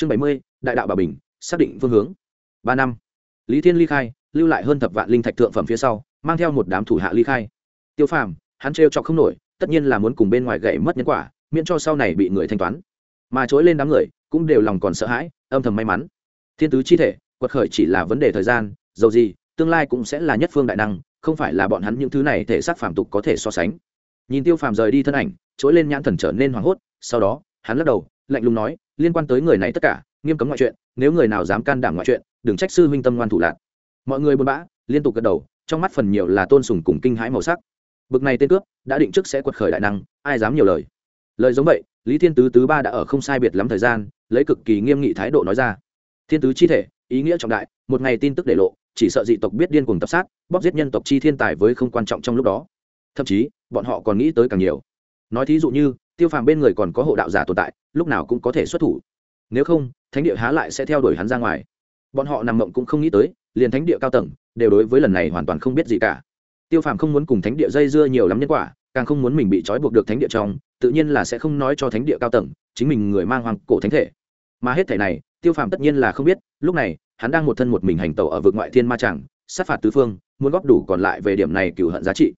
chương bảy mươi, đại đạo bà bình, xác định phương hướng. Ba năm. Lý thiên ly khai, lưu lại hơn thập vạn linh thạch thượng phẩm phía sau, mang theo một đám thủ hạ ly khai. Tiêu phàm, hắn trêu cho không nổi, tất nhiên là muốn cùng bên ngoài gậy mất nhân quả, miễn cho sau này bị người thanh toán. Mà chối lên đám người, cũng đều lòng còn sợ hãi, âm thầm may mắn. Thiên tứ chi thể, quật khởi chỉ là vấn đề thời gian, dầu gì, tương lai cũng sẽ là nhất phương đại năng, không phải là bọn hắn những thứ này thể xác phàm tục có thể so sánh. Nhìn tiêu phàm rời đi thân ảnh chối lên nhãn thần trở nên hoảng hốt, sau đó, hắn lắc đầu lạnh lùng nói, liên quan tới người này tất cả, nghiêm cấm ngoại chuyện, nếu người nào dám can đảm ngoại chuyện, đừng trách sư huynh tâm ngoan thủ lạc mọi người buồn bã, liên tục gật đầu, trong mắt phần nhiều là tôn sùng cùng kinh hãi màu sắc. Bực này tên cướp, đã định trước sẽ quật khởi đại năng, ai dám nhiều lời. Lời giống vậy, lý thiên tứ tứ ba đã ở không sai biệt lắm thời gian, lấy cực kỳ nghiêm nghị thái độ nói ra. Thiên tứ chi thể, ý nghĩa trọng đại, một ngày tin tức để lộ, chỉ sợ dị tộc biết điên cùng tập sát bóc giết nhân tộc chi thiên tài với không quan trọng trong lúc đó. Thậm chí, bọn họ còn nghĩ tới càng nhiều. Nói thí dụ như tiêu phàm bên người còn có hộ đạo giả tồn tại, lúc nào cũng có thể xuất thủ. Nếu không, thánh địa há lại sẽ theo đuổi hắn ra ngoài. Bọn họ nằm mộng cũng không nghĩ tới, liền thánh địa cao tầng, đều đối với lần này hoàn toàn không biết gì cả. Tiêu phàm không muốn cùng thánh địa dây dưa nhiều lắm nhân quả, càng không muốn mình bị trói buộc được thánh địa trong, tự nhiên là sẽ không nói cho thánh địa cao tầng, chính mình người mang hoàng cổ thánh thể. Mà hết thể này, tiêu phàm tất nhiên là không biết, lúc này, hắn đang một thân một mình hành tẩu ở vực ngoại thiên ma tràng, sát phạt tứ phương, muốn góp đủ còn lại về điểm này cửu hận giá trị.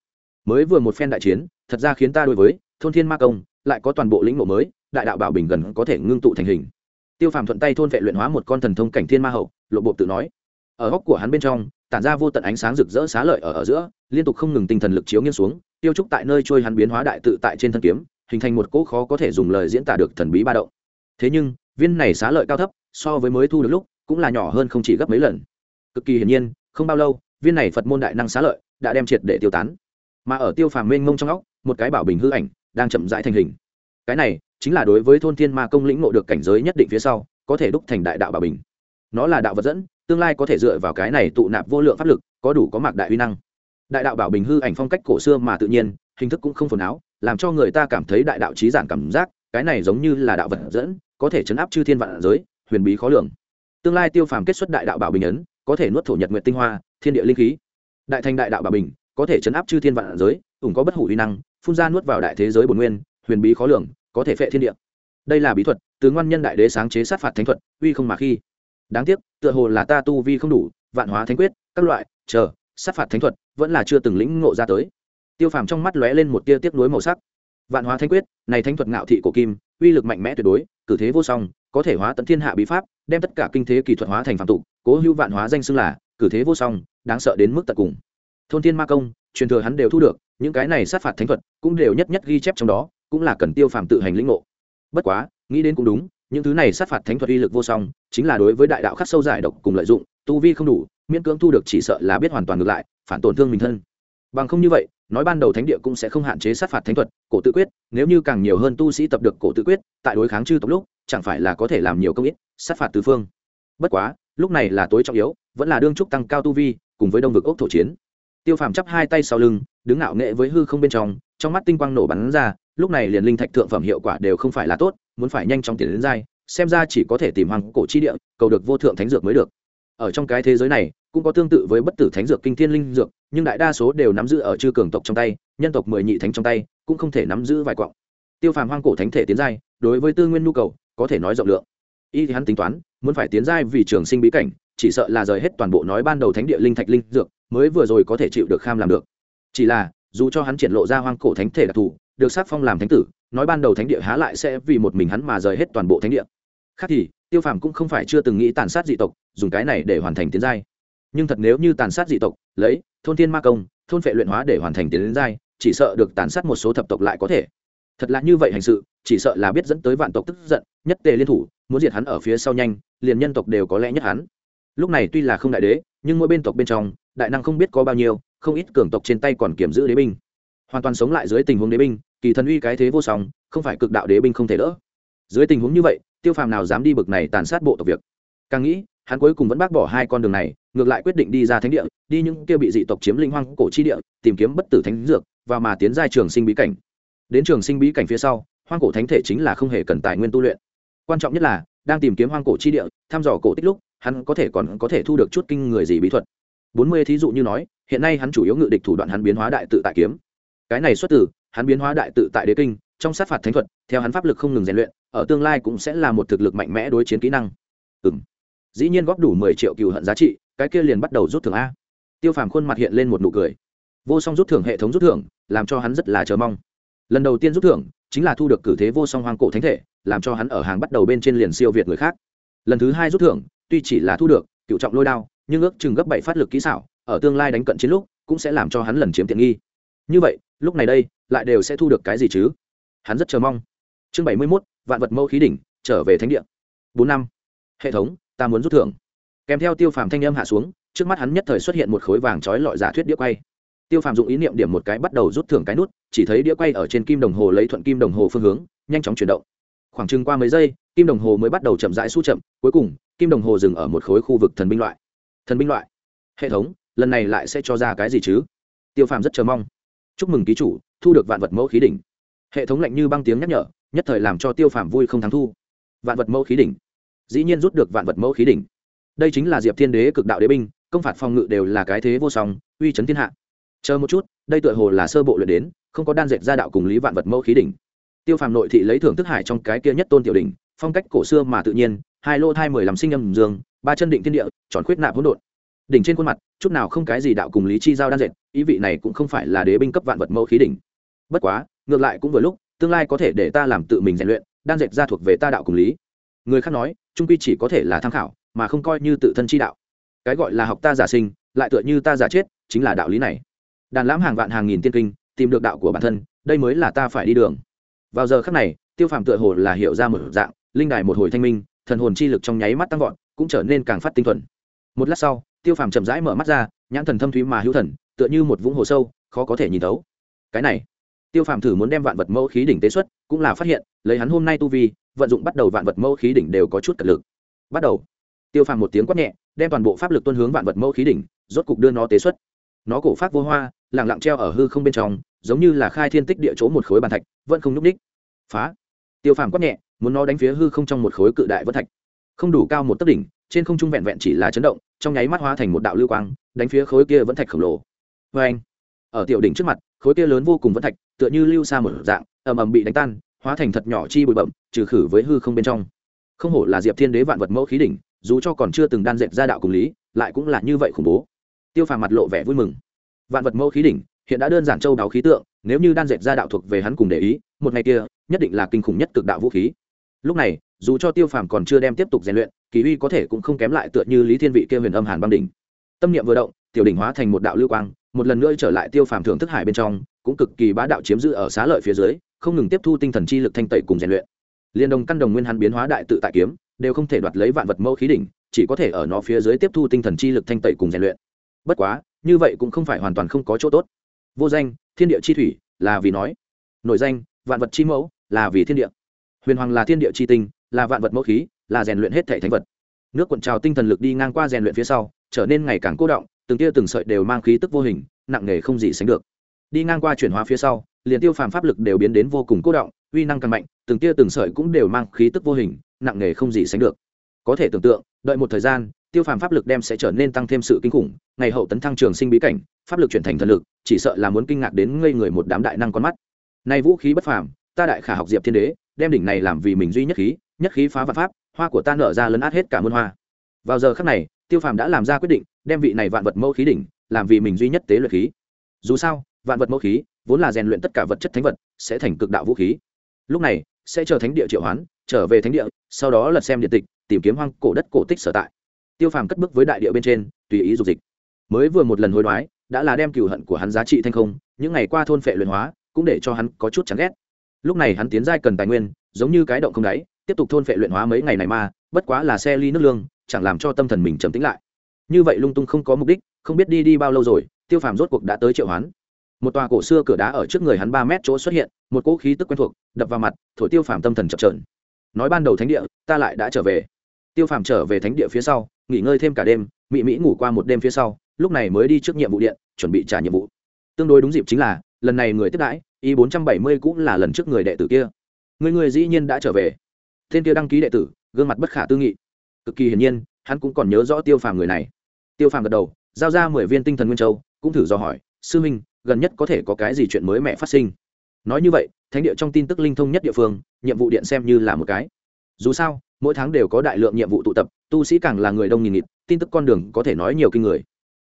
Mới vừa một phen đại chiến, thật ra khiến ta đối với thôn thiên ma công lại có toàn bộ lĩnh ngộ mới, đại đạo bảo bình gần có thể ngưng tụ thành hình. Tiêu phàm thuận tay thôn vệ luyện hóa một con thần thông cảnh thiên ma hậu, lộ bộ tự nói. Ở góc của hắn bên trong, tản ra vô tận ánh sáng rực rỡ xá lợi ở ở giữa, liên tục không ngừng tinh thần lực chiếu nghiêng xuống, tiêu trúc tại nơi trôi hắn biến hóa đại tự tại trên thân kiếm, hình thành một cỗ khó có thể dùng lời diễn tả được thần bí ba động. Thế nhưng, viên này xá lợi cao thấp, so với mới thu được lúc, cũng là nhỏ hơn không chỉ gấp mấy lần. Cực kỳ hiển nhiên, không bao lâu, viên này phật môn đại năng xá lợi đã đem triệt để tiêu tán. Mà ở tiêu phàm mênh mông trong óc, một cái bảo bình hư ảnh đang chậm rãi thành hình. Cái này chính là đối với thôn thiên ma công lĩnh ngộ được cảnh giới nhất định phía sau, có thể đúc thành đại đạo bảo bình. Nó là đạo vật dẫn, tương lai có thể dựa vào cái này tụ nạp vô lượng pháp lực, có đủ có mạc đại uy năng. Đại đạo bảo bình hư ảnh phong cách cổ xưa mà tự nhiên, hình thức cũng không phồn áo, làm cho người ta cảm thấy đại đạo trí giản cảm giác, cái này giống như là đạo vật dẫn, có thể chấn áp chư thiên vạn giới, huyền bí khó lường. Tương lai tiêu phàm kết xuất đại đạo bảo bình ấn, có thể nuốt thổ nhật nguyện tinh hoa, thiên địa linh khí. Đại thành đại đạo bảo bình, có thể chấn áp chư thiên vạn giới ủng có bất hủ uy năng phun ra nuốt vào đại thế giới bổn nguyên, huyền bí khó lường, có thể phệ thiên địa. Đây là bí thuật, từ ngoan nhân đại đế sáng chế sát phạt thánh thuật, uy không mà khi. Đáng tiếc, tựa hồ là ta tu vi không đủ, vạn hóa thánh quyết, các loại, chờ, sát phạt thánh thuật, vẫn là chưa từng lĩnh ngộ ra tới. Tiêu phàm trong mắt lóe lên một tia tiếc nuối màu sắc. Vạn hóa thánh quyết, này thánh thuật ngạo thị cổ kim, uy lực mạnh mẽ tuyệt đối, cử thế vô song, có thể hóa tận thiên hạ bí pháp, đem tất cả kinh thế kỳ thuật hóa thành phạm tục, cố hữu vạn hóa danh xưng là, cử thế vô song, đáng sợ đến mức tận cùng. Thôn thiên ma công, truyền thừa hắn đều thu được những cái này sát phạt thánh thuật cũng đều nhất nhất ghi chép trong đó, cũng là cần tiêu phàm tự hành lĩnh ngộ. Bất quá, nghĩ đến cũng đúng, những thứ này sát phạt thánh thuật uy lực vô song, chính là đối với đại đạo khắc sâu giải độc cùng lợi dụng, tu vi không đủ, miễn cưỡng thu được chỉ sợ là biết hoàn toàn ngược lại, phản tổn thương mình thân. Bằng không như vậy, nói ban đầu thánh địa cũng sẽ không hạn chế sát phạt thánh thuật, cổ tự quyết, nếu như càng nhiều hơn tu sĩ tập được cổ tự quyết, tại đối kháng chư tộc lúc, chẳng phải là có thể làm nhiều công ít, sát phạt tứ phương. Bất quá, lúc này là tối trọng yếu, vẫn là đương trúc tăng cao tu vi, cùng với đông vực ốc thổ chiến tiêu phàm chắp hai tay sau lưng, đứng ngạo nghệ với hư không bên trong trong mắt tinh quang nổ bắn ra, lúc này liền linh thạch thượng phẩm hiệu quả đều không phải là tốt, muốn phải nhanh chóng tiến đến dai xem ra chỉ có thể tìm hoàng cổ chi địa, cầu được vô thượng thánh dược mới được. Ở trong cái thế giới này, cũng có tương tự với bất tử thánh dược, kinh thiên linh dược, nhưng đại đa số đều nắm giữ ở chư cường tộc trong tay, nhân tộc mười nhị thánh trong tay, cũng không thể nắm giữ vài quọng tiêu phàm hoang cổ thánh thể tiến giai, đối với tư nguyên nhu cầu, có thể nói rộng lượng. Y thì hắn tính toán, muốn phải tiến giai vì trường sinh bí cảnh, chỉ sợ là rời hết toàn bộ nói ban đầu thánh địa linh thạch linh dược mới vừa rồi có thể chịu được kham làm được. Chỉ là, dù cho hắn triển lộ ra hoang cổ thánh thể đặc thù, được sát phong làm thánh tử, nói ban đầu thánh địa há lại sẽ vì một mình hắn mà rời hết toàn bộ thánh địa. Khác thì, tiêu phàm cũng không phải chưa từng nghĩ tàn sát dị tộc, dùng cái này để hoàn thành tiến giai. Nhưng thật nếu như tàn sát dị tộc, lấy thôn thiên ma công, thôn phệ luyện hóa để hoàn thành tiến giai, chỉ sợ được tàn sát một số thập tộc lại có thể. Thật là như vậy hành sự, chỉ sợ là biết dẫn tới vạn tộc tức giận, nhất tề liên thủ, muốn diệt hắn ở phía sau nhanh, liền nhân tộc đều có lẽ nhất hắn. Lúc này tuy là không đại đế nhưng mỗi bên tộc bên trong, đại năng không biết có bao nhiêu, không ít cường tộc trên tay còn kiểm giữ đế binh. Hoàn toàn sống lại dưới tình huống đế binh, kỳ thần uy cái thế vô song, không phải cực đạo đế binh không thể đỡ. Dưới tình huống như vậy, tiêu phàm nào dám đi bực này tàn sát bộ tộc việc? Càng nghĩ, hắn cuối cùng vẫn bác bỏ hai con đường này, ngược lại quyết định đi ra thánh địa, đi những kia bị dị tộc chiếm linh hoang cổ chi địa, tìm kiếm bất tử thánh dược, và mà tiến ra trường sinh bí cảnh. Đến trường sinh bí cảnh phía sau, hoang cổ thánh thể chính là không hề cần tài nguyên tu luyện. Quan trọng nhất là đang tìm kiếm hoang cổ chi địa, thăm dò cổ tích lúc, hắn có thể còn có thể thu được chút kinh người gì bí thuật. Bốn mươi thí dụ như nói, hiện nay hắn chủ yếu ngự địch thủ đoạn hắn biến hóa đại tự tại kiếm. Cái này xuất từ, hắn biến hóa đại tự tại đế kinh, trong sát phạt thánh thuật, theo hắn pháp lực không ngừng rèn luyện, ở tương lai cũng sẽ là một thực lực mạnh mẽ đối chiến kỹ năng. Ừ m dĩ nhiên góp đủ mười triệu cừu hận giá trị, cái kia liền bắt đầu rút thưởng a. Tiêu phàm khuôn mặt hiện lên một nụ cười. Vô song rút thưởng hệ thống rút thưởng, làm cho hắn rất là chờ mong. Lần đầu tiên rút thưởng, chính là thu được cử thế vô song hoang cổ thánh thể làm cho hắn ở hàng bắt đầu bên trên liền siêu việt người khác. Lần thứ hai rút thưởng, tuy chỉ là thu được cựu trọng lôi đao, nhưng ước chừng gấp bảy phát lực kỹ xảo, ở tương lai đánh cận chiến lúc, cũng sẽ làm cho hắn lần chiếm tiện nghi. Như vậy, lúc này đây, lại đều sẽ thu được cái gì chứ? Hắn rất chờ mong. Chương bảy mươi mốt, vạn vật mẫu khí đỉnh, trở về thánh địa. Bốn năm. Hệ thống, ta muốn rút thưởng. Kèm theo tiêu phàm thanh âm hạ xuống, trước mắt hắn nhất thời xuất hiện một khối vàng trói lọi giả thuyết đĩa quay. Tiêu phàm dụng ý niệm điểm một cái bắt đầu rút thưởng cái nút, chỉ thấy đĩa quay ở trên kim đồng hồ lấy thuận kim đồng hồ phương hướng, nhanh chóng chuyển động khoảng chừng qua mấy giây, kim đồng hồ mới bắt đầu chậm rãi s u chậm, cuối cùng, kim đồng hồ dừng ở một khối khu vực thần binh loại. Thần binh loại. Hệ thống, lần này lại sẽ cho ra cái gì chứ? Tiêu phàm rất chờ mong. Chúc mừng ký chủ, thu được vạn vật mẫu khí đỉnh. Hệ thống lạnh như băng tiếng nhắc nhở, nhất thời làm cho tiêu phàm vui không thắng thu. Vạn vật mẫu khí đỉnh. Dĩ nhiên rút được vạn vật mẫu khí đỉnh. Đây chính là diệp thiên đế cực đạo đế binh, công phạt phòng ngự đều là cái thế vô song, uy chấn thiên hạ. Chờ một chút, đây tựa hồ là sơ bộ luyện đến, không có đan dệt ra đạo cùng lý vạn vật mẫu khí đỉnh tiêu phàm nội thị lấy thưởng thức hải trong cái kia nhất tôn tiểu đỉnh, phong cách cổ xưa mà tự nhiên, hai lô thai mười làm sinh âm dương, ba chân định thiên địa, tròn khuyết nạp hỗn độn. Đỉnh trên khuôn mặt, chút nào không cái gì đạo cùng lý chi giao đan dệt, ý vị này cũng không phải là đế binh cấp vạn vật mẫu khí đỉnh. Bất quá, ngược lại cũng vừa lúc, tương lai có thể để ta làm tự mình rèn luyện, đan dệt ra thuộc về ta đạo cùng lý. Người khác nói, trung quy chỉ có thể là tham khảo, mà không coi như tự thân chi đạo. Cái gọi là học ta giả sinh, lại tựa như ta giả chết, chính là đạo lý này. Đàn lãm hàng vạn hàng nghìn tiên kinh, tìm được đạo của bản thân, đây mới là ta phải đi đường vào giờ khắc này, tiêu phàm tựa hồ là hiểu ra một dạng, linh đài một hồi thanh minh, thần hồn chi lực trong nháy mắt tăng vọt, cũng trở nên càng phát tinh thuần. Một lát sau, tiêu phàm chậm rãi mở mắt ra, nhãn thần thâm thúy mà hữu thần, tựa như một vũng hồ sâu, khó có thể nhìn thấu. Cái này, tiêu phàm thử muốn đem vạn vật mẫu khí đỉnh tế xuất, cũng là phát hiện, lấy hắn hôm nay tu vi, vận dụng bắt đầu vạn vật mẫu khí đỉnh đều có chút cật lực. Bắt đầu, tiêu phàm một tiếng quát nhẹ, đem toàn bộ pháp lực tuân hướng vạn vật mẫu khí đỉnh, rốt cục đưa nó tế xuất. Nó cổ phát vô hoa lẳng lặng treo ở hư không bên trong giống như là khai thiên tích địa chỗ một khối bàn thạch, vẫn không nhúc ních phá. Tiêu phàm quát nhẹ, muốn nó đánh phía hư không trong một khối cự đại vân thạch. Không đủ cao một tấc đỉnh, trên không trung vẹn vẹn chỉ là chấn động, trong nháy mắt hóa thành một đạo lưu quang, đánh phía khối kia vẫn thạch khổng lồ. Vê anh ở tiểu đỉnh trước mặt, khối kia lớn vô cùng vẫn thạch, tựa như lưu xa một dạng, ầm ầm bị đánh tan, hóa thành thật nhỏ chi bụi bậm trừ khử với hư không bên trong. Không hổ là diệp thiên đế vạn vật mẫu khí đỉnh, dù cho còn chưa từng đan dệt ra đạo cùng lý, lại cũng là như vậy khủng bố. Tiêu phàm mặt lộ vẻ vui mừng. Vạn vật mẫu khí đỉnh hiện đã đơn giản châu đáo khí tượng, nếu như đan dệt ra đạo thuộc về hắn cùng để ý, một ngày kia, nhất định là kinh khủng nhất cực đạo vũ khí. Lúc này, dù cho tiêu phàm còn chưa đem tiếp tục rèn luyện, kỳ uy có thể cũng không kém lại tựa như lý thiên vị kia huyền âm hàn băng đỉnh. Tâm niệm vừa động, tiểu đỉnh hóa thành một đạo lưu quang, một lần nữa trở lại tiêu phàm thưởng thức hải bên trong, cũng cực kỳ bá đạo chiếm giữ ở xá lợi phía dưới, không ngừng tiếp thu tinh thần chi lực thanh tẩy cùng rèn luyện. Liên đồng căn đồng nguyên hắn biến hóa đại tự tại kiếm, đều không thể đoạt lấy vạn vật mẫu khí đỉnh, chỉ có thể ở nó phía dưới tiếp thu tinh thần chi lực thanh tẩy cùng rèn luyện. Bất quá, như vậy cũng không phải hoàn toàn không có chỗ tốt vô danh, thiên địa chi thủy, là vì nói. Nội danh, vạn vật chi mẫu, là vì thiên địa. Huyền hoàng là thiên địa chi tinh, là vạn vật mẫu khí, là rèn luyện hết thể thánh vật. Nước cuộn trào tinh thần lực đi ngang qua rèn luyện phía sau, trở nên ngày càng cô động, từng tia từng sợi đều mang khí tức vô hình, nặng nề không gì sánh được. Đi ngang qua chuyển hóa phía sau, liền tiêu phàm pháp lực đều biến đến vô cùng cô động, uy năng càng mạnh, từng tia từng sợi cũng đều mang khí tức vô hình, nặng nề không gì sánh được. Có thể tưởng tượng, đợi một thời gian tiêu phàm pháp lực đem sẽ trở nên tăng thêm sự kinh khủng, ngày hậu tấn thăng trường sinh bí cảnh, pháp lực chuyển thành thần lực, chỉ sợ là muốn kinh ngạc đến ngây người một đám đại năng con mắt. Nay vũ khí bất phàm, ta đại khả học diệp thiên đế, đem đỉnh này làm vì mình duy nhất khí nhất khí phá vạn pháp, hoa của ta nở ra lấn át hết cả muôn hoa. Vào giờ khắc này, tiêu phàm đã làm ra quyết định, đem vị này vạn vật mẫu khí đỉnh, làm vì mình duy nhất tế luyện khí. Dù sao, vạn vật mẫu khí, vốn là rèn luyện tất cả vật chất thánh vật, sẽ thành cực đạo vũ khí. Lúc này, sẽ chờ thánh địa triệu hoán, trở về thánh địa, sau đó lật xem điện tịch, tìm kiếm hoang cổ đất cổ tích sở tại tiêu phàm cất bước với đại địa bên trên, tùy ý dục dịch. Mới vừa một lần hối đoái, đã là đem cựu hận của hắn giá trị thanh không, những ngày qua thôn phệ luyện hóa, cũng để cho hắn có chút chán ghét. Lúc này hắn tiến giai cần tài nguyên, giống như cái động không đáy, tiếp tục thôn phệ luyện hóa mấy ngày này mà, bất quá là xe ly nước lương, chẳng làm cho tâm thần mình trầm tĩnh lại. Như vậy lung tung không có mục đích, không biết đi đi bao lâu rồi, tiêu phàm rốt cuộc đã tới triệu hoán. Một tòa cổ xưa cửa đá ở trước người hắn ba mét chỗ xuất hiện, một cỗ khí tức quen thuộc, đập vào mặt, thổi tiêu phàm tâm thần chập trờn nói ban đầu thánh địa, ta lại đã trở về. Tiêu phàm trở về thánh địa phía sau nghỉ ngơi thêm cả đêm mỹ mỹ ngủ qua một đêm phía sau, lúc này mới đi trước nhiệm vụ điện, chuẩn bị trả nhiệm vụ. Tương đối đúng dịp chính là, lần này người tiếp đãi, y bốn trăm bảy mươi cũng là lần trước người đệ tử kia. Người người dĩ nhiên đã trở về. Tên kia đăng ký đệ tử, gương mặt bất khả tư nghị. Cực kỳ hiển nhiên, hắn cũng còn nhớ rõ tiêu phàm người này. Tiêu phàm gật đầu, giao ra mười viên tinh thần nguyên châu, cũng thử do hỏi, sư minh, gần nhất có thể có cái gì chuyện mới mẹ phát sinh? Nói như vậy, thánh địa trong tin tức linh thông nhất địa phương, nhiệm vụ điện xem như là một cái. Dù sao, mỗi tháng đều có đại lượng nhiệm vụ tụ tập tu sĩ càng là người đông nghìn nghịt, tin tức con đường có thể nói nhiều kinh người.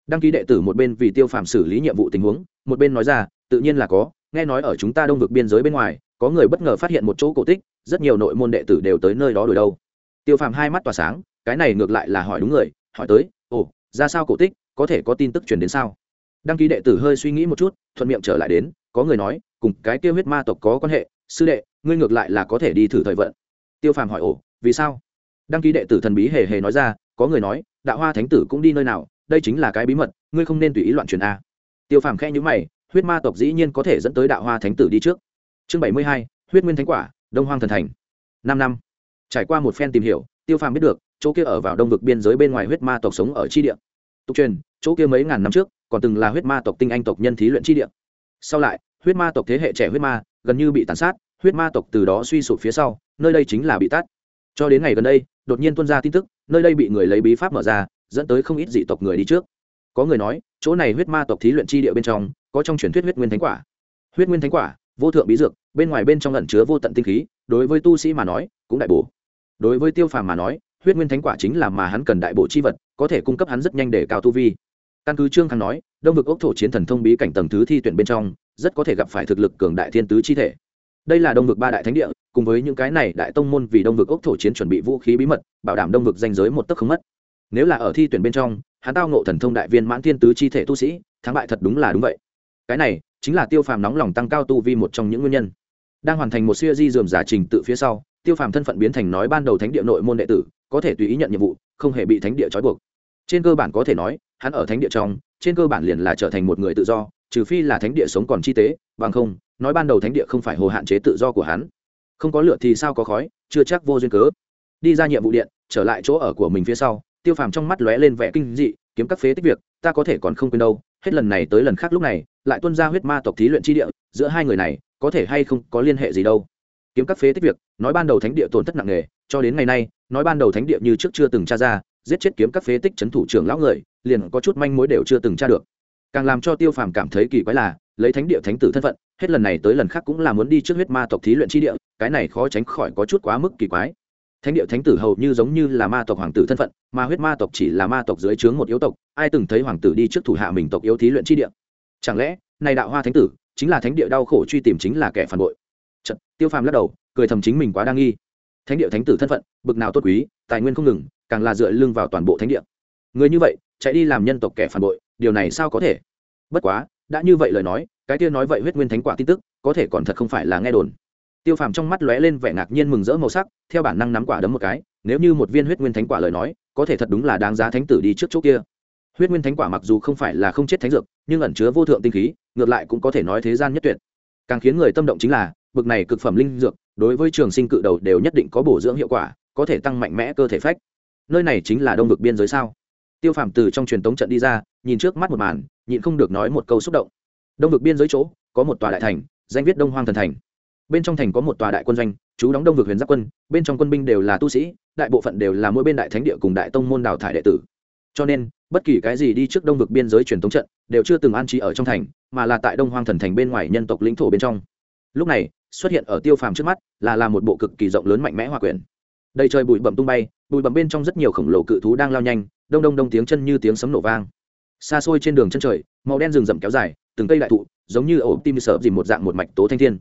Đăng ký đệ tử một bên vì tiêu phàm xử lý nhiệm vụ tình huống, một bên nói ra, tự nhiên là có, nghe nói ở chúng ta đông vực biên giới bên ngoài, có người bất ngờ phát hiện một chỗ cổ tích, rất nhiều nội môn đệ tử đều tới nơi đó đổi đâu. Tiêu phàm hai mắt tỏa sáng, cái này ngược lại là hỏi đúng người, hỏi tới, ồ, ra sao cổ tích, có thể có tin tức truyền đến sao? Đăng ký đệ tử hơi suy nghĩ một chút, thuận miệng trở lại đến, có người nói, cùng cái tiêu huyết ma tộc có quan hệ, sư đệ, ngươi ngược lại là có thể đi thử thời vận. Tiêu phàm hỏi, ồ, vì sao? Đăng ký đệ tử thần bí hề hề nói ra, có người nói, đạo hoa thánh tử cũng đi nơi nào, đây chính là cái bí mật, ngươi không nên tùy ý loạn truyền a. Tiêu phàm khẽ nhữ mày, huyết ma tộc dĩ nhiên có thể dẫn tới đạo hoa thánh tử đi trước. Chương bảy mươi hai, huyết nguyên thánh quả, đông hoang thần thành. Năm năm. Trải qua một phen tìm hiểu, tiêu phàm biết được, chỗ kia ở vào đông vực biên giới bên ngoài huyết ma tộc sống ở tri địa. Tục truyền, chỗ kia mấy ngàn năm trước, còn từng là huyết ma tộc tinh anh tộc nhân thí luyện tri địa. Sau lại, huyết ma tộc thế hệ trẻ huyết ma gần như bị tàn sát, huyết ma tộc từ đó suy sụp phía sau, nơi đây chính là bị tắt cho đến ngày gần đây, đột nhiên tuân ra tin tức, nơi đây bị người lấy bí pháp mở ra, dẫn tới không ít dị tộc người đi trước. Có người nói, chỗ này huyết ma tộc thí luyện chi địa bên trong, có trong truyền thuyết huyết nguyên thánh quả. Huyết nguyên thánh quả, vô thượng bí dược, bên ngoài bên trong ẩn chứa vô tận tinh khí, đối với tu sĩ mà nói, cũng đại bổ. Đối với tiêu phàm mà nói, huyết nguyên thánh quả chính là mà hắn cần đại bộ chi vật, có thể cung cấp hắn rất nhanh để cao tu vi. Căn cứ trương khang nói, đông vực ốc thổ chiến thần thông bí cảnh tầng thứ thi tuyển bên trong, rất có thể gặp phải thực lực cường đại thiên tứ chi thể đây là đông vực ba đại thánh địa, cùng với những cái này đại tông môn vì đông vực ốc thổ chiến chuẩn bị vũ khí bí mật, bảo đảm đông vực danh giới một tấc không mất. Nếu là ở thi tuyển bên trong, hắn tao ngộ thần thông đại viên mãn thiên tứ chi thể tu sĩ, thắng bại thật đúng là đúng vậy. Cái này chính là tiêu phàm nóng lòng tăng cao tu vi một trong những nguyên nhân. Đang hoàn thành một siêu di dườm giả trình tự phía sau, tiêu phàm thân phận biến thành nói ban đầu thánh địa nội môn đệ tử, có thể tùy ý nhận nhiệm vụ, không hề bị thánh địa trói buộc. Trên cơ bản có thể nói, hắn ở thánh địa trong, trên cơ bản liền là trở thành một người tự do, trừ phi là thánh địa sống còn chi tế, bằng không nói ban đầu thánh địa không phải hồ hạn chế tự do của hắn. Không có lửa thì sao có khói, chưa chắc vô duyên cớ. Đi ra nhiệm vụ điện, trở lại chỗ ở của mình phía sau, tiêu phàm trong mắt lóe lên vẻ kinh dị, kiếm các phế tích việc, ta có thể còn không quên đâu, hết lần này tới lần khác lúc này, lại tuân ra huyết ma tộc thí luyện chi địa, giữa hai người này, có thể hay không có liên hệ gì đâu. Kiếm các phế tích việc, nói ban đầu thánh địa tổn thất nặng nề, cho đến ngày nay, nói ban đầu thánh địa như trước chưa từng tra ra, giết chết kiếm các phế tích c thủ trưởng lão người, liền có chút manh mối đều chưa từng tra được càng làm cho tiêu phàm cảm thấy kỳ quái là lấy thánh địa thánh tử thân phận hết lần này tới lần khác cũng là muốn đi trước huyết ma tộc thí luyện chi địa cái này khó tránh khỏi có chút quá mức kỳ quái. Thánh địa thánh tử hầu như giống như là ma tộc hoàng tử thân phận mà huyết ma tộc chỉ là ma tộc dưới trướng một yếu tộc ai từng thấy hoàng tử đi trước thủ hạ mình tộc yếu thí luyện chi địa? Chẳng lẽ này đạo hoa thánh tử chính là thánh địa đau khổ truy tìm chính là kẻ phản bội? Chật, tiêu phàm lắc đầu cười thầm chính mình quá đa nghi. Thánh địa thánh tử thân phận bực nào tốt quý tài nguyên không ngừng càng là dựa lưng vào toàn bộ thánh địa. Người như vậy chạy đi làm nhân tộc kẻ phản bội điều này sao có thể? Bất quá, đã như vậy lời nói, cái kia nói vậy huyết nguyên thánh quả tin tức, có thể còn thật không phải là nghe đồn. Tiêu phàm trong mắt lóe lên vẻ ngạc nhiên mừng rỡ màu sắc, theo bản năng nắm quả đấm một cái, nếu như một viên huyết nguyên thánh quả lời nói, có thể thật đúng là đáng giá thánh tử đi trước chỗ kia. Huyết nguyên thánh quả mặc dù không phải là không chết thánh dược, nhưng ẩn chứa vô thượng tinh khí, ngược lại cũng có thể nói thế gian nhất tuyệt. Càng khiến người tâm động chính là, bực này cực phẩm linh dược, đối với trường sinh cự đầu đều nhất định có bổ dưỡng hiệu quả, có thể tăng mạnh mẽ cơ thể phách. Nơi này chính là đông vực biên giới sao? Tiêu phàm từ trong truyền tống trận đi ra, nhìn trước mắt một màn, nhịn không được nói một câu xúc động. Đông vực biên giới chỗ, có một tòa đại thành, danh viết đông hoang thần thành. Bên trong thành có một tòa đại quân doanh, chú đóng đông vực huyền giáp quân, bên trong quân binh đều là tu sĩ, đại bộ phận đều là mỗi bên đại thánh địa cùng đại tông môn đào thải đệ tử. Cho nên, bất kỳ cái gì đi trước đông vực biên giới truyền thống trận, đều chưa từng an trí ở trong thành, mà là tại đông hoang thần thành bên ngoài nhân tộc lĩnh thổ bên trong. Lúc này, xuất hiện ở tiêu phàm trước mắt, là là một bộ cực kỳ rộng lớn mạnh mẽ hòa quyển. Đầy trời bụi bậm tung bay, bụi bậm bên trong rất nhiều khổng lồ cự thú đang lao nhanh đông đông đông tiếng chân như tiếng sấm nổ vang. Xa xôi trên đường chân trời, màu đen rừng rậm kéo dài, từng cây đại thụ, giống như ổ tim sợ dìm một dạng một mạch tố thanh thiên.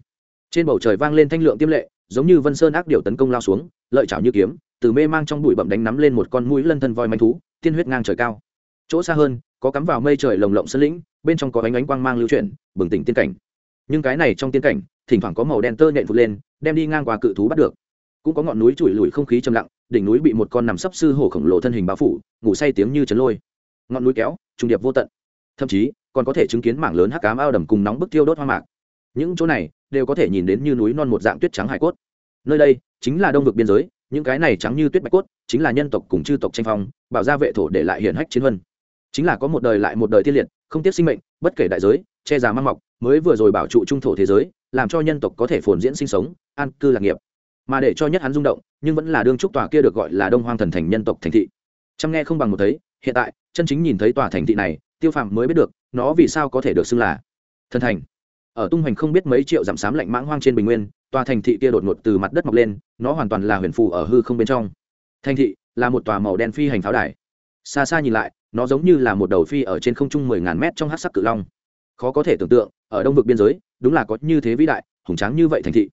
Trên bầu trời vang lên thanh lượng tiêm lệ, giống như vân sơn ác điều tấn công lao xuống, lợi chảo như kiếm, từ mê mang trong bụi bậm đánh nắm lên một con mũi lân thân voi manh thú, tiên huyết ngang trời cao. Chỗ xa hơn, có cắm vào mây trời lồng lộng sân lĩnh, bên trong có ánh ánh quang mang lưu chuyển, bừng tỉnh tiên cảnh. Nhưng cái này trong tiên cảnh, thỉnh thoảng có màu đen tơ nhện vụt lên, đem đi ngang qua cự thú bắt được cũng có ngọn núi chùi lùi không khí trầm lặng, đỉnh núi bị một con nằm sấp sư hổ khổng lồ thân hình bao phủ, ngủ say tiếng như chấn lôi. Ngọn núi kéo trung điệp vô tận. Thậm chí, còn có thể chứng kiến mảng lớn hắc cám ao đầm cùng nóng bức tiêu đốt hoa mạc. Những chỗ này đều có thể nhìn đến như núi non một dạng tuyết trắng hải cốt. Nơi đây chính là đông vực biên giới, những cái này trắng như tuyết bạch cốt chính là nhân tộc cùng chư tộc tranh phong, bảo gia vệ thổ để lại hiển hách chiến vân chính là có một đời lại một đời tiên liệt, không tiếc sinh mệnh, bất kể đại giới, che già mang mọc, mới vừa rồi bảo trụ trung thổ thế giới, làm cho nhân tộc có thể phồn diễn sinh sống, an cư lạc nghiệp mà để cho nhất hắn rung động, nhưng vẫn là đương trúc tòa kia được gọi là đông hoang thần thành nhân tộc thành thị. Chăm nghe không bằng một thấy, hiện tại, chân chính nhìn thấy tòa thành thị này, tiêu phàm mới biết được, nó vì sao có thể được xưng là thần thành. Ở tung hoành không biết mấy triệu dặm sám lạnh mãng hoang trên bình nguyên, tòa thành thị kia đột ngột từ mặt đất mọc lên, nó hoàn toàn là huyền phù ở hư không bên trong. Thành thị là một tòa màu đen phi hành pháo đài. Xa xa nhìn lại, nó giống như là một đầu phi ở trên không trung mười ngàn mét trong hát sắc cự long. Khó có thể tưởng tượng, ở đông vực biên giới, đúng là có như thế vĩ đại, hùng tráng như vậy thành thị.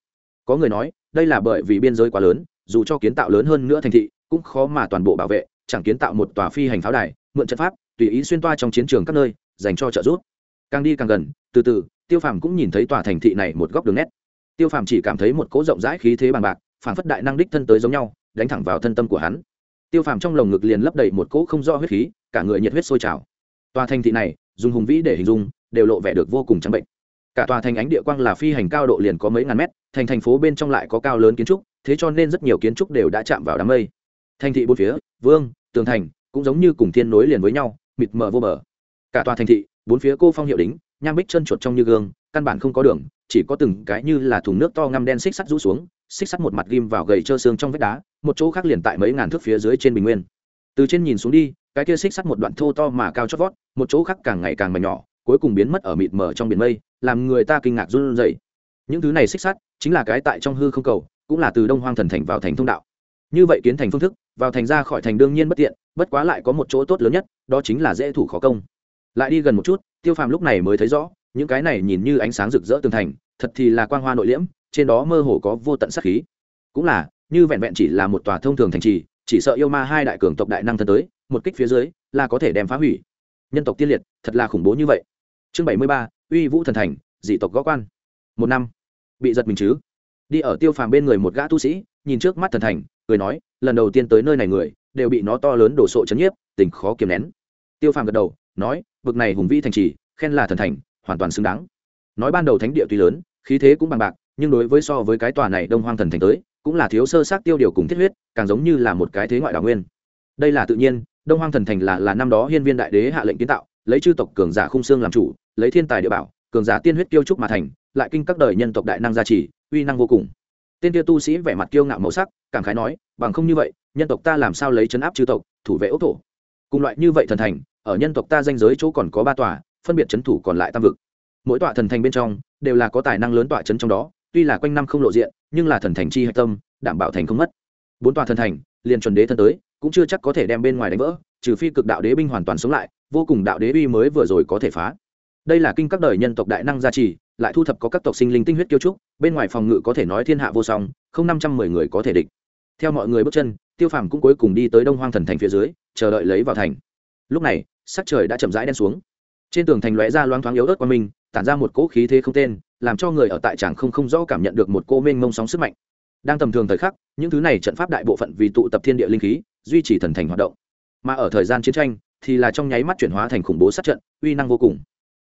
Có người nói đây là bởi vì biên giới quá lớn, dù cho kiến tạo lớn hơn nữa thành thị, cũng khó mà toàn bộ bảo vệ, chẳng kiến tạo một tòa phi hành pháo đài, mượn trận pháp, tùy ý xuyên toa trong chiến trường các nơi, dành cho trợ giúp. Càng đi càng gần, từ từ, tiêu phàm cũng nhìn thấy tòa thành thị này một góc đường nét. Tiêu phàm chỉ cảm thấy một cỗ rộng rãi khí thế bằng bạc phản phất đại năng đích thân tới giống nhau, đánh thẳng vào thân tâm của hắn. Tiêu phàm trong lồng ngực liền lấp đầy một cỗ không rõ huyết khí, cả người nhiệt huyết sôi trào. Tòa thành thị này, dùng hùng vĩ để hình dung, đều lộ vẻ được vô cùng trắng bệnh. Cả tòa thành ánh địa quang là phi hành cao độ liền có mấy ngàn mét thành thành phố bên trong lại có cao lớn kiến trúc, thế cho nên rất nhiều kiến trúc đều đã chạm vào đám mây. Thành thị bốn phía, vương, tường thành, cũng giống như cùng thiên nối liền với nhau, mịt mờ vô bờ. Cả tòa thành thị, bốn phía cô phong hiệu đính, nham bích chân chuột trong như gương, căn bản không có đường, chỉ có từng cái như là thùng nước to ngăm đen xích sắt rũ xuống, xích sắt một mặt ghim vào gầy trơ xương trong vách đá, một chỗ khác liền tại mấy ngàn thước phía dưới trên bình nguyên. Từ trên nhìn xuống đi, cái kia xích sắt một đoạn thô to mà cao chót vót, một chỗ khác càng ngày càng mảnh nhỏ, cuối cùng biến mất ở mịt mờ trong biển mây, làm người ta kinh ngạc run rẩy những thứ này xích sắt chính là cái tại trong hư không cầu, cũng là từ đông hoang thần thành vào thành thông đạo. Như vậy kiến thành phương thức, vào thành ra khỏi thành đương nhiên bất tiện, bất quá lại có một chỗ tốt lớn nhất, đó chính là dễ thủ khó công. Lại đi gần một chút, tiêu phàm lúc này mới thấy rõ, những cái này nhìn như ánh sáng rực rỡ tường thành, thật thì là quang hoa nội liễm, trên đó mơ hồ có vô tận sắc khí. Cũng là, như vẹn vẹn chỉ là một tòa thông thường thành trì, chỉ sợ yêu ma hai đại cường tộc đại năng thân tới, một kích phía dưới, là có thể đem phá hủy. Nhân tộc tiên liệt, thật là khủng bố như vậy. Chương bảy mươi ba, uy vũ thần thành, dị tộc gõ quan. Một năm bị giật mình chứ? Đi ở tiêu phàm bên người một gã tu sĩ, nhìn trước mắt thần thành, cười nói, lần đầu tiên tới nơi này người, đều bị nó to lớn đổ sộ chấn nhiếp, tình khó kiềm nén. Tiêu phàm gật đầu, nói vực này hùng vĩ thành trì, khen là thần thành, hoàn toàn xứng đáng. Nói ban đầu thánh địa tuy lớn, khí thế cũng bằng bạc, nhưng đối với so với cái tòa này đông hoang thần thành tới, cũng là thiếu sơ sát tiêu điều cùng thiết huyết, càng giống như là một cái thế ngoại đảo nguyên. Đây là tự nhiên, đông hoang thần thành là là năm đó hiên viên đại đế hạ lệnh kiến tạo, lấy chư tộc cường giả khung xương làm chủ, lấy thiên tài địa bảo cường giả tiên huyết tiêu trúc mà thành, lại kinh các đời nhân tộc đại năng gia trì, uy năng vô cùng. Tên kia tu sĩ vẻ mặt kiêu ngạo màu sắc, cảm khái nói, bằng không như vậy, nhân tộc ta làm sao lấy chấn áp chư tộc, thủ vệ ốc thổ? Cùng loại như vậy thần thành, ở nhân tộc ta danh giới chỗ còn có ba tòa, phân biệt chấn thủ còn lại tam vực. Mỗi tòa thần thành bên trong, đều là có tài năng lớn tòa chấn trong đó, tuy là quanh năm không lộ diện, nhưng là thần thành chi hạch tâm, đảm bảo thành không mất. Bốn tòa thần thành, liền chuẩn đế thân tới, cũng chưa chắc có thể đem bên ngoài đánh vỡ, trừ phi cực đạo đế binh hoàn toàn sống lại, vô cùng đạo đế uy mới vừa rồi có thể phá đây là kinh các đời nhân tộc đại năng gia trì, lại thu thập có các tộc sinh linh tinh huyết kiêu trúc, bên ngoài phòng ngự có thể nói thiên hạ vô song, không năm trăm mười người có thể địch. Theo mọi người bước chân, tiêu phàm cũng cuối cùng đi tới đông hoang thần thành phía dưới, chờ đợi lấy vào thành. Lúc này, sắc trời đã chậm rãi đen xuống. Trên tường thành lóe ra loáng thoáng yếu ớt qua mình tản ra một cỗ khí thế không tên, làm cho người ở tại tràng không không rõ cảm nhận được một cô mênh mông sóng sức mạnh. Đang tầm thường thời khắc, những thứ này trận pháp đại bộ phận vì tụ tập thiên địa linh khí, duy trì thần thành hoạt động. Mà ở thời gian chiến tranh, thì là trong nháy mắt chuyển hóa thành khủng bố sát trận, uy năng vô cùng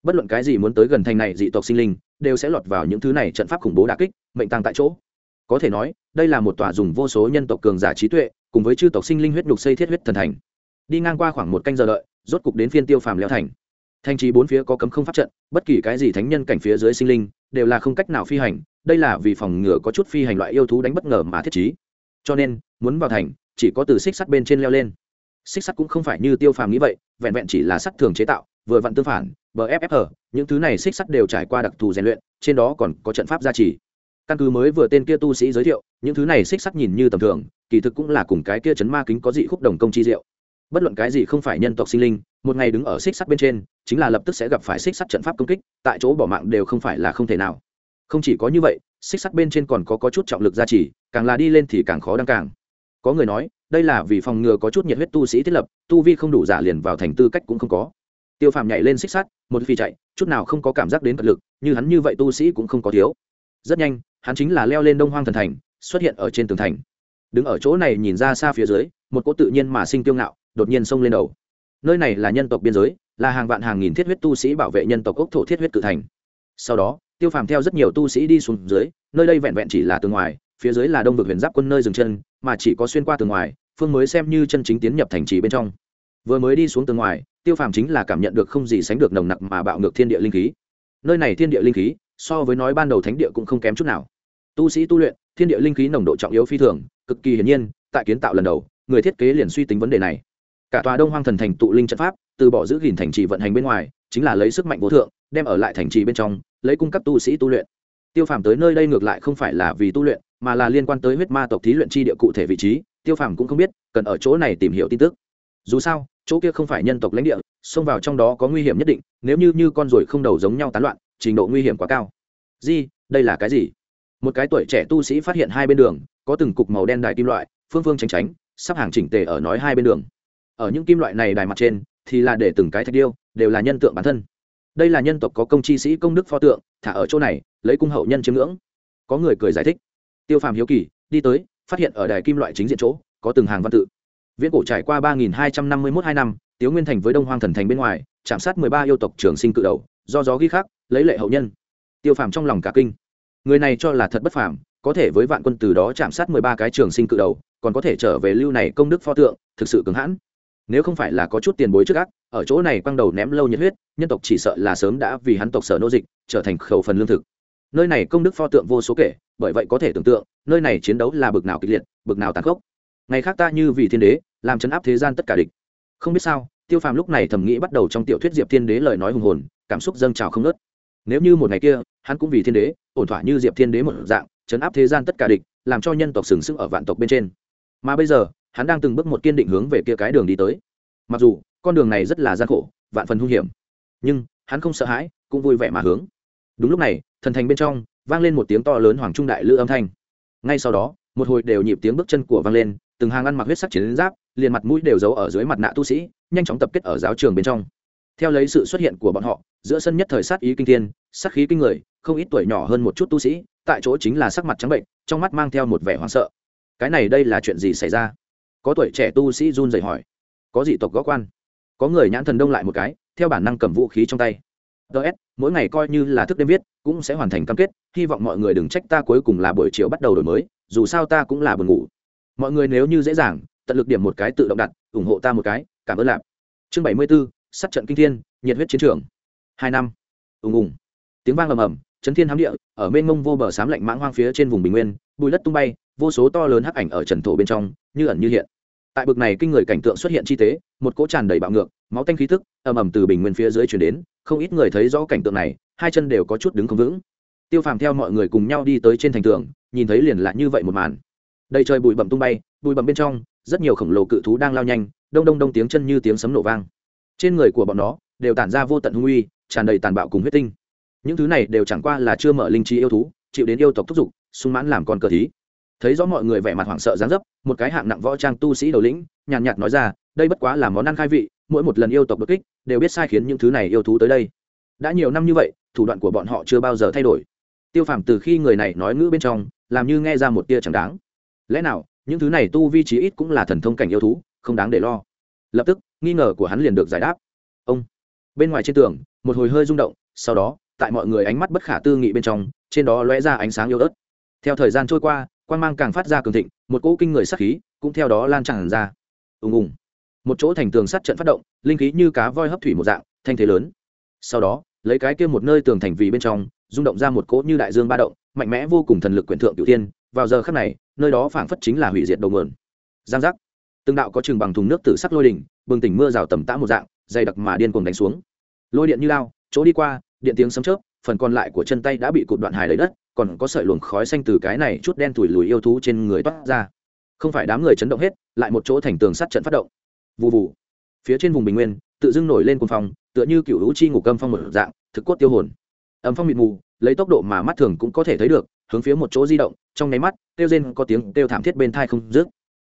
bất luận cái gì muốn tới gần thành này dị tộc sinh linh, đều sẽ lọt vào những thứ này trận pháp khủng bố đà kích, mệnh tăng tại chỗ. Có thể nói, đây là một tòa dùng vô số nhân tộc cường giả trí tuệ, cùng với chư tộc sinh linh huyết nhục xây thiết huyết thần thành. Đi ngang qua khoảng một canh giờ đợi, rốt cục đến phiên tiêu phàm leo thành. Thành trì bốn phía có cấm không pháp trận, bất kỳ cái gì thánh nhân cảnh phía dưới sinh linh, đều là không cách nào phi hành, đây là vì phòng ngừa có chút phi hành loại yêu thú đánh bất ngờ mà thiết trí. Cho nên, muốn vào thành, chỉ có từ xích sắt bên trên leo lên. Xích sắt cũng không phải như tiêu phàm nghĩ vậy, vẹn vẹn chỉ là sắt thường chế tạo, vừa vặn tương phản bff những thứ này xích sắt đều trải qua đặc thù rèn luyện trên đó còn có trận pháp gia trì. Căn cứ mới vừa tên kia tu sĩ giới thiệu những thứ này xích sắt nhìn như tầm thường kỳ thực cũng là cùng cái kia chấn ma kính có dị khúc đồng công chi diệu. Bất luận cái gì không phải nhân tộc sinh linh một ngày đứng ở xích sắt bên trên chính là lập tức sẽ gặp phải xích sắt trận pháp công kích tại chỗ bỏ mạng đều không phải là không thể nào. Không chỉ có như vậy xích sắt bên trên còn có, có chút trọng lực gia trì càng là đi lên thì càng khó đăng càng. Có người nói đây là vì phòng ngừa có chút nhiệt huyết tu sĩ thiết lập tu vi không đủ giả liền vào thành tư cách cũng không có tiêu phàm nhảy lên xích sắt, một phi chạy, chút nào không có cảm giác đến cật lực, như hắn như vậy tu sĩ cũng không có thiếu. Rất nhanh, hắn chính là leo lên đông hoang thần thành, xuất hiện ở trên tường thành. Đứng ở chỗ này nhìn ra xa phía dưới, một cỗ tự nhiên mà sinh tiêu ngạo, đột nhiên xông lên đầu. Nơi này là nhân tộc biên giới, là hàng vạn hàng nghìn thiết huyết tu sĩ bảo vệ nhân tộc ốc thổ thiết huyết cự thành. Sau đó, tiêu phàm theo rất nhiều tu sĩ đi xuống dưới, nơi đây vẹn vẹn chỉ là tường ngoài, phía dưới là đông vực huyền giáp quân nơi dừng chân, mà chỉ có xuyên qua tường ngoài, phương mới xem như chân chính tiến nhập thành trì bên trong vừa mới đi xuống tường ngoài, tiêu phàm chính là cảm nhận được không gì sánh được nồng nặc mà bạo ngược thiên địa linh khí. Nơi này thiên địa linh khí, so với nói ban đầu thánh địa cũng không kém chút nào. Tu sĩ tu luyện, thiên địa linh khí nồng độ trọng yếu phi thường, cực kỳ hiển nhiên, tại kiến tạo lần đầu, người thiết kế liền suy tính vấn đề này. Cả tòa đông hoang thần thành tụ linh trận pháp, từ bỏ giữ gìn thành trì vận hành bên ngoài, chính là lấy sức mạnh vô thượng, đem ở lại thành trì bên trong, lấy cung cấp tu sĩ tu luyện. Tiêu phàm tới nơi đây ngược lại không phải là vì tu luyện, mà là liên quan tới huyết ma tộc thí luyện chi địa cụ thể vị trí. Tiêu phàm cũng không biết, cần ở chỗ này tìm hiểu tin tức. Dù sao chỗ kia không phải nhân tộc lãnh địa, xông vào trong đó có nguy hiểm nhất định, nếu như như con ruồi không đầu giống nhau tán loạn, trình độ nguy hiểm quá cao. Di, đây là cái gì? Một cái tuổi trẻ tu sĩ phát hiện hai bên đường, có từng cục màu đen đài kim loại, phương phương tránh tránh sắp hàng chỉnh tề ở nói hai bên đường. Ở những kim loại này đài mặt trên, thì là để từng cái thạch điêu, đều là nhân tượng bản thân. Đây là nhân tộc có công chi sĩ công đức pho tượng, thả ở chỗ này, lấy cung hậu nhân chiếm ngưỡng. Có người cười giải thích. Tiêu phàm hiếu kỳ, đi tới, phát hiện ở đài kim loại chính diện chỗ, có từng hàng văn tự viễn cổ trải qua ba nghìn hai trăm năm mươi mốt hai năm, tiếu nguyên thành với đông hoang thần thành bên ngoài, chạm sát mười ba yêu tộc trường sinh cự đầu, do gió ghi khắc, lấy lệ hậu nhân. Tiêu phàm trong lòng cả kinh. Người này cho là thật bất phàm, có thể với vạn quân từ đó chạm sát mười ba cái trường sinh cự đầu, còn có thể trở về lưu này công đức pho tượng, thực sự cứng hãn. Nếu không phải là có chút tiền bối trước ác, ở chỗ này quăng đầu ném lâu nhiệt huyết, nhân tộc chỉ sợ là sớm đã vì hắn tộc sở nô dịch, trở thành khẩu phần lương thực. Nơi này công đức pho tượng vô số kể, bởi vậy có thể tưởng tượng, nơi này chiến đấu là bực nào kịch liệt, bực nào tàn khốc. Ngày khác ta như vì thiên đế làm chấn áp thế gian tất cả địch. Không biết sao, tiêu phàm lúc này thầm nghĩ bắt đầu trong tiểu thuyết diệp thiên đế lời nói hùng hồn, cảm xúc dâng trào không nớt nếu như một ngày kia, hắn cũng vì thiên đế, ổn thỏa như diệp thiên đế một dạng, chấn áp thế gian tất cả địch, làm cho nhân tộc sừng sững ở vạn tộc bên trên. Mà bây giờ, hắn đang từng bước một kiên định hướng về kia cái đường đi tới. Mặc dù, con đường này rất là gian khổ, vạn phần hung hiểm, nhưng hắn không sợ hãi, cũng vui vẻ mà hướng. Đúng lúc này, thần thành bên trong, vang lên một tiếng to lớn hoàng trung đại lữ âm thanh. Ngay sau đó, một hồi đều nhịp tiếng bước chân của vang lên từng hàng ăn mặc huyết sắc chiến giáp, liền mặt mũi đều giấu ở dưới mặt nạ tu sĩ, nhanh chóng tập kết ở giáo trường bên trong. Theo lấy sự xuất hiện của bọn họ, giữa sân nhất thời sát ý kinh thiên, sát khí kinh người, không ít tuổi nhỏ hơn một chút tu sĩ, tại chỗ chính là sắc mặt trắng bệnh, trong mắt mang theo một vẻ hoảng sợ. Cái này đây là chuyện gì xảy ra? Có tuổi trẻ tu sĩ run rẩy hỏi. Có dị tộc gõ quan. Có người nhãn thần đông lại một cái, theo bản năng cầm vũ khí trong tay. Ts mỗi ngày coi như là thức đêm viết, cũng sẽ hoàn thành cam kết, hy vọng mọi người đừng trách ta cuối cùng là buổi chiều bắt đầu đổi mới, dù sao ta cũng là buồn ngủ mọi người nếu như dễ dàng, tận lực điểm một cái tự động đặt, ủng hộ ta một cái, cảm ơn lạp. Chương bảy mươi b ố sát trận kinh thiên, nhiệt huyết chiến trường. Hai năm. Ùng ùng. Tiếng vang ầm ầm, chấn thiên hám địa, ở mênh mông vô bờ sám lạnh mãng hoang phía trên vùng bình nguyên, bùi đất tung bay, vô số to lớn hắc ảnh ở trần thổ bên trong, như ẩn như hiện. Tại bực này kinh người cảnh tượng xuất hiện chi tế, một cỗ tràn đầy bạo ngược, máu tanh khí thức ầm ầm từ bình nguyên phía dưới chuyển đến, không ít người thấy rõ cảnh tượng này, hai chân đều có chút đứng không vững. Tiêu phàm theo mọi người cùng nhau đi tới trên thành tường, nhìn thấy liền lại như vậy một màn đầy trời bụi bẩm tung bay bụi bẩm bên trong rất nhiều khổng lồ cự thú đang lao nhanh đông đông đông tiếng chân như tiếng sấm nổ vang. Trên người của bọn nó đều tản ra vô tận hung uy tràn đầy tàn bạo cùng huyết tinh. Những thứ này đều chẳng qua là chưa mở linh trí yêu thú chịu đến yêu tộc thúc giục sung mãn làm con cờ thí. Thấy rõ mọi người vẻ mặt hoảng sợ dáng dấp một cái hạng nặng võ trang tu sĩ đầu lĩnh nhàn nhạt, nhạt nói ra đây bất quá là món ăn khai vị mỗi một lần yêu tộc bất kích đều biết sai khiến những thứ này yêu thú tới đây. Đã nhiều năm như vậy thủ đoạn của bọn họ chưa bao giờ thay đổi. Tiêu phàm từ khi người này nói ngữ bên trong làm như nghe ra một tia chẳng đáng lẽ nào, những thứ này tu vi trí ít cũng là thần thông cảnh yêu thú, không đáng để lo. Lập tức, nghi ngờ của hắn liền được giải đáp. Ông. Bên ngoài trên tường, một hồi hơi rung động, sau đó, tại mọi người ánh mắt bất khả tư nghị bên trong, trên đó lóe ra ánh sáng yếu ớt. Theo thời gian trôi qua quan mang càng phát ra cường thịnh, một cỗ kinh người sắc khí cũng theo đó lan tràn ra. Ùng ùng. Một chỗ thành tường sắt trận phát động, linh khí như cá voi hấp thủy một dạng, thanh thế lớn. Sau đó, lấy cái kia một nơi tường thành vì bên trong, rung động ra một cỗ như đại dương ba động, mạnh mẽ vô cùng thần lực quyển thượng cửu tiên vào giờ khắc này nơi đó phảng phất chính là hủy diệt đầu nguồn. Giang giác. Từng đạo có chừng bằng thùng nước tử sắc lôi đỉnh, bừng tỉnh mưa rào tầm tã một dạng, dày đặc mà điên cuồng đánh xuống. Lôi điện như lao, chỗ đi qua, điện tiếng sấm chớp, phần còn lại của chân tay đã bị cụt đoạn hài lấy đất, còn có sợi luồng khói xanh từ cái này chút đen tủi lùi yêu thú trên người toát ra. Không phải đám người chấn động hết, lại một chỗ thành tường sắt trận phát động. Vù vù. phía trên vùng bình nguyên, tự dưng nổi lên cuồng phong, tựa như cựu lũ chi ngủ cơm phong một dạng, thực cốt tiêu hồn. Âm phong mịt mù, lấy tốc độ mà mắt thường cũng có thể thấy được hướng phía một chỗ di động, trong nháy mắt, kêu rên có tiếng kêu thảm thiết bên thai không dứt.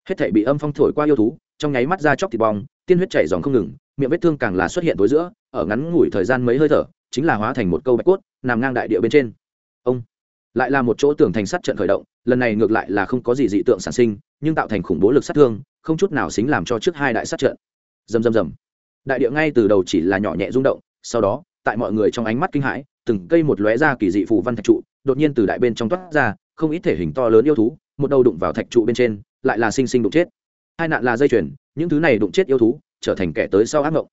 Hết thảy bị âm phong thổi qua yêu thú, trong nháy mắt ra chóc thịt bong, tiên huyết chảy dòng không ngừng, miệng vết thương càng là xuất hiện tối giữa, ở ngắn ngủi thời gian mấy hơi thở, chính là hóa thành một câu bạch cốt, nằm ngang đại địa bên trên. Ông! Lại là một chỗ tường thành sắt trận khởi động, lần này ngược lại là không có gì dị tượng sản sinh, nhưng tạo thành khủng bố lực sát thương, không chút nào xính làm cho trước hai đại sát trận. Rầm rầm rầm. Đại địa ngay từ đầu chỉ là nhỏ nhẹ rung động, sau đó, tại mọi người trong ánh mắt kinh hãi, từng cây một lóe ra kỳ dị phù văn thạch trụ đột nhiên từ đại bên trong toát ra, không ít thể hình to lớn yêu thú, một đầu đụng vào thạch trụ bên trên, lại là sinh sinh đụng chết. Hai nạn là dây chuyền, những thứ này đụng chết yêu thú, trở thành kẻ tới sau ác mộng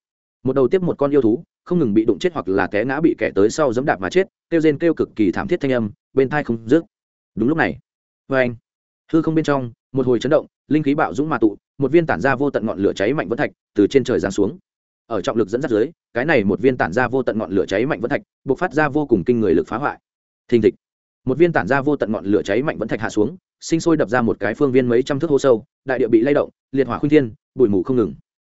một đầu tiếp một con yêu thú, không ngừng bị đụng chết hoặc là té ngã bị kẻ tới sau giẫm đạp mà chết, kêu rên kêu cực kỳ thảm thiết thanh âm, bên thai không dứt. Đúng lúc này vê anh, hư không bên trong, một hồi chấn động, linh khí bạo dũng mà tụ, một viên tản ra vô tận ngọn lửa cháy mạnh vẫn thạch từ trên trời giáng xuống. Ở trọng lực dẫn dắt dưới, cái này một viên tản ra vô tận ngọn lửa cháy mạnh vẫn thạch buộc phát ra vô cùng kinh người lực phá hoại thình thịch. Một viên tản ra vô tận ngọn lửa cháy mạnh vẫn thạch hạ xuống, sinh sôi đập ra một cái phương viên mấy trăm thước hô sâu, đại địa bị lay động, liệt hỏa khuyên thiên, bụi mù không ngừng.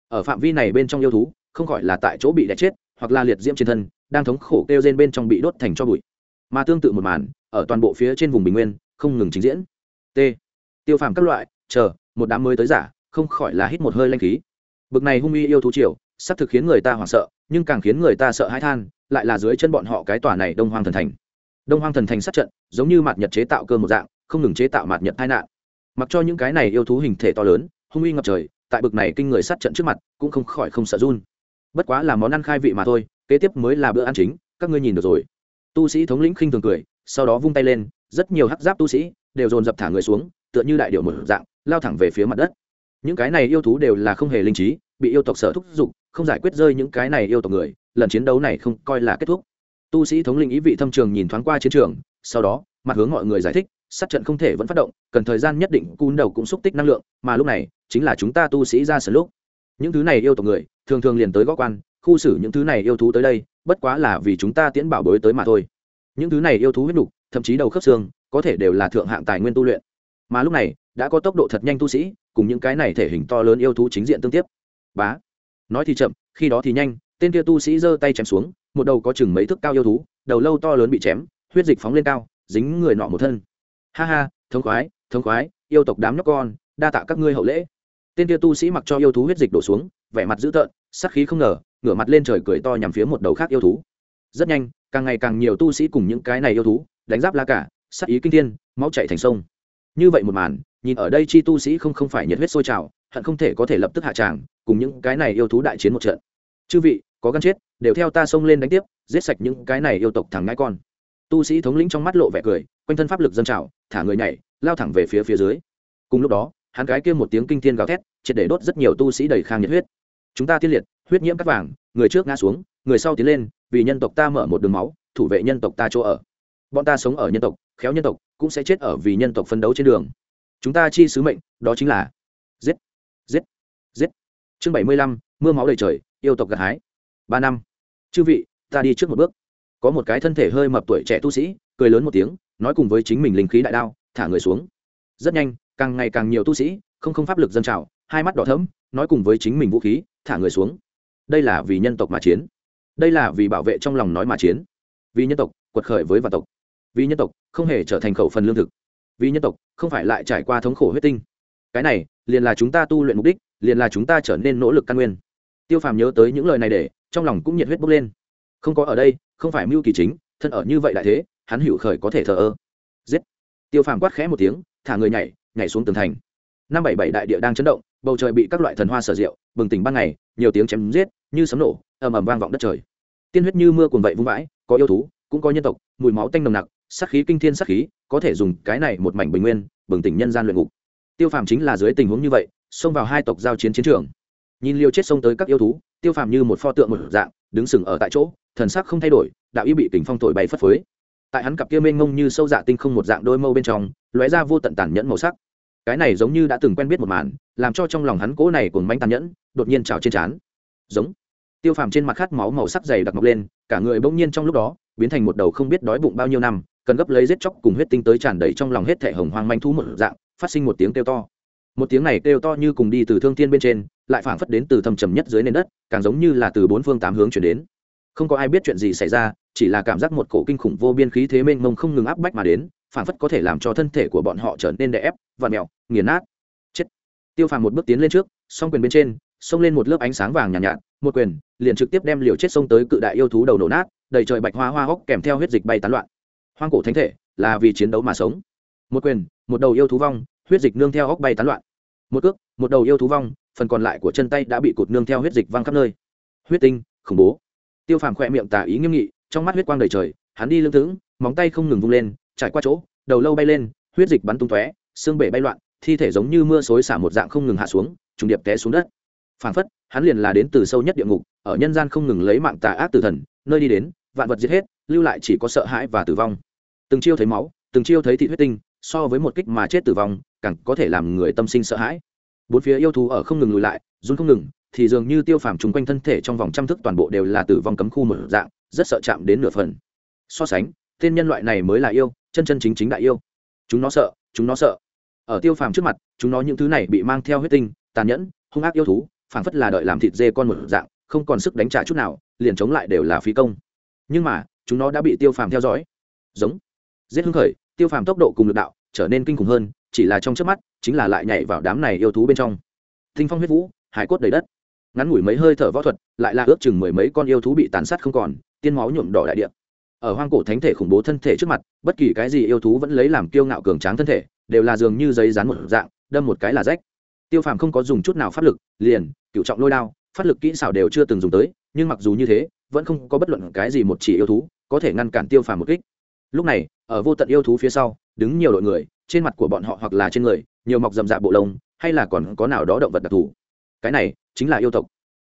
Ở phạm vi này bên trong yêu thú, không khỏi là tại chỗ bị đẻ chết, hoặc là liệt diễm trên thân, đang thống khổ kêu trên bên trong bị đốt thành cho bụi. Mà tương tự một màn, ở toàn bộ phía trên vùng bình nguyên, không ngừng trình diễn. T. Tiêu phàm các loại, chờ, một đám mới tới giả, không khỏi là hít một hơi lanh khí. Bực này hung uy yêu thú triều, sắp thực khiến người ta hoảng sợ, nhưng càng khiến người ta sợ hãi than, lại là dưới chân bọn họ cái tòa này đông hoang thần thành đông hoang thần thành sát trận, giống như mạt nhật chế tạo cơ một dạng, không ngừng chế tạo mạt nhật tai nạn. Mặc cho những cái này yêu thú hình thể to lớn, hung uy ngập trời, tại bực này kinh người sát trận trước mặt, cũng không khỏi không sợ run. Bất quá là món ăn khai vị mà thôi, kế tiếp mới là bữa ăn chính, các ngươi nhìn được rồi. Tu sĩ thống lĩnh khinh thường cười, sau đó vung tay lên, rất nhiều hắc giáp tu sĩ đều dồn dập thả người xuống, tựa như đại điệu một dạng, lao thẳng về phía mặt đất. Những cái này yêu thú đều là không hề linh trí, bị yêu tộc sở thúc giục không giải quyết rơi những cái này yêu tộc người, lần chiến đấu này không coi là kết thúc tu sĩ thống lĩnh ý vị thâm trường nhìn thoáng qua chiến trường sau đó mặt hướng mọi người giải thích sát trận không thể vẫn phát động cần thời gian nhất định cún đầu cũng xúc tích năng lượng mà lúc này chính là chúng ta tu sĩ ra sân lúc. Những thứ này yêu tộc người thường thường liền tới góc quan khu xử những thứ này yêu thú tới đây bất quá là vì chúng ta tiễn bảo bối tới mà thôi. Những thứ này yêu thú huyết đủ, thậm chí đầu khớp xương có thể đều là thượng hạng tài nguyên tu luyện. Mà lúc này đã có tốc độ thật nhanh tu sĩ cùng những cái này thể hình to lớn yêu thú chính diện tương tiếp. Bá. Nói thì chậm khi đó thì nhanh tên kia tu sĩ giơ tay chém xuống một đầu có chừng mấy thước cao yêu thú, đầu lâu to lớn bị chém, huyết dịch phóng lên cao, dính người nọ một thân. Ha ha, thống khoái thống khoái, yêu tộc đám nhóc con, đa tạ các ngươi hậu lễ. Tên kia tu sĩ mặc cho yêu thú huyết dịch đổ xuống, vẻ mặt dữ tợn, sắc khí không ngờ, ngửa mặt lên trời cười to nhằm phía một đầu khác yêu thú. Rất nhanh, càng ngày càng nhiều tu sĩ cùng những cái này yêu thú, đánh giáp la cả sắc ý kinh thiên, máu chạy thành sông. Như vậy một màn, nhìn ở đây chi tu sĩ không không phải nhiệt huyết sôi trào, hận không thể có thể lập tức hạ tràng, cùng những cái này yêu thú đại chiến một trận. Chư vị có gan chết, đều theo ta xông lên đánh tiếp, giết sạch những cái này yêu tộc thằng ngãi con. Tu sĩ thống lĩnh trong mắt lộ vẻ cười, quanh thân pháp lực dân trào, thả người nhảy, lao thẳng về phía phía dưới. Cùng lúc đó, hắn cái kia một tiếng kinh thiên gào thét, triệt để đốt rất nhiều tu sĩ đầy khang nhiệt huyết. Chúng ta tiên liệt, huyết nhiễm cắt vàng, người trước ngã xuống, người sau tiến lên, vì nhân tộc ta mở một đường máu, thủ vệ nhân tộc ta chỗ ở. Bọn ta sống ở nhân tộc, khéo nhân tộc, cũng sẽ chết ở vì nhân tộc phân đấu trên đường. Chúng ta chi sứ mệnh, đó chính là giết giết giết. Chương bảy mươi lăm, mưa máu đầy trời, yêu tộc gặt hái ba năm. Chư vị, ta đi trước một bước. Có một cái thân thể hơi mập tuổi trẻ tu sĩ, cười lớn một tiếng, nói cùng với chính mình linh khí đại đao, thả người xuống. Rất nhanh, càng ngày càng nhiều tu sĩ, không không pháp lực dân trào, hai mắt đỏ thẫm, nói cùng với chính mình vũ khí, thả người xuống. Đây là vì nhân tộc mà chiến. Đây là vì bảo vệ trong lòng nói mà chiến. Vì nhân tộc, quật khởi với vạn tộc. Vì nhân tộc, không hề trở thành khẩu phần lương thực. Vì nhân tộc, không phải lại trải qua thống khổ huyết tinh. Cái này, liền là chúng ta tu luyện mục đích, liền là chúng ta trở nên nỗ lực căn nguyên. Tiêu phàm nhớ tới những lời này để trong lòng cũng nhiệt huyết bốc lên. Không có ở đây, không phải mưu kỳ chính, thân ở như vậy lại thế, hắn hữu khởi có thể thờ ơ. Giết. Tiêu phàm quát khẽ một tiếng, thả người nhảy nhảy xuống tường thành. Năm bảy bảy đại địa đang chấn động, bầu trời bị các loại thần hoa sở diệu, bừng tỉnh ban ngày, nhiều tiếng chém giết, như sấm nổ, ầm ầm vang vọng đất trời. Tiên huyết như mưa cuồng vậy vung vãi, có yêu thú, cũng có nhân tộc, mùi máu tanh nồng nặc, sát khí kinh thiên sát khí, có thể dùng cái này một mảnh bình nguyên, bừng tỉnh nhân gian luyện ngục. Tiêu phàm chính là dưới tình huống như vậy, xông vào hai tộc giao chiến chiến trường nhìn liêu chết xông tới các yêu thú, tiêu phàm như một pho tượng một dạng, đứng sừng ở tại chỗ, thần sắc không thay đổi, đạo y bị kính phong thổi bay phất phới. Tại hắn cặp kia mênh mông như sâu dạ tinh không một dạng đôi mâu bên trong, lóe ra vô tận tàn nhẫn màu sắc. Cái này giống như đã từng quen biết một màn, làm cho trong lòng hắn cố này cùng manh tàn nhẫn, đột nhiên trào trên trán. Giống. Tiêu phàm trên mặt khát máu màu sắc dày đặc mọc lên, cả người bỗng nhiên trong lúc đó, biến thành một đầu không biết đói bụng bao nhiêu năm, cần gấp lấy giết chóc cùng huyết tinh tới tràn đầy trong lòng hết thể hồng hoang manh thú một dạng, phát sinh một tiếng kêu to. Một tiếng này kêu to như cùng đi từ thương thiên bên trên lại phảng phất đến từ thâm trầm nhất dưới nền đất càng giống như là từ bốn phương tám hướng chuyển đến. Không có ai biết chuyện gì xảy ra chỉ là cảm giác một cổ kinh khủng vô biên khí thế mênh mông không ngừng áp bách mà đến phảng phất có thể làm cho thân thể của bọn họ trở nên đè ép và mèo nghiền nát. Chết. Tiêu phàm một bước tiến lên trước song quyền bên trên xông lên một lớp ánh sáng vàng nhàn nhạt, nhạt một quyền liền trực tiếp đem liều chết xông tới cự đại yêu thú đầu nổ nát đầy trời bạch hoa hoa hốc kèm theo huyết dịch bay tán loạn. Hoang cổ thánh thể là vì chiến đấu mà sống. Một quyền một đầu yêu thú vong huyết dịch nương theo hốc bay tán loạn. Một cước một đầu yêu thú vong phần còn lại của chân tay đã bị cụt nương theo huyết dịch văng khắp nơi. Huyết tinh, khủng bố. Tiêu phàm khỏe miệng tà ý nghiêm nghị, trong mắt huyết quang đầy trời, hắn đi lưng thững, móng tay không ngừng vung lên, trải qua chỗ, đầu lâu bay lên, huyết dịch bắn tung tóe, xương bể bay loạn, thi thể giống như mưa xối xả một dạng không ngừng hạ xuống, trùng điệp té xuống đất. Phảng phất, hắn liền là đến từ sâu nhất địa ngục, ở nhân gian không ngừng lấy mạng tà ác từ thần, nơi đi đến, vạn vật giết hết, lưu lại chỉ có sợ hãi và tử vong. Từng chiêu thấy máu, từng chiêu thấy thị huyết tinh, so với một kích mà chết tử vong, càng có thể làm người tâm sinh sợ hãi bốn phía yêu thú ở không ngừng lùi lại, run không ngừng, thì dường như tiêu phàm chung quanh thân thể trong vòng trăm thức toàn bộ đều là tử vong cấm khu một dạng, rất sợ chạm đến nửa phần. So sánh, tên nhân loại này mới là yêu, chân chân chính chính đại yêu. Chúng nó sợ, chúng nó sợ. Ở tiêu phàm trước mặt, chúng nó những thứ này bị mang theo huyết tinh, tàn nhẫn, hung ác yêu thú, phảng phất là đợi làm thịt dê con một dạng, không còn sức đánh trả chút nào, liền chống lại đều là phí công. Nhưng mà, chúng nó đã bị tiêu phàm theo dõi. Giống. Giết hưng khởi, tiêu phàm tốc độ cùng lực đạo trở nên kinh khủng hơn chỉ là trong trước mắt, chính là lại nhảy vào đám này yêu thú bên trong. Thinh phong huyết vũ, hải cốt đầy đất. Ngắn ngủi mấy hơi thở võ thuật, lại là ước chừng mười mấy con yêu thú bị tàn sát không còn, tiên máu nhuộm đỏ đại địa. Ở hoang cổ thánh thể khủng bố thân thể trước mặt, bất kỳ cái gì yêu thú vẫn lấy làm kiêu ngạo cường tráng thân thể, đều là dường như giấy dán một dạng, đâm một cái là rách. Tiêu phàm không có dùng chút nào pháp lực, liền cựu trọng lôi đao phát lực kỹ xảo đều chưa từng dùng tới, nhưng mặc dù như thế, vẫn không có bất luận cái gì một chỉ yêu thú có thể ngăn cản tiêu phàm một kích. Lúc này, ở vô tận yêu thú phía sau đứng nhiều đội người, trên mặt của bọn họ hoặc là trên người, nhiều mọc rậm rạp bộ lông, hay là còn có nào đó động vật đặc thù. Cái này chính là yêu tộc.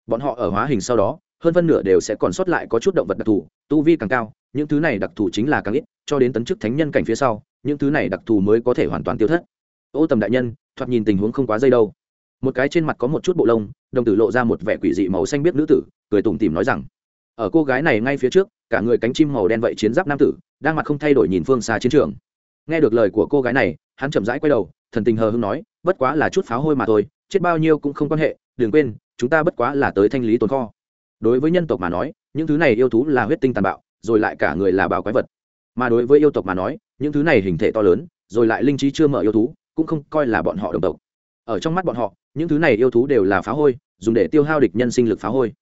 Bọn họ ở hóa hình sau đó, hơn phân nửa đều sẽ còn sót lại có chút động vật đặc thù, tu vi càng cao, những thứ này đặc thù chính là càng ít, cho đến tấn chức thánh nhân cảnh phía sau, những thứ này đặc thù mới có thể hoàn toàn tiêu thất. Ô tầm đại nhân, thoạt nhìn tình huống không quá dây đâu. Một cái trên mặt có một chút bộ lông, đồng tử lộ ra một vẻ quỷ dị màu xanh biết nữ tử, cười tủm tỉm nói rằng, ở cô gái này ngay phía trước, cả người cánh chim màu đen vậy chiến giáp nam tử, đang mặt không thay đổi nhìn phương xa chiến trường nghe được lời của cô gái này, hắn chậm rãi quay đầu, thần tình hờ hưng nói, bất quá là chút pháo hôi mà thôi, chết bao nhiêu cũng không quan hệ, đừng quên, chúng ta bất quá là tới thanh lý tồn kho. Đối với nhân tộc mà nói, những thứ này yêu thú là huyết tinh tàn bạo, rồi lại cả người là bào quái vật. Mà đối với yêu tộc mà nói, những thứ này hình thể to lớn, rồi lại linh trí chưa mở yêu thú, cũng không coi là bọn họ đồng tộc. Ở trong mắt bọn họ, những thứ này yêu thú đều là phá hôi, dùng để tiêu hao địch nhân sinh lực phá hôi.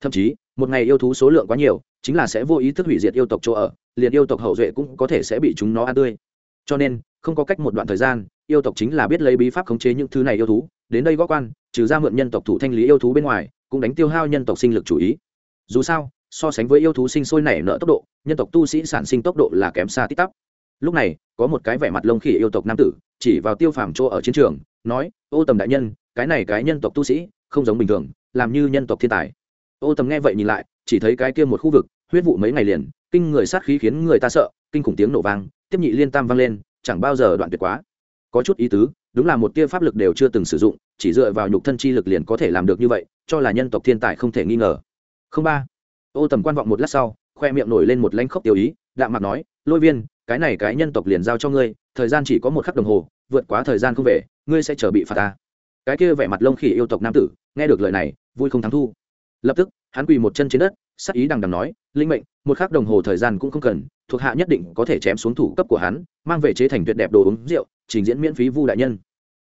Thậm chí, một ngày yêu thú số lượng quá nhiều, chính là sẽ vô ý thức hủy diệt yêu tộc chỗ ở, liền yêu tộc hậu duệ cũng có thể sẽ bị chúng nó ăn tươi cho nên, không có cách một đoạn thời gian, yêu tộc chính là biết lấy bí pháp khống chế những thứ này yêu thú, đến đây gõ quan, trừ ra mượn nhân tộc thủ thanh lý yêu thú bên ngoài, cũng đánh tiêu hao nhân tộc sinh lực chủ ý. Dù sao, so sánh với yêu thú sinh sôi nảy nở tốc độ, nhân tộc tu sĩ sản sinh tốc độ là kém xa tít tắp. Lúc này, có một cái vẻ mặt lông khỉ yêu tộc nam tử, chỉ vào tiêu phàm chỗ ở chiến trường, nói, ô tầm đại nhân, cái này cái nhân tộc tu sĩ, không giống bình thường, làm như nhân tộc thiên tài. Ô tầm nghe vậy nhìn lại, chỉ thấy cái kia một khu vực, huyết vụ mấy ngày liền, kinh người sát khí khiến người ta sợ, kinh khủng tiếng nổ vang tiếp nhị liên tam vang lên, chẳng bao giờ đoạn tuyệt quá. Có chút ý tứ, đúng là một tia pháp lực đều chưa từng sử dụng, chỉ dựa vào nhục thân chi lực liền có thể làm được như vậy, cho là nhân tộc thiên tài không thể nghi ngờ. Không ba. Ô tầm quan vọng một lát sau, khoe miệng nổi lên một lanh khốc tiêu ý, đạm mặt nói, lôi viên, cái này cái nhân tộc liền giao cho ngươi, thời gian chỉ có một khắc đồng hồ, vượt quá thời gian không về, ngươi sẽ chờ bị phạt ta. Cái kia vẻ mặt lông khỉ yêu tộc nam tử, nghe được lời này, vui không thắng thu. Lập tức, hắn quỳ một chân trên đất sắc ý đằng đằng nói, linh mệnh, một khắc đồng hồ thời gian cũng không cần, thuộc hạ nhất định có thể chém xuống thủ cấp của hắn, mang về chế thành tuyệt đẹp đồ uống rượu, trình diễn miễn phí vu đại nhân.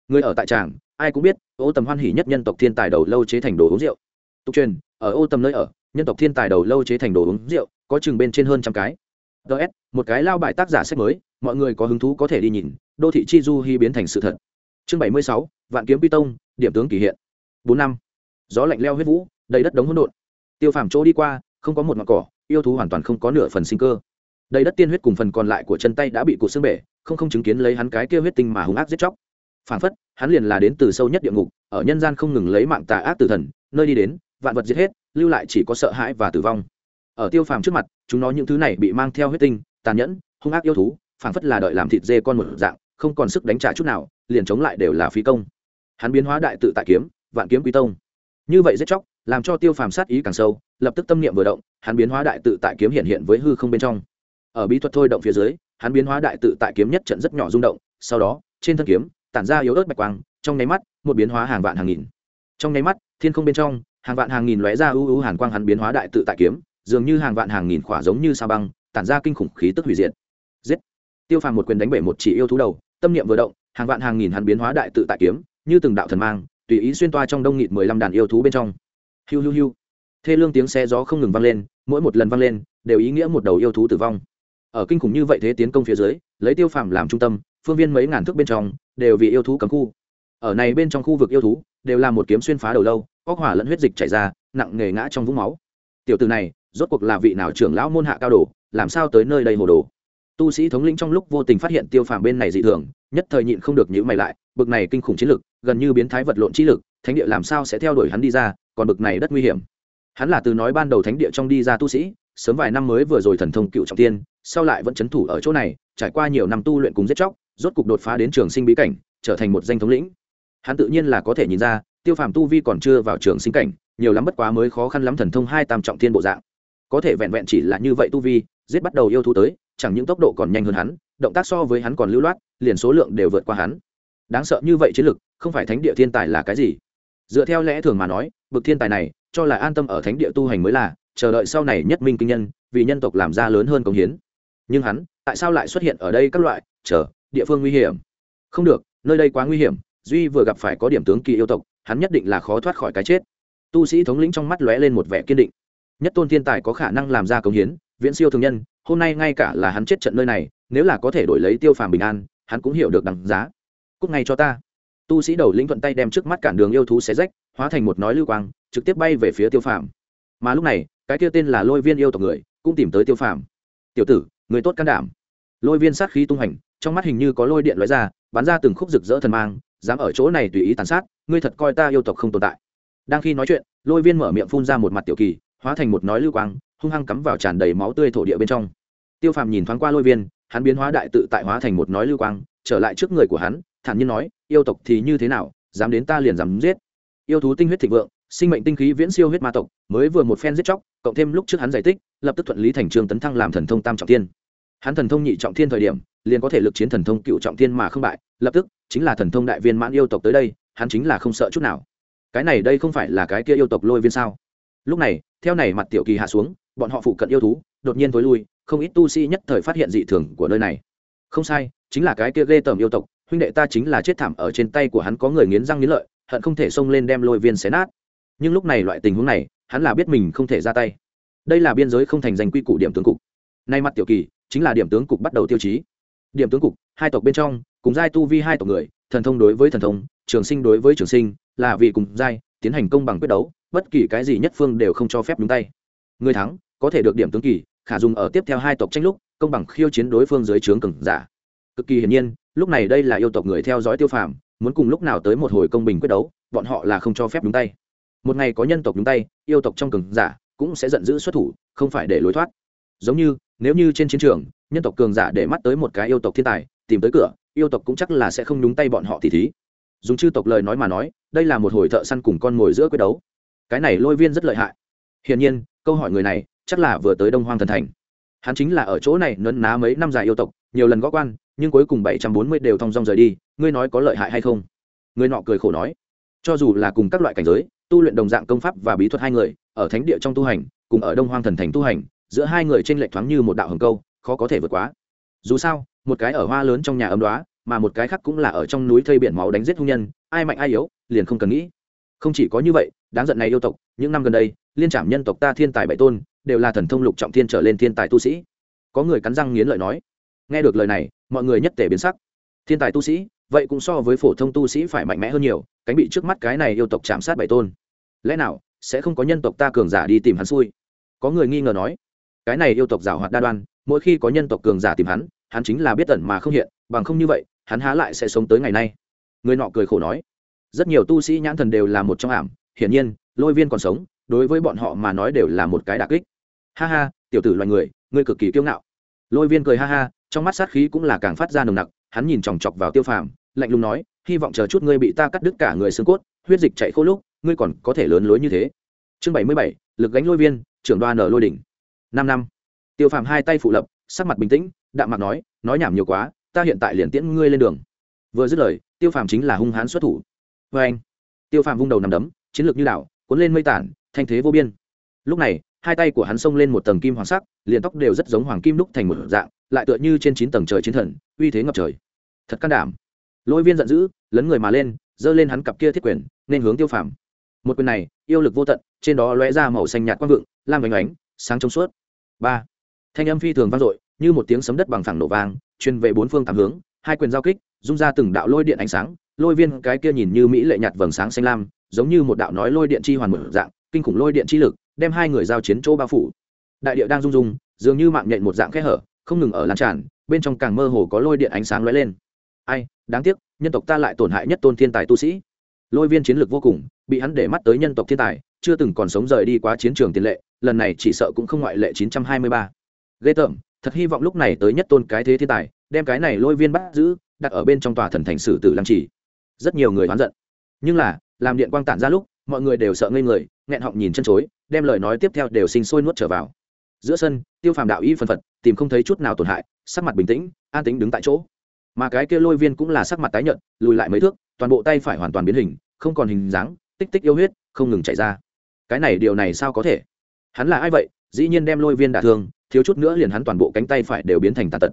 Người ở tại tràng, ai cũng biết, ô tầm hoan hỉ nhất nhân tộc thiên tài đầu lâu chế thành đồ uống rượu. Tục truyền, ở ô tầm nơi ở, nhân tộc thiên tài đầu lâu chế thành đồ uống rượu, có chừng bên trên hơn trăm cái. Ts một cái lao bài tác giả sách mới, mọi người có hứng thú có thể đi nhìn, đô thị chi du hy biến thành sự thật. Chương bảy mươi sáu, vạn kiếm pi tông, điểm tướng kỳ hiện. Bốn năm, gió lạnh leo huyết vũ, đầy đất đống hỗn độn tiêu phàm chỗ đi qua, không có một mặt cỏ, yêu thú hoàn toàn không có nửa phần sinh cơ. Đầy đất tiên huyết cùng phần còn lại của chân tay đã bị cụt xương bể, không không chứng kiến lấy hắn cái kia huyết tinh mà hung ác giết chóc. Phản phất, hắn liền là đến từ sâu nhất địa ngục, ở nhân gian không ngừng lấy mạng tà ác tử thần, nơi đi đến, vạn vật giết hết, lưu lại chỉ có sợ hãi và tử vong. Ở tiêu phàm trước mặt, chúng nó những thứ này bị mang theo huyết tinh, tàn nhẫn, hung ác yêu thú phản phất là đợi làm thịt dê con một dạng, không còn sức đánh trả chút nào, liền chống lại đều là phí công. Hắn biến hóa đại tự tại kiếm, vạn kiếm quý tông. Như vậy giết chóc làm cho tiêu phàm sát ý càng sâu, lập tức tâm niệm vừa động, hắn biến hóa đại tự tại kiếm hiện hiện với hư không bên trong. Ở bí thuật thôi động phía dưới, hắn biến hóa đại tự tại kiếm nhất trận rất nhỏ rung động, sau đó, trên thân kiếm, tản ra yếu ớt bạch quang, trong nháy mắt, một biến hóa hàng vạn hàng nghìn. Trong nháy mắt, thiên không bên trong, hàng vạn hàng nghìn lóe ra ưu ưu hàn quang hắn biến hóa đại tự tại kiếm, dường như hàng vạn hàng nghìn khỏa giống như sao băng, tản ra kinh khủng khí tức hủy diệt. Giết! Tiêu phàm một quyền đánh bể một chỉ yêu thú đầu, tâm niệm vừa động, hàng vạn hàng nghìn hắn biến hóa đại tự tại kiếm, như từng đạo thần mang, tùy ý xuyên toa trong đông nghịt mười lăm đàn yêu thú bên trong hiu hiu hiu. Thê lương tiếng xe gió không ngừng vang lên, mỗi một lần vang lên, đều ý nghĩa một đầu yêu thú tử vong. Ở kinh khủng như vậy thế tiến công phía dưới, lấy tiêu phàm làm trung tâm, phương viên mấy ngàn thước bên trong, đều vì yêu thú cấm khu. Ở này bên trong khu vực yêu thú, đều là một kiếm xuyên phá đầu lâu óc hỏa lẫn huyết dịch chảy ra, nặng nề ngã trong vũng máu. Tiểu từ này, rốt cuộc là vị nào trưởng lão môn hạ cao đồ, làm sao tới nơi đây hồ đồ? Tu sĩ thống lĩnh trong lúc vô tình phát hiện tiêu phàm bên này dị thường, nhất thời nhịn không được nhữ mày lại, bực này kinh khủng chiến lực, gần như biến thái vật lộn trí lực, thánh địa làm sao sẽ theo đuổi hắn đi ra còn bực này rất nguy hiểm. Hắn là từ nói ban đầu thánh địa trong đi ra tu sĩ, sớm vài năm mới vừa rồi thần thông cựu trọng tiên, sau lại vẫn c h ấ n thủ ở chỗ này, trải qua nhiều năm tu luyện cùng giết chóc, rốt cục đột phá đến trường sinh bí cảnh, trở thành một danh thống lĩnh. Hắn tự nhiên là có thể nhìn ra, tiêu phàm tu vi còn chưa vào trường sinh cảnh, nhiều lắm bất quá mới khó khăn lắm thần thông hai tam trọng thiên bộ dạng. Có thể vẹn vẹn chỉ là như vậy tu vi, giết bắt đầu yêu thú tới, chẳng những tốc độ còn nhanh hơn hắn, động tác so với hắn còn lưu loát, liền số lượng đều vượt qua hắn. Đáng sợ như vậy chiến lực, không phải thánh địa thiên tài là cái gì? Dựa theo lẽ thường mà nói, bực thiên tài này, cho là an tâm ở thánh địa tu hành mới là, chờ đợi sau này nhất minh kinh nhân, vì nhân tộc làm ra lớn hơn công hiến. Nhưng hắn, tại sao lại xuất hiện ở đây các loại? Chờ, địa phương nguy hiểm. Không được, nơi đây quá nguy hiểm, duy vừa gặp phải có điểm tướng kỳ yêu tộc, hắn nhất định là khó thoát khỏi cái chết. Tu sĩ thống lĩnh trong mắt lóe lên một vẻ kiên định. Nhất tôn thiên tài có khả năng làm ra công hiến, viễn siêu thường nhân, hôm nay ngay cả là hắn chết trận nơi này, nếu là có thể đổi lấy tiêu phàm bình an, hắn cũng hiểu được đằng giá. Cúc ngay cho ta tu sĩ đầu lĩnh thuận tay đem trước mắt cản đường yêu thú xé rách, hóa thành một nói lưu quang, trực tiếp bay về phía tiêu phàm. Mà lúc này, cái kia tên là lôi viên yêu tộc người, cũng tìm tới tiêu phàm. Tiểu tử, người tốt can đảm. Lôi viên sát khí tung hành trong mắt hình như có lôi điện lóe ra, bắn ra từng khúc rực rỡ thần mang, dám ở chỗ này tùy ý tàn sát, ngươi thật coi ta yêu tộc không tồn tại. Đang khi nói chuyện, lôi viên mở miệng phun ra một mặt tiểu kỳ, hóa thành một nói lưu quang, hung hăng cắm vào tràn đầy máu tươi thổ địa bên trong. Tiêu phàm nhìn thoáng qua lôi viên, hắn biến hóa đại tự tại hóa thành một nói lưu quang, trở lại trước người của hắn thản nhiên nói, yêu tộc thì như thế nào, dám đến ta liền dám giết. Yêu thú tinh huyết thịnh vượng, sinh mệnh tinh khí viễn siêu huyết ma tộc, mới vừa một phen giết chóc, cộng thêm lúc trước hắn giải tích, lập tức thuận lý thành trường tấn thăng làm thần thông tam trọng thiên. Hắn thần thông nhị trọng thiên thời điểm, liền có thể lực chiến thần thông cựu trọng thiên mà không bại, lập tức, chính là thần thông đại viên mãn yêu tộc tới đây, hắn chính là không sợ chút nào. Cái này đây không phải là cái kia yêu tộc lôi viên sao? Lúc này, theo này mặt tiểu kỳ hạ xuống, bọn họ phụ cận yêu thú, đột nhiên tối lui, không ít tu sĩ nhất thời phát hiện dị thường của nơi này. Không sai, chính là cái kia ghê tởm yêu tộc huynh đệ ta chính là chết thảm, ở trên tay của hắn có người nghiến răng nghiến lợi, hận không thể xông lên đem lôi viên xé nát. Nhưng lúc này loại tình huống này, hắn là biết mình không thể ra tay. Đây là biên giới không thành danh quy củ điểm tướng cục. Nay mặt tiểu kỳ, chính là điểm tướng cục bắt đầu tiêu chí. Điểm tướng cục, hai tộc bên trong, cùng giai tu vi hai tộc người, thần thông đối với thần thông, trường sinh đối với trường sinh, là vì cùng giai, tiến hành công bằng quyết đấu, bất kỳ cái gì nhất phương đều không cho phép nhúng tay. Người thắng, có thể được điểm tướng kỳ, khả dùng ở tiếp theo hai tộc tranh lúc, công bằng khiêu chiến đối phương dưới trướng cường giả. Cực kỳ hiển nhiên lúc này đây là yêu tộc người theo dõi tiêu phàm, muốn cùng lúc nào tới một hồi công bình quyết đấu, bọn họ là không cho phép đúng tay. Một ngày có nhân tộc đúng tay, yêu tộc trong cường giả cũng sẽ giận dữ xuất thủ, không phải để lối thoát. Giống như, nếu như trên chiến trường, nhân tộc cường giả để mắt tới một cái yêu tộc thiên tài, tìm tới cửa, yêu tộc cũng chắc là sẽ không nhúng tay bọn họ thì thí. Dùng chư tộc lời nói mà nói, đây là một hồi thợ săn cùng con mồi giữa quyết đấu. Cái này lôi viên rất lợi hại. Hiển nhiên, câu hỏi người này chắc là vừa tới đông hoang thần thành. Hắn chính là ở chỗ này nấn ná mấy năm dài yêu tộc, nhiều lần gõ quan nhưng cuối cùng bảy trăm bốn mươi đều thong dong rời đi, ngươi nói có lợi hại hay không? Người nọ cười khổ nói, cho dù là cùng các loại cảnh giới, tu luyện đồng dạng công pháp và bí thuật hai người, ở thánh địa trong tu hành, cùng ở đông hoang thần thành tu hành, giữa hai người trên lệch thoáng như một đạo hồng câu, khó có thể vượt quá. Dù sao, một cái ở hoa lớn trong nhà ấm đoá mà một cái khác cũng là ở trong núi thây biển máu đánh giết hung nhân, ai mạnh ai yếu, liền không cần nghĩ. Không chỉ có như vậy, đáng giận này yêu tộc, những năm gần đây, liên trảm nhân tộc ta thiên tài bảy tôn, đều là thần thông lục trọng thiên trở lên thiên tài tu sĩ. Có người cắn răng nghiến lợi nói nghe được lời này, mọi người nhất tể biến sắc. Thiên tài tu sĩ, vậy cũng so với phổ thông tu sĩ phải mạnh mẽ hơn nhiều, cánh bị trước mắt cái này yêu tộc chạm sát bảy tôn. Lẽ nào, sẽ không có nhân tộc ta cường giả đi tìm hắn xui? Có người nghi ngờ nói. Cái này yêu tộc giả hoạt đa đoan, mỗi khi có nhân tộc cường giả tìm hắn hắn chính là biết tẩn mà không hiện, bằng không như vậy, hắn há lại sẽ sống tới ngày nay. Người nọ cười khổ nói. Rất nhiều tu sĩ nhãn thần đều là một trong ảm, hiển nhiên, lôi viên còn sống, đối với bọn họ mà nói đều là một cái đà kích. Ha ha, tiểu tử loài người, ngươi cực kỳ kiêu ngạo. Lôi viên cười ha ha trong mắt sát khí cũng là càng phát ra nồng nặc, hắn nhìn chòng chọc vào tiêu phàm, lạnh lùng nói, hy vọng chờ chút ngươi bị ta cắt đứt cả người xương cốt, huyết dịch chạy khô lúc, ngươi còn có thể lớn lối như thế. Chương bảy mươi bảy, lực gánh lôi viên, trưởng đoan ở lôi đỉnh. Năm năm. Tiêu phàm hai tay phụ lập, sắc mặt bình tĩnh, đạm mặt nói nói nhảm nhiều quá, ta hiện tại liền tiễn ngươi lên đường. Vừa dứt lời, tiêu phàm chính là hung hãn xuất thủ. Vê anh, tiêu phàm vung đầu nằm đấm, chiến lược như đảo, cuốn lên mây tản, thanh thế vô biên. Lúc này, hai tay của hắn xông lên một tầng kim hoàng sắc, liền tóc đều rất giống hoàng kim đúc thành một dạng lại tựa như trên chín tầng trời chiến thần, uy thế ngập trời. Thật can đảm. Lôi viên giận dữ, lấn người mà lên, giơ lên hắn cặp kia thiết quyền, nên hướng tiêu phàm. Một quyền này, yêu lực vô tận, trên đó lóe ra màu xanh nhạt quang vượng, lam ánh ánh, sáng trong suốt. Ba. Thanh âm phi thường vang dội, như một tiếng sấm đất bằng phẳng nổ vang, truyền về bốn phương tám hướng, hai quyền giao kích dung ra từng đạo lôi điện ánh sáng, lôi viên cái kia nhìn như mỹ lệ nhạt vầng sáng xanh lam, giống như một đạo nói lôi điện chi hoàn mở dạng, kinh khủng lôi điện chi lực, đem hai người giao chiến chỗ bao phủ. Đại địa đang rung rung, dường như mạng nhện một dạng khe hở không ngừng ở lan tràn, bên trong càng mơ hồ có lôi điện ánh sáng lóe lên ai, đáng tiếc, nhân tộc ta lại tổn hại nhất tôn thiên tài tu sĩ lôi viên chiến lược vô cùng, bị hắn để mắt tới nhân tộc thiên tài, chưa từng còn sống rời đi quá chiến trường tiền lệ, lần này chỉ sợ cũng không ngoại lệ 923. ghê tởm, thật hy vọng lúc này tới nhất tôn cái thế thiên tài, đem cái này lôi viên bắt giữ, đặt ở bên trong tòa thần thành sử tử làm chỉ. rất nhiều người oán giận nhưng là, làm điện quang tản ra lúc, mọi người đều sợ ngây người, nghẹn họng nhìn chân chối, đem lời nói tiếp theo đều sinh sôi nuốt trở vào giữa sân, tiêu phàm đạo y phân phật tìm không thấy chút nào tổn hại, sắc mặt bình tĩnh, an tính đứng tại chỗ. Mà cái kia lôi viên cũng là sắc mặt tái nhợt, lùi lại mấy thước, toàn bộ tay phải hoàn toàn biến hình, không còn hình dáng, tích tích yêu huyết, không ngừng chảy ra. Cái này điều này sao có thể? Hắn là ai vậy? Dĩ nhiên đem lôi viên đả thương, thiếu chút nữa liền hắn toàn bộ cánh tay phải đều biến thành tàn tật.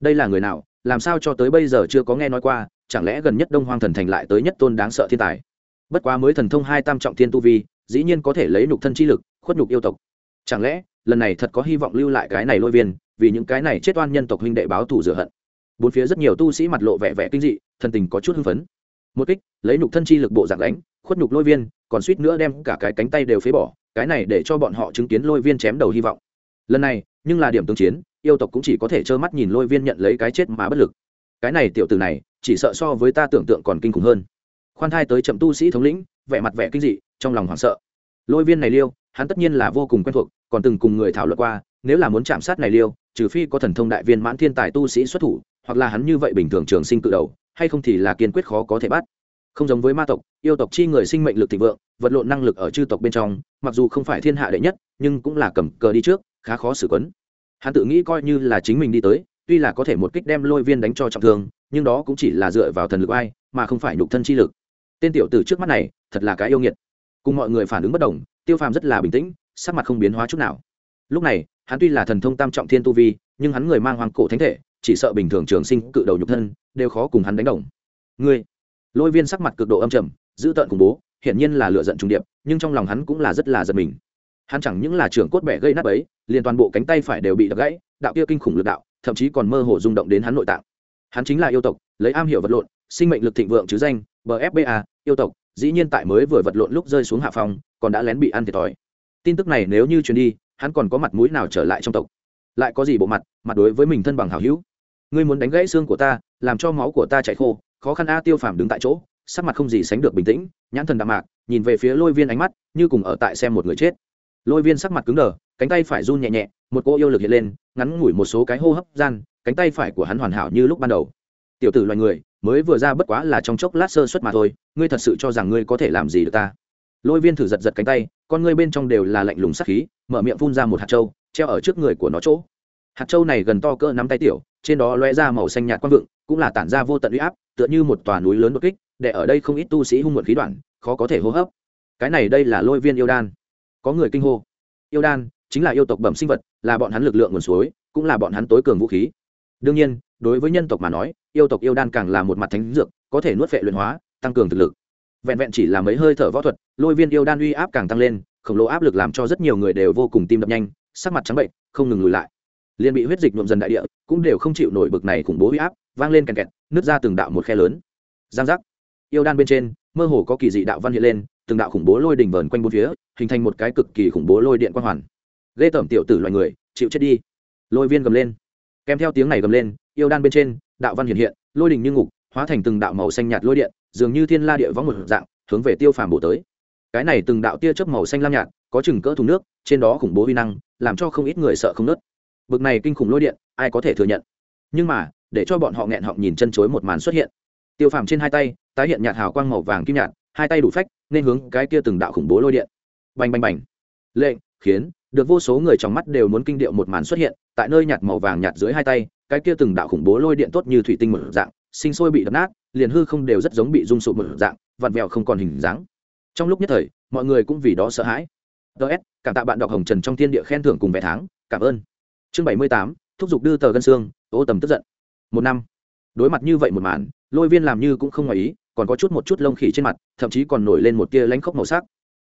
Đây là người nào? Làm sao cho tới bây giờ chưa có nghe nói qua, chẳng lẽ gần nhất đông hoang thần thành lại tới nhất tôn đáng sợ thiên tài? Bất quá mới thần thông hai tam trọng thiên tu vi, dĩ nhiên có thể lấy nhục thân chi lực, khuất nhục yêu tộc. Chẳng lẽ, lần này thật có hy vọng lưu lại cái này lôi viên vì những cái này chết oan nhân tộc huynh đệ báo thù rửa hận. Bốn phía rất nhiều tu sĩ mặt lộ vẻ vẻ kinh dị, thần tình có chút hưng phấn. Một kích, lấy nhục thân chi lực bộ dạng đánh, khuất nhục lôi viên, còn suýt nữa đem cả cái cánh tay đều phế bỏ, cái này để cho bọn họ chứng kiến lôi viên chém đầu hy vọng. Lần này, nhưng là điểm tương chiến, yêu tộc cũng chỉ có thể trơ mắt nhìn lôi viên nhận lấy cái chết mà bất lực. Cái này tiểu từ này, chỉ sợ so với ta tưởng tượng còn kinh khủng hơn. Khoan thai tới chậm tu sĩ thống lĩnh, vẻ mặt vẻ kinh dị, trong lòng hoảng sợ. Lôi viên này liêu, hắn tất nhiên là vô cùng quen thuộc, còn từng cùng người thảo luận qua, nếu là muốn chạm sát này liêu trừ phi có thần thông đại viên mãn thiên tài tu sĩ xuất thủ, hoặc là hắn như vậy bình thường trường sinh cự đầu, hay không thì là kiên quyết khó có thể bắt. Không giống với ma tộc, yêu tộc chi người sinh mệnh lực thịnh vượng, vật lộn năng lực ở chư tộc bên trong, mặc dù không phải thiên hạ đệ nhất, nhưng cũng là cầm cờ đi trước, khá khó xử quấn. Hắn tự nghĩ coi như là chính mình đi tới, tuy là có thể một kích đem lôi viên đánh cho trọng thương, nhưng đó cũng chỉ là dựa vào thần lực ai, mà không phải nhục thân chi lực. Tên tiểu tử trước mắt này, thật là cái yêu nghiệt. Cùng mọi người phản ứng bất đồng, tiêu phàm rất là bình tĩnh, sắc mặt không biến hóa chút nào. Lúc này hắn tuy là thần thông tam trọng thiên tu vi, nhưng hắn người mang hoàng cổ thánh thể, chỉ sợ bình thường trường sinh cự đầu nhục thân, đều khó cùng hắn đánh đồng. Ngươi, lôi viên sắc mặt cực độ âm trầm, dữ tợn khủng bố, hiển nhiên là lựa giận trung điệp, nhưng trong lòng hắn cũng là rất là giật mình. Hắn chẳng những là trưởng cốt bẻ gây nát ấy, liền toàn bộ cánh tay phải đều bị đập gãy, đạo kia kinh khủng lực đạo, thậm chí còn mơ hồ rung động đến hắn nội tạng. Hắn chính là yêu tộc, lấy am hiểu vật lộn, sinh mệnh lực thịnh vượng chứ danh bfba yêu tộc, dĩ nhiên tại mới vừa vật lộn lúc rơi xuống hạ phòng còn đã lén bị ăn thiệt thòi. Tin tức này nếu như truyền đi hắn còn có mặt mũi nào trở lại trong tộc? Lại có gì bộ mặt mặt đối với mình thân bằng hảo hữu? Ngươi muốn đánh gãy xương của ta, làm cho máu của ta chảy khô, khó khăn a tiêu phàm đứng tại chỗ, sắc mặt không gì sánh được bình tĩnh, nhãn thần đạm mạc, nhìn về phía lôi viên ánh mắt, như cùng ở tại xem một người chết. Lôi viên sắc mặt cứng đờ, cánh tay phải run nhẹ nhẹ, một cô yêu lực hiện lên, ngắn ngủi một số cái hô hấp gian, cánh tay phải của hắn hoàn hảo như lúc ban đầu. Tiểu tử loài người, mới vừa ra bất quá là trong chốc lát sơ suất mà thôi, ngươi thật sự cho rằng ngươi có thể làm gì được ta? Lôi viên thử giật giật cánh tay, con ngươi bên trong đều là lạnh lùng sắc khí, mở miệng phun ra một hạt trâu treo ở trước người của nó chỗ. Hạt trâu này gần to cỡ nắm tay tiểu, trên đó loe ra màu xanh nhạt quang vựng cũng là tản ra vô tận uy áp, tựa như một tòa núi lớn đột kích, để ở đây không ít tu sĩ hung muộn khí đoạn, khó có thể hô hấp. Cái này đây là lôi viên yêu đan. Có người kinh hô. Yêu đan chính là yêu tộc bẩm sinh vật, là bọn hắn lực lượng nguồn suối, cũng là bọn hắn tối cường vũ khí. Đương nhiên, đối với nhân tộc mà nói, yêu tộc yêu đan càng là một mặt thánh dược, có thể nuốt vệ luyện hóa, tăng cường thực lực vẹn vẹn chỉ là mấy hơi thở võ thuật, lôi viên yêu đan uy áp càng tăng lên, khổng lồ áp lực làm cho rất nhiều người đều vô cùng tim đập nhanh, sắc mặt trắng bệnh, không ngừng lùi lại. Liền bị huyết dịch nhuộm dần đại địa, cũng đều không chịu nổi bực này khủng bố uy áp, vang lên kèn kẹt, nứt ra từng đạo một khe lớn. Giang giác. Yêu đan bên trên, mơ hồ có kỳ dị đạo văn hiện lên, từng đạo khủng bố lôi đỉnh vờn quanh bốn phía, hình thành một cái cực kỳ khủng bố lôi điện quang hoàn. Ghê tởm tiểu tử loài người, chịu chết đi. Lôi viên gầm lên. Kèm theo tiếng này gầm lên, yêu đan bên trên, đạo văn hiện hiện, lôi đỉnh như ngục, hóa thành từng đạo màu xanh nhạt lôi điện dường như thiên la địa võng một dạng, hướng về tiêu phàm bổ tới. Cái này từng đạo tia chớp màu xanh lam nhạt, có chừng cỡ thùng nước, trên đó khủng bố vi năng, làm cho không ít người sợ không nớt. Bực này kinh khủng lôi điện, ai có thể thừa nhận? Nhưng mà, để cho bọn họ nghẹn họng nhìn chân chối một màn xuất hiện. Tiêu phàm trên hai tay, tái hiện nhạt hào quang màu vàng kim nhạt, hai tay đủ phách, nên hướng cái kia từng đạo khủng bố lôi điện. Bành bành bành. Lệnh, khiến, được vô số người trong mắt đều muốn kinh điệu một màn xuất hiện, tại nơi nhạt màu vàng nhạt dưới hai tay, cái kia từng đạo khủng bố lôi điện tốt như thủy tinh một dạng sinh sôi bị đập nát, liền hư không đều rất giống bị rung sụp một dạng, vặn vẹo không còn hình dáng. Trong lúc nhất thời, mọi người cũng vì đó sợ hãi. Ts cảm tạ bạn đọc hồng trần trong thiên địa khen thưởng cùng vẻ tháng, cảm ơn. Chương bảy mươi tám, thúc giục đưa tờ gân xương, ô tầm tức giận. Một năm, đối mặt như vậy một màn, lôi viên làm như cũng không ngoài ý, còn có chút một chút lông khỉ trên mặt, thậm chí còn nổi lên một tia lánh khốc màu sắc.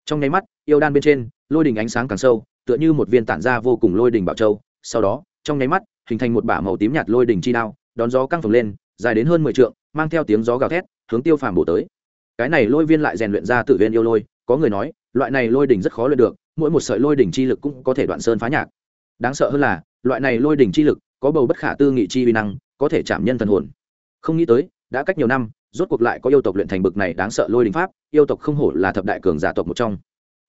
Trong nháy mắt, yêu đan bên trên, lôi đình ánh sáng càng sâu, tựa như một viên tản ra vô cùng lôi đình bảo châu. Sau đó, trong nháy mắt, hình thành một bả màu tím nhạt lôi đình chi đao, đón gió căng phồng lên dài đến hơn mười trượng, mang theo tiếng gió gào thét, hướng tiêu phàm bổ tới. Cái này lôi viên lại rèn luyện ra tự viên yêu lôi, có người nói, loại này lôi đỉnh rất khó luyện được, mỗi một sợi lôi đỉnh chi lực cũng có thể đoạn sơn phá nhạc. Đáng sợ hơn là, loại này lôi đỉnh chi lực có bầu bất khả tư nghị chi vi năng, có thể chạm nhân thần hồn. Không nghĩ tới, đã cách nhiều năm, rốt cuộc lại có yêu tộc luyện thành bực này đáng sợ lôi đỉnh pháp, yêu tộc không hổ là thập đại cường giả tộc một trong.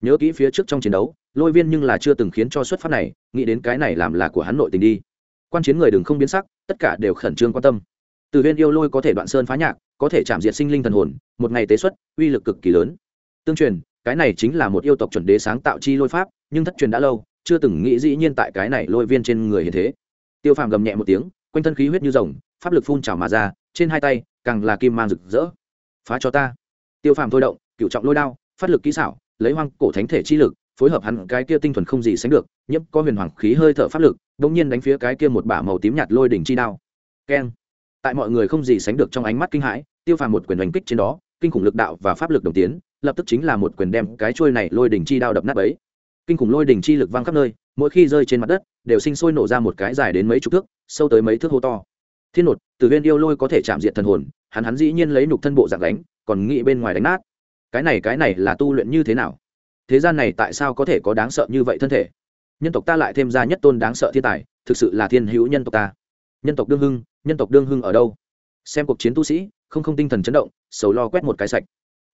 Nhớ kỹ phía trước trong chiến đấu, lôi viên nhưng là chưa từng khiến cho xuất phát này, nghĩ đến cái này làm là của hắn nội tình đi. Quan chiến người đừng không biến sắc, tất cả đều khẩn trương quan tâm từ viên yêu lôi có thể đoạn sơn phá nhạc, có thể chạm diệt sinh linh thần hồn, một ngày tế xuất, uy lực cực kỳ lớn. Tương truyền, cái này chính là một yêu tộc chuẩn đế sáng tạo chi lôi pháp, nhưng thất truyền đã lâu, chưa từng nghĩ dĩ nhiên tại cái này lôi viên trên người hiện thế. Tiêu phàm gầm nhẹ một tiếng, quanh thân khí huyết như rồng, pháp lực phun trào mà ra, trên hai tay, càng là kim mang rực rỡ. Phá cho ta. Tiêu phàm thôi động cựu trọng lôi đao, phát lực kỹ xảo, lấy hoang cổ thánh thể chi lực, phối hợp hắn cái kia tinh thuần không gì sánh được, nhiễm có huyền hoàng khí hơi thở pháp lực đống nhiên đánh phía cái kia một bả màu tím nhạt lôi đỉnh chi đao. Keng tại mọi người không gì sánh được trong ánh mắt kinh hãi, tiêu phàm một quyền đánh kích trên đó, kinh khủng lực đạo và pháp lực đồng tiến, lập tức chính là một quyền đem cái chuôi này lôi đỉnh chi đao đập nát ấy kinh khủng lôi đỉnh chi lực văng khắp nơi, mỗi khi rơi trên mặt đất, đều sinh sôi nổ ra một cái dài đến mấy chục thước, sâu tới mấy thước hô to. Thiên nột, từ viên yêu lôi có thể chạm diện thần hồn, hắn hắn dĩ nhiên lấy nục thân bộ dạng đánh, còn nghĩ bên ngoài đánh nát. Cái này cái này là tu luyện như thế nào? Thế gian này tại sao có thể có đáng sợ như vậy thân thể? Nhân tộc ta lại thêm ra nhất tôn đáng sợ thiên tài, thực sự là thiên hữu nhân tộc ta nhân tộc đương hưng, nhân tộc đương hưng ở đâu? Xem cuộc chiến tu sĩ, không không tinh thần chấn động, sầu lo quét một cái sạch.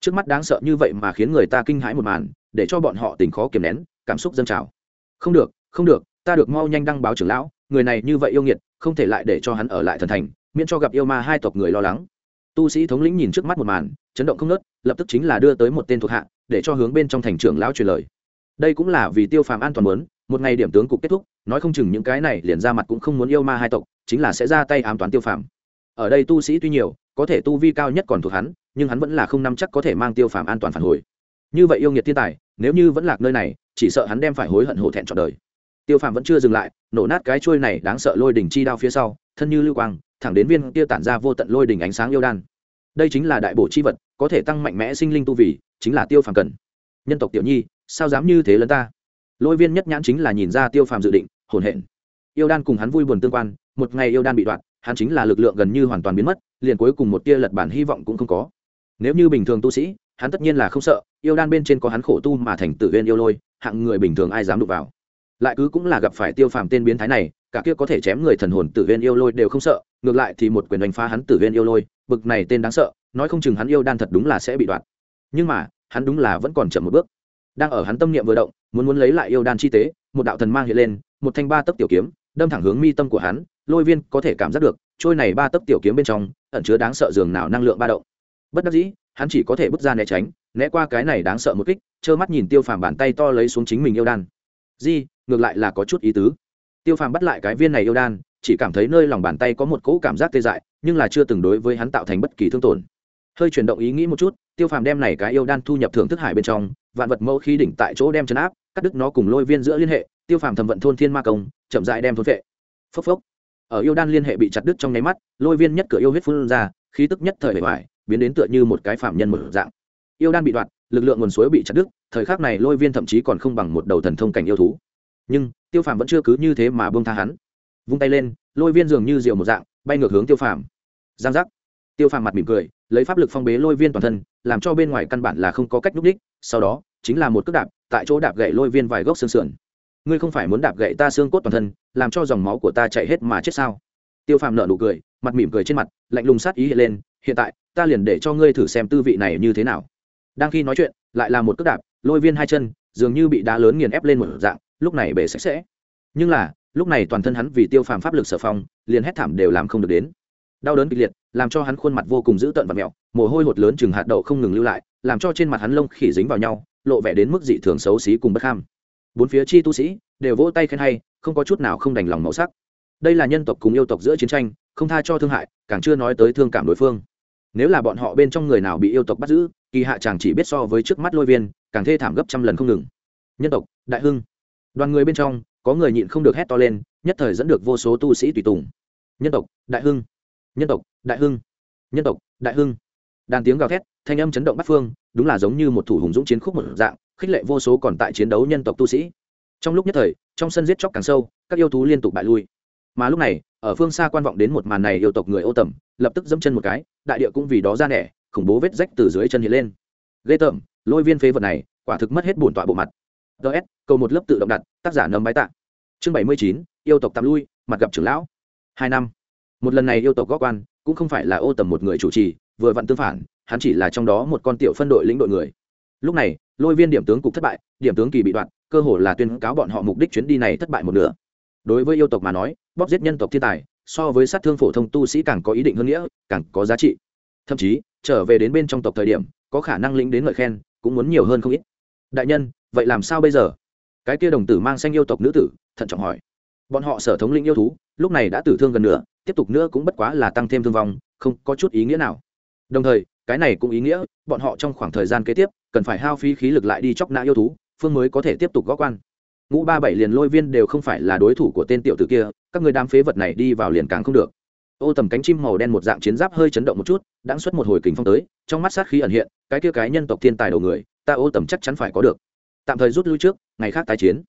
Trước mắt đáng sợ như vậy mà khiến người ta kinh hãi một màn, để cho bọn họ tình khó kiềm nén, cảm xúc dâng trào. Không được không được, ta được mau nhanh đăng báo trưởng lão, người này như vậy yêu nghiệt, không thể lại để cho hắn ở lại thần thành, miễn cho gặp yêu ma hai tộc người lo lắng. Tu sĩ thống lĩnh nhìn trước mắt một màn, chấn động không nớt lập tức chính là đưa tới một tên thuộc hạ, để cho hướng bên trong thành trưởng lão truyền lời. Đây cũng là vì tiêu phàm an toàn muốn, một ngày điểm tướng cục kết thúc, nói không chừng những cái này liền ra mặt cũng không muốn yêu ma hai tộc chính là sẽ ra tay ám toán tiêu phàm. Ở đây tu sĩ tuy nhiều, có thể tu vi cao nhất còn thuộc hắn, nhưng hắn vẫn là không nắm chắc có thể mang tiêu phàm an toàn phản hồi. Như vậy yêu nghiệt thiên tài, nếu như vẫn lạc nơi này, chỉ sợ hắn đem phải hối hận hổ thẹn trọn đời. Tiêu phàm vẫn chưa dừng lại, nổ nát cái chuôi này đáng sợ lôi đỉnh chi đao phía sau, thân như lưu quang, thẳng đến viên kia tản ra vô tận lôi đỉnh ánh sáng yêu đan. Đây chính là đại bổ chi vật, có thể tăng mạnh mẽ sinh linh tu vì chính là tiêu phàm cần. Nhân tộc tiểu nhi, sao dám như thế lớn ta? Lôi viên nhất nhãn chính là nhìn ra tiêu phàm dự định, hồn hển yêu đan cùng hắn vui buồn tương quan một ngày yêu đan bị đoạn, hắn chính là lực lượng gần như hoàn toàn biến mất, liền cuối cùng một tia lật bản hy vọng cũng không có. Nếu như bình thường tu sĩ, hắn tất nhiên là không sợ, yêu đan bên trên có hắn khổ tu mà thành tự viên yêu lôi, hạng người bình thường ai dám đụng vào. Lại cứ cũng là gặp phải tiêu phàm tên biến thái này, cả kia có thể chém người thần hồn tử viên yêu lôi đều không sợ, ngược lại thì một quyền đánh phá hắn tử viên yêu lôi, bực này tên đáng sợ, nói không chừng hắn yêu đan thật đúng là sẽ bị đoạt nhưng mà, hắn đúng là vẫn còn chậm một bước. Đang ở hắn tâm niệm vừa động, muốn muốn lấy lại yêu đan chi tế, một đạo thần mang hiện lên, một thanh ba tấc tiểu kiếm đâm thẳng hướng mi tâm của hắn, lôi viên có thể cảm giác được, trôi này ba tấc tiểu kiếm bên trong, ẩn chứa đáng sợ dường nào năng lượng ba động. Bất đắc dĩ, hắn chỉ có thể bước ra né tránh, né qua cái này đáng sợ một kích, trơ mắt nhìn tiêu phàm bàn tay to lấy xuống chính mình yêu đan. Di, ngược lại là có chút ý tứ. Tiêu phàm bắt lại cái viên này yêu đan, chỉ cảm thấy nơi lòng bàn tay có một cỗ cảm giác tê dại, nhưng là chưa từng đối với hắn tạo thành bất kỳ thương tổn. Hơi chuyển động ý nghĩ một chút, tiêu phàm đem này cái yêu đan thu nhập thưởng thức hải bên trong, vạn vật mẫu khí đỉnh tại chỗ đem chấn áp, cắt đứt nó cùng lôi viên giữa liên hệ tiêu phàm thầm vận thôn thiên ma công, chậm dại đem thôn vệ. Phốc phốc. Ở yêu đan liên hệ bị chặt đứt trong nháy mắt, lôi viên nhất cửa yêu huyết phun ra, khí tức nhất thời bề ngoài biến đến tựa như một cái phạm nhân một dạng. Yêu đan bị đoạt lực lượng nguồn suối bị chặt đứt, thời khắc này lôi viên thậm chí còn không bằng một đầu thần thông cảnh yêu thú. Nhưng, tiêu phàm vẫn chưa cứ như thế mà bông tha hắn. Vung tay lên, lôi viên dường như rượu một dạng, bay ngược hướng tiêu phàm. Giang giác. Tiêu phàm mặt mỉm cười, lấy pháp lực phong bế lôi viên toàn thân, làm cho bên ngoài căn bản là không có cách núp đích, sau đó, chính là một cước đạp, tại chỗ đạp gậy lôi viên vài gốc xương sườn ngươi không phải muốn đạp gậy ta xương cốt toàn thân, làm cho dòng máu của ta chạy hết mà chết sao? Tiêu phàm nợ nụ cười, mặt mỉm cười trên mặt, lạnh lùng sát ý hiện lên, hiện tại, ta liền để cho ngươi thử xem tư vị này như thế nào. Đang khi nói chuyện, lại là một cước đạp, lôi viên hai chân, dường như bị đá lớn nghiền ép lên một dạng, lúc này bể sạch sẽ. Nhưng là, lúc này toàn thân hắn vì tiêu phàm pháp lực sở phong, liền hét thảm đều làm không được đến. Đau đớn kịch liệt, làm cho hắn khuôn mặt vô cùng dữ tợn và mẹo, mồ hôi hột lớn chừng hạt đậu không ngừng lưu lại, làm cho trên mặt hắn lông khỉ dính vào nhau, lộ vẻ đến mức dị thường xấu xí cùng bất kham bốn phía chi tu sĩ đều vỗ tay khen hay, không có chút nào không đành lòng màu sắc. Đây là nhân tộc cùng yêu tộc giữa chiến tranh, không tha cho thương hại, càng chưa nói tới thương cảm đối phương. Nếu là bọn họ bên trong người nào bị yêu tộc bắt giữ, kỳ hạ chàng chỉ biết so với trước mắt lôi viên, càng thê thảm gấp trăm lần không ngừng. Nhân tộc, đại hưng. Đoàn người bên trong, có người nhịn không được hét to lên, nhất thời dẫn được vô số tu sĩ tùy tùng. Nhân tộc, đại hưng. Nhân tộc, đại hưng. Nhân tộc, đại hưng. Đàn tiếng gào thét, thanh âm chấn động bắt phương, đúng là giống như một thủ hùng dũng chiến khúc một dạng khích lệ vô số còn tại chiến đấu nhân tộc tu sĩ. Trong lúc nhất thời, trong sân giết chóc càng sâu, các yêu thú liên tục bại lui. Mà lúc này, ở phương xa quan vọng đến một màn này yêu tộc người ô tầm lập tức dẫm chân một cái, đại địa cũng vì đó ra nẻ, khủng bố vết rách từ dưới chân hiện lên. Ghê tởm, lôi viên phế vật này, quả thực mất hết bổn tọa bộ mặt. Ts cầu một lớp tự động đặt, tác giả nấm bái tạ. Chương bảy mươi chín, yêu tộc tạm lui, mặt gặp trưởng lão. Hai năm. Một lần này yêu tộc góp quan, cũng không phải là ô tầm một người chủ trì, vừa vặn tương phản, hắn chỉ là trong đó một con tiểu phân đội lĩnh đội người lúc này, lôi viên điểm tướng cục thất bại, điểm tướng kỳ bị đoạn, cơ hồ là tuyên cáo bọn họ mục đích chuyến đi này thất bại một nửa. Đối với yêu tộc mà nói, bóp giết nhân tộc thiên tài, so với sát thương phổ thông tu sĩ càng có ý định hơn nghĩa, càng có giá trị. Thậm chí, trở về đến bên trong tộc thời điểm, có khả năng lĩnh đến lời khen, cũng muốn nhiều hơn không ít. Đại nhân, vậy làm sao bây giờ? Cái kia đồng tử mang xanh yêu tộc nữ tử, thận trọng hỏi. Bọn họ sở thống lĩnh yêu thú, lúc này đã tử thương gần nữa tiếp tục nữa cũng bất quá là tăng thêm thương vong, không có chút ý nghĩa nào. Đồng thời cái này cũng ý nghĩa, bọn họ trong khoảng thời gian kế tiếp, cần phải hao phí khí lực lại đi chóc nã yêu thú, phương mới có thể tiếp tục gó quan. Ngũ ba bảy liền lôi viên đều không phải là đối thủ của tên tiểu tử kia, các người đám phế vật này đi vào liền càng không được. Ô tầm cánh chim màu đen một dạng chiến giáp hơi chấn động một chút đã xuất một hồi kính phong tới, trong mắt sát khí ẩn hiện, cái kia cái nhân tộc thiên tài đầu người, ta ô tầm chắc chắn phải có được. Tạm thời rút lui trước, ngày khác tái chiến.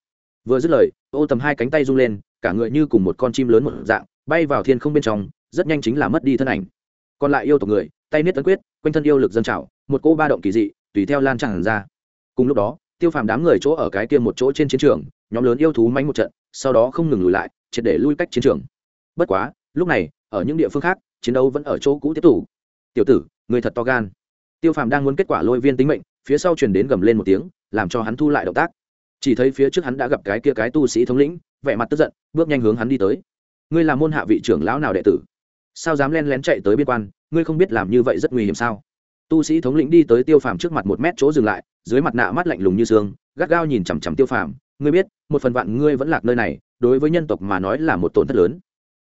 Vừa dứt lời, ô tầm hai cánh tay rung lên, cả người như cùng một con chim lớn một dạng, bay vào thiên không bên trong, rất nhanh chính là mất đi thân ảnh. Còn lại yêu tộc người, tay niết tấn quyết quanh thân yêu lực dân trào, một cỗ ba động kỳ dị, tùy theo lan tràn ra. Cùng lúc đó, tiêu phàm đám người chỗ ở cái kia một chỗ trên chiến trường, nhóm lớn yêu thú mánh một trận, sau đó không ngừng lùi lại, triệt để lui cách chiến trường. Bất quá, lúc này, ở những địa phương khác, chiến đấu vẫn ở chỗ cũ tiếp tục. Tiểu tử người thật to gan. Tiêu phàm đang muốn kết quả lôi viên tính mệnh, phía sau chuyển đến gầm lên một tiếng, làm cho hắn thu lại động tác. Chỉ thấy phía trước hắn đã gặp cái kia cái tu sĩ thống lĩnh, vẻ mặt tức giận, bước nhanh hướng hắn đi tới. Ngươi là môn hạ vị trưởng lão nào đệ tử? Sao dám len lén chạy tới biên quan, ngươi không biết làm như vậy rất nguy hiểm sao? Tu sĩ thống lĩnh đi tới tiêu phàm trước mặt một mét chỗ dừng lại, dưới mặt nạ mắt lạnh lùng như xương, gắt gao nhìn chằm chằm tiêu phàm, ngươi biết, một phần vạn ngươi vẫn lạc nơi này, đối với nhân tộc mà nói là một tổn thất lớn.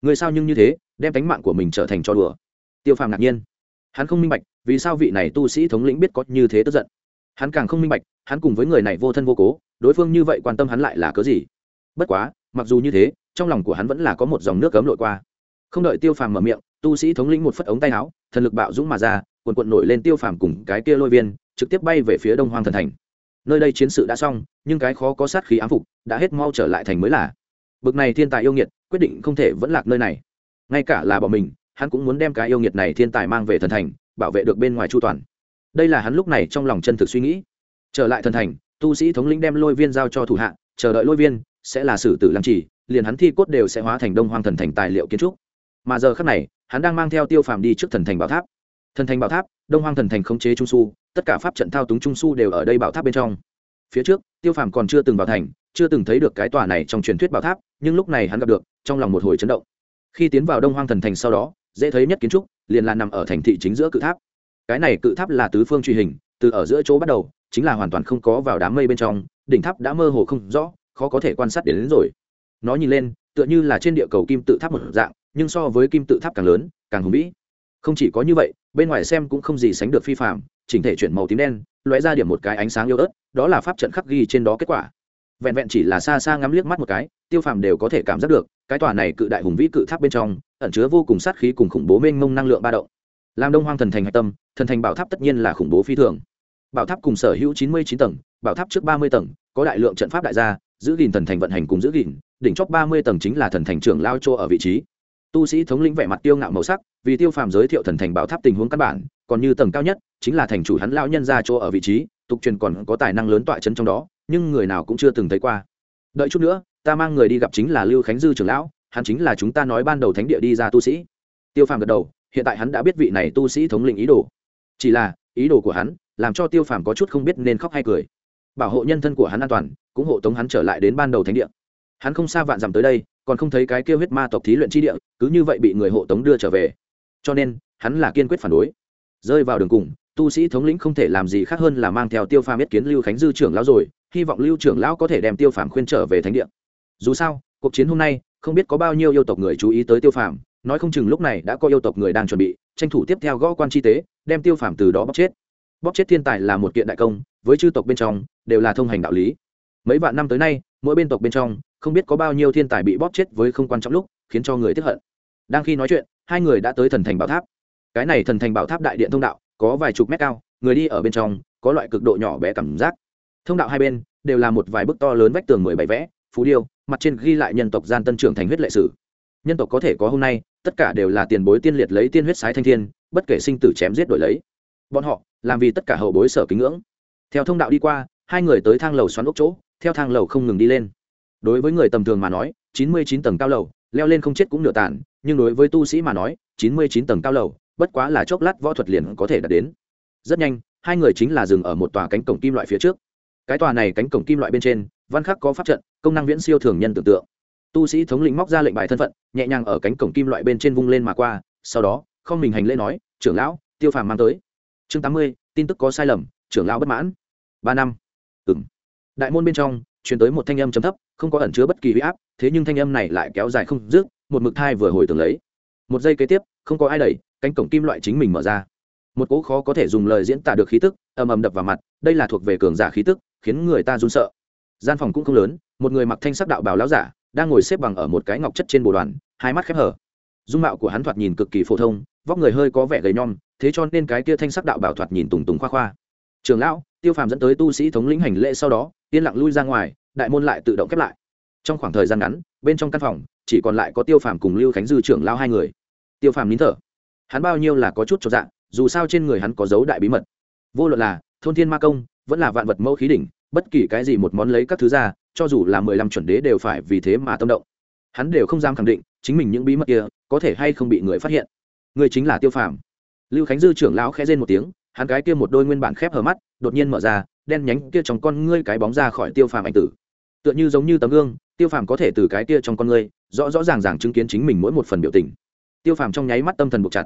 Ngươi sao nhưng như thế, đem tánh mạng của mình trở thành cho đùa? Tiêu phàm ngạc nhiên. Hắn không minh bạch, vì sao vị này tu sĩ thống lĩnh biết có như thế tức giận. Hắn càng không minh bạch, hắn cùng với người này vô thân vô cố, đối phương như vậy quan tâm hắn lại là cớ gì? Bất quá, mặc dù như thế, trong lòng của hắn vẫn là có một dòng nước cấm lội qua không đợi tiêu phàm mở miệng, tu sĩ thống lĩnh một phất ống tay áo, thần lực bạo dũng mà ra quần quận nổi lên tiêu phàm cùng cái kia lôi viên, trực tiếp bay về phía đông hoang thần thành. Nơi đây chiến sự đã xong, nhưng cái khó có sát khí ám phục, đã hết mau trở lại thành mới là. Bực này thiên tài yêu nghiệt, quyết định không thể vẫn lạc nơi này. Ngay cả là bỏ mình, hắn cũng muốn đem cái yêu nghiệt này thiên tài mang về thần thành, bảo vệ được bên ngoài chu toàn. Đây là hắn lúc này trong lòng chân thực suy nghĩ. Trở lại thần thành, tu sĩ thống lĩnh đem lôi viên giao cho thủ hạ, chờ đợi lôi viên sẽ là sử tử làm chỉ liền hắn thi cốt đều sẽ hóa thành đông hoang thần thành tài liệu kiến trúc mà giờ khắc này hắn đang mang theo tiêu phàm đi trước thần thành bảo tháp. Thần thành bảo tháp đông hoang thần thành khống chế trung su tất cả pháp trận thao túng trung su đều ở đây bảo tháp bên trong. Phía trước tiêu phàm còn chưa từng vào thành chưa từng thấy được cái tòa này trong truyền thuyết bảo tháp nhưng lúc này hắn gặp được trong lòng một hồi chấn động. Khi tiến vào đông hoang thần thành sau đó dễ thấy nhất kiến trúc liền là nằm ở thành thị chính giữa cự tháp. Cái này cự tháp là tứ phương truy hình từ ở giữa chỗ bắt đầu chính là hoàn toàn không có vào đám mây bên trong đỉnh tháp đã mơ hồ không rõ khó có thể quan sát đến, đến rồi. Nó nhìn lên tựa như là trên địa cầu kim tự tháp một dạng nhưng so với kim tự tháp càng lớn, càng hùng vĩ. Không chỉ có như vậy, bên ngoài xem cũng không gì sánh được phi phạm chỉnh thể chuyển màu tím đen, lóe ra điểm một cái ánh sáng yếu ớt, đó là pháp trận khắc ghi trên đó kết quả. Vẹn vẹn chỉ là xa xa ngắm liếc mắt một cái, tiêu phàm đều có thể cảm giác được, cái tòa này cự đại hùng vĩ cự tháp bên trong, ẩn chứa vô cùng sát khí cùng khủng bố mênh mông năng lượng ba động. Làm đông hoang thần thành hạch tâm, thần thành bảo tháp tất nhiên là khủng bố phi thường. Bảo tháp cùng sở hữu chín mươi chín tầng, bảo tháp trước ba mươi tầng, có đại lượng trận pháp đại gia, giữ gìn thần thành vận hành cùng giữ gìn, đỉnh chóp ba mươi tầng chính là thần thành trưởng lao chỗ ở vị trí tu sĩ thống lĩnh vẻ mặt tiêu ngạo màu sắc, vì tiêu phàm giới thiệu thần thành bảo tháp tình huống căn bản, còn như tầng cao nhất, chính là thành chủ hắn lao nhân ra chỗ ở vị trí, tục truyền còn có tài năng lớn tọa chấn trong đó, nhưng người nào cũng chưa từng thấy qua. Đợi chút nữa, ta mang người đi gặp chính là lưu khánh dư trưởng lão, hắn chính là chúng ta nói ban đầu thánh địa đi ra tu sĩ. Tiêu phàm gật đầu, hiện tại hắn đã biết vị này tu sĩ thống lĩnh ý đồ. Chỉ là, ý đồ của hắn, làm cho tiêu phàm có chút không biết nên khóc hay cười. Bảo hộ nhân thân của hắn an toàn, cũng hộ tống hắn trở lại đến ban đầu thánh địa. Hắn không xa vạn dặm tới đây còn không thấy cái kêu huyết ma tộc thí luyện chi địa, cứ như vậy bị người hộ tống đưa trở về. Cho nên, hắn là kiên quyết phản đối. Rơi vào đường cùng, tu sĩ thống lĩnh không thể làm gì khác hơn là mang theo tiêu phàm biết kiến lưu khánh dư trưởng lão rồi, hy vọng lưu trưởng lão có thể đem tiêu phàm khuyên trở về thánh địa. Dù sao, cuộc chiến hôm nay, không biết có bao nhiêu yêu tộc người chú ý tới tiêu phàm, nói không chừng lúc này đã có yêu tộc người đang chuẩn bị, tranh thủ tiếp theo gõ quan chi tế, đem tiêu phàm từ đó bóc chết. Bóc chết thiên tài là một kiện đại công, với chư tộc bên trong, đều là thông hành đạo lý mấy vạn năm tới nay, mỗi bên tộc bên trong, không biết có bao nhiêu thiên tài bị bóp chết với không quan trọng lúc, khiến cho người tiếp hận. Đang khi nói chuyện, hai người đã tới thần thành bảo tháp. Cái này thần thành bảo tháp đại điện thông đạo, có vài chục mét cao, người đi ở bên trong, có loại cực độ nhỏ bé cảm giác. Thông đạo hai bên, đều là một vài bức to lớn vách tường mười bảy vẽ phú điêu, mặt trên ghi lại nhân tộc gian tân trưởng thành huyết lệ sử. Nhân tộc có thể có hôm nay, tất cả đều là tiền bối tiên liệt lấy tiên huyết sái thanh thiên, bất kể sinh tử chém giết đổi lấy. Bọn họ, làm vì tất cả hậu bối sở kính ngưỡng. Theo thông đạo đi qua, hai người tới thang lầu xoắn ốc chỗ theo thang lầu không ngừng đi lên. Đối với người tầm thường mà nói, chín mươi chín tầng cao lầu, leo lên không chết cũng nửa tàn, nhưng đối với tu sĩ mà nói, chín mươi chín tầng cao lầu, bất quá là chốc lát võ thuật liền có thể đạt đến. Rất nhanh, hai người chính là dừng ở một tòa cánh cổng kim loại phía trước. Cái tòa này cánh cổng kim loại bên trên, văn khắc có pháp trận, công năng viễn siêu thường nhân tưởng tượng. Tu sĩ thống lĩnh móc ra lệnh bài thân phận, nhẹ nhàng ở cánh cổng kim loại bên trên vung lên mà qua, sau đó, không mình hành lễ nói, trưởng lão, tiêu phàm mang tới. Chương tám mươi, tin tức có sai lầm, trưởng lão bất mãn. Ba năm đại môn bên trong, truyền tới một thanh âm chấm thấp, không có ẩn chứa bất kỳ huy áp, thế nhưng thanh âm này lại kéo dài không dứt, một mực thai vừa hồi tưởng lấy. Một giây kế tiếp, không có ai đẩy, cánh cổng kim loại chính mình mở ra. Một cỗ khó có thể dùng lời diễn tả được khí tức, ầm ầm đập vào mặt, đây là thuộc về cường giả khí tức, khiến người ta run sợ. Gian phòng cũng không lớn, một người mặc thanh sắc đạo bào láo giả, đang ngồi xếp bằng ở một cái ngọc chất trên bồ đoàn, hai mắt khép hở dung mạo của hắn thoạt nhìn cực kỳ phổ thông, vóc người hơi có vẻ gầy nhom, thế cho nên cái kia thanh sắc đạo bảo thoạt nhìn tùng tùng khoa khoa. Trường lão tiêu phàm dẫn tới tu sĩ thống lĩnh hành lễ sau đó, yên lặng lui ra ngoài, đại môn lại tự động khép lại. Trong khoảng thời gian ngắn, bên trong căn phòng, chỉ còn lại có tiêu phàm cùng lưu khánh dư trưởng lao hai người. Tiêu phàm nín thở. Hắn bao nhiêu là có chút cho dạng dù sao trên người hắn có dấu đại bí mật. Vô luận là thôn thiên ma công, vẫn là vạn vật mẫu khí đỉnh, bất kỳ cái gì một món lấy các thứ ra, cho dù là mười lăm chuẩn đế đều phải vì thế mà tâm động. Hắn đều không dám khẳng định chính mình những bí mật kia có thể hay không bị người phát hiện. Người chính là tiêu phàm. Lưu khánh dư trưởng lão khẽ rên một tiếng hắn cái kia một đôi nguyên bản khép hờ mắt, đột nhiên mở ra, đen nhánh kia trong con ngươi cái bóng ra khỏi tiêu phàm ảnh tử. Tựa như giống như tấm gương, tiêu phàm có thể từ cái kia trong con ngươi, rõ rõ ràng ràng chứng kiến chính mình mỗi một phần biểu tình. Tiêu phàm trong nháy mắt tâm thần buộc chặt.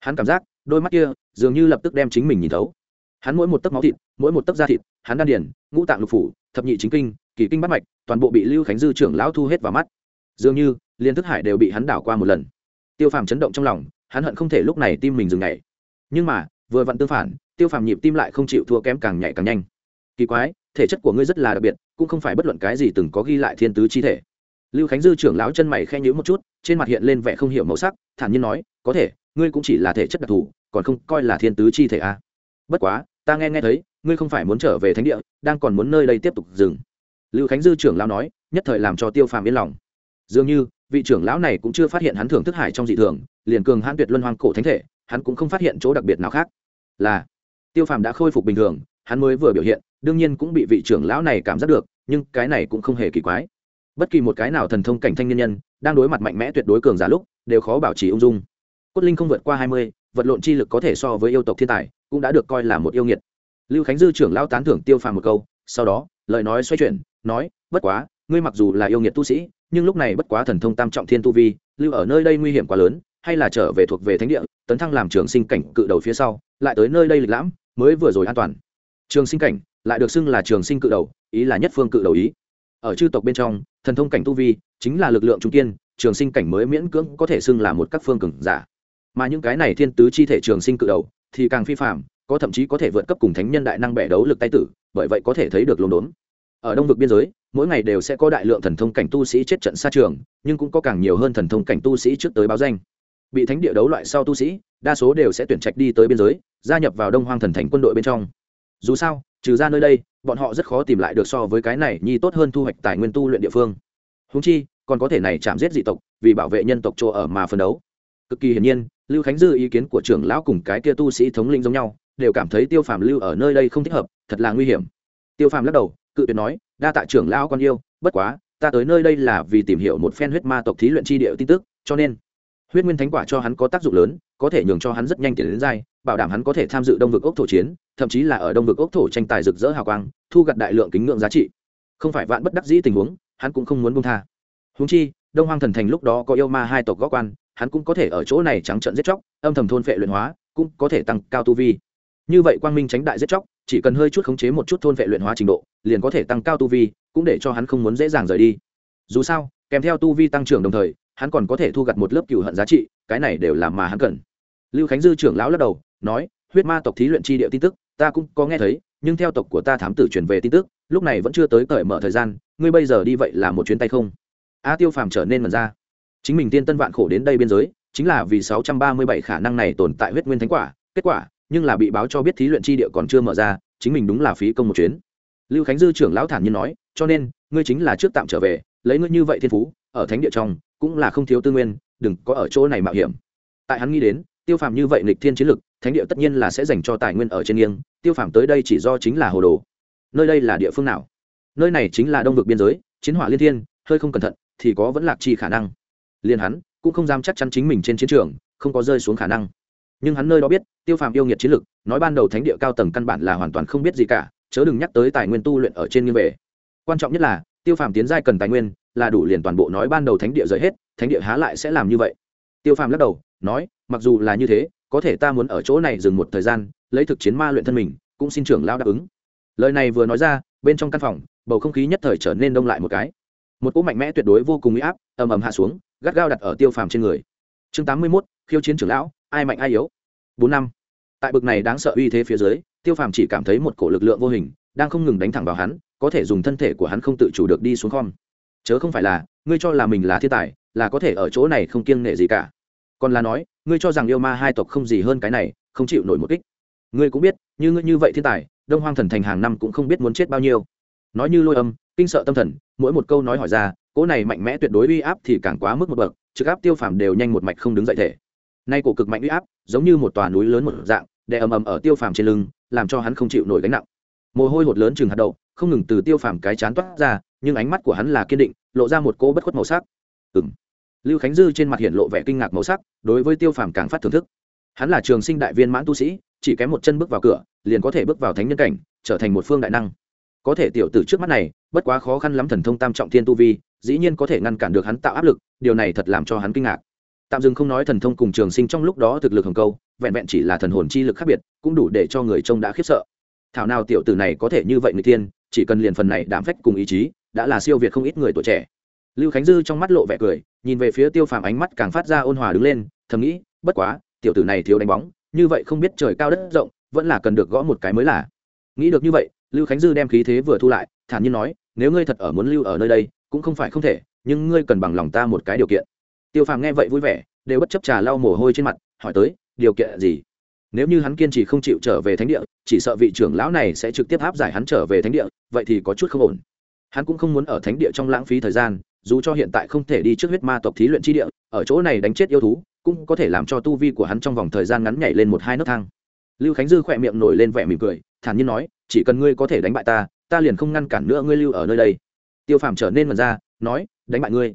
Hắn cảm giác, đôi mắt kia, dường như lập tức đem chính mình nhìn thấu. Hắn mỗi một tấc máu thịt, mỗi một tấc da thịt, hắn đan điển ngũ tạng lục phủ, thập nhị chính kinh, kỳ kinh bắt mạch, toàn bộ bị lưu khánh dư trưởng lão thu hết vào mắt. Dường như liên thức hải đều bị hắn đảo qua một lần. Tiêu phàm chấn động trong lòng, hắn hận không thể lúc này tim mình dừng nhảy. Nhưng mà vừa vặn tương phản, tiêu phàm nhịp tim lại không chịu thua kém càng nhảy càng nhanh. Kỳ quái, thể chất của ngươi rất là đặc biệt, cũng không phải bất luận cái gì từng có ghi lại thiên tứ chi thể. Lưu khánh dư trưởng lão chân mày khen nhữ một chút, trên mặt hiện lên vẻ không hiểu màu sắc, thản nhiên nói, có thể, ngươi cũng chỉ là thể chất đặc thù, còn không coi là thiên tứ chi thể a à. bất quá, ta nghe nghe thấy, ngươi không phải muốn trở về thánh địa, đang còn muốn nơi đây tiếp tục dừng lưu khánh dư trưởng lão nói, nhất thời làm cho tiêu phàm yên lòng. Dường như, vị trưởng lão này cũng chưa phát hiện hắn thưởng thức hải trong dị thường, liền cường hãn tuyệt luân hoang cổ thánh thể, hắn cũng không phát hiện chỗ đặc biệt nào khác là, tiêu phàm đã khôi phục bình thường, hắn mới vừa biểu hiện, đương nhiên cũng bị vị trưởng lão này cảm giác được, nhưng cái này cũng không hề kỳ quái. Bất kỳ một cái nào thần thông cảnh thanh nhân nhân, đang đối mặt mạnh mẽ tuyệt đối cường giả lúc, đều khó bảo trì ung dung. Cốt linh không vượt qua hai mươi, vật lộn chi lực có thể so với yêu tộc thiên tài, cũng đã được coi là một yêu nghiệt. Lưu khánh dư trưởng lão tán thưởng tiêu phàm một câu, sau đó, lời nói xoay chuyển, nói, bất quá, ngươi mặc dù là yêu nghiệt tu sĩ, nhưng lúc này bất quá thần thông tam trọng thiên tu vi, lưu ở nơi đây nguy hiểm quá lớn hay là trở về thuộc về thánh địa, tấn thăng làm trường sinh cảnh cự đầu phía sau, lại tới nơi đây lịch lãm, mới vừa rồi an toàn. Trường sinh cảnh lại được xưng là trường sinh cự đầu, ý là nhất phương cự đầu ý. Ở chư tộc bên trong, thần thông cảnh tu vi chính là lực lượng trung kiên, trường sinh cảnh mới miễn cưỡng có thể xưng là một các phương cường giả. Mà những cái này thiên tứ chi thể trường sinh cự đầu thì càng phi phạm có thậm chí có thể vượt cấp cùng thánh nhân đại năng bẻ đấu lực tay tử, bởi vậy có thể thấy được lồn đốn. Ở đông vực biên giới, mỗi ngày đều sẽ có đại lượng thần thông cảnh tu sĩ chết trận xa trường, nhưng cũng có càng nhiều hơn thần thông cảnh tu sĩ trước tới báo danh bị thánh địa đấu loại sau tu sĩ, đa số đều sẽ tuyển trạch đi tới biên giới, gia nhập vào đông hoang thần thành quân đội bên trong. Dù sao, trừ ra nơi đây, bọn họ rất khó tìm lại được so với cái này nhi tốt hơn thu hoạch tài nguyên tu luyện địa phương. Húng chi, còn có thể này chạm giết dị tộc, vì bảo vệ nhân tộc chỗ ở mà phân đấu. Cực kỳ hiển nhiên, lưu khánh dư ý kiến của trưởng lão cùng cái kia tu sĩ thống linh giống nhau, đều cảm thấy tiêu phàm lưu ở nơi đây không thích hợp, thật là nguy hiểm. Tiêu phàm lắc đầu, cự tuyệt nói, đa tạ trưởng lão con yêu, bất quá, ta tới nơi đây là vì tìm hiểu một phen huyết ma tộc thí luyện chi địa tin tức, cho nên huyết nguyên thánh quả cho hắn có tác dụng lớn, có thể nhường cho hắn rất nhanh tiền đến dai bảo đảm hắn có thể tham dự đông vực ốc thổ chiến, thậm chí là ở đông vực ốc thổ tranh tài rực rỡ hào quang, thu gặt đại lượng kính ngưỡng giá trị. Không phải vạn bất đắc dĩ tình huống, hắn cũng không muốn buông tha. Húng chi, đông hoang thần thành lúc đó có yêu ma hai tộc gó quan, hắn cũng có thể ở chỗ này trắng trợn giết chóc, âm thầm thôn phệ luyện hóa, cũng có thể tăng cao tu vi. Như vậy quang minh tránh đại giết chóc, chỉ cần hơi chút khống chế một chút thôn phệ luyện hóa trình độ, liền có thể tăng cao tu vi, cũng để cho hắn không muốn dễ dàng rời đi. Dù sao, kèm theo tu vi tăng trưởng đồng thời hắn còn có thể thu gặt một lớp cựu hận giá trị, cái này đều là mà hắn cần. Lưu khánh dư trưởng lão lắc đầu, nói, huyết ma tộc thí luyện tri địa tin tức, ta cũng có nghe thấy, nhưng theo tộc của ta thám tử truyền về tin tức, lúc này vẫn chưa tới cởi mở thời gian, ngươi bây giờ đi vậy là một chuyến tay không? A tiêu phàm trở nên mật ra. Chính mình tiên tân vạn khổ đến đây biên giới, chính là vì sáu trăm ba mươi bảy khả năng này tồn tại huyết nguyên thánh quả, kết quả, nhưng là bị báo cho biết thí luyện tri địa còn chưa mở ra, chính mình đúng là phí công một chuyến. Lưu khánh dư trưởng lão thản nhiên nói, cho nên, ngươi chính là trước tạm trở về, lấy ngươi như vậy thiên phú, ở thánh địa trong cũng là không thiếu tư nguyên, đừng có ở chỗ này mạo hiểm. Tại hắn nghĩ đến, tiêu phàm như vậy nghịch thiên chiến lực, thánh địa tất nhiên là sẽ dành cho tài nguyên ở trên nghiêng, tiêu phàm tới đây chỉ do chính là hồ đồ. Nơi đây là địa phương nào? Nơi này chính là đông vực biên giới, chiến hỏa liên thiên, hơi không cẩn thận, thì có vẫn lạc chi khả năng. Liền hắn, cũng không dám chắc chắn chính mình trên chiến trường, không có rơi xuống khả năng. Nhưng hắn nơi đó biết, tiêu phàm yêu nghiệt chiến lực, nói ban đầu thánh địa cao tầng căn bản là hoàn toàn không biết gì cả, chớ đừng nhắc tới tài nguyên tu luyện ở trên nghiêng về. Quan trọng nhất là, tiêu phàm tiến giai cần tài nguyên là đủ liền toàn bộ nói ban đầu thánh địa rời hết, thánh địa há lại sẽ làm như vậy. Tiêu phàm lắc đầu, nói, mặc dù là như thế, có thể ta muốn ở chỗ này dừng một thời gian, lấy thực chiến ma luyện thân mình, cũng xin trưởng lao đáp ứng. Lời này vừa nói ra, bên trong căn phòng, bầu không khí nhất thời trở nên đông lại một cái. Một cỗ mạnh mẽ tuyệt đối vô cùng uy áp, ầm ầm hạ xuống, gắt gao đặt ở tiêu phàm trên người. Chương tám mươi mốt, khiêu chiến trưởng lão, ai mạnh ai yếu? Bốn năm. Tại bực này đáng sợ uy thế phía dưới, tiêu phàm chỉ cảm thấy một cổ lực lượng vô hình, đang không ngừng đánh thẳng vào hắn, có thể dùng thân thể của hắn không tự chủ được đi xuống khom chớ không phải là, ngươi cho là mình là thiên tài, là có thể ở chỗ này không kiêng nể gì cả. Còn là nói, ngươi cho rằng yêu ma hai tộc không gì hơn cái này, không chịu nổi một kích. Ngươi cũng biết, như ngươi như vậy thiên tài, đông hoang thần thành hàng năm cũng không biết muốn chết bao nhiêu. Nói như lôi âm, kinh sợ tâm thần, mỗi một câu nói hỏi ra, cỗ này mạnh mẽ tuyệt đối uy áp thì càng quá mức một bậc, trực áp tiêu phàm đều nhanh một mạch không đứng dậy thể. Nay cổ cực mạnh uy áp, giống như một tòa núi lớn một dạng, đè ầm ầm ở tiêu phàm trên lưng, làm cho hắn không chịu nổi gánh nặng mồ hôi hột lớn chừng hạt đậu, không ngừng từ tiêu phàm cái chán toát ra, nhưng ánh mắt của hắn là kiên định, lộ ra một cỗ bất khuất màu sắc. Ừng lưu khánh dư trên mặt hiện lộ vẻ kinh ngạc màu sắc, đối với tiêu phàm càng phát thưởng thức. Hắn là trường sinh đại viên mãn tu sĩ, chỉ kém một chân bước vào cửa, liền có thể bước vào thánh nhân cảnh, trở thành một phương đại năng. Có thể tiểu tử trước mắt này, bất quá khó khăn lắm thần thông tam trọng thiên tu vi, dĩ nhiên có thể ngăn cản được hắn tạo áp lực, điều này thật làm cho hắn kinh ngạc. Tạm dừng không nói thần thông cùng trường sinh trong lúc đó thực lực hồng câu, vẹn vẹn chỉ là thần hồn chi lực khác biệt, cũng đủ để cho người trông đã khiếp sợ thảo nào tiểu tử này có thể như vậy người tiên, chỉ cần liền phần này đảm phách cùng ý chí, đã là siêu việt không ít người tuổi trẻ. Lưu khánh dư trong mắt lộ vẻ cười, nhìn về phía tiêu phàm ánh mắt càng phát ra ôn hòa đứng lên, thầm nghĩ, bất quá, tiểu tử này thiếu đánh bóng, như vậy không biết trời cao đất rộng, vẫn là cần được gõ một cái mới là. Nghĩ được như vậy, lưu khánh dư đem khí thế vừa thu lại, thản nhiên nói, nếu ngươi thật ở muốn lưu ở nơi đây, cũng không phải không thể, nhưng ngươi cần bằng lòng ta một cái điều kiện. Tiêu phàm nghe vậy vui vẻ, đều bất chấp trà lau mồ hôi trên mặt, hỏi tới, điều kiện gì? Nếu như hắn kiên trì không chịu trở về thánh địa, chỉ sợ vị trưởng lão này sẽ trực tiếp áp giải hắn trở về thánh địa, vậy thì có chút không ổn. Hắn cũng không muốn ở thánh địa trong lãng phí thời gian, dù cho hiện tại không thể đi trước huyết ma tộc thí luyện chi địa, ở chỗ này đánh chết yêu thú, cũng có thể làm cho tu vi của hắn trong vòng thời gian ngắn nhảy lên một hai nấc thang. Lưu khánh dư khỏe miệng nổi lên vẻ mỉm cười, thản nhiên nói, chỉ cần ngươi có thể đánh bại ta ta liền không ngăn cản nữa ngươi lưu ở nơi đây. Tiêu phàm trở nên mật ra, nói, đánh bại ngươi?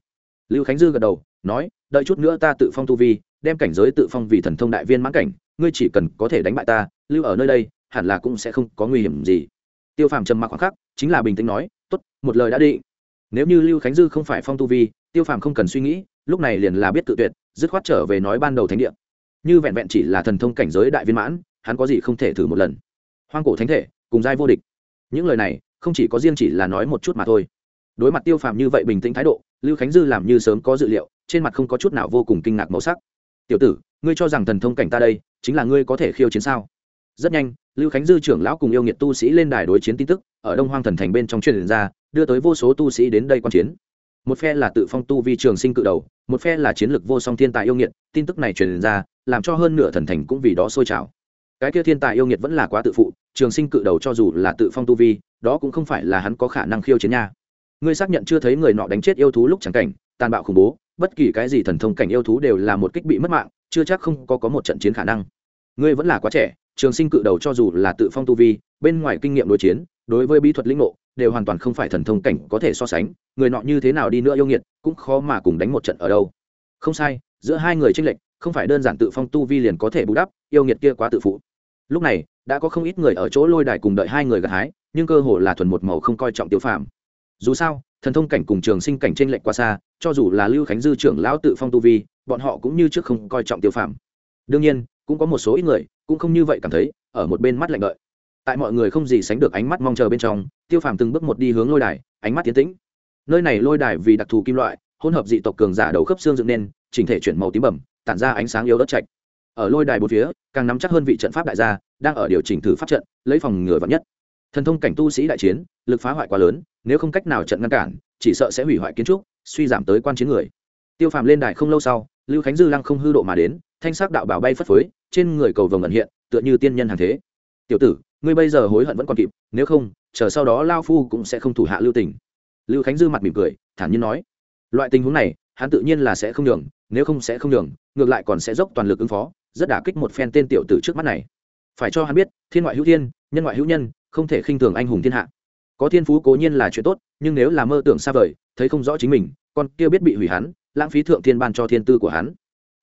Lưu khánh dư gật đầu, nói, đợi chút nữa ta tự phong tu vi, đem cảnh giới tự phong vì thần thông đại viên mãn cảnh ngươi chỉ cần có thể đánh bại ta, lưu ở nơi đây, hẳn là cũng sẽ không có nguy hiểm gì. Tiêu phàm trầm mặc khoảng khắc, chính là bình tĩnh nói t ố t một lời đã định. Nếu như lưu khánh dư không phải phong tu vi, tiêu phàm không cần suy nghĩ, lúc này liền là biết tự tuyệt, dứt khoát trở về nói ban đầu thánh địa. Như vẹn vẹn chỉ là thần thông cảnh giới đại viên mãn, hắn có gì không thể thử một lần. Hoang cổ thánh thể, cùng giai vô địch. Những lời này, không chỉ có riêng chỉ là nói một chút mà thôi. Đối mặt tiêu phàm như vậy bình tĩnh thái độ, lưu khánh dư làm như sớm có dự liệu, trên mặt không có chút nào vô cùng kinh ngạc màu sắc tiểu tử, ngươi cho rằng thần thông cảnh ta đây, chính là ngươi có thể khiêu chiến sao? Rất nhanh, lưu khánh dư trưởng lão cùng yêu nghiệt tu sĩ lên đài đối chiến tin tức, ở đông hoang thần thành bên trong truyền ra, đưa tới vô số tu sĩ đến đây quan chiến. Một phe là tự phong tu vi trường sinh cự đầu, một phe là chiến lược vô song thiên tài yêu nghiệt, tin tức này truyền ra, làm cho hơn nửa thần thành cũng vì đó sôi trào. Cái kia thiên tài yêu nghiệt vẫn là quá tự phụ, trường sinh cự đầu cho dù là tự phong tu vi, đó cũng không phải là hắn có khả năng khiêu chiến nha. Ngươi xác nhận chưa thấy người nọ đánh chết yêu thú lúc chẳng cảnh, tàn bạo khủng bố bất kỳ cái gì thần thông cảnh yêu thú đều là một kích bị mất mạng, chưa chắc không có có một trận chiến khả năng. Ngươi vẫn là quá trẻ, trường sinh cự đầu cho dù là tự phong tu vi, bên ngoài kinh nghiệm đối chiến, đối với bí thuật lĩnh ngộ, đều hoàn toàn không phải thần thông cảnh có thể so sánh, người nọ như thế nào đi nữa yêu nghiệt, cũng khó mà cùng đánh một trận ở đâu. Không sai, giữa hai người tranh lệch, không phải đơn giản tự phong tu vi liền có thể bù đắp, yêu nghiệt kia quá tự phụ. Lúc này, đã có không ít người ở chỗ lôi đài cùng đợi hai người gặt hái, nhưng cơ hồ là thuần một màu không coi trọng tiêu phàm. Dù sao thần thông cảnh cùng trường sinh cảnh trên lệnh quá xa, cho dù là lưu khánh dư trưởng lão tự phong tu vi, bọn họ cũng như trước không coi trọng tiêu phàm. Đương nhiên, cũng có một số ít người cũng không như vậy cảm thấy, ở một bên mắt lạnh đợi. Tại mọi người không gì sánh được ánh mắt mong chờ bên trong, tiêu phàm từng bước một đi hướng lôi đài, ánh mắt tiến tĩnh. Nơi này lôi đài vì đặc thù kim loại, hỗn hợp dị tộc cường giả đầu khớp xương dựng nên, chỉnh thể chuyển màu tím bẩm, tản ra ánh sáng yếu đất chạch ở lôi đài bốn phía, càng nắm chắc hơn vị trận pháp đại gia, đang ở điều chỉnh thử pháp trận, lấy phòng ngừa vắn nhất thần thông cảnh tu sĩ đại chiến, lực phá hoại quá lớn, nếu không cách nào trận ngăn cản, chỉ sợ sẽ hủy hoại kiến trúc, suy giảm tới quan chiến người. Tiêu phàm lên đài không lâu sau, lưu khánh dư lăng không hư độ mà đến, thanh sắc đạo bảo bay phất phới, trên người cầu vồng ẩn hiện, tựa như tiên nhân hàng thế. Tiểu tử, ngươi bây giờ hối hận vẫn còn kịp, nếu không, chờ sau đó lao phu cũng sẽ không thủ hạ lưu tình. Lưu khánh dư mặt mỉm cười, thản nhiên nói. Loại tình huống này, hắn tự nhiên là sẽ không đường nếu không sẽ không đường ngược lại còn sẽ dốc toàn lực ứng phó, rất đả kích một phen tên tiểu tử trước mắt này. Phải cho hắn biết, thiên ngoại hữu thiên, nhân ngoại hữu nhân không thể khinh thường anh hùng thiên hạ. Có thiên phú cố nhiên là chuyện tốt, nhưng nếu là mơ tưởng xa vời, thấy không rõ chính mình, con kia biết bị hủy hắn, lãng phí thượng thiên ban cho thiên tư của hắn.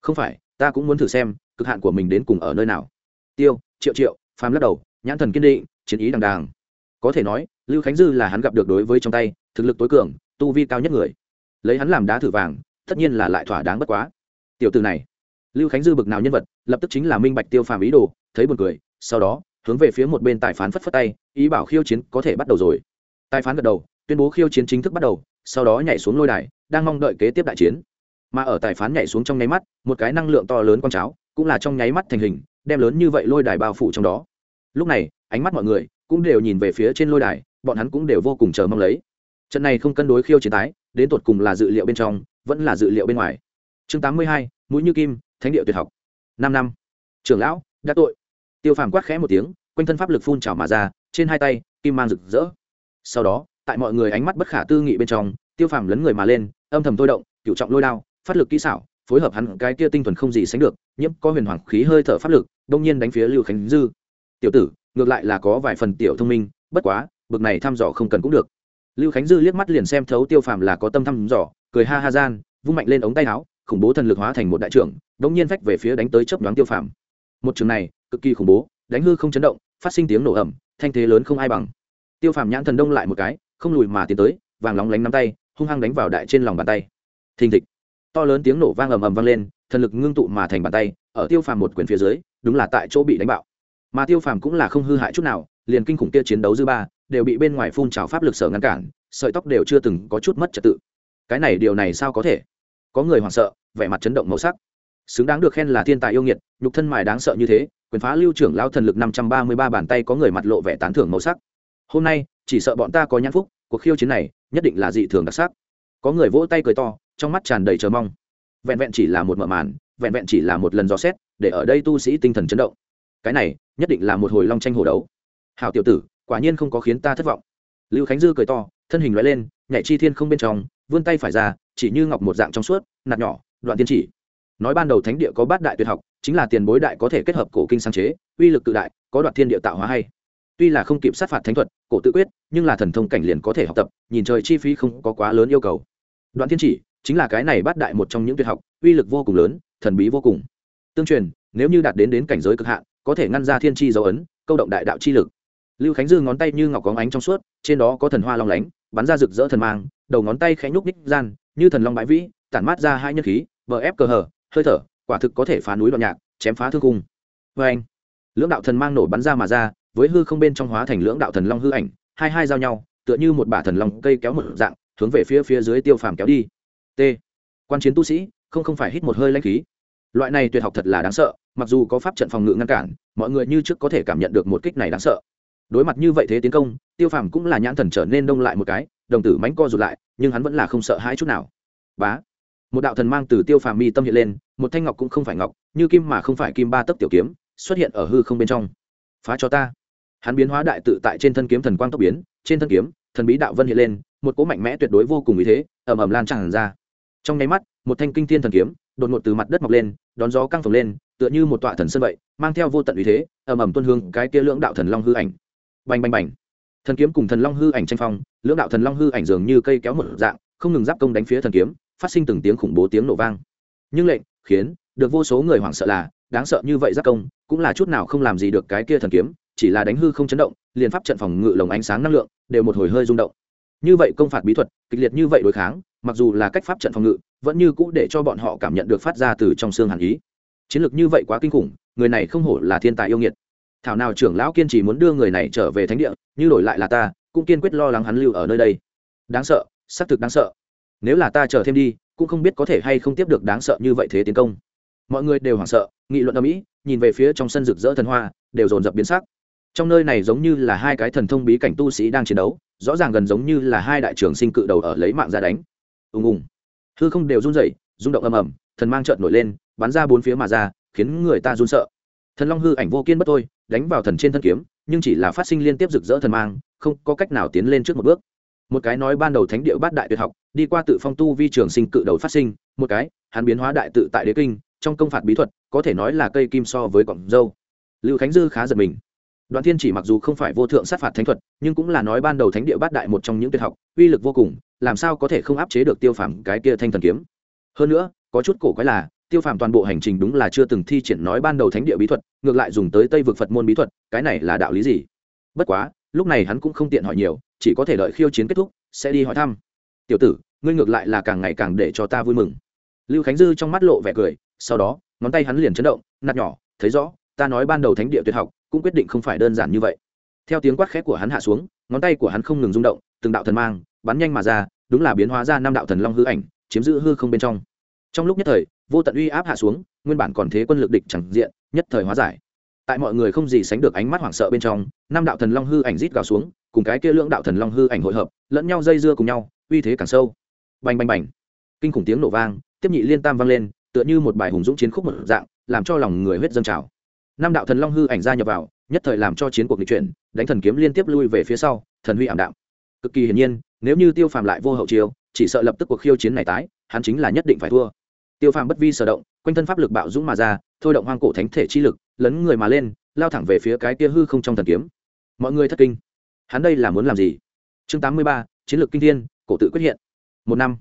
Không phải, ta cũng muốn thử xem, cực hạn của mình đến cùng ở nơi nào. Tiêu, triệu triệu, phàm lắc đầu, nhãn thần kiên định, chiến ý đằng đàng. Có thể nói, lưu khánh dư là hắn gặp được đối với trong tay, thực lực tối cường, tu vi cao nhất người. Lấy hắn làm đá thử vàng, tất nhiên là lại thỏa đáng bất quá. Tiểu từ này, lưu khánh dư bực nào nhân vật, lập tức chính là minh bạch tiêu phàm ý đồ, thấy buồn cười, sau đó hướng về phía một bên tài phán phất phất tay, ý bảo khiêu chiến có thể bắt đầu rồi. Tài phán gật đầu, tuyên bố khiêu chiến chính thức bắt đầu, sau đó nhảy xuống lôi đài, đang mong đợi kế tiếp đại chiến. Mà ở tài phán nhảy xuống trong nháy mắt, một cái năng lượng to lớn con cháo, cũng là trong nháy mắt thành hình, đem lớn như vậy lôi đài bao phủ trong đó. Lúc này, ánh mắt mọi người cũng đều nhìn về phía trên lôi đài, bọn hắn cũng đều vô cùng chờ mong lấy. Trận này không cân đối khiêu chiến tái, đến tột cùng là dự liệu bên trong, vẫn là dự liệu bên ngoài. Chương tám mươi hai, mũi như kim, thánh địa tuyệt học. Năm năm. Trưởng lão, đã tội tiêu phàm quát khẽ một tiếng, quanh thân pháp lực phun trào mà ra, trên hai tay, kim mang rực rỡ. Sau đó, tại mọi người ánh mắt bất khả tư nghị bên trong, tiêu phàm lấn người mà lên, âm thầm thôi động cựu trọng lôi đao, phát lực kỹ xảo, phối hợp hắn cái kia tinh thuần không gì sánh được, nhiễm có huyền hoàng khí hơi thở pháp lực, đông nhiên đánh phía lưu khánh dư. Tiểu tử, ngược lại là có vài phần tiểu thông minh, bất quá, bực này thăm dò không cần cũng được. Lưu khánh dư liếc mắt liền xem thấu tiêu phàm là có tâm thăm dò, cười ha ha gian, vung mạnh lên ống tay áo, khủng bố thần lực hóa thành một đại trưởng, đông nhiên vách về phía đánh tới chớp nhoáng tiêu phàm một trường này, cực kỳ khủng bố, đánh hư không chấn động, phát sinh tiếng nổ ẩm thanh thế lớn không ai bằng. Tiêu phàm nhãn thần đông lại một cái, không lùi mà tiến tới, vàng lóng lánh nắm tay, hung hăng đánh vào đại trên lòng bàn tay. Thình thịch. To lớn tiếng nổ vang ầm ầm vang lên, thần lực ngưng tụ mà thành bàn tay, ở tiêu phàm một quyền phía dưới, đúng là tại chỗ bị đánh bạo. Mà tiêu phàm cũng là không hư hại chút nào, liền kinh khủng kia chiến đấu dư ba, đều bị bên ngoài phun trào pháp lực sở ngăn cản, sợi tóc đều chưa từng có chút mất trật tự. Cái này điều này sao có thể? Có người hoảng sợ, vẻ mặt chấn động màu sắc xứng đáng được khen là thiên tài yêu nghiệt, nhục thân mài đáng sợ như thế, quyền phá lưu trưởng lao thần lực năm trăm ba mươi ba bàn tay có người mặt lộ vẻ tán thưởng màu sắc. Hôm nay, chỉ sợ bọn ta có nhãn phúc, cuộc khiêu chiến này nhất định là dị thường đặc sắc. Có người vỗ tay cười to, trong mắt tràn đầy chờ mong. Vẹn vẹn chỉ là một mở màn, vẹn vẹn chỉ là một lần dò xét, để ở đây tu sĩ tinh thần chấn động. Cái này, nhất định là một hồi long tranh hồ đấu. Hào tiểu tử, quả nhiên không có khiến ta thất vọng. Lưu khánh dư cười to, thân hình loại lên, nhảy chi thiên không bên trong, vươn tay phải ra, chỉ như ngọc một dạng trong suốt, nạt nhỏ, đoạn tiên chỉ nói ban đầu thánh địa có bát đại tuyệt học, chính là tiền bối đại có thể kết hợp cổ kinh sáng chế, uy lực tự đại, có đoạn thiên địa tạo hóa hay. Tuy là không kịp sát phạt thánh thuật, cổ tự quyết, nhưng là thần thông cảnh liền có thể học tập, nhìn trời chi phí không có quá lớn yêu cầu. Đoạn thiên chỉ, chính là cái này bát đại một trong những tuyệt học, uy lực vô cùng lớn, thần bí vô cùng. Tương truyền, nếu như đạt đến đến cảnh giới cực hạn, có thể ngăn ra thiên tri dấu ấn, câu động đại đạo chi lực. Lưu khánh dư ngón tay như ngọc có ánh trong suốt, trên đó có thần hoa long lánh, bắn ra rực rỡ thần mang, đầu ngón tay khẽ nhúc ních gian, như thần long bãi vĩ, tản mát ra hai nhân khí, bờ ép cờ hở hơi thở, quả thực có thể phá núi đoạn nhạc, chém phá thương cung. Vê anh, lưỡng đạo thần mang nổ bắn ra mà ra, với hư không bên trong hóa thành lưỡng đạo thần long hư ảnh, hai hai giao nhau, tựa như một bả thần long cây kéo một dạng, hướng về phía phía dưới tiêu phàm kéo đi. T. Quan chiến tu sĩ, không không phải hít một hơi lãnh khí. Loại này tuyệt học thật là đáng sợ, mặc dù có pháp trận phòng ngự ngăn cản, mọi người như trước có thể cảm nhận được một kích này đáng sợ. Đối mặt như vậy thế tiến công, tiêu phàm cũng là nhãn thần trở nên đông lại một cái, đồng tử mánh co rụt lại, nhưng hắn vẫn là không sợ hãi chút nào. Bá một đạo thần mang từ tiêu phàm mi tâm hiện lên, một thanh ngọc cũng không phải ngọc, như kim mà không phải kim ba tấc tiểu kiếm, xuất hiện ở hư không bên trong. Phá cho ta. Hắn biến hóa đại tự tại trên thân kiếm thần quang tốc biến, trên thân kiếm, thần bí đạo vân hiện lên, một cỗ mạnh mẽ tuyệt đối vô cùng ý thế ẩm ẩm lan tràn ra. Trong nháy mắt, một thanh kinh thiên thần kiếm, đột ngột từ mặt đất mọc lên, đón gió căng phồng lên, tựa như một tọa thần sân vậy, mang theo vô tận ý thế ẩm ẩm tuân hương cái kia lưỡng đạo thần long hư ảnh. Bành bành bành. Thần kiếm cùng thần long hư ảnh tranh phong, lưỡng đạo thần long hư ảnh dường như cây kéo một dạng, không ngừng giáp công đánh phía thần kiếm phát sinh từng tiếng khủng bố tiếng nổ vang. Nhưng lệnh, khiến, được vô số người hoảng sợ là, đáng sợ như vậy giác công, cũng là chút nào không làm gì được cái kia thần kiếm, chỉ là đánh hư không chấn động, liền pháp trận phòng ngự lồng ánh sáng năng lượng, đều một hồi hơi rung động. Như vậy công phạt bí thuật, kịch liệt như vậy đối kháng, mặc dù là cách pháp trận phòng ngự, vẫn như cũ để cho bọn họ cảm nhận được phát ra từ trong xương hàn ý. Chiến lược như vậy quá kinh khủng, người này không hổ là thiên tài yêu nghiệt. Thảo nào trưởng lão kiên trì muốn đưa người này trở về thánh địa, như đổi lại là ta, cũng kiên quyết lo lắng hắn lưu ở nơi đây. Đáng sợ, xác thực đáng sợ nếu là ta chờ thêm đi, cũng không biết có thể hay không tiếp được đáng sợ như vậy thế tiến công. Mọi người đều hoảng sợ, nghị luận ở mỹ nhìn về phía trong sân rực rỡ thần hoa, đều dồn dập biến sắc. Trong nơi này giống như là hai cái thần thông bí cảnh tu sĩ đang chiến đấu, rõ ràng gần giống như là hai đại trưởng sinh cự đầu ở lấy mạng ra đánh. Ùng ùng. Hư không đều run rẩy, rung động ầm ầm, thần mang trợn nổi lên, bắn ra bốn phía mà ra, khiến người ta run sợ. Thần long hư ảnh vô kiên bất thôi, đánh vào thần trên thân kiếm, nhưng chỉ là phát sinh liên tiếp rực rỡ thần mang, không có cách nào tiến lên trước một bước một cái nói ban đầu thánh địa bát đại tuyệt học, đi qua tự phong tu vi trường sinh cự đầu phát sinh, một cái, hắn biến hóa đại tự tại đế kinh, trong công phạt bí thuật, có thể nói là cây kim so với cọng dâu. Lưu khánh dư khá giật mình. Đoạn thiên chỉ mặc dù không phải vô thượng sát phạt thánh thuật, nhưng cũng là nói ban đầu thánh địa bát đại một trong những tuyệt học, uy lực vô cùng, làm sao có thể không áp chế được tiêu phàm cái kia thanh thần kiếm. Hơn nữa, có chút cổ quái là, tiêu phàm toàn bộ hành trình đúng là chưa từng thi triển nói ban đầu thánh địa bí thuật, ngược lại dùng tới tây vực phật môn bí thuật, cái này là đạo lý gì? Bất quá, lúc này hắn cũng không tiện hỏi nhiều chỉ có thể đợi khiêu chiến kết thúc, sẽ đi hỏi thăm. Tiểu tử, ngươi ngược lại là càng ngày càng để cho ta vui mừng. Lưu khánh dư trong mắt lộ vẻ cười, sau đó, ngón tay hắn liền chấn động, nạt nhỏ, thấy rõ, ta nói ban đầu thánh địa tuyệt học, cũng quyết định không phải đơn giản như vậy. Theo tiếng quát khét của hắn hạ xuống, ngón tay của hắn không ngừng rung động, từng đạo thần mang, bắn nhanh mà ra, đúng là biến hóa ra năm đạo thần long hư ảnh, chiếm giữ hư không bên trong. Trong lúc nhất thời, vô tận uy áp hạ xuống, nguyên bản còn thế quân lực địch chẳng diện, nhất thời hóa giải tại mọi người không gì sánh được ánh mắt hoảng sợ bên trong, năm đạo thần long hư ảnh rít gào xuống, cùng cái kia lưỡng đạo thần long hư ảnh hội hợp, lẫn nhau dây dưa cùng nhau, uy thế càng sâu. Bành bành bành. Kinh khủng tiếng nổ vang, tiếp nhị liên tam vang lên, tựa như một bài hùng dũng chiến khúc một dạng, làm cho lòng người huyết dâng trào. Năm đạo thần long hư ảnh ra nhập vào, nhất thời làm cho chiến cuộc lịch chuyển, đánh thần kiếm liên tiếp lui về phía sau, thần huy ảm đạm. Cực kỳ hiển nhiên, nếu như tiêu phàm lại vô hậu chiêu, chỉ sợ lập tức cuộc khiêu chiến này tái, hắn chính là nhất định phải thua. Tiêu phàm bất vi sở động, quanh thân pháp lực bạo dũng mà ra thôi động hoang cổ thánh thể chi lực lấn người mà lên lao thẳng về phía cái kia hư không trong thần kiếm. Mọi người thất kinh. Hắn đây là muốn làm gì? Chương tám mươi ba chiến lược kinh thiên cổ tự quyết hiện. Một năm.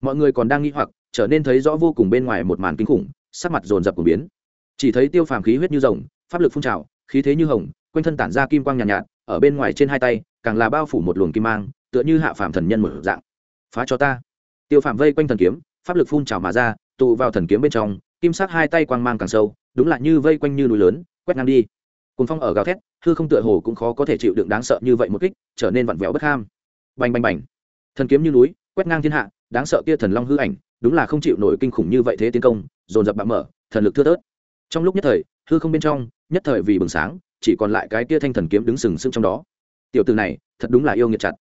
Mọi người còn đang nghĩ hoặc trở nên thấy rõ vô cùng bên ngoài một màn kinh khủng sắc mặt dồn dập của biến. Chỉ thấy tiêu phàm khí huyết như rồng pháp lực phun trào khí thế như hồng quanh thân tản ra kim quang nhàn nhạt, nhạt ở bên ngoài trên hai tay càng là bao phủ một luồng kim mang tựa như hạ phàm thần nhân một dạng. Phá cho ta. Tiêu phàm vây quanh thần kiếm pháp lực phun trào mà ra tụ vào thần kiếm bên trong kim sắc hai tay quang mang càng sâu, đúng là như vây quanh như núi lớn, quét ngang đi. Cồn phong ở gào thét, hư không tựa hồ cũng khó có thể chịu đựng đáng sợ như vậy một kích, trở nên vặn vẹo bất ham. Bành bành bành. Thần kiếm như núi, quét ngang thiên hạ, đáng sợ kia thần long hư ảnh, đúng là không chịu nổi kinh khủng như vậy thế tiến công, dồn dập bạo mở, thần lực thưa thớt. Trong lúc nhất thời, hư không bên trong, nhất thời vì bừng sáng, chỉ còn lại cái kia thanh thần kiếm đứng sừng sững trong đó. Tiểu từ này, thật đúng là yêu nghiệt chặt.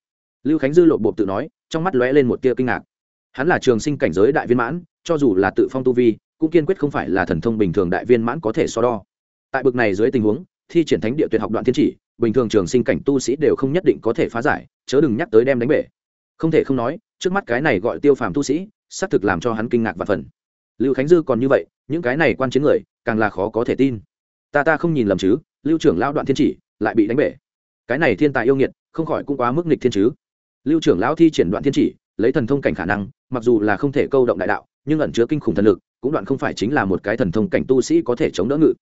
Lưu khánh dư lộ bộ tự nói, trong mắt lóe lên một tia kinh ngạc. Hắn là trường sinh cảnh giới đại viên mãn, cho dù là tự phong tu vi cũng kiên quyết không phải là thần thông bình thường đại viên mãn có thể so đo. Tại bực này dưới tình huống, thi triển thánh địa tuyệt học đoạn thiên chỉ, bình thường trường sinh cảnh tu sĩ đều không nhất định có thể phá giải, chớ đừng nhắc tới đem đánh bể. Không thể không nói, trước mắt cái này gọi tiêu phàm tu sĩ, xác thực làm cho hắn kinh ngạc và phần. Lưu khánh dư còn như vậy, những cái này quan chiến người, càng là khó có thể tin. Ta ta không nhìn lầm chứ, lưu trưởng lão đoạn thiên chỉ, lại bị đánh bể. Cái này thiên tài yêu nghiệt, không khỏi cũng quá mức nghịch thiên chứ. Lưu trưởng lão thi triển đoạn thiên chỉ, lấy thần thông cảnh khả năng, mặc dù là không thể câu động đại đạo, nhưng ẩn chứa kinh khủng thần lực cũng đoạn không phải chính là một cái thần thông cảnh tu sĩ có thể chống đỡ ngự.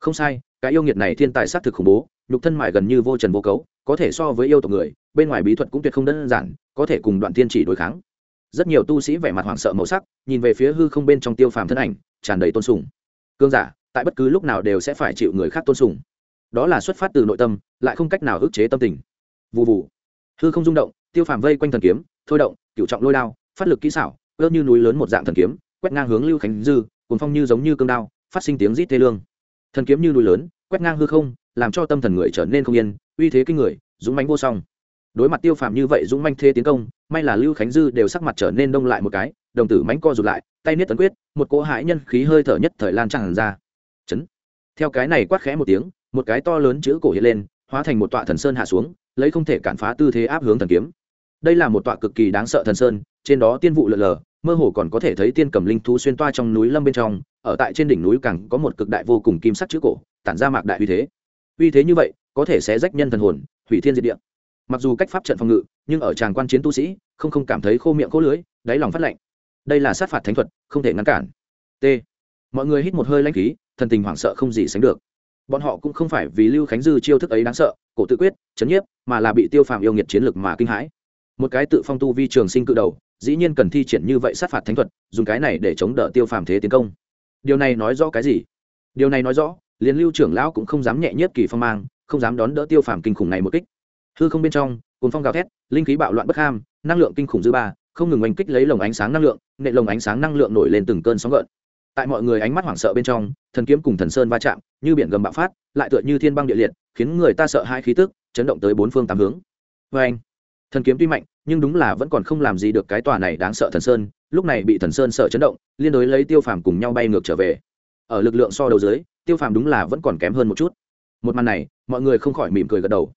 Không sai, cái yêu nghiệt này thiên tài sát thực khủng bố, nhục thân mại gần như vô trần vô cấu, có thể so với yêu tộc người, bên ngoài bí thuật cũng tuyệt không đơn giản, có thể cùng đoạn tiên chỉ đối kháng. Rất nhiều tu sĩ vẻ mặt hoảng sợ màu sắc, nhìn về phía hư không bên trong tiêu phàm thân ảnh, tràn đầy tôn sùng. Cương giả, tại bất cứ lúc nào đều sẽ phải chịu người khác tôn sùng. Đó là xuất phát từ nội tâm, lại không cách nào ức chế tâm tình. Vụ vụ hư không rung động, tiêu phàm vây quanh thần kiếm, thôi động cựu trọng lôi đao, phát lực kỹ xảo ơ như núi lớn một dạng thần kiếm quét ngang hướng lưu khánh dư cuốn phong như giống như cương đao, phát sinh tiếng rít tê lương. Thần kiếm như núi lớn, quét ngang hư không, làm cho tâm thần người trở nên không yên, uy thế kinh người, dũng mánh vô song. Đối mặt tiêu phàm như vậy dũng manh thế tiến công, may là lưu khánh dư đều sắc mặt trở nên đông lại một cái, đồng tử mánh co rụt lại, tay niết tấn quyết, một cỗ hãi nhân khí hơi thở nhất thời lan tràn ra. Chấn. Theo cái này quát khẽ một tiếng, một cái to lớn chữ cổ hiện lên, hóa thành một tọa thần sơn hạ xuống, lấy không thể cản phá tư thế áp hướng thần kiếm. Đây là một tọa cực kỳ đáng sợ thần sơn, trên đó tiên vụ lờ lờ mơ hồ còn có thể thấy tiên cầm linh thú xuyên toa trong núi lâm bên trong, ở tại trên đỉnh núi càng có một cực đại vô cùng kim sắc chữ cổ, tản ra mạc đại uy thế. Uy thế như vậy, có thể sẽ rách nhân thần hồn, hủy thiên diệt địa. Mặc dù cách pháp trận phòng ngự, nhưng ở tràng quan chiến tu sĩ, không không cảm thấy khô miệng khô lưới đáy lòng phát lạnh. Đây là sát phạt thánh thuật, không thể ngăn cản. T. Mọi người hít một hơi lãnh khí, thần tình hoảng sợ không gì sánh được. Bọn họ cũng không phải vì lưu khánh dư chiêu thức ấy đáng sợ, cổ tự quyết, chấn nhiếp, mà là bị tiêu phàm yêu nghiệt chiến lược mà kinh hãi. Một cái tự phong tu vi trường sinh cự đầu dĩ nhiên cần thi triển như vậy sát phạt thánh thuật, dùng cái này để chống đỡ tiêu phàm thế tiến công. Điều này nói rõ cái gì? Điều này nói rõ liền lưu trưởng lão cũng không dám nhẹ nhất kỳ phong mang, không dám đón đỡ tiêu phàm kinh khủng này một kích. Hư không bên trong cồn phong gào thét, linh khí bạo loạn bất ham, năng lượng kinh khủng dư ba, không ngừng oanh kích lấy lồng ánh sáng năng lượng, nệ lồng ánh sáng năng lượng nổi lên từng cơn sóng gợn. Tại mọi người ánh mắt hoảng sợ bên trong, thần kiếm cùng thần sơn va chạm, như biển gầm bạo phát, lại tựa như thiên băng địa liệt, khiến người ta sợ hai khí tức, chấn động tới bốn phương tám hướng. Vê anh thần kiếm tuy mạnh nhưng đúng là vẫn còn không làm gì được cái tòa này đáng sợ thần sơn, lúc này bị thần sơn sợ chấn động, liên đối lấy tiêu phàm cùng nhau bay ngược trở về. Ở lực lượng so đầu dưới, tiêu phàm đúng là vẫn còn kém hơn một chút. Một màn này, mọi người không khỏi mỉm cười gật đầu.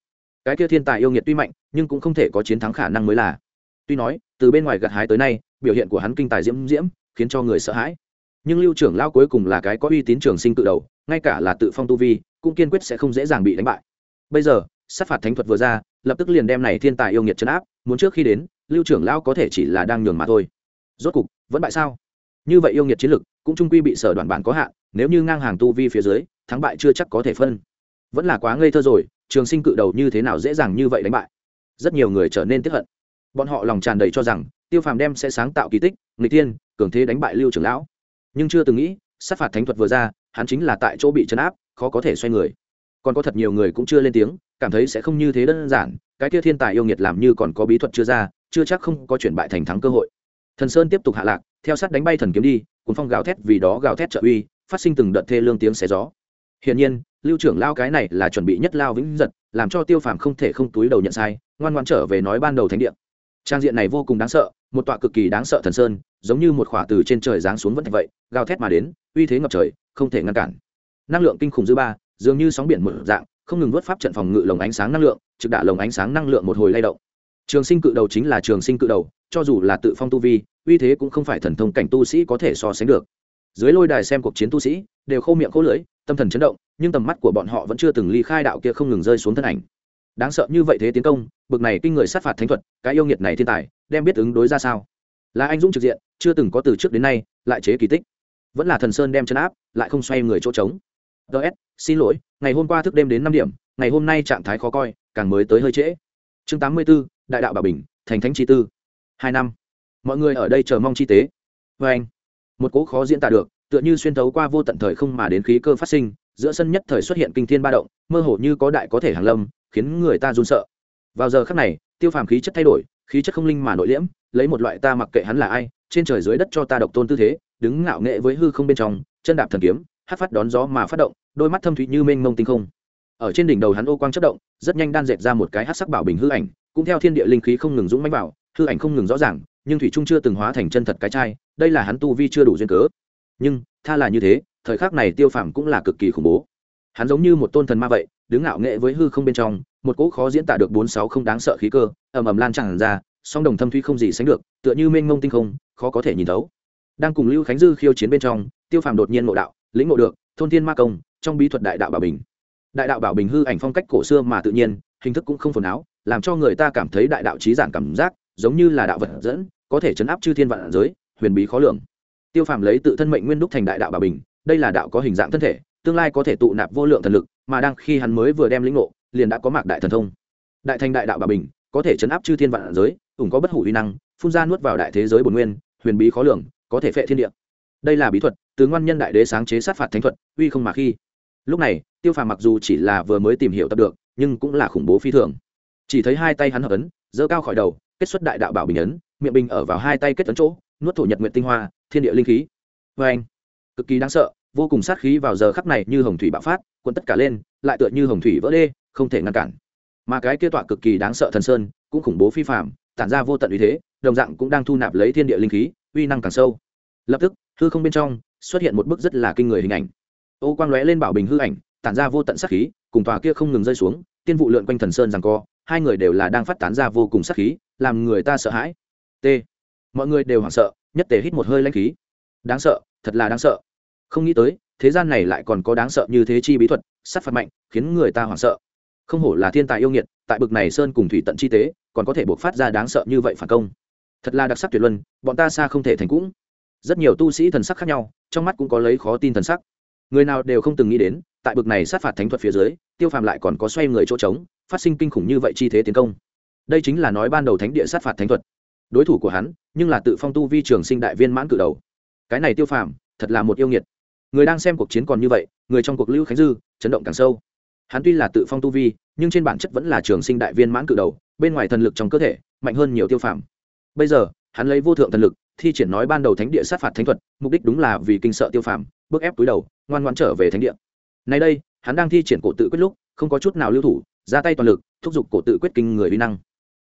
Cái kia thiên tài yêu nghiệt tuy mạnh, nhưng cũng không thể có chiến thắng khả năng mới là. Tuy nói, từ bên ngoài gặt hái tới nay, biểu hiện của hắn kinh tài diễm diễm, khiến cho người sợ hãi. Nhưng lưu trưởng lao cuối cùng là cái có uy tín trường sinh tự đầu, ngay cả là tự phong tu vi, cũng kiên quyết sẽ không dễ dàng bị đánh bại. Bây giờ, sát phạt thánh thuật vừa ra lập tức liền đem này thiên tài yêu nghiệt chấn áp, muốn trước khi đến, lưu trưởng lão có thể chỉ là đang nhường mà thôi. Rốt cục, vẫn bại sao? Như vậy yêu nghiệt chiến lực, cũng trung quy bị sở đoàn bản có hạn, nếu như ngang hàng tu vi phía dưới, thắng bại chưa chắc có thể phân. Vẫn là quá ngây thơ rồi, trường sinh cự đầu như thế nào dễ dàng như vậy đánh bại? Rất nhiều người trở nên tiếp hận. Bọn họ lòng tràn đầy cho rằng, tiêu phàm đem sẽ sáng tạo kỳ tích, nghịch tiên cường thế đánh bại lưu trưởng lão. Nhưng chưa từng nghĩ, sát phạt thánh thuật vừa ra, hắn chính là tại chỗ bị chấn áp, khó có thể xoay người còn có thật nhiều người cũng chưa lên tiếng, cảm thấy sẽ không như thế đơn giản, cái kia thiên tài yêu nghiệt làm như còn có bí thuật chưa ra, chưa chắc không có chuyển bại thành thắng cơ hội. Thần sơn tiếp tục hạ lạc, theo sát đánh bay thần kiếm đi, cuốn phong gào thét vì đó gào thét trợ uy, phát sinh từng đợt thê lương tiếng xé gió. Hiển nhiên, lưu trưởng lao cái này là chuẩn bị nhất lao vĩnh giật làm cho tiêu phàm không thể không túi đầu nhận sai, ngoan ngoan trở về nói ban đầu thánh địa. Trang diện này vô cùng đáng sợ, một tọa cực kỳ đáng sợ thần sơn, giống như một khỏa từ trên trời giáng xuống vẫn vậy, gào thét mà đến, uy thế ngập trời, không thể ngăn cản năng lượng kinh khủng dư ba, dường như sóng biển một dạng, không ngừng vớt pháp trận phòng ngự lồng ánh sáng năng lượng, trực đả lồng ánh sáng năng lượng một hồi lay động. Trường sinh cự đầu chính là trường sinh cự đầu, cho dù là tự phong tu vi, uy thế cũng không phải thần thông cảnh tu sĩ có thể so sánh được. Dưới lôi đài xem cuộc chiến tu sĩ, đều khô miệng khô lưỡi, tâm thần chấn động, nhưng tầm mắt của bọn họ vẫn chưa từng ly khai đạo kia không ngừng rơi xuống thân ảnh. Đáng sợ như vậy thế tiến công, bực này kinh người sát phạt thánh thuật, cái yêu nghiệt này thiên tài, đem biết ứng đối ra sao? Là anh dũng trực diện, chưa từng có từ trước đến nay, lại chế kỳ tích. Vẫn là thần sơn đem chân áp, lại không xoay người chỗ trống ts xin lỗi, ngày hôm qua thức đêm đến năm điểm, ngày hôm nay trạng thái khó coi, càng mới tới hơi trễ. Chương tám mươi b ố đại đạo bà bình, thành thánh chi tư. Hai năm. Mọi người ở đây chờ mong chi tế. Vê anh, một cố khó diễn tả được, tựa như xuyên thấu qua vô tận thời không mà đến khí cơ phát sinh, giữa sân nhất thời xuất hiện kinh thiên ba động, mơ hồ như có đại có thể hàng lâm, khiến người ta run sợ. Vào giờ khắc này, tiêu phàm khí chất thay đổi, khí chất không linh mà nội liễm, lấy một loại ta mặc kệ hắn là ai, trên trời dưới đất cho ta độc tôn tư thế, đứng ngạo nghệ với hư không bên trong, chân đạp thần kiếm hát phát đón gió mà phát động, đôi mắt thâm thủy như mênh mông tinh không. Ở trên đỉnh đầu hắn ô quang chất động, rất nhanh đan dệt ra một cái hát sắc bảo bình hư ảnh, cũng theo thiên địa linh khí không ngừng dũng mãnh vào, hư ảnh không ngừng rõ ràng, nhưng thủy trung chưa từng hóa thành chân thật cái trai đây là hắn tu vi chưa đủ duyên cớ. Nhưng, tha là như thế, thời khắc này tiêu phàm cũng là cực kỳ khủng bố. Hắn giống như một tôn thần ma vậy, đứng ngạo nghệ với hư không bên trong, một cỗ khó diễn tả được bốn sáu không đáng sợ khí cơ, ầm ầm lan tràn ra, song đồng thâm thuy không gì sánh được, tựa như mênh mông tinh không, khó có thể nhìn thấu. Đang cùng lưu khánh dư khiêu chiến bên trong, tiêu phàm đột nhiên ngộ đạo lĩnh ngộ được, thôn thiên ma công, trong bí thuật đại đạo bảo bình. Đại đạo bảo bình hư ảnh phong cách cổ xưa mà tự nhiên, hình thức cũng không phồn áo, làm cho người ta cảm thấy đại đạo trí giản cảm giác, giống như là đạo vật dẫn, có thể chấn áp chư thiên vạn giới, huyền bí khó lường. Tiêu phàm lấy tự thân mệnh nguyên đúc thành đại đạo bảo bình, đây là đạo có hình dạng thân thể, tương lai có thể tụ nạp vô lượng thần lực, mà đang khi hắn mới vừa đem lĩnh ngộ, liền đã có mạc đại thần thông. Đại thành đại đạo bảo bình, có thể chấn áp chư thiên vạn giới ủng có bất hủ uy năng, phun ra nuốt vào đại thế giới bồn nguyên, huyền bí khó lường, có thể phệ thiên địa đây là bí thuật, từ ngoan nhân đại đế sáng chế sát phạt thánh thuật, uy không mà khi. Lúc này, tiêu phàm mặc dù chỉ là vừa mới tìm hiểu tập được, nhưng cũng là khủng bố phi thường. Chỉ thấy hai tay hắn hợp ấn, giơ cao khỏi đầu, kết xuất đại đạo bảo bình ấn, miệng bình ở vào hai tay kết ấn chỗ, nuốt thổ nhật nguyện tinh hoa, thiên địa linh khí. Vê anh, cực kỳ đáng sợ, vô cùng sát khí vào giờ khắc này như hồng thủy bạo phát cuốn tất cả lên, lại tựa như hồng thủy vỡ đê, không thể ngăn cản. Mà cái kia tọa cực kỳ đáng sợ thần sơn, cũng khủng bố phi phạm tản ra vô tận uy thế, đồng dạng cũng đang thu nạp lấy thiên địa linh khí, uy năng càng sâu. Lập tức hư không bên trong, xuất hiện một bức rất là kinh người hình ảnh. Ô quang lóe lên bảo bình hư ảnh, tản ra vô tận sát khí, cùng tòa kia không ngừng rơi xuống, tiên vụ lượn quanh thần sơn rằng co, hai người đều là đang phát tán ra vô cùng sát khí, làm người ta sợ hãi. T. Mọi người đều hoảng sợ, nhất tề hít một hơi lanh khí. Đáng sợ, thật là đáng sợ. Không nghĩ tới, thế gian này lại còn có đáng sợ như thế chi bí thuật, sát phạt mạnh, khiến người ta hoảng sợ. Không hổ là thiên tài yêu nghiệt, tại bực này sơn cùng thủy tận chi tế, còn có thể buộc phát ra đáng sợ như vậy phản công. Thật là đặc sắc tuyệt luân, bọn ta xa không thể thành cũng rất nhiều tu sĩ thần sắc khác nhau, trong mắt cũng có lấy khó tin thần sắc. Người nào đều không từng nghĩ đến, tại bực này sát phạt thánh thuật phía dưới, tiêu phàm lại còn có xoay người chỗ trống, phát sinh kinh khủng như vậy chi thế tiến công. Đây chính là nói ban đầu thánh địa sát phạt thánh thuật. Đối thủ của hắn, nhưng là tự phong tu vi trường sinh đại viên mãn cự đầu. Cái này tiêu phàm, thật là một yêu nghiệt. Người đang xem cuộc chiến còn như vậy, người trong cuộc lưu khánh dư, chấn động càng sâu. Hắn tuy là tự phong tu vi, nhưng trên bản chất vẫn là trường sinh đại viên mãn cự đầu, bên ngoài thần lực trong cơ thể, mạnh hơn nhiều tiêu phàm. Bây giờ, hắn lấy vô thượng thần lực thi triển nói ban đầu thánh địa sát phạt thánh thuật, mục đích đúng là vì kinh sợ tiêu phàm, bước ép túi đầu, ngoan ngoan trở về thánh địa. Nay đây, hắn đang thi triển cổ tự quyết lúc, không có chút nào lưu thủ, ra tay toàn lực, thúc giục cổ tự quyết kinh người uy năng.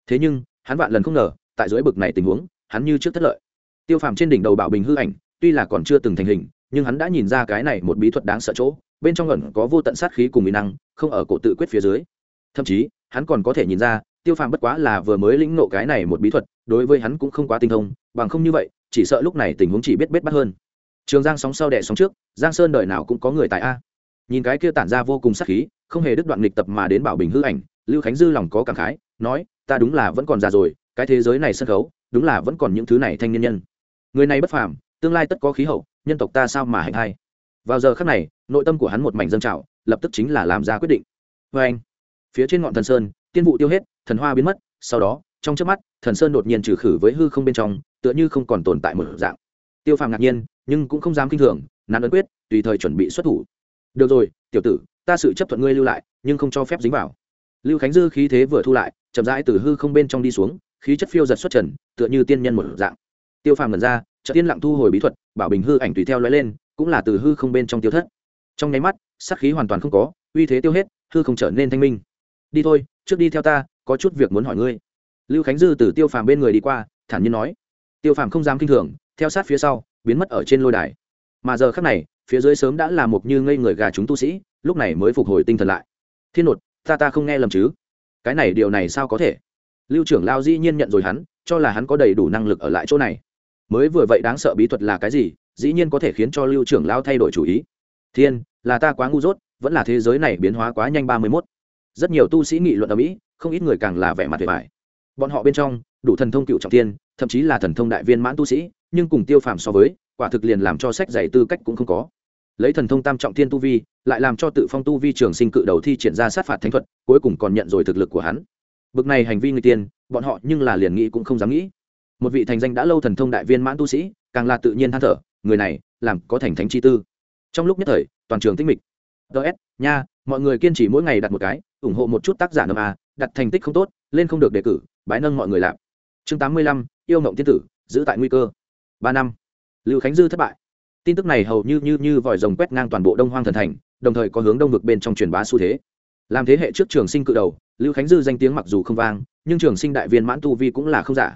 Thế nhưng, hắn vạn lần không ngờ, tại dưới bực này tình huống, hắn như trước thất lợi. Tiêu phàm trên đỉnh đầu bảo bình hư ảnh, tuy là còn chưa từng thành hình, nhưng hắn đã nhìn ra cái này một bí thuật đáng sợ chỗ, bên trong ẩn có vô tận sát khí cùng uy năng, không ở cổ tự quyết phía dưới. Thậm chí, hắn còn có thể nhìn ra tiêu phàm bất quá là vừa mới lĩnh nộ cái này một bí thuật, đối với hắn cũng không quá tinh thông, bằng không như vậy, chỉ sợ lúc này tình huống chỉ biết bết bắt hơn. Trường giang sóng sau đẻ sóng trước, giang sơn đời nào cũng có người tại a. Nhìn cái kia tản ra vô cùng sắc khí, không hề đứt đoạn nghịch tập mà đến bảo bình hư ảnh, lưu khánh dư lòng có cảm khái, nói, ta đúng là vẫn còn già rồi, cái thế giới này sân khấu, đúng là vẫn còn những thứ này thanh niên nhân. Người này bất phàm, tương lai tất có khí hậu, nhân tộc ta sao mà hạnh hay? Vào giờ khắc này, nội tâm của hắn một mảnh dâng trào, lập tức chính là làm ra quyết định. Vê anh phía trên ngọn thần sơn, tiên vụ tiêu hết thần hoa biến mất, sau đó, trong trước mắt, thần sơn đột nhiên trừ khử với hư không bên trong, tựa như không còn tồn tại một dạng. Tiêu phàm ngạc nhiên, nhưng cũng không dám kinh thường nắn ấn quyết, tùy thời chuẩn bị xuất thủ. Được rồi, tiểu tử, ta sự chấp thuận ngươi lưu lại, nhưng không cho phép dính vào. Lưu khánh dư khí thế vừa thu lại, chậm rãi từ hư không bên trong đi xuống, khí chất phiêu giật xuất trần, tựa như tiên nhân một dạng. Tiêu phàm lần ra, chợt tiên lặng thu hồi bí thuật, bảo bình hư ảnh tùy theo lóe lên, cũng là từ hư không bên trong tiêu thất. Trong nháy mắt, sát khí hoàn toàn không có, uy thế tiêu hết, hư không trở nên thanh minh. Đi thôi, trước đi theo ta có chút việc muốn hỏi ngươi. Lưu khánh dư từ tiêu phàm bên người đi qua, thản nhiên nói. Tiêu phàm không dám kinh thường, theo sát phía sau, biến mất ở trên lôi đài. Mà giờ khắc này, phía dưới sớm đã là một như ngây người gà chúng tu sĩ, lúc này mới phục hồi tinh thần lại. Thiên nột, ta ta không nghe lầm chứ? Cái này điều này sao có thể? Lưu trưởng lao dĩ nhiên nhận rồi hắn, cho là hắn có đầy đủ năng lực ở lại chỗ này. Mới vừa vậy đáng sợ bí thuật là cái gì, dĩ nhiên có thể khiến cho lưu trưởng lao thay đổi chủ ý. Thiên, là ta quá ngu dốt, vẫn là thế giới này biến hóa quá nhanh ba mươi mốt. Rất nhiều tu sĩ nghị luận ở mỹ không ít người càng là vẻ mặt vẻ vải bọn họ bên trong, đủ thần thông cựu trọng tiên thậm chí là thần thông đại viên mãn tu sĩ, nhưng cùng tiêu phàm so với, quả thực liền làm cho sách giày tư cách cũng không có. Lấy thần thông tam trọng thiên tu vi, lại làm cho tự phong tu vi trường sinh cự đầu thi triển ra sát phạt thánh thuật, cuối cùng còn nhận rồi thực lực của hắn. Bực này hành vi người tiên, bọn họ nhưng là liền nghĩ cũng không dám nghĩ. Một vị thành danh đã lâu thần thông đại viên mãn tu sĩ, càng là tự nhiên than thở, người này, làm có thành thánh chi tư. Trong lúc nhất thời, toàn trường tinh mịch. Ts nha, mọi người kiên trì mỗi ngày đặt một cái, ủng hộ một chút tác giả nâm a đặt thành tích không tốt, lên không được đề cử, bái nâng mọi người làm. Chương tám mươi lăm, yêu mộng thiên tử, giữ tại nguy cơ. Ba năm. Lưu khánh dư thất bại. Tin tức này hầu như như như vòi rồng quét ngang toàn bộ đông hoang thần thành, đồng thời có hướng đông vực bên trong truyền bá xu thế. Làm thế hệ trước trường sinh cự đầu, lưu khánh dư danh tiếng mặc dù không vang, nhưng trường sinh đại viên mãn tu vi cũng là không giả.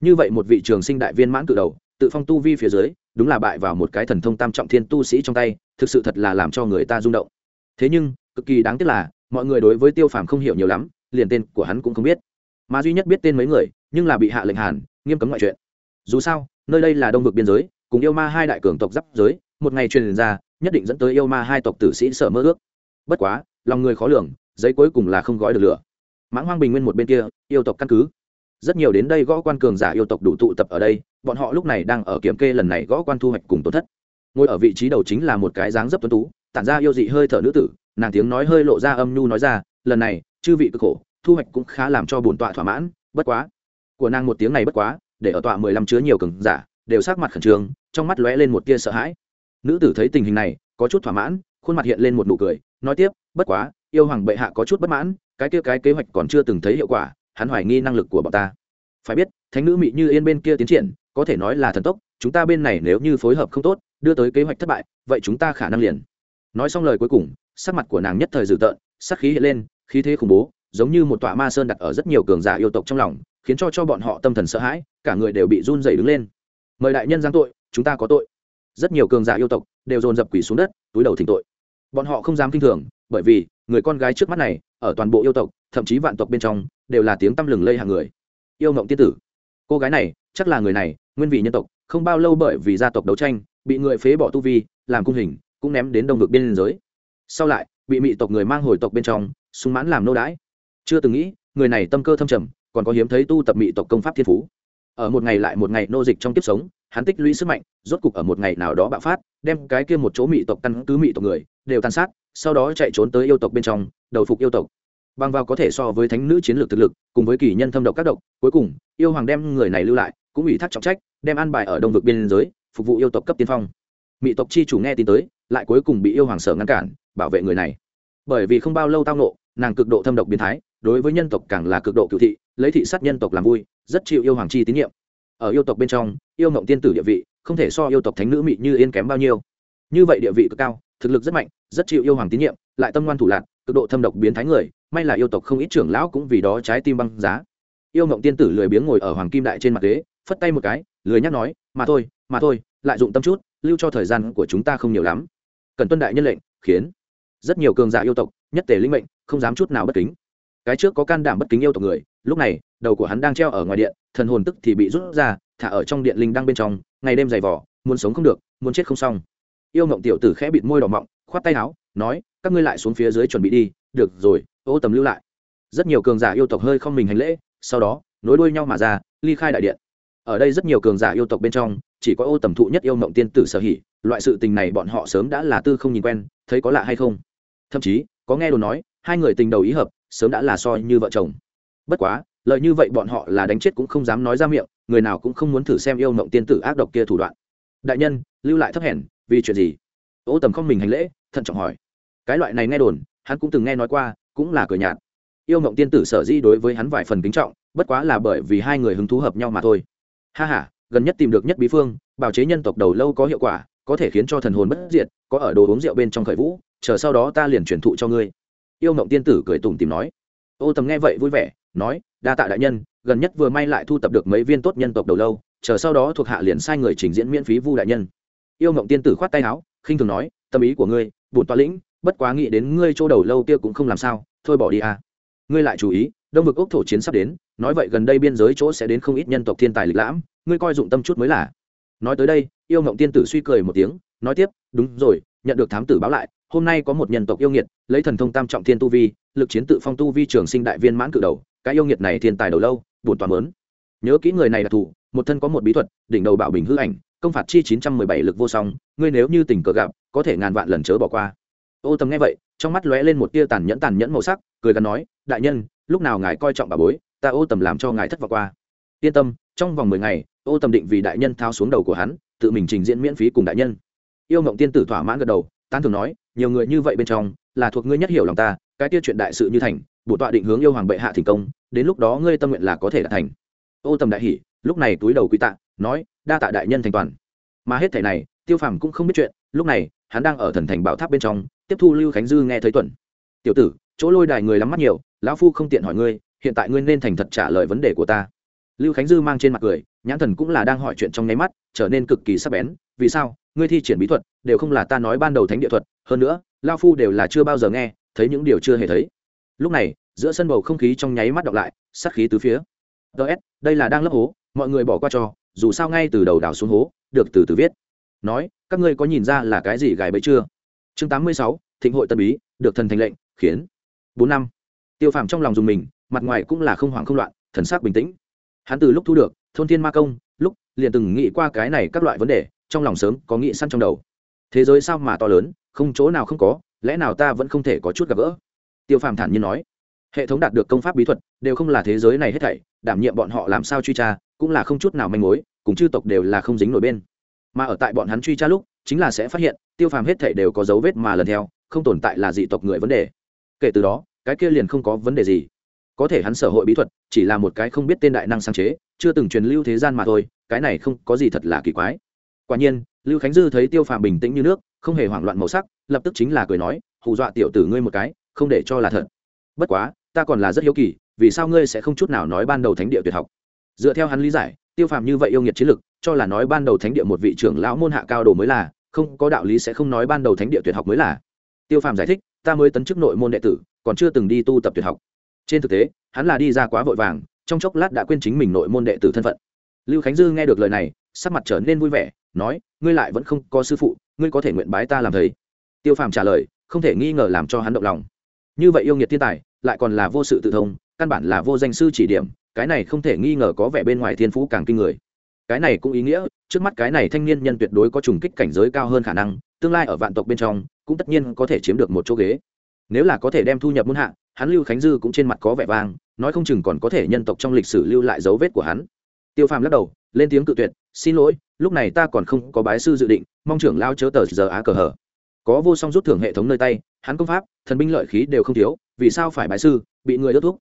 Như vậy một vị trường sinh đại viên mãn cự đầu, tự phong tu vi phía dưới, đúng là bại vào một cái thần thông tam trọng thiên tu sĩ trong tay, thực sự thật là làm cho người ta rung động. Thế nhưng, cực kỳ đáng tiếc là, mọi người đối với tiêu phàm không hiểu nhiều lắm liền tên của hắn cũng không biết. Mà duy nhất biết tên mấy người, nhưng là bị hạ lệnh hàn, nghiêm cấm ngoại chuyện. Dù sao, nơi đây là đông vực biên giới, cùng yêu ma hai đại cường tộc giáp giới, một ngày truyền ra, nhất định dẫn tới yêu ma hai tộc tử sĩ sợ mơ ước. Bất quá, lòng người khó lường, giấy cuối cùng là không gói được lửa. Mãng hoang bình nguyên một bên kia, yêu tộc căn cứ. Rất nhiều đến đây gõ quan cường giả yêu tộc đủ tụ tập ở đây, bọn họ lúc này đang ở kiểm kê lần này gõ quan thu hoạch cùng tổn thất. Ngồi ở vị trí đầu chính là một cái dáng dấp tuấn tú, tản ra yêu dị hơi thở nữ tử, nàng tiếng nói hơi lộ ra âm nhu nói ra, lần này chư vị cực khổ, thu hoạch cũng khá làm cho bổn tọa thỏa mãn, bất quá. Của nàng một tiếng này bất quá, để ở tọa mười lăm chứa nhiều cường giả, đều sát mặt khẩn trương, trong mắt lóe lên một tia sợ hãi. Nữ tử thấy tình hình này, có chút thỏa mãn, khuôn mặt hiện lên một nụ cười, nói tiếp, bất quá, yêu hoàng bệ hạ có chút bất mãn, cái kia cái kế hoạch còn chưa từng thấy hiệu quả, hắn hoài nghi năng lực của bọn ta. Phải biết, thánh nữ mị như yên bên kia tiến triển, có thể nói là thần tốc, chúng ta bên này nếu như phối hợp không tốt, đưa tới kế hoạch thất bại, vậy chúng ta khả năng liền. Nói xong lời cuối cùng, sắc mặt của nàng nhất thời dữ tợn, sắc khí hiện lên khí thế khủng bố, giống như một tọa ma sơn đặt ở rất nhiều cường giả yêu tộc trong lòng, khiến cho cho bọn họ tâm thần sợ hãi, cả người đều bị run dày đứng lên. Mời đại nhân giáng tội, chúng ta có tội. Rất nhiều cường giả yêu tộc đều dồn dập quỷ xuống đất, túi đầu thỉnh tội. Bọn họ không dám kinh thường, bởi vì người con gái trước mắt này, ở toàn bộ yêu tộc, thậm chí vạn tộc bên trong, đều là tiếng tăm lừng lây hàng người. Yêu mộng tiên tử. Cô gái này, chắc là người này, nguyên vị nhân tộc, không bao lâu bởi vì gia tộc đấu tranh, bị người phế bỏ tu vi, làm cung hình, cũng ném đến đông vực biên giới. Sau lại, bị mị tộc người mang hồi tộc bên trong sung mãn làm nô đái chưa từng nghĩ, người này tâm cơ thâm trầm, còn có hiếm thấy tu tập mị tộc công pháp thiên phú. Ở một ngày lại một ngày nô dịch trong kiếp sống, hắn tích lũy sức mạnh, rốt cục ở một ngày nào đó bạo phát, đem cái kia một chỗ mị tộc căn cứ mị tộc người, đều tàn sát, sau đó chạy trốn tới yêu tộc bên trong, đầu phục yêu tộc. Bằng vào có thể so với thánh nữ chiến lược thực lực, cùng với kỳ nhân thâm độc các độc, cuối cùng, yêu hoàng đem người này lưu lại, cũng ủy thác trọng trách, đem an bài ở đông vực biên giới, phục vụ yêu tộc cấp tiên phong. Mỹ tộc chi chủ nghe tin tới, lại cuối cùng bị yêu hoàng sở ngăn cản, bảo vệ người này. Bởi vì không bao lâu tao nộ nàng cực độ thâm độc biến thái, đối với nhân tộc càng là cực độ cựu thị, lấy thị sát nhân tộc làm vui, rất chịu yêu hoàng chi tín nhiệm. Ở yêu tộc bên trong, yêu mộng tiên tử địa vị, không thể so yêu tộc thánh nữ mị như yên kém bao nhiêu. Như vậy địa vị cực cao, thực lực rất mạnh, rất chịu yêu hoàng tín nhiệm, lại tâm ngoan thủ lạc, cực độ thâm độc biến thái người, may là yêu tộc không ít trưởng lão cũng vì đó trái tim băng giá. Yêu mộng tiên tử lười biếng ngồi ở hoàng kim đại trên mặt ghế, phất tay một cái, lười nhắc nói, mà thôi mà thôi, lại dụng tâm chút, lưu cho thời gian của chúng ta không nhiều lắm. Cần tuân đại nhân lệnh, khiến rất nhiều cường giả yêu tộc nhất tề linh mệnh, không dám chút nào bất kính. Cái trước có can đảm bất kính yêu tộc người, lúc này, đầu của hắn đang treo ở ngoài điện, thần hồn tức thì bị rút ra, thả ở trong điện linh đang bên trong, ngày đêm dày vỏ muốn sống không được, muốn chết không xong. Yêu mộng tiểu tử khẽ bịt môi đỏ mọng, khoát tay áo, nói, các ngươi lại xuống phía dưới chuẩn bị đi, được rồi, ô tầm lưu lại. Rất nhiều cường giả yêu tộc hơi không mình hành lễ, sau đó, nối đuôi nhau mà ra, ly khai đại điện. Ở đây rất nhiều cường giả yêu tộc bên trong, chỉ có ô tầm thụ nhất yêu mộng tiên tử sở hỉ, loại sự tình này bọn họ sớm đã là tư không nhìn quen, thấy có lạ hay không? Thậm chí có nghe đồn nói, hai người tình đầu ý hợp, sớm đã là so như vợ chồng. Bất quá lợi như vậy bọn họ là đánh chết cũng không dám nói ra miệng, người nào cũng không muốn thử xem yêu mộng tiên tử ác độc kia thủ đoạn. Đại nhân, lưu lại thấp hèn, vì chuyện gì? Ô tầm không mình hành lễ, thận trọng hỏi. Cái loại này nghe đồn, hắn cũng từng nghe nói qua, cũng là cười nhạt. Yêu mộng tiên tử sở di đối với hắn vài phần kính trọng, bất quá là bởi vì hai người hứng thú hợp nhau mà thôi. Ha h a gần nhất tìm được nhất bí phương, bào chế nhân tộc đầu lâu có hiệu quả, có thể khiến cho thần hồn bất diệt, có ở đồ uống rượu bên trong khởi vũ chờ sau đó ta liền truyền thụ cho ngươi. Yêu mộng tiên tử cười tủm tìm nói. Ô tầm nghe vậy vui vẻ, nói, đa tạ đại nhân, gần nhất vừa may lại thu tập được mấy viên tốt nhân tộc đầu lâu, chờ sau đó thuộc hạ liền sai người trình diễn miễn phí vu đại nhân. Yêu mộng tiên tử khoát tay áo, khinh thường nói, tâm ý của ngươi bùn toa lĩnh, bất quá nghĩ đến ngươi chỗ đầu lâu kia cũng không làm sao, thôi bỏ đi à. Ngươi lại chú ý, đông vực ốc thổ chiến sắp đến, nói vậy gần đây biên giới chỗ sẽ đến không ít nhân tộc thiên tài lịch lãm, ngươi coi dụng tâm chút mới là. Nói tới đây, yêu mộng tiên tử suy cười một tiếng, nói tiếp, đúng rồi, nhận được thám tử báo lại hôm nay có một nhân tộc yêu nghiệt, lấy thần thông tam trọng thiên tu vi, lực chiến tự phong tu vi trường sinh đại viên mãn cự đầu, cái yêu nghiệt này thiên tài đầu lâu bổn toàn lớn. Nhớ kỹ người này là thủ, một thân có một bí thuật, đỉnh đầu bảo bình hư ảnh, công phạt chi chín trăm mười bảy lực vô song, ngươi nếu như tình cờ gặp, có thể ngàn vạn lần chớ bỏ qua. Ô tầm nghe vậy, trong mắt lóe lên một tia tàn nhẫn tàn nhẫn màu sắc, cười gắn nói, đại nhân, lúc nào ngài coi trọng bà bối, ta ô tầm làm cho ngài thất vọng qua. Yên tâm, trong vòng mười ngày, ô tầm định vì đại nhân thao xuống đầu của hắn, tự mình trình diễn miễn phí cùng đại nhân. Yêu mộng tiên tử thỏa mãn gật đầu, tán thường nói nhiều người như vậy bên trong, là thuộc ngươi nhất hiểu lòng ta, cái tiêu chuyện đại sự như thành, bổ tọa định hướng yêu hoàng bệ hạ thành công, đến lúc đó ngươi tâm nguyện là có thể đạt thành. Ô tầm đại hỷ lúc này túi đầu quy tạ, nói, đa tạ đại nhân thành toàn. Mà hết thảy này, tiêu phàm cũng không biết chuyện, lúc này, hắn đang ở thần thành bảo tháp bên trong, tiếp thu lưu khánh dư nghe thấy tuần. Tiểu tử, chỗ lôi đài người lắm mắt nhiều, lão phu không tiện hỏi ngươi, hiện tại ngươi nên thành thật trả lời vấn đề của ta. Lưu khánh dư mang trên mặt cười, nhãn thần cũng là đang hỏi chuyện trong nháy mắt, trở nên cực kỳ sắc bén, vì sao? Ngươi thi triển bí thuật, đều không là ta nói ban đầu thánh địa thuật, hơn nữa, lao phu đều là chưa bao giờ nghe, thấy những điều chưa hề thấy. Lúc này, giữa sân bầu không khí trong nháy mắt đọc lại, sát khí tứ phía. Ts đây là đang lấp hố, mọi người bỏ qua cho, dù sao ngay từ đầu đào xuống hố, được từ từ viết. Nói, các ngươi có nhìn ra là cái gì gài bẫy chưa? Chương tám mươi sáu, thịnh hội tân bí, được thần thành lệnh, khiến. Bốn năm. Tiêu phàm trong lòng dùng mình, mặt ngoài cũng là không hoảng không loạn, thần sắc bình tĩnh. Hắn từ lúc thu được, thôn thiên ma công, lúc liền từng nghĩ qua cái này các loại vấn đề trong lòng sớm có nghĩ săn trong đầu. Thế giới sao mà to lớn, không chỗ nào không có, lẽ nào ta vẫn không thể có chút gặp gỡ? Tiêu phàm thản nhiên nói. Hệ thống đạt được công pháp bí thuật, đều không là thế giới này hết thảy, đảm nhiệm bọn họ làm sao truy tra, cũng là không chút nào manh mối, cùng chư tộc đều là không dính nổi bên. Mà ở tại bọn hắn truy tra lúc, chính là sẽ phát hiện, tiêu phàm hết thảy đều có dấu vết mà lần theo, không tồn tại là dị tộc người vấn đề. Kể từ đó, cái kia liền không có vấn đề gì. Có thể hắn sở hội bí thuật, chỉ là một cái không biết tên đại năng sáng chế, chưa từng truyền lưu thế gian mà thôi, cái này không có gì thật là kỳ quái quả nhiên, lưu khánh dư thấy tiêu phàm bình tĩnh như nước, không hề hoảng loạn màu sắc, lập tức chính là cười nói, hù dọa tiểu tử ngươi một cái, không để cho là thật. Bất quá, ta còn là rất hiếu kỳ, vì sao ngươi sẽ không chút nào nói ban đầu thánh địa tuyệt học? Dựa theo hắn lý giải, tiêu phàm như vậy yêu nghiệt chiến lực, cho là nói ban đầu thánh địa một vị trưởng lão môn hạ cao đồ mới là, không có đạo lý sẽ không nói ban đầu thánh địa tuyệt học mới là. Tiêu phàm giải thích, ta mới tấn chức nội môn đệ tử, còn chưa từng đi tu tập tuyệt học. Trên thực tế, hắn là đi ra quá vội vàng, trong chốc lát đã quên chính mình nội môn đệ tử thân phận. Lưu khánh dư nghe được lời này sắc mặt trở nên vui vẻ, nói, ngươi lại vẫn không có sư phụ, ngươi có thể nguyện bái ta làm thầy. Tiêu phàm trả lời, không thể nghi ngờ làm cho hắn động lòng. Như vậy yêu nghiệt thiên tài, lại còn là vô sự tự thông, căn bản là vô danh sư chỉ điểm, cái này không thể nghi ngờ có vẻ bên ngoài thiên phú càng kinh người. Cái này cũng ý nghĩa, trước mắt cái này thanh niên nhân tuyệt đối có trùng kích cảnh giới cao hơn khả năng, tương lai ở vạn tộc bên trong, cũng tất nhiên có thể chiếm được một chỗ ghế. Nếu là có thể đem thu nhập muôn hạ, hắn lưu khánh dư cũng trên mặt có vẻ vang nói không chừng còn có thể nhân tộc trong lịch sử lưu lại dấu vết của hắn. Tiêu phàm lắc đầu lên tiếng cự tuyệt, xin lỗi, lúc này ta còn không có bái sư dự định, mong trưởng lao chớ tờ giờ á cờ hở có vô song rút thưởng hệ thống nơi tay, hắn công pháp, thần binh lợi khí đều không thiếu, vì sao phải bái sư, bị người đốt thuốc?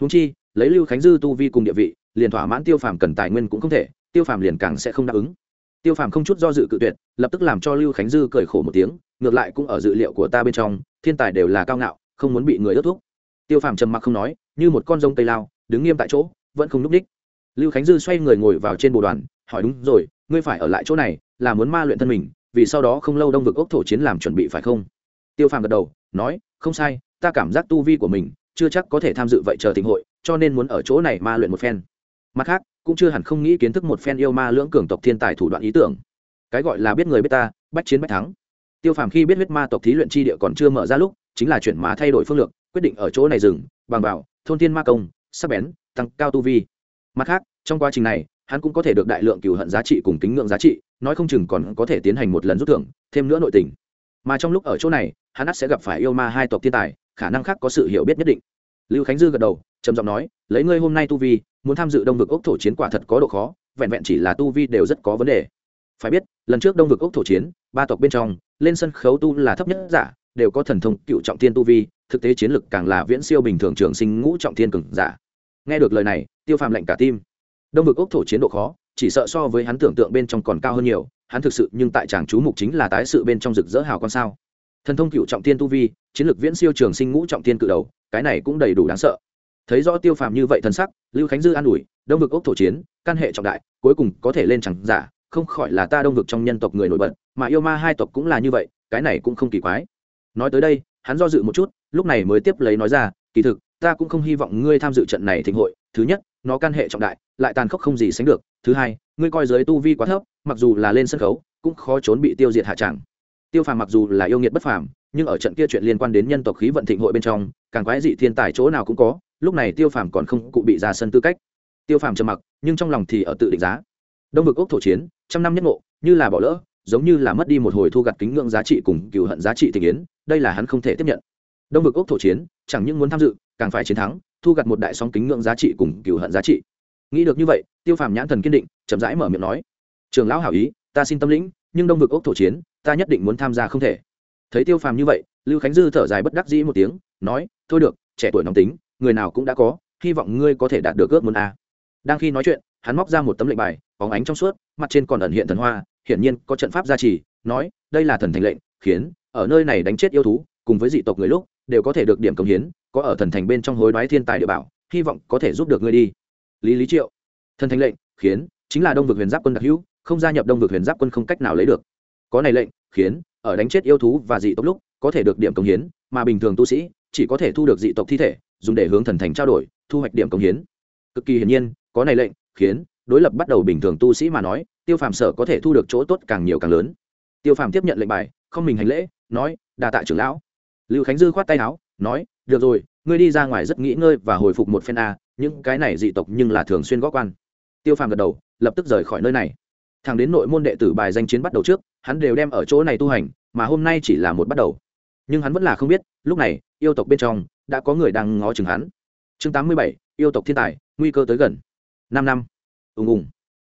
Húng chi, lấy lưu khánh dư tu vi cùng địa vị, liền thỏa mãn tiêu phàm cần tài nguyên cũng không thể, tiêu phàm liền càng sẽ không đáp ứng. Tiêu phàm không chút do dự cự tuyệt, lập tức làm cho lưu khánh dư cười khổ một tiếng, ngược lại cũng ở dự liệu của ta bên trong, thiên tài đều là cao ngạo, không muốn bị người đốt thuốc. Tiêu phàm trầm mặc không nói, như một con rông tây lao, đứng nghiêm tại chỗ, vẫn không n ú c đích lưu khánh dư xoay người ngồi vào trên bộ đoàn, hỏi đúng rồi, ngươi phải ở lại chỗ này, là muốn ma luyện thân mình, vì sau đó không lâu đông vực ốc thổ chiến làm chuẩn bị phải không? Tiêu phàm gật đầu, nói, không sai, ta cảm giác tu vi của mình chưa chắc có thể tham dự vậy chờ tình hội, cho nên muốn ở chỗ này ma luyện một phen. Mặt khác, cũng chưa hẳn không nghĩ kiến thức một phen yêu ma lưỡng cường tộc thiên tài thủ đoạn ý tưởng. Cái gọi là biết người biết ta, bách chiến bách thắng. Tiêu phàm khi biết huyết ma tộc thí luyện chi địa còn chưa mở ra lúc, chính là chuyển má thay đổi phương lược, quyết định ở chỗ này dừng, bằng vào, thôn thiên ma công, sắc bén, tăng cao tu vi mặt khác, trong quá trình này, hắn cũng có thể được đại lượng cựu hận giá trị cùng kính ngưỡng giá trị, nói không chừng còn có thể tiến hành một lần rút thưởng, thêm nữa nội tình. Mà trong lúc ở chỗ này, hắn ắt sẽ gặp phải yêu ma hai tộc thiên tài, khả năng khác có sự hiểu biết nhất định. Lưu khánh dư gật đầu, trầm giọng nói, lấy ngươi hôm nay tu vi, muốn tham dự đông vực ốc thổ chiến quả thật có độ khó, vẹn vẹn chỉ là tu vi đều rất có vấn đề. Phải biết, lần trước đông vực ốc thổ chiến, ba tộc bên trong, lên sân khấu tu là thấp nhất giả, đều có thần thông cựu trọng thiên tu vi, thực tế chiến lực càng là viễn siêu bình thường trường sinh ngũ trọng thiên cường giả. Nghe được lời này tiêu phàm lạnh cả tim. Đông vực ốc thổ chiến độ khó, chỉ sợ so với hắn tưởng tượng bên trong còn cao hơn nhiều, hắn thực sự nhưng tại tràng chú mục chính là tái sự bên trong rực rỡ hào con sao. Thần thông cựu trọng tiên tu vi, chiến lược viễn siêu trường sinh ngũ trọng tiên cự đầu, cái này cũng đầy đủ đáng sợ. Thấy rõ tiêu phàm như vậy thân sắc, lưu khánh dư an ủi, đông vực ốc thổ chiến, căn hệ trọng đại, cuối cùng có thể lên chẳng giả, không khỏi là ta đông vực trong nhân tộc người nổi bật, mà yêu ma hai tộc cũng là như vậy, cái này cũng không kỳ quái. Nói tới đây, hắn do dự một chút, lúc này mới tiếp lấy nói ra, kỳ thực, ta cũng không hy vọng ngươi tham dự trận này thịnh hội, thứ nhất nó căn hệ trọng đại, lại tàn khốc không gì sánh được. Thứ hai, ngươi coi giới tu vi quá thấp, mặc dù là lên sân khấu, cũng khó trốn bị tiêu diệt hạ tràng tiêu phàm mặc dù là yêu nghiệt bất phàm, nhưng ở trận kia chuyện liên quan đến nhân tộc khí vận thịnh hội bên trong, càng quái dị thiên tài chỗ nào cũng có, lúc này tiêu phàm còn không cụ bị ra sân tư cách. Tiêu phàm trầm mặc, nhưng trong lòng thì ở tự định giá. Đông vực ốc thổ chiến, trăm năm nhất ngộ, như là bỏ lỡ, giống như là mất đi một hồi thu gặt kính ngưỡng giá trị cùng cựu hận giá trị tình yến, đây là hắn không thể tiếp nhận. Đông vực ốc thổ chiến, chẳng những muốn tham dự, càng phải chiến thắng thu gặt một đại sóng kính ngưỡng giá trị cùng cửu hận giá trị. Nghĩ được như vậy, tiêu phàm nhãn thần kiên định, chậm rãi mở miệng nói, trường lão hảo ý, ta xin tâm lĩnh, nhưng đông vực ốc thổ chiến, ta nhất định muốn tham gia không thể. Thấy tiêu phàm như vậy, lưu khánh dư thở dài bất đắc dĩ một tiếng, nói, thôi được, trẻ tuổi nóng tính, người nào cũng đã có, hy vọng ngươi có thể đạt được ước muốn a. Đang khi nói chuyện, hắn móc ra một tấm lệnh bài, bóng ánh trong suốt, mặt trên còn ẩn hiện thần hoa, hiển nhiên có trận pháp gia trì, nói, đây là thần thành lệnh, khiến, ở nơi này đánh chết yêu thú, cùng với dị tộc người lúc, đều có thể được điểm công hiến có ở thần thành bên trong hối đoái thiên tài địa bảo, hy vọng có thể giúp được ngươi đi. Lý lý triệu. Thần thành lệnh, khiến, chính là đông vực huyền giáp quân đặc hữu, không gia nhập đông vực huyền giáp quân không cách nào lấy được. Có này lệnh, khiến, ở đánh chết yêu thú và dị tộc lúc, có thể được điểm công hiến, mà bình thường tu sĩ, chỉ có thể thu được dị tộc thi thể, dùng để hướng thần thành trao đổi, thu hoạch điểm công hiến. Cực kỳ hiển nhiên, có này lệnh, khiến, đối lập bắt đầu bình thường tu sĩ mà nói, tiêu phàm sở có thể thu được chỗ tốt càng nhiều càng lớn. Tiêu phàm tiếp nhận lệnh bài, không mình hành lễ, nói đà tạ trưởng lão. Lưu khánh dư khoát tay áo, nói được rồi, ngươi đi ra ngoài rất nghỉ ngơi và hồi phục một phen a, những cái này dị tộc nhưng là thường xuyên góp quan. Tiêu phàm gật đầu, lập tức rời khỏi nơi này. Thằng đến nội môn đệ tử bài danh chiến bắt đầu trước, hắn đều đem ở chỗ này tu hành, mà hôm nay chỉ là một bắt đầu. Nhưng hắn vẫn là không biết, lúc này, yêu tộc bên trong, đã có người đang ngó chừng hắn. Chương tám mươi bảy, yêu tộc thiên tài, nguy cơ tới gần. Năm năm. Ùng ùng.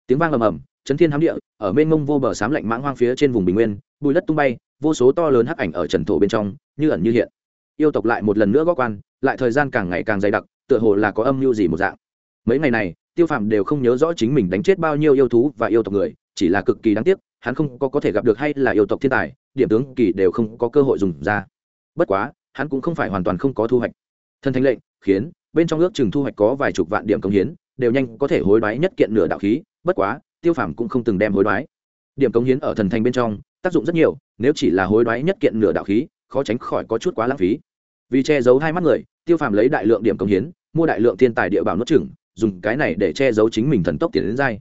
Tiếng vang ầm ầm, chấn thiên hám địa, ở bên mông vô bờ sám lạnh mãng hoang phía trên vùng bình nguyên, bùi đất tung bay, vô số to lớn hắc ảnh ở trần thổ bên trong, như ẩn như hiện yêu tộc lại một lần nữa góp quan, lại thời gian càng ngày càng dày đặc, tựa hồ là có âm mưu gì một dạng. Mấy ngày này, tiêu phàm đều không nhớ rõ chính mình đánh chết bao nhiêu yêu thú và yêu tộc người, chỉ là cực kỳ đáng tiếc, hắn không có có thể gặp được hay là yêu tộc thiên tài, điểm tướng kỳ đều không có cơ hội dùng ra. Bất quá, hắn cũng không phải hoàn toàn không có thu hoạch. Thân thánh lệnh, khiến, bên trong ước chừng thu hoạch có vài chục vạn điểm công hiến, đều nhanh có thể hối đoái nhất kiện nửa đạo khí, bất quá, tiêu phàm cũng không từng đem hối đoái. Điểm công hiến ở thần thành bên trong, tác dụng rất nhiều, nếu chỉ là hối đoái nhất kiện nửa đạo khí khó tránh khỏi có chút quá lãng phí. Vì che giấu hai mắt người, tiêu phàm lấy đại lượng điểm công hiến, mua đại lượng thiên tài địa bảo nốt chừng dùng cái này để che giấu chính mình thần tốc tiến đến dai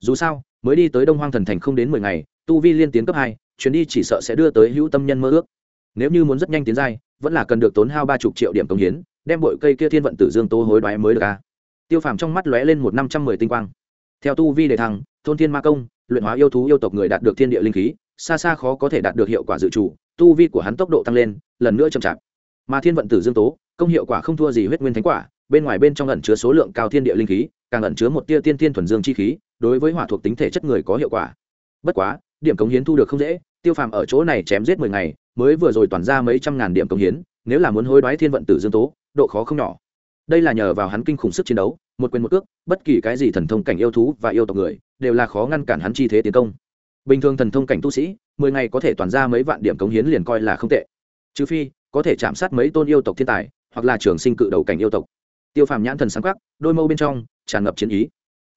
dù sao, mới đi tới đông hoang thần thành không đến mười ngày, tu vi liên tiến cấp hai, chuyến đi chỉ sợ sẽ đưa tới hữu tâm nhân mơ ước. Nếu như muốn rất nhanh tiến giai, vẫn là cần được tốn hao ba chục triệu điểm công hiến, đem bội cây kia thiên vận tử dương tố hối đoái mới được a. Tiêu phàm trong mắt lóe lên một năm trăm mười tinh quang. Theo tu vi đề thăng, thôn thiên ma công, luyện hóa yêu thú yêu tộc người đạt được thiên địa linh khí, xa xa khó có thể đạt được hiệu quả dự trù tu vi của hắn tốc độ tăng lên, lần nữa chậm chạp. Mà thiên vận tử dương tố, công hiệu quả không thua gì huyết nguyên thánh quả, bên ngoài bên trong ẩn chứa số lượng cao thiên địa linh khí, càng ẩn chứa một tia tiên thiên thuần dương chi khí, đối với hỏa thuộc tính thể chất người có hiệu quả. Bất quá, điểm cống hiến thu được không dễ, tiêu phàm ở chỗ này chém giết mười ngày, mới vừa rồi toàn ra mấy trăm ngàn điểm cống hiến, nếu là muốn hối đoái thiên vận tử dương tố, độ khó không nhỏ. Đây là nhờ vào hắn kinh khủng sức chiến đấu, một quyền một cước, bất kỳ cái gì thần thông cảnh yêu thú và yêu tộc người, đều là khó ngăn cản hắn chi thế tiến công bình thường thần thông cảnh tu sĩ, mười ngày có thể toàn ra mấy vạn điểm cống hiến liền coi là không tệ. Trừ phi, có thể chạm sát mấy tôn yêu tộc thiên tài, hoặc là trường sinh cự đầu cảnh yêu tộc. Tiêu phàm nhãn thần sáng quắc, đôi mâu bên trong, tràn ngập chiến ý.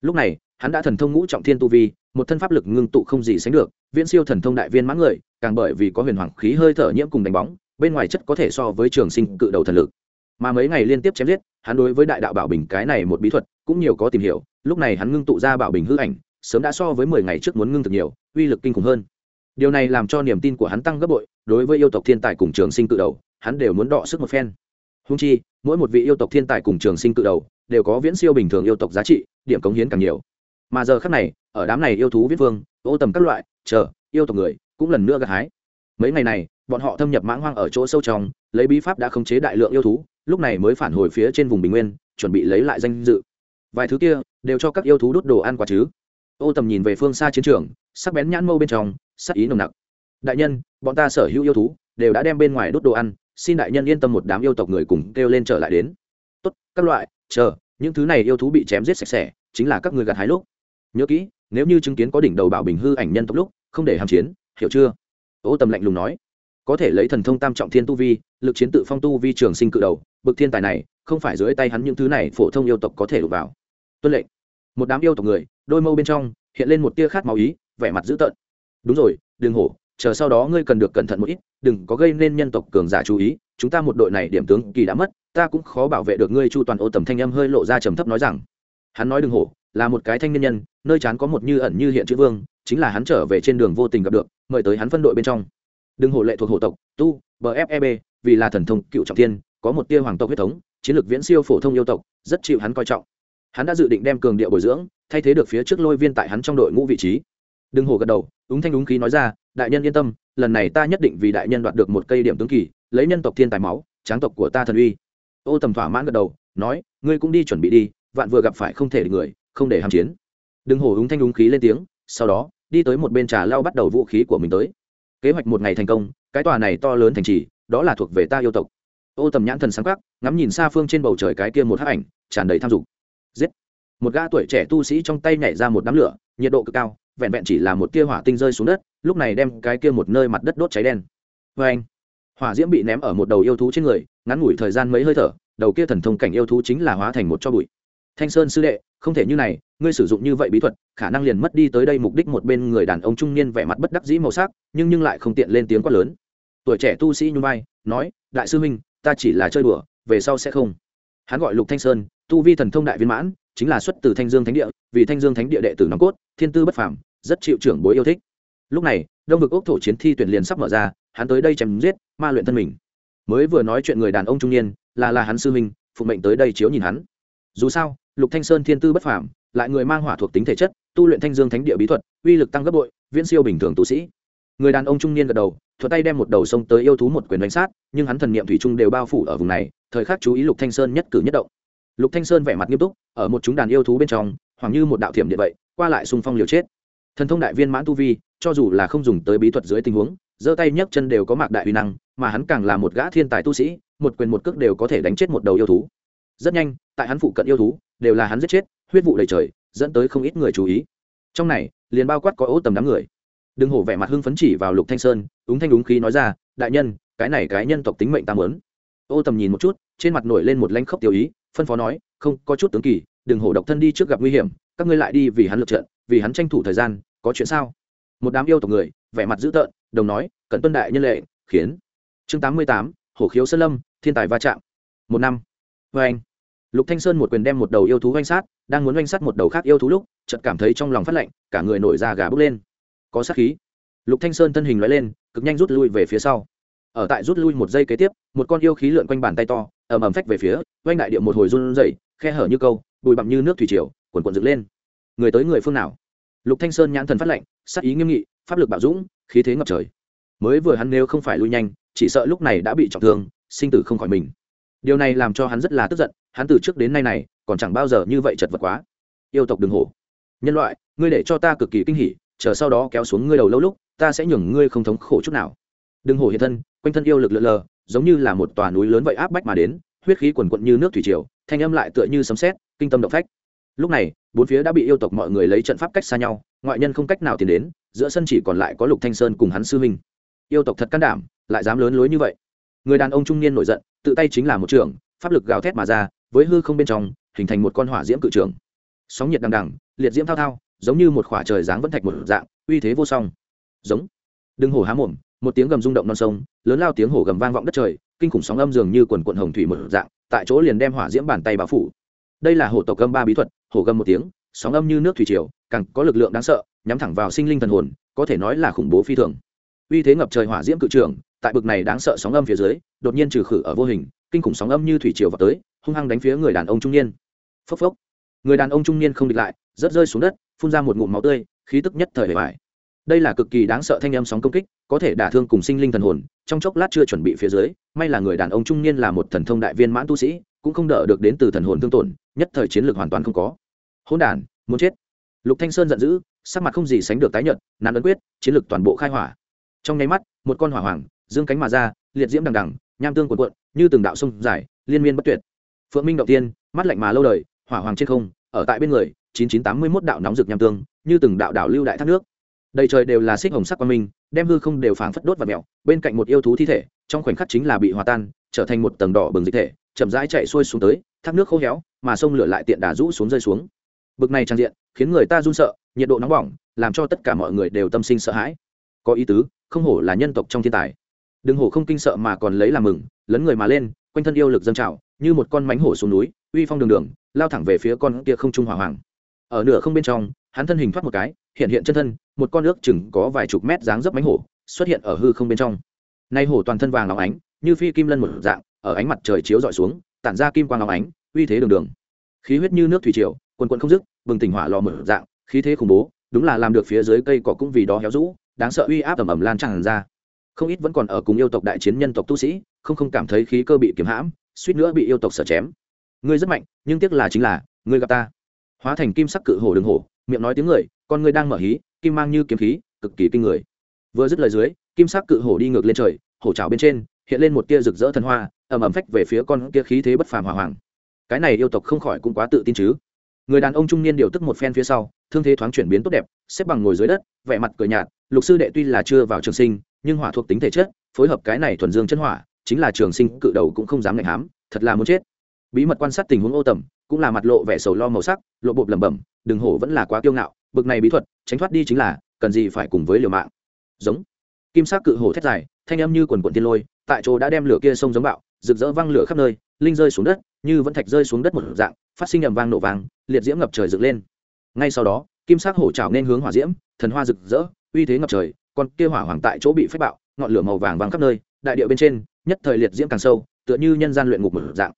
Lúc này, hắn đã thần thông ngũ trọng thiên tu vi, một thân pháp lực ngưng tụ không gì sánh được, viễn siêu thần thông đại viên mãn người, càng bởi vì có huyền hoàng khí hơi thở nhiễm cùng đánh bóng, bên ngoài chất có thể so với trường sinh cự đầu thần lực. Mà mấy ngày liên tiếp chém giết, hắn đối với đại đạo bảo bình cái này một bí thuật cũng nhiều có tìm hiểu, lúc này hắn ngưng tụ ra bảo bình hư ảnh sớm đã so với mười ngày trước muốn ngưng thực nhiều, uy lực kinh khủng hơn. Điều này làm cho niềm tin của hắn tăng gấp bội, đối với yêu tộc thiên tài cùng trường sinh cự đầu, hắn đều muốn đọ sức một phen. Húng chi, mỗi một vị yêu tộc thiên tài cùng trường sinh cự đầu đều có viễn siêu bình thường yêu tộc giá trị, điểm cống hiến càng nhiều. Mà giờ khác này, ở đám này yêu thú viết vương ô tầm các loại, chờ, yêu tộc người cũng lần nữa gặt hái. Mấy ngày này, bọn họ thâm nhập mãng hoang ở chỗ sâu trong, lấy bí pháp đã khống chế đại lượng yêu thú, lúc này mới phản hồi phía trên vùng bình nguyên, chuẩn bị lấy lại danh dự. Vài thứ kia đều cho các yêu thú đốt đồ ăn quả chứ ô tầm nhìn về phương xa chiến trường, sắc bén nhãn mâu bên trong, sắc ý nồng nặc. Đại nhân, bọn ta sở hữu yêu thú, đều đã đem bên ngoài đốt đồ ăn, xin đại nhân yên tâm một đám yêu tộc người cùng kêu lên trở lại đến. Tốt, các loại, chờ, những thứ này yêu thú bị chém giết sạch sẽ, chính là các người gặt hái lúc. Nhớ kỹ, nếu như chứng kiến có đỉnh đầu bảo bình hư ảnh nhân tộc lúc, không để hàm chiến, hiểu chưa? Ô tầm lạnh lùng nói. Có thể lấy thần thông tam trọng thiên tu vi, lực chiến tự phong tu vi trường sinh cự đầu, bực thiên tài này, không phải dưới tay hắn những thứ này phổ thông yêu tộc có thể đụng vào. Tuân lệnh. Một đám yêu tộc người đôi mâu bên trong hiện lên một tia khát máu ý, vẻ mặt dữ tợn. Đúng rồi, đừng hổ, chờ sau đó ngươi cần được cẩn thận một ít, đừng có gây nên nhân tộc cường giả chú ý, chúng ta một đội này điểm tướng kỳ đã mất, ta cũng khó bảo vệ được ngươi chu toàn ô tầm thanh âm hơi lộ ra trầm thấp nói rằng. Hắn nói đừng hổ, là một cái thanh niên nhân, nơi chán có một như ẩn như hiện chữ vương, chính là hắn trở về trên đường vô tình gặp được, mời tới hắn phân đội bên trong. Đừng hổ lệ thuộc hổ tộc, tu bfeb e, vì là thần thông cựu trọng thiên, có một tia hoàng tộc huyết thống, chiến lược viễn siêu phổ thông yêu tộc, rất chịu hắn coi trọng hắn đã dự định đem cường địa bồi dưỡng, thay thế được phía trước lôi viên tại hắn trong đội ngũ vị trí. Đừng hồ gật đầu, ứng thanh úng khí nói ra, đại nhân yên tâm, lần này ta nhất định vì đại nhân đoạt được một cây điểm tướng kỳ, lấy nhân tộc thiên tài máu, tráng tộc của ta thần uy. Ô tầm thỏa mãn gật đầu, nói, ngươi cũng đi chuẩn bị đi, vạn vừa gặp phải không thể người, không để hàm chiến. Đừng hồ ứng thanh úng khí lên tiếng, sau đó, đi tới một bên trà lao bắt đầu vũ khí của mình tới. Kế hoạch một ngày thành công, cái tòa này to lớn thành trì, đó là thuộc về ta yêu tộc. Ô tầm nhãn thần sáng khắc, ngắm nhìn xa phương trên bầu trời cái kia một hắc ảnh, tràn đầy tham dục giết. Một gã tuổi trẻ tu sĩ trong tay nhảy ra một đám lửa, nhiệt độ cực cao, vẹn vẹn chỉ là một tia hỏa tinh rơi xuống đất, lúc này đem cái kia một nơi mặt đất đốt cháy đen. Vê anh hỏa diễm bị ném ở một đầu yêu thú trên người, ngắn ngủi thời gian mấy hơi thở, đầu kia thần thông cảnh yêu thú chính là hóa thành một cho bụi. Thanh sơn sư đệ, không thể như này, ngươi sử dụng như vậy bí thuật, khả năng liền mất đi tới đây mục đích một bên người đàn ông trung niên vẻ mặt bất đắc dĩ màu sắc, nhưng nhưng lại không tiện lên tiếng quát lớn. Tuổi trẻ tu sĩ nhung bay nói, đại sư huynh, ta chỉ là chơi đùa, về sau sẽ không hắn gọi lục thanh sơn, tu vi thần thông đại viên mãn, chính là xuất từ thanh dương thánh địa, vì thanh dương thánh địa đệ tử nòng cốt, thiên tư bất phàm, rất chịu trưởng bối yêu thích. Lúc này, đông vực ốc thổ chiến thi tuyển liền sắp mở ra, hắn tới đây chém giết, ma luyện thân mình. Mới vừa nói chuyện người đàn ông trung niên, là là hắn sư huynh, phụ mệnh tới đây chiếu nhìn hắn. Dù sao, lục thanh sơn thiên tư bất phàm, lại người mang hỏa thuộc tính thể chất, tu luyện thanh dương thánh địa bí thuật, uy lực tăng gấp bội, viễn siêu bình thường tu sĩ. Người đàn ông trung niên gật đầu thuật tay đem một đầu sông tới yêu thú một quyền đánh sát, nhưng hắn thần niệm thủy trung đều bao phủ ở vùng này thời khắc chú ý lục thanh sơn nhất cử nhất động lục thanh sơn vẻ mặt nghiêm túc ở một chúng đàn yêu thú bên trong hoàng như một đạo thiểm điện vậy qua lại xung phong liều chết thần thông đại viên mãn tu vi cho dù là không dùng tới bí thuật dưới tình huống giơ tay nhấc chân đều có mạc đại uy năng mà hắn càng là một gã thiên tài tu sĩ một quyền một cước đều có thể đánh chết một đầu yêu thú rất nhanh tại hắn phụ cận yêu thú đều là hắn giết chết huyết vụ đầy trời dẫn tới không ít người chú ý trong này liền bao quát có ô tầm đám người đừng hổ vẻ mặt hưng phấn chỉ vào lục thanh sơn úng thanh đúng khí nói ra đại nhân cái này cái nhân tộc tính mệnh ta muốn ô tầm nhìn một chút, trên mặt nổi lên một lãnh khốc tiểu ý, phân phó nói, không, có chút tướng kỳ, đừng hổ độc thân đi trước gặp nguy hiểm, các ngươi lại đi vì hắn lượt trận, vì hắn tranh thủ thời gian, có chuyện sao? Một đám yêu tộc người, vẻ mặt dữ tợn, đồng nói, cận tuân đại nhân lệ, khiến. Chương tám mươi tám, hổ khiếu sơn lâm, thiên tài va chạm. Một năm. Vê anh. Lục thanh sơn một quyền đem một đầu yêu thú oanh sát, đang muốn oanh sát một đầu khác yêu thú lúc, chợt cảm thấy trong lòng phát lạnh, cả người nổi da gà bốc lên. Có sát khí. Lục thanh sơn thân hình lóe lên, cực nhanh rút lui về phía sau ở tại rút lui một giây kế tiếp, một con yêu khí lượn quanh bàn tay to, ầm ầm phách về phía oanh đại địa một hồi run rẩy, khe hở như câu, bụi bặm như nước thủy triều, cuồn cuộn dựng lên. Người tới người phương nào? Lục thanh sơn nhãn thần phát lệnh, sắc ý nghiêm nghị, pháp lực bạo dũng, khí thế ngập trời. Mới vừa hắn nếu không phải lui nhanh, chỉ sợ lúc này đã bị trọng thương, sinh tử không khỏi mình. Điều này làm cho hắn rất là tức giận, hắn từ trước đến nay này, còn chẳng bao giờ như vậy chật vật quá. Yêu tộc đừng hổ. Nhân loại, ngươi để cho ta cực kỳ kinh hỉ, chờ sau đó kéo xuống ngươi đầu lâu lúc, ta sẽ nhường ngươi không thống khổ chút nào đừng hổ hiện thân, quanh thân yêu lực lượn lờ, giống như là một tòa núi lớn vậy áp bách mà đến, huyết khí quần quận như nước thủy triều, thanh âm lại tựa như sấm sét, kinh tâm động phách. Lúc này, bốn phía đã bị yêu tộc mọi người lấy trận pháp cách xa nhau, ngoại nhân không cách nào tiến đến, giữa sân chỉ còn lại có lục thanh sơn cùng hắn sư huynh. Yêu tộc thật can đảm, lại dám lớn lối như vậy. Người đàn ông trung niên nổi giận, tự tay chính là một trường, pháp lực gào thét mà ra, với hư không bên trong, hình thành một con hỏa diễm cự trường. Sóng nhiệt đằng đằng, liệt diễm thao thao, giống như một khỏa trời dáng vẫn thạch một dạng, uy thế vô song. Giống. Đừng hổ há mồm một tiếng gầm rung động non sông, lớn lao tiếng hổ gầm vang vọng đất trời, kinh khủng sóng âm dường như quần quận hồng thủy một dạng, tại chỗ liền đem hỏa diễm bàn tay bao phủ. Đây là hổ tộc gầm ba bí thuật, hổ gầm một tiếng, sóng âm như nước thủy triều, càng có lực lượng đáng sợ, nhắm thẳng vào sinh linh thần hồn, có thể nói là khủng bố phi thường. Uy thế ngập trời hỏa diễm cự trường, tại bực này đáng sợ sóng âm phía dưới, đột nhiên trừ khử ở vô hình, kinh khủng sóng âm như thủy triều vào tới, hung hăng đánh phía người đàn ông trung niên. Phốc phốc. Người đàn ông trung niên không địch lại, rớt rơi xuống đất, phun ra một ngụm máu tươi, khí tức nhất thời bề bài đây là cực kỳ đáng sợ thanh âm sóng công kích, có thể đả thương cùng sinh linh thần hồn, trong chốc lát chưa chuẩn bị phía dưới, may là người đàn ông trung niên là một thần thông đại viên mãn tu sĩ, cũng không đỡ được đến từ thần hồn thương tổn, nhất thời chiến lược hoàn toàn không có. Hôn đản muốn chết. Lục thanh sơn giận dữ, sắc mặt không gì sánh được tái nhợt nán ấn quyết, chiến lược toàn bộ khai hỏa. Trong nháy mắt, một con hỏa hoàng, dương cánh mà ra, liệt diễm đằng đằng, nham tương cuộn cuộn, như từng đạo sông dài, liên miên bất tuyệt. Phượng minh động tiên, mắt lạnh mà lâu đời, hỏa hoàng trên không, ở tại bên người, chín chín tám mươi mốt đạo nóng rực nham tương, như từng đạo đảo lưu đại thác nước đầy trời đều là xích hồng sắc quang minh, đem hư không đều phảng phất đốt và mèo, bên cạnh một yêu thú thi thể, trong khoảnh khắc chính là bị hòa tan, trở thành một tầng đỏ bừng dịch thể, chậm rãi chạy xuôi xuống tới, thác nước khô héo, mà sông lửa lại tiện đà rũ xuống rơi xuống. Bực này trang diện, khiến người ta run sợ, nhiệt độ nóng bỏng, làm cho tất cả mọi người đều tâm sinh sợ hãi. Có ý tứ, không hổ là nhân tộc trong thiên tài. Đừng hổ không kinh sợ mà còn lấy làm mừng, lấn người mà lên, quanh thân yêu lực dâng trào, như một con mánh hổ xuống núi, uy phong đường đường, lao thẳng về phía con kia không trung hỏa hoàng. Ở nửa không bên trong, hắn thân hình thoát một cái, hiện hiện chân thân một con nước chừng có vài chục mét dáng dấp mánh hổ xuất hiện ở hư không bên trong. Nay hổ toàn thân vàng óng ánh, như phi kim lân một dạng, ở ánh mặt trời chiếu dọi xuống, tản ra kim quang óng ánh, uy thế đường đường. Khí huyết như nước thủy triều, quần quận không dứt, bừng tỉnh hỏa lò mở dạng, khí thế khủng bố, đúng là làm được phía dưới cây cỏ cũng vì đó héo rũ, đáng sợ uy áp ẩm ẩm lan tràn ra. Không ít vẫn còn ở cùng yêu tộc đại chiến nhân tộc tu sĩ, không không cảm thấy khí cơ bị kiếm hãm, suýt nữa bị yêu tộc sở chém. Ngươi rất mạnh, nhưng tiếc là chính là, ngươi gặp ta. Hóa thành kim sắc cự hổ đường hổ, miệng nói tiếng người, con ngươi đang mở hí kim mang như kiếm khí, cực kỳ kinh người. Vừa dứt lời dưới, kim sắc cự hổ đi ngược lên trời, hổ trào bên trên, hiện lên một tia rực rỡ thần hoa ẩm ẩm phách về phía con kia khí thế bất phàm hỏa hoàng. Cái này yêu tộc không khỏi cũng quá tự tin chứ. Người đàn ông trung niên điều tức một phen phía sau, thương thế thoáng chuyển biến tốt đẹp, xếp bằng ngồi dưới đất, vẻ mặt cười nhạt, lục sư đệ tuy là chưa vào trường sinh, nhưng hỏa thuộc tính thể chất, phối hợp cái này thuần dương chân hỏa, chính là trường sinh cự đầu cũng không dám ngạnh hám, thật là muốn chết. Bí mật quan sát tình huống ô tầm cũng là mặt lộ vẻ sầu lo màu sắc, lộ bộp lẩm bẩm, đừng hổ vẫn là quá kiêu ngạo bực này bí thuật, tránh thoát đi chính là, cần gì phải cùng với liều mạng. Giống. Kim sắc cự hổ thét dài, thanh âm như quần quần tiên lôi, tại chỗ đã đem lửa kia sông giống bạo, rực rỡ văng lửa khắp nơi, linh rơi xuống đất, như vẫn thạch rơi xuống đất một dạng, phát sinh ầm vang nổ vang, liệt diễm ngập trời dựng lên. Ngay sau đó, kim sắc hổ trào nên hướng hỏa diễm, thần hoa rực rỡ, uy thế ngập trời còn kia hỏa hoàng tại chỗ bị phách bạo, ngọn lửa màu vàng vàng khắp nơi, đại địa bên trên, nhất thời liệt diễm càng sâu, tựa như nhân gian luyện ngục một dạng.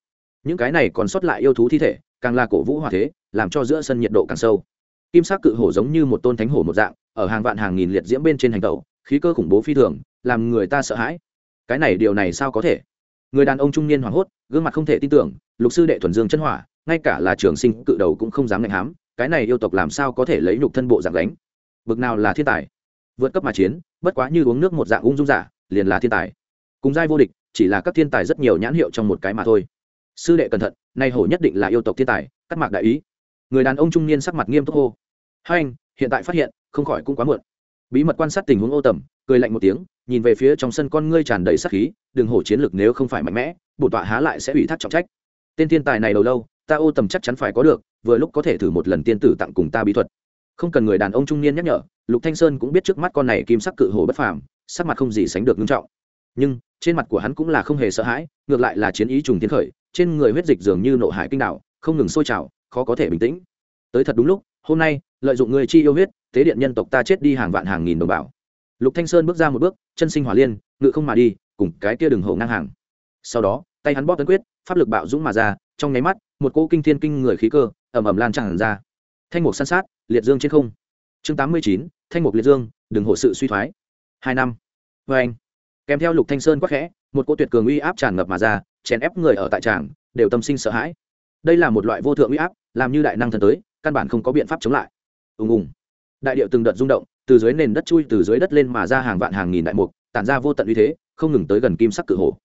Những cái này còn sót lại yêu thú thi thể, càng là cổ vũ hỏa thế, làm cho giữa sân nhiệt độ càng sâu kim sắc cự hổ giống như một tôn thánh hổ một dạng, ở hàng vạn hàng nghìn liệt diễm bên trên hành tàu khí cơ khủng bố phi thường, làm người ta sợ hãi. Cái này điều này sao có thể? Người đàn ông trung niên hoảng hốt, gương mặt không thể tin tưởng, lục sư đệ thuần dương chân hỏa, ngay cả là trường sinh cự đầu cũng không dám ngạnh hám cái này yêu tộc làm sao có thể lấy nhục thân bộ dạng đánh bực nào là thiên tài? Vượt cấp mà chiến, bất quá như uống nước một dạng ung dung giả, liền là thiên tài. Cùng giai vô địch, chỉ là các thiên tài rất nhiều nhãn hiệu trong một cái mà thôi. Sư đệ cẩn thận, nay hổ nhất định là yêu tộc thiên tài, cắt mạc đại ý người đàn ông trung niên sắc mặt nghiêm túc hô. Hai anh, hiện tại phát hiện, không khỏi cũng quá muộn. Bí mật quan sát tình huống ô tầm, cười lạnh một tiếng, nhìn về phía trong sân con ngươi tràn đầy sắc khí Đường hổ chiến lược nếu không phải mạnh mẽ bổn tọa há lại sẽ ủy thác trọng trách. Tên thiên tài này đầu lâu, ta ô tầm chắc chắn phải có được, vừa lúc có thể thử một lần tiên tử tặng cùng ta bí thuật. Không cần người đàn ông trung niên nhắc nhở, lục thanh sơn cũng biết trước mắt con này kim sắc cự hổ bất phàm, sắc mặt không gì sánh được nghiêm trọng. Nhưng, trên mặt của hắn cũng là không hề sợ hãi, ngược lại là chiến ý trùng tiến khởi, trên người huyết dịch dường như nộ hải kinh đạo, không ngừng sôi trào khó có thể bình tĩnh. Tới thật đúng lúc, hôm nay, lợi dụng người chi yêu huyết, tế điện nhân tộc ta chết đi hàng vạn hàng nghìn đồng bào. Lục thanh sơn bước ra một bước, chân sinh hỏa liên, ngự không mà đi, cùng cái kia đường hổ ngang hàng. Sau đó, tay hắn bóp tấn quyết, pháp lực bạo dũng mà ra, trong nháy mắt, một cỗ kinh thiên kinh người khí cơ, ầm ầm lan tràn ra. Thanh mục san sát, liệt dương trên không. Chương tám mươi chín, thanh mục liệt dương, đừng hổ sự suy thoái. Hai năm. Vê anh, kèm theo lục thanh sơn quắc khẽ, một cỗ tuyệt cường uy áp tràn ngập mà ra, chèn ép người ở tại tràng, đều tâm sinh sợ hãi đây là một loại vô thượng uy áp, làm như đại năng thần tới, căn bản không có biện pháp chống lại. Ùng ùng. Đại điệu từng đợt rung động, từ dưới nền đất chui từ dưới đất lên mà ra hàng vạn hàng nghìn đại mục, tản ra vô tận uy thế, không ngừng tới gần kim sắc cự hồ.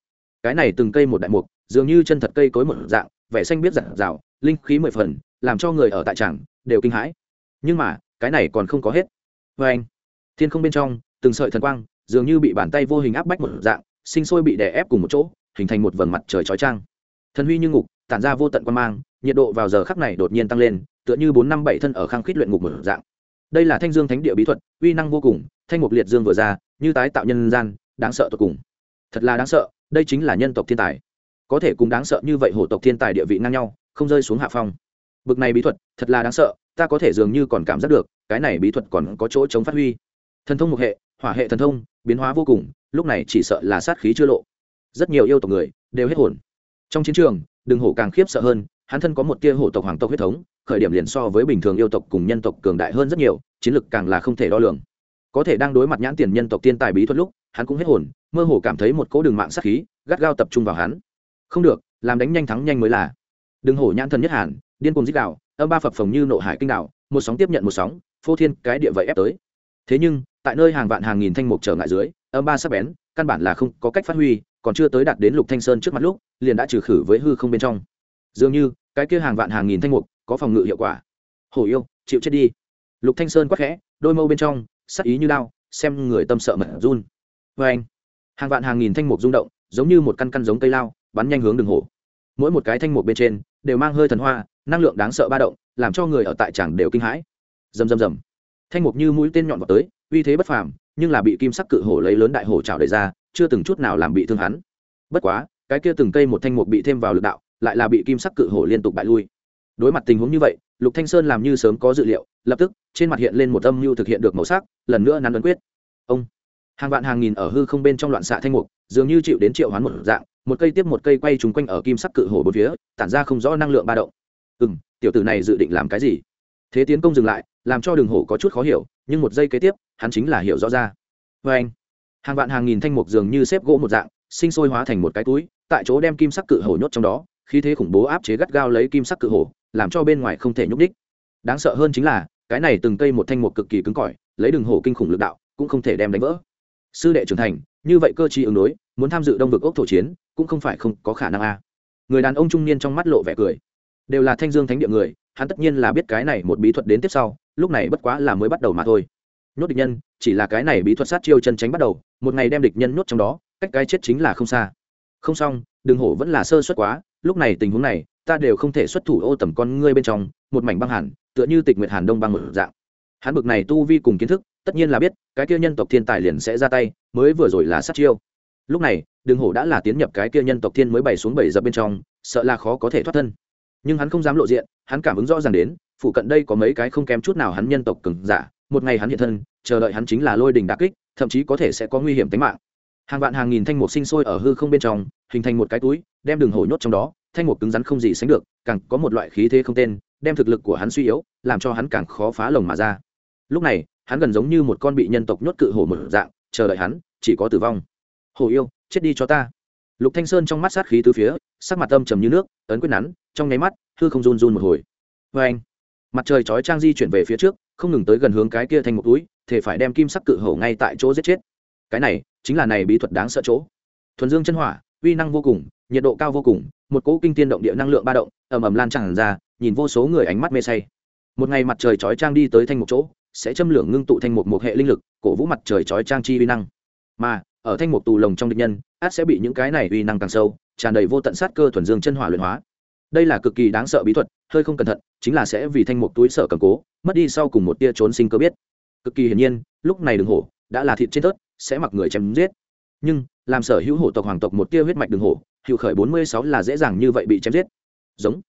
cái này từng cây một đại mục, dường như chân thật cây cối một dạng, vẻ xanh biết dạng rào linh khí mười phần, làm cho người ở tại tràng đều kinh hãi. Nhưng mà, cái này còn không có hết. Vê anh, thiên không bên trong, từng sợi thần quang, dường như bị bàn tay vô hình áp bách một dạng, sinh sôi bị đè ép cùng một chỗ, hình thành một vầng mặt trời chói trang thần huy như ngục tản ra vô tận quan mang, nhiệt độ vào giờ khắc này đột nhiên tăng lên, tựa như bốn năm bảy thân ở khang khít luyện ngục mở dạng. Đây là thanh dương thánh địa bí thuật, uy năng vô cùng, thanh mục liệt dương vừa ra, như tái tạo nhân gian, đáng sợ tột cùng. Thật là đáng sợ, đây chính là nhân tộc thiên tài. Có thể cùng đáng sợ như vậy hổ tộc thiên tài địa vị ngang nhau, không rơi xuống hạ phong. Bực này bí thuật, thật là đáng sợ, ta có thể dường như còn cảm giác được, cái này bí thuật còn có chỗ chống phát huy. Thần thông một hệ, hỏa hệ thần thông, biến hóa vô cùng, lúc này chỉ sợ là sát khí chưa lộ. Rất nhiều yêu tộc người, đều hết hồn. Trong chiến trường đừng hổ càng khiếp sợ hơn, hắn thân có một tia hổ tộc hoàng tộc huyết thống, khởi điểm liền so với bình thường yêu tộc cùng nhân tộc cường đại hơn rất nhiều, chiến lực càng là không thể đo lường. Có thể đang đối mặt nhãn tiền nhân tộc tiên tài bí thuật lúc, hắn cũng hết hồn, mơ hồ cảm thấy một cỗ đường mạng sát khí, gắt gao tập trung vào hắn. Không được, làm đánh nhanh thắng nhanh mới là. Đừng hổ nhãn thần nhất hàn, điên cuồng dích đạo âm ba phập phồng như nộ hải kinh đạo, một sóng tiếp nhận một sóng, phô thiên cái địa vậy ép tới. Thế nhưng, tại nơi hàng vạn hàng nghìn thanh mục trở ngại dưới, âm ba sắc bén, căn bản là không có cách phát huy còn chưa tới đạt đến lục thanh sơn trước mặt lúc, liền đã trừ khử với hư không bên trong. Dường như, cái kia hàng vạn hàng nghìn thanh mục, có phòng ngự hiệu quả. Hổ yêu, chịu chết đi. Lục thanh sơn quắc khẽ, đôi mâu bên trong, sắc ý như đao, xem người tâm sợ mật run. Vê anh, hàng vạn hàng nghìn thanh mục rung động, giống như một căn căn giống cây lao, bắn nhanh hướng đường hổ. Mỗi một cái thanh mục bên trên, đều mang hơi thần hoa, năng lượng đáng sợ ba động, làm cho người ở tại chẳng đều kinh hãi. Rầm rầm rầm. Thanh mục như mũi tên nhọn vào tới, uy thế bất phàm, nhưng là bị kim sắc cự hổ lấy lớn đại hổ trào đầy ra chưa từng chút nào làm bị thương hắn. Bất quá, cái kia từng cây một thanh mục bị thêm vào lực đạo, lại là bị kim sắc cự hổ liên tục bại lui. Đối mặt tình huống như vậy, lục thanh sơn làm như sớm có dự liệu, lập tức, trên mặt hiện lên một âm mưu thực hiện được màu sắc, lần nữa nắn ấn quyết. Ông! Hàng vạn hàng nghìn ở hư không bên trong loạn xạ thanh mục, dường như chịu đến triệu hoán một dạng, một cây tiếp một cây quay trúng quanh ở kim sắc cự hổ bốn phía, tản ra không rõ năng lượng ba động. Ừm, tiểu tử này dự định làm cái gì? Thế tiến công dừng lại, làm cho đường hổ có chút khó hiểu, nhưng một giây kế tiếp, hắn chính là hiểu rõ ra. Vê anh hàng vạn hàng nghìn thanh mục dường như xếp gỗ một dạng, sinh sôi hóa thành một cái túi, tại chỗ đem kim sắc cự hổ nhốt trong đó khi thế khủng bố áp chế gắt gao lấy kim sắc cự hổ, làm cho bên ngoài không thể nhúc đích đáng sợ hơn chính là, cái này từng cây một thanh mục cực kỳ cứng cỏi, lấy đường hổ kinh khủng lực đạo, cũng không thể đem đánh vỡ. Sư đệ trưởng thành, như vậy cơ chi ứng đối, muốn tham dự đông vực ốc thổ chiến, cũng không phải không có khả năng a. Người đàn ông trung niên trong mắt lộ vẻ cười. Đều là thanh dương thánh địa người, hắn tất nhiên là biết cái này một bí thuật đến tiếp sau, lúc này bất quá là mới bắt đầu mà thôi. Nhốt địch nhân, chỉ là cái này bí thuật sát chiêu chân tránh bắt đầu một ngày đem địch nhân nhốt trong đó, cách cái chết chính là không xa. Không xong đường hổ vẫn là sơ suất quá, lúc này tình huống này, ta đều không thể xuất thủ ô tầm con ngươi bên trong, một mảnh băng hàn, tựa như tịch nguyệt hàn đông băng một dạng. Hắn bực này tu vi cùng kiến thức, tất nhiên là biết, cái kia nhân tộc thiên tài liền sẽ ra tay, mới vừa rồi là sát chiêu. Lúc này đường hổ đã là tiến nhập cái kia nhân tộc thiên mới bày xuống bảy dập bên trong, sợ là khó có thể thoát thân. Nhưng hắn không dám lộ diện, hắn cảm ứng rõ ràng đến, phụ cận đây có mấy cái không kém chút nào hắn nhân tộc cứng giả một ngày hắn hiện thân, chờ đợi hắn chính là lôi đình đà kích, thậm chí có thể sẽ có nguy hiểm tính mạng. Hàng vạn hàng nghìn thanh mục sinh sôi ở hư không bên trong, hình thành một cái túi, đem đường hổ nhốt trong đó, thanh mục cứng rắn không gì sánh được, càng có một loại khí thế không tên, đem thực lực của hắn suy yếu, làm cho hắn càng khó phá lồng mà ra. Lúc này, hắn gần giống như một con bị nhân tộc nhốt cự hổ mở dạng, chờ đợi hắn, chỉ có tử vong. Hổ yêu, chết đi cho ta. Lục thanh sơn trong mắt sát khí từ phía, sắc mặt âm trầm như nước, ấn quyết nắn, trong nháy mắt, hư không run run một hồi. Vê anh mặt trời chói trang di chuyển về phía trước không ngừng tới gần hướng cái kia thành một túi, thể phải đem kim sắc cự hổ ngay tại chỗ giết chết. Cái này, chính là này bí thuật đáng sợ chỗ. Thuần dương chân hỏa, uy năng vô cùng, nhiệt độ cao vô cùng, một cỗ kinh tiên động địa năng lượng ba động, ầm ầm lan tràn ra, nhìn vô số người ánh mắt mê say. Một ngày mặt trời chói trang đi tới thanh một chỗ, sẽ châm lửa ngưng tụ thanh một một hệ linh lực, cổ vũ mặt trời chói trang chi uy năng. Mà, ở thanh một tù lồng trong địch nhân, át sẽ bị những cái này uy năng càng sâu, tràn đầy vô tận sát cơ thuần dương chân hỏa luyện hóa đây là cực kỳ đáng sợ bí thuật, hơi không cẩn thận, chính là sẽ vì thanh mục túi sợ cầm cố, mất đi sau cùng một tia trốn sinh cơ biết. Cực kỳ hiển nhiên, lúc này đường hổ, đã là thịt trên tớt sẽ mặc người chém giết. Nhưng, làm sở hữu hổ tộc hoàng tộc một tia huyết mạch đường hổ, hiệu khởi bốn mươi sáu là dễ dàng như vậy bị chém giết. Giống.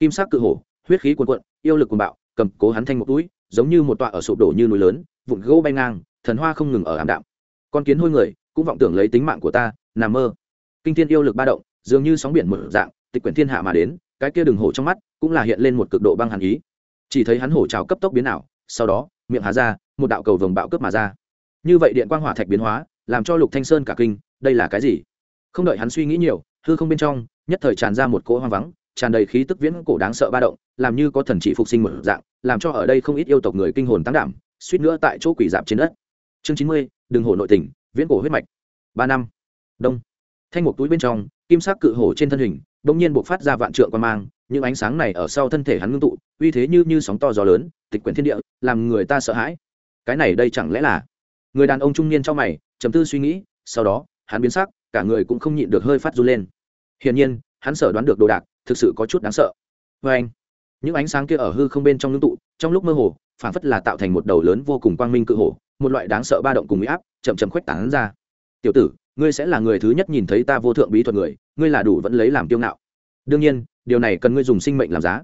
Kim sắc cự hổ, huyết khí cuồn cuộn, yêu lực cuồng bạo, cầm cố hắn thanh một túi, giống như một tọa ở sụp đổ như núi lớn, vụn gỗ bay ngang, thần hoa không ngừng ở ảm đạm. Con kiến hôi người, cũng vọng tưởng lấy tính mạng của ta, nằm mơ. Kinh thiên yêu lực ba động, dường như sóng biển mở dạng, tịch quyển thiên hạ mà đến cái kia đường hổ trong mắt, cũng là hiện lên một cực độ băng hàn ý. Chỉ thấy hắn hổ trào cấp tốc biến ảo, sau đó, miệng há ra, một đạo cầu vồng bạo cướp mà ra. Như vậy điện quang hỏa thạch biến hóa, làm cho lục thanh sơn cả kinh, đây là cái gì? Không đợi hắn suy nghĩ nhiều, hư không bên trong, nhất thời tràn ra một cỗ hoang vắng, tràn đầy khí tức viễn cổ đáng sợ ba động, làm như có thần chỉ phục sinh một dạng, làm cho ở đây không ít yêu tộc người kinh hồn tăng đảm, suýt nữa tại chỗ quỷ dạp trên đất. Chương chín mươi đường hổ nội tình, viễn cổ huyết mạch. Ba năm. Đông thanh một túi bên trong, kim sắc cự hổ trên thân hình bỗng nhiên bộc phát ra vạn trượng quan mang, những ánh sáng này ở sau thân thể hắn ngưng tụ, uy thế như như sóng to gió lớn, tịch quyển thiên địa, làm người ta sợ hãi. Cái này đây chẳng lẽ là? Người đàn ông trung niên trong mày, trầm tư suy nghĩ, sau đó, hắn biến sắc, cả người cũng không nhịn được hơi phát run lên. Hiển nhiên, hắn sở đoán được đồ đạc, thực sự có chút đáng sợ. Vê anh, những ánh sáng kia ở hư không bên trong ngưng tụ, trong lúc mơ hồ phản phất là tạo thành một đầu lớn vô cùng quang minh cự hổ, một loại đáng sợ ba động cùng huy áp, chậm chậm khuếch tán ra. Tiểu tử ngươi sẽ là người thứ nhất nhìn thấy ta vô thượng bí thuật người, ngươi là đủ vẫn lấy làm kiêu ngạo. Đương nhiên, điều này cần ngươi dùng sinh mệnh làm giá.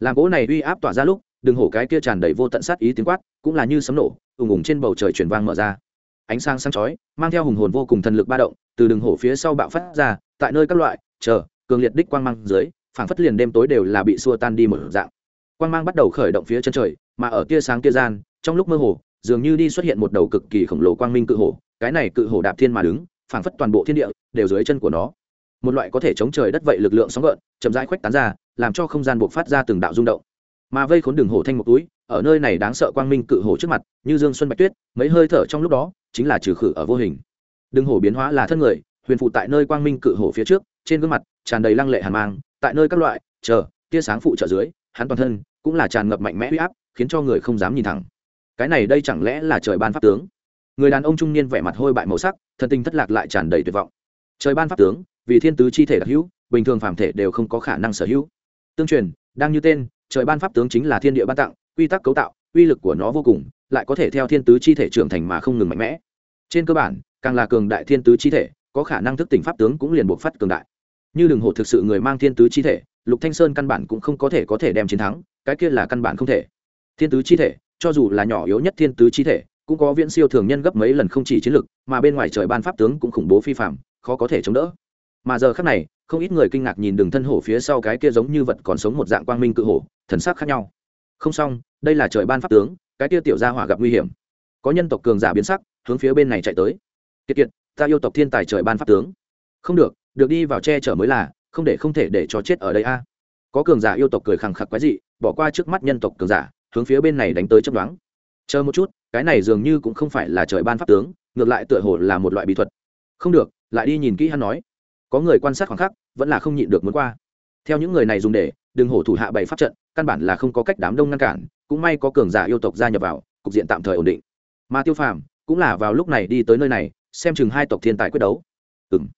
Làm gỗ này uy áp tỏa ra lúc, đừng hổ cái kia tràn đầy vô tận sát ý tiếng quát, cũng là như sấm nổ, ùng ùng trên bầu trời chuyển vang mở ra. Ánh sáng sáng chói, mang theo hùng hồn vô cùng thần lực ba động, từ đường hổ phía sau bạo phát ra, tại nơi các loại, chờ, cường liệt đích quang mang dưới, phảng phất liền đêm tối đều là bị xua tan đi một dạng. Quang mang bắt đầu khởi động phía chân trời, mà ở tia sáng tia gian, trong lúc mơ hồ, dường như đi xuất hiện một đầu cực kỳ khổng lồ quang minh cự hổ, cái này cự hổ đạp thiên mà đứng phảng phất toàn bộ thiên địa đều dưới chân của nó. Một loại có thể chống trời đất vậy lực lượng sóng gợn, chậm rãi khuếch tán ra, làm cho không gian buộc phát ra từng đạo rung động. Mà vây khốn đường hổ thanh một túi, ở nơi này đáng sợ quang minh cự hổ trước mặt, như dương xuân bạch tuyết, mấy hơi thở trong lúc đó, chính là trừ khử ở vô hình. Đường hổ biến hóa là thân người, huyền phụ tại nơi quang minh cự hổ phía trước, trên gương mặt tràn đầy lăng lệ hàn mang, tại nơi các loại, chờ, tia sáng phụ trợ dưới, hắn toàn thân cũng là tràn ngập mạnh mẽ huy áp, khiến cho người không dám nhìn thẳng. Cái này đây chẳng lẽ là trời ban pháp tướng? Người đàn ông trung niên vẻ mặt hôi bại màu sắc, thần tình thất lạc lại tràn đầy tuyệt vọng. Trời ban pháp tướng, vì thiên tứ chi thể đặc hữu, bình thường phàm thể đều không có khả năng sở hữu. Tương truyền, đang như tên, trời ban pháp tướng chính là thiên địa ban tặng, quy tắc cấu tạo, uy lực của nó vô cùng, lại có thể theo thiên tứ chi thể trưởng thành mà không ngừng mạnh mẽ. Trên cơ bản, càng là cường đại thiên tứ chi thể, có khả năng thức tỉnh pháp tướng cũng liền buộc phát cường đại. Như đường hồ thực sự người mang thiên tứ chi thể, lục thanh sơn căn bản cũng không có thể có thể đem chiến thắng, cái kia là căn bản không thể. Thiên tứ chi thể, cho dù là nhỏ yếu nhất thiên tứ chi thể cũng có viễn siêu thường nhân gấp mấy lần không chỉ chiến lực mà bên ngoài trời ban pháp tướng cũng khủng bố phi phạm, khó có thể chống đỡ. Mà giờ khắc này, không ít người kinh ngạc nhìn đường thân hổ phía sau cái kia giống như vật còn sống một dạng quang minh cự hổ, thần sắc khác nhau. Không xong, đây là trời ban pháp tướng, cái kia tiểu gia hỏa gặp nguy hiểm. Có nhân tộc cường giả biến sắc, hướng phía bên này chạy tới. Kiệt kiệt, ta yêu tộc thiên tài trời ban pháp tướng. Không được được đi vào che chở mới là, không để không thể để cho chết ở đây a. Có cường giả yêu tộc cười khằng khặc quái dị, bỏ qua trước mắt nhân tộc cường giả, hướng phía bên này đánh tới chớp đoán chờ một chút cái này dường như cũng không phải là trời ban pháp tướng, ngược lại tựa hồ là một loại bí thuật. Không được, lại đi nhìn kỹ hắn nói. Có người quan sát khoảng khắc, vẫn là không nhịn được muốn qua. Theo những người này dùng để, đừng hổ thủ hạ bày pháp trận, căn bản là không có cách đám đông ngăn cản, cũng may có cường giả yêu tộc gia nhập vào, cục diện tạm thời ổn định. Mà tiêu phàm cũng là vào lúc này đi tới nơi này, xem chừng hai tộc thiên tài quyết đấu. Ừng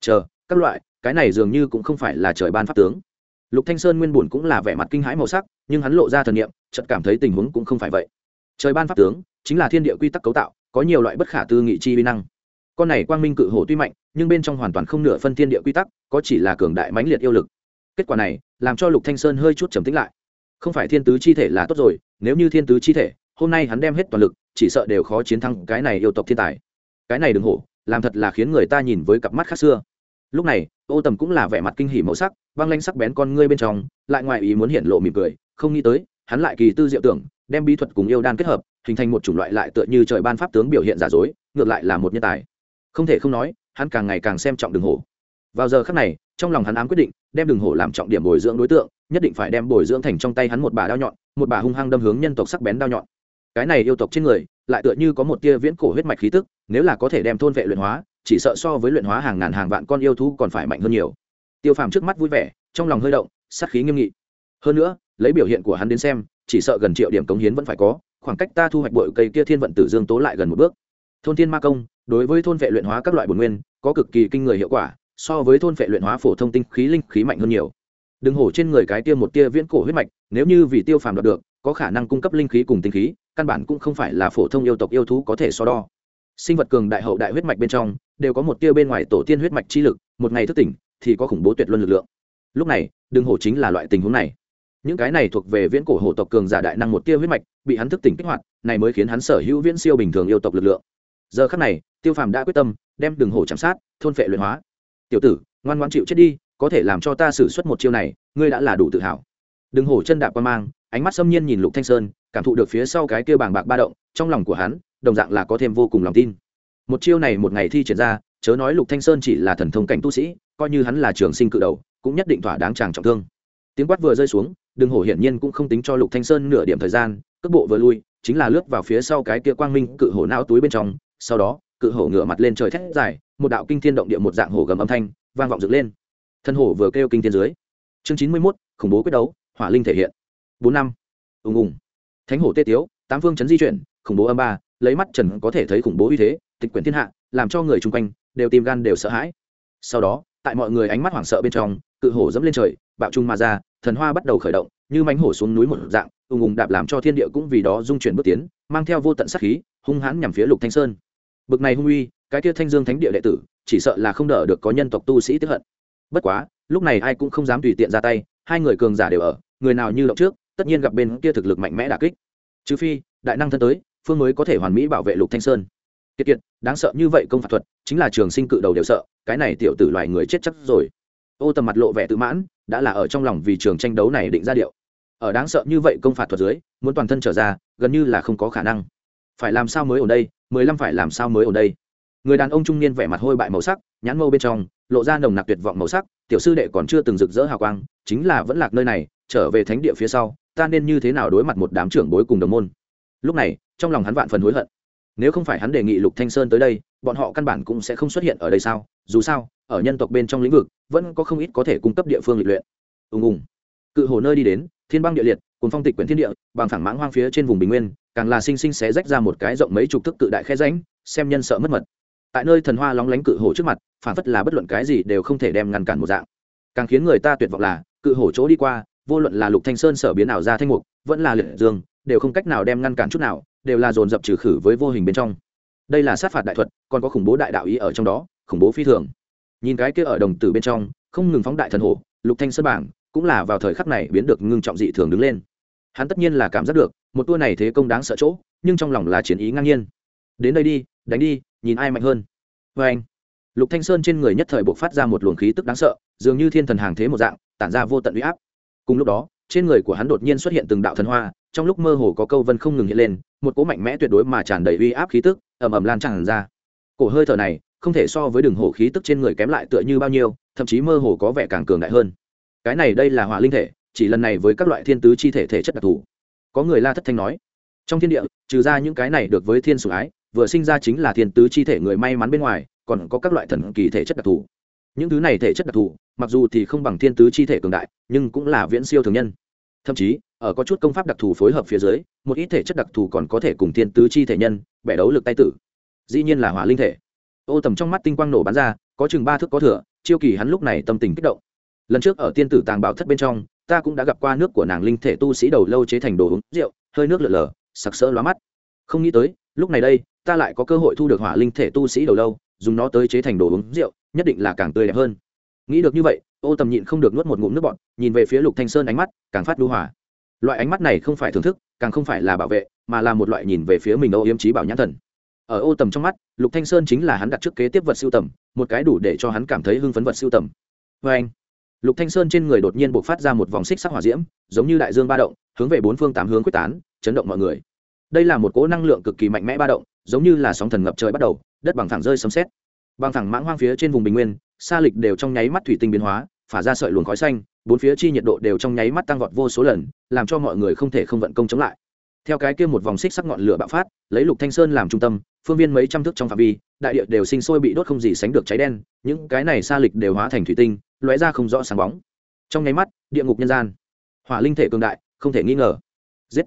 chờ, các loại, cái này dường như cũng không phải là trời ban pháp tướng. Lục thanh sơn nguyên bùn cũng là vẻ mặt kinh hãi màu sắc, nhưng hắn lộ ra thần niệm, chợt cảm thấy tình huống cũng không phải vậy. Trời ban pháp tướng chính là thiên địa quy tắc cấu tạo, có nhiều loại bất khả tư nghị chi vi năng. Con này quang minh cự hổ tuy mạnh, nhưng bên trong hoàn toàn không nửa phân thiên địa quy tắc, có chỉ là cường đại mãnh liệt yêu lực. Kết quả này, làm cho lục thanh sơn hơi chút trầm tĩnh lại. Không phải thiên tứ chi thể là tốt rồi, nếu như thiên tứ chi thể, hôm nay hắn đem hết toàn lực, chỉ sợ đều khó chiến thắng cái này yêu tộc thiên tài. Cái này đừng hổ, làm thật là khiến người ta nhìn với cặp mắt khác xưa. Lúc này, ô tầm cũng là vẻ mặt kinh hỉ màu sắc, băng lanh sắc bén con ngươi bên trong, lại ngoài ý muốn hiện lộ mỉm cười, không nghĩ tới, hắn lại kỳ tư diệu tưởng, đem bí thuật cùng yêu đan kết hợp hình thành một chủng loại lại tựa như trời ban pháp tướng biểu hiện giả dối, ngược lại là một nhân tài. Không thể không nói, hắn càng ngày càng xem trọng đường hổ. Vào giờ khắc này, trong lòng hắn ám quyết định, đem đường hổ làm trọng điểm bồi dưỡng đối tượng, nhất định phải đem bồi dưỡng thành trong tay hắn một bà đao nhọn, một bà hung hăng đâm hướng nhân tộc sắc bén đao nhọn. Cái này yêu tộc trên người, lại tựa như có một tia viễn cổ huyết mạch khí tức, nếu là có thể đem thôn vệ luyện hóa, chỉ sợ so với luyện hóa hàng ngàn hàng vạn con yêu thú còn phải mạnh hơn nhiều. Tiêu phàm trước mắt vui vẻ, trong lòng hơi động, sát khí nghiêm nghị. Hơn nữa, lấy biểu hiện của hắn đến xem, chỉ sợ gần triệu điểm cống hiến vẫn phải có khoảng cách ta thu hoạch bội cây kia thiên vận tử dương tố lại gần một bước. Thôn thiên ma công, đối với thôn vệ luyện hóa các loại bồn nguyên, có cực kỳ kinh người hiệu quả, so với thôn vệ luyện hóa phổ thông tinh khí linh khí mạnh hơn nhiều. Đừng hổ trên người cái tia một tia viễn cổ huyết mạch, nếu như vì tiêu phàm đoạt được, có khả năng cung cấp linh khí cùng tinh khí, căn bản cũng không phải là phổ thông yêu tộc yêu thú có thể so đo. Sinh vật cường đại hậu đại huyết mạch bên trong, đều có một tia bên ngoài tổ tiên huyết mạch chi lực, một ngày thức tỉnh, thì có khủng bố tuyệt luân lực lượng. Lúc này, đừng hổ chính là loại tình huống này những cái này thuộc về viễn cổ hổ tộc cường giả đại năng một tia huyết mạch, bị hắn thức tỉnh kích hoạt, này mới khiến hắn sở hữu viễn siêu bình thường yêu tộc lực lượng. Giờ khắc này, tiêu phàm đã quyết tâm, đem đường hổ chạm sát, thôn phệ luyện hóa. Tiểu tử, ngoan ngoan chịu chết đi, có thể làm cho ta xử suất một chiêu này, ngươi đã là đủ tự hào. Đừng hổ chân đạp qua mang, ánh mắt xâm nhiên nhìn lục thanh sơn, cảm thụ được phía sau cái kia bàng bạc ba động, trong lòng của hắn, đồng dạng là có thêm vô cùng lòng tin. Một chiêu này một ngày thi triển ra, chớ nói lục thanh sơn chỉ là thần thông cảnh tu sĩ, coi như hắn là trường sinh cự đầu, cũng nhất định thỏa đáng chàng trọng thương. Tiếng quát vừa rơi xuống đường hổ hiển nhiên cũng không tính cho lục thanh sơn nửa điểm thời gian cước bộ vừa lui chính là lướt vào phía sau cái kia quang minh cự hổ não túi bên trong sau đó cự hổ ngửa mặt lên trời thét dài một đạo kinh thiên động địa một dạng hổ gầm âm thanh vang vọng dựng lên. Thân hổ vừa kêu kinh thiên dưới. Chương chín mươi 91, khủng bố quyết đấu hỏa linh thể hiện. Bốn năm. Ùng ùng. Thánh hổ tê tiếu tám phương chấn di chuyển khủng bố âm ba lấy mắt trần có thể thấy khủng bố uy thế tịch quyển thiên hạ làm cho người chung quanh đều tìm gan đều sợ hãi. Sau đó tại mọi người ánh mắt hoảng sợ bên trong cự hổ dẫm lên trời bạo trung mà ra thần hoa bắt đầu khởi động, như mánh hổ xuống núi một dạng, ùng ùng đạp làm cho thiên địa cũng vì đó dung chuyển bước tiến, mang theo vô tận sát khí, hung hãn nhằm phía lục thanh sơn. Bực này hung uy, cái kia thanh dương thánh địa đệ tử, chỉ sợ là không đỡ được có nhân tộc tu sĩ tức hận. Bất quá, lúc này ai cũng không dám tùy tiện ra tay, hai người cường giả đều ở, người nào như động trước, tất nhiên gặp bên kia thực lực mạnh mẽ đả kích. Trừ phi, đại năng thân tới, phương mới có thể hoàn mỹ bảo vệ lục thanh sơn. Kiệt kiệt, đáng sợ như vậy công phạt thuật, chính là trường sinh cự đầu đều sợ, cái này tiểu tử loài người chết chắc rồi ô tầm mặt lộ vẻ tự mãn, đã là ở trong lòng vì trường tranh đấu này định ra điệu. Ở đáng sợ như vậy công phạt thuật dưới, muốn toàn thân trở ra, gần như là không có khả năng. Phải làm sao mới ở đây, mười lăm phải làm sao mới ở đây? Người đàn ông trung niên vẻ mặt hôi bại màu sắc, nhãn mâu bên trong, lộ ra nồng nặc tuyệt vọng màu sắc, tiểu sư đệ còn chưa từng rực rỡ hào quang, chính là vẫn lạc nơi này, trở về thánh địa phía sau, ta nên như thế nào đối mặt một đám trưởng bối cùng đồng môn? Lúc này, trong lòng hắn vạn phần hối hận. Nếu không phải hắn đề nghị lục thanh sơn tới đây, bọn họ căn bản cũng sẽ không xuất hiện ở đây sao? Dù sao, ở nhân tộc bên trong lĩnh vực, vẫn có không ít có thể cung cấp địa phương lịch luyện. Ùng ùng. Cự hồ nơi đi đến, thiên băng địa liệt cùng phong tịch quyển thiên địa, bằng phẳng mãng hoang phía trên vùng bình nguyên, càng là sinh sinh xé rách ra một cái rộng mấy chục thước cự đại khe ránh xem nhân sợ mất mật. Tại nơi thần hoa lóng lánh cự hồ trước mặt, phản phất là bất luận cái gì đều không thể đem ngăn cản một dạng. Càng khiến người ta tuyệt vọng là, cự hồ chỗ đi qua, vô luận là lục thanh sơn sở biến ảo ra thanh mục, vẫn là liệt dương, đều không cách nào đem ngăn cản chút nào, đều là dồn dập trừ khử với vô hình bên trong. Đây là sát phạt đại thuật, còn có khủng bố đại đạo ý ở trong đó khủng bố phi thường. Nhìn cái kia ở đồng tử bên trong, không ngừng phóng đại thần hổ, lục thanh sơn bảng, cũng là vào thời khắc này biến được ngưng trọng dị thường đứng lên. Hắn tất nhiên là cảm giác được, một tour này thế công đáng sợ chỗ, nhưng trong lòng là chiến ý ngang nhiên. Đến đây đi, đánh đi, nhìn ai mạnh hơn. Vê anh, lục thanh sơn trên người nhất thời bộc phát ra một luồng khí tức đáng sợ, dường như thiên thần hàng thế một dạng, tản ra vô tận uy áp. Cùng lúc đó, trên người của hắn đột nhiên xuất hiện từng đạo thần hoa, trong lúc mơ hồ có câu vân không ngừng hiện lên, một cỗ mạnh mẽ tuyệt đối mà tràn đầy uy áp khí tức, ầm ầm lan tràn ra. Cổ hơi thở này không thể so với đường hổ khí tức trên người kém lại tựa như bao nhiêu, thậm chí mơ hồ có vẻ càng cường đại hơn. Cái này đây là hỏa linh thể, chỉ lần này với các loại thiên tứ chi thể thể chất đặc thù. Có người la thất thanh nói, trong thiên địa, trừ ra những cái này được với thiên sủng ái, vừa sinh ra chính là thiên tứ chi thể người may mắn bên ngoài, còn có các loại thần kỳ thể chất đặc thù. Những thứ này thể chất đặc thù, mặc dù thì không bằng thiên tứ chi thể cường đại, nhưng cũng là viễn siêu thường nhân. Thậm chí, ở có chút công pháp đặc thù phối hợp phía dưới, một ít thể chất đặc thù còn có thể cùng thiên tứ chi thể nhân, bẻ đấu lực tay tử. Dĩ nhiên là hỏa linh thể ô tầm trong mắt tinh quang nổ bắn ra, có chừng ba thước có thừa, chiêu kỳ hắn lúc này tâm tình kích động. Lần trước ở tiên tử tàng bảo thất bên trong, ta cũng đã gặp qua nước của nàng linh thể tu sĩ đầu lâu chế thành đồ uống, rượu, hơi nước lở lở, sặc sỡ lóa mắt. Không nghĩ tới, lúc này đây, ta lại có cơ hội thu được hỏa linh thể tu sĩ đầu lâu, dùng nó tới chế thành đồ uống, rượu, nhất định là càng tươi đẹp hơn. Nghĩ được như vậy, ô tầm nhịn không được nuốt một ngụm nước bọt, nhìn về phía lục thanh sơn ánh mắt, càng phát đu hỏa loại ánh mắt này không phải thưởng thức, càng không phải là bảo vệ, mà là một loại nhìn về phía mình âu yếm trí bảo nhãn thần ở ô tầm trong mắt, lục thanh sơn chính là hắn đặt trước kế tiếp vật siêu tầm, một cái đủ để cho hắn cảm thấy hưng phấn vật siêu tầm. Vê anh, lục thanh sơn trên người đột nhiên bộc phát ra một vòng xích sắc hỏa diễm, giống như đại dương ba động, hướng về bốn phương tám hướng quyết tán, chấn động mọi người. Đây là một cỗ năng lượng cực kỳ mạnh mẽ ba động, giống như là sóng thần ngập trời bắt đầu, đất bằng thẳng rơi sấm sét. Bằng thẳng mãng hoang phía trên vùng bình nguyên xa lịch đều trong nháy mắt thủy tinh biến hóa, phả ra sợi luồng khói xanh, bốn phía chi nhiệt độ đều trong nháy mắt tăng vọt vô số lần, làm cho mọi người không thể không vận công chống lại theo cái kia một vòng xích sắc ngọn lửa bạo phát, lấy lục thanh sơn làm trung tâm, phương viên mấy trăm thước trong phạm vi, đại địa đều sinh sôi bị đốt không gì sánh được cháy đen, những cái này xa lịch đều hóa thành thủy tinh, lóe ra không rõ sáng bóng. Trong nháy mắt, địa ngục nhân gian, hỏa linh thể cường đại, không thể nghi ngờ. Giết!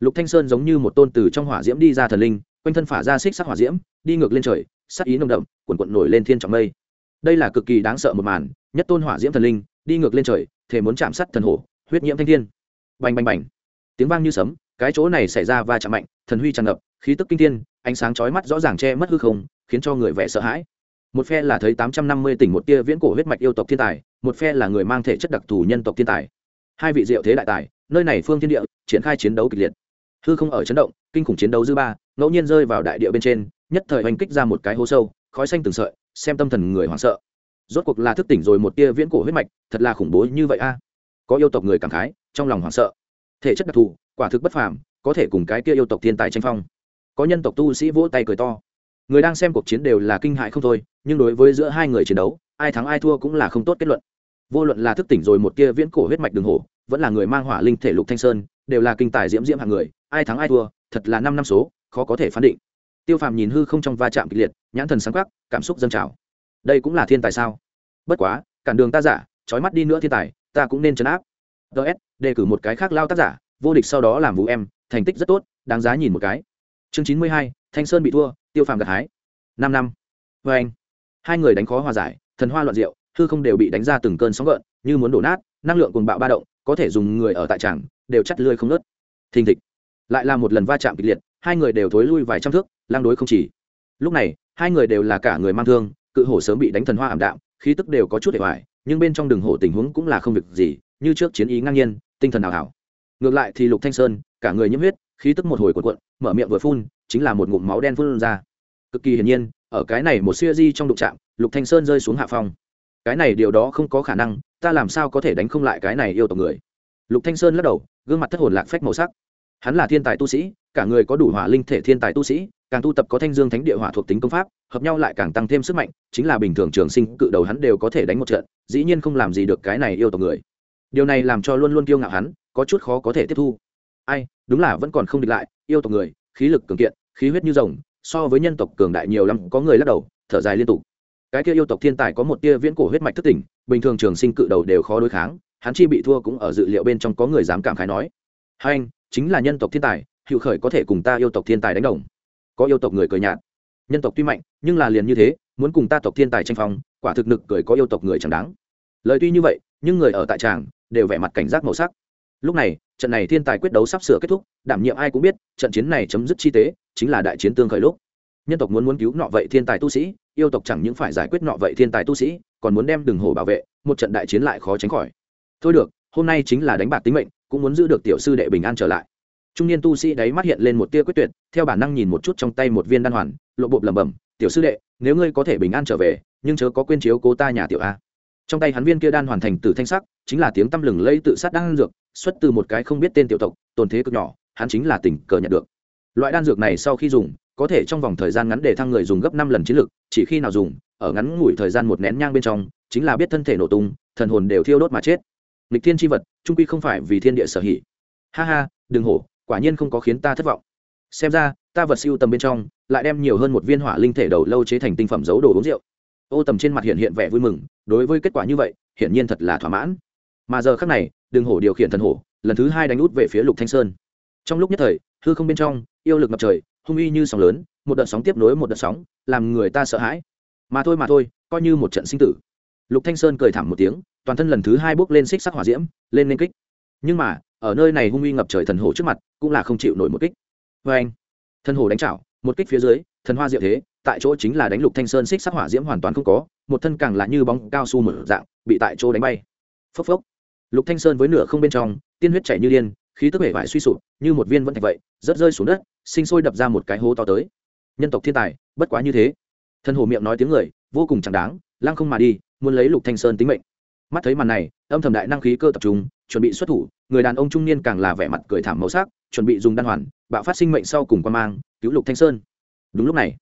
Lục thanh sơn giống như một tôn từ trong hỏa diễm đi ra thần linh, quanh thân phả ra xích sắc hỏa diễm, đi ngược lên trời, sắc ý nồng đậm cuộn cuộn nổi lên thiên trọng mây. Đây là cực kỳ đáng sợ một màn, nhất tôn hỏa diễm thần linh, đi ngược lên trời, thể muốn chạm sát thần hổ, huyết nhiễm thanh thiên. Bành bành bành! Tiếng vang như sấm cái chỗ này xảy ra va chạm mạnh, thần huy tràn ngập, khí tức kinh thiên, ánh sáng chói mắt rõ ràng che mất hư không, khiến cho người vẻ sợ hãi. Một phe là thấy tám trăm năm mươi tỉnh một tia viễn cổ huyết mạch yêu tộc thiên tài, một phe là người mang thể chất đặc thù nhân tộc thiên tài. Hai vị diệu thế đại tài, nơi này phương thiên địa, triển khai chiến đấu kịch liệt. Hư không ở chấn động, kinh khủng chiến đấu dư ba, ngẫu nhiên rơi vào đại địa bên trên, nhất thời hành kích ra một cái hố sâu, khói xanh từng sợi, xem tâm thần người hoảng sợ. Rốt cuộc là thức tỉnh rồi một tia viễn cổ huyết mạch, thật là khủng bố như vậy a. Có yêu tộc người cảm khái, trong lòng hoảng sợ. Thể chất đặc thù quả thực bất phàm, có thể cùng cái kia yêu tộc thiên tài tranh phong. Có nhân tộc tu sĩ vỗ tay cười to. Người đang xem cuộc chiến đều là kinh hại không thôi, nhưng đối với giữa hai người chiến đấu, ai thắng ai thua cũng là không tốt kết luận. Vô luận là thức tỉnh rồi một tia viễn cổ huyết mạch đường hổ, vẫn là người mang hỏa linh thể lục thanh sơn, đều là kinh tài diễm diễm hạng người, ai thắng ai thua, thật là năm năm số, khó có thể phán định. Tiêu phàm nhìn hư không trong va chạm kịch liệt, nhãn thần sáng quắc, cảm xúc dâng trào. Đây cũng là thiên tài sao? Bất quá, cản đường ta giả trói mắt đi nữa thiên tài, ta cũng nên chấn áp. Ts đề cử một cái khác lao tác giả vô địch sau đó làm vũ em, thành tích rất tốt, đáng giá nhìn một cái. Chương chín mươi hai, thanh sơn bị thua, tiêu phàm gặt hái. Năm năm. Vê anh, hai người đánh khó hòa giải, thần hoa loạn rượu thư không đều bị đánh ra từng cơn sóng gợn, như muốn đổ nát, năng lượng cùng bạo ba động, có thể dùng người ở tại tràng, đều chắt lươi không nớt thình thịch. Lại là một lần va chạm kịch liệt, hai người đều thối lui vài trăm thước lang đối không chỉ. Lúc này, hai người đều là cả người mang thương, cự hổ sớm bị đánh thần hoa ảm đạm, khí tức đều có chút để hoài, nhưng bên trong đường hổ tình huống cũng là không việc gì, như trước chiến ý ngang nhiên, tinh thần ảo hảo ngược lại thì lục thanh sơn, cả người nhiễm huyết, khí tức một hồi cuộn cuộn, mở miệng vừa phun, chính là một ngụm máu đen phun ra. Cực kỳ hiển nhiên, ở cái này một siêu di trong đụng chạm, lục thanh sơn rơi xuống hạ phong. Cái này điều đó không có khả năng, ta làm sao có thể đánh không lại cái này yêu tộc người? Lục thanh sơn lắc đầu, gương mặt thất hồn lạc phách màu sắc. Hắn là thiên tài tu sĩ, cả người có đủ hỏa linh thể thiên tài tu sĩ, càng tu tập có thanh dương thánh địa hỏa thuộc tính công pháp, hợp nhau lại càng tăng thêm sức mạnh, chính là bình thường trường sinh, cự đầu hắn đều có thể đánh một trận, dĩ nhiên không làm gì được cái này yêu tộc người. Điều này làm cho luôn luôn kiêu ngạo hắn có chút khó có thể tiếp thu. Ai, đúng là vẫn còn không địch lại, yêu tộc người, khí lực cường kiện, khí huyết như rồng, so với nhân tộc cường đại nhiều lắm, có người lắc đầu, thở dài liên tục. Cái kia yêu tộc thiên tài có một tia viễn cổ huyết mạch thất tỉnh, bình thường trường sinh cự đầu đều khó đối kháng, hắn chi bị thua cũng ở dự liệu bên trong có người dám cảm khái nói. Hai anh, chính là nhân tộc thiên tài, hữu khởi có thể cùng ta yêu tộc thiên tài đánh đồng. Có yêu tộc người cười nhạt. Nhân tộc tuy mạnh, nhưng là liền như thế, muốn cùng ta tộc thiên tài tranh phong, quả thực nực cười có yêu tộc người chẳng đáng. Lời tuy như vậy, nhưng người ở tại tràng, đều vẻ mặt cảnh giác màu sắc lúc này, trận này thiên tài quyết đấu sắp sửa kết thúc, đảm nhiệm ai cũng biết, trận chiến này chấm dứt chi tế, chính là đại chiến tương khởi lúc. Nhân tộc muốn muốn cứu nọ vậy thiên tài tu sĩ, yêu tộc chẳng những phải giải quyết nọ vậy thiên tài tu sĩ, còn muốn đem đường hồ bảo vệ, một trận đại chiến lại khó tránh khỏi. Thôi được, hôm nay chính là đánh bạc tính mệnh, cũng muốn giữ được tiểu sư đệ bình an trở lại. Trung niên tu sĩ đấy mắt hiện lên một tia quyết tuyệt, theo bản năng nhìn một chút trong tay một viên đan hoàn, lộ bộp lẩm bẩm, tiểu sư đệ, nếu ngươi có thể bình an trở về, nhưng chớ có quên chiếu cố ta nhà tiểu a. Trong tay hắn viên kia đan hoàn thành từ thanh sắc, chính là tiếng tăm lừng lây tự sát đan dược xuất từ một cái không biết tên tiểu tộc, tồn thế cực nhỏ, hắn chính là tình cờ nhận được. Loại đan dược này sau khi dùng, có thể trong vòng thời gian ngắn để thăng người dùng gấp năm lần chiến lực, chỉ khi nào dùng, ở ngắn ngủi thời gian một nén nhang bên trong, chính là biết thân thể nổ tung, thần hồn đều thiêu đốt mà chết. Lịch thiên tri vật trung quy không phải vì thiên địa sở hỉ. Ha ha, đừng hổ, quả nhiên không có khiến ta thất vọng. Xem ra, ta vật siêu tầm bên trong, lại đem nhiều hơn một viên hỏa linh thể đầu lâu chế thành tinh phẩm giấu đồ uống rượu. Ô tầm trên mặt hiện hiện vẻ vui mừng, đối với kết quả như vậy, hiển nhiên thật là thỏa mãn mà giờ khác này, đường hổ điều khiển thần hổ, lần thứ hai đánh út về phía lục thanh sơn. Trong lúc nhất thời, hư không bên trong, yêu lực ngập trời, hung uy như sóng lớn, một đợt sóng tiếp nối một đợt sóng, làm người ta sợ hãi. Mà thôi mà thôi, coi như một trận sinh tử. Lục thanh sơn cười thảm một tiếng, toàn thân lần thứ hai bước lên xích sắc hỏa diễm, lên lên kích. Nhưng mà, ở nơi này hung uy ngập trời thần hổ trước mặt, cũng là không chịu nổi một kích. Vê anh, thần hổ đánh chảo, một kích phía dưới, thần hoa diệu thế, tại chỗ chính là đánh lục thanh sơn xích sắc hỏa diễm hoàn toàn không có, một thân càng là như bóng cao su mở dạng, bị tại chỗ đánh bay. Phốc phốc lục thanh sơn với nửa không bên trong, tiên huyết chảy như điên, khí tức bể vải suy sụp, như một viên vẫn thạch vậy, rớt rơi xuống đất, sinh sôi đập ra một cái hố to tới. Nhân tộc thiên tài, bất quá như thế. Thân hồ miệng nói tiếng người, vô cùng chẳng đáng, lăng không mà đi, muốn lấy lục thanh sơn tính mệnh. Mắt thấy màn này, âm thầm đại năng khí cơ tập trung, chuẩn bị xuất thủ, người đàn ông trung niên càng là vẻ mặt cười thảm màu sắc, chuẩn bị dùng đan hoàn, bạo phát sinh mệnh sau cùng quan mang, cứu lục thanh sơn. Đúng lúc này,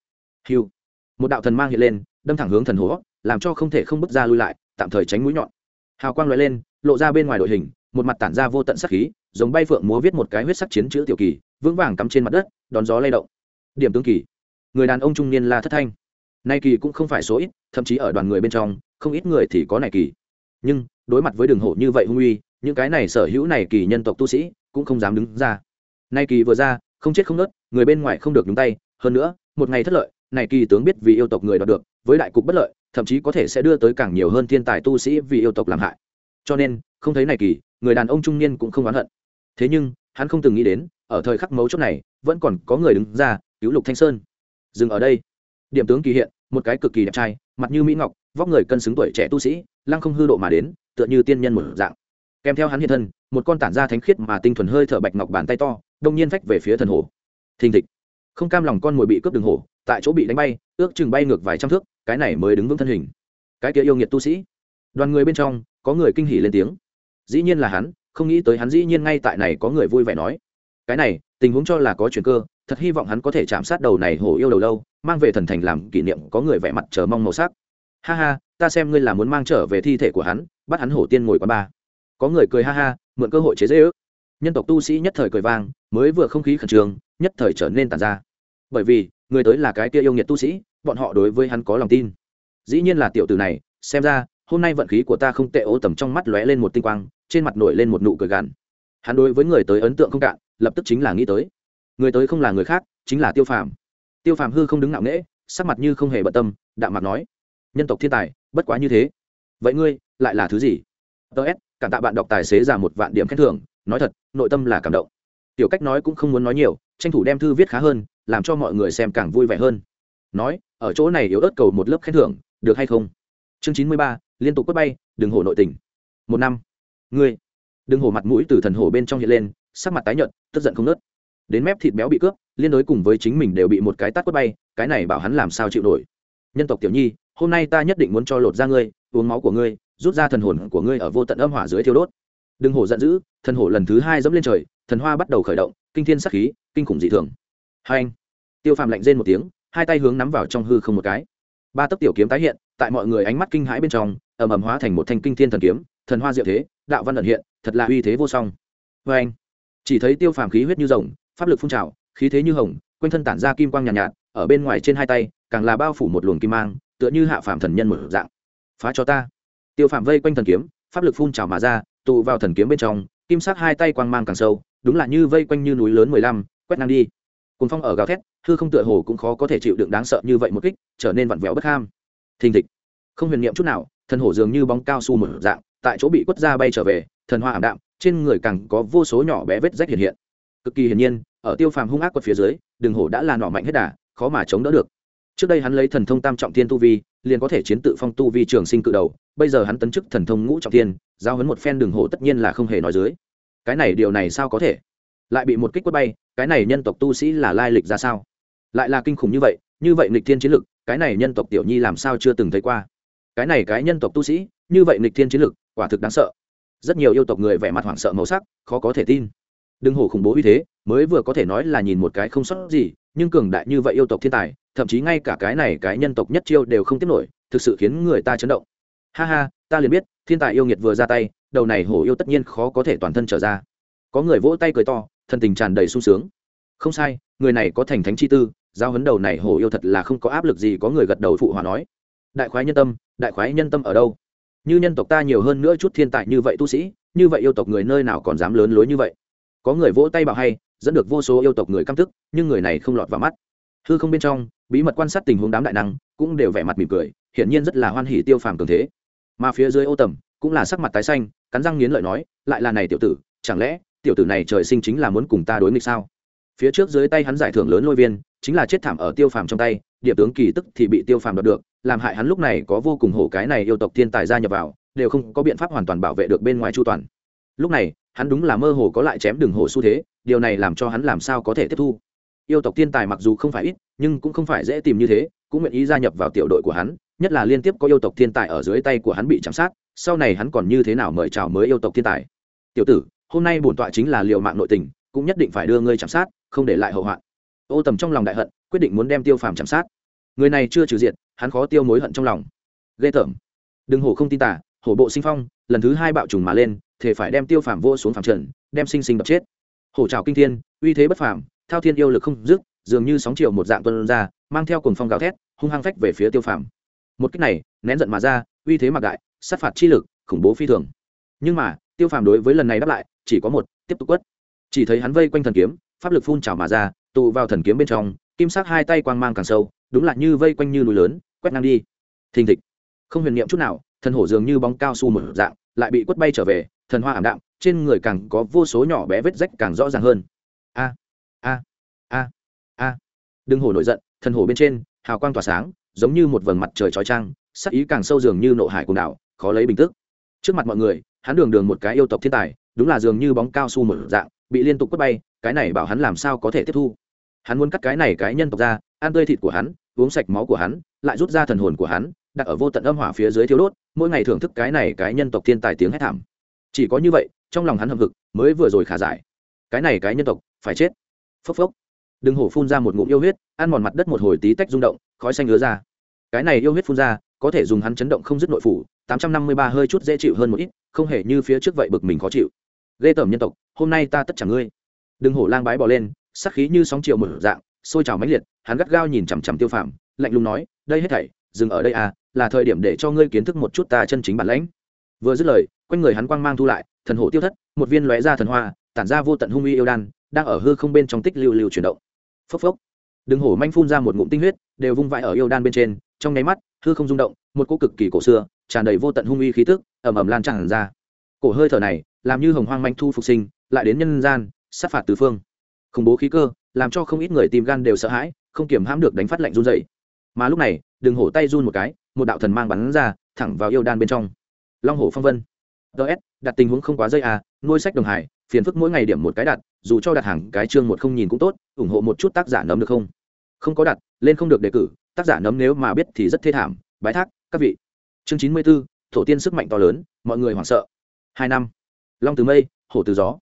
hiu, một đạo thần mang hiện lên, đâm thẳng hướng thần hồ làm cho không thể không bước ra lui lại, tạm thời tránh mũi nhọn. Hào quang lóe lên lộ ra bên ngoài đội hình, một mặt tản ra vô tận sắc khí, giống bay phượng múa viết một cái huyết sắc chiến chữ tiểu kỳ, vững vàng cắm trên mặt đất, đón gió lay động. Điểm tướng kỳ. Người đàn ông trung niên la thất thanh. Nay kỳ cũng không phải số ít, thậm chí ở đoàn người bên trong, không ít người thì có này kỳ. Nhưng, đối mặt với đường hổ như vậy hung uy, những cái này sở hữu này kỳ nhân tộc tu sĩ, cũng không dám đứng ra. Nay kỳ vừa ra, không chết không nớt, người bên ngoài không được nhúng tay. Hơn nữa, một ngày thất lợi, này kỳ tướng biết vì yêu tộc người đoạt được, với đại cục bất lợi, thậm chí có thể sẽ đưa tới càng nhiều hơn thiên tài tu sĩ vì yêu tộc làm hại cho nên, không thấy này kỳ, người đàn ông trung niên cũng không oán hận. Thế nhưng, hắn không từng nghĩ đến, ở thời khắc mấu chốt này, vẫn còn có người đứng ra, cứu lục thanh sơn. Dừng ở đây. Điểm tướng kỳ hiện, một cái cực kỳ đẹp trai, mặt như mỹ ngọc, vóc người cân xứng tuổi trẻ tu sĩ, lăng không hư độ mà đến, tựa như tiên nhân một dạng. Kèm theo hắn hiện thân, một con tản da thánh khiết mà tinh thuần hơi thở bạch ngọc bàn tay to, đông nhiên phách về phía thần hồ. Thình thịch. Không cam lòng con mồi bị cướp đường hồ, tại chỗ bị đánh bay, ước chừng bay ngược vài trăm thước, cái này mới đứng vững thân hình. Cái kia yêu nghiệt tu sĩ. Đoàn người bên trong có người kinh hỉ lên tiếng. Dĩ nhiên là hắn, không nghĩ tới hắn dĩ nhiên ngay tại này có người vui vẻ nói. Cái này, tình huống cho là có chuyện cơ, thật hy vọng hắn có thể chạm sát đầu này hổ yêu đầu lâu, mang về thần thành làm kỷ niệm, có người vẻ mặt chờ mong màu sắc. Ha ha, ta xem ngươi là muốn mang trở về thi thể của hắn, bắt hắn hổ tiên ngồi quá ba. Có người cười ha ha, mượn cơ hội chế dễ ước. Nhân tộc tu sĩ nhất thời cười vang, mới vừa không khí khẩn trương, nhất thời trở nên tàn ra. Bởi vì, người tới là cái kia yêu nghiệt tu sĩ, bọn họ đối với hắn có lòng tin. Dĩ nhiên là tiểu tử này, xem ra hôm nay vận khí của ta không tệ, ô tầm trong mắt lóe lên một tinh quang, trên mặt nổi lên một nụ cười gằn. Hắn đối với người tới ấn tượng không cạn, lập tức chính là nghĩ tới. Người tới không là người khác, chính là tiêu phàm. Tiêu phàm hư không đứng ngạo nghễ, sắc mặt như không hề bận tâm, đạm mặt nói, nhân tộc thiên tài, bất quá như thế. Vậy ngươi, lại là thứ gì? Tớ s, cảm tạ bạn đọc tài xế ra một vạn điểm khen thưởng, nói thật, nội tâm là cảm động. Tiểu cách nói cũng không muốn nói nhiều, tranh thủ đem thư viết khá hơn, làm cho mọi người xem càng vui vẻ hơn. Nói, ở chỗ này yếu ớt cầu một lớp khen thưởng, được hay không? Chương chín mươi ba liên tục quất bay, đừng hổ nội tình. Một năm. Ngươi. Đừng hổ mặt mũi từ thần hổ bên trong hiện lên, sắc mặt tái nhợt, tức giận không nớt đến mép thịt béo bị cướp, liên đối cùng với chính mình đều bị một cái tát quất bay, cái này bảo hắn làm sao chịu nổi. Nhân tộc tiểu nhi, hôm nay ta nhất định muốn cho lột ra ngươi, uống máu của ngươi, rút ra thần hồn của ngươi ở vô tận âm hỏa dưới thiêu đốt. Đừng hổ giận dữ, thần hổ lần thứ hai dẫm lên trời, thần hoa bắt đầu khởi động, kinh thiên sắc khí, kinh khủng dị thường. Hai anh. Tiêu phàm lạnh rên một tiếng, hai tay hướng nắm vào trong hư không một cái. Ba tấc tiểu kiếm tái hiện tại mọi người ánh mắt kinh hãi bên trong ầm ầm hóa thành một thanh kinh thiên thần kiếm thần hoa diệu thế đạo văn ẩn hiện thật là uy thế vô song. Vê anh chỉ thấy tiêu phàm khí huyết như rồng pháp lực phun trào khí thế như hồng quanh thân tản ra kim quang nhàn nhạt, nhạt ở bên ngoài trên hai tay càng là bao phủ một luồng kim mang tựa như hạ phàm thần nhân một dạng. Phá cho ta. Tiêu phàm vây quanh thần kiếm pháp lực phun trào mà ra tụ vào thần kiếm bên trong kim sắc hai tay quang mang càng sâu đúng là như vây quanh như núi lớn mười lăm quét ngang đi. Cồn phong ở gào thét hư không tựa hồ cũng khó có thể chịu đựng đáng sợ như vậy một kích trở nên vặn vẹo bất ham thình thịch. Không huyền niệm chút nào, thần hổ dường như bóng cao su một dạng, tại chỗ bị quất ra bay trở về, thần hoa ảm đạm, trên người càng có vô số nhỏ bé vết rách hiện hiện. Cực kỳ hiển nhiên, ở tiêu phàm hung ác quật phía dưới, đường hổ đã là nọ mạnh hết đà, khó mà chống đỡ được. Trước đây hắn lấy thần thông tam trọng thiên tu vi, liền có thể chiến tự phong tu vi trường sinh cự đầu, bây giờ hắn tấn chức thần thông ngũ trọng thiên, giao hấn một phen đường hổ tất nhiên là không hề nói dưới. Cái này điều này sao có thể? Lại bị một kích quất bay, cái này nhân tộc tu sĩ là lai lịch ra sao? Lại là kinh khủng như vậy như vậy nghịch thiên chiến lực cái này nhân tộc tiểu nhi làm sao chưa từng thấy qua? Cái này cái nhân tộc tu sĩ, như vậy nghịch thiên chiến lực, quả thực đáng sợ. Rất nhiều yêu tộc người vẻ mặt hoảng sợ màu sắc, khó có thể tin. Đừng hổ khủng bố uy thế, mới vừa có thể nói là nhìn một cái không sót gì, nhưng cường đại như vậy yêu tộc thiên tài, thậm chí ngay cả cái này cái nhân tộc nhất chiêu đều không tiếp nổi, thực sự khiến người ta chấn động. Ha ha, ta liền biết, thiên tài yêu nghiệt vừa ra tay, đầu này hổ yêu tất nhiên khó có thể toàn thân trở ra. Có người vỗ tay cười to thân tình tràn đầy sung sướng. Không sai, người này có thành thánh chi tư giao hấn đầu này hổ yêu thật là không có áp lực gì, có người gật đầu phụ hòa nói, đại khoái nhân tâm, đại khoái nhân tâm ở đâu? Như nhân tộc ta nhiều hơn nữa chút thiên tài như vậy tu sĩ, như vậy yêu tộc người nơi nào còn dám lớn lối như vậy? Có người vỗ tay bảo hay, dẫn được vô số yêu tộc người căm tức, nhưng người này không lọt vào mắt. Hư không bên trong, bí mật quan sát tình huống đám đại năng cũng đều vẻ mặt mỉm cười, hiển nhiên rất là hoan hỉ tiêu phàm cường thế. Mà phía dưới ô tầm cũng là sắc mặt tái xanh, cắn răng nghiến lợi nói, lại là này tiểu tử, chẳng lẽ tiểu tử này trời sinh chính là muốn cùng ta đối nghịch sao? Phía trước dưới tay hắn giải thưởng lớn lôi viên chính là chết thảm ở tiêu phàm trong tay địa tướng kỳ tức thì bị tiêu phàm đoạt được, làm hại hắn lúc này có vô cùng hổ cái này yêu tộc thiên tài gia nhập vào, đều không có biện pháp hoàn toàn bảo vệ được bên ngoài chu toàn. Lúc này, hắn đúng là mơ hồ có lại chém đường hổ xu thế, điều này làm cho hắn làm sao có thể tiếp thu. Yêu tộc thiên tài mặc dù không phải ít, nhưng cũng không phải dễ tìm như thế, cũng nguyện ý gia nhập vào tiểu đội của hắn, nhất là liên tiếp có yêu tộc thiên tài ở dưới tay của hắn bị chạm sát, sau này hắn còn như thế nào mời chào mới yêu tộc thiên tài? Tiểu tử, hôm nay bổn tọa chính là liều mạng nội tình, cũng nhất định phải đưa ngươi chạm sát, không để lại hậu hoạn ô tầm trong lòng đại hận, quyết định muốn đem tiêu phàm chạm sát. Người này chưa trừ diện hắn khó tiêu mối hận trong lòng. Ghê tởm. Đừng hổ không tin tả hổ bộ sinh phong, lần thứ hai bạo trùng mà lên thể phải đem tiêu phàm vô xuống phàm trần, đem sinh sinh đập chết. Hổ trào kinh thiên, uy thế bất phàm, thao thiên yêu lực không dứt, dường như sóng chiều một dạng tuân ra, mang theo cùng phong gào thét, hung hăng phách về phía tiêu phàm. Một cách này, nén giận mà ra, uy thế mặc đại, sát phạt chi lực, khủng bố phi thường. Nhưng mà, tiêu phàm đối với lần này đáp lại, chỉ có một, tiếp tục quất. Chỉ thấy hắn vây quanh thần kiếm, pháp lực phun trào mà ra tụ vào thần kiếm bên trong, kim sắc hai tay quang mang càng sâu, đúng là như vây quanh như núi lớn, quét ngang đi. Thình thịch. Không huyền niệm chút nào, thần hổ dường như bóng cao su một dạng, lại bị quất bay trở về, thần hoa ảm đạm, trên người càng có vô số nhỏ bé vết rách càng rõ ràng hơn. A a a a. Đừng hổ nổi giận, thần hổ bên trên, hào quang tỏa sáng, giống như một vầng mặt trời trói trang sắc ý càng sâu dường như nộ hải cùng đảo, khó lấy bình tức trước mặt mọi người, hắn đường đường một cái yêu tộc thiên tài, đúng là dường như bóng cao su một dạng, bị liên tục quất bay, cái này bảo hắn làm sao có thể tiếp thu? Hắn muốn cắt cái này cái nhân tộc ra, ăn tươi thịt của hắn, uống sạch máu của hắn, lại rút ra thần hồn của hắn, đặt ở vô tận âm hỏa phía dưới thiếu đốt, mỗi ngày thưởng thức cái này cái nhân tộc thiên tài tiếng hét thảm. Chỉ có như vậy, trong lòng hắn hậm hực, mới vừa rồi khả giải. Cái này cái nhân tộc, phải chết. Phốc phốc. Đừng hổ phun ra một ngụm yêu huyết, ăn mòn mặt đất một hồi tí tách rung động, khói xanh lứa ra. Cái này yêu huyết phun ra, có thể dùng hắn chấn động không dứt nội phủ, tám trăm năm mươi ba hơi chút dễ chịu hơn một ít, không hề như phía trước vậy bực mình khó chịu. Ghê tởm nhân tộc, hôm nay ta tất chẳng ngươi. Đừng hổ lang bái bỏ lên sắc khí như sóng chiều một dạng, sôi trào mãnh liệt, hắn gắt gao nhìn chằm chằm tiêu phàm, lạnh lùng nói, đây hết thảy, dừng ở đây à là thời điểm để cho ngươi kiến thức một chút ta chân chính bản lãnh. Vừa dứt lời, quanh người hắn quang mang thu lại, thần hổ tiêu thất, một viên lóe ra thần hoa, tản ra vô tận hung uy yêu đan, đang ở hư không bên trong tích lưu lưu chuyển động. Phốc phốc. Đừng hổ manh phun ra một ngụm tinh huyết, đều vung vãi ở yêu đan bên trên, trong nháy mắt, hư không rung động, một cỗ cực kỳ cổ xưa, tràn đầy vô tận hung uy khí tức ẩm ẩm lan tràn ra. Cổ hơi thở này, làm như hồng hoang manh thu phục sinh, lại đến nhân gian, sát phạt tứ phương khủng bố khí cơ, làm cho không ít người tìm gan đều sợ hãi, không kiểm hãm được đánh phát lạnh run dậy mà lúc này, đừng hổ tay run một cái, một đạo thần mang bắn ra, thẳng vào yêu đan bên trong. Long hổ phong vân. Ts đặt tình huống không quá dây à nuôi sách đồng hải, phiền phức mỗi ngày điểm một cái đặt, dù cho đặt hàng cái chương một không nhìn cũng tốt, ủng hộ một chút tác giả nấm được không? Không có đặt, lên không được đề cử, tác giả nấm nếu mà biết thì rất thê thảm, bái thác, các vị. Chương chín mươi b ố thổ tiên sức mạnh to lớn, mọi người hoảng sợ. Hai năm. Long từ mây, hổ từ gió.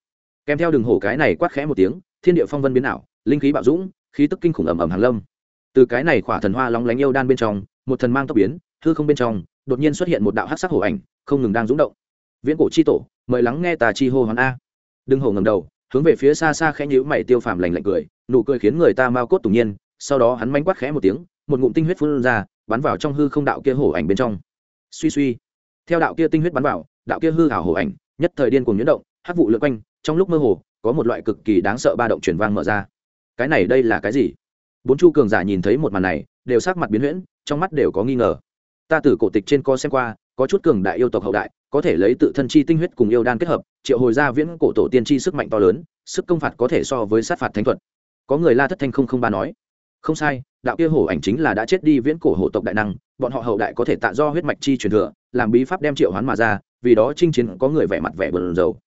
Kèm theo đường hổ cái này quát khẽ một tiếng thiên địa phong vân biến ảo, linh khí bạo dũng, khí tức kinh khủng ầm ầm hàng lâm. Từ cái này khỏa thần hoa lóng lánh yêu đan bên trong, một thần mang tốc biến, hư không bên trong, đột nhiên xuất hiện một đạo hát sắc hổ ảnh, không ngừng đang rúng động. Viễn cổ chi tổ, mời lắng nghe tà chi hô hoán a. Đừng hổ ngầm đầu, hướng về phía xa xa khẽ nhữ mày tiêu phàm lành lạnh cười, nụ cười khiến người ta mau cốt tủng nhiên, sau đó hắn manh quát khẽ một tiếng, một ngụm tinh huyết phun ra, bắn vào trong hư không đạo kia hổ ảnh bên trong. Suy suy. Theo đạo kia tinh huyết bắn vào, đạo kia hư ảo hổ ảnh, nhất thời điên cùng nhuyễn động, hắc vụ lượn quanh, trong lúc mơ hồ có một loại cực kỳ đáng sợ ba động chuyển vang mở ra. Cái này đây là cái gì? Bốn chu cường giả nhìn thấy một màn này, đều sắc mặt biến huyễn, trong mắt đều có nghi ngờ. Ta từ cổ tịch trên co xem qua, có chút cường đại yêu tộc hậu đại, có thể lấy tự thân chi tinh huyết cùng yêu đan kết hợp, triệu hồi ra viễn cổ tổ tiên chi sức mạnh to lớn, sức công phạt có thể so với sát phạt thánh thuật. Có người la thất thanh không không ba nói, không sai, đạo kia hổ ảnh chính là đã chết đi viễn cổ hổ tộc đại năng, bọn họ hậu đại có thể tạ do huyết mạch chi truyền thừa, làm bí pháp đem triệu hoán mà ra, vì đó chinh chiến có người vẻ mặt vẻ bờn dầu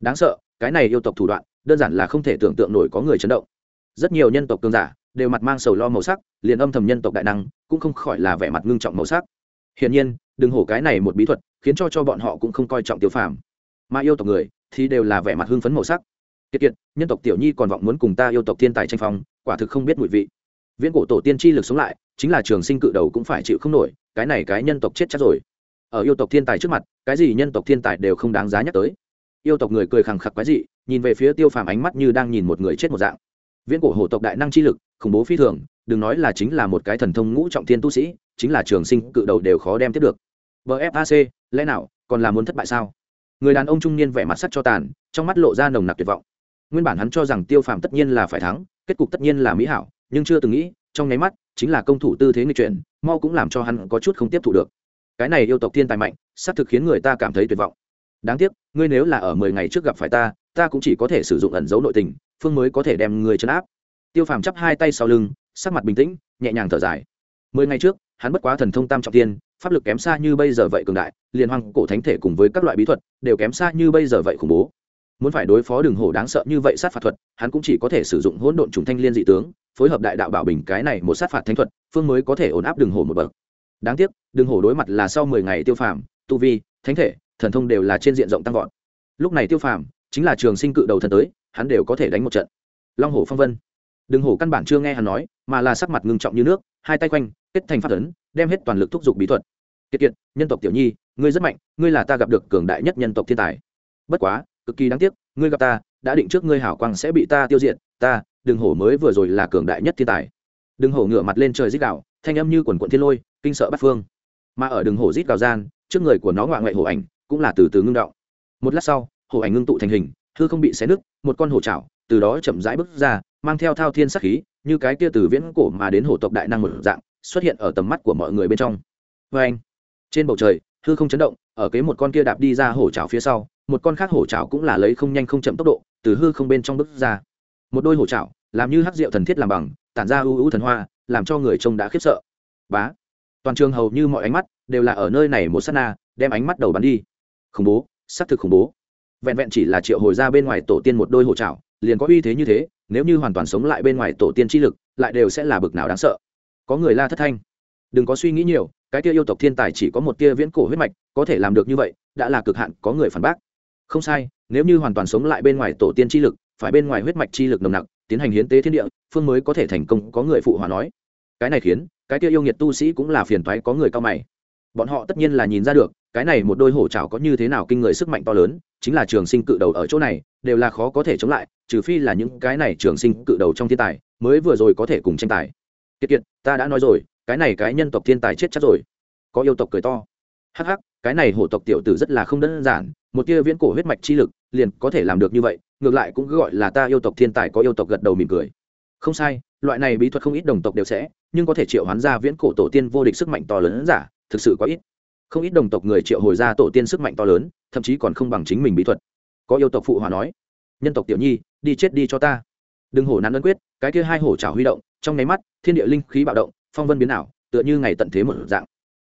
đáng sợ cái này yêu tộc thủ đoạn, đơn giản là không thể tưởng tượng nổi có người chấn động. Rất nhiều nhân tộc cường giả đều mặt mang sầu lo màu sắc, liền âm thầm nhân tộc đại năng cũng không khỏi là vẻ mặt ngưng trọng màu sắc. Hiển nhiên, đừng hổ cái này một bí thuật, khiến cho cho bọn họ cũng không coi trọng tiêu phàm. Mà yêu tộc người thì đều là vẻ mặt hưng phấn màu sắc. Kiệt kiệt, nhân tộc tiểu nhi còn vọng muốn cùng ta yêu tộc thiên tài tranh phong, quả thực không biết mùi vị. Viễn cổ tổ tiên chi lực sống lại, chính là trường sinh cự đầu cũng phải chịu không nổi, cái này cái nhân tộc chết chắc rồi. Ở yêu tộc thiên tài trước mặt, cái gì nhân tộc thiên tài đều không đáng giá nhắc tới yêu tộc người cười khẳng khặc quái dị, nhìn về phía tiêu phàm ánh mắt như đang nhìn một người chết một dạng. Viễn cổ hổ tộc đại năng chi lực, khủng bố phi thường, đừng nói là chính là một cái thần thông ngũ trọng thiên tu sĩ, chính là trường sinh, cự đầu đều khó đem tiếp được. Vfac lẽ nào, còn là muốn thất bại sao? Người đàn ông trung niên vẻ mặt sắc cho tàn, trong mắt lộ ra nồng nặc tuyệt vọng. Nguyên bản hắn cho rằng tiêu phàm tất nhiên là phải thắng, kết cục tất nhiên là mỹ hảo, nhưng chưa từng nghĩ, trong nháy mắt, chính là công thủ tư thế nghịch chuyển, mau cũng làm cho hắn có chút không tiếp thu được. Cái này yêu tộc thiên tài mạnh xác thực khiến người ta cảm thấy tuyệt vọng đáng tiếc, ngươi nếu là ở mười ngày trước gặp phải ta ta cũng chỉ có thể sử dụng ẩn dấu nội tình, phương mới có thể đem người chấn áp. Tiêu phàm chắp hai tay sau lưng, sắc mặt bình tĩnh, nhẹ nhàng thở dài. Mười ngày trước, hắn bất quá thần thông tam trọng tiên, pháp lực kém xa như bây giờ vậy cường đại, liền hoang cổ thánh thể cùng với các loại bí thuật, đều kém xa như bây giờ vậy khủng bố. Muốn phải đối phó đường hổ đáng sợ như vậy sát phạt thuật, hắn cũng chỉ có thể sử dụng hỗn độn trùng thanh liên dị tướng, phối hợp đại đạo bảo bình cái này một sát phạt thánh thuật, phương mới có thể ổn áp đường hổ một bậc. Đáng tiếc, đường hổ đối mặt là sau mười ngày tiêu phàm, tu vi, thánh thể thần thông đều là trên diện rộng tăng vọt. Lúc này tiêu phàm chính là trường sinh cự đầu thần tới, hắn đều có thể đánh một trận. Long hổ phong vân. Đường hổ căn bản chưa nghe hắn nói, mà là sắc mặt ngưng trọng như nước, hai tay quanh, kết thành phát ấn, đem hết toàn lực thúc giục bí thuật. Kiệt kiệt, nhân tộc tiểu nhi, ngươi rất mạnh, ngươi là ta gặp được cường đại nhất nhân tộc thiên tài. Bất quá, cực kỳ đáng tiếc, ngươi gặp ta, đã định trước ngươi hảo quang sẽ bị ta tiêu diệt, ta đường hổ mới vừa rồi là cường đại nhất thiên tài. Đường hổ ngửa mặt lên trời rít gào, thanh âm như quần quận thiên lôi, kinh sợ bắt phương. Mà ở đường hổ rít gào gian, trước người của nó ngoại ngoại hổ ảnh cũng là từ từ ngưng động. Một lát sau, hổ ảnh ngưng tụ thành hình, hư không bị xé nứt, một con hổ chảo từ đó chậm rãi bước ra, mang theo thao thiên sắc khí, như cái kia từ viễn cổ mà đến hổ tộc đại năng một dạng, xuất hiện ở tầm mắt của mọi người bên trong. Vê anh, trên bầu trời, hư không chấn động, ở kế một con kia đạp đi ra hổ chảo phía sau, một con khác hổ chảo cũng là lấy không nhanh không chậm tốc độ, từ hư không bên trong bước ra. Một đôi hổ chảo, làm như hắc rượu thần thiết làm bằng, tản ra ưu ưu thần hoa, làm cho người trông đã khiếp sợ. Bá, toàn trường hầu như mọi ánh mắt đều là ở nơi này một sát na, đem ánh mắt đầu bắn đi khủng bố, xác thực khủng bố. Vẹn vẹn chỉ là triệu hồi ra bên ngoài tổ tiên một đôi hộ trảo, liền có uy thế như thế, nếu như hoàn toàn sống lại bên ngoài tổ tiên chi lực, lại đều sẽ là bực nào đáng sợ. Có người la thất thanh. Đừng có suy nghĩ nhiều, cái tia yêu tộc thiên tài chỉ có một tia viễn cổ huyết mạch, có thể làm được như vậy, đã là cực hạn, có người phản bác. Không sai, nếu như hoàn toàn sống lại bên ngoài tổ tiên chi lực, phải bên ngoài huyết mạch chi lực nồng nặc, tiến hành hiến tế thiên địa, phương mới có thể thành công, có người phụ hòa nói. Cái này khiến cái tia yêu nghiệt tu sĩ cũng là phiền toái, có người cao mày. Bọn họ tất nhiên là nhìn ra được cái này một đôi hổ trảo có như thế nào kinh người sức mạnh to lớn, chính là trường sinh cự đầu ở chỗ này, đều là khó có thể chống lại, trừ phi là những cái này trường sinh cự đầu trong thiên tài, mới vừa rồi có thể cùng tranh tài. Kiệt kiệt, ta đã nói rồi, cái này cái nhân tộc thiên tài chết chắc rồi. Có yêu tộc cười to. Hắc hắc, cái này hổ tộc tiểu tử rất là không đơn giản, một tia viễn cổ huyết mạch chi lực, liền có thể làm được như vậy, ngược lại cũng gọi là ta yêu tộc thiên tài có yêu tộc gật đầu mỉm cười. Không sai, loại này bí thuật không ít đồng tộc đều sẽ, nhưng có thể triệu hoán ra viễn cổ tổ tiên vô địch sức mạnh to lớn giả, thực sự có ít không ít đồng tộc người triệu hồi ra tổ tiên sức mạnh to lớn, thậm chí còn không bằng chính mình bí thuật. Có yêu tộc phụ hòa nói, nhân tộc tiểu nhi, đi chết đi cho ta. Đừng hổ nắn ấn quyết, cái kia hai hổ trào huy động, trong nháy mắt, thiên địa linh khí bạo động, phong vân biến ảo, tựa như ngày tận thế một dạng.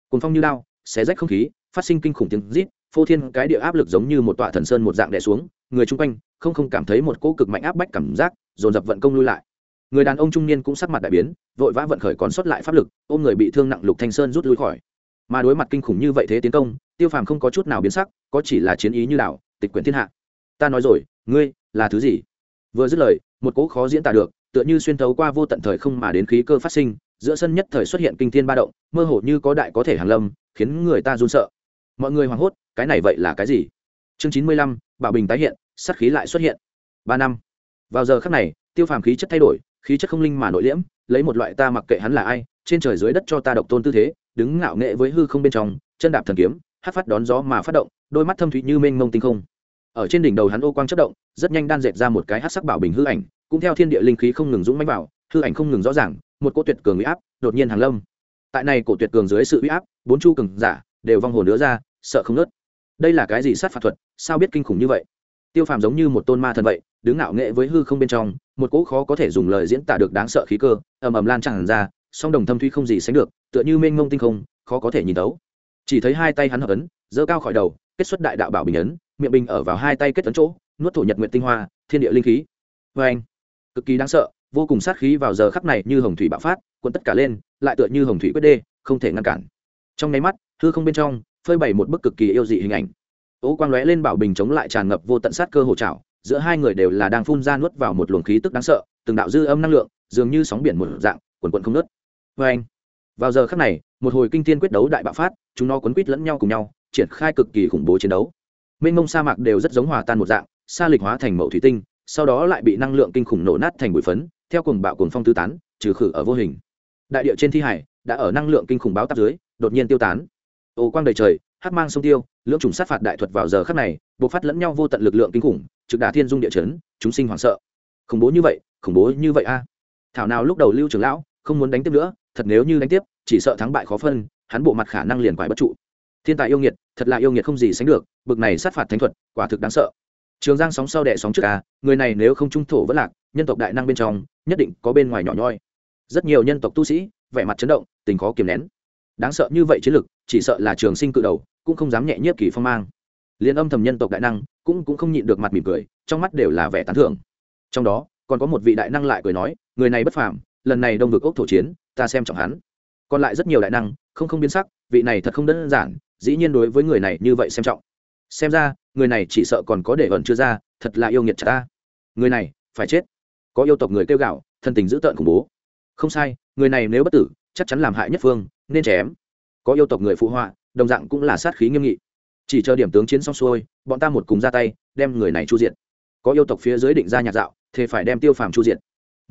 Cùng phong như lao xé rách không khí, phát sinh kinh khủng tiếng rít, phô thiên cái địa áp lực giống như một tọa thần sơn một dạng đè xuống, người chung quanh không không cảm thấy một cỗ cực mạnh áp bách cảm giác, dồn dập vận công lui lại. Người đàn ông trung niên cũng sắc mặt đại biến, vội vã vận khởi còn sót lại pháp lực, ôm người bị thương nặng lục thanh sơn rút lui khỏi mà đối mặt kinh khủng như vậy thế tiến công, tiêu phàm không có chút nào biến sắc, có chỉ là chiến ý như đảo, tịch quyển thiên hạ. Ta nói rồi, ngươi là thứ gì? Vừa dứt lời, một cỗ khó diễn tả được, tựa như xuyên thấu qua vô tận thời không mà đến khí cơ phát sinh, giữa sân nhất thời xuất hiện kinh thiên ba động, mơ hồ như có đại có thể hàng lâm, khiến người ta run sợ. Mọi người hoảng hốt, cái này vậy là cái gì? Chương chín mươi lăm, bảo bình tái hiện, sát khí lại xuất hiện. Ba năm. Vào giờ khắc này, tiêu phàm khí chất thay đổi, khí chất không linh mà nội liễm lấy một loại ta mặc kệ hắn là ai, trên trời dưới đất cho ta độc tôn tư thế, đứng ngạo nghệ với hư không bên trong, chân đạp thần kiếm, hát phát đón gió mà phát động, đôi mắt thâm thủy như mênh mông tinh không. Ở trên đỉnh đầu hắn ô quang chất động, rất nhanh đan dệt ra một cái hát sắc bảo bình hư ảnh, cũng theo thiên địa linh khí không ngừng dũng mãnh vào, hư ảnh không ngừng rõ ràng, một cỗ tuyệt cường uy áp đột nhiên hàng lâm. Tại này cổ tuyệt cường dưới sự uy áp, bốn chu cường giả đều vong hồn nữa ra, sợ không nớt đây là cái gì sát phạt thuật? Sao biết kinh khủng như vậy? Tiêu phàm giống như một tôn ma thần vậy, đứng ngạo nghệ với hư không bên trong, một cỗ khó có thể dùng lời diễn tả được đáng sợ khí cơ, ầm ầm lan tràn ra, song đồng thâm thuy không gì sánh được, tựa như mênh mông tinh không, khó có thể nhìn tấu chỉ thấy hai tay hắn hợp ấn, giơ cao khỏi đầu, kết xuất đại đạo bảo bình ấn, miệng bình ở vào hai tay kết ấn chỗ, nuốt thổ nhật nguyện tinh hoa, thiên địa linh khí. Vê anh cực kỳ đáng sợ, vô cùng sát khí vào giờ khắc này như hồng thủy bạo phát cuốn tất cả lên, lại tựa như hồng thủy quyết đê, không thể ngăn cản. Trong nháy mắt, hư không bên trong, phơi bày một bức cực kỳ yêu dị hình ảnh ố quang lóe lên bảo bình chống lại tràn ngập vô tận sát cơ hồ trào giữa hai người đều là đang phun ra nuốt vào một luồng khí tức đáng sợ, từng đạo dư âm năng lượng, dường như sóng biển một dạng, quần quần không nứt vê anh, vào giờ khắc này, một hồi kinh thiên quyết đấu đại bạo phát, chúng nó quấn quýt lẫn nhau cùng nhau, triển khai cực kỳ khủng bố chiến đấu. Mênh mông sa mạc đều rất giống hòa tan một dạng, sa lịch hóa thành mẫu thủy tinh, sau đó lại bị năng lượng kinh khủng nổ nát thành bụi phấn, theo cùng bạo cùng phong tứ tán, trừ khử ở vô hình. Đại địa trên thi hải, đã ở năng lượng kinh khủng báo tắp dưới, đột nhiên tiêu tán. Ô quang đầy trời hát mang sông tiêu, lưỡng trùng sát phạt đại thuật vào giờ khắc này buộc phát lẫn nhau vô tận lực lượng kinh khủng, trực đả thiên dung địa chấn, chúng sinh hoảng sợ. Khủng bố như vậy, khủng bố như vậy a. À. Thảo nào lúc đầu lưu trưởng lão, không muốn đánh tiếp nữa, thật nếu như đánh tiếp, chỉ sợ thắng bại khó phân, hắn bộ mặt khả năng liền quái bất trụ. Thiên tài yêu nghiệt, thật là yêu nghiệt không gì sánh được, bực này sát phạt thánh thuật, quả thực đáng sợ. Trường giang sóng sau đẻ sóng trước a, người này nếu không trung thổ vẫn lạc, nhân tộc đại năng bên trong, nhất định có bên ngoài nhỏ nhoi. Rất nhiều nhân tộc tu sĩ, vẻ mặt chấn động, tình khó kiềm nén. Đáng sợ như vậy chiến lực, chỉ sợ là trường sinh cự đầu cũng không dám nhẹ nhiếp kỳ phong mang. Liên âm thầm nhân tộc đại năng, cũng cũng không nhịn được mặt mỉm cười, trong mắt đều là vẻ tán thưởng. Trong đó, còn có một vị đại năng lại cười nói, người này bất phàm, lần này đông vực ốc thổ chiến, ta xem trọng hắn. Còn lại rất nhiều đại năng, không không biến sắc, vị này thật không đơn giản, dĩ nhiên đối với người này như vậy xem trọng. Xem ra, người này chỉ sợ còn có để ẩn chưa ra, thật là yêu nghiệt chả ta. Người này, phải chết. Có yêu tộc người kêu gạo, thân tình dữ tợn khủng bố. Không sai, người này nếu bất tử, chắc chắn làm hại nhất phương, nên chém. Có yêu tộc người phụ họa đồng dạng cũng là sát khí nghiêm nghị. Chỉ chờ điểm tướng chiến xong xuôi, bọn ta một cùng ra tay, đem người này chu diện có yêu tộc phía dưới định ra nhạc dạo, thì phải đem tiêu phàm chu diện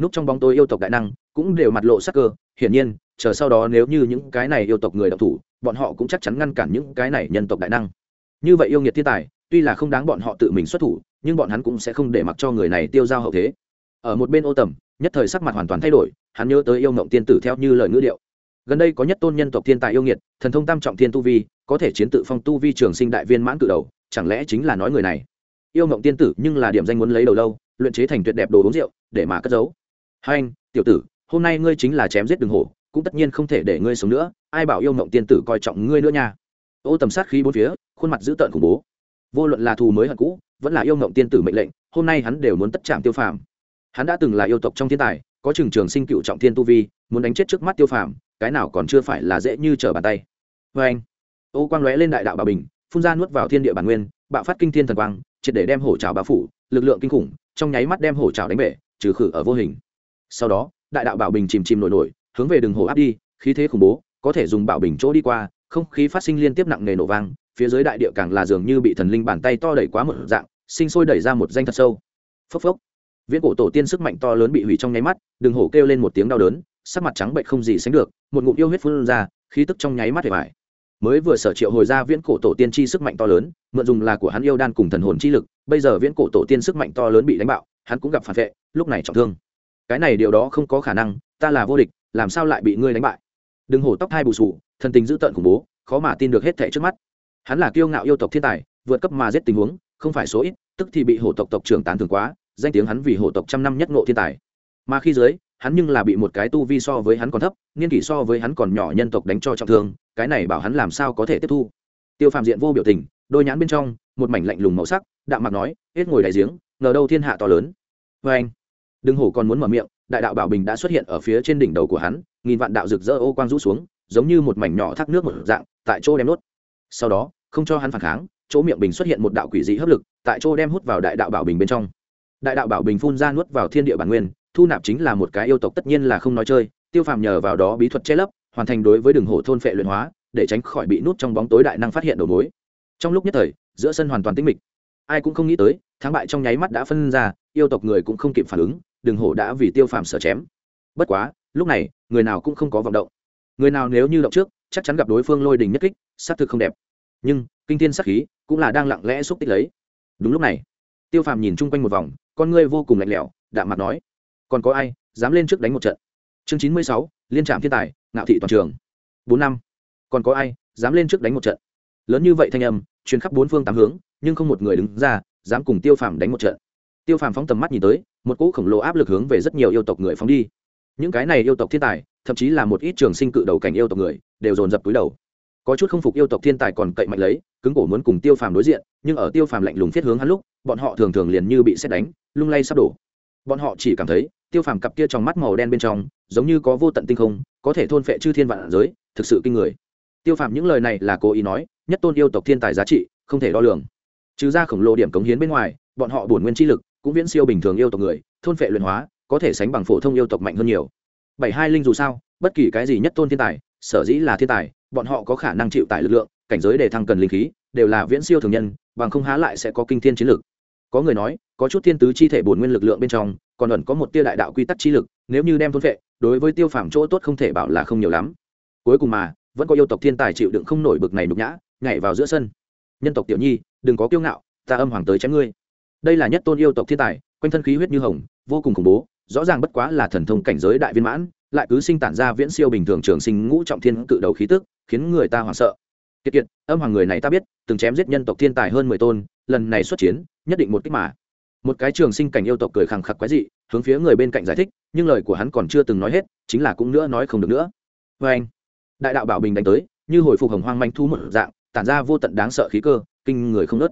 núp trong bóng tối yêu tộc đại năng, cũng đều mặt lộ sắc cơ. Hiển nhiên, chờ sau đó nếu như những cái này yêu tộc người độc thủ, bọn họ cũng chắc chắn ngăn cản những cái này nhân tộc đại năng. Như vậy yêu nghiệt thiên tài, tuy là không đáng bọn họ tự mình xuất thủ, nhưng bọn hắn cũng sẽ không để mặc cho người này tiêu giao hậu thế. Ở một bên ô tầm, nhất thời sắc mặt hoàn toàn thay đổi, hắn nhớ tới yêu mộng tiên tử theo như lời ngữ điệu gần đây có nhất tôn nhân tộc thiên tài yêu nghiệt, thần thông tam trọng thiên tu vi, có thể chiến tự phong tu vi trường sinh đại viên mãn cự đầu, chẳng lẽ chính là nói người này? Yêu mộng tiên tử nhưng là điểm danh muốn lấy đầu lâu, luyện chế thành tuyệt đẹp đồ uống rượu, để mà cất giấu. Hai anh, tiểu tử, hôm nay ngươi chính là chém giết đường hổ, cũng tất nhiên không thể để ngươi sống nữa, ai bảo yêu mộng tiên tử coi trọng ngươi nữa nha? Ô tầm sát khí bốn phía, khuôn mặt dữ tợn khủng bố. Vô luận là thù mới hận cũ, vẫn là yêu mộng tiên tử mệnh lệnh, hôm nay hắn đều muốn tất chạm tiêu phàm. Hắn đã từng là yêu tộc trong thiên tài, có trường trường sinh cựu trọng thiên tu vi, muốn đánh chết trước mắt tiêu phàm cái nào còn chưa phải là dễ như trở bàn tay. Vê anh, ô quang lóe lên đại đạo bà bình, phun ra nuốt vào thiên địa bản nguyên, bạo phát kinh thiên thần quang, triệt để đem hổ trào bao phủ, lực lượng kinh khủng, trong nháy mắt đem hổ trào đánh bể, trừ khử ở vô hình. Sau đó, đại đạo bảo bình chìm chìm nổi nổi, hướng về đường hổ áp đi, khí thế khủng bố, có thể dùng bảo bình chỗ đi qua, không khí phát sinh liên tiếp nặng nề nổ vang, phía dưới đại địa càng là dường như bị thần linh bàn tay to đẩy quá một dạng, sinh sôi đẩy ra một danh thật sâu. Phốc phốc. Viễn cổ tổ tiên sức mạnh to lớn bị hủy trong nháy mắt, đường hổ kêu lên một tiếng đau đớn sắc mặt trắng bệnh không gì sánh được, một ngụm yêu huyết phun ra, khí tức trong nháy mắt để vải mới vừa sở triệu hồi ra viễn cổ tổ tiên chi sức mạnh to lớn, mượn dùng là của hắn yêu đan cùng thần hồn chi lực, bây giờ viễn cổ tổ tiên sức mạnh to lớn bị đánh bạo, hắn cũng gặp phản vệ, lúc này trọng thương. Cái này điều đó không có khả năng, ta là vô địch, làm sao lại bị ngươi đánh bại? Đừng hổ tóc hai bù sù, thần tình dữ tợn khủng bố, khó mà tin được hết thảy trước mắt. Hắn là kiêu ngạo yêu tộc thiên tài, vượt cấp mà giết tình huống, không phải số ít, tức thì bị hổ tộc tộc trưởng tán thường quá, danh tiếng hắn vì hổ tộc trăm năm nhất ngộ thiên tài. Mà khi dưới hắn nhưng là bị một cái tu vi so với hắn còn thấp, niên kỷ so với hắn còn nhỏ nhân tộc đánh cho trọng thương, cái này bảo hắn làm sao có thể tiếp thu? Tiêu phàm diện vô biểu tình, đôi nhãn bên trong, một mảnh lạnh lùng màu sắc, đạm mặt nói, hết ngồi đại giếng, ngờ đâu thiên hạ to lớn. Vê anh, đừng hổ còn muốn mở miệng, đại đạo bảo bình đã xuất hiện ở phía trên đỉnh đầu của hắn, nghìn vạn đạo rực rỡ ô quang rũ xuống, giống như một mảnh nhỏ thác nước một dạng, tại chỗ đem nốt sau đó, không cho hắn phản kháng, chỗ miệng bình xuất hiện một đạo quỷ dị hấp lực, tại chỗ đem hút vào đại đạo bảo bình bên trong. Đại đạo bảo bình phun ra nuốt vào thiên địa bản nguyên thu nạp chính là một cái yêu tộc tất nhiên là không nói chơi, tiêu phàm nhờ vào đó bí thuật che lấp, hoàn thành đối với đường hổ thôn phệ luyện hóa, để tránh khỏi bị nút trong bóng tối đại năng phát hiện đầu mối. Trong lúc nhất thời, giữa sân hoàn toàn tĩnh mịch. Ai cũng không nghĩ tới, thắng bại trong nháy mắt đã phân ra, yêu tộc người cũng không kịp phản ứng, đường hổ đã vì tiêu phàm sở chém. Bất quá, lúc này, người nào cũng không có vọng động. Người nào nếu như động trước, chắc chắn gặp đối phương lôi đình nhất kích xác thực không đẹp. Nhưng, kinh thiên sắc khí cũng là đang lặng lẽ xúc tích lấy. Đúng lúc này, tiêu phàm nhìn chung quanh một vòng, con ngươi vô cùng lạnh lẽo, đạm mặt nói còn có ai dám lên trước đánh một trận? Chương chín mươi sáu, liên trạm thiên tài, ngạo thị toàn trường. Bốn năm. Còn có ai dám lên trước đánh một trận? Lớn như vậy thanh âm chuyến khắp bốn phương tám hướng, nhưng không một người đứng ra dám cùng tiêu phàm đánh một trận. Tiêu phàm phóng tầm mắt nhìn tới, một cỗ khổng lồ áp lực hướng về rất nhiều yêu tộc người phóng đi. Những cái này yêu tộc thiên tài, thậm chí là một ít trường sinh cự đầu cảnh yêu tộc người, đều dồn dập túi đầu. Có chút không phục yêu tộc thiên tài còn cậy mạnh lấy, cứng cổ muốn cùng tiêu phàm đối diện, nhưng ở tiêu phàm lạnh lùng thiết hướng hắn lúc, bọn họ thường thường liền như bị xét đánh, lung lay sắp đổ bọn họ chỉ cảm thấy, tiêu phàm cặp kia trong mắt màu đen bên trong, giống như có vô tận tinh không, có thể thôn phệ chư thiên vạn giới, thực sự kinh người. Tiêu phàm những lời này là cố ý nói, nhất tôn yêu tộc thiên tài giá trị, không thể đo lường. Trừ ra khổng lồ điểm cống hiến bên ngoài, bọn họ bổn nguyên chi lực, cũng viễn siêu bình thường yêu tộc người, thôn phệ luyện hóa, có thể sánh bằng phổ thông yêu tộc mạnh hơn nhiều. Bảy hai linh dù sao, bất kỳ cái gì nhất tôn thiên tài, sở dĩ là thiên tài, bọn họ có khả năng chịu tải lực lượng, cảnh giới để thăng cần linh khí, đều là viễn siêu thường nhân, bằng không há lại sẽ có kinh thiên chiến lực có người nói, có chút thiên tứ chi thể bổn nguyên lực lượng bên trong, còn ẩn có một tia đại đạo quy tắc chi lực, nếu như đem thôn vệ đối với tiêu phàm chỗ tốt không thể bảo là không nhiều lắm. Cuối cùng mà, vẫn có yêu tộc thiên tài chịu đựng không nổi bực này nhục nhã, nhảy vào giữa sân. Nhân tộc tiểu nhi, đừng có kiêu ngạo, ta âm hoàng tới chém ngươi. Đây là nhất tôn yêu tộc thiên tài, quanh thân khí huyết như hồng, vô cùng khủng bố, rõ ràng bất quá là thần thông cảnh giới đại viên mãn, lại cứ sinh tản ra viễn siêu bình thường trường sinh ngũ trọng thiên cự đầu khí tức, khiến người ta hoảng sợ kiệt kiệt, âm hoàng người này ta biết, từng chém giết nhân tộc thiên tài hơn mười tôn, lần này xuất chiến, nhất định một kích mà. Một cái trường sinh cảnh yêu tộc cười khẳng khặc quái dị, hướng phía người bên cạnh giải thích, nhưng lời của hắn còn chưa từng nói hết, chính là cũng nữa nói không được nữa. Vê anh, đại đạo bảo bình đánh tới, như hồi phục hồng hoang manh thu một dạng, tản ra vô tận đáng sợ khí cơ, kinh người không nớt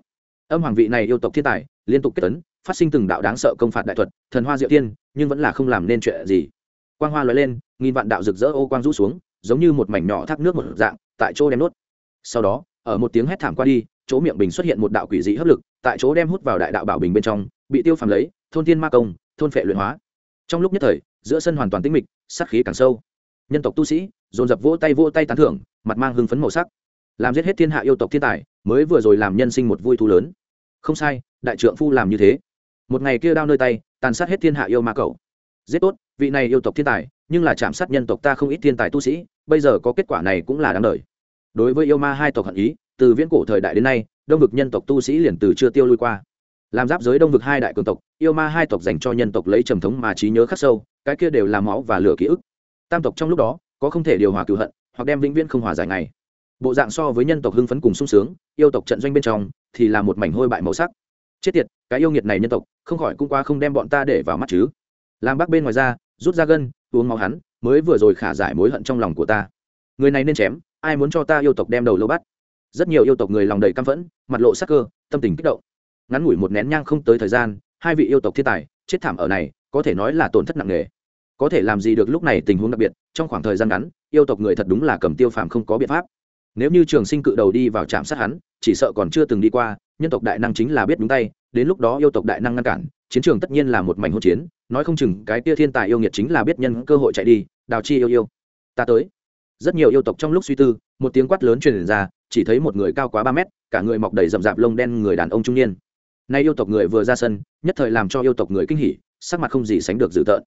âm hoàng vị này yêu tộc thiên tài, liên tục kết tấn phát sinh từng đạo đáng sợ công phạt đại thuật, thần hoa diệu tiên, nhưng vẫn là không làm nên chuyện gì. Quang hoa lóe lên, nghìn vạn đạo rực rỡ ô quang rũ xuống, giống như một mảnh nhỏ thác nước một dạng, tại chỗ đem nốt sau đó, ở một tiếng hét thảm qua đi, chỗ miệng bình xuất hiện một đạo quỷ dị hấp lực, tại chỗ đem hút vào đại đạo bảo bình bên trong, bị tiêu phàm lấy, thôn tiên ma công, thôn phệ luyện hóa. Trong lúc nhất thời, giữa sân hoàn toàn tĩnh mịch, sát khí càng sâu. Nhân tộc tu sĩ, dồn dập vỗ tay vỗ tay tán thưởng, mặt mang hưng phấn màu sắc. Làm giết hết thiên hạ yêu tộc thiên tài, mới vừa rồi làm nhân sinh một vui thú lớn. Không sai, đại trượng phu làm như thế. Một ngày kia đao nơi tay, tàn sát hết thiên hạ yêu ma cầu giết tốt, vị này yêu tộc thiên tài, nhưng là chạm sát nhân tộc ta không ít thiên tài tu sĩ, bây giờ có kết quả này cũng là đáng đời đối với yêu ma hai tộc hận ý, từ viễn cổ thời đại đến nay, đông vực nhân tộc tu sĩ liền từ chưa tiêu lui qua. Làm giáp giới đông vực hai đại cường tộc, yêu ma hai tộc dành cho nhân tộc lấy trầm thống mà trí nhớ khắc sâu, cái kia đều là máu và lửa ký ức. Tam tộc trong lúc đó, có không thể điều hòa cựu hận, hoặc đem vĩnh viễn không hòa giải ngày bộ dạng so với nhân tộc hưng phấn cùng sung sướng, yêu tộc trận doanh bên trong, thì là một mảnh hôi bại màu sắc. Chết tiệt, cái yêu nghiệt này nhân tộc, không khỏi cũng qua không đem bọn ta để vào mắt chứ. Làm bác bên ngoài ra, rút ra gân, uống máu hắn, mới vừa rồi khả giải mối hận trong lòng của ta. Người này nên chém ai muốn cho ta yêu tộc đem đầu lâu bắt? Rất nhiều yêu tộc người lòng đầy căm phẫn, mặt lộ sắc cơ, tâm tình kích động. Ngắn ngủi một nén nhang không tới thời gian, hai vị yêu tộc thiên tài, chết thảm ở này, có thể nói là tổn thất nặng nề. Có thể làm gì được lúc này tình huống đặc biệt, trong khoảng thời gian ngắn, yêu tộc người thật đúng là cầm tiêu phàm không có biện pháp. Nếu như trường sinh cự đầu đi vào trạm sát hắn, chỉ sợ còn chưa từng đi qua, nhân tộc đại năng chính là biết đúng tay, đến lúc đó yêu tộc đại năng ngăn cản, chiến trường tất nhiên là một mảnh hỗn chiến, nói không chừng cái tia thiên tài yêu nghiệt chính là biết nhân cơ hội chạy đi, đào chi yêu yêu. Ta tới rất nhiều yêu tộc trong lúc suy tư, một tiếng quát lớn truyền ra, chỉ thấy một người cao quá ba mét, cả người mọc đầy rậm rạp lông đen người đàn ông trung niên. Nay yêu tộc người vừa ra sân, nhất thời làm cho yêu tộc người kinh hỉ, sắc mặt không gì sánh được dữ tợn.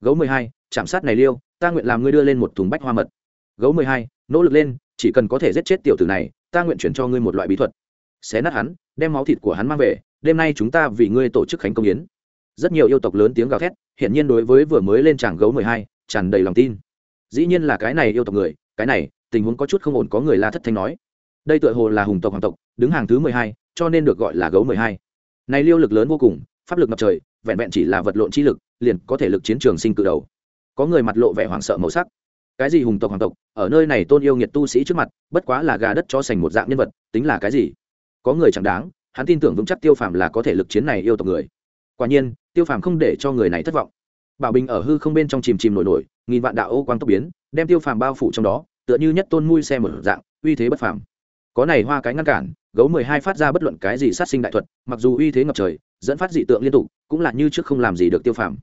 Gấu mười hai, chạm sát này liêu, ta nguyện làm ngươi đưa lên một thùng bách hoa mật. Gấu mười hai, nỗ lực lên, chỉ cần có thể giết chết tiểu tử này, ta nguyện chuyển cho ngươi một loại bí thuật. Xé nát hắn, đem máu thịt của hắn mang về, đêm nay chúng ta vì ngươi tổ chức khánh công yến. Rất nhiều yêu tộc lớn tiếng gào thét hiện nhiên đối với vừa mới lên tràng gấu mười hai, tràn đầy lòng tin dĩ nhiên là cái này yêu tộc người, cái này, tình huống có chút không ổn, có người la thất thanh nói. Đây tựa hồ là hùng tộc, hoàng tộc, đứng hàng thứ mười hai, cho nên được gọi là gấu mười hai. Này liêu lực lớn vô cùng, pháp lực ngập trời, vẹn vẹn chỉ là vật lộn chi lực, liền có thể lực chiến trường sinh cự đầu. Có người mặt lộ vẻ hoảng sợ màu sắc. Cái gì hùng tộc, hoàng tộc, ở nơi này tôn yêu nghiệt tu sĩ trước mặt, bất quá là gà đất cho sành một dạng nhân vật, tính là cái gì? Có người chẳng đáng, hắn tin tưởng vững chắc tiêu phàm là có thể lực chiến này yêu tộc người. Quả nhiên, tiêu phàm không để cho người này thất vọng. Bảo bình ở hư không bên trong chìm chìm nổi nổi nghìn vạn đạo ô quang tốc biến, đem tiêu phàm bao phủ trong đó, tựa như nhất tôn mui xe một dạng, uy thế bất phàm. Có này hoa cái ngăn cản, gấu mười hai phát ra bất luận cái gì sát sinh đại thuật, mặc dù uy thế ngập trời, dẫn phát dị tượng liên tục, cũng là như trước không làm gì được tiêu phàm.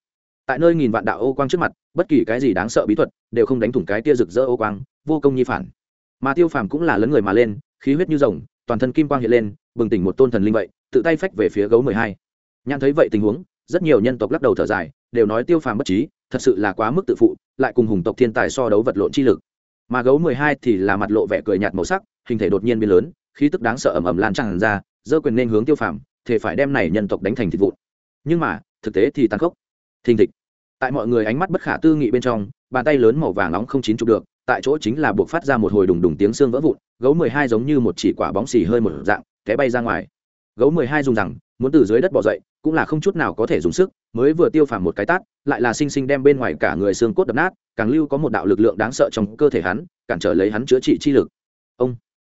Tại nơi nghìn vạn đạo ô quang trước mặt, bất kỳ cái gì đáng sợ bí thuật, đều không đánh thủng cái tia rực rỡ ô quang, vô công nhi phản. Mà tiêu phàm cũng là lấn người mà lên, khí huyết như rồng, toàn thân kim quang hiện lên, bừng tỉnh một tôn thần linh vậy, tự tay phách về phía gấu mười hai. Nhãn thấy vậy tình huống, rất nhiều nhân tộc lắc đầu thở dài, đều nói tiêu phàm bất trí thật sự là quá mức tự phụ, lại cùng hùng tộc thiên tài so đấu vật lộn chi lực. Mà gấu mười hai thì là mặt lộ vẻ cười nhạt màu sắc, hình thể đột nhiên biến lớn, khí tức đáng sợ ầm ầm lan tràn ra giơ quyền nên hướng tiêu phàm thể phải đem này nhân tộc đánh thành thịt vụn. Nhưng mà, thực tế thì tàn khốc. Thình thịch. Tại mọi người ánh mắt bất khả tư nghị bên trong, bàn tay lớn màu vàng nóng không chín chụp được, tại chỗ chính là buộc phát ra một hồi đùng đùng tiếng xương vỡ vụn, gấu mười hai giống như một chỉ quả bóng xì hơi một dạng, té bay ra ngoài. Gấu mười hai dùng rằng, muốn từ dưới đất bỏ dậy cũng là không chút nào có thể dùng sức, mới vừa tiêu phàm một cái tát, lại là sinh sinh đem bên ngoài cả người xương cốt đập nát, càng lưu có một đạo lực lượng đáng sợ trong cơ thể hắn, cản trở lấy hắn chữa trị chi lực. Ông,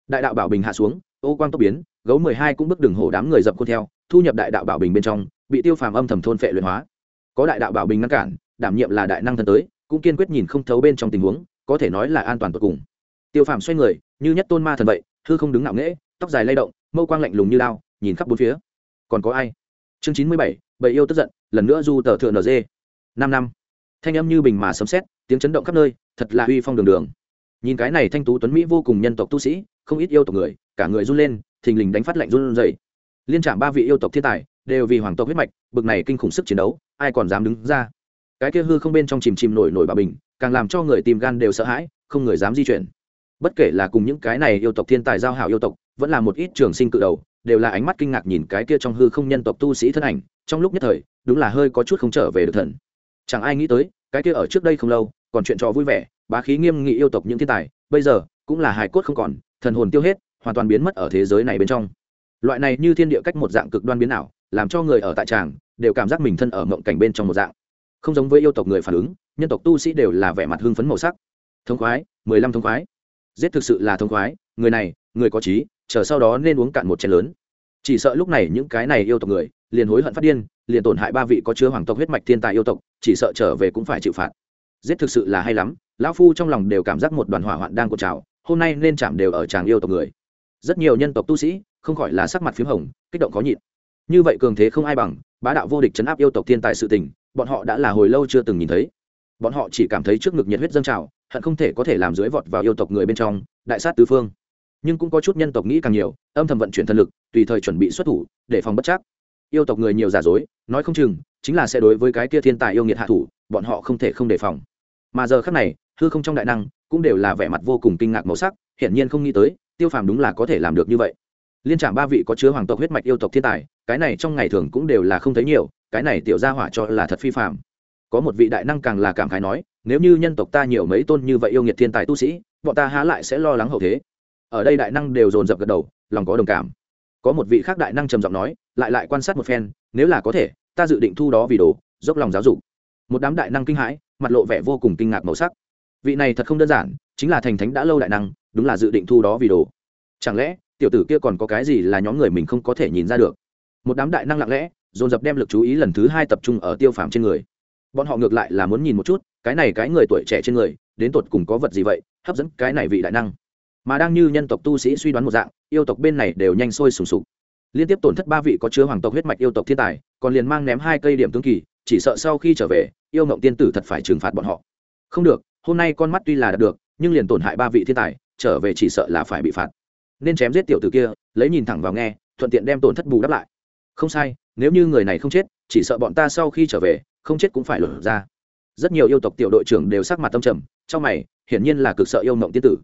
đại đạo bảo bình hạ xuống, ô quang tốc biến, gấu mười hai cũng bước đường hổ đám người dập khuôn theo, thu nhập đại đạo bảo bình bên trong, bị tiêu phàm âm thầm thôn phệ luyện hóa. Có đại đạo bảo bình ngăn cản, đảm nhiệm là đại năng thân tới, cũng kiên quyết nhìn không thấu bên trong tình huống, có thể nói là an toàn tột cùng. Tiêu phàm xoay người, như nhất tôn ma thần vậy, hư không đứng ngạo nghễ, tóc dài lay động, mâu quang lạnh lùng như lao nhìn khắp bốn phía. Còn có ai? Chương chín mươi bảy, bầy yêu tức giận, lần nữa du tờ thượng nd năm năm. Thanh âm như bình mà sấm xét tiếng chấn động khắp nơi, thật là uy phong đường đường. Nhìn cái này thanh tú tuấn mỹ vô cùng nhân tộc tu sĩ, không ít yêu tộc người, cả người run lên, thình lình đánh phát lạnh run dày liên trạm ba vị yêu tộc thiên tài, đều vì hoàng tộc huyết mạch, bực này kinh khủng sức chiến đấu, ai còn dám đứng ra? Cái kia hư không bên trong chìm chìm nổi nổi bà bình, càng làm cho người tìm gan đều sợ hãi, không người dám di chuyển. Bất kể là cùng những cái này yêu tộc thiên tài giao hảo yêu tộc, vẫn là một ít trường sinh cự đầu đều là ánh mắt kinh ngạc nhìn cái kia trong hư không nhân tộc tu sĩ thân ảnh, trong lúc nhất thời, đúng là hơi có chút không trở về được thần. Chẳng ai nghĩ tới, cái kia ở trước đây không lâu, còn chuyện trò vui vẻ, bá khí nghiêm nghị yêu tộc những thiên tài, bây giờ, cũng là hài cốt không còn, thần hồn tiêu hết, hoàn toàn biến mất ở thế giới này bên trong. Loại này như thiên địa cách một dạng cực đoan biến ảo, làm cho người ở tại tràng, đều cảm giác mình thân ở mộng cảnh bên trong một dạng. Không giống với yêu tộc người phản ứng, nhân tộc tu sĩ đều là vẻ mặt hưng phấn màu sắc. Thông khoái, mười lăm thông khoái. Giết thực sự là thông khoái, người này, người có trí chờ sau đó nên uống cạn một chén lớn. Chỉ sợ lúc này những cái này yêu tộc người, liền hối hận phát điên, liền tổn hại ba vị có chứa hoàng tộc huyết mạch thiên tài yêu tộc, chỉ sợ trở về cũng phải chịu phạt. Giết thực sự là hay lắm, lão phu trong lòng đều cảm giác một đoàn hỏa hoạn đang cột trào, hôm nay nên chạm đều ở tràng yêu tộc người. Rất nhiều nhân tộc tu sĩ, không khỏi là sắc mặt p h í m hồng, kích động khó nhịn. Như vậy cường thế không ai bằng, bá đạo vô địch chấn áp yêu tộc thiên tài sự tình, bọn họ đã là hồi lâu chưa từng nhìn thấy. Bọn họ chỉ cảm thấy trước ngực nhiệt huyết dâng trào, hận không thể có thể làm dưới vọt vào yêu tộc người bên trong, đại sát tứ phương nhưng cũng có chút nhân tộc nghĩ càng nhiều, âm thầm vận chuyển thân lực, tùy thời chuẩn bị xuất thủ, để phòng bất chắc. Yêu tộc người nhiều giả dối, nói không chừng, chính là sẽ đối với cái kia thiên tài yêu nghiệt hạ thủ, bọn họ không thể không đề phòng. Mà giờ khác này, hư không trong đại năng, cũng đều là vẻ mặt vô cùng kinh ngạc màu sắc, hiển nhiên không nghĩ tới, tiêu phàm đúng là có thể làm được như vậy. Liên trạm ba vị có chứa hoàng tộc huyết mạch yêu tộc thiên tài, cái này trong ngày thường cũng đều là không thấy nhiều, cái này tiểu gia hỏa cho là thật phi phạm có một vị đại năng càng là cảm khái nói, nếu như nhân tộc ta nhiều mấy tôn như vậy yêu nghiệt thiên tài tu sĩ, bọn ta há lại sẽ lo lắng hậu thế? Ở đây đại năng đều dồn dập gật đầu, lòng có đồng cảm. Có một vị khác đại năng trầm giọng nói, lại lại quan sát một phen, nếu là có thể, ta dự định thu đó vì đồ, dốc lòng giáo dục. Một đám đại năng kinh hãi, mặt lộ vẻ vô cùng kinh ngạc màu sắc. Vị này thật không đơn giản, chính là thành thánh đã lâu đại năng, đúng là dự định thu đó vì đồ. Chẳng lẽ, tiểu tử kia còn có cái gì là nhóm người mình không có thể nhìn ra được? Một đám đại năng lặng lẽ, dồn dập đem lực chú ý lần thứ hai tập trung ở tiêu phàm trên người. Bọn họ ngược lại là muốn nhìn một chút, cái này cái người tuổi trẻ trên người, đến tột cùng có vật gì vậy, hấp dẫn cái này vị đại năng mà đang như nhân tộc tu sĩ suy đoán một dạng, yêu tộc bên này đều nhanh sôi sùng sục. Liên tiếp tổn thất ba vị có chứa hoàng tộc huyết mạch yêu tộc thiên tài, còn liền mang ném hai cây điểm tướng kỳ, chỉ sợ sau khi trở về, yêu ngộng tiên tử thật phải trừng phạt bọn họ. Không được, hôm nay con mắt tuy là đạt được, nhưng liền tổn hại ba vị thiên tài, trở về chỉ sợ là phải bị phạt. Nên chém giết tiểu tử kia, lấy nhìn thẳng vào nghe, thuận tiện đem tổn thất bù đắp lại. Không sai, nếu như người này không chết, chỉ sợ bọn ta sau khi trở về, không chết cũng phải lột ra. Rất nhiều yêu tộc tiểu đội trưởng đều sắc mặt tâm trầm, trong mày, hiển nhiên là cực sợ yêu mộng tiên tử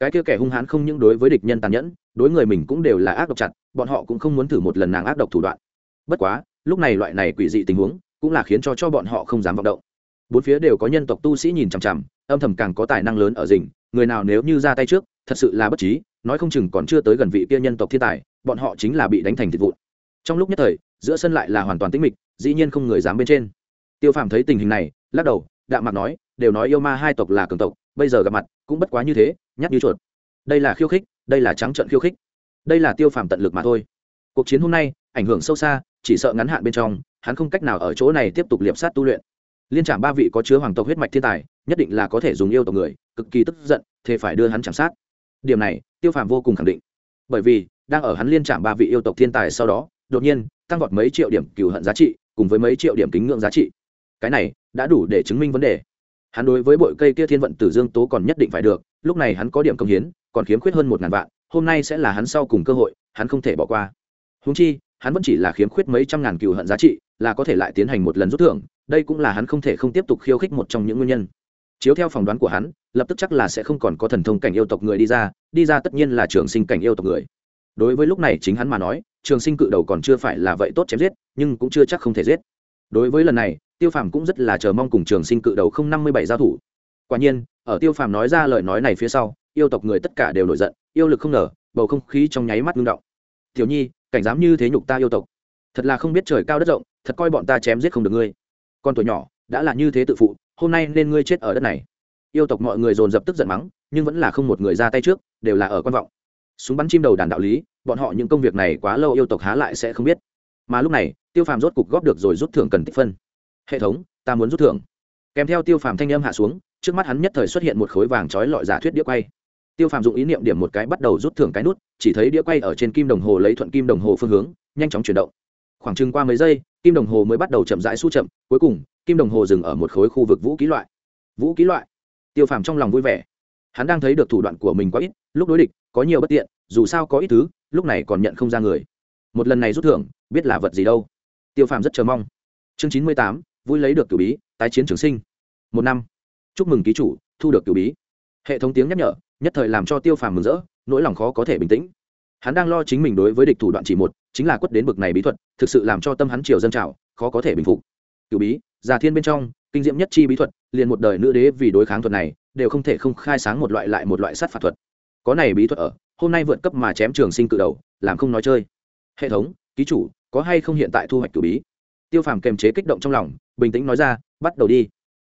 cái kia kẻ hung hãn không những đối với địch nhân tàn nhẫn, đối người mình cũng đều là ác độc chặt, bọn họ cũng không muốn thử một lần nàng ác độc thủ đoạn. Bất quá, lúc này loại này quỷ dị tình huống cũng là khiến cho cho bọn họ không dám vọng động. Bốn phía đều có nhân tộc tu sĩ nhìn chằm chằm, âm thầm càng có tài năng lớn ở rình, người nào nếu như ra tay trước, thật sự là bất trí, nói không chừng còn chưa tới gần vị kia nhân tộc thiên tài, bọn họ chính là bị đánh thành thịt vụn. Trong lúc nhất thời, giữa sân lại là hoàn toàn tĩnh mịch, dĩ nhiên không người dám bên trên. Tiêu phàm thấy tình hình này, lắc đầu, đạm mặt nói, đều nói yêu ma hai tộc là cường tộc, bây giờ gặp mặt cũng bất quá như thế nhắc như chuột. Đây là khiêu khích, đây là trắng trận khiêu khích. Đây là tiêu phàm tận lực mà thôi. Cuộc chiến hôm nay, ảnh hưởng sâu xa, chỉ sợ ngắn hạn bên trong, hắn không cách nào ở chỗ này tiếp tục liệp sát tu luyện. Liên trạm ba vị có chứa hoàng tộc huyết mạch thiên tài, nhất định là có thể dùng yêu tộc người, cực kỳ tức giận, thế phải đưa hắn chạm sát. Điểm này, tiêu phàm vô cùng khẳng định. Bởi vì, đang ở hắn liên trạm ba vị yêu tộc thiên tài sau đó, đột nhiên, tăng vọt mấy triệu điểm cừu hận giá trị, cùng với mấy triệu điểm kính ngưỡng giá trị. Cái này, đã đủ để chứng minh vấn đề hắn đối với bội cây kia thiên vận tử dương tố còn nhất định phải được, lúc này hắn có điểm công hiến, còn khiếm khuyết hơn một ngàn vạn, hôm nay sẽ là hắn sau cùng cơ hội, hắn không thể bỏ qua. Húng chi, hắn vẫn chỉ là khiếm khuyết mấy trăm ngàn cựu hận giá trị, là có thể lại tiến hành một lần rút thưởng, đây cũng là hắn không thể không tiếp tục khiêu khích một trong những nguyên nhân. Chiếu theo phỏng đoán của hắn, lập tức chắc là sẽ không còn có thần thông cảnh yêu tộc người đi ra đi ra tất nhiên là trường sinh cảnh yêu tộc người. Đối với lúc này chính hắn mà nói, trường sinh cự đầu còn chưa phải là vậy tốt chém giết, nhưng cũng chưa chắc không thể giết. Đối với lần này tiêu phàm cũng rất là chờ mong cùng trường sinh cự đầu không năm mươi bảy giao thủ. Quả nhiên, ở tiêu phàm nói ra lời nói này phía sau, yêu tộc người tất cả đều nổi giận, yêu lực không nở bầu không khí trong nháy mắt ngưng động. Tiểu nhi, cảnh dám như thế nhục ta yêu tộc? Thật là không biết trời cao đất rộng, thật coi bọn ta chém giết không được ngươi. Con tuổi nhỏ, đã là như thế tự phụ, hôm nay nên ngươi chết ở đất này. Yêu tộc mọi người dồn dập tức giận mắng, nhưng vẫn là không một người ra tay trước, đều là ở quan vọng. Súng bắn chim đầu đàn đạo lý, bọn họ những công việc này quá lâu yêu tộc há lại sẽ không biết. Mà lúc này, tiêu phàm rốt cục góp được rồi rút thưởng cần tích phân hệ thống, ta muốn rút thưởng. Kèm theo tiêu phàm thanh âm hạ xuống, trước mắt hắn nhất thời xuất hiện một khối vàng trói lọi giả thuyết đĩa quay. Tiêu phàm dụng ý niệm điểm một cái bắt đầu rút thưởng cái nút, chỉ thấy đĩa quay ở trên kim đồng hồ lấy thuận kim đồng hồ phương hướng, nhanh chóng chuyển động. Khoảng chừng qua mấy giây, kim đồng hồ mới bắt đầu chậm rãi su chậm, cuối cùng, kim đồng hồ dừng ở một khối khu vực vũ ký loại. Vũ ký loại. Tiêu phàm trong lòng vui vẻ. Hắn đang thấy được thủ đoạn của mình quá ít, lúc đối địch, có nhiều bất tiện, dù sao có ít thứ, lúc này còn nhận không ra người. Một lần này rút thưởng, biết là vật gì đâu. Tiêu phàm rất chờ mong. Chương chín mươi tám vui lấy được cử bí, tái chiến trường sinh. Một năm. Chúc mừng ký chủ, thu được cử bí. Hệ thống tiếng nhắc nhở, nhất thời làm cho tiêu phàm mừng rỡ, nỗi lòng khó có thể bình tĩnh. Hắn đang lo chính mình đối với địch thủ đoạn chỉ một, chính là quất đến bực này bí thuật, thực sự làm cho tâm hắn triều dân trào, khó có thể bình phục. Cửu bí, già thiên bên trong, kinh diễm nhất chi bí thuật, liền một đời nữ đế vì đối kháng thuật này, đều không thể không khai sáng một loại lại một loại sát phạt thuật. Có này bí thuật ở, hôm nay vượt cấp mà chém trường sinh cự đầu, làm không nói chơi. Hệ thống, ký chủ, có hay không hiện tại thu hoạch cử bí? Tiêu phàm kềm chế kích động trong lòng, bình tĩnh nói ra, bắt đầu đi.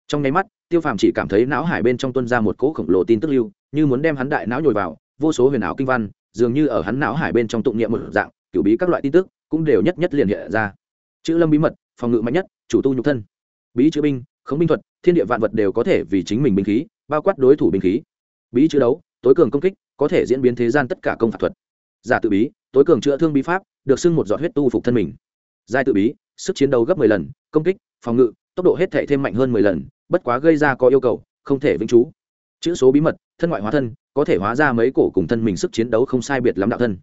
Trong nháy mắt, tiêu phàm chỉ cảm thấy não hải bên trong tuân ra một cỗ khổng lồ tin tức lưu, như muốn đem hắn đại não nhồi vào, vô số huyền ảo kinh văn, dường như ở hắn não hải bên trong tụng niệm một dạng cửu bí các loại tin tức, cũng đều nhất nhất liền hiện ra. Chữ lâm bí mật, phòng ngự mạnh nhất, chủ tu nhục thân. Bí chữ binh, khống binh thuật, thiên địa vạn vật đều có thể vì chính mình binh khí, bao quát đối thủ binh khí. Bí chữ đấu, tối cường công kích, có thể diễn biến thế gian tất cả công phạt thuật. Giả tự bí, tối cường chữa thương bí pháp, được xưng một giọt huyết tu phục thân mình. Giai tự bí sức chiến đấu gấp 10 lần, công kích, phòng ngự, tốc độ hết thảy thêm mạnh hơn 10 lần, bất quá gây ra có yêu cầu, không thể vĩnh trú. Chữ số bí mật, thân ngoại hóa thân, có thể hóa ra mấy cổ cùng thân mình sức chiến đấu không sai biệt lắm đạo thân.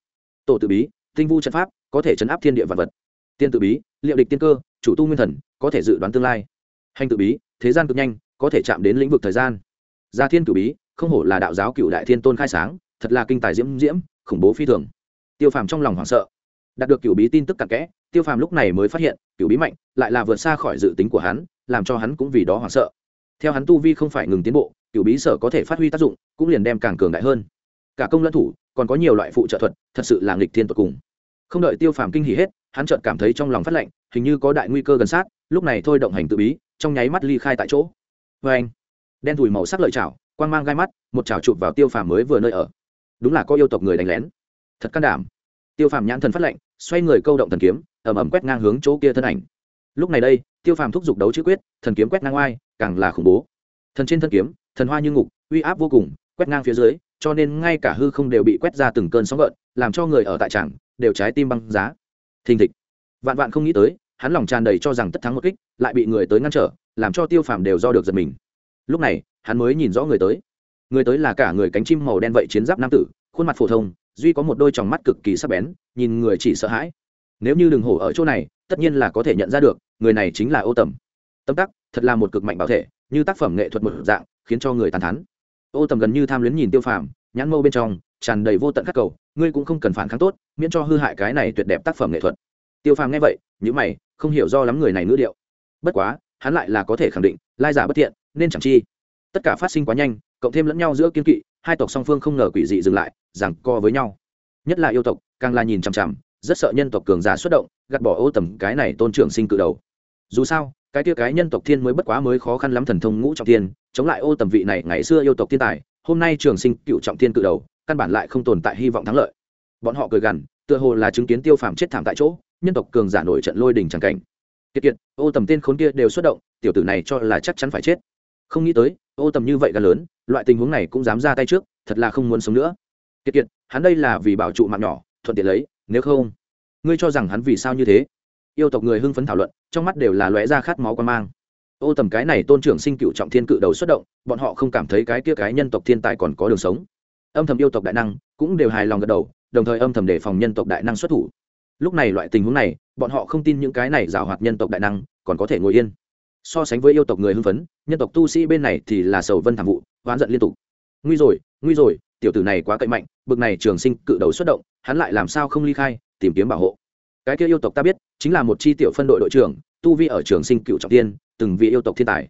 Tổ tự bí, tinh vu trận pháp, có thể chấn áp thiên địa vật vật. Tiên tự bí, liệu địch tiên cơ, chủ tu nguyên thần, có thể dự đoán tương lai. Hành tự bí, thế gian cực nhanh, có thể chạm đến lĩnh vực thời gian. Gia thiên cử bí, không hổ là đạo giáo cựu đại thiên tôn khai sáng, thật là kinh tài diễm diễm, khủng bố phi thường. Tiêu phàm trong lòng hoảng sợ. Đạt được cựu bí tin tức cặn kẽ tiêu phàm lúc này mới phát hiện cựu bí mạnh lại là vượt xa khỏi dự tính của hắn, làm cho hắn cũng vì đó hoảng sợ. Theo hắn tu vi không phải ngừng tiến bộ cựu bí sở có thể phát huy tác dụng, cũng liền đem càng cường đại hơn. Cả công lẫn thủ, còn có nhiều loại phụ trợ thuật, thật sự là nghịch thiên tột cùng. Không đợi tiêu phàm kinh hỉ hết, hắn chợt cảm thấy trong lòng phát lạnh, hình như có đại nguy cơ gần sát, lúc này thôi động hành tự bí, trong nháy mắt ly khai tại chỗ. Vê anh, đen thùi màu sắc lợi chảo, quang mang gai mắt, một chảo chụp vào tiêu phàm mới vừa nơi ở. Đúng là có yêu tộc người đánh lén. Thật can đảm tiêu phàm nhãn thần phát lệnh, xoay người câu động thần kiếm ẩm ẩm quét ngang hướng chỗ kia thân ảnh. Lúc này đây tiêu phàm thúc giục đấu chữ quyết thần kiếm quét ngang oai càng là khủng bố. Thần trên thân kiếm thần hoa như ngục uy áp vô cùng quét ngang phía dưới cho nên ngay cả hư không đều bị quét ra từng cơn sóng gợn làm cho người ở tại trảng đều trái tim băng giá. Thình thịch. Vạn vạn không nghĩ tới hắn lòng tràn đầy cho rằng tất thắng một kích lại bị người tới ngăn trở làm cho tiêu phàm đều do được giật mình. Lúc này hắn mới nhìn rõ người tới. Người tới là cả người cánh chim màu đen vậy chiến giáp nam tử khuôn mặt phổ thông duy có một đôi tròng mắt cực kỳ sắc bén, nhìn người chỉ sợ hãi. Nếu như đừng hổ ở chỗ này, tất nhiên là có thể nhận ra được, người này chính là ô tầm. Tâm tắc, thật là một cực mạnh bảo thể, như tác phẩm nghệ thuật một dạng, khiến cho người tàn thắn ô tầm gần như tham luyến nhìn tiêu phàm, nhãn mâu bên trong, tràn đầy vô tận các cầu, ngươi cũng không cần phản kháng tốt, miễn cho hư hại cái này tuyệt đẹp tác phẩm nghệ thuật. Tiêu phàm nghe vậy những mày, không hiểu do lắm người này ngữ điệu. Bất quá, hắn lại là có thể khẳng định, lai giả bất thiện, nên chẳng chi. Tất cả phát sinh quá nhanh, cộng thêm lẫn nhau giữa kiên kỵ hai tộc song phương không ngờ quỷ dị dừng lại rằng co với nhau. Nhất là yêu tộc, càng là nhìn chằm chằm, rất sợ nhân tộc cường giả xuất động, gạt bỏ ô tầm cái này tôn trưởng sinh cự đầu. Dù sao, cái tia cái nhân tộc thiên mới bất quá mới khó khăn lắm thần thông ngũ trọng thiên, chống lại ô tầm vị này ngày xưa yêu tộc thiên tài, hôm nay trường sinh cựu trọng thiên cự đầu, căn bản lại không tồn tại hy vọng thắng lợi. Bọn họ cười gằn, tựa hồ là chứng kiến tiêu phàm chết thảm tại chỗ, nhân tộc cường giả nổi trận lôi đình tràng cảnh. Kiệt kiệt, ô tầm tên khốn kia đều xuất động, tiểu tử này cho là chắc chắn phải chết không nghĩ tới, ô tầm như vậy gần lớn, loại tình huống này cũng dám ra tay trước, thật là không muốn sống nữa. Kiệt kiệt, hắn đây là vì bảo trụ mạng nhỏ, thuận tiện lấy, nếu không, ngươi cho rằng hắn vì sao như thế? Yêu tộc người hưng phấn thảo luận, trong mắt đều là lóe ra khát máu quan mang. Ô tầm cái này tôn trưởng sinh cựu trọng thiên cự đầu xuất động, bọn họ không cảm thấy cái kia cái nhân tộc thiên tài còn có đường sống. Âm thầm yêu tộc đại năng cũng đều hài lòng gật đầu, đồng thời âm thầm đề phòng nhân tộc đại năng xuất thủ. Lúc này loại tình huống này, bọn họ không tin những cái này giảo hoạt nhân tộc đại năng còn có thể ngồi yên so sánh với yêu tộc người hưng phấn, nhân tộc tu sĩ bên này thì là sầu vân thảm vụ, oán giận liên tục. Nguy rồi nguy rồi, tiểu tử này quá cậy mạnh, bực này trường sinh cự đầu xuất động, hắn lại làm sao không ly khai, tìm kiếm bảo hộ. Cái kia yêu tộc ta biết, chính là một chi tiểu phân đội đội trưởng, tu vi ở trường sinh cựu trọng tiên, từng vị yêu tộc thiên tài.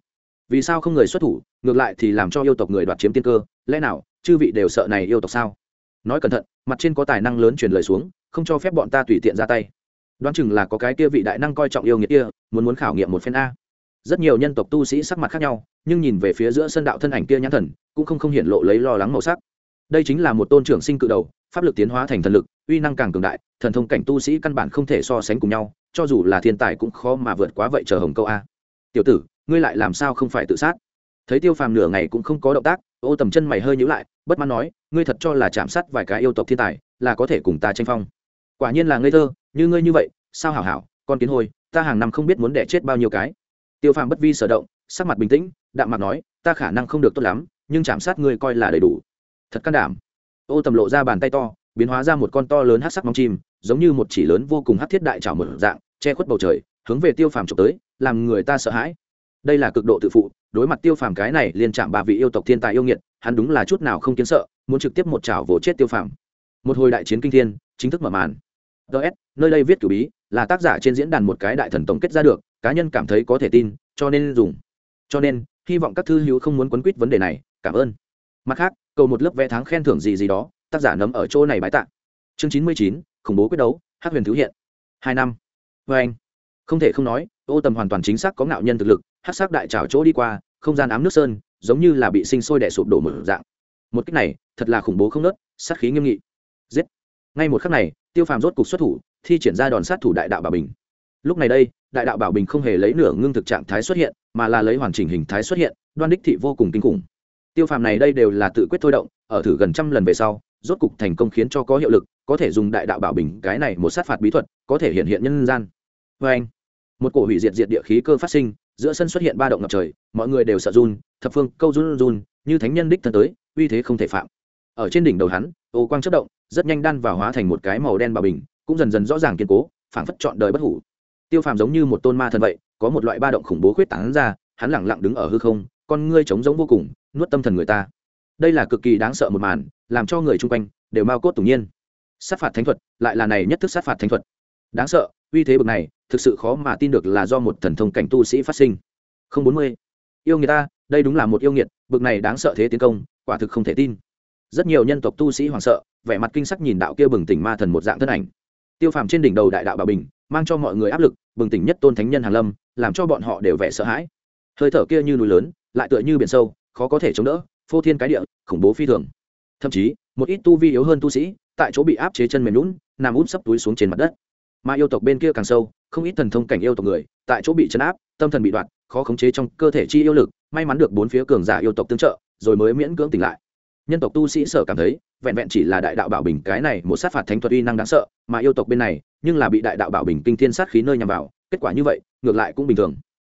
Vì sao không người xuất thủ, ngược lại thì làm cho yêu tộc người đoạt chiếm tiên cơ, lẽ nào, chư vị đều sợ này yêu tộc sao? Nói cẩn thận, mặt trên có tài năng lớn truyền lời xuống, không cho phép bọn ta tùy tiện ra tay. Đoán chừng là có cái kia vị đại năng coi trọng yêu nghiệt kia, muốn muốn khảo nghiệm một phen a rất nhiều nhân tộc tu sĩ sắc mặt khác nhau, nhưng nhìn về phía giữa sân đạo thân ảnh kia nhãn thần, cũng không không hiện lộ lấy lo lắng màu sắc. Đây chính là một tôn trưởng sinh cự đầu, pháp lực tiến hóa thành thần lực, uy năng càng cường đại, thần thông cảnh tu sĩ căn bản không thể so sánh cùng nhau, cho dù là thiên tài cũng khó mà vượt quá vậy chờ hồng câu a. Tiểu tử, ngươi lại làm sao không phải tự sát? Thấy tiêu phàm nửa ngày cũng không có động tác, ô tầm chân mày hơi nhữ lại, bất mãn nói, ngươi thật cho là chạm sát vài cái yêu tộc thiên tài, là có thể cùng ta tranh phong. Quả nhiên là ngây thơ, như ngươi như vậy, sao hảo hảo, con kiến hôi, ta hàng năm không biết muốn đẻ chết bao nhiêu cái tiêu phàm bất vi sở động, sắc mặt bình tĩnh, đạm mặt nói, ta khả năng không được tốt lắm, nhưng chạm sát ngươi coi là đầy đủ. Thật can đảm. Ô tầm lộ ra bàn tay to, biến hóa ra một con to lớn hát sắc mong chim, giống như một chỉ lớn vô cùng hát thiết đại trào một dạng, che khuất bầu trời, hướng về tiêu phàm trộm tới, làm người ta sợ hãi. Đây là cực độ tự phụ, đối mặt tiêu phàm cái này liên chạm ba vị yêu tộc thiên tài yêu nghiệt, hắn đúng là chút nào không kiến sợ, muốn trực tiếp một chảo vỗ chết tiêu phàm. Một hồi đại chiến kinh thiên, chính thức mở màn. Ts nơi đây viết cử bí, là tác giả trên diễn đàn một cái đại thần tổng kết ra được cá nhân cảm thấy có thể tin, cho nên dùng. Cho nên, hy vọng các thư hữu không muốn quấn quýt vấn đề này. Cảm ơn. Mặt khác, cầu một lớp vẽ tháng khen thưởng gì gì đó, tác giả nấm ở chỗ này bái tạ. Chương chín mươi chín, khủng bố quyết đấu hát huyền thứ hiện. Hai năm. Vê anh. Không thể không nói, ô tầm hoàn toàn chính xác có ngạo nhân thực lực hát sắc đại trào chỗ đi qua, không gian ám nước sơn, giống như là bị sinh sôi đẻ sụp đổ một dạng. Một cách này, thật là khủng bố không nớt, sát khí nghiêm nghị. Giết. Ngay một khắc này, tiêu phàm rốt cục xuất thủ, thi triển ra đòn sát thủ đại đạo bà bình. Lúc này đây đại đạo bảo bình không hề lấy nửa ngưng thực trạng thái xuất hiện, mà là lấy hoàn chỉnh hình thái xuất hiện, đoan đích thị vô cùng kinh khủng. Tiêu phàm này đây đều là tự quyết thôi động, ở thử gần trăm lần về sau, rốt cục thành công khiến cho có hiệu lực, có thể dùng đại đạo bảo bình, cái này một sát phạt bí thuật, có thể hiện hiện nhân gian. Vê anh. Một cổ hủy diệt diệt địa khí cơ phát sinh, giữa sân xuất hiện ba động ngập trời, mọi người đều sợ run, thập phương câu run run, như thánh nhân đích thân tới, uy thế không thể phạm. Ở trên đỉnh đầu hắn, ô quang chất động, rất nhanh đan vào hóa thành một cái màu đen bảo bình, cũng dần dần rõ ràng kiên cố, phảng phất chọn đời bất hủ tiêu phàm giống như một tôn ma thần vậy, có một loại ba động khủng bố khuyết tảng ra, hắn lẳng lặng đứng ở hư không, con ngươi trống giống vô cùng, nuốt tâm thần người ta. Đây là cực kỳ đáng sợ một màn, làm cho người chung quanh đều mau cốt tủng nhiên. Sát phạt thánh thuật, lại là này nhất thức sát phạt thánh thuật. Đáng sợ, uy thế bực này, thực sự khó mà tin được là do một thần thông cảnh tu sĩ phát sinh. Không bốn mươi. Yêu người ta, đây đúng là một yêu nghiệt, bực này đáng sợ thế tiến công, quả thực không thể tin. Rất nhiều nhân tộc tu sĩ hoảng sợ, vẻ mặt kinh sắc nhìn đạo kia bừng tỉnh ma thần một dạng thân ảnh. Tiêu phàm trên đỉnh đầu đại đạo bảo bình, mang cho mọi người áp lực bừng tỉnh nhất tôn thánh nhân hàn lâm, làm cho bọn họ đều vẻ sợ hãi. Hơi thở kia như núi lớn, lại tựa như biển sâu, khó có thể chống đỡ, phô thiên cái địa, khủng bố phi thường. Thậm chí, một ít tu vi yếu hơn tu sĩ, tại chỗ bị áp chế chân mềm lún nằm út sấp túi xuống trên mặt đất. Mà yêu tộc bên kia càng sâu, không ít thần thông cảnh yêu tộc người, tại chỗ bị chấn áp, tâm thần bị đoạt khó khống chế trong cơ thể chi yêu lực, may mắn được bốn phía cường giả yêu tộc tương trợ, rồi mới miễn cưỡng tỉnh lại. Nhân tộc tu sĩ sở cảm thấy, vẹn vẹn chỉ là đại đạo bảo bình, cái này một sát phạt thánh thuật uy năng đáng sợ, mà yêu tộc bên này nhưng là bị đại đạo bảo bình kinh thiên sát khí nơi nhằm vào, kết quả như vậy, ngược lại cũng bình thường.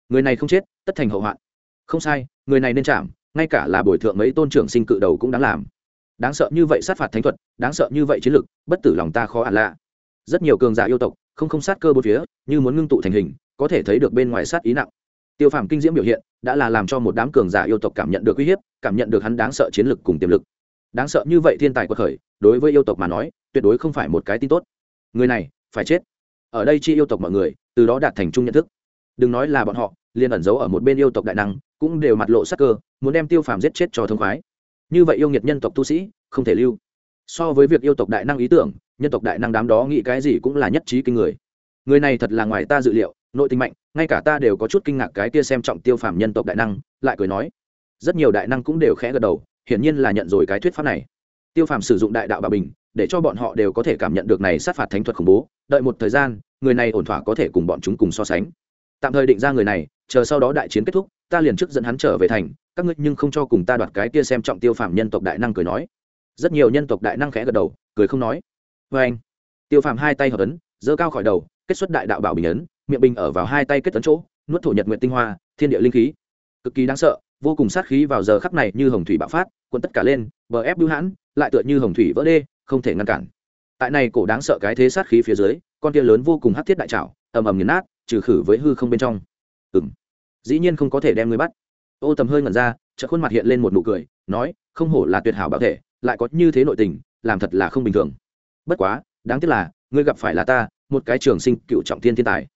Người này không chết, tất thành hậu hoạn. Không sai, người này nên chạm, ngay cả là bồi thượng mấy tôn trưởng sinh cự đầu cũng đáng làm. Đáng sợ như vậy sát phạt thánh thuật, đáng sợ như vậy chiến lực, bất tử lòng ta khó ả lạ. Rất nhiều cường giả yêu tộc, không không sát cơ bốn phía, như muốn ngưng tụ thành hình, có thể thấy được bên ngoài sát ý nặng. Tiêu phàm kinh diễm biểu hiện, đã là làm cho một đám cường giả yêu tộc cảm nhận được uy hiếp, cảm nhận được hắn đáng sợ chiến lực cùng tiềm lực. Đáng sợ như vậy thiên tài quật khởi, đối với yêu tộc mà nói, tuyệt đối không phải một cái tin tốt. Người này phải chết. Ở đây chi yêu tộc mọi người, từ đó đạt thành chung nhận thức. Đừng nói là bọn họ, liền ẩn giấu ở một bên yêu tộc đại năng, cũng đều mặt lộ sắc cơ, muốn đem tiêu phàm giết chết cho thông khoái. Như vậy yêu nghiệt nhân tộc tu sĩ, không thể lưu. So với việc yêu tộc đại năng ý tưởng, nhân tộc đại năng đám đó nghĩ cái gì cũng là nhất trí kinh người. Người này thật là ngoài ta dự liệu, nội tình mạnh, ngay cả ta đều có chút kinh ngạc cái kia xem trọng tiêu phàm nhân tộc đại năng, lại cười nói. Rất nhiều đại năng cũng đều khẽ gật đầu, hiển nhiên là nhận rồi cái thuyết pháp này. Tiêu phàm sử dụng đại đạo bà bình để cho bọn họ đều có thể cảm nhận được này sát phạt thánh thuật khủng bố. Đợi một thời gian, người này ổn thỏa có thể cùng bọn chúng cùng so sánh. Tạm thời định ra người này, chờ sau đó đại chiến kết thúc, ta liền trước dẫn hắn trở về thành. Các ngươi nhưng không cho cùng ta đoạt cái kia xem trọng tiêu phàm nhân tộc đại năng cười nói. Rất nhiều nhân tộc đại năng khẽ gật đầu, cười không nói. Vê anh, tiêu phàm hai tay hợp ấn, giơ cao khỏi đầu, kết xuất đại đạo bảo bình ấn, miệng bình ở vào hai tay kết tấn chỗ, nuốt thổ nhật nguyện tinh hoa, thiên địa linh khí. Cực kỳ đáng sợ, vô cùng sát khí vào giờ khắc này như hồng thủy bạo phát cuốn tất cả lên, bờ ép bưu hãn, lại tựa như hồng thủy vỡ đê không thể ngăn cản. Tại này cổ đáng sợ cái thế sát khí phía dưới, con kia lớn vô cùng hắc thiết đại trảo, ầm ầm nghiền nát, trừ khử với hư không bên trong. Ừng dĩ nhiên không có thể đem ngươi bắt. Ô tầm hơi ngẩn ra, chợt khuôn mặt hiện lên một nụ cười, nói, không hổ là tuyệt hảo bảo thể, lại có như thế nội tình, làm thật là không bình thường. Bất quá, đáng tiếc là, ngươi gặp phải là ta, một cái trường sinh cựu trọng thiên thiên tài.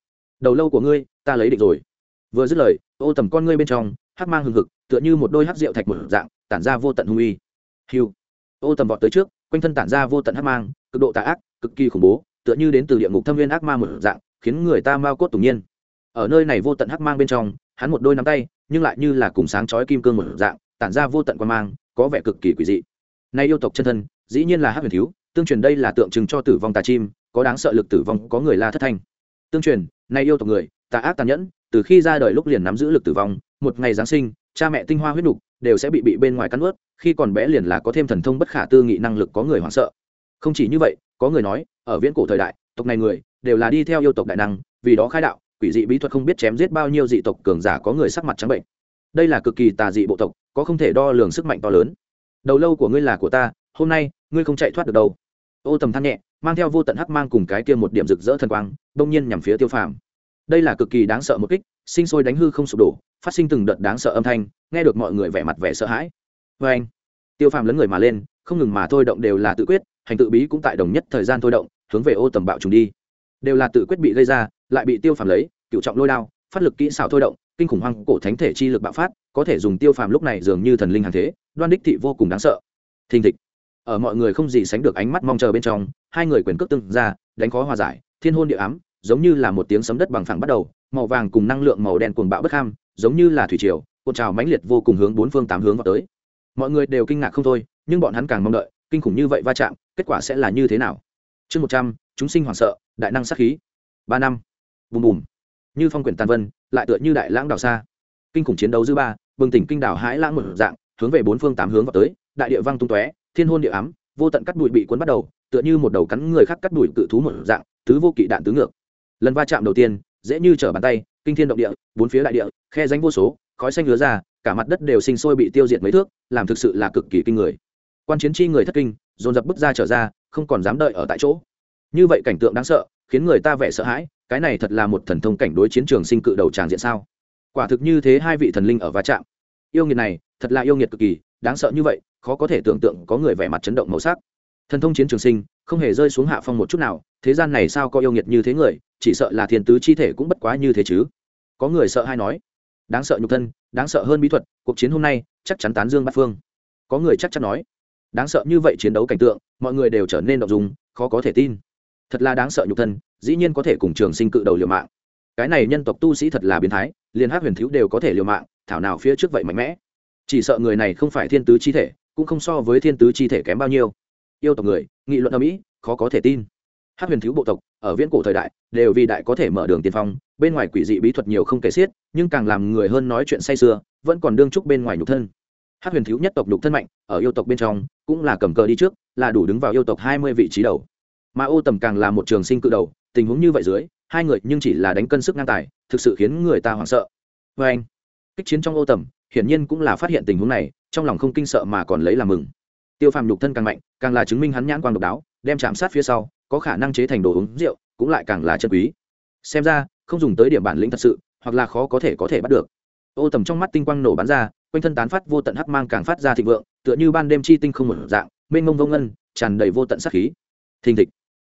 Đầu lâu của ngươi, ta lấy định rồi. Vừa dứt lời, ô tầm con ngươi bên trong, hắc mang hừng hực, tựa như một đôi hắc rượu thạch một dạng, tản ra vô tận hung uy. Hiu. Ô tầm vọt tới trước quanh thân tản ra vô tận hắc mang, cực độ tà ác, cực kỳ khủng bố, tựa như đến từ địa ngục thâm viên ác ma một dạng, khiến người ta mau cốt tủng nhiên. Ở nơi này vô tận hắc mang bên trong, hắn một đôi nắm tay, nhưng lại như là cùng sáng chói kim cương một dạng, tản ra vô tận quan mang, có vẻ cực kỳ quỷ dị. Nay yêu tộc chân thân, dĩ nhiên là hắc huyền thiếu, tương truyền đây là tượng trưng cho tử vong tà chim, có đáng sợ lực tử vong, có người la thất thanh. Tương truyền, nay yêu tộc người, tà ác tàn nhẫn, từ khi ra đời lúc liền nắm giữ lực tử vong, một ngày giáng sinh, cha mẹ tinh hoa huyết nục đều sẽ bị bị bên ngoài cắn ướt, khi còn bé liền là có thêm thần thông bất khả tư nghị năng lực có người hoảng sợ. Không chỉ như vậy, có người nói, ở viễn cổ thời đại, tộc này người đều là đi theo yêu tộc đại năng, vì đó khai đạo, quỷ dị bí thuật không biết chém giết bao nhiêu dị tộc cường giả có người sắc mặt trắng bệnh. Đây là cực kỳ tà dị bộ tộc, có không thể đo lường sức mạnh to lớn. Đầu lâu của ngươi là của ta, hôm nay, ngươi không chạy thoát được đâu. Ô tầm than nhẹ, mang theo vô tận hắc mang cùng cái kia một điểm rực rỡ thần quang, đông nhiên nhằm phía tiêu phàm. Đây là cực kỳ đáng sợ một kích, sinh sôi đánh hư không sụp đổ phát sinh từng đợt đáng sợ âm thanh, nghe được mọi người vẻ mặt vẻ sợ hãi. Vê anh, tiêu phàm lấn người mà lên, không ngừng mà thôi động đều là tự quyết, hành tự bí cũng tại đồng nhất thời gian thôi động, hướng về ô tầm bạo trùng đi. Đều là tự quyết bị gây ra, lại bị tiêu phàm lấy, cựu trọng lôi đao, phát lực kỹ xảo thôi động, kinh khủng hoang cổ thánh thể chi lực bạo phát, có thể dùng tiêu phàm lúc này dường như thần linh hàng thế, đoan đích thị vô cùng đáng sợ. Thình thịch. Ở mọi người không gì sánh được ánh mắt mong chờ bên trong, hai người quyền cước tương ra, đánh khó hòa giải, thiên hôn địa ám, giống như là một tiếng sấm đất bằng phẳng bắt đầu, màu vàng cùng năng lượng màu đen cuồng bạo bất ham giống như là thủy triều cột trào mãnh liệt vô cùng hướng bốn phương tám hướng vào tới. Mọi người đều kinh ngạc không thôi, nhưng bọn hắn càng mong đợi, kinh khủng như vậy va chạm, kết quả sẽ là như thế nào? Chương một trăm, chúng sinh hoảng sợ, đại năng sát khí. Ba năm. Bùm bùm. Như phong quyển tàn vân, lại tựa như đại lãng đảo xa. Kinh khủng chiến đấu dư ba, bừng tỉnh kinh đảo hãi lãng một dạng, hướng về bốn phương tám hướng vào tới, đại địa văng tung tóe, thiên hôn địa ám, vô tận cắt bụi bị cuốn bắt đầu, tựa như một đầu cắn người khác cắt bụi cự thú một dạng, thứ vô kỵ đạn tứ ngược. Lần va chạm đầu tiên dễ như trở bàn tay, kinh thiên động địa, bốn phía đại địa, khe danh vô số, khói xanh lứa ra, cả mặt đất đều sinh sôi bị tiêu diệt mấy thước, làm thực sự là cực kỳ kinh người. Quan chiến chi người thất kinh, dồn dập bước ra trở ra, không còn dám đợi ở tại chỗ. Như vậy cảnh tượng đáng sợ, khiến người ta vẻ sợ hãi, cái này thật là một thần thông cảnh đối chiến trường sinh cự đầu tràng diện sao? Quả thực như thế hai vị thần linh ở va chạm. Yêu nghiệt này, thật là yêu nghiệt cực kỳ, đáng sợ như vậy, khó có thể tưởng tượng có người vẻ mặt chấn động màu sắc. Thần thông chiến trường sinh, không hề rơi xuống hạ phong một chút nào, thế gian này sao có yêu nghiệt như thế người chỉ sợ là thiên tứ chi thể cũng bất quá như thế chứ. Có người sợ hay nói, đáng sợ nhục thân, đáng sợ hơn bí thuật, cuộc chiến hôm nay chắc chắn tán dương bát phương. Có người chắc chắn nói, đáng sợ như vậy chiến đấu cảnh tượng, mọi người đều trở nên động dung, khó có thể tin. Thật là đáng sợ nhục thân, dĩ nhiên có thể cùng trường sinh cự đầu liều mạng. Cái này nhân tộc tu sĩ thật là biến thái, liền hát huyền thiếu đều có thể liều mạng, thảo nào phía trước vậy mạnh mẽ. Chỉ sợ người này không phải thiên tứ chi thể, cũng không so với thiên tứ chi thể kém bao nhiêu. Yêu tộc người, nghị luận ở mỹ, khó có thể tin hát huyền thiếu bộ tộc, ở viễn cổ thời đại, đều vì đại có thể mở đường tiền phong, bên ngoài quỷ dị bí thuật nhiều không kể xiết, nhưng càng làm người hơn nói chuyện say sưa vẫn còn đương trúc bên ngoài nhục thân. Hát huyền thiếu nhất tộc nhục thân mạnh, ở yêu tộc bên trong, cũng là cầm cờ đi trước, là đủ đứng vào yêu tộc hai mươi vị trí đầu. Mà ô tầm càng là một trường sinh cự đầu, tình huống như vậy dưới, hai người nhưng chỉ là đánh cân sức ngang tài, thực sự khiến người ta hoảng sợ. Vê anh, kích chiến trong ô tầm, hiển nhiên cũng là phát hiện tình huống này, trong lòng không kinh sợ mà còn lấy làm mừng. Tiêu phàm nhục thân càng mạnh, càng là chứng minh hắn nhãn quang độc đáo, đem chạm sát phía sau có khả năng chế thành đồ uống rượu, cũng lại càng là chân quý. Xem ra, không dùng tới điểm bản lĩnh thật sự, hoặc là khó có thể có thể bắt được. Ô tầm trong mắt tinh quang nổ bắn ra, quanh thân tán phát vô tận hắc mang càng phát ra thịnh vượng, tựa như ban đêm chi tinh không một dạng, mênh mông vô ngân, tràn đầy vô tận sát khí. Thình thịch.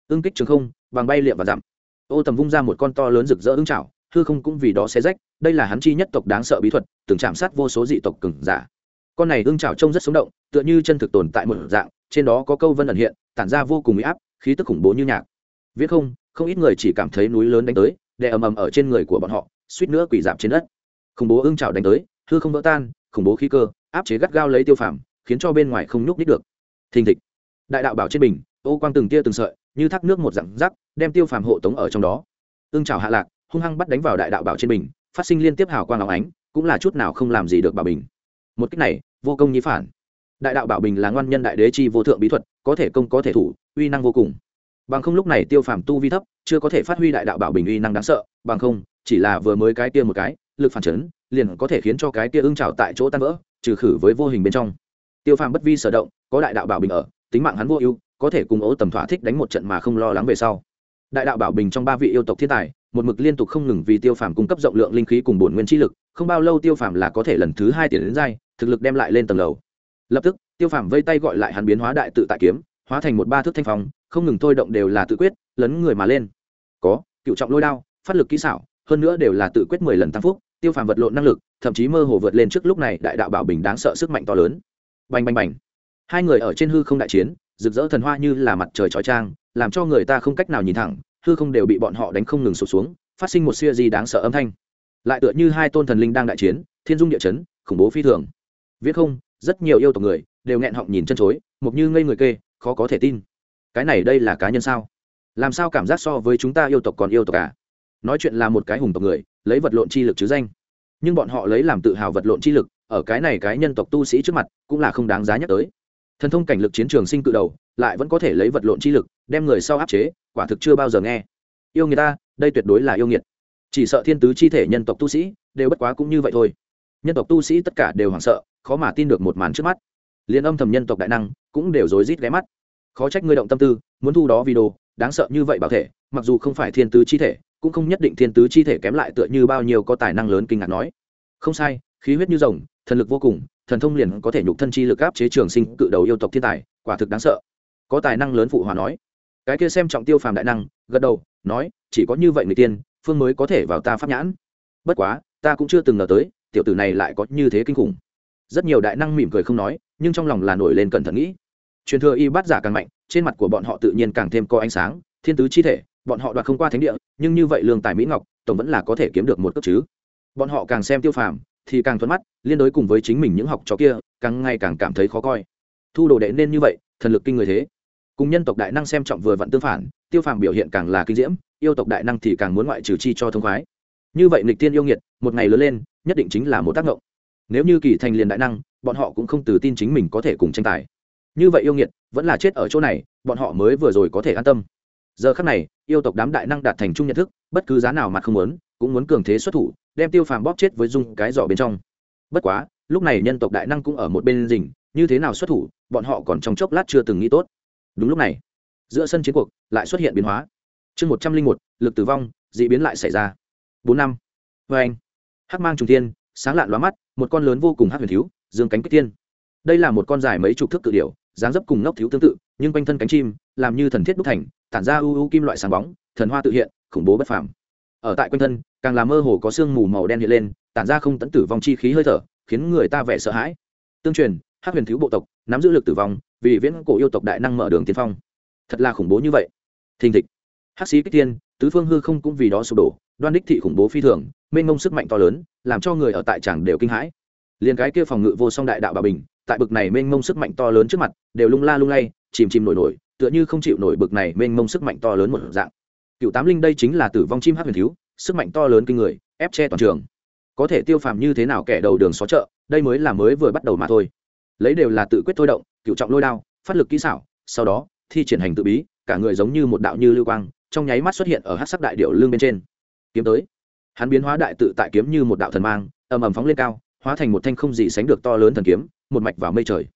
Ương kích trường không bằng bay liệm và dặm. Ô tầm vung ra một con to lớn rực rỡ ưng chảo hư không cũng vì đó xé rách, đây là hắn chi nhất tộc đáng sợ bí thuật, từng chạm sát vô số dị tộc cừng giả. Con này ưng chảo trông rất sống động, tựa như chân thực tồn tại một dạng, trên đó có câu vân ẩn hiện, tản ra vô cùng bị áp khí tức khủng bố như nhạc. Viết không không ít người chỉ cảm thấy núi lớn đánh tới, đè ầm ầm ở trên người của bọn họ, suýt nữa quỷ dạp trên đất. Khủng bố ưng trào đánh tới, hư không vỡ tan, khủng bố khí cơ, áp chế gắt gao lấy tiêu phàm, khiến cho bên ngoài không nhúc nít được. Thình thịch. Đại đạo bảo trên bình, ô quang từng tia từng sợi, như thác nước một dặm rắc, đem tiêu phàm hộ tống ở trong đó. Ưng trào hạ lạc, hung hăng bắt đánh vào đại đạo bảo trên bình, phát sinh liên tiếp hào quang áo ánh, cũng là chút nào không làm gì được bảo bình. Một cách này, vô công nhí phản. Đại đạo bảo bình là ngoan nhân đại đế chi vô thượng bí thuật, có thể công có thể thủ uy năng vô cùng. Bằng không lúc này tiêu phàm tu vi thấp, chưa có thể phát huy đại đạo bảo bình uy năng đáng sợ, bằng không, chỉ là vừa mới cái kia một cái, lực phản chấn, liền có thể khiến cho cái kia ưng trào tại chỗ tan vỡ, trừ khử với vô hình bên trong. Tiêu phàm bất vi sở động, có đại đạo bảo bình ở, tính mạng hắn vô ưu, có thể cùng ấu tầm thỏa thích đánh một trận mà không lo lắng về sau. Đại đạo bảo bình trong ba vị yêu tộc thiên tài, một mực liên tục không ngừng vì tiêu phàm cung cấp rộng lượng linh khí cùng bổn nguyên chi lực, không bao lâu tiêu phàm là có thể lần thứ hai tiền đến dai thực lực đem lại lên tầng lầu. Lập tức, tiêu phàm vây tay gọi lại hắn biến hóa đại tự tại kiếm hóa thành một ba thước thanh phong, không ngừng thôi động đều là tự quyết, lấn người mà lên. Có, cựu trọng lôi đao, phát lực kỹ xảo, hơn nữa đều là tự quyết mười lần tăng phúc, tiêu phàm vật lộn năng lực, thậm chí mơ hồ vượt lên trước lúc này đại đạo bảo bình đáng sợ sức mạnh to lớn. Bành bành bành. Hai người ở trên hư không đại chiến, rực rỡ thần hoa như là mặt trời trói trang, làm cho người ta không cách nào nhìn thẳng, hư không đều bị bọn họ đánh không ngừng sụp xuống, phát sinh một siêu di đáng sợ âm thanh. Lại tựa như hai tôn thần linh đang đại chiến, thiên dung địa chấn, khủng bố phi thường. Viết không, rất nhiều yêu tộc người đều nghẹn họng nhìn chân chối, mục như ngây người kê khó có thể tin. Cái này đây là cá nhân sao? Làm sao cảm giác so với chúng ta yêu tộc còn yêu tộc cả à? nói chuyện là một cái hùng tộc người, lấy vật lộn chi lực chứ danh. Nhưng bọn họ lấy làm tự hào vật lộn chi lực, ở cái này cái nhân tộc tu sĩ trước mặt, cũng là không đáng giá nhắc tới. Thần thông cảnh lực chiến trường sinh cự đầu, lại vẫn có thể lấy vật lộn chi lực, đem người sau áp chế, quả thực chưa bao giờ nghe. Yêu người ta, đây tuyệt đối là yêu nghiệt. Chỉ sợ thiên tứ chi thể nhân tộc tu sĩ, đều bất quá cũng như vậy thôi. Nhân tộc tu sĩ tất cả đều hoảng sợ, khó mà tin được một màn trước mắt liền âm thầm nhân tộc đại năng cũng đều rối rít ghé mắt. Khó trách ngươi động tâm tư, muốn thu đó video, đáng sợ như vậy bảo thể, mặc dù không phải thiên tứ chi thể, cũng không nhất định thiên tứ chi thể kém lại tựa như bao nhiêu có tài năng lớn kinh ngạc nói. Không sai, khí huyết như rồng, thần lực vô cùng, thần thông liền có thể nhục thân chi lực áp chế trường sinh cự đầu yêu tộc thiên tài, quả thực đáng sợ. Có tài năng lớn phụ hòa nói. Cái kia xem trọng tiêu phàm đại năng, gật đầu, nói, chỉ có như vậy người tiên, phương mới có thể vào ta pháp nhãn. Bất quá, ta cũng chưa từng ngờ tới, tiểu tử này lại có như thế kinh khủng rất nhiều đại năng mỉm cười không nói, nhưng trong lòng là nổi lên cẩn thận nghĩ. Truyền thừa y bát giả càng mạnh, trên mặt của bọn họ tự nhiên càng thêm có ánh sáng, thiên tứ chi thể, bọn họ đoạt không qua thánh địa, nhưng như vậy lương tài mỹ ngọc, tổng vẫn là có thể kiếm được một cấp chứ. Bọn họ càng xem tiêu phàm, thì càng thuận mắt, liên đối cùng với chính mình những học trò kia, càng ngày càng cảm thấy khó coi. Thu đồ đệ nên như vậy, thần lực kinh người thế. Cùng nhân tộc đại năng xem trọng vừa vặn tương phản, tiêu phàm biểu hiện càng là kinh diễm, yêu tộc đại năng thì càng muốn ngoại trừ chi cho thông khoái. Như vậy nghịch tiên yêu nghiệt, một ngày lớn lên, nhất định chính là một tác động nếu như kỳ thành liền đại năng, bọn họ cũng không từ tin chính mình có thể cùng tranh tài. Như vậy yêu nghiệt, vẫn là chết ở chỗ này, bọn họ mới vừa rồi có thể an tâm. Giờ khắc này, yêu tộc đám đại năng đạt thành chung nhận thức, bất cứ giá nào mặt không muốn, cũng muốn cường thế xuất thủ, đem tiêu phàm bóp chết với dung cái giỏ bên trong. Bất quá, lúc này nhân tộc đại năng cũng ở một bên rình, như thế nào xuất thủ, bọn họ còn trong chốc lát chưa từng nghĩ tốt. Đúng lúc này, giữa sân chiến cuộc, lại xuất hiện biến hóa. Chương một trăm linh một, lực tử vong d ị biến lại xảy ra. Bốn năm. Vê anh hắc mang trùng tiên sáng lạn lóa mắt một con lớn vô cùng hắc huyền thiếu, dương cánh kích tiên. Đây là một con dài mấy chục thước cự điểu, dáng dấp cùng ngốc thiếu tương tự, nhưng quanh thân cánh chim, làm như thần thiết đúc thành, tản ra ưu ưu kim loại sáng bóng, thần hoa tự hiện, khủng bố bất phàm. Ở tại quanh thân, càng làm mơ hồ có sương mù màu đen hiện lên, tản ra không tẫn tử vong chi khí hơi thở, khiến người ta vẻ sợ hãi. Tương truyền hắc huyền thiếu bộ tộc nắm giữ lực tử vong, vì viễn cổ yêu tộc đại năng mở đường tiên phong. Thật là khủng bố như vậy. Thình thịch. Hắc sĩ kích tiên, tứ phương hư không cũng vì đó sụp đổ đoan đích thị khủng bố phi thường, mênh mông sức mạnh to lớn, làm cho người ở tại tràng đều kinh hãi. Liền cái kia phòng ngự vô song đại đạo bà bình, tại bực này mênh mông sức mạnh to lớn trước mặt, đều lung la lung lay, chìm chìm nổi nổi, tựa như không chịu nổi bực này mênh mông sức mạnh to lớn một dạng. Cựu tám linh đây chính là tử vong chim hát huyền thiếu, sức mạnh to lớn kinh người, ép che toàn trường. Có thể tiêu phàm như thế nào kẻ đầu đường xó chợ, đây mới là mới vừa bắt đầu mà thôi. Lấy đều là tự quyết thôi động, cựu trọng lôi đao, phát lực kỹ xảo, sau đó, thi triển hành tự bí, cả người giống như một đạo như lưu quang, trong nháy mắt xuất hiện ở hát sắc đại điệu lương bên trên kiếm tới. Hắn biến hóa đại tự tại kiếm như một đạo thần mang, ầm ầm phóng lên cao, hóa thành một thanh không gì sánh được to lớn thần kiếm, một mạch vào mây trời.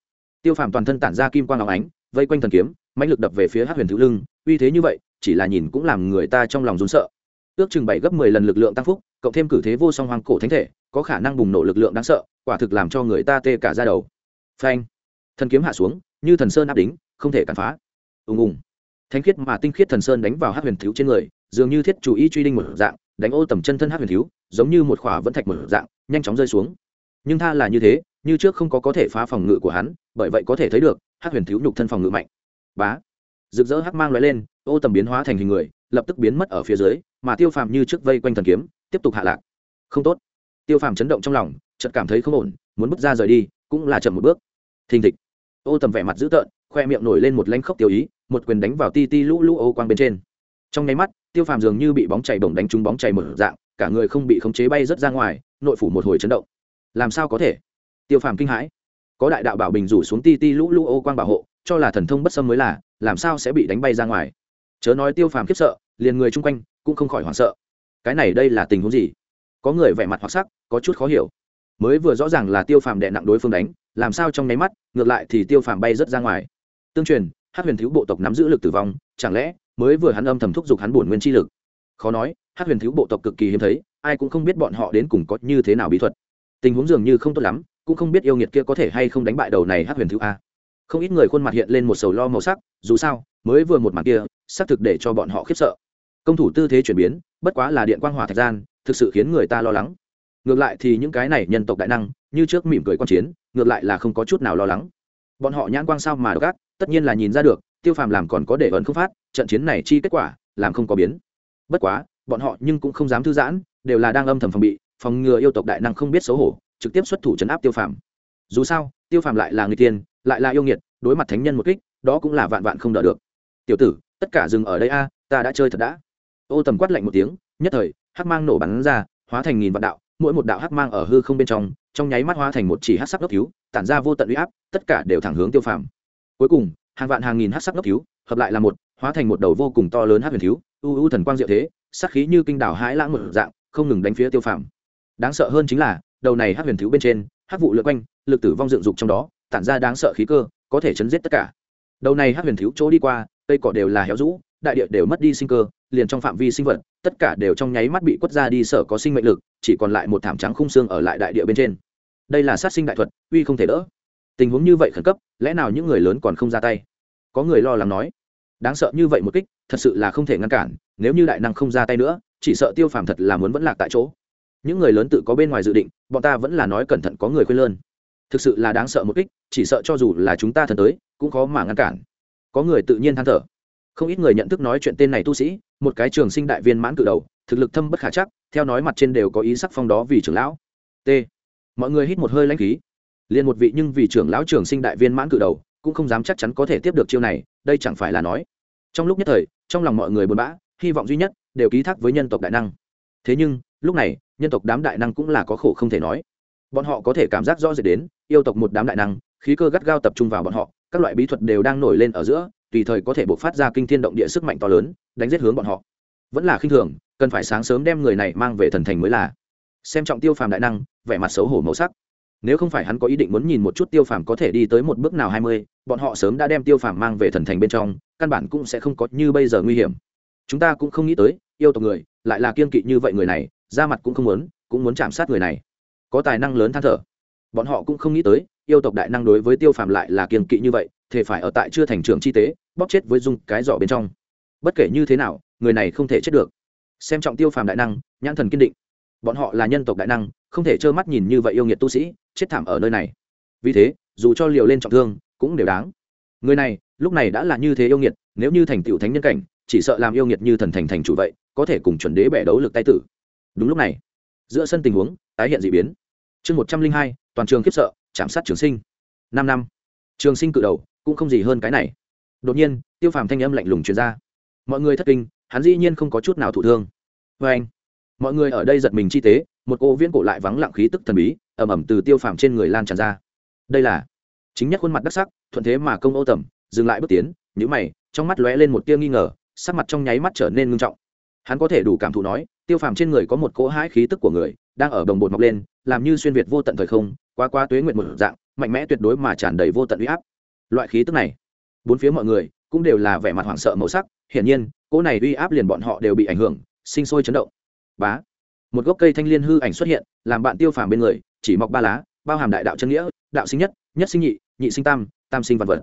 Tiêu phàm toàn thân tản ra kim quang áo ánh, vây quanh thần kiếm, mãnh lực đập về phía hát huyền thứ lưng, uy thế như vậy, chỉ là nhìn cũng làm người ta trong lòng rốn sợ. Ước chừng bảy gấp mười lần lực lượng tăng phúc, cộng thêm cử thế vô song hoang cổ thánh thể, có khả năng bùng nổ lực lượng đáng sợ, quả thực làm cho người ta tê cả ra đầu. Phanh! Thần kiếm hạ xuống, như thần sơn áp đính, không thể cản phá. Ùng ùng. Thánh khiết mà tinh khiết thần sơn đánh vào hát huyền thiếu trên người dường như thiết chủ ý truy đinh một dạng, đánh ô tầm chân thân hát huyền thiếu, giống như một khỏa vẫn thạch một dạng, nhanh chóng rơi xuống. Nhưng tha là như thế, như trước không có có thể phá phòng ngự của hắn, bởi vậy có thể thấy được hát huyền thiếu nhục thân phòng ngự mạnh. Bá. Rực rỡ hắc mang loại lên, ô tầm biến hóa thành hình người, lập tức biến mất ở phía dưới, mà tiêu phàm như trước vây quanh thần kiếm, tiếp tục hạ lạc. Không tốt. Tiêu phàm chấn động trong lòng, chợt cảm thấy không ổn, muốn bước ra rời đi, cũng là chậm một bước. Thình thịch. Ô tầm vẻ mặt dữ tợn, khoe miệng nổi lên một lanh khốc tiêu ý, một quyền đánh vào ti ti lũ lũ ô quang bên trên. Trong nháy mắt tiêu phàm dường như bị bóng chảy bổng đánh trúng bóng chảy mở dạng, cả người không bị khống chế bay rớt ra ngoài, nội phủ một hồi chấn động. Làm sao có thể? Tiêu phàm kinh hãi. Có đại đạo bảo bình rủ xuống ti ti lũ lũ ô quang bảo hộ, cho là thần thông bất xâm mới là, làm sao sẽ bị đánh bay ra ngoài? Chớ nói tiêu phàm khiếp sợ, liền người chung quanh cũng không khỏi hoảng sợ. Cái này đây là tình huống gì? Có người vẻ mặt hoặc sắc, có chút khó hiểu. Mới vừa rõ ràng là tiêu phàm đệ nặng đối phương đánh, làm sao trong nháy mắt, ngược lại thì tiêu phàm bay rớt ra ngoài. Tương truyền hát huyền thiếu bộ tộc nắm giữ lực tử vong, chẳng lẽ mới vừa hắn âm thầm thúc giục hắn bổn nguyên chi lực. Khó nói hát huyền thiếu bộ tộc cực kỳ hiếm thấy, ai cũng không biết bọn họ đến cùng có như thế nào bí thuật. Tình huống dường như không tốt lắm, cũng không biết yêu nghiệt kia có thể hay không đánh bại đầu này hát huyền thiếu a. Không ít người khuôn mặt hiện lên một sầu lo màu sắc, dù sao, mới vừa một màn kia, xác thực để cho bọn họ khiếp sợ. Công thủ tư thế chuyển biến, bất quá là điện quang hỏa thạch gian, thực sự khiến người ta lo lắng. Ngược lại thì những cái này nhân tộc đại năng, như trước mỉm cười quan chiến, ngược lại là không có chút nào lo lắng. Bọn họ nhãn quang sao mà gác tất nhiên là nhìn ra được tiêu phàm làm còn có để ẩn không phát, trận chiến này chi kết quả, làm không có biến. Bất quá, bọn họ nhưng cũng không dám thư giãn, đều là đang âm thầm phòng bị, phòng ngừa yêu tộc đại năng không biết xấu hổ, trực tiếp xuất thủ chấn áp tiêu phàm. Dù sao, tiêu phàm lại là người tiên, lại là yêu nghiệt, đối mặt thánh nhân một kích, đó cũng là vạn vạn không đỡ được. Tiểu tử, tất cả dừng ở đây a, ta đã chơi thật đã. Ô tầm quát lạnh một tiếng, nhất thời, hắc mang nổ bắn ra, hóa thành nghìn vạn đạo, mỗi một đạo hắc mang ở hư không bên trong trong nháy mắt hóa thành một chỉ hắc sắc đốc thiếu tản ra vô tận uy áp, tất cả đều thẳng hướng tiêu phàm. Cuối cùng hàng vạn hàng nghìn hắc sắc ngốc thiếu hợp lại là một, hóa thành một đầu vô cùng to lớn hắc huyền thiếu, u u thần quang diệu thế sắc khí như kinh đảo hãi lãng một dạng, không ngừng đánh phía tiêu phàm. Đáng sợ hơn chính là, đầu này hắc huyền thiếu bên trên hắc vụ lượt quanh, lực tử vong dựng dục trong đó, tản ra đáng sợ khí cơ, có thể chấn giết tất cả. Đầu này hắc huyền thiếu chỗ đi qua, cây cỏ đều là héo rũ, đại địa đều mất đi sinh cơ, liền trong phạm vi sinh vật, tất cả đều trong nháy mắt bị quất ra đi sở có sinh mệnh lực, chỉ còn lại một thảm trắng khung xương ở lại đại địa bên trên. Đây là sát sinh đại thuật, uy không thể đỡ. Tình huống như vậy khẩn cấp, lẽ nào những người lớn còn không ra tay? Có người lo lắng nói, đáng sợ như vậy một kích, thật sự là không thể ngăn cản, nếu như đại năng không ra tay nữa, chỉ sợ tiêu phàm thật là muốn vẫn lạc tại chỗ. Những người lớn tự có bên ngoài dự định, bọn ta vẫn là nói cẩn thận có người khuyên lơn. Thực sự là đáng sợ một kích, chỉ sợ cho dù là chúng ta thần tới, cũng khó mà ngăn cản. Có người tự nhiên than thở. Không ít người nhận thức nói chuyện tên này tu sĩ, một cái trường sinh đại viên mãn cự đầu, thực lực thâm bất khả chắc, theo nói mặt trên đều có ý sắc phong đó vì trưởng lão. T. Mọi người hít một hơi lãnh khí. Liền một vị nhưng vì trưởng lão trường sinh đại viên mãn cự đầu cũng không dám chắc chắn có thể tiếp được chiêu này, đây chẳng phải là nói. Trong lúc nhất thời, trong lòng mọi người buồn bã, hy vọng duy nhất đều ký thác với nhân tộc đại năng. Thế nhưng, lúc này, nhân tộc đám đại năng cũng là có khổ không thể nói. Bọn họ có thể cảm giác rõ rệt đến, yêu tộc một đám đại năng, khí cơ gắt gao tập trung vào bọn họ, các loại bí thuật đều đang nổi lên ở giữa, tùy thời có thể bộc phát ra kinh thiên động địa sức mạnh to lớn, đánh giết hướng bọn họ. Vẫn là khinh thường, cần phải sáng sớm đem người này mang về thần thành mới là. Xem trọng tiêu phàm đại năng, vẻ mặt xấu hổ màu sắc nếu không phải hắn có ý định muốn nhìn một chút tiêu phàm có thể đi tới một bước nào hai mươi, bọn họ sớm đã đem tiêu phàm mang về thần thành bên trong, căn bản cũng sẽ không có như bây giờ nguy hiểm. Chúng ta cũng không nghĩ tới, yêu tộc người, lại là kiên kỵ như vậy người này, ra mặt cũng không muốn, cũng muốn chạm sát người này. Có tài năng lớn than thở. Bọn họ cũng không nghĩ tới, yêu tộc đại năng đối với tiêu phàm lại là kiên kỵ như vậy thể phải ở tại chưa thành trưởng chi tế, bóp chết với dung cái giỏ bên trong. Bất kể như thế nào, người này không thể chết được. Xem trọng tiêu phàm đại năng, nhãn thần kiên định. Bọn họ là nhân tộc đại năng không thể trơ mắt nhìn như vậy yêu nghiệt tu sĩ, chết thảm ở nơi này. Vì thế, dù cho liều lên trọng thương, cũng đều đáng. Người này, lúc này đã là như thế yêu nghiệt, nếu như thành tựu thánh nhân cảnh, chỉ sợ làm yêu nghiệt như thần thành thành chủ vậy, có thể cùng chuẩn đế bẻ đấu lực tay tử. Đúng lúc này, giữa sân tình huống, tái hiện d ị biến. Chương một trăm linh hai, toàn trường khiếp sợ, chạm sát trường sinh. Năm năm, trường sinh cự đầu, cũng không gì hơn cái này. Đột nhiên, tiêu phàm thanh âm lạnh lùng truyền ra. Mọi người thất kinh, hắn dĩ nhiên không có chút nào thụ thương. Vê anh, mọi người ở đây giật mình chi tế một cô viễn cổ lại vắng lặng khí tức thần bí ẩm ẩm từ tiêu phàm trên người lan tràn ra. Đây là chính nhất khuôn mặt đắc sắc, thuận thế mà công ô tầm, dừng lại bước tiến nhữ mày, trong mắt lóe lên một tia nghi ngờ, sắc mặt trong nháy mắt trở nên ngưng trọng. Hắn có thể đủ cảm thụ nói, tiêu phàm trên người có một cỗ hãi khí tức của người, đang ở đồng bột mọc lên, làm như xuyên việt vô tận thời không, quá quá tuế nguyện một dạng, mạnh mẽ tuyệt đối mà tràn đầy vô tận uy áp. Loại khí tức này, bốn phía mọi người cũng đều là vẻ mặt hoảng sợ màu sắc, hiển nhiên, cỗ này uy áp liền bọn họ đều bị ảnh hưởng, sinh sôi chấn động. Bá! Một gốc cây thanh liên hư ảnh xuất hiện, làm bạn tiêu phàm bên người, chỉ mọc ba lá, bao hàm đại đạo chân nghĩa, đạo sinh nhất nhất sinh nhị nhị sinh tam tam sinh vật vật.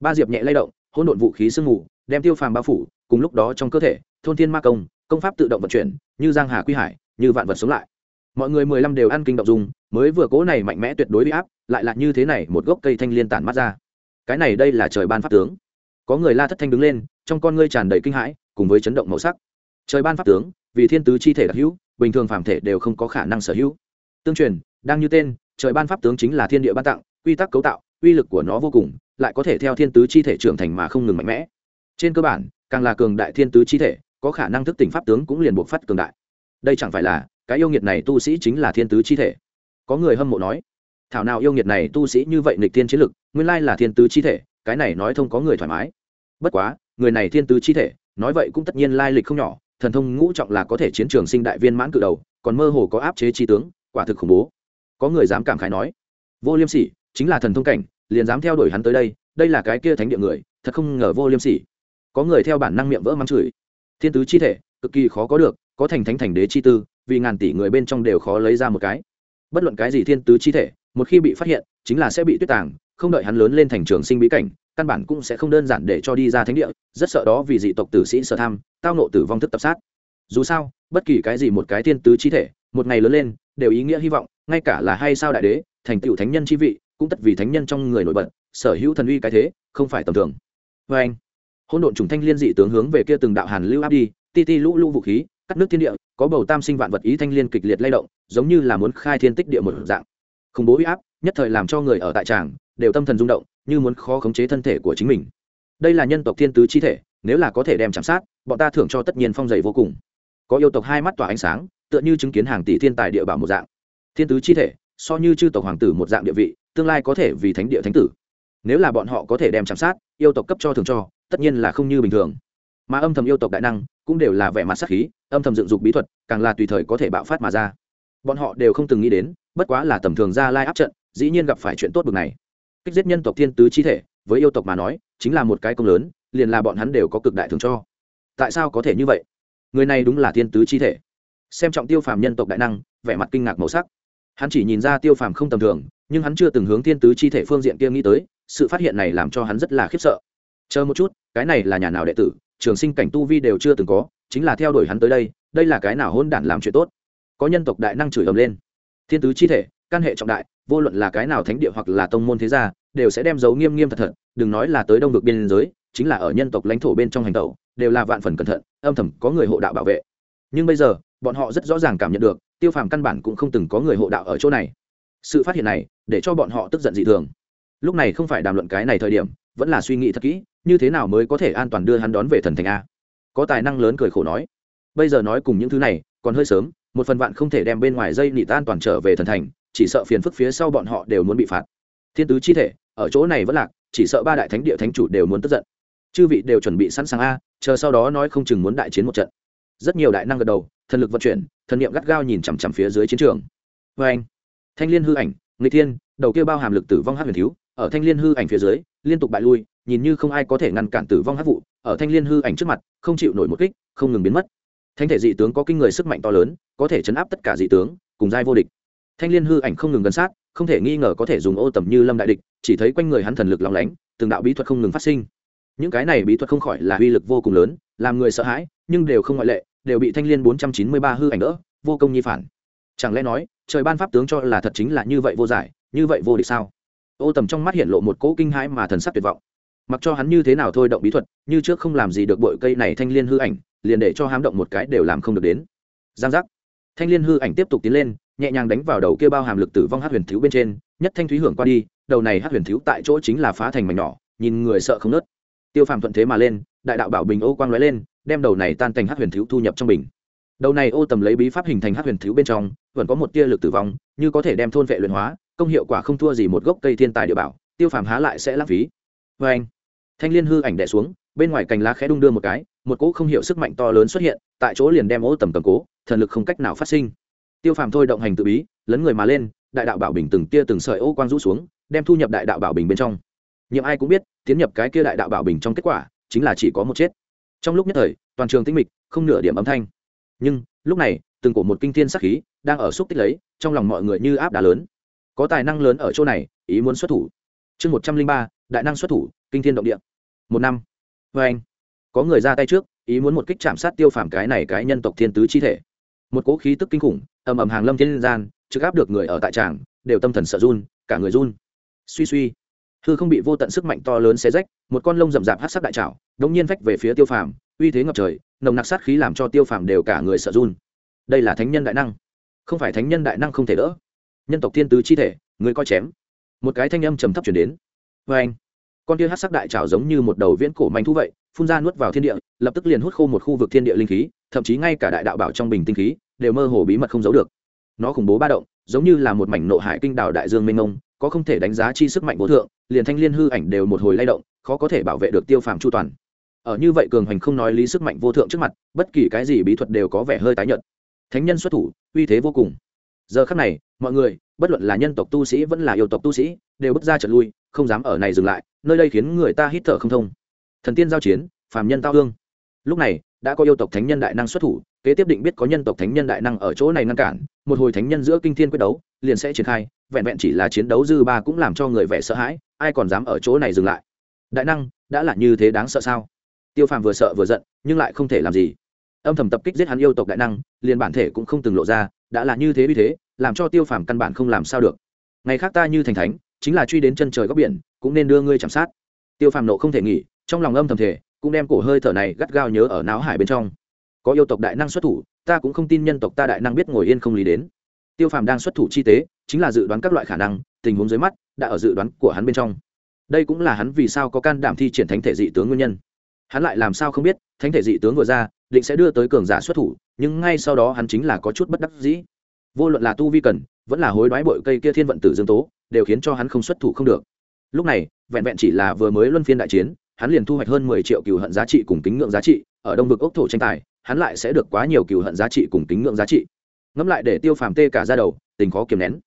Ba diệp nhẹ lay động, hỗn độn vũ khí sương mù, đem tiêu phàm bao phủ, cùng lúc đó trong cơ thể, thôn thiên ma công công pháp tự động vận chuyển, như giang hà quy hải, như vạn vật sống lại. Mọi người mười lăm đều ăn kinh động dùng mới vừa cố này mạnh mẽ tuyệt đối bị áp, lại là như thế này một gốc cây thanh liên tản mắt ra. Cái này đây là trời ban pháp tướng. Có người la thất thanh đứng lên, trong con ngươi tràn đầy kinh hãi, cùng với chấn động màu sắc. Trời ban pháp tướng, vì thiên tứ chi thể đặc hữu bình thường phàm thể đều không có khả năng sở hữu. Tương truyền, đang như tên, trời ban pháp tướng chính là thiên địa ban tặng, quy tắc cấu tạo, uy lực của nó vô cùng, lại có thể theo thiên tứ chi thể trưởng thành mà không ngừng mạnh mẽ. Trên cơ bản, càng là cường đại thiên tứ chi thể, có khả năng thức tỉnh pháp tướng cũng liền buộc phát cường đại. Đây chẳng phải là, cái yêu nghiệt này tu sĩ chính là thiên tứ chi thể? Có người hâm mộ nói, thảo nào yêu nghiệt này tu sĩ như vậy nịch thiên chiến lực, nguyên lai là thiên tứ chi thể, cái này nói thông có người thoải mái. Bất quá, người này thiên tứ chi thể, nói vậy cũng tất nhiên lai lịch không nhỏ thần thông ngũ trọng là có thể chiến trường sinh đại viên mãn cự đầu, còn mơ hồ có áp chế chi tướng, quả thực khủng bố. Có người dám cảm khái nói, vô liêm sỉ, chính là thần thông cảnh, liền dám theo đuổi hắn tới đây đây là cái kia thánh địa người, thật không ngờ vô liêm sỉ. Có người theo bản năng miệng vỡ mắng chửi, thiên tứ chi thể, cực kỳ khó có được, có thành thánh thành đế chi tư, vì ngàn tỷ người bên trong đều khó lấy ra một cái. Bất luận cái gì thiên tứ chi thể, một khi bị phát hiện, chính là sẽ bị tuyết tàng không đợi hắn lớn lên thành trường sinh bí cảnh, căn bản cũng sẽ không đơn giản để cho đi ra thánh địa, rất sợ đó vì dị tộc tử sĩ sở tham, tao nộ tử vong thức tập sát. Dù sao, bất kỳ cái gì một cái thiên tứ chi thể, một ngày lớn lên, đều ý nghĩa hy vọng, ngay cả là hay sao đại đế, thành tựu thánh nhân chi vị, cũng tất vì thánh nhân trong người nổi bật, sở hữu thần uy cái thế, không phải tầm thường. Vê anh hôn độn trùng thanh liên dị tướng hướng về kia từng đạo hàn lưu áp đi, ti ti lũ lũ vũ khí, cắt nước thiên địa, có bầu tam sinh vạn vật ý thanh liên kịch liệt lay động, giống như là muốn khai thiên tích địa một dạng. Khủng bố uy áp, nhất thời làm cho người ở tại tràng đều tâm thần rung động, như muốn khó khống chế thân thể của chính mình. Đây là nhân tộc thiên tứ chi thể, nếu là có thể đem chạm sát, bọn ta thưởng cho tất nhiên phong dày vô cùng. Có yêu tộc hai mắt tỏa ánh sáng, tựa như chứng kiến hàng tỷ thiên tài địa bảo một dạng. Thiên tứ chi thể, so như chư tộc hoàng tử một dạng địa vị, tương lai có thể vì thánh địa thánh tử. Nếu là bọn họ có thể đem chạm sát, yêu tộc cấp cho thường cho, tất nhiên là không như bình thường. Mà âm thầm yêu tộc đại năng, cũng đều là vẻ mặt sắc khí, âm thầm dựng dục bí thuật, càng là tùy thời có thể bạo phát mà ra. Bọn họ đều không từng nghĩ đến, bất quá là tầm thường ra lai áp trận, dĩ nhiên gặp phải chuyện tốt bực này kích giết nhân tộc thiên tứ chi thể, với yêu tộc mà nói, chính là một cái công lớn, liền là bọn hắn đều có cực đại thường cho. Tại sao có thể như vậy? Người này đúng là thiên tứ chi thể. Xem trọng tiêu phàm nhân tộc đại năng, vẻ mặt kinh ngạc màu sắc. Hắn chỉ nhìn ra tiêu phàm không tầm thường, nhưng hắn chưa từng hướng thiên tứ chi thể phương diện kia nghĩ tới, sự phát hiện này làm cho hắn rất là khiếp sợ. Chờ một chút, cái này là nhà nào đệ tử, trường sinh cảnh tu vi đều chưa từng có, chính là theo đuổi hắn tới đây đây là cái nào hôn đản làm chuyện tốt? Có nhân tộc đại năng chửi ầm lên. Thiên tứ chi thể, căn hệ trọng đại, vô luận là cái nào thánh địa hoặc là tông môn thế gia đều sẽ đem dấu nghiêm nghiêm thật thật, đừng nói là tới đông vực biên giới, chính là ở nhân tộc lãnh thổ bên trong hành tẩu, đều là vạn phần cẩn thận, âm thầm có người hộ đạo bảo vệ. Nhưng bây giờ, bọn họ rất rõ ràng cảm nhận được, tiêu phàm căn bản cũng không từng có người hộ đạo ở chỗ này. Sự phát hiện này, để cho bọn họ tức giận dị thường. Lúc này không phải đàm luận cái này thời điểm, vẫn là suy nghĩ thật kỹ, như thế nào mới có thể an toàn đưa hắn đón về thần thành a. Có tài năng lớn cười khổ nói, bây giờ nói cùng những thứ này, còn hơi sớm, một phần vạn không thể đem bên ngoài dây nị tan toàn trở về thần thành, chỉ sợ phiền phức phía sau bọn họ đều muốn bị phạt thiên tứ chi thể, ở chỗ này vẫn lạc, chỉ sợ ba đại thánh địa thánh chủ đều muốn tức giận. Chư vị đều chuẩn bị sẵn sàng a, chờ sau đó nói không chừng muốn đại chiến một trận. Rất nhiều đại năng gật đầu, thần lực vận chuyển, thần niệm gắt gao nhìn chằm chằm phía dưới chiến trường. Vê anh. Thanh liên hư ảnh người thiên, đầu kia bao hàm lực tử vong hát huyền thiếu, ở thanh liên hư ảnh phía dưới, liên tục bại lui, nhìn như không ai có thể ngăn cản tử vong hát vụ, ở thanh liên hư ảnh trước mặt, không chịu nổi một kích, không ngừng biến mất. Thánh thể dị tướng có kinh người sức mạnh to lớn, có thể chấn áp tất cả dị tướng, cùng giai vô địch. Thanh liên hư ảnh không ngừng gần sát không thể nghi ngờ có thể dùng ô tầm như lâm đại địch, chỉ thấy quanh người hắn thần lực lòng lánh, từng đạo bí thuật không ngừng phát sinh. Những cái này bí thuật không khỏi là uy lực vô cùng lớn, làm người sợ hãi, nhưng đều không ngoại lệ, đều bị thanh liên bốn trăm chín mươi ba hư ảnh đỡ, vô công nhi phản. Chẳng lẽ nói, trời ban pháp tướng cho là thật chính là như vậy vô giải, như vậy vô địch sao? Ô tầm trong mắt hiện lộ một cỗ kinh hãi mà thần sắc tuyệt vọng. Mặc cho hắn như thế nào thôi động bí thuật, như trước không làm gì được bội cây này thanh liên hư ảnh, liền để cho hám động một cái đều làm không được đến. Giang giác. Thanh liên hư ảnh tiếp tục tiến lên nhẹ nhàng đánh vào đầu kia bao hàm lực tử vong hát huyền thiếu bên trên, nhất thanh thúy hưởng qua đi, đầu này hát huyền thiếu tại chỗ chính là phá thành mảnh nhỏ, nhìn người sợ không nớt. Tiêu phàm thuận thế mà lên, đại đạo bảo bình ô quang lóe lên, đem đầu này tan thành hát huyền thiếu thu nhập trong bình. Đầu này ô tầm lấy bí pháp hình thành hát huyền thiếu bên trong, vẫn có một tia lực tử vong, như có thể đem thôn vệ luyện hóa, công hiệu quả không thua gì một gốc cây thiên tài địa bảo, tiêu phàm há lại sẽ lãng phí. Vê anh, thanh liên hư ảnh đẻ xuống, bên ngoài cành lá khẽ đung đưa một cái, một cỗ không hiểu sức mạnh to lớn xuất hiện, tại chỗ liền đem ô tầm cầm cố, thần lực không cách nào phát sinh tiêu phàm thôi động hành tự bí, lấn người mà lên, đại đạo bảo bình từng tia từng sợi ô quang rũ xuống, đem thu nhập đại đạo bảo bình bên trong. Nhiệm ai cũng biết, tiến nhập cái kia đại đạo bảo bình trong kết quả, chính là chỉ có một chết. Trong lúc nhất thời, toàn trường tinh mịch, không nửa điểm âm thanh. Nhưng, lúc này, từng cổ một kinh thiên sắc khí đang ở xúc tích lấy, trong lòng mọi người như áp đá lớn. Có tài năng lớn ở chỗ này, ý muốn xuất thủ. Chương một trăm linh ba, đại năng xuất thủ, kinh thiên động địa. Một năm. Vê anh có người ra tay trước, ý muốn một kích chạm sát tiêu phàm cái này cái nhân tộc thiên tứ chi thể một cỗ khí tức kinh khủng, ầm ầm hàng lâm thiên gian, trực áp được người ở tại tràng, đều tâm thần sợ run, cả người run. Suy suy, hư không bị vô tận sức mạnh to lớn xé rách, một con lông rậm rạp hát sắc đại trảo đống nhiên vách về phía tiêu phàm, uy thế ngập trời, nồng nặc sát khí làm cho tiêu phàm đều cả người sợ run. Đây là thánh nhân đại năng. Không phải thánh nhân đại năng không thể đỡ. Nhân tộc thiên tứ chi thể, người coi chém. Một cái thanh âm trầm thấp chuyển đến. Vê anh con tia hát sắc đại trảo giống như một đầu viễn cổ manh thú vậy phun ra nuốt vào thiên địa, lập tức liền hút khô một khu vực thiên địa linh khí, thậm chí ngay cả đại đạo bảo trong bình tinh khí, đều mơ hồ bí mật không giấu được. Nó khủng bố ba động, giống như là một mảnh nộ hải kinh đảo đại dương mênh mông, có không thể đánh giá chi sức mạnh vô thượng, liền thanh liên hư ảnh đều một hồi lay động, khó có thể bảo vệ được tiêu phàm chu toàn. Ở như vậy cường hành không nói lý sức mạnh vô thượng trước mặt, bất kỳ cái gì bí thuật đều có vẻ hơi tái nhợt. Thánh nhân xuất thủ, uy thế vô cùng. Giờ khắc này, mọi người, bất luận là nhân tộc tu sĩ vẫn là yêu tộc tu sĩ, đều bước ra trận lui, không dám ở này dừng lại, nơi đây khiến người ta hít thở không thông thần tiên giao chiến, phàm nhân tao hương. Lúc này, đã có yêu tộc thánh nhân đại năng xuất thủ, kế tiếp định biết có nhân tộc thánh nhân đại năng ở chỗ này ngăn cản, một hồi thánh nhân giữa kinh thiên quyết đấu, liền sẽ triển khai, vẹn vẹn chỉ là chiến đấu dư ba cũng làm cho người vẻ sợ hãi, ai còn dám ở chỗ này dừng lại? Đại năng, đã là như thế đáng sợ sao? Tiêu phàm vừa sợ vừa giận, nhưng lại không thể làm gì. Âm thầm tập kích giết hắn yêu tộc đại năng, liền bản thể cũng không từng lộ ra, đã là như thế vì thế, làm cho tiêu phàm căn bản không làm sao được. Ngày khác ta như thành thánh, chính là truy đến chân trời góc biển, cũng nên đưa ngươi chạm sát. Tiêu phàm nộ không thể nghỉ trong lòng âm thầm thể cũng đem cổ hơi thở này gắt gao nhớ ở não hải bên trong. Có yêu tộc đại năng xuất thủ, ta cũng không tin nhân tộc ta đại năng biết ngồi yên không lý đến. Tiêu phàm đang xuất thủ chi tế, chính là dự đoán các loại khả năng, tình huống dưới mắt, đã ở dự đoán của hắn bên trong. Đây cũng là hắn vì sao có can đảm thi triển thánh thể dị tướng nguyên nhân. Hắn lại làm sao không biết, thánh thể dị tướng vừa ra, định sẽ đưa tới cường giả xuất thủ, nhưng ngay sau đó hắn chính là có chút bất đắc dĩ. Vô luận là tu vi cần, vẫn là hối đoái bội cây kia thiên vận tử dương tố, đều khiến cho hắn không xuất thủ không được. Lúc này, vẹn vẹn chỉ là vừa mới luân phiên đại chiến hắn liền thu hoạch hơn mười triệu cừu hận giá trị cùng kính ngưỡng giá trị, ở đông vực ốc thổ tranh tài, hắn lại sẽ được quá nhiều cừu hận giá trị cùng kính ngưỡng giá trị. Ngẫm lại để tiêu phàm tê cả ra đầu, tình khó kiềm nén.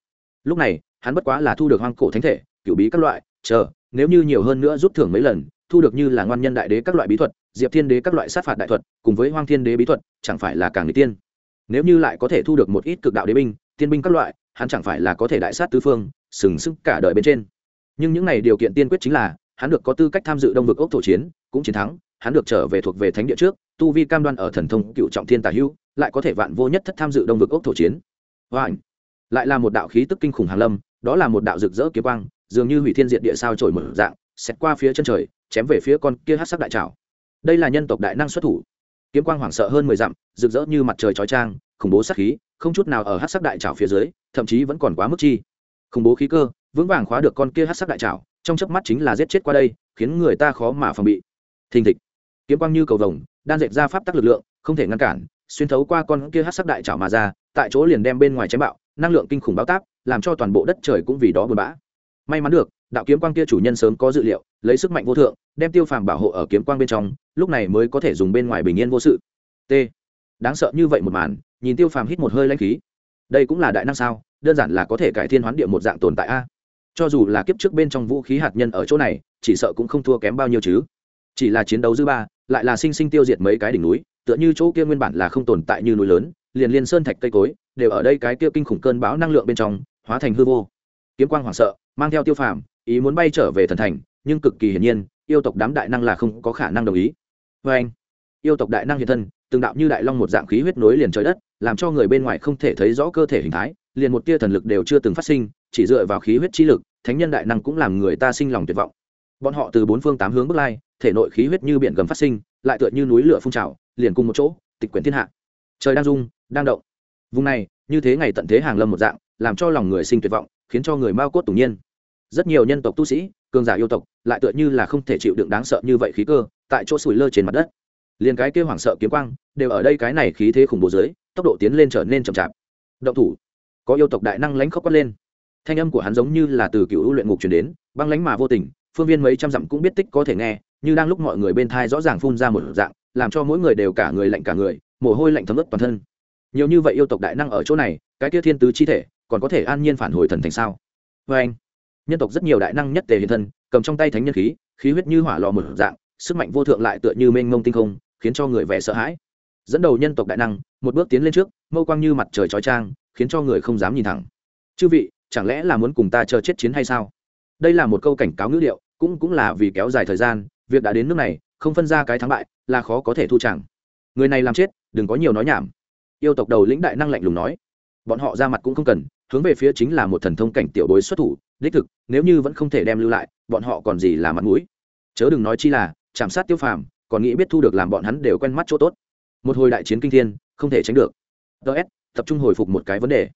Lúc này, hắn bất quá là thu được hoang cổ thánh thể cửu bí các loại, chờ, nếu như nhiều hơn nữa rút thưởng mấy lần, thu được như là ngoan nhân đại đế các loại bí thuật, diệp thiên đế các loại sát phạt đại thuật, cùng với hoang thiên đế bí thuật, chẳng phải là càng đi tiên. Nếu như lại có thể thu được một ít cực đạo đế binh, tiên binh các loại, hắn chẳng phải là có thể đại sát tứ phương, sừng sức cả đời bên trên. Nhưng những này điều kiện tiên quyết chính là hắn được có tư cách tham dự đông vực ốc thổ chiến, cũng chiến thắng, hắn được trở về thuộc về thánh địa trước, tu vi cam đoan ở thần thông cựu trọng thiên tà hưu lại có thể vạn vô nhất thất tham dự đông vực ốc thổ chiến. Và ảnh, lại là một đạo khí tức kinh khủng hàng lâm, đó là một đạo rực rỡ kiếm quang, dường như hủy thiên diện địa sao trổi mở dạng xét qua phía chân trời, chém về phía con kia hát sắc đại trào đây là nhân tộc đại năng xuất thủ. Kiếm quang hoảng sợ hơn mười dặm, rực rỡ như mặt trời chói trang khủng bố sắc khí, không chút nào ở hát sắc đại trào phía dưới, thậm chí vẫn còn quá mức chi. Khủng bố khí cơ vững vàng khóa được con kia hát sắc đại trảo, trong chớp mắt chính là giết chết qua đây, khiến người ta khó mà phòng bị. Thình thịch. Kiếm quang như cầu vồng, đan dệt ra pháp tắc lực lượng, không thể ngăn cản, xuyên thấu qua con kia hát sắc đại trảo mà ra, tại chỗ liền đem bên ngoài chém bạo, năng lượng kinh khủng báo táp, làm cho toàn bộ đất trời cũng vì đó buồn bã. May mắn được, đạo kiếm quang kia chủ nhân sớm có dự liệu, lấy sức mạnh vô thượng, đem tiêu phàm bảo hộ ở kiếm quang bên trong, lúc này mới có thể dùng bên ngoài bình yên vô sự. T. Đáng sợ như vậy một màn, nhìn tiêu phàm hít một hơi lanh khí. Đây cũng là đại năng sao, đơn giản là có thể cải thiên hoán địa một dạng tồn tại a cho dù là kiếp trước bên trong vũ khí hạt nhân ở chỗ này, chỉ sợ cũng không thua kém bao nhiêu chứ. Chỉ là chiến đấu dư ba, lại là sinh sinh tiêu diệt mấy cái đỉnh núi, tựa như chỗ kia nguyên bản là không tồn tại như núi lớn, liền liên sơn thạch cây cối, đều ở đây cái kia kinh khủng cơn bão năng lượng bên trong, hóa thành hư vô. Kiếm quang hoảng sợ, mang theo tiêu phàm, ý muốn bay trở về thần thành, nhưng cực kỳ hiển nhiên, yêu tộc đám đại năng là không có khả năng đồng ý. Vê anh, yêu tộc đại năng hiện thân, từng đạo như đại long một dạng khí huyết nối liền trời đất, làm cho người bên ngoài không thể thấy rõ cơ thể hình thái, liền một tia thần lực đều chưa từng phát sinh chỉ dựa vào khí huyết chi lực, thánh nhân đại năng cũng làm người ta sinh lòng tuyệt vọng. Bọn họ từ bốn phương tám hướng bước lai, thể nội khí huyết như biển gầm phát sinh, lại tựa như núi lửa phun trào, liền cùng một chỗ, tịch quyển thiên hạ. Trời đang rung, đang động. Vùng này, như thế ngày tận thế hàng lâm một dạng, làm cho lòng người sinh tuyệt vọng, khiến cho người mao cốt tủng nhiên. Rất nhiều nhân tộc tu sĩ, cường giả yêu tộc, lại tựa như là không thể chịu đựng đáng sợ như vậy khí cơ, tại chỗ sủi lơ trên mặt đất. Liền cái kêu hoảng sợ kiếm quang, đều ở đây cái này khí thế khủng bố dưới, tốc độ tiến lên trở nên chậm chạp. Động thủ. Có yêu tộc đại năng lánh khóc quát lên thanh âm của hắn giống như là từ cựu luyện ngục truyền đến, băng lánh mà vô tình, phương viên mấy trăm dặm cũng biết tích có thể nghe, như đang lúc mọi người bên thai rõ ràng phun ra một dạng, làm cho mỗi người đều cả người lạnh cả người, mồ hôi lạnh thấm ướt toàn thân. Nhiều như vậy yêu tộc đại năng ở chỗ này, cái kia thiên tứ chi thể, còn có thể an nhiên phản hồi thần thành sao? Vê anh, nhân tộc rất nhiều đại năng nhất tề hiện thân, cầm trong tay thánh nhân khí khí huyết như hỏa lò một dạng, sức mạnh vô thượng lại tựa như mênh mông tinh không, khiến cho người vẻ sợ hãi. Dẫn đầu nhân tộc đại năng, một bước tiến lên trước, mâu quang như mặt trời chói trang, khiến cho người không dám nhìn thẳng. Chư vị chẳng lẽ là muốn cùng ta chờ chết chiến hay sao? Đây là một câu cảnh cáo ngữ điệu cũng cũng là vì kéo dài thời gian, việc đã đến nước này, không phân ra cái thắng bại, là khó có thể thu chẳng. Người này làm chết, đừng có nhiều nói nhảm. Yêu tộc đầu lĩnh đại năng lạnh lùng nói. Bọn họ ra mặt cũng không cần, hướng về phía chính là một thần thông cảnh tiểu bối xuất thủ, đích thực, nếu như vẫn không thể đem lưu lại, bọn họ còn gì là mặt mũi? Chớ đừng nói chi là, chạm sát tiêu phàm, còn nghĩ biết thu được làm bọn hắn đều quen mắt chỗ tốt. Một hồi đại chiến kinh thiên, không thể tránh được. Ts tập trung hồi phục một cái vấn đề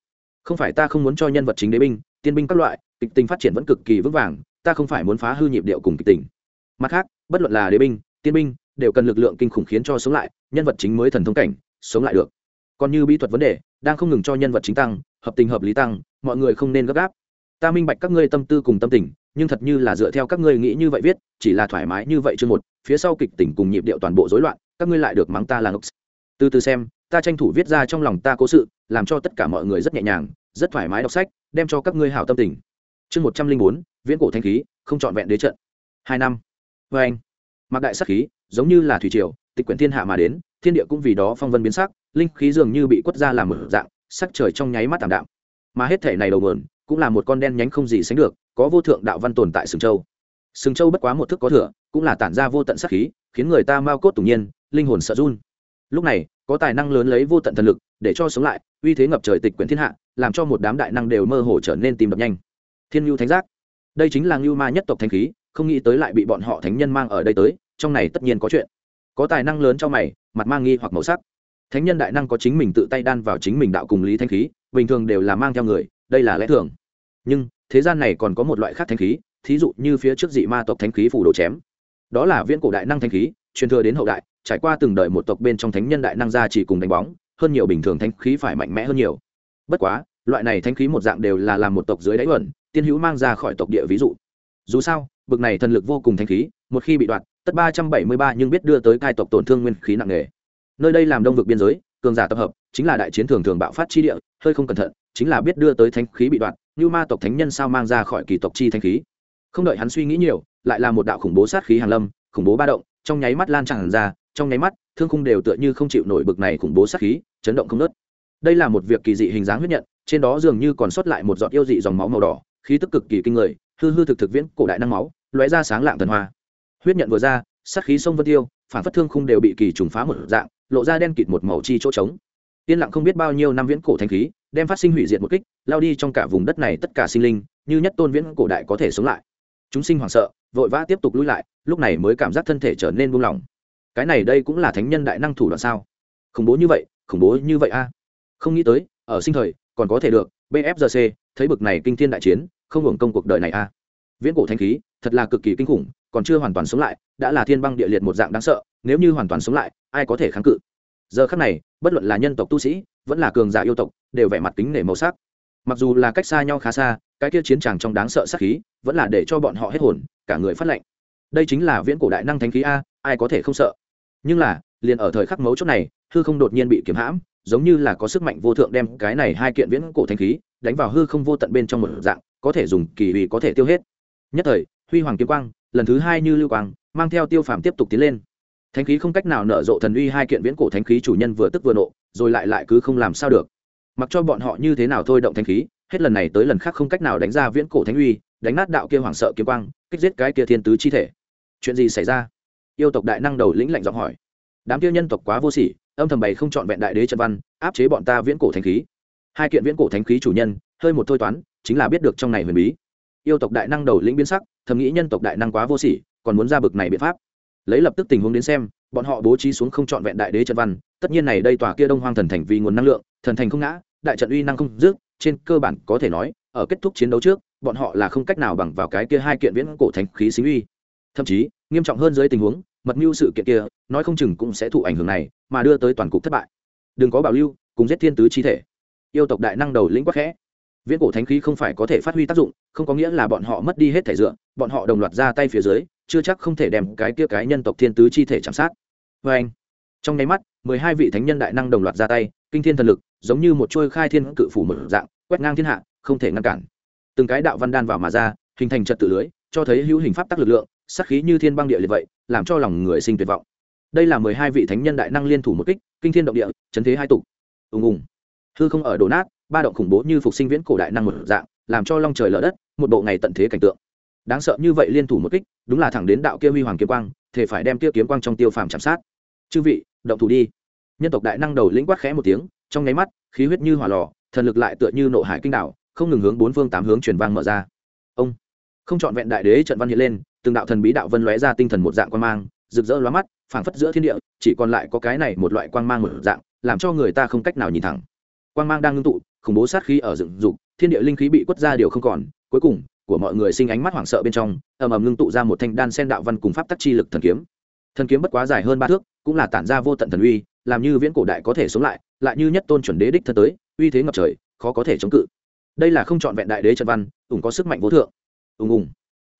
không phải ta không muốn cho nhân vật chính đế binh, tiên binh các loại, kịch tình phát triển vẫn cực kỳ vững vàng, ta không phải muốn phá hư nhịp điệu cùng kịch tình. Mặt khác, bất luận là đế binh, tiên binh, đều cần lực lượng kinh khủng khiến cho sống lại, nhân vật chính mới thần thông cảnh, sống lại được. Còn như bí thuật vấn đề, đang không ngừng cho nhân vật chính tăng, hợp tình hợp lý tăng, mọi người không nên gấp gáp. Ta minh bạch các ngươi tâm tư cùng tâm tình, nhưng thật như là dựa theo các ngươi nghĩ như vậy viết, chỉ là thoải mái như vậy chưa một, phía sau kịch tình cùng nhịp điệu toàn bộ rối loạn, các ngươi lại được mắng ta là ngốc. Từ từ xem, ta tranh thủ viết ra trong lòng ta cố sự làm cho tất cả mọi người rất nhẹ nhàng, rất thoải mái đọc sách, đem cho các ngươi hảo tâm tình. Chương một trăm linh bốn, viễn cổ thanh khí, không trọn vẹn đế trận. Hai năm. Vê anh, mặc đại sắc khí, giống như là thủy triều, tịch quyển thiên hạ mà đến, thiên địa cũng vì đó phong vân biến sắc, linh khí dường như bị quất ra làm mở dạng, sắc trời trong nháy mắt tảm đạm. Mà hết thể này đầu nguồn, cũng là một con đen nhánh không gì sánh được, có vô thượng đạo văn tồn tại sừng châu. Sừng châu bất quá một thức có thừa, cũng là tản ra vô tận sắc khí, khiến người ta mau cốt tủng nhiên, linh hồn sợ run. Lúc này có tài năng lớn lấy vô tận thần lực, để cho sống lại, uy thế ngập trời tịch quyển thiên hạ, làm cho một đám đại năng đều mơ hồ trở nên tìm đập nhanh. Thiên nhu thánh giác. Đây chính là ngưu ma nhất tộc thánh khí, không nghĩ tới lại bị bọn họ thánh nhân mang ở đây tới, trong này tất nhiên có chuyện. Có tài năng lớn cho mày, mặt mang nghi hoặc màu sắc. Thánh nhân đại năng có chính mình tự tay đan vào chính mình đạo cùng lý thanh khí, bình thường đều là mang theo người, đây là lẽ thường. Nhưng, thế gian này còn có một loại khác thanh khí, thí dụ như phía trước dị ma tộc thánh khí phủ đồ chém. Đó là viễn cổ đại năng thanh khí, truyền thừa đến hậu đại trải qua từng đời một tộc bên trong thánh nhân đại năng gia chỉ cùng đánh bóng, hơn nhiều bình thường thánh khí phải mạnh mẽ hơn nhiều. Bất quá, loại này thánh khí một dạng đều là làm một tộc dưới đáy ẩn tiên hữu mang ra khỏi tộc địa ví dụ. Dù sao, bực này thần lực vô cùng thánh khí, một khi bị đoạt, tất ba trăm bảy mươi ba nhưng biết đưa tới cai tộc tổn thương nguyên khí nặng nề. Nơi đây làm đông vực biên giới, cường giả tập hợp, chính là đại chiến thường thường bạo phát chi địa, hơi không cẩn thận, chính là biết đưa tới thánh khí bị đoạt, như ma tộc thánh nhân sao mang ra khỏi kỳ tộc chi thánh khí. Không đợi hắn suy nghĩ nhiều, lại là một đạo khủng bố sát khí hàn lâm, khủng bố ba động, trong nháy mắt lan tràn ra trong nháy mắt, thương khung đều tựa như không chịu nổi bực này khủng bố sát khí, chấn động không nớt đây là một việc kỳ dị hình dáng huyết nhận, trên đó dường như còn sót lại một giọt yêu dị dòng máu màu đỏ, khí tức cực kỳ kinh người, hư hư thực thực viễn cổ đại năng máu, lóe ra sáng lạng thần hoa. Huyết nhận vừa ra, sát khí sông vân tiêu, phản phất thương khung đều bị kỳ trùng phá một dạng, lộ ra đen kịt một màu chi chỗ trống. Yên lặng không biết bao nhiêu năm viễn cổ thanh khí, đem phát sinh hủy diệt một kích, lao đi trong cả vùng đất này tất cả sinh linh, như nhất tôn viễn cổ đại có thể sống lại. Chúng sinh hoảng sợ, vội vã tiếp tục lui lại, lúc này mới cảm giác thân thể trở nên buông lỏng cái này đây cũng là thánh nhân đại năng thủ đoạn sao? Khủng bố như vậy, khủng bố như vậy a. Không nghĩ tới, ở sinh thời, còn có thể được bfgc thấy bực này kinh thiên đại chiến, không hưởng công cuộc đời này a. Viễn cổ thanh khí, thật là cực kỳ kinh khủng, còn chưa hoàn toàn sống lại, đã là thiên băng địa liệt một dạng đáng sợ, nếu như hoàn toàn sống lại, ai có thể kháng cự? Giờ khắc này, bất luận là nhân tộc tu sĩ, vẫn là cường giả yêu tộc, đều vẻ mặt kính nể màu sắc. Mặc dù là cách xa nhau khá xa, cái kia chiến tràng trong đáng sợ sắc khí, vẫn là để cho bọn họ hết hồn, cả người phát lệnh đây chính là viễn cổ đại năng thánh khí a, ai có thể không sợ? Nhưng là, liền ở thời khắc mấu chốt này, hư không đột nhiên bị kiếm hãm, giống như là có sức mạnh vô thượng đem cái này hai kiện viễn cổ thánh khí đánh vào hư không vô tận bên trong một dạng, có thể dùng kỳ uy có thể tiêu hết. Nhất thời, huy hoàng kiếm quang, lần thứ hai như lưu quang, mang theo tiêu phàm tiếp tục tiến lên. Thánh khí không cách nào nở rộ thần uy hai kiện viễn cổ thánh khí chủ nhân vừa tức vừa nộ, rồi lại lại cứ không làm sao được. Mặc cho bọn họ như thế nào thôi động thánh khí, hết lần này tới lần khác không cách nào đánh ra viễn cổ thánh uy, đánh nát đạo kia hoảng sợ kiếm quang, kích giết cái kia thiên tứ chi thể. Chuyện gì xảy ra? Yêu tộc đại năng đầu lĩnh lạnh giọng hỏi. Đám kia nhân tộc quá vô sỉ, âm thầm bày không chọn vẹn đại đế trận văn, áp chế bọn ta viễn cổ thánh khí. Hai kiện viễn cổ thánh khí chủ nhân, hơi một thôi toán, chính là biết được trong này huyền bí. Yêu tộc đại năng đầu lĩnh biến sắc, thầm nghĩ nhân tộc đại năng quá vô sỉ, còn muốn ra bực này biện pháp. Lấy lập tức tình huống đến xem, bọn họ bố trí xuống không chọn vẹn đại đế trận văn, tất nhiên này đây tòa kia đông hoang thần thành vì nguồn năng lượng, thần thành không ngã, đại trận uy năng không dứt, trên cơ bản có thể nói, ở kết thúc chiến đấu trước, bọn họ là không cách nào bằng vào cái kia hai kiện viễn cổ thánh khí xí uy. Thậm chí nghiêm trọng hơn dưới tình huống, mật mưu sự kiện kia, nói không chừng cũng sẽ thụ ảnh hưởng này, mà đưa tới toàn cục thất bại. Đừng có bảo lưu, cùng giết thiên tứ chi thể. Yêu tộc đại năng đầu lĩnh quắc khẽ. Viễn cổ thánh khí không phải có thể phát huy tác dụng, không có nghĩa là bọn họ mất đi hết thể dựa, bọn họ đồng loạt ra tay phía dưới, chưa chắc không thể đem cái kia cái nhân tộc thiên tứ chi thể chạm sát. Vê anh, trong nháy mắt, mười hai vị thánh nhân đại năng đồng loạt ra tay, kinh thiên thần lực, giống như một trôi khai thiên cự phủ mở dạng, quét ngang thiên hạ, không thể ngăn cản. Từng cái đạo văn đan vào mà ra, hình thành trật tự lưới, cho thấy hữu hình pháp tắc lực lượng sắc khí như thiên băng địa liệt vậy làm cho lòng người sinh tuyệt vọng. Đây là mười hai vị thánh nhân đại năng liên thủ một kích kinh thiên động địa chấn thế hai tục. Ùng ùng. Hư không ở đổ nát ba động khủng bố như phục sinh viễn cổ đại năng một dạng làm cho long trời lở đất một bộ ngày tận thế cảnh tượng. Đáng sợ như vậy liên thủ một kích đúng là thẳng đến đạo kia huy hoàng kiếm quang thể phải đem kia kiếm quang trong tiêu phàm chạm sát. Chư vị động thủ đi. Nhân tộc đại năng đầu lĩnh quát khẽ một tiếng trong nháy mắt khí huyết như hỏa lò thần lực lại tựa như nộ hải kinh đảo, không ngừng hướng bốn phương tám hướng truyền vang mở ra. Ông. Không chọn vẹn đại đế trận văn hiện lên từng đạo thần bí đạo vân lóe ra tinh thần một dạng quan mang, rực rỡ lóa mắt, phảng phất giữa thiên địa, chỉ còn lại có cái này một loại quang mang một dạng, làm cho người ta không cách nào nhìn thẳng. Quang mang đang ngưng tụ, khủng bố sát khí ở dựng dục, thiên địa linh khí bị quất ra điều không còn, cuối cùng, của mọi người sinh ánh mắt hoảng sợ bên trong, ầm ầm ngưng tụ ra một thanh đan sen đạo văn cùng pháp tắc chi lực thần kiếm. Thần kiếm bất quá dài hơn ba thước, cũng là tản ra vô tận thần uy, làm như viễn cổ đại có thể sống lại lại như nhất tôn chuẩn đế đích thân tới, uy thế ngập trời, khó có thể chống cự. Đây là không chọn vẹn đại đế trận văn, ủng có sức mạnh vô thượng. Ùng ùng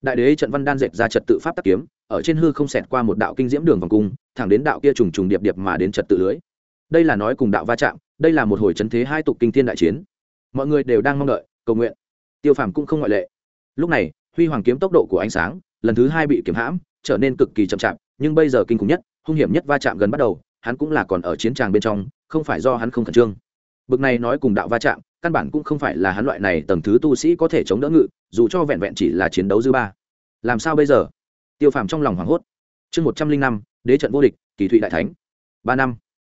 đại đế trận văn đan dệt ra trật tự pháp tắc kiếm, ở trên hư không xẹt qua một đạo kinh diễm đường vòng cung, thẳng đến đạo kia trùng trùng điệp điệp mà đến trật tự lưới. Đây là nói cùng đạo va chạm, đây là một hồi chấn thế hai tục kinh thiên đại chiến. Mọi người đều đang mong đợi, cầu nguyện. Tiêu phàm cũng không ngoại lệ. Lúc này, huy hoàng kiếm tốc độ của ánh sáng, lần thứ hai bị kiếm hãm, trở nên cực kỳ chậm chạp, nhưng bây giờ kinh khủng nhất, hung hiểm nhất va chạm gần bắt đầu, hắn cũng là còn ở chiến tràng bên trong, không phải do hắn không khẩn trương bực này nói cùng đạo va chạm, căn bản cũng không phải là hắn loại này tầng thứ tu sĩ có thể chống đỡ ngự, dù cho vẹn vẹn chỉ là chiến đấu dư ba. Làm sao bây giờ? Tiêu phàm trong lòng hoảng hốt. Chương một trăm linh năm, đế trận vô địch, kỳ thụy đại thánh. Ba năm.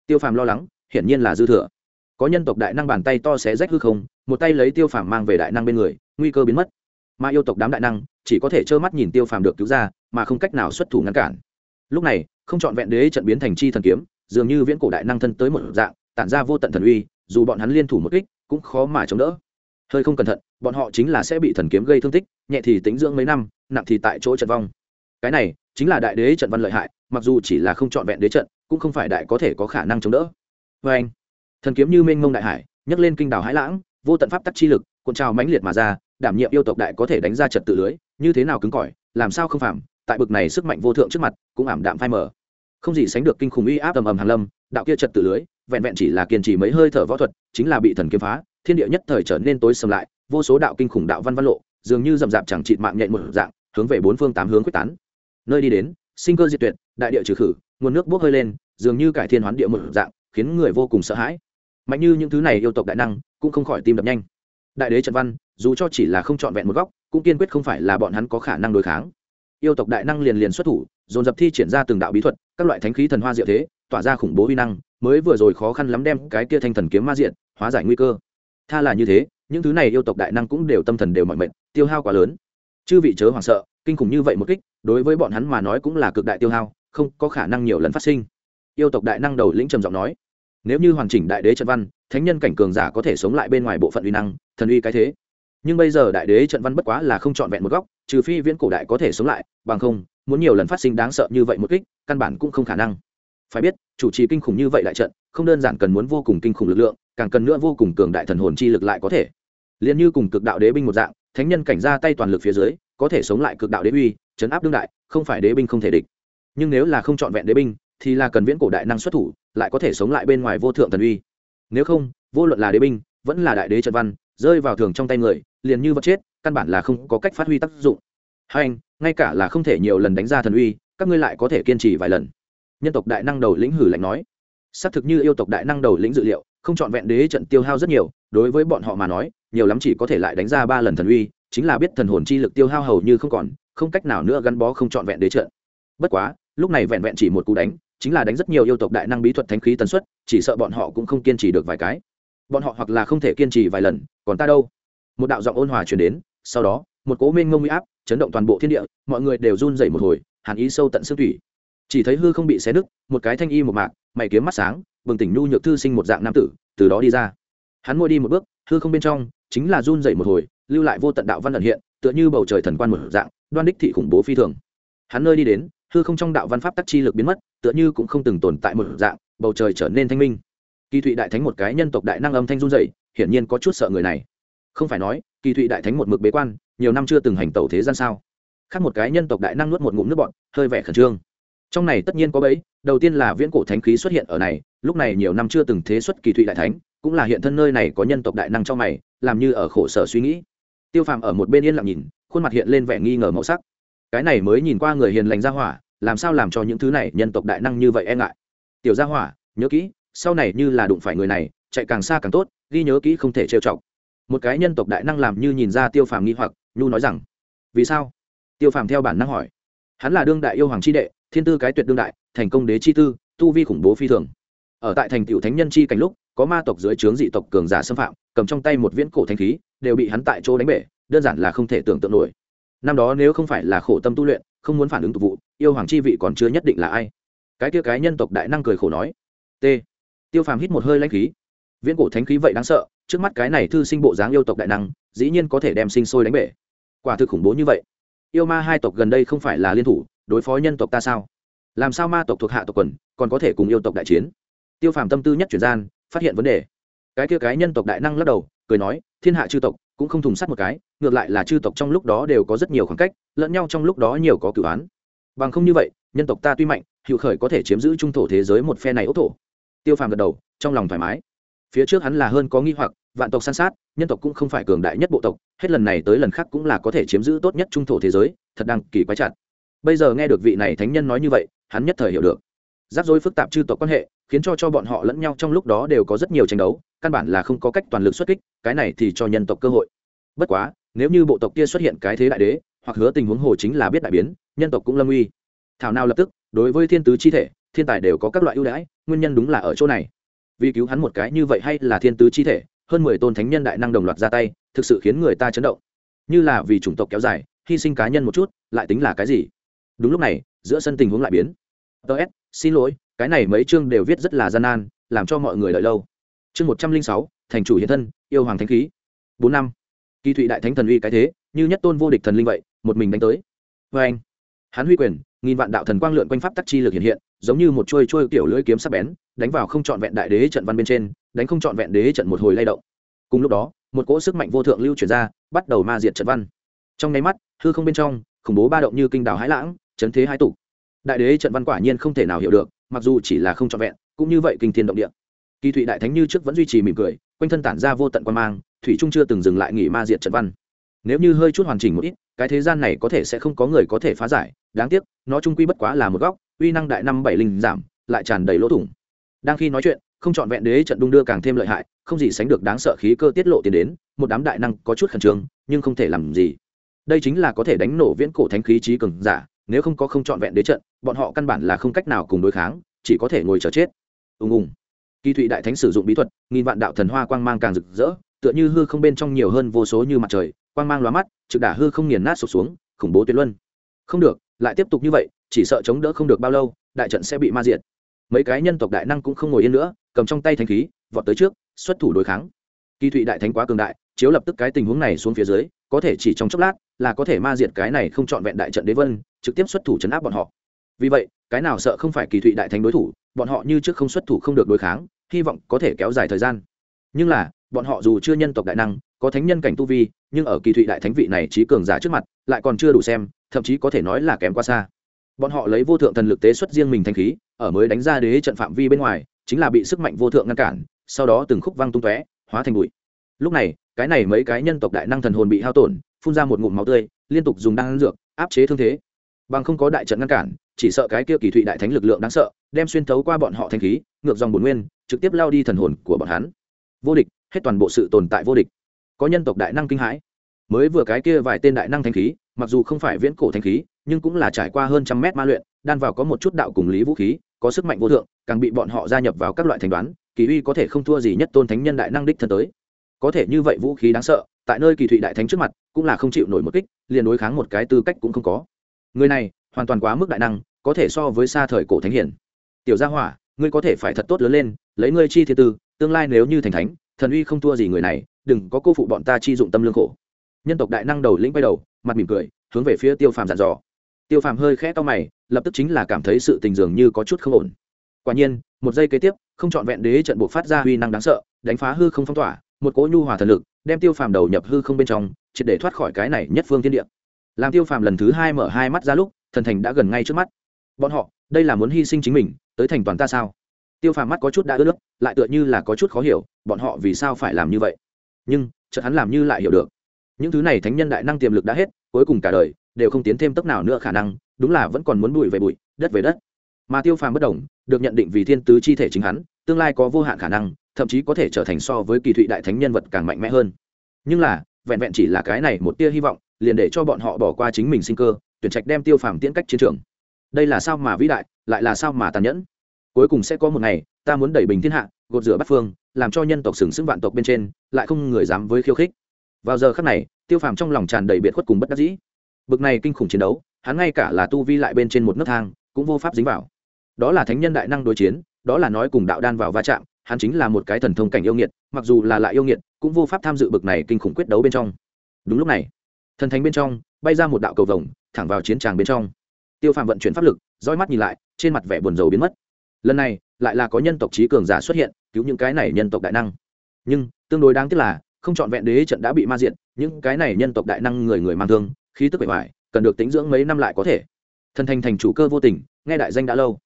Tiêu phàm lo lắng, hiển nhiên là dư thừa. Có nhân tộc đại năng bàn tay to xé rách hư không, một tay lấy tiêu phàm mang về đại năng bên người, nguy cơ biến mất. Mà yêu tộc đám đại năng, chỉ có thể trơ mắt nhìn tiêu phàm được cứu ra, mà không cách nào xuất thủ ngăn cản. Lúc này, không c h ọ n vẹn đế trận biến thành chi thần kiếm, dường như viễn cổ đại năng thân tới một dạng, tản ra vô tận thần uy dù bọn hắn liên thủ một kích, cũng khó mà chống đỡ. Hơi không cẩn thận, bọn họ chính là sẽ bị thần kiếm gây thương tích, nhẹ thì tính dưỡng mấy năm, nặng thì tại chỗ trận vong. Cái này chính là đại đế trận văn lợi hại, mặc dù chỉ là không trọn vẹn đế trận, cũng không phải đại có thể có khả năng chống đỡ. Vê anh, thần kiếm như mênh mông đại hải, nhấc lên kinh đảo hải lãng, vô tận pháp tắc chi lực, cuộn trào mãnh liệt mà ra, đảm nhiệm yêu tộc đại có thể đánh ra trật tự lưới, như thế nào cứng cỏi, làm sao không phạm, tại bực này sức mạnh vô thượng trước mặt, cũng ảm đạm phai mờ. Không gì sánh được kinh khủng uy áp ầm ầm hàn lâm, đạo kia trật tự lưới vẹn vẹn chỉ là kiên trì mấy hơi thở võ thuật, chính là bị thần kiếm phá, thiên địa nhất thời trở nên tối sầm lại, vô số đạo kinh khủng đạo văn văn lộ, dường như rậm rạp chẳng trị mạng nhện một dạng, hướng về bốn phương tám hướng quyết tán. Nơi đi đến, sinh cơ diệt tuyệt, đại địa trừ khử, nguồn nước bốc hơi lên, dường như cải thiên hoán địa một dạng, khiến người vô cùng sợ hãi. Mạnh như những thứ này yêu tộc đại năng, cũng không khỏi tim đập nhanh. Đại đế trận văn, dù cho chỉ là không trọn vẹn một góc, cũng kiên quyết không phải là bọn hắn có khả năng đối kháng. Yêu tộc đại năng liền liền xuất thủ, dồn dập thi triển ra từng đạo bí thuật, các loại thánh khí thần hoa diệu thế, tỏa ra khủng bố uy năng mới vừa rồi khó khăn lắm đem cái kia thanh thần kiếm ma diện, hóa giải nguy cơ. Tha là như thế, những thứ này yêu tộc đại năng cũng đều tâm thần đều mọi mệnh tiêu hao quá lớn. Chư vị chớ hoảng sợ, kinh khủng như vậy một kích, đối với bọn hắn mà nói cũng là cực đại tiêu hao, không có khả năng nhiều lần phát sinh. Yêu tộc đại năng đầu lĩnh trầm giọng nói, nếu như hoàn chỉnh đại đế trận văn, thánh nhân cảnh cường giả có thể sống lại bên ngoài bộ phận uy năng, thần uy cái thế. Nhưng bây giờ đại đế trận văn bất quá là không trọn vẹn một góc, trừ phi viễn cổ đại có thể sống lại, bằng không, muốn nhiều lần phát sinh đáng sợ như vậy một kích, căn bản cũng không khả năng phải biết, chủ trì kinh khủng như vậy đại trận, không đơn giản cần muốn vô cùng kinh khủng lực lượng, càng cần nữa vô cùng cường đại thần hồn chi lực lại có thể. Liền như cùng cực đạo đế binh một dạng, thánh nhân cảnh ra tay toàn lực phía dưới, có thể sống lại cực đạo đế uy chấn áp đương đại, không phải đế binh không thể địch. Nhưng nếu là không trọn vẹn đế binh, thì là cần viễn cổ đại năng xuất thủ, lại có thể sống lại bên ngoài vô thượng thần uy. Nếu không, vô luận là đế binh, vẫn là đại đế trận văn, rơi vào thường trong tay người, liền như vật chết, căn bản là không có cách phát huy tác dụng. Hai anh, ngay cả là không thể nhiều lần đánh ra thần uy, các ngươi lại có thể kiên trì vài lần nhân tộc đại năng đầu lĩnh hử lạnh nói. Xác thực như yêu tộc đại năng đầu lĩnh dự liệu, không chọn vẹn đế trận tiêu hao rất nhiều, đối với bọn họ mà nói, nhiều lắm chỉ có thể lại đánh ra ba lần thần uy, chính là biết thần hồn chi lực tiêu hao hầu như không còn, không cách nào nữa gắn bó không chọn vẹn đế trận. Bất quá, lúc này vẹn vẹn chỉ một cú đánh, chính là đánh rất nhiều yêu tộc đại năng bí thuật thánh khí tần suất, chỉ sợ bọn họ cũng không kiên trì được vài cái. Bọn họ hoặc là không thể kiên trì vài lần, còn ta đâu? Một đạo giọng ôn hòa truyền đến, sau đó, một cố minh ngông huy áp chấn động toàn bộ thiên địa, mọi người đều run rẩy một hồi, hàn ý sâu tận xương thủy chỉ thấy hư không bị xé nứt, một cái thanh y một mạc, mày kiếm mắt sáng, bừng tỉnh nhu nhược thư sinh một dạng nam tử, từ đó đi ra. Hắn ngồi đi một bước, hư không bên trong chính là run rẩy một hồi, lưu lại vô tận đạo văn ẩn hiện, tựa như bầu trời thần quan một dạng, đoan đích thị khủng bố phi thường. Hắn nơi đi đến, hư không trong đạo văn pháp tắc chi lực biến mất, tựa như cũng không từng tồn tại một dạng, bầu trời trở nên thanh minh. Kỳ thụy đại thánh một cái nhân tộc đại năng âm thanh run dậy hiển nhiên có chút sợ người này. Không phải nói, kỳ thụy đại thánh một mực bế quan, nhiều năm chưa từng hành tẩu thế gian sao? Khác một cái nhân tộc đại năng nuốt một ngụm nước bọn hơi vẻ khẩn trương trong này tất nhiên có bấy đầu tiên là viễn cổ thánh khí xuất hiện ở này, lúc này nhiều năm chưa từng thế xuất kỳ thụy đại thánh, cũng là hiện thân nơi này có nhân tộc đại năng cho mày, làm như ở khổ sở suy nghĩ. Tiêu phàm ở một bên yên lặng nhìn, khuôn mặt hiện lên vẻ nghi ngờ màu sắc. Cái này mới nhìn qua người hiền lành ra hỏa, làm sao làm cho những thứ này nhân tộc đại năng như vậy e ngại? Tiểu gia hỏa, nhớ kỹ, sau này như là đụng phải người này, chạy càng xa càng tốt, ghi nhớ kỹ không thể trêu chọc. Một cái nhân tộc đại năng làm như nhìn ra tiêu phàm nghi hoặc, nhu nói rằng, vì sao? Tiêu phàm theo bản năng hỏi. Hắn là đương đại yêu hoàng c h i đệ thiên tư cái tuyệt đương đại, thành công đế chi tư, tu vi khủng bố phi thường. Ở tại thành tựu thánh nhân chi cảnh lúc, có ma tộc dưới trướng dị tộc cường giả xâm phạm, cầm trong tay một viễn cổ thanh khí, đều bị hắn tại chỗ đánh bể, đơn giản là không thể tưởng tượng nổi. Năm đó nếu không phải là khổ tâm tu luyện, không muốn phản ứng tục vụ, yêu hoàng chi vị còn chưa nhất định là ai. Cái kia cái nhân tộc đại năng cười khổ nói, t, tiêu phàm hít một hơi lãnh khí. Viễn cổ thánh khí vậy đáng sợ, trước mắt cái này thư sinh bộ dáng yêu tộc đại năng, dĩ nhiên có thể đem sinh sôi đánh bể. Quả thực khủng bố như vậy. Yêu ma hai tộc gần đây không phải là liên thủ đối phó nhân tộc ta sao? Làm sao ma tộc thuộc hạ tộc quần, còn có thể cùng yêu tộc đại chiến? Tiêu phàm tâm tư nhất chuyển gian, phát hiện vấn đề. Cái kia cái nhân tộc đại năng lắc đầu, cười nói, thiên hạ chư tộc cũng không thùng sắt một cái, ngược lại là chư tộc trong lúc đó đều có rất nhiều khoảng cách, lẫn nhau trong lúc đó nhiều có cử án bằng không như vậy, nhân tộc ta tuy mạnh hiệu khởi có thể chiếm giữ trung thổ thế giới một phe này ốc thổ. Tiêu phàm gật đầu, trong lòng thoải mái. Phía trước hắn là hơn có nghi hoặc, vạn tộc san sát, nhân tộc cũng không phải cường đại nhất bộ tộc, hết lần này tới lần khác cũng là có thể chiếm giữ tốt nhất trung thổ thế giới, thật đang kỳ quái chặt bây giờ nghe được vị này thánh nhân nói như vậy, hắn nhất thời hiểu được. Rắc rối phức tạp chư tộc quan hệ, khiến cho cho bọn họ lẫn nhau trong lúc đó đều có rất nhiều tranh đấu, căn bản là không có cách toàn lực xuất kích, cái này thì cho nhân tộc cơ hội. Bất quá, nếu như bộ tộc kia xuất hiện cái thế đại đế, hoặc hứa tình huống hồ chính là biết đại biến, nhân tộc cũng lâm uy. Thảo nào lập tức, đối với thiên tứ chi thể, thiên tài đều có các loại ưu đãi, nguyên nhân đúng là ở chỗ này. Vì cứu hắn một cái như vậy hay là thiên tứ chi thể, hơn mười tôn thánh nhân đại năng đồng loạt ra tay, thực sự khiến người ta chấn động. Như là vì chủng tộc kéo dài, hy sinh cá nhân một chút, lại tính là cái gì? Đúng lúc này, giữa sân tình huống lại biến. Ts xin lỗi, cái này mấy chương đều viết rất là gian nan, làm cho mọi người đợi lâu. Chương một trăm linh sáu, thành chủ hiện thân, yêu hoàng thánh khí. Bốn năm. Kỳ thụy đại thánh thần uy cái thế, như nhất tôn vô địch thần linh vậy, một mình đánh tới. Vê anh, hắn huy quyền, nghìn vạn đạo thần quang lượn quanh pháp tắc chi lực hiện hiện, giống như một trôi trôi kiểu lưỡi kiếm sắc bén, đánh vào không trọn vẹn đại đế trận văn bên trên, đánh không trọn vẹn đế trận một hồi lay động. Cùng lúc đó, một cỗ sức mạnh vô thượng lưu chuyển ra, bắt đầu ma diệt trận văn. Trong nháy mắt, hư không bên trong, khủng bố ba động như kinh đảo hãi lãng chấn thế hai tục đại đế trận văn quả nhiên không thể nào hiểu được, mặc dù chỉ là không trọn vẹn, cũng như vậy kinh thiên động địa. Kỳ thụy đại thánh như trước vẫn duy trì mỉm cười, quanh thân tản ra vô tận quan mang, thủy trung chưa từng dừng lại nghỉ ma diệt trận văn. Nếu như hơi chút hoàn chỉnh một ít, cái thế gian này có thể sẽ không có người có thể phá giải, đáng tiếc, nó trung quy bất quá là một góc, uy năng đại năm bảy linh giảm, lại tràn đầy lỗ thủng. Đang khi nói chuyện, không chọn vẹn đế trận đung đưa càng thêm lợi hại, không gì sánh được đáng sợ khí cơ tiết lộ tiến đến, một đám đại năng có chút khẩn trương, nhưng không thể làm gì. Đây chính là có thể đánh nổ viễn cổ thánh khí trí cường giả nếu không có không chọn vẹn đế trận, bọn họ căn bản là không cách nào cùng đối kháng, chỉ có thể ngồi chờ chết. Ùng ùng. Kỳ thụy đại thánh sử dụng bí thuật, nghìn vạn đạo thần hoa quang mang càng rực rỡ, tựa như hư không bên trong nhiều hơn vô số như mặt trời, quang mang lóa mắt, trực đả hư không nghiền nát sụp xuống, khủng bố tuyệt luân. Không được, lại tiếp tục như vậy, chỉ sợ chống đỡ không được bao lâu, đại trận sẽ bị ma diệt. Mấy cái nhân tộc đại năng cũng không ngồi yên nữa, cầm trong tay thanh khí, vọt tới trước, xuất thủ đối kháng. Kỳ thụy đại thánh quá cường đại, chiếu lập tức cái tình huống này xuống phía dưới, có thể chỉ trong chốc lát là có thể ma diệt cái này không trọn vẹn đại trận đế vân trực tiếp xuất thủ chấn áp bọn họ. Vì vậy, cái nào sợ không phải kỳ thụy đại thánh đối thủ, bọn họ như trước không xuất thủ không được đối kháng, hy vọng có thể kéo dài thời gian. Nhưng là, bọn họ dù chưa nhân tộc đại năng, có thánh nhân cảnh tu vi, nhưng ở kỳ thụy đại thánh vị này trí cường giả trước mặt, lại còn chưa đủ xem, thậm chí có thể nói là kém quá xa. Bọn họ lấy vô thượng thần lực tế xuất riêng mình thanh khí, ở mới đánh ra đế trận phạm vi bên ngoài, chính là bị sức mạnh vô thượng ngăn cản, sau đó từng khúc văng tung tóe, hóa thành bụi. Lúc này, cái này mấy cái nhân tộc đại năng thần hồn bị hao tổn, phun ra một ngụm máu tươi, liên tục dùng đan dược, áp chế thương thế bằng không có đại trận ngăn cản, chỉ sợ cái kia kỳ thụy đại thánh lực lượng đáng sợ, đem xuyên thấu qua bọn họ thanh khí, ngược dòng bồn nguyên, trực tiếp lao đi thần hồn của bọn hắn. Vô địch, hết toàn bộ sự tồn tại vô địch. Có nhân tộc đại năng kinh hãi. Mới vừa cái kia vài tên đại năng thanh khí, mặc dù không phải viễn cổ thanh khí, nhưng cũng là trải qua hơn trăm mét ma luyện, đan vào có một chút đạo cùng lý vũ khí, có sức mạnh vô thượng, càng bị bọn họ gia nhập vào các loại thành đoán, kỳ uy có thể không thua gì nhất tôn thánh nhân đại năng đích thân tới. Có thể như vậy vũ khí đáng sợ, tại nơi kỳ thụy đại thánh trước mặt, cũng là không chịu nổi một kích, liền đối kháng một cái tư cách cũng không có người này, hoàn toàn quá mức đại năng, có thể so với xa thời cổ thánh hiển. Tiểu gia hỏa, ngươi có thể phải thật tốt lớn lên, lấy ngươi chi thiên tư, tương lai nếu như thành thánh, thần uy không thua gì người này, đừng có cô phụ bọn ta chi dụng tâm lương khổ. Nhân tộc đại năng đầu lĩnh quay đầu, mặt mỉm cười, hướng về phía tiêu phàm dặn dò. Tiêu phàm hơi khẽ to mày, lập tức chính là cảm thấy sự tình dường như có chút không ổn. Quả nhiên, một giây kế tiếp, không trọn vẹn đế trận buộc phát ra uy năng đáng sợ, đánh phá hư không phong tỏa, một cỗ nhu hòa thần lực, đem tiêu phàm đầu nhập hư không bên trong, triệt để thoát khỏi cái này nhất phương thiên địa làm tiêu phàm lần thứ hai mở hai mắt ra lúc, thần thành đã gần ngay trước mắt. Bọn họ, đây là muốn hy sinh chính mình, tới thành toàn ta sao? Tiêu phàm mắt có chút đã ướt nước, lại tựa như là có chút khó hiểu, bọn họ vì sao phải làm như vậy? Nhưng, chợt hắn làm như lại hiểu được. Những thứ này thánh nhân đại năng tiềm lực đã hết, cuối cùng cả đời đều không tiến thêm tốc nào nữa khả năng, đúng là vẫn còn muốn bụi về bụi, đất về đất. Mà tiêu phàm bất đồng được nhận định vì thiên tứ chi thể chính hắn, tương lai có vô hạn khả năng, thậm chí có thể trở thành so với kỳ thụy đại thánh nhân vật càng mạnh mẽ hơn. Nhưng là vẹn vẹn chỉ là cái này một tia hy vọng, liền để cho bọn họ bỏ qua chính mình sinh cơ, tuyển trạch đem tiêu phàm tiễn cách chiến trường. Đây là sao mà vĩ đại, lại là sao mà tàn nhẫn? Cuối cùng sẽ có một ngày, ta muốn đẩy bình thiên hạ, gột rửa bắt phương, làm cho nhân tộc sừng sững vạn tộc bên trên, lại không người dám với khiêu khích. Vào giờ khắc này, tiêu phàm trong lòng tràn đầy biệt khuất cùng bất đắc dĩ. Bực này kinh khủng chiến đấu, hắn ngay cả là tu vi lại bên trên một nấc thang, cũng vô pháp dính vào. Đó là thánh nhân đại năng đối chiến, đó là nói cùng đạo đan vào va chạm, hắn chính là một cái thần thông cảnh yêu nghiệt, mặc dù là lại yêu nghiệt cũng vô pháp tham dự bực này kinh khủng quyết đấu bên trong. Đúng lúc này, thần thánh bên trong bay ra một đạo cầu vồng, thẳng vào chiến tràng bên trong. Tiêu phàm vận chuyển pháp lực, roi mắt nhìn lại, trên mặt vẻ buồn rầu biến mất. Lần này, lại là có nhân tộc trí cường giả xuất hiện, cứu những cái này nhân tộc đại năng. Nhưng, tương đối đáng tiếc là, không c h ọ n vẹn đế trận đã bị ma diện những cái này nhân tộc đại năng người người mang thương, khí tức bệ hoại cần được tính dưỡng mấy năm lại có thể. Thần thành thành chủ cơ vô tình, nghe đại danh đã lâu.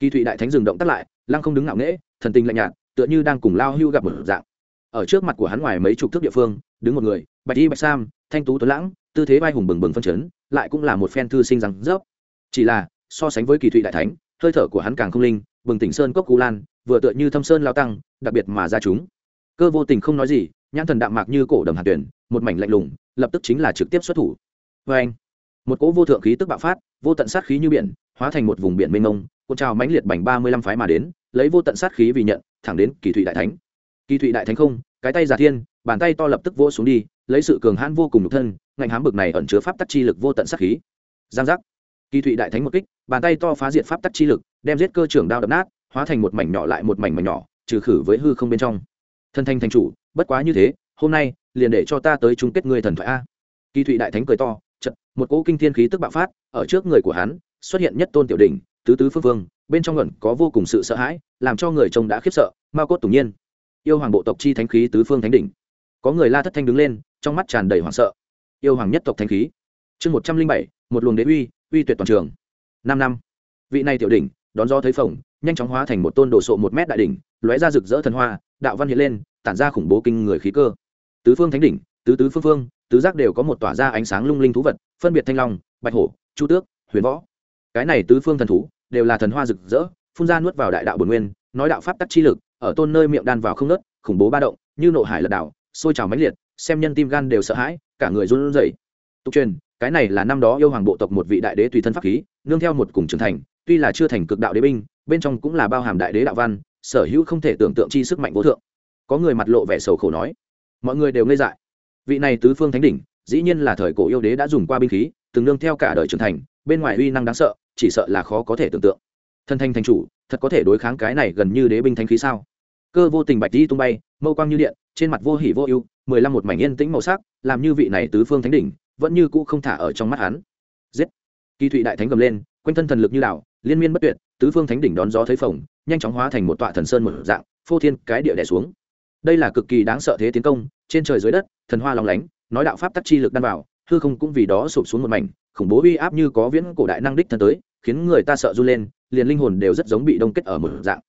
Kỳ thụy đại thánh dừng động tắt lại, lăng không đứng ngạo nghễ, thần tình lạnh nhạt, tựa như đang cùng lao hưu gặp một dạng ở trước mặt của hắn ngoài mấy chục thước địa phương, đứng một người, bạch y bạch sam, thanh tú tuấn lãng, tư thế vai hùng bừng bừng phân chấn, lại cũng là một phen thư sinh rằng rớp. Chỉ là, so sánh với kỳ thụy đại thánh, hơi thở của hắn càng không linh, bừng tỉnh sơn cốc cú lan, vừa tựa như thâm sơn lao tăng, đặc biệt mà ra chúng. Cơ vô tình không nói gì, nhãn thần đạm mạc như cổ đầm hạt tuyển, một mảnh lạnh lùng, lập tức chính là trực tiếp xuất thủ. Vê anh, một cỗ vô thượng khí tức bạo phát, vô tận sát khí như biển, hóa thành một vùng biển mênh mông, cuộn trào mãnh liệt bành ba mươi lăm phái mà đến, lấy vô tận sát khí vì nhận, thẳng đến kỳ thụy đại thánh kỳ thụy đại thánh không cái tay giả thiên bàn tay to lập tức vỗ xuống đi lấy sự cường hãn vô cùng nhục thân ngạnh hám bực này ẩn chứa pháp tắc chi lực vô tận sắc khí. Giang giác. Kỳ thụy đại thánh một kích bàn tay to phá diệt pháp tắc chi lực đem giết cơ trưởng đao đập nát hóa thành một mảnh nhỏ lại một mảnh mảnh nhỏ trừ khử với hư không bên trong. Thân thanh thành chủ bất quá như thế hôm nay liền để cho ta tới chung kết người thần thoại a. Kỳ thụy đại thánh cười to chật một cỗ kinh thiên khí tức bạo phát ở trước người của hắn xuất hiện nhất tôn tiểu đỉnh tứ tứ phương vương, bên trong ngẩn có vô cùng sự sợ hãi làm cho người trông đã khiếp sợ mao cốt tủng nhiên yêu hoàng bộ tộc chi thánh khí tứ phương thánh đỉnh. Có người la thất thanh đứng lên, trong mắt tràn đầy hoảng sợ. Yêu hoàng nhất tộc thánh khí. Chương một trăm linh bảy, một luồng đế uy uy tuyệt toàn trường. Năm năm. Vị này tiểu đỉnh, đón do thấy phồng, nhanh chóng hóa thành một tôn đồ sộ một mét đại đỉnh, lóe ra rực rỡ thần hoa, đạo văn hiện lên, tản ra khủng bố kinh người khí cơ. Tứ phương thánh đỉnh, tứ tứ phương phương, tứ giác đều có một tỏa ra ánh sáng lung linh thú vật, phân biệt thanh long, bạch hổ, chu tước, huyền võ. Cái này tứ phương thần thú, đều là thần hoa rực rỡ, phun ra nuốt vào đại đạo bồn nguyên, nói đạo pháp tắc chi lực ở tôn nơi miệng đan vào không nớt, khủng bố ba động, như nộ hải lật đảo, sôi trào mãnh liệt, xem nhân tim gan đều sợ hãi, cả người run rẩy. Tục truyền, cái này là năm đó yêu hoàng bộ tộc một vị đại đế tùy thân pháp khí, nương theo một cùng trưởng thành, tuy là chưa thành cực đạo đế binh, bên trong cũng là bao hàm đại đế đạo văn, sở hữu không thể tưởng tượng chi sức mạnh vô thượng. Có người mặt lộ vẻ sầu khổ nói, mọi người đều ngây dại. Vị này tứ phương thánh đỉnh, dĩ nhiên là thời cổ yêu đế đã dùng qua binh khí, từng nương theo cả đời trưởng thành, bên ngoài uy năng đáng sợ, chỉ sợ là khó có thể tưởng tượng thần thanh thành chủ, thật có thể đối kháng cái này gần như đế binh thánh khí sao? Cơ vô tình bạch đi tung bay, mâu quang như điện, trên mặt vô hỉ vô ưu, mười lăm một mảnh yên tĩnh màu sắc, làm như vị này tứ phương thánh đỉnh, vẫn như cũ không thả ở trong mắt hắn. Giết! Kỳ thụy đại thánh gầm lên, quanh thân thần lực như đảo, liên miên bất tuyệt, tứ phương thánh đỉnh đón gió thấy phồng, nhanh chóng hóa thành một tọa thần sơn một dạng, phô thiên cái địa đẻ xuống. Đây là cực kỳ đáng sợ thế tiến công, trên trời dưới đất, thần hoa lòng lánh, nói đạo pháp tắc chi lực đan vào, hư không cũng vì đó sụp xuống một mảnh, khủng bố uy áp như có viễn cổ đại năng đích thân tới, khiến người ta sợ run lên liền linh hồn đều rất giống bị đông kết ở một dạng.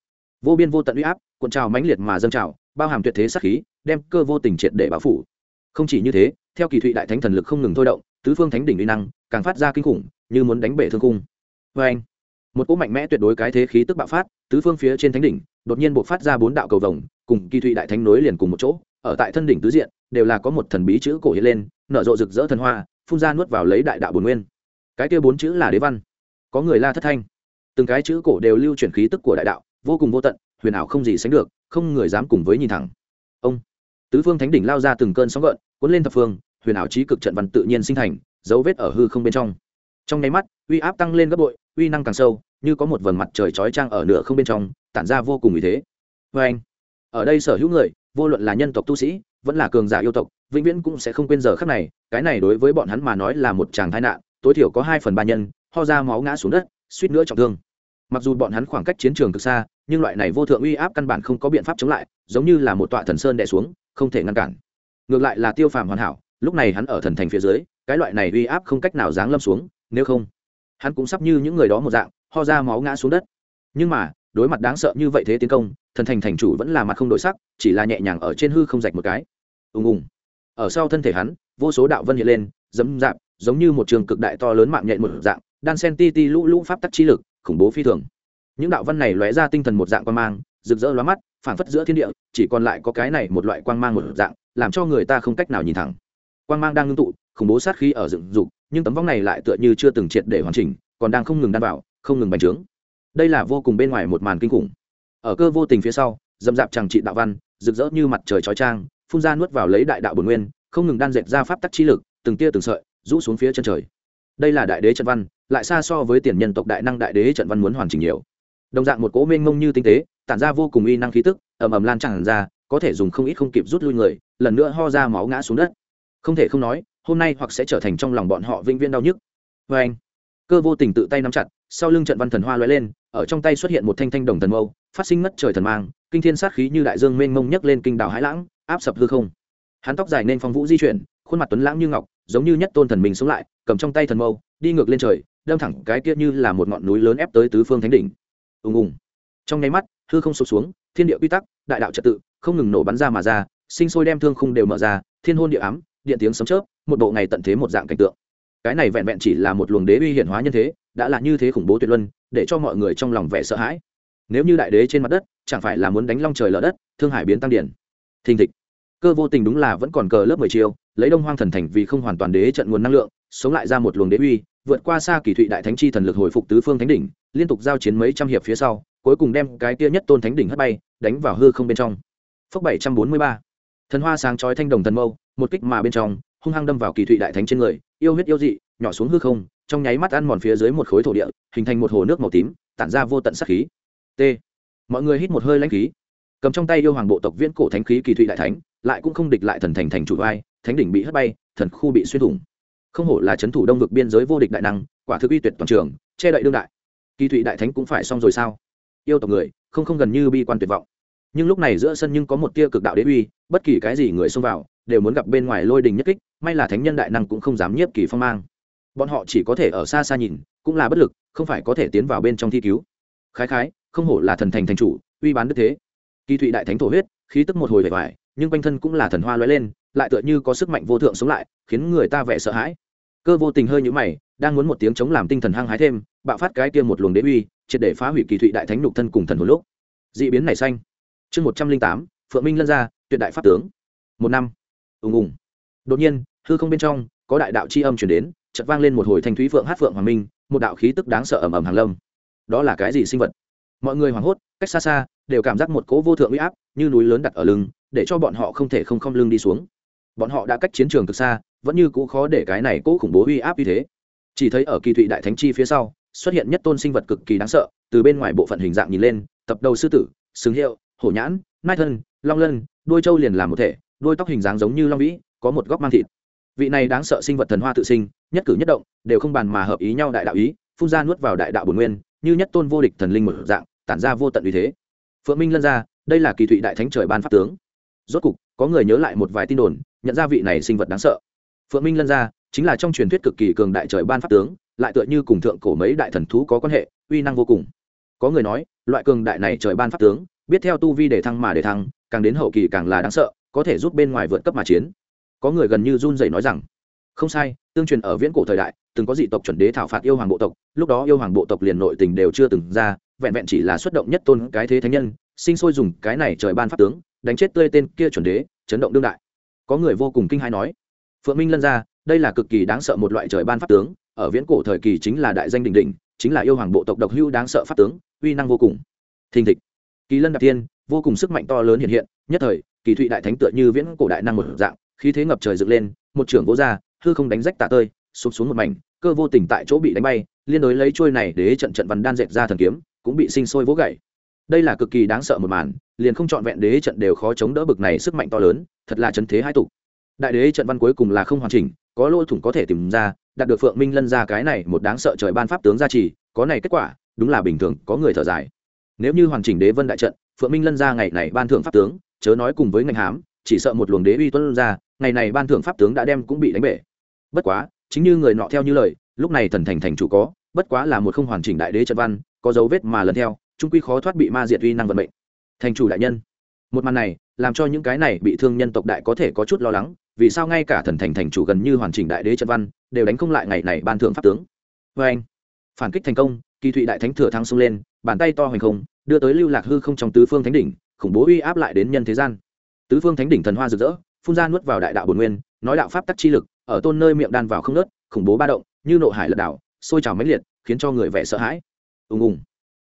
Vô biên vô tận uy áp, cuộn trào mãnh liệt mà dâng trào, bao hàm tuyệt thế sát khí, đem cơ vô tình triệt để báo phủ. Không chỉ như thế, theo kỳ thụy đại thánh thần lực không ngừng thôi động, tứ phương thánh đỉnh uy năng càng phát ra kinh khủng, như muốn đánh bể thương cung vê anh, một cỗ mạnh mẽ tuyệt đối cái thế khí tức bạo phát, tứ phương phía trên thánh đỉnh đột nhiên buộc phát ra bốn đạo cầu vồng, cùng kỳ thụy đại thánh nối liền cùng một chỗ, ở tại thân đỉnh tứ diện, đều là có một thần bí chữ cổ hiện lên, nở rộ rực rỡ thần hoa, phun ra nuốt vào lấy đại đạo bồn nguyên. Cái kia bốn chữ là đế văn. Có người la thất thanh từng cái chữ cổ đều lưu chuyển khí tức của đại đạo, vô cùng vô tận, huyền ảo không gì sánh được, không người dám cùng với nhìn thẳng. Ông, tứ phương thánh đỉnh lao ra từng cơn sóng gợn, cuốn lên thập phương, huyền ảo trí cực trận văn tự nhiên sinh thành, dấu vết ở hư không bên trong. Trong nháy mắt, uy áp tăng lên gấp bội, uy năng càng sâu, như có một vầng mặt trời chói trang ở nửa không bên trong, tản ra vô cùng ý thế. Vê anh, ở đây sở hữu người, vô luận là nhân tộc tu sĩ, vẫn là cường giả yêu tộc, vĩnh viễn cũng sẽ không quên giờ khắc này, cái này đối với bọn hắn mà nói là một chàng tai nạn, tối thiểu có hai phần ba nhân, ho ra máu ngã xuống đất suýt nữa trọng thương. Mặc dù bọn hắn khoảng cách chiến trường cực xa, nhưng loại này vô thượng uy áp căn bản không có biện pháp chống lại, giống như là một tọa thần sơn đè xuống, không thể ngăn cản. Ngược lại là tiêu phàm hoàn hảo, lúc này hắn ở thần thành phía dưới, cái loại này uy áp không cách nào giáng lâm xuống, nếu không, hắn cũng sắp như những người đó một dạng, ho ra máu ngã xuống đất. Nhưng mà, đối mặt đáng sợ như vậy thế tiến công, thần thành thành chủ vẫn là mặt không đổi sắc, chỉ là nhẹ nhàng ở trên hư không rạch một cái. Ùng ùng. Ở sau thân thể hắn, vô số đạo vân hiện lên, dẫm dạp, giống như một trường cực đại to lớn mạng nhện một dạng đan sen ti ti lũ lũ pháp tắc chi lực, khủng bố phi thường. Những đạo văn này lóe ra tinh thần một dạng quan mang, rực rỡ lóa mắt, phảng phất giữa thiên địa, chỉ còn lại có cái này một loại quang mang một dạng, làm cho người ta không cách nào nhìn thẳng. Quang mang đang ngưng tụ, khủng bố sát khí ở dựng dục, nhưng tấm vong này lại tựa như chưa từng triệt để hoàn chỉnh, còn đang không ngừng đan vào, không ngừng bành trướng. Đây là vô cùng bên ngoài một màn kinh khủng. Ở cơ vô tình phía sau dầm dạp chẳng trị đạo văn, rực rỡ như mặt trời chói trang phun ra nuốt vào lấy đại đạo bồn nguyên, không ngừng đan dệt ra pháp tắc chi lực, từng tia từng sợi, rũ xuống phía chân trời. Đây là đại đế trận văn lại xa so với tiền nhân tộc đại năng đại đế trận văn muốn hoàn chỉnh nhiều. Đồng dạng một cỗ mênh mông như tinh tế, tản ra vô cùng uy năng khí tức, ầm ầm lan tràn ra, có thể dùng không ít không kịp rút lui người, lần nữa ho ra máu ngã xuống đất. Không thể không nói, hôm nay hoặc sẽ trở thành trong lòng bọn họ vĩnh viễn đau nhức. Vê anh, cơ vô tình tự tay nắm chặt, sau lưng trận văn thần hoa lóe lên, ở trong tay xuất hiện một thanh thanh đồng thần mâu, phát sinh ngất trời thần mang, kinh thiên sát khí như đại dương mênh mông nhấc lên kinh đảo hải lãng, áp sập hư không. Hắn tóc dài nên phong vũ di chuyển, khuôn mặt tuấn lãng như ngọc, giống như nhất tôn thần mình sống lại, cầm trong tay thần mâu, đi ngược lên trời đâm thẳng cái kia như là một ngọn núi lớn ép tới tứ phương thánh đỉnh. Ùng ùng. Trong nháy mắt, hư không sụp xuống, thiên địa quy tắc, đại đạo trật tự, không ngừng nổ bắn ra mà ra, sinh sôi đem thương khung đều mở ra, thiên hôn địa ám, điện tiếng sấm chớp, một bộ ngày tận thế một dạng cảnh tượng. Cái này vẹn vẹn chỉ là một luồng đế uy hiển hóa nhân thế, đã là như thế khủng bố tuyệt luân, để cho mọi người trong lòng vẻ sợ hãi. Nếu như đại đế trên mặt đất, chẳng phải là muốn đánh long trời lở đất, thương hải biến tăng điển. Thình thịch. Cơ vô tình đúng là vẫn còn cờ lớp mười chiêu, lấy đông hoang thần thành vì không hoàn toàn đế trận nguồn năng lượng, sống lại ra một luồng đế uy vượt qua xa kỳ thụy đại thánh chi thần lực hồi phục tứ phương thánh đỉnh, liên tục giao chiến mấy trăm hiệp phía sau, cuối cùng đem cái kia nhất tôn thánh đỉnh hất bay, đánh vào hư không bên trong. Phốc bảy trăm bốn mươi ba. Thần hoa sáng chói thanh đồng thần mâu, một kích mà bên trong, hung hăng đâm vào kỳ thụy đại thánh trên người, yêu huyết yêu dị, nhỏ xuống hư không, trong nháy mắt ăn mòn phía dưới một khối thổ địa, hình thành một hồ nước màu tím, tản ra vô tận sắc khí. T. Mọi người hít một hơi lãnh khí. Cầm trong tay yêu hoàng bộ tộc viễn cổ thánh khí kỳ thụy đại thánh, lại cũng không địch lại thần thành thành chủ vai, thánh đỉnh bị hất bay, thần khu bị xuyên thủng không hổ là c h ấ n thủ đông vực biên giới vô địch đại năng, quả thực uy tuyệt toàn trường, che đậy đương đại. Kỳ thụy đại thánh cũng phải xong rồi sao? Yêu tộc người, không không gần như bi quan tuyệt vọng. Nhưng lúc này giữa sân nhưng có một tia cực đạo đế uy, bất kỳ cái gì người xông vào, đều muốn gặp bên ngoài lôi đình nhất kích, may là thánh nhân đại năng cũng không dám nhiếp kỳ phong mang. Bọn họ chỉ có thể ở xa xa nhìn, cũng là bất lực, không phải có thể tiến vào bên trong thi cứu. Khái khái, không hổ là thần thành thành chủ, uy bán đức thế. Kỳ thụy đại thánh thổ huyết, khí tức một hồi vẻ vải, nhưng quanh thân cũng là thần hoa lóe lên, lại tựa như có sức mạnh vô thượng sống lại khiến người ta vẻ sợ hãi. Cơ vô tình hơi nhũ mày, đang muốn một tiếng chống làm tinh thần hăng hái thêm, bạo phát cái kia một luồng đế uy, triệt để phá hủy kỳ thụy đại thánh nhục thân cùng thần hồn lúc. Dị biến này xanh. Chương một trăm linh tám, phượng minh lân ra, tuyệt đại pháp tướng. Một năm. Ùng ùng. Đột nhiên, hư không bên trong, có đại đạo c h i âm chuyển đến chật vang lên một hồi thanh thúy phượng hát phượng hoàng minh, một đạo khí tức đáng sợ ầm ầm hàng lâm. Đó là cái gì sinh vật? Mọi người hoảng hốt, cách xa xa, đều cảm giác một cỗ vô thượng uy áp, như núi lớn đặt ở lưng, để cho bọn họ không thể không không lưng đi xuống bọn họ đã cách chiến trường từ xa, vẫn như cũ khó để cái này cố khủng bố uy áp như thế. Chỉ thấy ở kỳ thụy đại thánh chi phía sau, xuất hiện nhất tôn sinh vật cực kỳ đáng sợ, từ bên ngoài bộ phận hình dạng nhìn lên, tập đầu sư tử xứng hiệu, hổ nhãn, nai thân, long lân, đuôi trâu liền làm một thể, đuôi tóc hình dáng giống như long vĩ, có một góc mang thịt. Vị này đáng sợ sinh vật thần hoa tự sinh, nhất cử nhất động, đều không bàn mà hợp ý nhau đại đạo ý, phun ra nuốt vào đại đạo bồn nguyên, như nhất tôn vô địch thần linh một dạng, tản ra vô tận uy thế. Phượng minh lân ra, đây là kỳ thụy đại thánh trời ban pháp tướng. Rốt cục, có người nhớ lại một vài tin đồn nhận ra vị này sinh vật đáng sợ. Phượng minh lân ra, chính là trong truyền thuyết cực kỳ cường đại trời ban pháp tướng, lại tựa như cùng thượng cổ mấy đại thần thú có quan hệ, uy năng vô cùng. Có người nói, loại cường đại này trời ban pháp tướng, biết theo tu vi để thăng mà để thăng, càng đến hậu kỳ càng là đáng sợ, có thể giúp bên ngoài vượt cấp mà chiến. Có người gần như run rẩy nói rằng, không sai, tương truyền ở viễn cổ thời đại, từng có dị tộc chuẩn đế thảo phạt yêu hoàng bộ tộc, lúc đó yêu hoàng bộ tộc liền nội tình đều chưa từng ra, vẹn vẹn chỉ là xuất động nhất tôn cái thế thánh nhân, sinh sôi dùng cái này trời ban pháp tướng, đánh chết tươi tên kia chuẩn đế, chấn động đương đại có người vô cùng kinh hai nói, phượng minh lân ra, đây là cực kỳ đáng sợ một loại trời ban pháp tướng, ở viễn cổ thời kỳ chính là đại danh đình đình chính là yêu hoàng bộ tộc độc hưu đáng sợ pháp tướng, uy năng vô cùng. Thình thịch. Kỳ lân đặc tiên vô cùng sức mạnh to lớn hiện hiện, nhất thời, kỳ thụy đại thánh tựa như viễn cổ đại năng một dạng, khí thế ngập trời dựng lên, một trưởng vô gia hư không đánh rách tạ tơi, sụp xuống một mảnh, cơ vô tình tại chỗ bị đánh bay, liên đối lấy trôi này để trận trận văn đan dẹp ra thần kiếm, cũng bị sinh sôi vỗ gậy. Đây là cực kỳ đáng sợ một màn, liền không trọn vẹn đế trận đều khó chống đỡ bực này sức mạnh to lớn thật là chấn thế hai tục. Đại đế trận văn cuối cùng là không hoàn chỉnh, có lỗ thủng có thể tìm ra, đạt được phượng minh lân ra cái này một đáng sợ trời ban pháp tướng gia trì, có này kết quả, đúng là bình thường, có người thở dài. Nếu như hoàn chỉnh đế vân đại trận, phượng minh lân ra ngày này ban thượng pháp tướng, chớ nói cùng với ngành hám, chỉ sợ một luồng đế uy tuân ra, ngày này ban thượng pháp tướng đã đem cũng bị đánh bể. Bất quá, chính như người nọ theo như lời, lúc này thần thành thành chủ có, bất quá là một không hoàn chỉnh đại đế trận văn, có dấu vết mà lần theo, trung quy khó thoát bị ma diệt uy năng vận mệnh. Thành chủ đại nhân, một màn này làm cho những cái này bị thương nhân tộc đại có thể có chút lo lắng, vì sao ngay cả thần thành thành chủ gần như hoàn chỉnh đại đế trận văn, đều đánh không lại ngày này ban thượng pháp tướng. Vê anh, phản kích thành công, kỳ thụy đại thánh thừa thắng xông lên, bàn tay to hoành không, đưa tới lưu lạc hư không trong tứ phương thánh đỉnh, khủng bố uy áp lại đến nhân thế gian. Tứ phương thánh đỉnh thần hoa rực rỡ, phun ra nuốt vào đại đạo bồn nguyên, nói đạo pháp tắc chi lực, ở tôn nơi miệng đan vào không nớt, khủng bố ba động, như nộ hải lật đảo, sôi trào mãnh liệt, khiến cho người vẻ sợ hãi. Ùng ùng.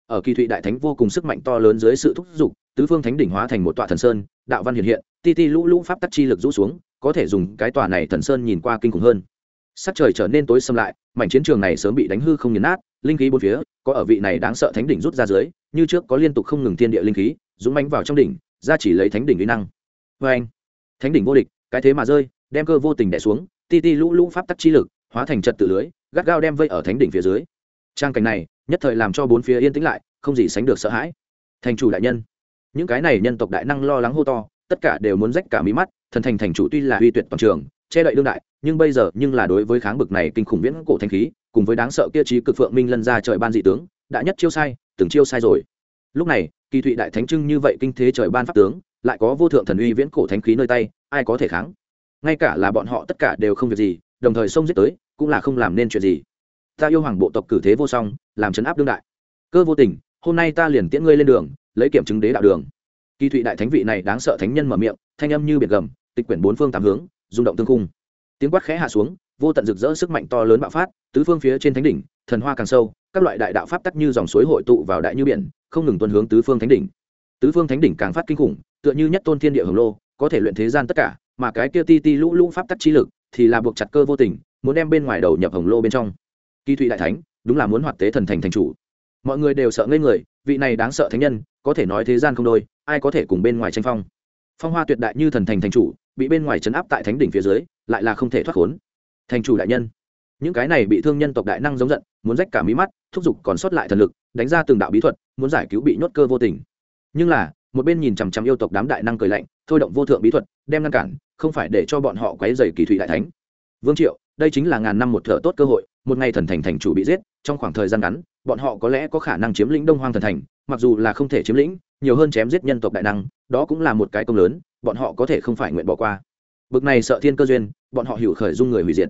Ở kỳ thụy đại thánh vô cùng sức mạnh to lớn dưới sự thúc giục tứ phương thánh đỉnh hóa thành một tọa thần sơn, đạo văn hiện hiện, ti ti lũ lũ pháp tắc chi lực rũ xuống, có thể dùng cái tòa này thần sơn nhìn qua kinh khủng hơn. Sắc trời trở nên tối xâm lại, mảnh chiến trường này sớm bị đánh hư không nhấn nát, linh khí bốn phía, có ở vị này đáng sợ thánh đỉnh rút ra dưới, như trước có liên tục không ngừng thiên địa linh khí, dũng mánh vào trong đỉnh, ra chỉ lấy thánh đỉnh uy năng. Vê anh, thánh đỉnh vô địch, cái thế mà rơi, đem cơ vô tình đẻ xuống, ti ti lũ lũ pháp tắc chi lực, hóa thành trật tự lưới, gắt gao đem vây ở thánh đỉnh phía dưới. Trang cảnh này, nhất thời làm cho bốn phía yên tĩnh lại, không gì sánh được sợ hãi. Thành chủ đại nhân những cái này nhân tộc đại năng lo lắng hô to, tất cả đều muốn rách cả mí mắt, thần thành thành chủ tuy là uy tuyệt toàn trường, che đậy đương đại, nhưng bây giờ, nhưng là đối với kháng bực này kinh khủng viễn cổ thanh khí, cùng với đáng sợ kia trí cực phượng minh lân ra trời ban dị tướng, đã nhất chiêu sai, từng chiêu sai rồi. Lúc này, kỳ thụy đại thánh trưng như vậy kinh thế trời ban pháp tướng, lại có vô thượng thần uy viễn cổ thánh khí nơi tay, ai có thể kháng? Ngay cả là bọn họ tất cả đều không việc gì, đồng thời xông giết tới, cũng là không làm nên chuyện gì. Ta yêu hoàng bộ tộc cử thế vô song, làm chấn áp đương đại. Cơ vô tình, hôm nay ta liền tiễn ngươi lên đường lấy kiểm chứng đế đạo đường. Kỳ thụy đại thánh vị này đáng sợ thánh nhân mở miệng, thanh âm như biệt gầm, tịch quyển bốn phương tám hướng, rung động tương cung tiếng quát khẽ hạ xuống, vô tận rực rỡ sức mạnh to lớn bạo phát, tứ phương phía trên thánh đỉnh, thần hoa càng sâu, các loại đại đạo pháp tắc như dòng suối hội tụ vào đại như biển, không ngừng tuân hướng tứ phương thánh đỉnh. Tứ phương thánh đỉnh càng phát kinh khủng, tựa như nhất tôn thiên địa hồng lô, có thể luyện thế gian tất cả, mà cái kia ti ti lũ lũ pháp tắc trí lực thì là buộc chặt cơ vô tình, muốn đem bên ngoài đầu nhập hồng lô bên trong. Kỳ thụy đại thánh, đúng là muốn hoạt tế thần thành thành chủ. Mọi người đều sợ ngây người vị này đáng sợ thánh nhân, có thể nói thế gian không đôi, ai có thể cùng bên ngoài tranh phong? Phong hoa tuyệt đại như thần thành thành chủ, bị bên ngoài chấn áp tại thánh đỉnh phía dưới, lại là không thể thoát khốn. Thành chủ đại nhân, những cái này bị thương nhân tộc đại năng giống giận, muốn rách cả mí mắt, thúc giục còn sót lại thần lực, đánh ra từng đạo bí thuật, muốn giải cứu bị nhốt cơ vô tình. Nhưng là, một bên nhìn chằm chằm yêu tộc đám đại năng cười lạnh, thôi động vô thượng bí thuật, đem ngăn cản, không phải để cho bọn họ quấy dày kỳ thủy đại thánh. Vương triệu, đây chính là ngàn năm một thợ tốt cơ hội một ngày thần thành thành chủ bị giết, trong khoảng thời gian ngắn, bọn họ có lẽ có khả năng chiếm lĩnh đông hoang thần thành, mặc dù là không thể chiếm lĩnh, nhiều hơn chém giết nhân tộc đại năng, đó cũng là một cái công lớn, bọn họ có thể không phải nguyện bỏ qua. Bực này sợ thiên cơ duyên, bọn họ hiểu khởi dung người hủy diệt.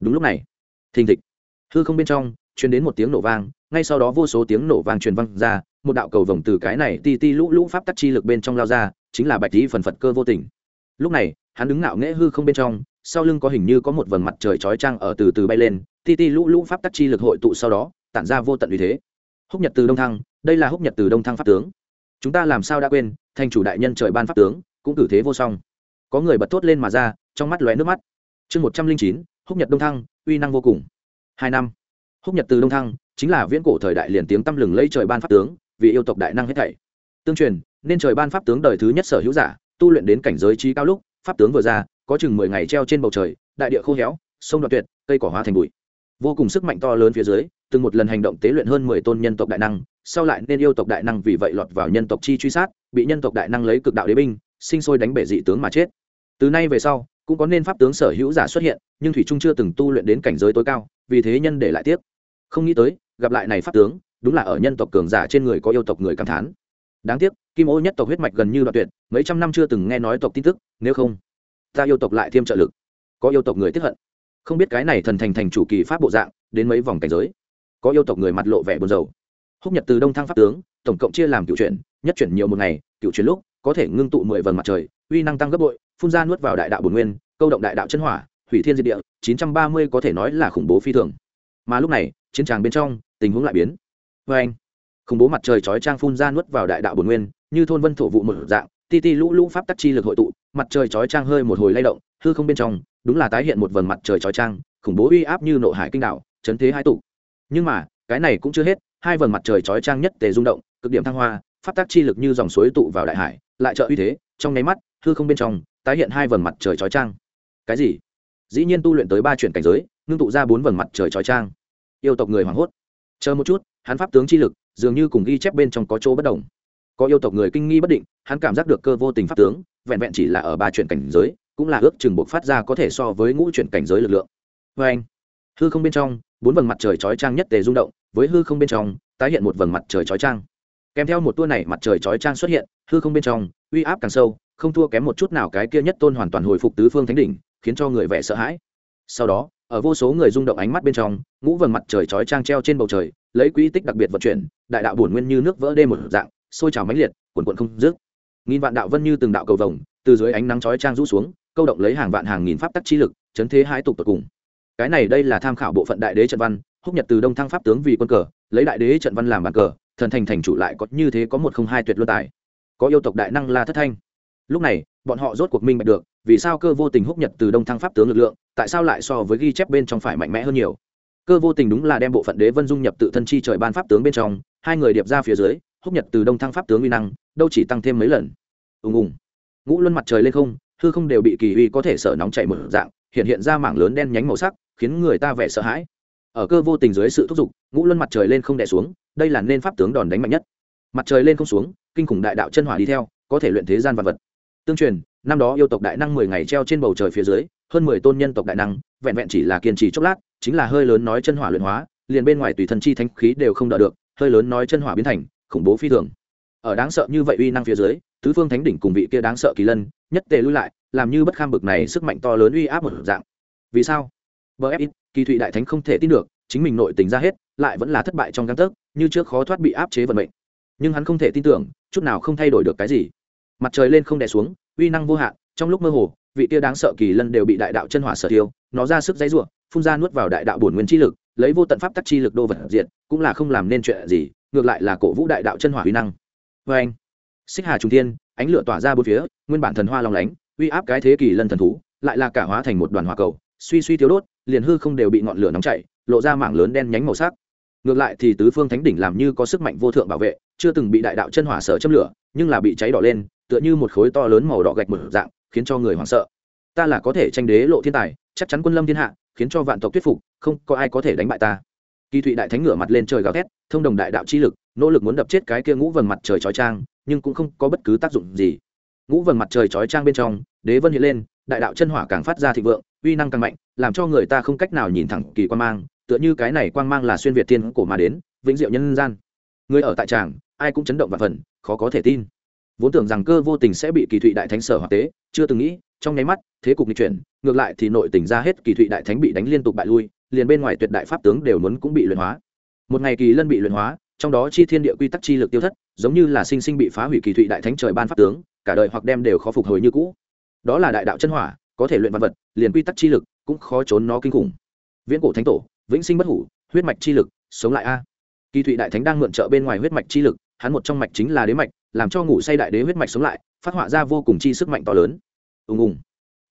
Đúng lúc này, thình thịch. Hư không bên trong, truyền đến một tiếng nổ vang, ngay sau đó vô số tiếng nổ vang truyền vang ra, một đạo cầu vồng từ cái này ti ti lũ lũ pháp tắc chi lực bên trong lao ra, chính là bạch tí phần phật cơ vô tình. Lúc này, hắn đứng ngạo nghễ hư không bên trong, sau lưng có hình như có một vầng mặt trời chói trăng ở từ từ bay lên ti ti lũ lũ pháp tắc chi lực hội tụ sau đó, tản ra vô tận uy thế. Húc nhật từ đông thăng, đây là húc nhật từ đông thăng pháp tướng. Chúng ta làm sao đã quên, thành chủ đại nhân trời ban pháp tướng, cũng cử thế vô song. Có người bật thốt lên mà ra, trong mắt lóe nước mắt. Chương một trăm linh chín, húc nhật đông thăng, uy năng vô cùng. Hai năm. Húc nhật từ đông thăng, chính là viễn cổ thời đại liền tiếng tăm lừng lấy trời ban pháp tướng, vì yêu tộc đại năng hết thảy. Tương truyền, nên trời ban pháp tướng đời thứ nhất sở hữu giả, tu luyện đến cảnh giới trí cao lúc, pháp tướng vừa ra, có chừng mười ngày treo trên bầu trời, đại địa khô héo, sông đoạn tuyệt, cây cỏ hóa thành bụi vô cùng sức mạnh to lớn phía dưới, từng một lần hành động tế luyện hơn mười tôn nhân tộc đại năng, sau lại nên yêu tộc đại năng vì vậy lọt vào nhân tộc chi truy sát, bị nhân tộc đại năng lấy cực đạo đế binh, sinh sôi đánh bể dị tướng mà chết. Từ nay về sau, cũng có nên pháp tướng sở hữu giả xuất hiện, nhưng thủy trung chưa từng tu luyện đến cảnh giới tối cao, vì thế nhân để lại tiếc. Không nghĩ tới, gặp lại này pháp tướng, đúng là ở nhân tộc cường giả trên người có yêu tộc người cảm thán. Đáng tiếc, kim ô nhất tộc huyết mạch gần như đoạn tuyệt, mấy trăm năm chưa từng nghe nói tộc tin tức, nếu không, ta yêu tộc lại thêm trợ lực. Có yêu tộc người tiếp hận không biết cái này thần thành thành chủ kỳ pháp bộ dạng, đến mấy vòng cảnh giới. Có yêu tộc người mặt lộ vẻ buồn rầu. Húc nhật từ đông thăng pháp tướng, tổng cộng chia làm cựu chuyển, nhất chuyển nhiều một ngày, cựu chuyển lúc, có thể ngưng tụ mười vầng mặt trời, uy năng tăng gấp bội, phun ra nuốt vào đại đạo bồn nguyên, câu động đại đạo chân hỏa, hủy thiên diệt địa, chín trăm ba mươi có thể nói là khủng bố phi thường. Mà lúc này, chiến tràng bên trong, tình huống lại biến. Vê anh, khủng bố mặt trời chói trang phun ra nuốt vào đại đạo bồn nguyên, như thôn vân thổ vụ một dạng, ti ti lũ lũ pháp tắc chi lực hội tụ, mặt trời chói trang hơi một hồi lay động hư không bên trong, đúng là tái hiện một vầng mặt trời chói trang, khủng bố uy áp như nộ hải kinh đạo, chấn thế hai tụ. Nhưng mà, cái này cũng chưa hết, hai vầng mặt trời chói trang nhất tề rung động, cực điểm thăng hoa phát tác chi lực như dòng suối tụ vào đại hải, lại trợ uy thế, trong nháy mắt, hư không bên trong, tái hiện hai vầng mặt trời chói trang. Cái gì? Dĩ nhiên tu luyện tới ba chuyển cảnh giới, ngưng tụ ra bốn vầng mặt trời chói trang. Yêu tộc người hoảng hốt. Chờ một chút, hắn pháp tướng chi lực, dường như cùng ghi chép bên trong có chỗ bất đồng. Có yêu tộc người kinh nghi bất định, hắn cảm giác được cơ vô tình pháp tướng, vẹn vẹn chỉ là ở ba chuyển cảnh giới cũng là ước chừng buộc phát ra có thể so với ngũ chuyển cảnh giới lực lượng. Vê anh, hư không bên trong, bốn vầng mặt trời chói trang nhất tề rung động, với hư không bên trong, tái hiện một vầng mặt trời chói trang kèm theo một tua này mặt trời chói trang xuất hiện, hư không bên trong, uy áp càng sâu, không thua kém một chút nào cái kia nhất tôn hoàn toàn hồi phục tứ phương thánh đỉnh, khiến cho người vẻ sợ hãi. Sau đó, ở vô số người rung động ánh mắt bên trong, ngũ vầng mặt trời chói trang treo trên bầu trời, lấy quỹ tích đặc biệt vận chuyển, đại đạo bổn nguyên như nước vỡ đê một dạng, sôi trào mãnh liệt, cuồn cuộn không dứt. Nghìn vạn đạo vân như từng đạo cầu vồng, từ dưới ánh nắng chói trang rũ xuống câu động lấy hàng vạn hàng nghìn pháp tắc chi lực, chấn thế hai tục tột cùng. Cái này đây là tham khảo bộ phận đại đế trận văn, húc nhật từ đông thăng pháp tướng vì quân cờ, lấy đại đế trận văn làm bàn cờ, thần thành thành chủ lại có như thế có một không hai tuyệt luân tài. Có yêu tộc đại năng la thất thanh. Lúc này, bọn họ rốt cuộc minh bạch được, vì sao cơ vô tình húc nhật từ đông thăng pháp tướng lực lượng, tại sao lại so với ghi chép bên trong phải mạnh mẽ hơn nhiều? Cơ vô tình đúng là đem bộ phận đế vân dung nhập tự thân chi trời ban pháp tướng bên trong, hai người điệp ra phía dưới, húc nhật từ đông thăng pháp tướng uy năng, đâu chỉ tăng thêm mấy lần. Ùng ùng. Ngũ luân mặt trời lên không hư không đều bị kỳ uy có thể sợ nóng chảy mở dạng, hiện hiện ra mảng lớn đen nhánh màu sắc, khiến người ta vẻ sợ hãi. Ở cơ vô tình dưới sự thúc giục, ngũ luân mặt trời lên không đè xuống, đây là nên pháp tướng đòn đánh mạnh nhất. Mặt trời lên không xuống, kinh khủng đại đạo chân hỏa đi theo, có thể luyện thế gian vật vật. Tương truyền, năm đó yêu tộc đại năng mười ngày treo trên bầu trời phía dưới, hơn mười tôn nhân tộc đại năng, vẹn vẹn chỉ là kiên trì chốc lát, chính là hơi lớn nói chân hỏa luyện hóa, liền bên ngoài tùy thân chi thanh khí đều không đỡ được, hơi lớn nói chân hỏa biến thành, khủng bố phi thường ở đáng sợ như vậy uy năng phía dưới, tứ phương thánh đỉnh cùng vị kia đáng sợ kỳ lân, nhất tề lui lại, làm như bất kham bực này sức mạnh to lớn uy áp một dạng. Vì sao? Bf kỳ thụy đại thánh không thể tin được, chính mình nội tình ra hết, lại vẫn là thất bại trong găng tấc, như trước khó thoát bị áp chế vận mệnh. Nhưng hắn không thể tin tưởng, chút nào không thay đổi được cái gì. Mặt trời lên không đè xuống, uy năng vô hạn, trong lúc mơ hồ, vị kia đáng sợ kỳ lân đều bị đại đạo chân hỏa sở tiêu, nó ra sức dãy ruộng, phun ra nuốt vào đại đạo bổn nguyên chi lực, lấy vô tận pháp tắc chi lực đô vật diện cũng là không làm nên chuyện gì, ngược lại là cổ vũ đại đạo chân hỏa uy năng vê anh. Xích hà trung thiên, ánh lửa tỏa ra bốn phía, nguyên bản thần hoa long lánh, uy áp cái thế kỷ lân thần thú, lại là cả hóa thành một đoàn hỏa cầu, suy suy thiếu đốt, liền hư không đều bị ngọn lửa nóng chảy, lộ ra mảng lớn đen nhánh màu sắc. Ngược lại thì tứ phương thánh đỉnh làm như có sức mạnh vô thượng bảo vệ, chưa từng bị đại đạo chân hỏa sở châm lửa, nhưng là bị cháy đỏ lên, tựa như một khối to lớn màu đỏ gạch mở dạng, khiến cho người hoảng sợ. Ta là có thể tranh đế lộ thiên tài, chắc chắn quân lâm thiên hạ, khiến cho vạn tộc thuyết phục, không có ai có thể đánh bại ta kỳ thụy đại thánh ngửa mặt lên trời gào thét, thông đồng đại đạo chi lực, nỗ lực muốn đập chết cái kia ngũ vầng mặt trời chói trang nhưng cũng không có bất cứ tác dụng gì. Ngũ vầng mặt trời chói trang bên trong, đế vân hiện lên, đại đạo chân hỏa càng phát ra thịnh vượng, uy năng càng mạnh, làm cho người ta không cách nào nhìn thẳng kỳ quan mang, tựa như cái này quang mang là xuyên việt thiên cổ mà đến, vĩnh diệu nhân gian. Người ở tại tràng, ai cũng chấn động và phần, khó có thể tin. Vốn tưởng rằng cơ vô tình sẽ bị kỳ thụy đại thánh sở hoặc tế, chưa từng nghĩ, trong nháy mắt, thế cục nghịch chuyển, ngược lại thì nội tình ra hết kỳ thụy đại thánh bị đánh liên tục bại lui liền bên ngoài tuyệt đại pháp tướng đều muốn cũng bị luyện hóa. Một ngày kỳ lân bị luyện hóa, trong đó chi thiên địa quy tắc chi lực tiêu thất, giống như là sinh sinh bị phá hủy kỳ thụy đại thánh trời ban pháp tướng, cả đời hoặc đem đều khó phục hồi như cũ. Đó là đại đạo chân hỏa, có thể luyện văn vật, liền quy tắc chi lực cũng khó trốn nó kinh khủng. Viễn cổ thánh tổ, vĩnh sinh bất hủ, huyết mạch chi lực, sống lại a. Kỳ thụy đại thánh đang mượn trợ bên ngoài huyết mạch chi lực, hắn một trong mạch chính là đế mạch, làm cho ngủ say đại đế huyết mạch sống lại, phát họa ra vô cùng chi sức mạnh to lớn. Ùng ùng.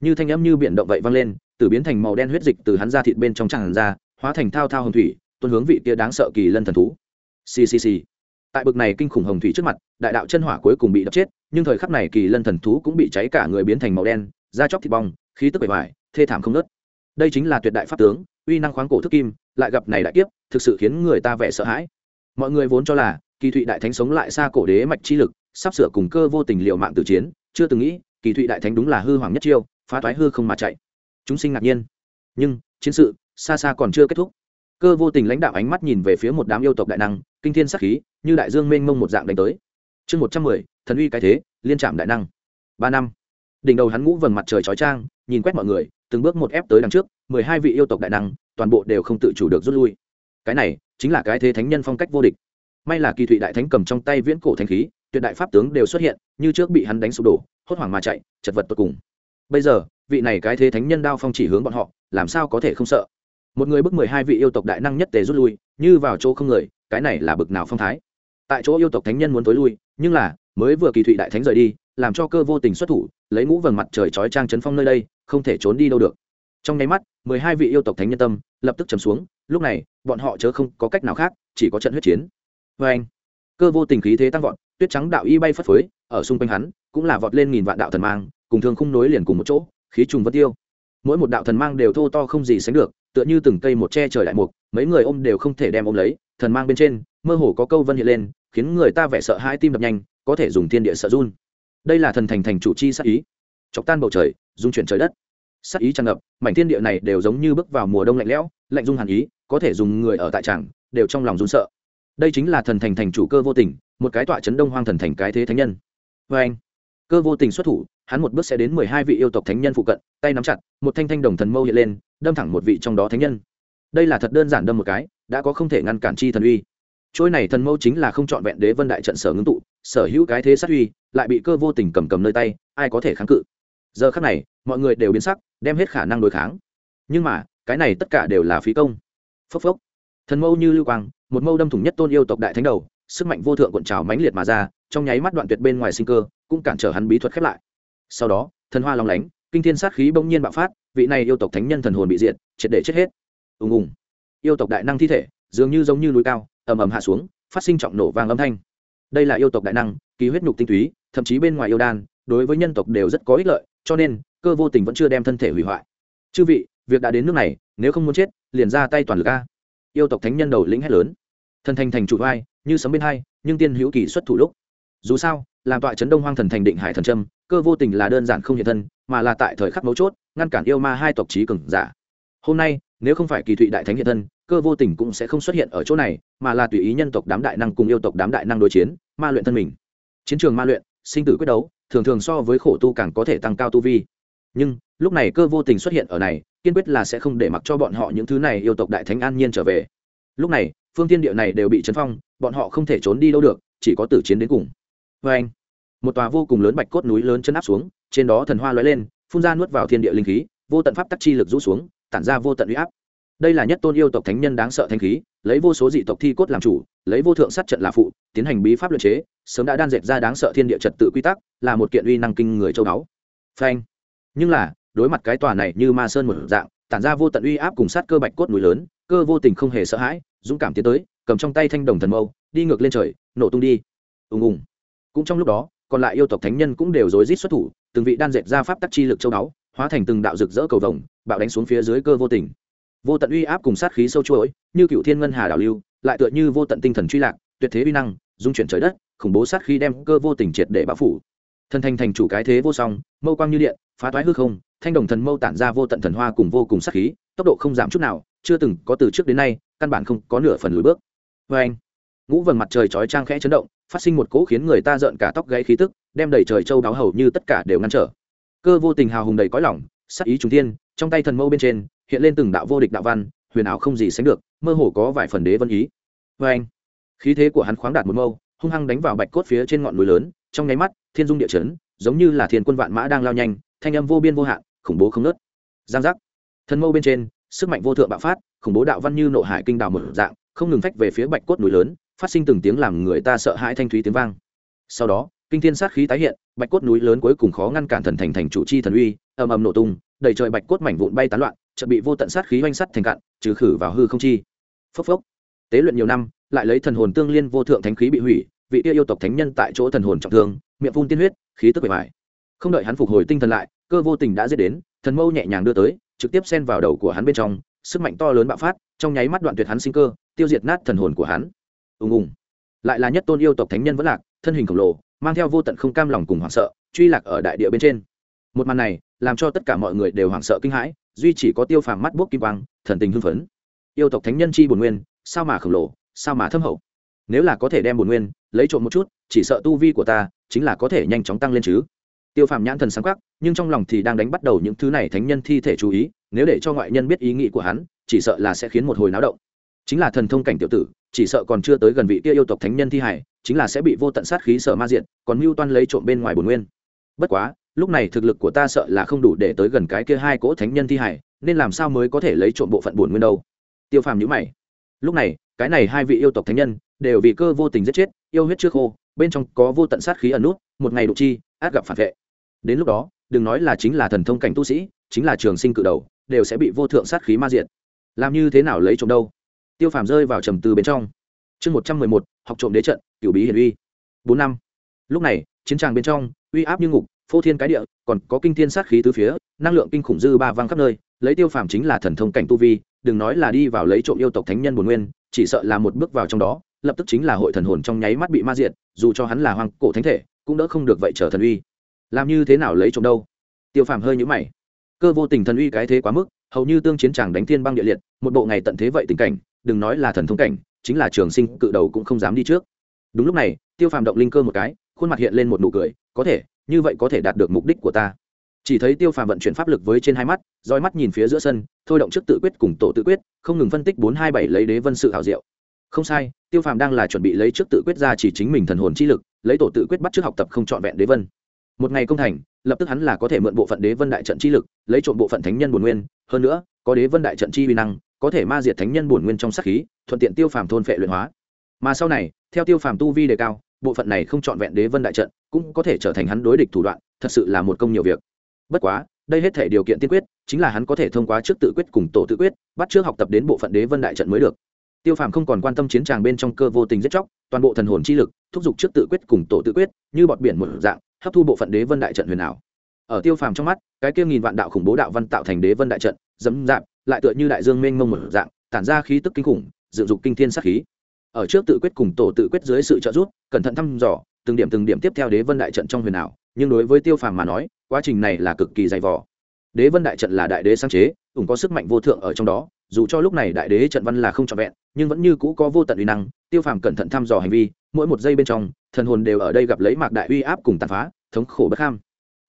Như thanh âm như biển động vậy vang lên từ biến thành màu đen huyết dịch từ hắn ra thịt bên trong tràn ra, hóa thành thao thao hồng thủy, tuôn hướng vị tia đáng sợ kỳ lân thần thú. Ccc tại bực này kinh khủng hồng thủy trước mặt, đại đạo chân hỏa cuối cùng bị đập chết, nhưng thời khắc này kỳ lân thần thú cũng bị cháy cả người biến thành màu đen, da chóc thịt bong, khí tức bề bại thê thảm không nớt đây chính là tuyệt đại pháp tướng, uy năng khoáng cổ thức kim, lại gặp này đại kiếp, thực sự khiến người ta vẻ sợ hãi. Mọi người vốn cho là, kỳ thụy đại thánh sống lại xa cổ đế mạch chi lực, sắp sửa cùng cơ vô tình liệu mạng tử chiến, chưa từng nghĩ, kỳ thụy đại thánh đúng là hư hoàng nhất chiêu, phá toái hư không mà chạy chúng sinh ngạc nhiên. Nhưng, chiến sự, xa xa còn chưa kết thúc. Cơ vô tình lãnh đạo ánh mắt nhìn về phía một đám yêu tộc đại năng, kinh thiên sắc khí, như đại dương mênh mông một dạng đánh tới. Chương một trăm mười, thần uy cái thế, liên trạm đại năng. Ba năm. Đỉnh đầu hắn ngũ vầng mặt trời chói trang nhìn quét mọi người, từng bước một ép tới đằng trước, mười hai vị yêu tộc đại năng, toàn bộ đều không tự chủ được rút lui. Cái này, chính là cái thế thánh nhân phong cách vô địch. May là kỳ thụy đại thánh cầm trong tay viễn cổ thanh khí, tuyệt đại pháp tướng đều xuất hiện, như trước bị hắn đánh sụp đổ, hốt hoảng mà chạy, chật vật tột cùng. Bây giờ vị này cái thế thánh nhân đao phong chỉ hướng bọn họ, làm sao có thể không sợ? Một người bức mười hai vị yêu tộc đại năng nhất tề rút lui, như vào chỗ không người, cái này là bực nào phong thái? Tại chỗ yêu tộc thánh nhân muốn tối lui, nhưng là, mới vừa kỳ thụy đại thánh rời đi, làm cho cơ vô tình xuất thủ, lấy ngũ vầng mặt trời chói trang chấn phong nơi đây, không thể trốn đi đâu được. Trong nháy mắt, mười hai vị yêu tộc thánh nhân tâm, lập tức chầm xuống, lúc này, bọn họ chớ không có cách nào khác, chỉ có trận huyết chiến. Vê anh, cơ vô tình khí thế tăng vọt, tuyết trắng đạo y bay phất phới, ở xung quanh hắn, cũng là vọt lên nghìn vạn đạo thần mang, cùng thương khung nối liền cùng một chỗ khí trùng vân tiêu. Mỗi một đạo thần mang đều thô to không gì sánh được, tựa như từng cây một che trời đại mục, mấy người ôm đều không thể đem ôm lấy, thần mang bên trên, mơ hồ có câu vân hiện lên, khiến người ta vẻ sợ hai tim đập nhanh, có thể dùng thiên địa sợ run. Đây là thần thành thành chủ chi sát ý. Chọc tan bầu trời, dung chuyển trời đất. Sát ý tràn ngập, mảnh thiên địa này đều giống như bước vào mùa đông lạnh lẽo, lạnh dung hàn ý, có thể dùng người ở tại tràng, đều trong lòng run sợ. Đây chính là thần thành thành chủ cơ vô tình, một cái tọa chấn đông hoang thần thành cái thế thánh nhân. Vê anh cơ vô tình xuất thủ, hắn một bước sẽ đến mười hai vị yêu tộc thánh nhân phụ cận, tay nắm chặt, một thanh thanh đồng thần mâu hiện lên, đâm thẳng một vị trong đó thánh nhân. Đây là thật đơn giản đâm một cái, đã có không thể ngăn cản chi thần uy. Trôi này thần mâu chính là không trọn vẹn đế vân đại trận sở ngưng tụ, sở hữu cái thế sát uy, lại bị cơ vô tình cầm cầm nơi tay, ai có thể kháng cự? Giờ khắc này, mọi người đều biến sắc, đem hết khả năng đối kháng. Nhưng mà, cái này tất cả đều là phí công. Phốc phốc. Thần mâu như lưu quang, một mâu đâm thủng nhất tôn yêu tộc đại thánh đầu, sức mạnh vô thượng cuộn trào mãnh liệt mà ra trong nháy mắt đoạn tuyệt bên ngoài sinh cơ, cũng cản trở hắn bí thuật khép lại. Sau đó, thần hoa long lánh, kinh thiên sát khí bỗng nhiên bạo phát, vị này yêu tộc thánh nhân thần hồn bị diệt, triệt để chết hết. Ùng ùng. Yêu tộc đại năng thi thể, dường như giống như núi cao, ầm ầm hạ xuống, phát sinh trọng nổ vang âm thanh. Đây là yêu tộc đại năng ký huyết nhục tinh túy, thậm chí bên ngoài yêu đan, đối với nhân tộc đều rất có ích lợi, cho nên, cơ vô tình vẫn chưa đem thân thể hủy hoại. Chư vị, việc đã đến nước này, nếu không muốn chết, liền ra tay toàn lực a. Yêu tộc thánh nhân đầu lĩnh hét lớn. Thần thành thành chủ vai, như sấm bên hai, nhưng tiên hữu kỳ xuất thủ lúc dù sao, làm tọa chấn đông hoang thần thành định hải thần trâm cơ vô tình là đơn giản không hiện thân, mà là tại thời khắc mấu chốt, ngăn cản yêu ma hai tộc trí cường giả. Hôm nay, nếu không phải kỳ thụy đại thánh hiện thân, cơ vô tình cũng sẽ không xuất hiện ở chỗ này, mà là tùy ý nhân tộc đám đại năng cùng yêu tộc đám đại năng đối chiến, ma luyện thân mình. Chiến trường ma luyện, sinh tử quyết đấu, thường thường so với khổ tu càng có thể tăng cao tu vi. Nhưng, lúc này cơ vô tình xuất hiện ở này, kiên quyết là sẽ không để mặc cho bọn họ những thứ này yêu tộc đại thánh an nhiên trở về. Lúc này, phương tiên địa này đều bị chấn phong, bọn họ không thể trốn đi đâu được, chỉ có tử chiến đến cùng vê anh. Một tòa vô cùng lớn bạch cốt núi lớn chân áp xuống, trên đó thần hoa lóe lên, phun ra nuốt vào thiên địa linh khí, vô tận pháp tắc chi lực rũ xuống, tản ra vô tận uy áp. Đây là nhất tôn yêu tộc thánh nhân đáng sợ thanh khí, lấy vô số dị tộc thi cốt làm chủ, lấy vô thượng sát trận là phụ, tiến hành bí pháp luật chế, sớm đã đan dệt ra đáng sợ thiên địa trật tự quy tắc, là một kiện uy năng kinh người châu báu. Phanh. Nhưng là, đối mặt cái tòa này như ma sơn một dạng, tản ra vô tận uy áp cùng sát cơ bạch cốt núi lớn, cơ vô tình không hề sợ hãi, dũng cảm tiến tới, cầm trong tay thanh đồng thần mâu, đi ngược lên trời, nổ tung đi. Ùng ùng cũng trong lúc đó, còn lại yêu tộc thánh nhân cũng đều rối rít xuất thủ, từng vị đan dệt ra pháp tắc chi lực châu đáo hóa thành từng đạo rực rỡ cầu vồng, bạo đánh xuống phía dưới cơ vô tình. Vô tận uy áp cùng sát khí sâu chuỗi, như cựu thiên ngân hà đảo lưu, lại tựa như vô tận tinh thần truy lạc, tuyệt thế uy năng, dung chuyển trời đất, khủng bố sát khí đem cơ vô tình triệt để bão phủ. Thần thành thành chủ cái thế vô song, mâu quang như điện, phá toái hư không, thanh đồng thần mâu tản ra vô tận thần hoa cùng vô cùng sát khí, tốc độ không giảm chút nào, chưa từng có từ trước đến nay, căn bản không có nửa phần lùi bước. Vê anh ngũ vầng mặt trời chói trang khẽ chấn động phát sinh một cỗ khiến người ta rợn cả tóc gáy khí tức đem đầy trời châu đáo hầu như tất cả đều ngăn trở. Cơ vô tình hào hùng đầy cõi lỏng sắc ý trung thiên, trong tay thần mâu bên trên hiện lên từng đạo vô địch đạo văn huyền ảo không gì sánh được mơ hồ có vài phần đế vân ý. Vê anh khí thế của hắn khoáng đạt một mâu hung hăng đánh vào bạch cốt phía trên ngọn núi lớn trong nháy mắt thiên dung địa chấn giống như là thiên quân vạn mã đang lao nhanh thanh âm vô biên vô hạn khủng bố không nớt giang giác. Thần mâu bên trên sức mạnh vô thượng bạo phát khủng bố đạo văn như nộ hải kinh đảo một dạng không ngừng phách về phía bạch cốt núi lớn phát sinh từng tiếng làm người ta sợ hãi thanh thúy tiếng vang. Sau đó, kinh thiên sát khí tái hiện, bạch cốt núi lớn cuối cùng khó ngăn cản thần thành thành chủ chi thần uy, ầm ầm nổ tung, đầy trời bạch cốt mảnh vụn bay tán loạn, chợt bị vô tận sát khí oanh sắt thành cạn, trừ khử vào hư không chi. Phốc phốc. Tế luyện nhiều năm, lại lấy thần hồn tương liên vô thượng thánh khí bị hủy, vị yêu yêu tộc thánh nhân tại chỗ thần hồn trọng thương, miệng phun tiên huyết, khí tức bề mại không đợi hắn phục hồi tinh thần lại, cơ vô tình đã giết đến, thần mâu nhẹ nhàng đưa tới, trực tiếp xen vào đầu của hắn bên trong, sức mạnh to lớn bạo phát, trong nháy mắt đoạn tuyệt hắn sinh cơ, tiêu diệt nát thần hồn của hắn ùng ùng. Lại là nhất tôn yêu tộc thánh nhân vẫn lạc, thân hình khổng lồ, mang theo vô tận không cam lòng cùng hoảng sợ, truy lạc ở đại địa bên trên. Một màn này, làm cho tất cả mọi người đều hoảng sợ kinh hãi, duy chỉ có tiêu phàm mắt buốc kim quang, thần tình hưng phấn. Yêu tộc thánh nhân chi bồn nguyên, sao mà khổng lồ, sao mà thâm hậu? Nếu là có thể đem bồn nguyên lấy trộm một chút, chỉ sợ tu vi của ta chính là có thể nhanh chóng tăng lên chứ. Tiêu phàm nhãn thần sáng khắc nhưng trong lòng thì đang đánh bắt đầu những thứ này thánh nhân thi thể chú ý, nếu để cho ngoại nhân biết ý nghĩ của hắn, chỉ sợ là sẽ khiến một hồi náo động. Chính là thần thông cảnh tiểu tử chỉ sợ còn chưa tới gần vị kia yêu tộc thánh nhân thi hải, chính là sẽ bị vô tận sát khí sở ma diện còn mưu toan lấy trộm bên ngoài bồn nguyên. Bất quá, lúc này thực lực của ta sợ là không đủ để tới gần cái kia hai cỗ thánh nhân thi hải, nên làm sao mới có thể lấy trộm bộ phận bổn nguyên đâu? Tiêu phàm nhữ mày. Lúc này, cái này hai vị yêu tộc thánh nhân đều vì cơ vô tình giết chết, yêu huyết trước khô, bên trong có vô tận sát khí ẩn nút, một ngày độ chi, át gặp phản vệ. Đến lúc đó, đừng nói là chính là thần thông cảnh tu sĩ, chính là trường sinh cự đầu, đều sẽ bị vô thượng sát khí ma diện làm như thế nào lấy trộm đâu? Tiêu phàm rơi vào trầm tư bên trong. Chương một trăm mười một, học trộm đế trận, cửu bí hiển uy. Bốn năm. Lúc này, chiến tràng bên trong, uy áp như ngục, phô thiên cái địa, còn có kinh thiên sát khí từ phía, năng lượng kinh khủng dư ba văng khắp nơi, lấy tiêu phàm chính là thần thông cảnh tu vi, đừng nói là đi vào lấy trộm yêu tộc thánh nhân bồn nguyên, chỉ sợ là một bước vào trong đó, lập tức chính là hội thần hồn trong nháy mắt bị ma diện dù cho hắn là hoàng cổ thánh thể, cũng đỡ không được vậy trở thần uy. Làm như thế nào lấy trộm đâu? Tiêu phàm hơi nhũ mày. Cơ vô tình thần uy cái thế quá mức, hầu như tương chiến tràng đánh thiên băng địa liệt, một bộ ngày tận thế vậy tình cảnh đừng nói là thần thông cảnh, chính là trường sinh cự đầu cũng không dám đi trước. Đúng lúc này, tiêu phàm động linh cơ một cái, khuôn mặt hiện lên một nụ cười, có thể, như vậy có thể đạt được mục đích của ta. Chỉ thấy tiêu phàm vận chuyển pháp lực với trên hai mắt, roi mắt nhìn phía giữa sân, thôi động trước tự quyết cùng tổ tự quyết, không ngừng phân tích bốn hai bảy lấy đế vân sự hảo diệu. Không sai, tiêu phàm đang là chuẩn bị lấy trước tự quyết ra chỉ chính mình thần hồn chi lực, lấy tổ tự quyết bắt trước học tập không trọn vẹn đế vân. Một ngày công thành, lập tức hắn là có thể mượn bộ phận đế vân đại trận chi lực, lấy trộm bộ phận thánh nhân bổn nguyên. Hơn nữa, có đế vân đại trận chi uy năng có thể ma diệt thánh nhân bổn nguyên trong sát khí, thuận tiện tiêu phàm thôn phệ luyện hóa. Mà sau này, theo tiêu phàm tu vi đề cao, bộ phận này không chọn vẹn đế vân đại trận, cũng có thể trở thành hắn đối địch thủ đoạn, thật sự là một công nhiều việc. Bất quá, đây hết thể điều kiện tiên quyết, chính là hắn có thể thông qua trước tự quyết cùng tổ tự quyết, bắt trước học tập đến bộ phận đế vân đại trận mới được. Tiêu phàm không còn quan tâm chiến tràng bên trong cơ vô tình giết chóc, toàn bộ thần hồn chi lực, thúc giục trước tự quyết cùng tổ tự quyết, như bọt biển một dạng, hấp thu bộ phận đế vân đại trận huyền ảo. Ở tiêu phàm trong mắt, cái kia nghìn vạn đạo khủng bố đạo văn tạo thành đế vân đại trận, dẫm dạp lại tựa như đại dương mênh mông một dạng, tản ra khí tức kinh khủng, dựng dục kinh thiên sát khí. Ở trước tự quyết cùng tổ tự quyết dưới sự trợ giúp, cẩn thận thăm dò, từng điểm từng điểm tiếp theo đế vân đại trận trong huyền ảo, nhưng đối với tiêu phàm mà nói, quá trình này là cực kỳ dày vò. Đế vân đại trận là đại đế sáng chế cũng có sức mạnh vô thượng ở trong đó, dù cho lúc này đại đế trận văn là không trọn vẹn, nhưng vẫn như cũ có vô tận uy năng, tiêu phàm cẩn thận thăm dò hành vi, mỗi một giây bên trong, thần hồn đều ở đây gặp lấy mạc đại uy áp cùng tàn phá, thống khổ bất kham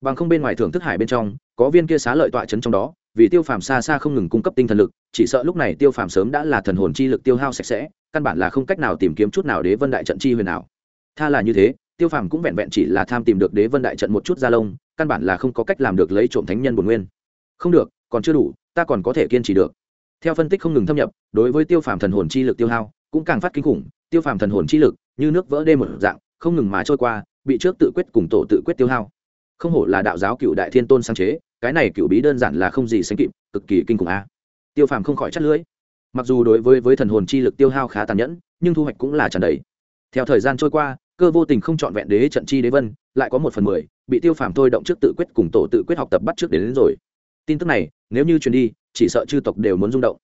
bằng không bên ngoài thưởng thức hải bên trong, có viên kia xá lợi tọa chấn trong đó vì tiêu phàm xa xa không ngừng cung cấp tinh thần lực, chỉ sợ lúc này tiêu phàm sớm đã là thần hồn chi lực tiêu hao sạch sẽ, căn bản là không cách nào tìm kiếm chút nào đế vân đại trận chi huyền nào tha là như thế, tiêu phàm cũng vẹn vẹn chỉ là tham tìm được đế vân đại trận một chút gia lông, căn bản là không có cách làm được lấy trộm thánh nhân bồn nguyên. Không được, còn chưa đủ, ta còn có thể kiên trì được. Theo phân tích không ngừng thâm nhập, đối với tiêu phàm thần hồn chi lực tiêu hao, cũng càng phát kinh khủng, tiêu phàm thần hồn chi lực, như nước vỡ đê một dạng, không ngừng mà trôi qua, bị trước tự quyết cùng tổ tự quyết tiêu hao không hổ là đạo giáo cựu đại thiên tôn sáng chế cái này cựu bí đơn giản là không gì sánh kịp cực kỳ kinh khủng a. Tiêu phàm không khỏi chắt lưỡi. Mặc dù đối với với thần hồn chi lực tiêu hao khá tàn nhẫn nhưng thu hoạch cũng là tràn đầy. Theo thời gian trôi qua cơ vô tình không chọn vẹn đế trận chi đế vân lại có một phần mười bị tiêu phàm thôi động trước tự quyết cùng tổ tự quyết học tập bắt trước đến, đến rồi. Tin tức này nếu như truyền đi chỉ sợ chư tộc đều muốn rung động.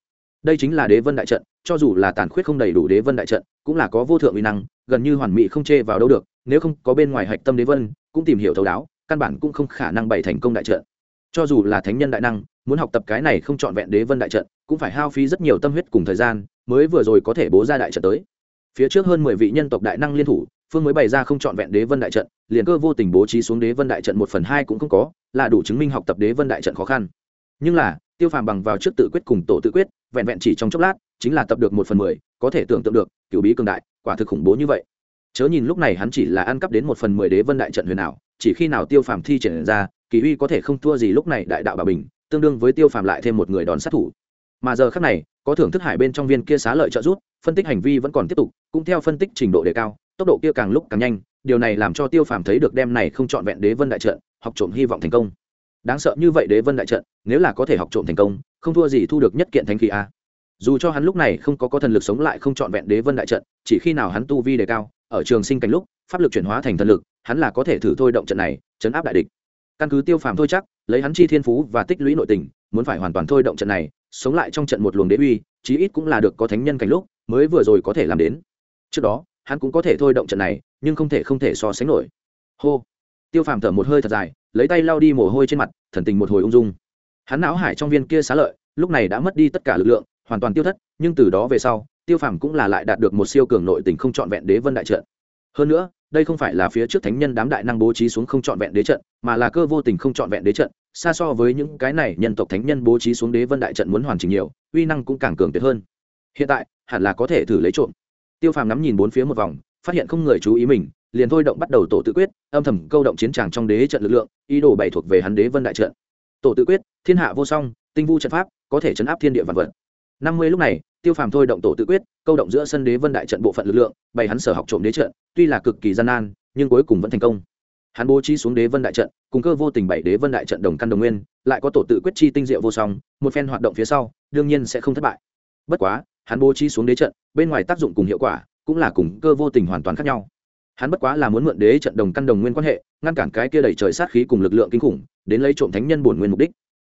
Đây chính là đế vân đại trận cho dù là tàn khuyết không đầy đủ đế vân đại trận cũng là có vô thượng uy năng gần như hoàn mỹ không chê vào đâu được nếu không có bên ngoài hạch tâm đế vân cũng tìm hiểu thấu đáo căn bản cũng không khả năng bày thành công đại trận. Cho dù là thánh nhân đại năng, muốn học tập cái này không trọn vẹn đế vân đại trận, cũng phải hao phí rất nhiều tâm huyết cùng thời gian, mới vừa rồi có thể bố ra đại trận tới. Phía trước hơn mười vị nhân tộc đại năng liên thủ, phương mới bày ra không trọn vẹn đế vân đại trận, liền cơ vô tình bố trí xuống đế vân đại trận một phần hai cũng không có, là đủ chứng minh học tập đế vân đại trận khó khăn. Nhưng là, tiêu phàm bằng vào trước tự quyết cùng tổ tự quyết, vẹn vẹn chỉ trong chốc lát, chính là tập được một phần mười, có thể tưởng tượng được cựu bí cường đại, quả thực khủng bố như vậy chớ nhìn lúc này hắn chỉ là ăn cắp đến một phần mười đế vân đại trận huyền ảo, chỉ khi nào tiêu phàm thi triển ra, kỳ uy có thể không thua gì lúc này đại đạo bà bình, tương đương với tiêu phàm lại thêm một người đón sát thủ. Mà giờ khác này, có thưởng thức hải bên trong viên kia xá lợi trợ rút phân tích hành vi vẫn còn tiếp tục, cũng theo phân tích trình độ đề cao, tốc độ kia càng lúc càng nhanh, điều này làm cho tiêu phàm thấy được đem này không trọn vẹn đế vân đại trận, học trộm hy vọng thành công. Đáng sợ như vậy đế vân đại trận, nếu là có thể học trộm thành công, không thua gì thu được nhất kiện thánh khí a. Dù cho hắn lúc này không có có thần lực sống lại không trọn vẹn đế vân đại trận, chỉ khi nào hắn tu vi đề cao ở trường sinh cảnh lúc, pháp lực chuyển hóa thành thần lực, hắn là có thể thử thôi động trận này, chấn áp đại địch. Căn cứ tiêu phàm thôi chắc, lấy hắn chi thiên phú và tích lũy nội tình, muốn phải hoàn toàn thôi động trận này, sống lại trong trận một luồng đế uy, chí ít cũng là được có thánh nhân cảnh lúc, mới vừa rồi có thể làm đến. Trước đó, hắn cũng có thể thôi động trận này, nhưng không thể không thể so sánh nổi. Hô. Tiêu phàm thở một hơi thật dài, lấy tay lau đi mồ hôi trên mặt, thần tình một hồi ung dung. Hắn não hải trong viên kia xá lợi, lúc này đã mất đi tất cả lực lượng, hoàn toàn tiêu thất, nhưng từ đó về sau tiêu phàm cũng là lại đạt được một siêu cường nội tình không trọn vẹn đế vân đại trận. Hơn nữa, đây không phải là phía trước thánh nhân đám đại năng bố trí xuống không trọn vẹn đế trận, mà là cơ vô tình không trọn vẹn đế trận, xa so với những cái này nhân tộc thánh nhân bố trí xuống đế vân đại trận muốn hoàn chỉnh nhiều, uy năng cũng càng cường tuyệt hơn. Hiện tại, hẳn là có thể thử lấy trộm. Tiêu phàm nắm nhìn bốn phía một vòng, phát hiện không người chú ý mình, liền thôi động bắt đầu tổ tự quyết, âm thầm câu động chiến tràng trong đế trận lực lượng, ý đồ bày thuộc về hắn đế vân đại trận. Tổ tự quyết, thiên hạ vô song, tinh vu trận pháp, có thể chấn áp thiên địa vạn vật. Năm mươi lúc này tiêu phàm thôi động tổ tự quyết, câu động giữa sân đế vân đại trận bộ phận lực lượng, bày hắn sở học trộm đế trận, tuy là cực kỳ gian nan, nhưng cuối cùng vẫn thành công. Hắn bố trí xuống đế vân đại trận, cùng cơ vô tình bảy đế vân đại trận đồng căn đồng nguyên, lại có tổ tự quyết chi tinh diệu vô song, một phen hoạt động phía sau, đương nhiên sẽ không thất bại. Bất quá, hắn bố trí xuống đế trận, bên ngoài tác dụng cùng hiệu quả, cũng là cùng cơ vô tình hoàn toàn khác nhau. Hắn bất quá là muốn mượn đế trận đồng căn đồng nguyên quan hệ, ngăn cản cái kia đẩy trời sát khí cùng lực lượng kinh khủng, đến lấy trộm thánh nhân bổn nguyên mục đích.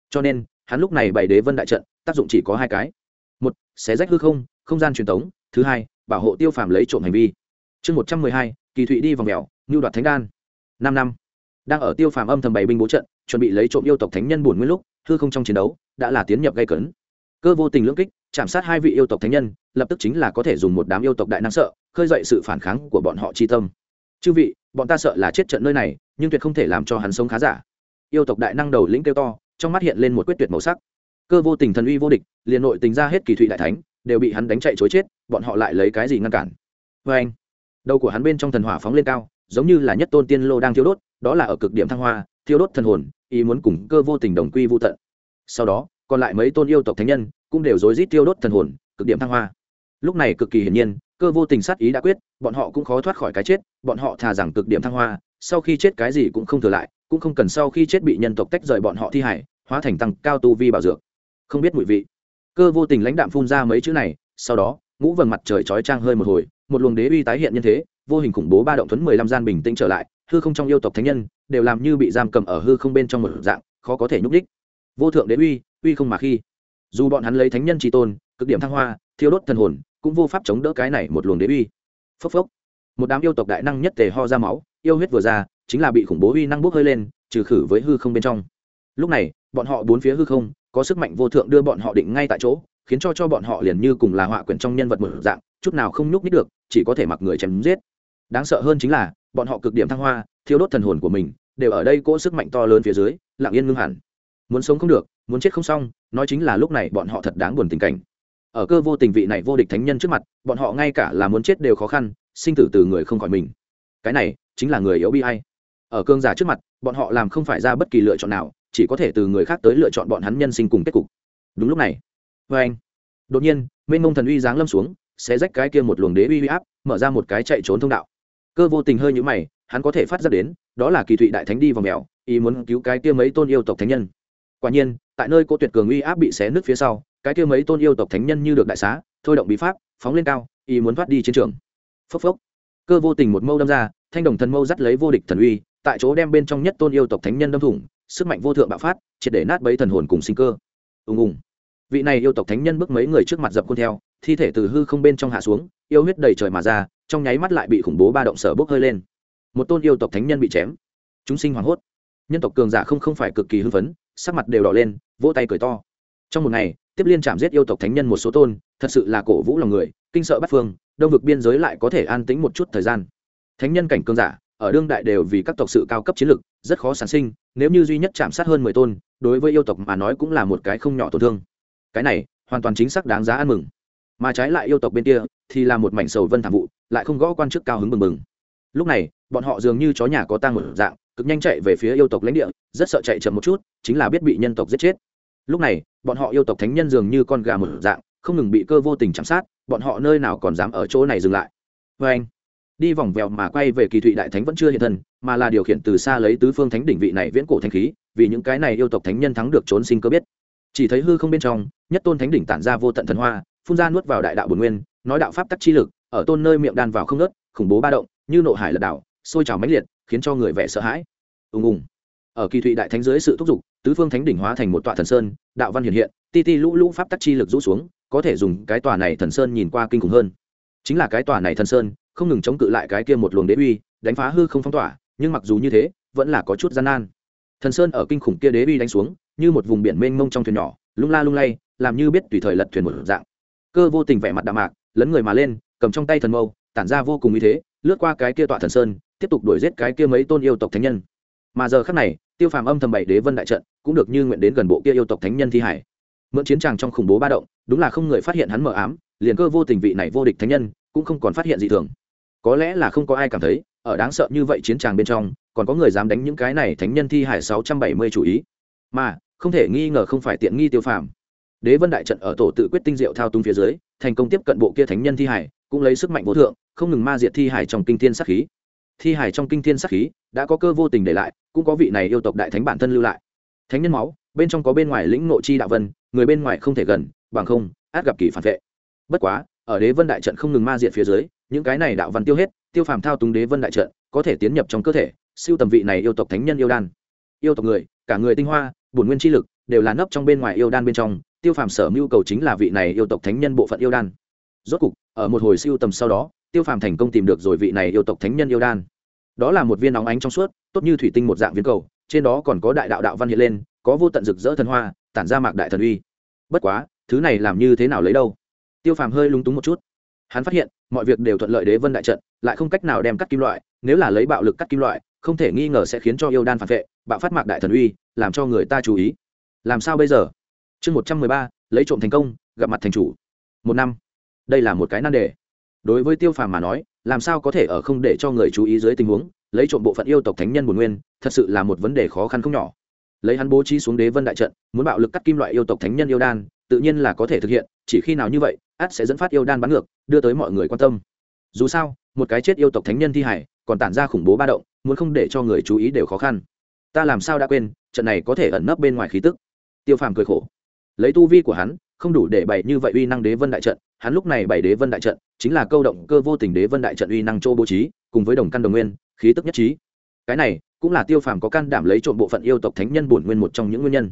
Cho nên, hắn lúc này bày đế vân đại trận, tác dụng chỉ có hai cái xé rách hư không không gian truyền thống thứ hai, bảo hộ tiêu phàm lấy trộm hành vi. Chương một trăm mười hai, kỳ thụy đi vòng mèo, ngưu đoạt thánh đan. Năm năm, đang ở tiêu phàm âm thầm bày binh bố trận, chuẩn bị lấy trộm yêu tộc thánh nhân bổn nguyên lúc, hư không trong chiến đấu đã là tiến nhập gây cấn. Cơ vô tình lưỡng kích, chạm sát hai vị yêu tộc thánh nhân, lập tức chính là có thể dùng một đám yêu tộc đại năng sợ, khơi dậy sự phản kháng của bọn họ chi tâm. Chư vị, bọn ta sợ là chết trận nơi này, nhưng tuyệt không thể làm cho hắn sống khá giả. Yêu tộc đại năng đầu lĩnh kêu to, trong mắt hiện lên một quyết tuyệt màu sắc cơ vô tình thần uy vô địch, liền nội tình ra hết kỳ thụy đại thánh, đều bị hắn đánh chạy chối chết, bọn họ lại lấy cái gì ngăn cản? Vê anh, đầu của hắn bên trong thần hỏa phóng lên cao, giống như là nhất tôn tiên lô đang thiêu đốt, đó là ở cực điểm thăng hoa, thiêu đốt thần hồn, ý muốn cùng cơ vô tình đồng quy vô tận. Sau đó, còn lại mấy tôn yêu tộc thánh nhân cũng đều rối rít tiêu đốt thần hồn, cực điểm thăng hoa. Lúc này cực kỳ hiển nhiên, cơ vô tình sát ý đã quyết, bọn họ cũng khó thoát khỏi cái chết, bọn họ thà rằng cực điểm thăng hoa, sau khi chết cái gì cũng không thừa lại, cũng không cần sau khi chết bị nhân tộc tách rời bọn họ thi hải hóa thành tăng cao tu vi bảo dược không biết mùi vị. Cơ vô tình lãnh đạm phun ra mấy chữ này, sau đó, ngũ vầng mặt trời chói trang hơi một hồi, một luồng đế uy tái hiện nhân thế, vô hình khủng bố ba động thuấn mười lăm gian bình tĩnh trở lại, hư không trong yêu tộc thánh nhân, đều làm như bị giam cầm ở hư không bên trong một dạng, khó có thể nhúc đích vô thượng đế uy uy không mà khi. Dù bọn hắn lấy thánh nhân tri tôn, cực điểm thăng hoa, thiêu đốt thần hồn, cũng vô pháp chống đỡ cái này một luồng đế uy. Phốc phốc. Một đám yêu tộc đại năng nhất tề ho ra máu, yêu huyết vừa ra, chính là bị khủng bố uy năng bốc hơi lên, trừ khử với hư không bên trong. Lúc này bọn họ bốn phía hư không, có sức mạnh vô thượng đưa bọn họ định ngay tại chỗ, khiến cho cho bọn họ liền như cùng là họa quyển trong nhân vật một dạng, chút nào không nhúc nít được, chỉ có thể mặc người chém giết. Đáng sợ hơn chính là, bọn họ cực điểm thăng hoa thiếu đốt thần hồn của mình, đều ở đây cỗ sức mạnh to lớn phía dưới, lặng yên ngưng hẳn. Muốn sống không được, muốn chết không xong, nói chính là lúc này bọn họ thật đáng buồn tình cảnh. Ở cơ vô tình vị này vô địch thánh nhân trước mặt, bọn họ ngay cả là muốn chết đều khó khăn, sinh tử từ người không khỏi mình. Cái này, chính là người yếu bi hay ở cương giả trước mặt, bọn họ làm không phải ra bất kỳ lựa chọn nào chỉ có thể từ người khác tới lựa chọn bọn hắn nhân sinh cùng kết cục. Đúng lúc này vê anh. Đột nhiên, mênh mông thần uy giáng lâm xuống sẽ rách cái kia một luồng đế uy uy áp, mở ra một cái chạy trốn thông đạo. Cơ vô tình hơi nhũ mày, hắn có thể phát ra đến, đó là kỳ thụy đại thánh đi vào mèo, ý muốn cứu cái kia mấy tôn yêu tộc thánh nhân. Quả nhiên, tại nơi cô tuyệt cường uy áp bị xé nứt phía sau, cái kia mấy tôn yêu tộc thánh nhân như được đại xá, thôi động bí pháp, phóng lên cao, ý muốn thoát đi chiến trường. Phốc phốc. Cơ vô tình một mâu đâm ra, thanh đồng thần mâu dắt lấy vô địch thần uy, tại chỗ đem bên trong nhất tôn yêu tộc thánh nhân đâm thủng sức mạnh vô thượng bạo phát, triệt để nát bấy thần hồn cùng sinh cơ. Ùng ùng. Vị này yêu tộc thánh nhân bước mấy người trước mặt dập khuôn theo, thi thể từ hư không bên trong hạ xuống, yêu huyết đầy trời mà ra, trong nháy mắt lại bị khủng bố ba động sở bốc hơi lên. Một tôn yêu tộc thánh nhân bị chém. Chúng sinh hoảng hốt. Nhân tộc cường giả không không phải cực kỳ hưng phấn, sắc mặt đều đỏ lên, vỗ tay cười to. Trong một ngày, tiếp liên chạm giết yêu tộc thánh nhân một số tôn, thật sự là cổ vũ lòng người, kinh sợ bắt phương, đông vực biên giới lại có thể an tĩnh một chút thời gian. Thánh nhân cảnh cường giả ở đương đại đều vì các tộc sự cao cấp chiến lược, rất khó sản sinh, nếu như duy nhất chạm sát hơn mười tôn, đối với yêu tộc mà nói cũng là một cái không nhỏ tổn thương. Cái này, hoàn toàn chính xác đáng giá ăn mừng. Mà trái lại yêu tộc bên kia, thì là một mảnh sầu vân thảm vụ, lại không gõ quan chức cao hứng bừng bừng. Lúc này, bọn họ dường như chó nhà có tang một dạng, cực nhanh chạy về phía yêu tộc lãnh địa, rất sợ chạy chậm một chút, chính là biết bị nhân tộc giết chết. Lúc này, bọn họ yêu tộc thánh nhân dường như con gà một dạng, không ngừng bị cơ vô tình chạm sát, bọn họ nơi nào còn dám ở chỗ này dừng lại. Vê anh đi vòng vèo mà quay về kỳ thụy đại thánh vẫn chưa hiện thân, mà là điều khiển từ xa lấy tứ phương thánh đỉnh vị này viễn cổ thanh khí, vì những cái này yêu tộc thánh nhân thắng được trốn sinh cơ biết. Chỉ thấy hư không bên trong, nhất tôn thánh đỉnh tản ra vô tận thần hoa, phun ra nuốt vào đại đạo bồn nguyên, nói đạo pháp tắc chi lực, ở tôn nơi miệng đan vào không nớt khủng bố ba động, như nộ hải lật đảo, sôi trào mãnh liệt, khiến cho người vẻ sợ hãi. Ùng ùng. Ở kỳ thụy đại thánh dưới sự thúc giục, tứ phương thánh đỉnh hóa thành một tọa thần sơn, đạo văn hiện hiện, ti ti lũ lũ pháp tắc chi lực rũ xuống, có thể dùng cái tòa này thần sơn nhìn qua kinh khủng hơn. Chính là cái tòa này thần sơn không ngừng chống cự lại cái kia một luồng đế uy, đánh phá hư không phong tỏa, nhưng mặc dù như thế, vẫn là có chút gian nan. Thần sơn ở kinh khủng kia đế uy đánh xuống, như một vùng biển mênh mông trong thuyền nhỏ, lung la lung lay, làm như biết tùy thời lật thuyền một dạng. Cơ vô tình vẻ mặt đạm mạc, lấn người mà lên, cầm trong tay thần mâu, tản ra vô cùng ý thế, lướt qua cái kia tọa thần sơn, tiếp tục đuổi giết cái kia mấy tôn yêu tộc thánh nhân. Mà giờ khắc này, tiêu phàm âm thầm bảy đế vân đại trận, cũng được như nguyện đến gần bộ kia yêu tộc thánh nhân thi hải. Mượn chiến tràng trong khủng bố ba động, đúng là không người phát hiện hắn mờ ám, liền cơ vô tình vị này vô địch thánh nhân, cũng không còn phát hiện gì thường có lẽ là không có ai cảm thấy, ở đáng sợ như vậy chiến tràng bên trong, còn có người dám đánh những cái này thánh nhân thi hải sáu trăm bảy mươi chủ ý. Mà, không thể nghi ngờ không phải tiện nghi tiêu phàm. Đế vân đại trận ở tổ tự quyết tinh diệu thao túng phía dưới, thành công tiếp cận bộ kia thánh nhân thi hải, cũng lấy sức mạnh vô thượng, không ngừng ma diệt thi hải trong kinh thiên sát khí. Thi hải trong kinh thiên sát khí đã có cơ vô tình để lại, cũng có vị này yêu tộc đại thánh bản thân lưu lại. Thánh nhân máu, bên trong có bên ngoài lĩnh nội chi đạo vân, người bên ngoài không thể gần, bằng không, át gặp kỳ phản vệ. Bất quá ở đế vân đại trận không ngừng ma diệt phía dưới, những cái này đạo văn tiêu hết, tiêu phàm thao túng đế vân đại trận, có thể tiến nhập trong cơ thể, siêu tầm vị này yêu tộc thánh nhân yêu đan. Yêu tộc người, cả người tinh hoa, bổn nguyên chi lực, đều là nấp trong bên ngoài yêu đan bên trong, tiêu phàm sở mưu cầu chính là vị này yêu tộc thánh nhân bộ phận yêu đan. Rốt cục, ở một hồi siêu tầm sau đó, tiêu phàm thành công tìm được rồi vị này yêu tộc thánh nhân yêu đan. Đó là một viên nóng ánh trong suốt, tốt như thủy tinh một dạng viên cầu, trên đó còn có đại đạo đạo văn hiện lên, có vô tận rực rỡ thần hoa, tản ra mạc đại thần uy. Bất quá, thứ này làm như thế nào lấy đâu? Tiêu phàm hơi lúng túng một chút. Hắn phát hiện, mọi việc đều thuận lợi đế vân đại trận, lại không cách nào đem cắt kim loại, nếu là lấy bạo lực cắt kim loại, không thể nghi ngờ sẽ khiến cho yêu đan phản vệ, bạo phát mạc đại thần uy, làm cho người ta chú ý. Làm sao bây giờ? Chương một trăm mười ba, lấy trộm thành công, gặp mặt thành chủ. Một năm. Đây là một cái nan đề. Đối với tiêu phàm mà nói, làm sao có thể ở không để cho người chú ý dưới tình huống, lấy trộm bộ phận yêu tộc thánh nhân bồn nguyên, thật sự là một vấn đề khó khăn không nhỏ. Lấy hắn bố trí xuống đế vân đại trận, muốn bạo lực cắt kim loại yêu tộc thánh nhân yêu đan, tự nhiên là có thể thực hiện chỉ khi nào như vậy át sẽ dẫn phát yêu đan bắn ngược, đưa tới mọi người quan tâm. Dù sao, một cái chết yêu tộc thánh nhân thi hải, còn tản ra khủng bố ba động, muốn không để cho người chú ý đều khó khăn. Ta làm sao đã quên, trận này có thể ẩn nấp bên ngoài khí tức. Tiêu phàm cười khổ. Lấy tu vi của hắn, không đủ để bày như vậy uy năng đế vân đại trận, hắn lúc này bày đế vân đại trận, chính là câu động cơ vô tình đế vân đại trận uy năng châu bố trí, cùng với đồng căn đồng nguyên, khí tức nhất trí. Cái này, cũng là tiêu phàm có can đảm lấy trộm bộ phận yêu tộc thánh nhân bổn nguyên một trong những nguyên nhân.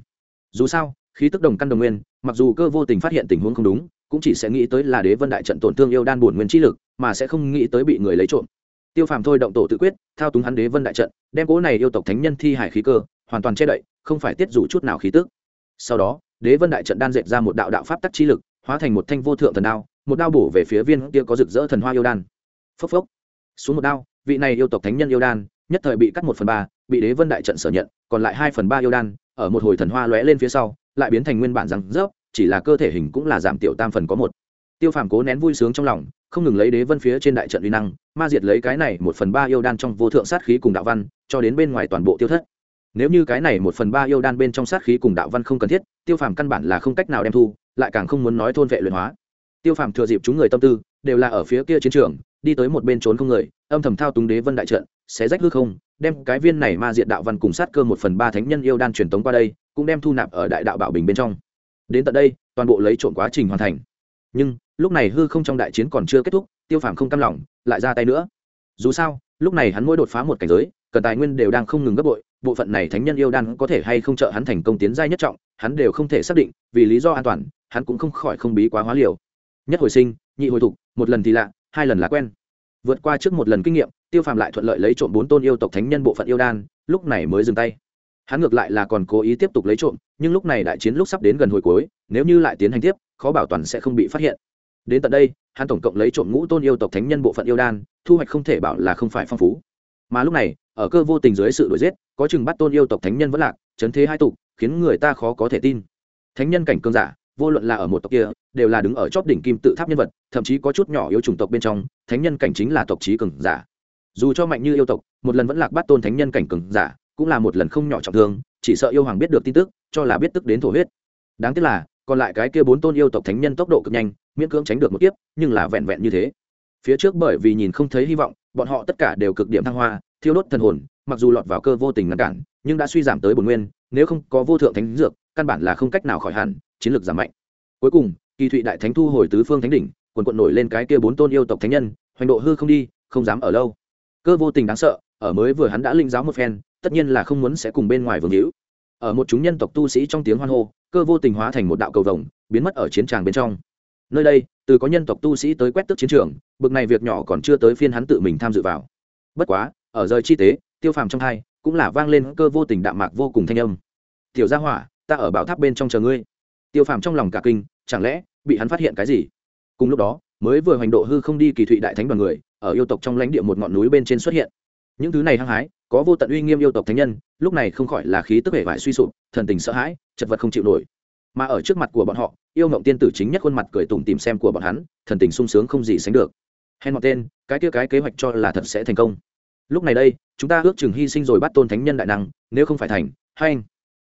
Dù sao, khí tức đồng căn đồng nguyên mặc dù cơ vô tình phát hiện tình huống không đúng, cũng chỉ sẽ nghĩ tới là đế vân đại trận tổn thương yêu đan bổn nguyên trí lực, mà sẽ không nghĩ tới bị người lấy trộm. Tiêu phàm thôi động tổ tự quyết, thao túng hắn đế vân đại trận, đem cố này yêu tộc thánh nhân thi hải khí cơ, hoàn toàn che đậy, không phải tiết dù chút nào khí tức. Sau đó, đế vân đại trận đan dệt ra một đạo đạo pháp tắc chi lực, hóa thành một thanh vô thượng thần đao, một đao bổ về phía viên kia có rực rỡ thần hoa yêu đan. Phốc phốc. Xuống một đao, vị này yêu tộc thánh nhân yêu đan, nhất thời bị cắt một phần ba, bị đế vân đại trận sở nhận, còn lại hai phần ba yêu đan, ở một hồi thần hoa lóe lên phía sau lại biến thành nguyên bản rằng rớp, chỉ là cơ thể hình cũng là giảm tiểu tam phần có một. Tiêu phàm cố nén vui sướng trong lòng, không ngừng lấy đế vân phía trên đại trận uy năng, ma diệt lấy cái này một phần ba yêu đan trong vô thượng sát khí cùng đạo văn, cho đến bên ngoài toàn bộ tiêu thất. Nếu như cái này một phần ba yêu đan bên trong sát khí cùng đạo văn không cần thiết, tiêu phàm căn bản là không cách nào đem thu, lại càng không muốn nói thôn vệ luyện hóa. Tiêu phàm thừa dịp chúng người tâm tư, đều là ở phía kia chiến trường, đi tới một bên trốn không người, âm thầm thao túng đế vân đại trận, xé rách hư không, đem cái viên này ma diện đạo văn cùng sát cơ một phần ba thánh nhân yêu đan truyền tống qua đây cũng đem thu nạp ở đại đạo bảo bình bên trong. Đến tận đây, toàn bộ lấy trộm quá trình hoàn thành. Nhưng, lúc này hư không trong đại chiến còn chưa kết thúc, tiêu phàm không cam lòng, lại ra tay nữa. Dù sao, lúc này hắn mỗi đột phá một cảnh giới, cần tài nguyên đều đang không ngừng gấp bội, bộ phận này thánh nhân yêu đan có thể hay không trợ hắn thành công tiến giai nhất trọng, hắn đều không thể xác định, vì lý do an toàn, hắn cũng không khỏi không bí quá hóa liều. Nhất hồi sinh, nhị hồi thục, một lần thì lạ, hai lần là quen. Vượt qua trước một lần kinh nghiệm, tiêu phàm lại thuận lợi lấy trộm bốn tôn yêu tộc thánh nhân bộ phận yêu đan, lúc này mới dừng tay hắn ngược lại là còn cố ý tiếp tục lấy trộm, nhưng lúc này đại chiến lúc sắp đến gần hồi cuối, nếu như lại tiến hành tiếp, khó bảo toàn sẽ không bị phát hiện. Đến tận đây, hắn tổng cộng lấy trộm ngũ tôn yêu tộc thánh nhân bộ phận yêu đan, thu hoạch không thể bảo là không phải phong phú. Mà lúc này, ở cơ vô tình dưới sự đuổi giết, có chừng bắt tôn yêu tộc thánh nhân vẫn lạc, chấn thế hai tục, khiến người ta khó có thể tin. Thánh nhân cảnh cương giả, vô luận là ở một tộc kia, đều là đứng ở chóp đỉnh kim tự tháp nhân vật, thậm chí có chút nhỏ yêu chủng tộc bên trong, thánh nhân cảnh chính là tộc trí cường giả. Dù cho mạnh như yêu tộc, một lần vẫn lạc bắt tôn thánh nhân cảnh cường giả cũng là một lần không nhỏ trọng thương, chỉ sợ yêu hoàng biết được tin tức, cho là biết tức đến thổ huyết. Đáng tiếc là, còn lại cái kia bốn tôn yêu tộc thánh nhân tốc độ cực nhanh, miễn cưỡng tránh được một kiếp, nhưng là vẹn vẹn như thế. Phía trước bởi vì nhìn không thấy hy vọng, bọn họ tất cả đều cực điểm thăng hoa, thiêu đốt thần hồn, mặc dù lọt vào cơ vô tình ngăn cản, nhưng đã suy giảm tới bồn nguyên, nếu không có vô thượng thánh dược, căn bản là không cách nào khỏi hẳn, chiến lược giảm mạnh. Cuối cùng, kỳ thụy đại thánh thu hồi tứ phương thánh đỉnh, quần quận nổi lên cái kia bốn tôn yêu tộc thánh nhân, hoành độ hư không đi, không dám ở lâu. Cơ vô tình đáng sợ, ở mới vừa hắn đã linh giáo một phen tất nhiên là không muốn sẽ cùng bên ngoài vương hữu. Ở một chúng nhân tộc tu sĩ trong tiếng hoan hô, cơ vô tình hóa thành một đạo cầu vồng, biến mất ở chiến tràng bên trong. Nơi đây, từ có nhân tộc tu sĩ tới quét tước chiến trường, bực này việc nhỏ còn chưa tới phiên hắn tự mình tham dự vào. Bất quá, ở rời chi tế, tiêu phàm trong hai, cũng là vang lên cơ vô tình đạm mạc vô cùng thanh âm. Tiểu gia hỏa, ta ở bảo tháp bên trong chờ ngươi. Tiêu phàm trong lòng cả kinh, chẳng lẽ bị hắn phát hiện cái gì? Cùng lúc đó, mới vừa hành độ hư không đi kỳ thụy đại thánh đoàn người, ở yêu tộc trong lãnh địa một ngọn núi bên trên xuất hiện những thứ này hăng hái, có vô tận uy nghiêm yêu tộc thánh nhân, lúc này không khỏi là khí tức vẻ vải suy sụp, thần tình sợ hãi, chật vật không chịu nổi. Mà ở trước mặt của bọn họ, yêu mộng tiên tử chính nhất khuôn mặt cười tủm tìm xem của bọn hắn, thần tình sung sướng không gì sánh được. Hèn mọt tên, cái kia cái kế hoạch cho là thật sẽ thành công. Lúc này đây, chúng ta ước chừng hy sinh rồi bắt tôn thánh nhân đại năng, nếu không phải thành, hay anh.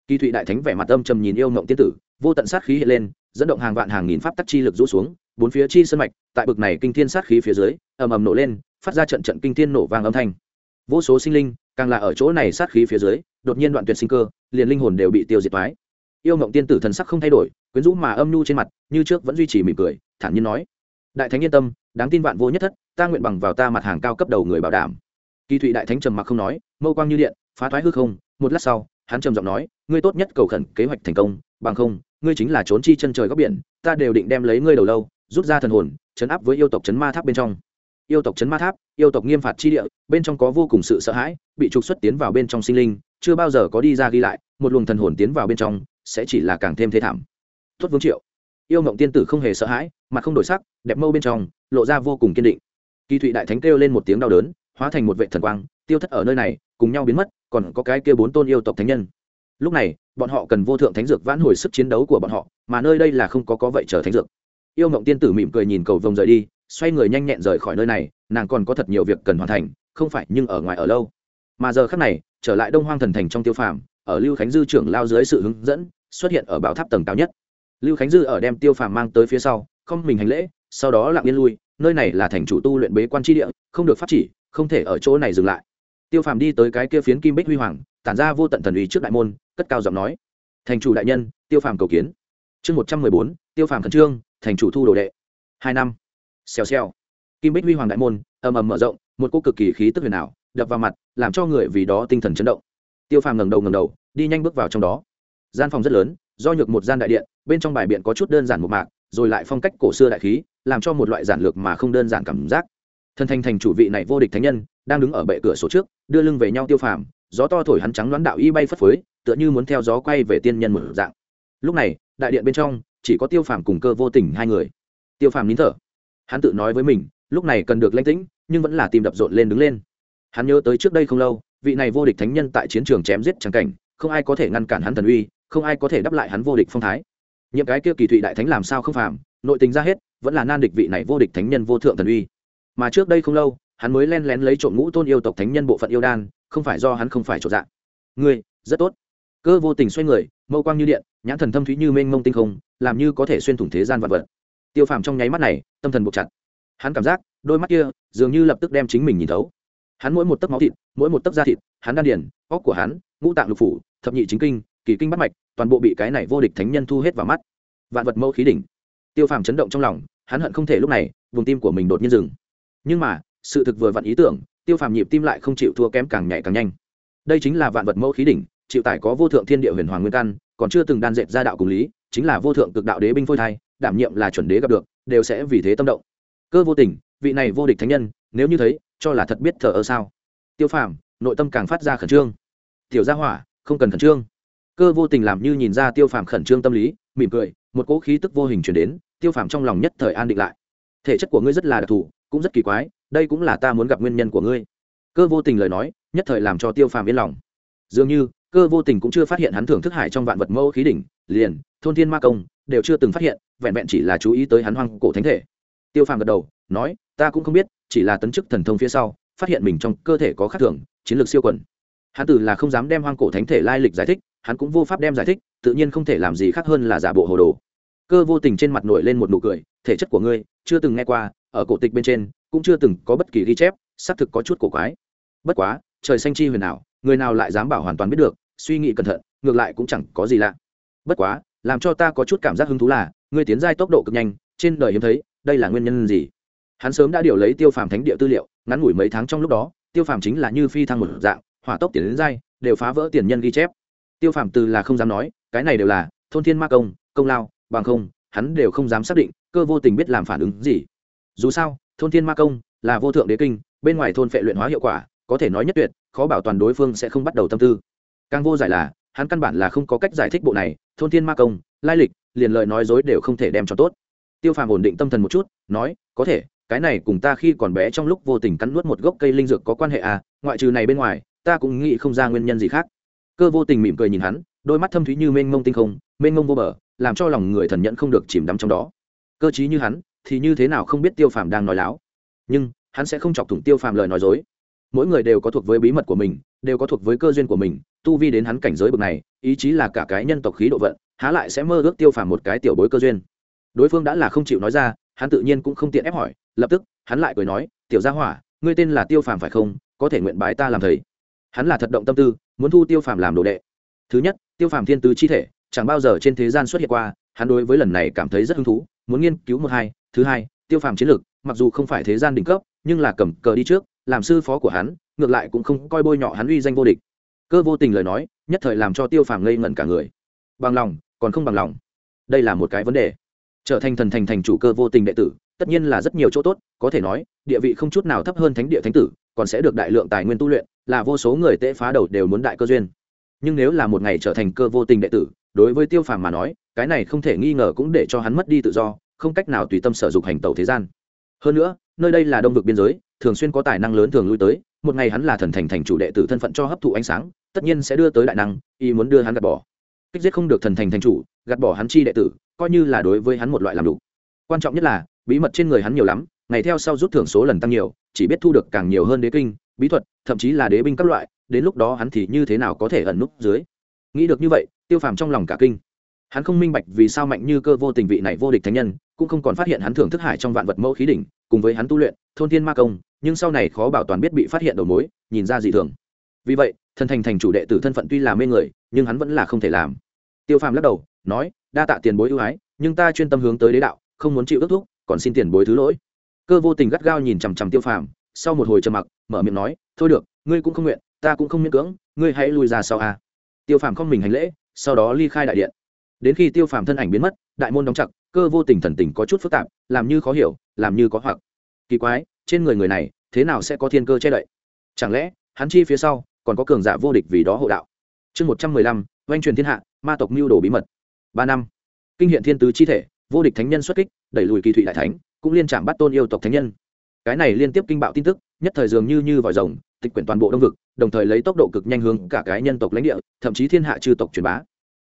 Kỳ thụy đại thánh vẻ mặt âm trầm nhìn yêu mộng tiên tử, vô tận sát khí hiện lên, dẫn động hàng vạn hàng nghìn pháp tắc chi lực rũ xuống, bốn phía chi sân mạch, tại bực này kinh thiên sát khí phía dưới, ầm ầm nổ lên, phát ra trận trận kinh thiên nổ vang âm thanh vô số sinh linh, càng là ở chỗ này sát khí phía dưới, đột nhiên đoạn tuyệt sinh cơ, liền linh hồn đều bị tiêu diệt thoái yêu mộng tiên tử thần sắc không thay đổi, quyến rũ mà âm nhu trên mặt, như trước vẫn duy trì mỉm cười, thản nhiên nói, đại thánh yên tâm, đáng tin vạn vô nhất thất, ta nguyện bằng vào ta mặt hàng cao cấp đầu người bảo đảm. Kỳ thụy đại thánh trầm mặc không nói, mâu quang như điện, phá thoái hư không, một lát sau, hắn trầm giọng nói, ngươi tốt nhất cầu khẩn kế hoạch thành công, bằng không, ngươi chính là trốn chi chân trời góc biển, ta đều định đem lấy ngươi đầu lâu, rút ra thần hồn, chấn áp với yêu tộc chấn ma tháp bên trong yêu tộc chấn ma tháp, yêu tộc nghiêm phạt chi địa, bên trong có vô cùng sự sợ hãi, bị trục xuất tiến vào bên trong sinh linh, chưa bao giờ có đi ra ghi lại, một luồng thần hồn tiến vào bên trong, sẽ chỉ là càng thêm thế thảm. Tuất vương triệu. Yêu mộng tiên tử không hề sợ hãi, mặt không đổi sắc, đẹp mâu bên trong, lộ ra vô cùng kiên định. Kỳ thụy đại thánh kêu lên một tiếng đau đớn, hóa thành một vệ thần quang, tiêu thất ở nơi này, cùng nhau biến mất, còn có cái kia bốn tôn yêu tộc thánh nhân. Lúc này, bọn họ cần vô thượng thánh dược vãn hồi sức chiến đấu của bọn họ, mà nơi đây là không có có vậy chờ thánh dược. Yêu mộng tiên tử mỉm cười nhìn cầu vồng rời đi xoay người nhanh nhẹn rời khỏi nơi này, nàng còn có thật nhiều việc cần hoàn thành, không phải nhưng ở ngoài ở lâu. Mà giờ khác này, trở lại đông hoang thần thành trong tiêu phàm, ở lưu khánh dư trưởng lao dưới sự hướng dẫn, xuất hiện ở bảo tháp tầng cao nhất. Lưu khánh dư ở đem tiêu phàm mang tới phía sau, không mình hành lễ, sau đó lặng yên lui, nơi này là thành chủ tu luyện bế quan tri địa, không được phát chỉ, không thể ở chỗ này dừng lại. Tiêu phàm đi tới cái kia phiến kim bích huy hoàng, tản ra vô tận thần uy trước đại môn, cất cao giọng nói, thành chủ đại nhân, tiêu phàm cầu kiến. Chương một trăm mười bốn, tiêu phàm khẩn trương, thành chủ thu đồ đệ. Hai năm xèo xèo. Kim bích huy hoàng đại môn, ầm ầm mở rộng, một cô cực kỳ khí tức huyền ảo, đập vào mặt, làm cho người vì đó tinh thần chấn động. Tiêu phàm ngẩng đầu ngẩng đầu, đi nhanh bước vào trong đó. Gian phòng rất lớn, do nhược một gian đại điện, bên trong bài biện có chút đơn giản một mạc, rồi lại phong cách cổ xưa đại khí, làm cho một loại giản lược mà không đơn giản cảm giác. Thần thành thành chủ vị này vô địch thánh nhân, đang đứng ở bệ cửa sổ trước, đưa lưng về nhau tiêu phàm, gió to thổi hắn trắng đoán đạo y bay phất phới, tựa như muốn theo gió quay về tiên nhân một dạng. Lúc này, đại điện bên trong, chỉ có tiêu phàm cùng cơ vô tình hai người. Tiêu phàm nín thở hắn tự nói với mình, lúc này cần được lanh tĩnh, nhưng vẫn là tìm đập rộn lên đứng lên. Hắn nhớ tới trước đây không lâu, vị này vô địch thánh nhân tại chiến trường chém giết trắng cảnh, không ai có thể ngăn cản hắn thần uy, không ai có thể đáp lại hắn vô địch phong thái. Những cái kia kỳ thụy đại thánh làm sao không phàm, nội tình ra hết, vẫn là nan địch vị này vô địch thánh nhân vô thượng thần uy. Mà trước đây không lâu, hắn mới len lén lấy trộm ngũ tôn yêu tộc thánh nhân bộ phận yêu đan, không phải do hắn không phải trộm dạng ngươi, rất tốt. Cơ vô tình xoay người, mâu quang như điện, nhãn thần thâm thúy như mênh mông tinh không, làm như có thể xuyên thủng thế gian vật vật tiêu phàm trong nháy mắt này, tâm thần buộc chặt. Hắn cảm giác, đôi mắt kia, dường như lập tức đem chính mình nhìn thấu. Hắn mỗi một tấc máu thịt, mỗi một tấc da thịt, hắn đan điền, óc của hắn, ngũ tạng lục phủ, thập nhị chính kinh, kỳ kinh bắt mạch, toàn bộ bị cái này vô địch thánh nhân thu hết vào mắt. Vạn vật mẫu khí đỉnh. Tiêu phàm chấn động trong lòng, hắn hận không thể lúc này, vùng tim của mình đột nhiên dừng. Nhưng mà, sự thực vừa vặn ý tưởng, tiêu phàm nhịp tim lại không chịu thua kém càng nhạy càng nhanh. Đây chính là vạn vật mẫu khí đỉnh, chịu tải có vô thượng thiên địa huyền hoàng nguyên căn, còn chưa từng đan dệt ra đạo cùng lý, chính là vô thượng cực đạo đế binh phôi thai đảm nhiệm là chuẩn đế gặp được, đều sẽ vì thế tâm động. Cơ vô tình, vị này vô địch thánh nhân, nếu như thấy, cho là thật biết thờ ơ sao? Tiêu phàm, nội tâm càng phát ra khẩn trương. Tiểu gia hỏa, không cần khẩn trương. Cơ vô tình làm như nhìn ra tiêu phàm khẩn trương tâm lý, mỉm cười, một cỗ khí tức vô hình chuyển đến, tiêu phàm trong lòng nhất thời an định lại. Thể chất của ngươi rất là đặc thù, cũng rất kỳ quái, đây cũng là ta muốn gặp nguyên nhân của ngươi. Cơ vô tình lời nói, nhất thời làm cho tiêu phàm yên lòng. Dường như, cơ vô tình cũng chưa phát hiện hắn thưởng thức hải trong vạn vật mẫu khí đỉnh, liền thôn thiên ma công, đều chưa từng phát hiện, vẹn vẹn chỉ là chú ý tới hắn hoang cổ thánh thể. Tiêu phàm gật đầu, nói, ta cũng không biết, chỉ là tấn chức thần thông phía sau, phát hiện mình trong cơ thể có khác thường, chiến lược siêu quần. Hắn từ là không dám đem hoang cổ thánh thể lai lịch giải thích, hắn cũng vô pháp đem giải thích, tự nhiên không thể làm gì khác hơn là giả bộ hồ đồ. Cơ vô tình trên mặt nổi lên một nụ cười, thể chất của ngươi, chưa từng nghe qua, ở cổ tịch bên trên, cũng chưa từng có bất kỳ ghi chép, xác thực có chút cổ quái. Bất quá, trời xanh chi huyền nào người nào lại dám bảo hoàn toàn biết được, suy nghĩ cẩn thận, ngược lại cũng chẳng có gì lạ. Bất quá làm cho ta có chút cảm giác hứng thú là, ngươi tiến giai tốc độ cực nhanh, trên đời hiếm thấy, đây là nguyên nhân gì? Hắn sớm đã điều lấy tiêu phàm thánh địa tư liệu, ngắn ngủi mấy tháng trong lúc đó, tiêu phàm chính là như phi thăng một dạng, hỏa tốc tiền đến giai, đều phá vỡ tiền nhân ghi chép. Tiêu phàm từ là không dám nói, cái này đều là thôn thiên ma công công lao, bằng không, hắn đều không dám xác định, cơ vô tình biết làm phản ứng gì. Dù sao, thôn thiên ma công là vô thượng đế kinh, bên ngoài thôn phệ luyện hóa hiệu quả, có thể nói nhất tuyệt, khó bảo toàn đối phương sẽ không bắt đầu tâm tư. Càng vô giải là hắn căn bản là không có cách giải thích bộ này, thôn thiên ma công, lai lịch, liền lời nói dối đều không thể đem cho tốt. Tiêu phàm ổn định tâm thần một chút, nói, có thể, cái này cùng ta khi còn bé trong lúc vô tình cắn nuốt một gốc cây linh dược có quan hệ à ngoại trừ này bên ngoài, ta cũng nghĩ không ra nguyên nhân gì khác. Cơ vô tình mỉm cười nhìn hắn, đôi mắt thâm thúy như mênh mông tinh không, mênh mông vô bờ, làm cho lòng người thần nhận không được chìm đắm trong đó. Cơ chí như hắn, thì như thế nào không biết tiêu phàm đang nói láo. Nhưng, hắn sẽ không chọc thủng tiêu phàm lời nói dối. Mỗi người đều có thuộc với bí mật của mình đều có thuộc với cơ duyên của mình, tu vi đến hắn cảnh giới bậc này, ý chí là cả cái nhân tộc khí độ vận, há lại sẽ mơ ước tiêu phàm một cái tiểu bối cơ duyên. Đối phương đã là không chịu nói ra, hắn tự nhiên cũng không tiện ép hỏi, lập tức, hắn lại cười nói, tiểu gia hỏa, ngươi tên là tiêu phàm phải không? Có thể nguyện bái ta làm thầy. Hắn là thật động tâm tư, muốn thu tiêu phàm làm đồ đệ. Thứ nhất, tiêu phàm thiên tứ chi thể, chẳng bao giờ trên thế gian xuất hiện qua, hắn đối với lần này cảm thấy rất hứng thú, muốn nghiên cứu một hai. Thứ hai, tiêu phàm chiến lược mặc dù không phải thế gian đỉnh cấp, nhưng là cầm cờ đi trước làm sư phó của hắn, ngược lại cũng không coi bôi nhọ hắn uy danh vô địch. Cơ vô tình lời nói, nhất thời làm cho tiêu phàm ngây ngẩn cả người. Bằng lòng, còn không bằng lòng. Đây là một cái vấn đề. Trở thành thần thành thành chủ cơ vô tình đệ tử, tất nhiên là rất nhiều chỗ tốt, có thể nói, địa vị không chút nào thấp hơn thánh địa thánh tử, còn sẽ được đại lượng tài nguyên tu luyện, là vô số người tệ phá đầu đều muốn đại cơ duyên. Nhưng nếu là một ngày trở thành cơ vô tình đệ tử, đối với tiêu phàm mà nói, cái này không thể nghi ngờ cũng để cho hắn mất đi tự do, không cách nào tùy tâm sở dục hành tẩu thế gian. Hơn nữa, nơi đây là đông vực biên giới thường xuyên có tài năng lớn thường lui tới, một ngày hắn là thần thành thành chủ đệ tử thân phận cho hấp thụ ánh sáng, tất nhiên sẽ đưa tới đại năng y muốn đưa hắn gạt bỏ. Kích giết không được thần thành thành chủ, gạt bỏ hắn chi đệ tử, coi như là đối với hắn một loại làm đủ. Quan trọng nhất là, bí mật trên người hắn nhiều lắm, ngày theo sau rút thưởng số lần tăng nhiều, chỉ biết thu được càng nhiều hơn đế kinh, bí thuật, thậm chí là đế binh các loại, đến lúc đó hắn thì như thế nào có thể ẩn núp dưới. Nghĩ được như vậy, tiêu phàm trong lòng cả kinh. Hắn không minh bạch vì sao mạnh như cơ vô tình vị này vô địch thánh nhân, cũng không còn phát hiện hắn thưởng thức hải trong vạn vật mẫu khí đỉnh, cùng với hắn tu luyện, thôn thiên ma công nhưng sau này khó bảo toàn biết bị phát hiện đầu mối, nhìn ra dị thường. Vì vậy, thần thành thành chủ đệ tử thân phận tuy là mê người, nhưng hắn vẫn là không thể làm. Tiêu phàm lắc đầu, nói, đa tạ tiền bối ưu ái, nhưng ta chuyên tâm hướng tới đế đạo, không muốn chịu ước thúc, còn xin tiền bối thứ lỗi. Cơ vô tình gắt gao nhìn chằm chằm tiêu phàm, sau một hồi trầm mặc, mở miệng nói, thôi được, ngươi cũng không nguyện, ta cũng không miễn cưỡng, ngươi hãy lùi ra sau a. Tiêu phàm không mình hành lễ, sau đó ly khai đại điện. Đến khi tiêu phàm thân ảnh biến mất, đại môn đóng chặt, cơ vô tình thần tình có chút phức tạp, làm như khó hiểu, làm như có hoặc. Kỳ quái trên người người này, thế nào sẽ có thiên cơ che đậy? Chẳng lẽ, hắn chi phía sau, còn có cường giả vô địch vì đó hộ đạo? Chương một trăm mười lăm, oanh truyền thiên hạ, ma tộc mưu đồ bí mật. Ba năm. Kinh hiện thiên tứ chi thể, vô địch thánh nhân xuất kích, đẩy lùi kỳ thụy đại thánh, cũng liên trạm bắt tôn yêu tộc thánh nhân. Cái này liên tiếp kinh bạo tin tức, nhất thời dường như như vòi rồng, tịch quyển toàn bộ đông vực, đồng thời lấy tốc độ cực nhanh hướng cả cái nhân tộc lãnh địa, thậm chí thiên hạ chư tộc truyền bá.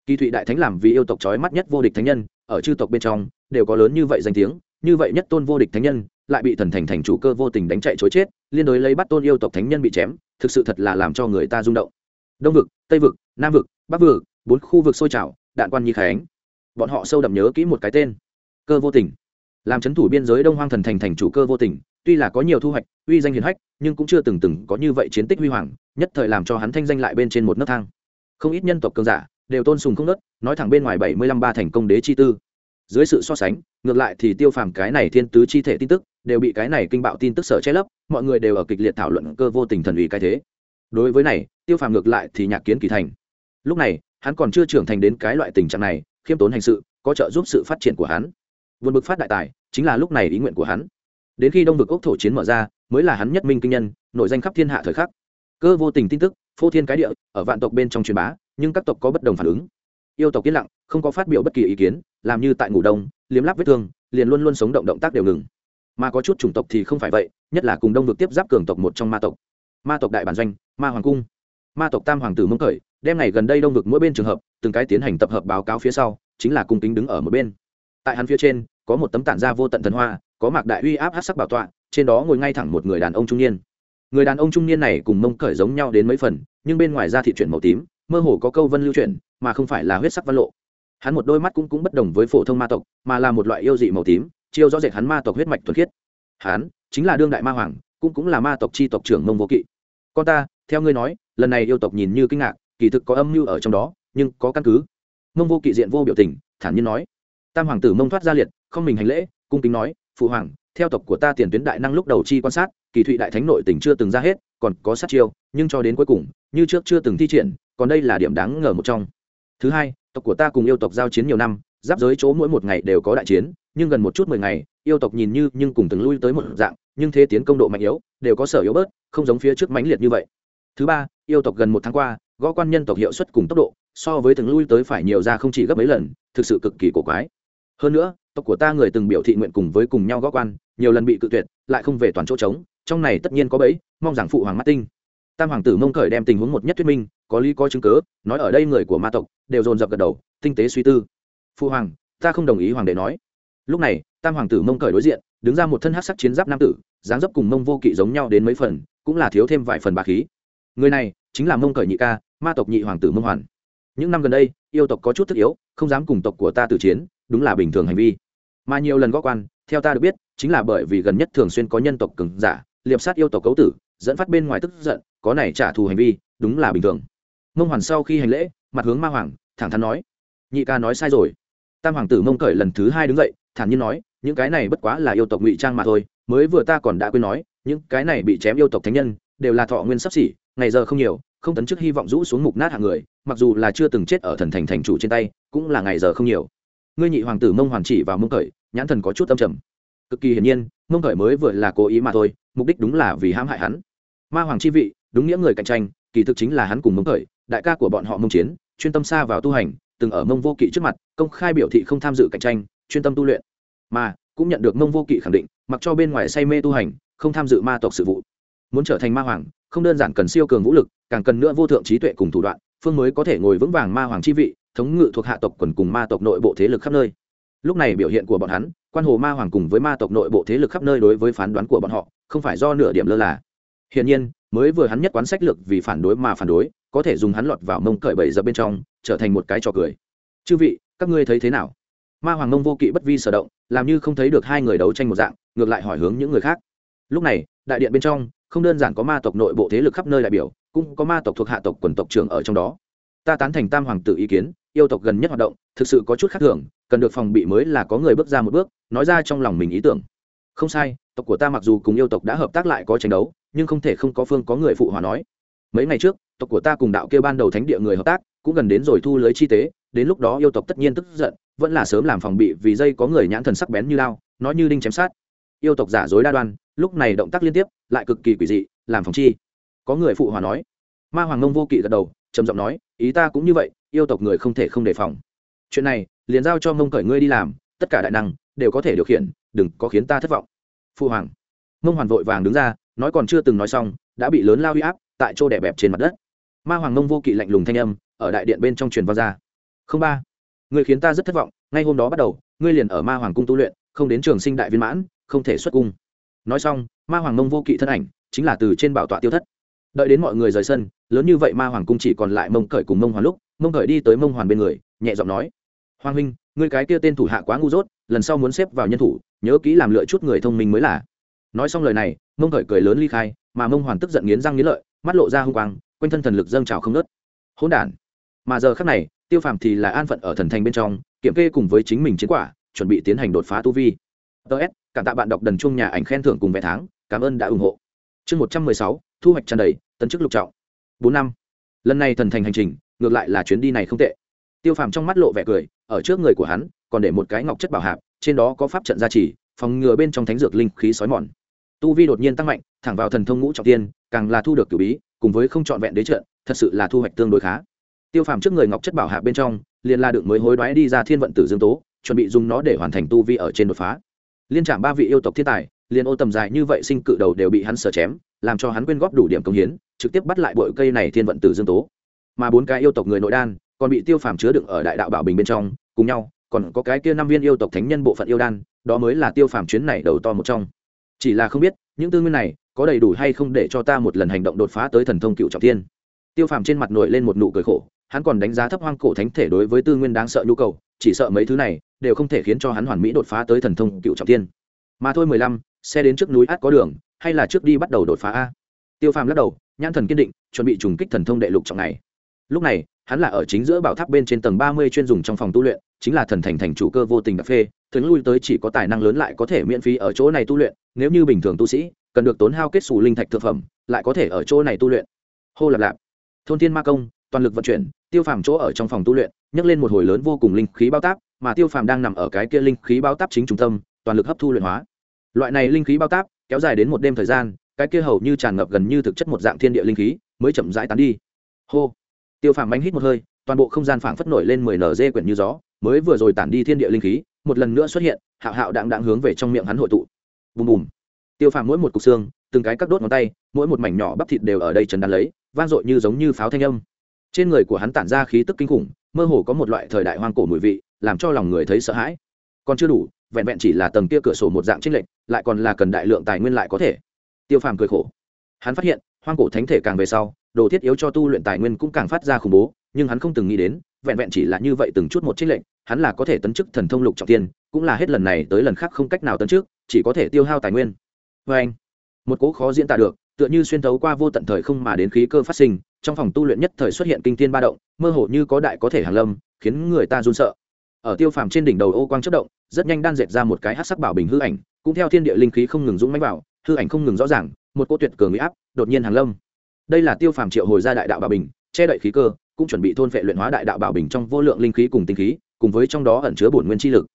Kỳ thụy đại thánh làm vì yêu tộc trói mắt nhất vô địch thánh nhân, ở chư tộc bên trong, đều có lớn như vậy danh tiếng, như vậy nhất tôn vô địch thánh nhân lại bị thần thành thành chủ cơ vô tình đánh chạy chối chết, liên đối lấy bắt tôn yêu tộc thánh nhân bị chém, thực sự thật là làm cho người ta rung động. Đông vực, tây vực, nam vực, bắc vực, bốn khu vực sôi trào, đạn quan nhi khánh. Bọn họ sâu đậm nhớ kỹ một cái tên, cơ vô tình. Làm c h ấ n thủ biên giới đông hoang thần thành thành chủ cơ vô tình, tuy là có nhiều thu hoạch, uy danh hiền hách, nhưng cũng chưa từng từng có như vậy chiến tích huy hoàng, nhất thời làm cho hắn thanh danh lại bên trên một nấc thang. Không ít nhân tộc cường giả đều tôn sùng không nớt, nói thẳng bên ngoài bảy mươi lăm ba thành công đế chi tư dưới sự so sánh, ngược lại thì tiêu phàm cái này thiên tứ chi thể tin tức đều bị cái này kinh bạo tin tức sở che lấp, mọi người đều ở kịch liệt thảo luận cơ vô tình thần ủy cái thế. Đối với này, tiêu phàm ngược lại thì nhạc kiến kỳ thành. Lúc này, hắn còn chưa trưởng thành đến cái loại tình trạng này, khiêm tốn hành sự, có trợ giúp sự phát triển của hắn. Vượt bực phát đại tài, chính là lúc này ý nguyện của hắn. Đến khi đông vực ốc thổ chiến mở ra, mới là hắn nhất minh kinh nhân, nội danh khắp thiên hạ thời khắc. Cơ vô tình tin tức, phô thiên cái địa, ở vạn tộc bên trong truyền bá, nhưng các tộc có bất đồng phản ứng yêu tộc yên lặng, không có phát biểu bất kỳ ý kiến, làm như tại ngủ đông, liếm láp vết thương, liền luôn luôn sống động động tác đều ngừng. Mà có chút chủng tộc thì không phải vậy, nhất là cùng đông vực tiếp giáp cường tộc một trong ma tộc. Ma tộc đại bản doanh, ma hoàng cung. Ma tộc tam hoàng tử mông khởi đem ngày gần đây đông vực mỗi bên trường hợp, từng cái tiến hành tập hợp báo cáo phía sau, chính là cung kính đứng ở một bên. Tại hắn phía trên, có một tấm tản da vô tận thần hoa, có mạc đại uy áp hát sắc bảo tọa, trên đó ngồi ngay thẳng một người đàn ông trung niên. Người đàn ông trung niên này cùng mông cởi giống nhau đến mấy phần, nhưng bên ngoài da thị chuyển màu tím, mơ hồ có câu vân lưu chuyển mà không phải là huyết sắc văn lộ. Hắn một đôi mắt cũng cũng bất đồng với phổ thông ma tộc, mà là một loại yêu dị màu tím, chiêu rõ rệt hắn ma tộc huyết mạch thuần khiết. Hắn chính là đương đại ma hoàng, cũng cũng là ma tộc chi tộc trưởng mông vô kỵ. Con ta, theo ngươi nói, lần này yêu tộc nhìn như kinh ngạc, kỳ thực có âm mưu ở trong đó, nhưng có căn cứ. Mông vô kỵ diện vô biểu tình, thản nhiên nói. Tam hoàng tử mông thoát ra liệt, không mình hành lễ, cung kính nói, phụ hoàng, theo tộc của ta tiền tuyến đại năng lúc đầu chi quan sát, kỳ thụy đại thánh nội tình chưa từng ra hết, còn có sát chiêu, nhưng cho đến cuối cùng, như trước chưa từng thi triển, còn đây là điểm đáng ngờ một trong thứ hai, tộc của ta cùng yêu tộc giao chiến nhiều năm, giáp giới chỗ mỗi một ngày đều có đại chiến, nhưng gần một chút mười ngày, yêu tộc nhìn như nhưng cùng từng lui tới một dạng, nhưng thế tiến công độ mạnh yếu, đều có sở yếu bớt, không giống phía trước mãnh liệt như vậy. Thứ ba, yêu tộc gần một tháng qua, gõ quan nhân tộc hiệu suất cùng tốc độ, so với từng lui tới phải nhiều ra không chỉ gấp mấy lần, thực sự cực kỳ cổ quái. Hơn nữa, tộc của ta người từng biểu thị nguyện cùng với cùng nhau gõ quan, nhiều lần bị cự tuyệt, lại không về toàn chỗ trống, trong này tất nhiên có bẫy, mong rằng phụ hoàng mắt tinh tam hoàng tử mông khởi đem tình huống một nhất thuyết minh, có lý có chứng cớ, nói ở đây người của ma tộc đều dồn dập gật đầu, tinh tế suy tư. Phụ hoàng, ta không đồng ý hoàng đệ nói. Lúc này, tam hoàng tử mông khởi đối diện, đứng ra một thân hát sắc chiến giáp nam tử, dáng dấp cùng mông vô kỵ giống nhau đến mấy phần, cũng là thiếu thêm vài phần bà khí. Người này chính là mông khởi nhị ca, ma tộc nhị hoàng tử mông hoàn. Những năm gần đây, yêu tộc có chút thức yếu, không dám cùng tộc của ta tử chiến, đúng là bình thường hành vi. Mà nhiều lần gó quan, theo ta được biết, chính là bởi vì gần nhất thường xuyên có nhân tộc cứng giả, liệp sát yêu tộc cấu tử, dẫn phát bên ngoài tức giận có này trả thù hành vi, đúng là bình thường. Mông hoàn sau khi hành lễ, mặt hướng ma hoàng, thẳng thắn nói, nhị ca nói sai rồi. Tam hoàng tử mông cởi lần thứ hai đứng dậy, thản nhiên nói, những cái này bất quá là yêu tộc ngụy trang mà thôi, mới vừa ta còn đã quên nói, những cái này bị chém yêu tộc thánh nhân, đều là thọ nguyên sắp xỉ, ngày giờ không nhiều, không tấn chức hy vọng rũ xuống mục nát hạng người, mặc dù là chưa từng chết ở thần thành thành chủ trên tay, cũng là ngày giờ không nhiều. Ngươi nhị hoàng tử mông hoàn chỉ vào mông cởi, nhãn thần có chút tâm trầm. Cực kỳ hiển nhiên, mông cởi mới vừa là cố ý mà thôi, mục đích đúng là vì hãm hại hắn. Ma hoàng chi vị đúng nghĩa người cạnh tranh, kỳ thực chính là hắn cùng mông khởi, đại ca của bọn họ mông chiến, chuyên tâm xa vào tu hành, từng ở mông vô kỵ trước mặt, công khai biểu thị không tham dự cạnh tranh, chuyên tâm tu luyện. Mà, cũng nhận được mông vô kỵ khẳng định, mặc cho bên ngoài say mê tu hành, không tham dự ma tộc sự vụ. Muốn trở thành ma hoàng, không đơn giản cần siêu cường vũ lực, càng cần nữa vô thượng trí tuệ cùng thủ đoạn, phương mới có thể ngồi vững vàng ma hoàng chi vị, thống ngự thuộc hạ tộc quần cùng ma tộc nội bộ thế lực khắp nơi. Lúc này biểu hiện của bọn hắn, quan hồ ma hoàng cùng với ma tộc nội bộ thế lực khắp nơi đối với phán đoán của bọn họ, không phải do nửa điểm lơ là hiển nhiên, mới vừa hắn nhất quán sách lược vì phản đối mà phản đối, có thể dùng hắn lọt vào mông cởi bậy dập bên trong, trở thành một cái trò cười. Chư vị, các ngươi thấy thế nào? Ma hoàng mông vô kỵ bất vi sở động, làm như không thấy được hai người đấu tranh một dạng, ngược lại hỏi hướng những người khác. Lúc này, đại điện bên trong, không đơn giản có ma tộc nội bộ thế lực khắp nơi đại biểu, cũng có ma tộc thuộc hạ tộc quần tộc trưởng ở trong đó. Ta tán thành tam hoàng tử ý kiến, yêu tộc gần nhất hoạt động, thực sự có chút khác thường, cần được phòng bị mới là có người bước ra một bước, nói ra trong lòng mình ý tưởng. Không sai, tộc của ta mặc dù cùng yêu tộc đã hợp tác lại có tranh đấu nhưng không thể không có phương có người phụ hòa nói. Mấy ngày trước, tộc của ta cùng đạo kêu ban đầu thánh địa người hợp tác, cũng gần đến rồi thu lưới chi tế, đến lúc đó yêu tộc tất nhiên tức giận, vẫn là sớm làm phòng bị vì dây có người nhãn thần sắc bén như lao, nói như đinh chém sát. Yêu tộc giả dối đa đoan, lúc này động tác liên tiếp, lại cực kỳ quỷ dị, làm phòng chi. Có người phụ hòa nói. Ma hoàng ngông vô kỵ gật đầu, trầm giọng nói, ý ta cũng như vậy, yêu tộc người không thể không đề phòng. Chuyện này, liền giao cho mông cởi ngươi đi làm, tất cả đại năng, đều có thể điều khiển, đừng có khiến ta thất vọng. Phụ hoàng. Mông hoàn vội vàng đứng ra nói còn chưa từng nói xong, đã bị lớn lao huy áp, tại chỗ đẻ bẹp trên mặt đất. Ma hoàng mông vô kỵ lạnh lùng thanh âm, ở đại điện bên trong truyền vang ra. Không ba ngươi khiến ta rất thất vọng, ngay hôm đó bắt đầu, ngươi liền ở ma hoàng cung tu luyện, không đến trường sinh đại viên mãn, không thể xuất cung. Nói xong, ma hoàng mông vô kỵ thân ảnh, chính là từ trên bảo tọa tiêu thất. Đợi đến mọi người rời sân, lớn như vậy ma hoàng cung chỉ còn lại mông cởi cùng mông hoàn lúc, mông cởi đi tới mông hoàn bên người, nhẹ giọng nói, hoàng huynh người cái kia tên thủ hạ quá ngu dốt, lần sau muốn xếp vào nhân thủ, nhớ kỹ làm lựa chút người thông minh mới là. Nói xong lời này mông khởi cười lớn ly khai, mà mông hoàn tức giận nghiến răng nghiến lợi, mắt lộ ra hung quang, quanh thân thần lực dâng trào không nớt hỗn đản. Mà giờ khắc này, tiêu phàm thì là an phận ở thần thành bên trong, kiểm kê cùng với chính mình chiến quả, chuẩn bị tiến hành đột phá tu vi. Ts cảm tạ bạn đọc đần chung nhà ảnh khen thưởng cùng vé tháng, cảm ơn đã ủng hộ. Chương một trăm mười sáu, thu hoạch tràn đầy, tấn chức lục trọng. Bốn năm. Lần này thần thành hành trình, ngược lại là chuyến đi này không tệ. Tiêu phàm trong mắt lộ vẻ cười, ở trước người của hắn, còn để một cái ngọc chất bảo hạp, trên đó có pháp trận gia trì, phòng ngừa bên trong thánh dược linh khí sói mòn tu vi đột nhiên tăng mạnh, thẳng vào thần thông ngũ trọng tiên, càng là thu được cửu bí, cùng với không trọn vẹn đế trận, thật sự là thu hoạch tương đối khá. Tiêu phàm trước người ngọc chất bảo hạ bên trong, liền la đựng mới hối đoái đi ra thiên vận tử dương tố, chuẩn bị dùng nó để hoàn thành tu vi ở trên đột phá. Liên trạm ba vị yêu tộc thiên tài, liền ô tầm dài như vậy sinh cự đầu đều bị hắn sợ chém, làm cho hắn quyên góp đủ điểm công hiến, trực tiếp bắt lại bội cây này thiên vận tử dương tố. Mà bốn cái yêu tộc người nội đan, còn bị tiêu phàm chứa đựng ở đại đạo bảo bình bên trong, cùng nhau, còn có cái kia năm viên yêu tộc thánh nhân bộ phận yêu đan, đó mới là tiêu phàm chuyến này đầu to một trong chỉ là không biết, những tư nguyên này có đầy đủ hay không để cho ta một lần hành động đột phá tới thần thông cựu trọng thiên. Tiêu phàm trên mặt nổi lên một nụ cười khổ, hắn còn đánh giá thấp hoang cổ thánh thể đối với tư nguyên đáng sợ nhu cầu, chỉ sợ mấy thứ này đều không thể khiến cho hắn hoàn mỹ đột phá tới thần thông cựu trọng thiên. Mà thôi mười lăm, xe đến trước núi át có đường, hay là trước đi bắt đầu đột phá a? Tiêu phàm lắc đầu, nhãn thần kiên định, chuẩn bị trùng kích thần thông đệ lục trọng này. Lúc này, hắn là ở chính giữa bảo tháp bên trên tầng ba mươi chuyên dùng trong phòng tu luyện, chính là thần thành thành chủ cơ vô tình đặc phê, thường lui tới chỉ có tài năng lớn lại có thể miễn phí ở chỗ này tu luyện nếu như bình thường tu sĩ cần được tốn hao kết xù linh thạch thực phẩm, lại có thể ở chỗ này tu luyện. Hô lạp lạp. Thôn thiên ma công, toàn lực vận chuyển, tiêu phàm chỗ ở trong phòng tu luyện, nhấc lên một hồi lớn vô cùng linh khí bao táp, mà tiêu phàm đang nằm ở cái kia linh khí bao táp chính trung tâm, toàn lực hấp thu luyện hóa. Loại này linh khí bao táp kéo dài đến một đêm thời gian, cái kia hầu như tràn ngập gần như thực chất một dạng thiên địa linh khí mới chậm rãi tán đi. Hô. Tiêu phàm bánh hít một hơi, toàn bộ không gian phảng phất nổi lên mười nở dê quyển như gió, mới vừa rồi tản đi thiên địa linh khí, một lần nữa xuất hiện, hạo hạo đặng đặng hướng về trong miệng hắn hội tụ bùm bùm. Tiêu phàm mỗi một cục xương, từng cái các đốt ngón tay, mỗi một mảnh nhỏ bắp thịt đều ở đây trần đàn lấy, vang dội như giống như pháo thanh âm. Trên người của hắn tản ra khí tức kinh khủng, mơ hồ có một loại thời đại hoang cổ mùi vị, làm cho lòng người thấy sợ hãi. Còn chưa đủ, vẹn vẹn chỉ là tầng kia cửa sổ một dạng trích lệnh lại còn là cần đại lượng tài nguyên lại có thể. Tiêu phàm cười khổ. Hắn phát hiện, hoang cổ thánh thể càng về sau, đồ thiết yếu cho tu luyện tài nguyên cũng càng phát ra khủng bố, nhưng hắn không từng nghĩ đến, vẹn vẹn chỉ là như vậy từng chút một trích lệnh hắn là có thể tấn chức thần thông lục trọng tiên, cũng là hết lần này tới lần khác không cách nào tấn trước chỉ có thể tiêu hao tài nguyên. Vê anh, một cố khó diễn tả được, tựa như xuyên thấu qua vô tận thời không mà đến khí cơ phát sinh, trong phòng tu luyện nhất thời xuất hiện kinh thiên ba động, mơ hồ như có đại có thể hàng lâm, khiến người ta run sợ. Ở tiêu phàm trên đỉnh đầu ô quang chất động, rất nhanh đan dệt ra một cái hát sắc bảo bình hư ảnh, cũng theo thiên địa linh khí không ngừng dũng mánh vào, hư ảnh không ngừng rõ ràng, một cô tuyệt cường huy áp, đột nhiên hàng lâm. Đây là tiêu phàm triệu hồi ra đại đạo bảo bình, che đậy khí cơ, cũng chuẩn bị thôn phệ luyện hóa đại đạo bảo bình trong vô lượng linh khí cùng tinh khí, cùng với trong đó ẩn chứa bổn nguyên chi lực.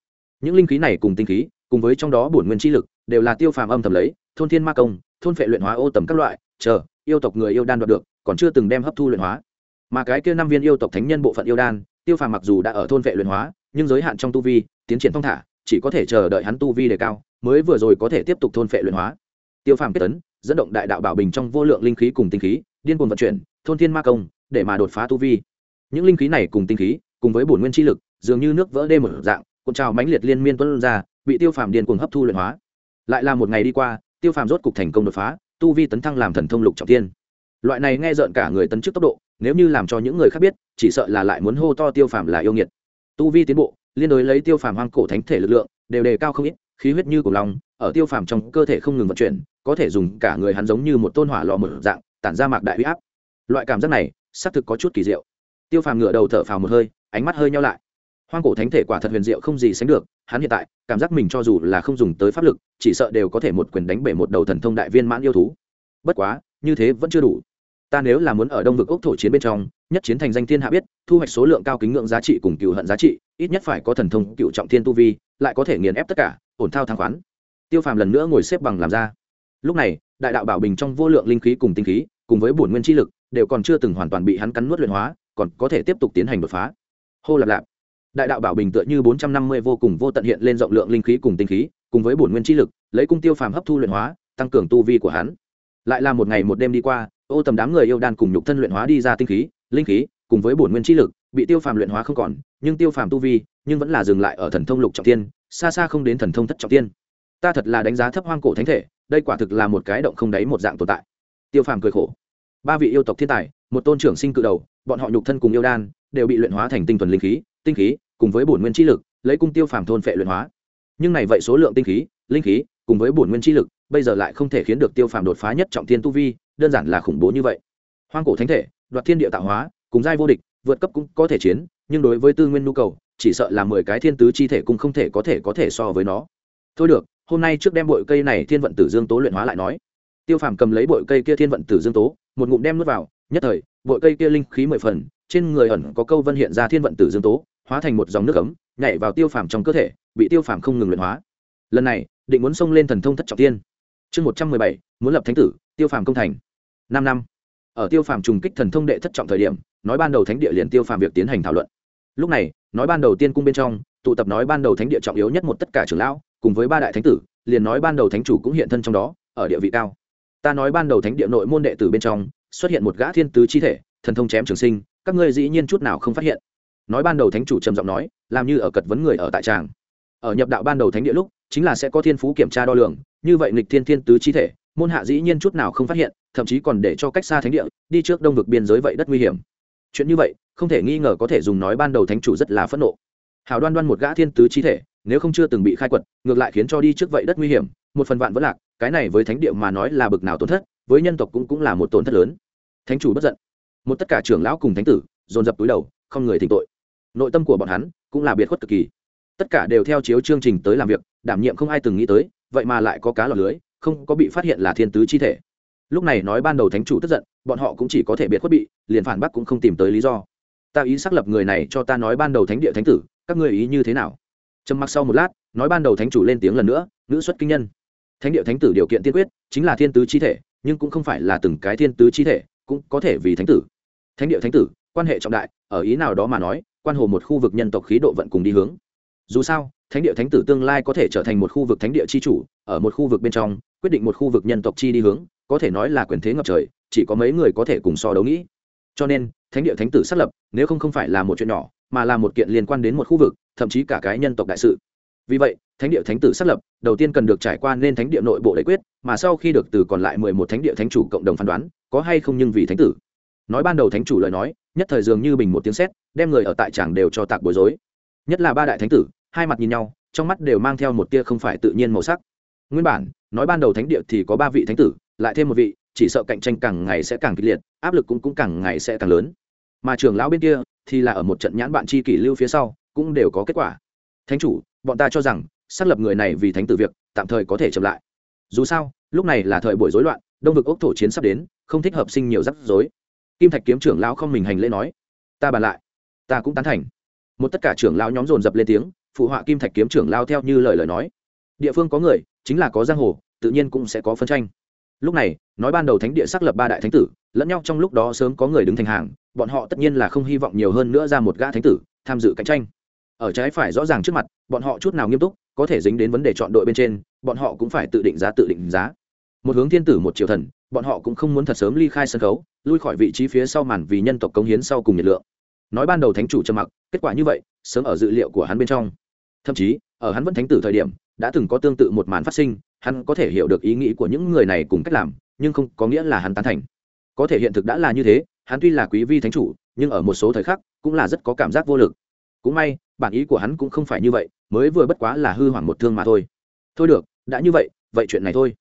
Những linh khí này cùng tinh khí cùng với trong đó bổn nguyên chi lực, đều là tiêu phàm âm thầm lấy, thôn thiên ma công, thôn phệ luyện hóa ô tầm các loại, chờ, yêu tộc người yêu đan đoạt được, còn chưa từng đem hấp thu luyện hóa. Mà cái kia năm viên yêu tộc thánh nhân bộ phận yêu đan, tiêu phàm mặc dù đã ở thôn vệ luyện hóa, nhưng giới hạn trong tu vi, tiến triển thong thả, chỉ có thể chờ đợi hắn tu vi đề cao, mới vừa rồi có thể tiếp tục thôn vệ luyện hóa. Tiêu phàm kết tấn, dẫn động đại đạo bảo bình trong vô lượng linh khí cùng tinh khí, điên cuồng vận chuyển, thôn thiên ma công, để mà đột phá tu vi. Những linh khí này cùng tinh khí, cùng với bổn nguyên chi lực, dường như nước vỡ đê một dạng cuộn trào mãnh liệt liên miên tuân ra, bị tiêu phàm điên cuồng hấp thu luyện hóa. Lại là một ngày đi qua, tiêu phàm rốt cục thành công đột phá, tu vi tấn thăng làm thần thông lục trọng tiên loại này nghe rợn cả người tấn trước tốc độ, nếu như làm cho những người khác biết, chỉ sợ là lại muốn hô to tiêu phàm là yêu nghiệt. Tu vi tiến bộ, liên đối lấy tiêu phàm hoang cổ thánh thể lực lượng, đều đề cao không ít, khí huyết như cổ lòng ở tiêu phàm trong cơ thể không ngừng vận chuyển, có thể dùng cả người hắn giống như một tôn hỏa lò mở dạng, tản ra mạc đại huy áp. Loại cảm giác này, xác thực có chút kỳ diệu. Tiêu phàm ngửa đầu thở phào một hơi, ánh mắt hơi nhau lại hoang cổ thánh thể quả thật huyền diệu không gì sánh được, hắn hiện tại, cảm giác mình cho dù là không dùng tới pháp lực, chỉ sợ đều có thể một quyền đánh bể một đầu thần thông đại viên mãn yêu thú. Bất quá, như thế vẫn chưa đủ. Ta nếu là muốn ở đông vực ốc thổ chiến bên trong, nhất chiến thành danh thiên hạ biết, thu hoạch số lượng cao kính ngưỡng giá trị cùng cựu hận giá trị, ít nhất phải có thần thông cựu trọng thiên tu vi, lại có thể nghiền ép tất cả, ổn thao thang khoán. Tiêu phàm lần nữa ngồi xếp bằng làm ra. Lúc này, đại đạo bảo bình trong vô lượng linh khí cùng tinh khí, cùng với bổn nguyên chi lực, đều còn chưa từng hoàn toàn bị hắn cắn nuốt luyện hóa, còn có thể tiếp tục tiến hành đột phá. Hô lạp lạp đại đạo bảo bình tựa như bốn trăm năm mươi vô cùng vô tận hiện lên rộng lượng linh khí cùng tinh khí, cùng với bổn nguyên chi lực, lấy cung tiêu phàm hấp thu luyện hóa, tăng cường tu vi của hắn. Lại là một ngày một đêm đi qua, ô tầm đám người yêu đan cùng nhục thân luyện hóa đi ra tinh khí, linh khí, cùng với bổn nguyên chi lực, bị tiêu phàm luyện hóa không còn, nhưng tiêu phàm tu vi, nhưng vẫn là dừng lại ở thần thông lục trọng tiên xa xa không đến thần thông thất trọng tiên ta thật là đánh giá thấp hoang cổ thánh thể, đây quả thực là một cái động không đáy một dạng tồn tại. Tiêu phàm cười khổ. Ba vị yêu tộc thiên tài, một tôn trưởng sinh cự đầu, bọn họ nhục thân cùng yêu đan, đều bị luyện hóa thành tinh thuần linh khí, tinh khí cùng với bổn nguyên chi lực, lấy cung tiêu phàm thôn phệ luyện hóa. Nhưng này vậy số lượng tinh khí, linh khí, cùng với bổn nguyên chi lực, bây giờ lại không thể khiến được tiêu phàm đột phá nhất trọng thiên tu vi, đơn giản là khủng bố như vậy. Hoang cổ thánh thể, đoạt thiên địa tạo hóa, cùng giai vô địch, vượt cấp cũng có thể chiến, nhưng đối với tư nguyên nhu cầu, chỉ sợ là mười cái thiên tứ chi thể cũng không thể có thể có thể so với nó. Thôi được, hôm nay trước đem bội cây này thiên vận tử dương tố luyện hóa lại nói. Tiêu phàm cầm lấy bội cây kia thiên vận tử dương tố, một ngụm đem nuốt vào, nhất thời, bội cây kia linh khí mười phần, trên người ẩn có câu vân hiện ra thiên vận tử dương tố hóa thành một dòng nước ấm, nhảy vào tiêu phàm trong cơ thể, bị tiêu phàm không ngừng luyện hóa. Lần này, định muốn xông lên thần thông thất trọng tiên. Chương một trăm mười bảy, muốn lập thánh tử, tiêu phàm công thành. Năm năm. Ở tiêu phàm trùng kích thần thông đệ thất trọng thời điểm, nói ban đầu thánh địa liền tiêu phàm việc tiến hành thảo luận. Lúc này, nói ban đầu tiên cung bên trong, tụ tập nói ban đầu thánh địa trọng yếu nhất một tất cả trưởng lão, cùng với ba đại thánh tử, liền nói ban đầu thánh chủ cũng hiện thân trong đó, ở địa vị cao. Ta nói ban đầu thánh địa nội môn đệ tử bên trong, xuất hiện một gã thiên tứ chi thể, thần thông chém trường sinh, các ngươi dĩ nhiên chút nào không phát hiện nói ban đầu thánh chủ trầm giọng nói, làm như ở cật vấn người ở tại tràng. Ở nhập đạo ban đầu thánh địa lúc, chính là sẽ có thiên phú kiểm tra đo lường, như vậy nghịch thiên thiên tứ chi thể, môn hạ dĩ nhiên chút nào không phát hiện, thậm chí còn để cho cách xa thánh địa, đi trước đông vực biên giới vậy đất nguy hiểm. Chuyện như vậy, không thể nghi ngờ có thể dùng nói ban đầu thánh chủ rất là phẫn nộ. Hào đoan đoan một gã thiên tứ chi thể, nếu không chưa từng bị khai quật, ngược lại khiến cho đi trước vậy đất nguy hiểm, một phần vạn vẫn lạc, cái này với thánh địa mà nói là bực nào tổn thất, với nhân tộc cũng cũng là một tổn thất lớn. Thánh chủ bất giận. Một tất cả trưởng lão cùng thánh tử, dồn dập túi đầu, không người thỉnh tội nội tâm của bọn hắn cũng là biệt khuất cực kỳ. Tất cả đều theo chiếu chương trình tới làm việc, đảm nhiệm không ai từng nghĩ tới, vậy mà lại có cá lọt lưới, không có bị phát hiện là thiên tứ chi thể. Lúc này nói ban đầu thánh chủ tức giận, bọn họ cũng chỉ có thể biệt khuất bị, liền phản bác cũng không tìm tới lý do. Ta ý xác lập người này cho ta nói ban đầu thánh địa thánh tử, các ngươi ý như thế nào? Trầm mặc sau một lát, nói ban đầu thánh chủ lên tiếng lần nữa, nữ xuất kinh nhân. Thánh địa thánh tử điều kiện tiên quyết, chính là thiên tứ chi thể, nhưng cũng không phải là từng cái thiên tứ chi thể, cũng có thể vì thánh tử. Thánh địa thánh tử, quan hệ trọng đại, ở ý nào đó mà nói quan hồ một khu vực nhân tộc khí độ vận cùng đi hướng. Dù sao, thánh địa thánh tử tương lai có thể trở thành một khu vực thánh địa chi chủ, ở một khu vực bên trong, quyết định một khu vực nhân tộc chi đi hướng, có thể nói là quyền thế ngập trời, chỉ có mấy người có thể cùng so đấu nghĩ. Cho nên, thánh địa thánh tử xác lập, nếu không không phải là một chuyện nhỏ, mà là một kiện liên quan đến một khu vực, thậm chí cả cái nhân tộc đại sự. Vì vậy, thánh địa thánh tử xác lập, đầu tiên cần được trải qua nên thánh địa nội bộ đại quyết, mà sau khi được từ còn lại mười một thánh địa thánh chủ cộng đồng phán đoán, có hay không nhưng vì thánh tử. Nói ban đầu thánh chủ lời nói, nhất thời dường như bình một tiếng sét đem người ở tại tràng đều cho tạc bối rối. Nhất là ba đại thánh tử, hai mặt nhìn nhau, trong mắt đều mang theo một tia không phải tự nhiên màu sắc. Nguyên bản, nói ban đầu thánh địa thì có ba vị thánh tử, lại thêm một vị, chỉ sợ cạnh tranh càng ngày sẽ càng kịch liệt, áp lực cũng cũng càng ngày sẽ càng lớn. Mà trưởng lão bên kia thì là ở một trận nhãn bạn chi kỷ lưu phía sau, cũng đều có kết quả. Thánh chủ, bọn ta cho rằng, xác lập người này vì thánh tử việc, tạm thời có thể chậm lại. Dù sao, lúc này là thời buổi rối loạn, đông vực ốc thổ chiến sắp đến, không thích hợp sinh nhiều rắc rối. Kim thạch kiếm trưởng lão không mình hành lễ nói, ta bàn lại ta cũng tán thành. Một tất cả trưởng lão nhóm dồn dập lên tiếng, phụ họa kim thạch kiếm trưởng lao theo như lời lời nói. Địa phương có người, chính là có giang hồ, tự nhiên cũng sẽ có phân tranh. Lúc này, nói ban đầu thánh địa xác lập ba đại thánh tử, lẫn nhau trong lúc đó sớm có người đứng thành hàng, bọn họ tất nhiên là không hy vọng nhiều hơn nữa ra một gã thánh tử, tham dự cạnh tranh. Ở trái phải rõ ràng trước mặt, bọn họ chút nào nghiêm túc, có thể dính đến vấn đề chọn đội bên trên, bọn họ cũng phải tự định giá tự định giá. Một hướng thiên tử, một triệu thần, bọn họ cũng không muốn thật sớm ly khai sân khấu, lui khỏi vị trí phía sau màn vì nhân tộc cống hiến sau cùng nhiệt lượng nói ban đầu thánh chủ trầm mặc, kết quả như vậy, sớm ở dự liệu của hắn bên trong. Thậm chí, ở hắn vẫn thánh tử thời điểm, đã từng có tương tự một màn phát sinh, hắn có thể hiểu được ý nghĩ của những người này cùng cách làm, nhưng không có nghĩa là hắn tán thành. Có thể hiện thực đã là như thế, hắn tuy là quý vi thánh chủ, nhưng ở một số thời khắc, cũng là rất có cảm giác vô lực. Cũng may, bản ý của hắn cũng không phải như vậy, mới vừa bất quá là hư hoảng một thương mà thôi. Thôi được, đã như vậy vậy chuyện này thôi.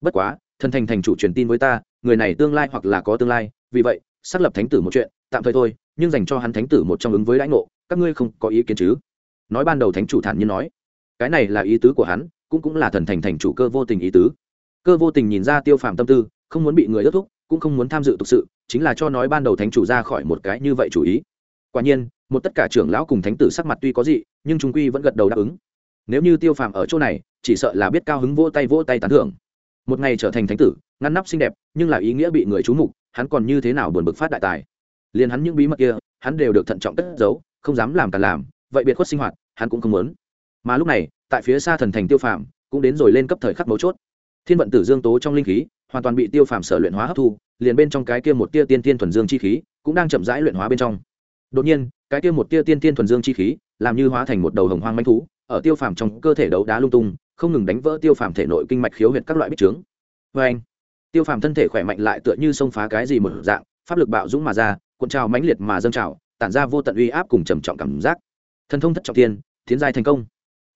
Bất quá, thần thành thành chủ truyền tin với ta, người này tương lai hoặc là có tương lai, vì vậy, xác lập thánh tử một chuyện tạm thời thôi, nhưng dành cho hắn thánh tử một trong ứng với lãnh ngộ, các ngươi không có ý kiến chứ? Nói ban đầu thánh chủ thản nhiên nói. Cái này là ý tứ của hắn, cũng cũng là thần thành thành chủ cơ vô tình ý tứ. Cơ vô tình nhìn ra tiêu phàm tâm tư, không muốn bị người ước thúc, cũng không muốn tham dự thực sự, chính là cho nói ban đầu thánh chủ ra khỏi một cái như vậy chủ ý. Quả nhiên, một tất cả trưởng lão cùng thánh tử sắc mặt tuy có gì nhưng chúng quy vẫn gật đầu đáp ứng. Nếu như tiêu phàm ở chỗ này, chỉ sợ là biết cao hứng vỗ tay vỗ tay tán thưởng. Một ngày trở thành thánh tử, ngăn nắp xinh đẹp, nhưng là ý nghĩa bị người trú mục, hắn còn như thế nào buồn bực phát đại tài? Liền hắn những bí mật kia, hắn đều được thận trọng cất giấu, không dám làm cả làm, vậy biệt khuất sinh hoạt, hắn cũng không muốn. Mà lúc này, tại phía xa thần thành tiêu phàm, cũng đến rồi lên cấp thời khắc mấu chốt. Thiên vận tử dương tố trong linh khí, hoàn toàn bị tiêu phàm sở luyện hóa hấp thu, liền bên trong cái kia một tia tiên tiên thuần dương chi khí, cũng đang chậm rãi luyện hóa bên trong. Đột nhiên, cái kia một tia tiên tiên thuần dương chi khí, làm như hóa thành một đầu hồng hoang manh thú, ở tiêu phàm trong cơ thể đấu đá lung tung, không ngừng đánh vỡ tiêu phàm thể nội kinh mạch khiếu huyệt các loại bích trướng. Vê anh tiêu phàm thân thể khỏe mạnh lại tựa như xông phá cái gì một dạng, pháp lực bạo dũng mà ra cuộn trào mãnh liệt mà dâng trào, tản ra vô tận uy áp cùng trầm trọng cảm giác. Thần thông thất trọng tiên tiến giai thành công.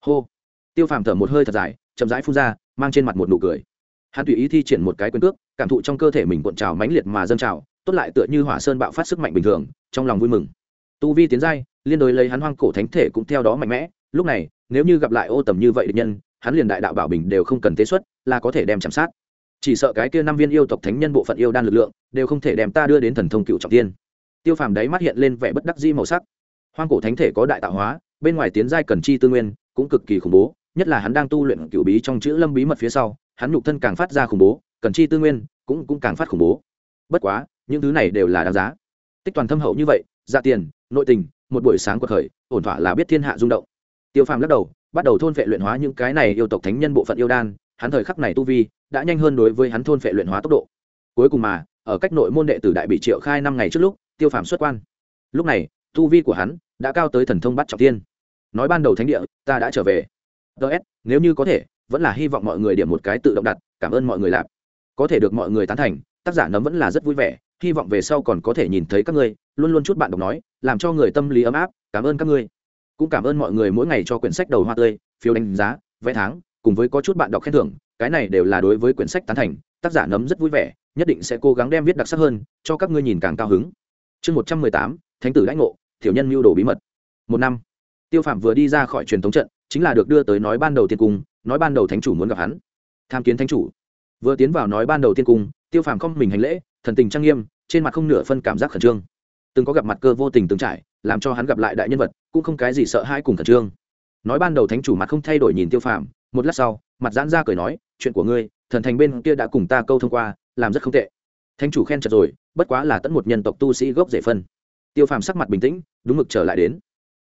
Hô. Tiêu phàm thở một hơi thật dài, chậm rãi phun ra, mang trên mặt một nụ cười. Hắn tùy ý thi triển một cái quyền cước, cảm thụ trong cơ thể mình cuộn trào mãnh liệt mà dâng trào, tốt lại tựa như hỏa sơn bạo phát sức mạnh bình thường, trong lòng vui mừng. Tu vi tiến giai, liên đối lấy hắn hoang cổ thánh thể cũng theo đó mạnh mẽ. Lúc này, nếu như gặp lại ô tầm như vậy địch nhân, hắn liền đại đạo bảo bình đều không cần tế xuất, là có thể đem chạm sát. Chỉ sợ cái kia năm viên yêu tộc thánh nhân bộ phận yêu đan lực lượng, đều không thể đem ta đưa đến thần thông cựu trọng tiên tiêu phàm đáy mắt hiện lên vẻ bất đắc di màu sắc. Hoang cổ thánh thể có đại tạo hóa, bên ngoài tiến giai cần chi tư nguyên, cũng cực kỳ khủng bố, nhất là hắn đang tu luyện cựu bí trong chữ lâm bí mật phía sau, hắn nhục thân càng phát ra khủng bố, cần chi tư nguyên cũng cũng càng phát khủng bố. Bất quá, những thứ này đều là đáng giá. Tích toàn thâm hậu như vậy dạ tiền, nội tình, một buổi sáng cuộc khởi, ổn thỏa là biết thiên hạ rung động. Tiêu phàm lắc đầu, bắt đầu thôn vệ luyện hóa những cái này yêu tộc thánh nhân bộ phận yêu đan, hắn thời khắc này tu vi đã nhanh hơn đối với hắn thôn vệ luyện hóa tốc độ. Cuối cùng mà, ở cách nội môn đệ tử đại bị triệu khai năm ngày trước lúc tiêu phàm xuất quan. Lúc này, tu vi của hắn đã cao tới thần thông bắt trọng tiên. Nói ban đầu thánh địa, ta đã trở về. Ts nếu như có thể, vẫn là hy vọng mọi người điểm một cái tự động đặt, cảm ơn mọi người làm. Có thể được mọi người tán thành, tác giả nấm vẫn là rất vui vẻ, hy vọng về sau còn có thể nhìn thấy các ngươi, luôn luôn chút bạn đọc nói, làm cho người tâm lý ấm áp, cảm ơn các ngươi. Cũng cảm ơn mọi người mỗi ngày cho quyển sách đầu hoa tươi, phiếu đánh giá vé tháng, cùng với có chút bạn đọc khen thưởng, cái này đều là đối với quyển sách tán thành, tác giả nấm rất vui vẻ, nhất định sẽ cố gắng đem viết đặc sắc hơn, cho các ngươi nhìn càng cao hứng chương một trăm mười tám thánh tử lãnh ngộ thiểu nhân mưu đồ bí mật. Một năm tiêu phạm vừa đi ra khỏi truyền thống trận chính là được đưa tới nói ban đầu tiên cung nói ban đầu thánh chủ muốn gặp hắn. Tham kiến thánh chủ. Vừa tiến vào nói ban đầu tiên cung tiêu Phạm không mình hành lễ thần tình trang nghiêm trên mặt không nửa phân cảm giác khẩn trương. Từng có gặp mặt cơ vô tình từng trải làm cho hắn gặp lại đại nhân vật cũng không cái gì sợ hãi cùng khẩn trương. Nói ban đầu thánh chủ mặt không thay đổi nhìn tiêu Phạm, một lát sau mặt giãn ra cười nói chuyện của ngươi thần thành bên kia đã cùng ta câu thông qua làm rất không tệ thánh chủ khen chật rồi, bất quá là tận một nhân tộc tu sĩ gốc rễ phân. Tiêu phàm sắc mặt bình tĩnh, đúng mực trở lại đến.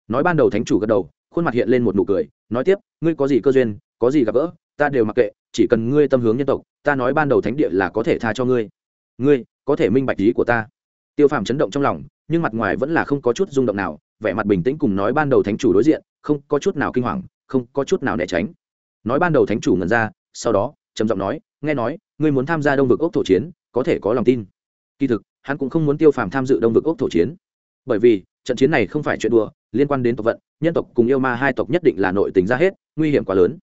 Nói ban đầu thánh chủ gật đầu, khuôn mặt hiện lên một nụ cười, nói tiếp, ngươi có gì cơ duyên, có gì gặp gỡ, ta đều mặc kệ, chỉ cần ngươi tâm hướng nhân tộc, ta nói ban đầu thánh địa là có thể tha cho ngươi. Ngươi có thể minh bạch ý của ta. Tiêu phàm chấn động trong lòng, nhưng mặt ngoài vẫn là không có chút rung động nào, vẻ mặt bình tĩnh cùng nói ban đầu thánh chủ đối diện, không có chút nào kinh hoàng, không có chút nào né tránh. Nói ban đầu thánh chủ ngần ra, sau đó, trầm giọng nói, nghe nói, ngươi muốn tham gia đông vực ốc thổ chiến có thể có lòng tin. Kỳ thực, hắn cũng không muốn tiêu phàm tham dự đông vực ốc thổ chiến. Bởi vì, trận chiến này không phải chuyện đùa, liên quan đến tộc vận, nhân tộc cùng yêu ma hai tộc nhất định là nội tình ra hết, nguy hiểm quá lớn.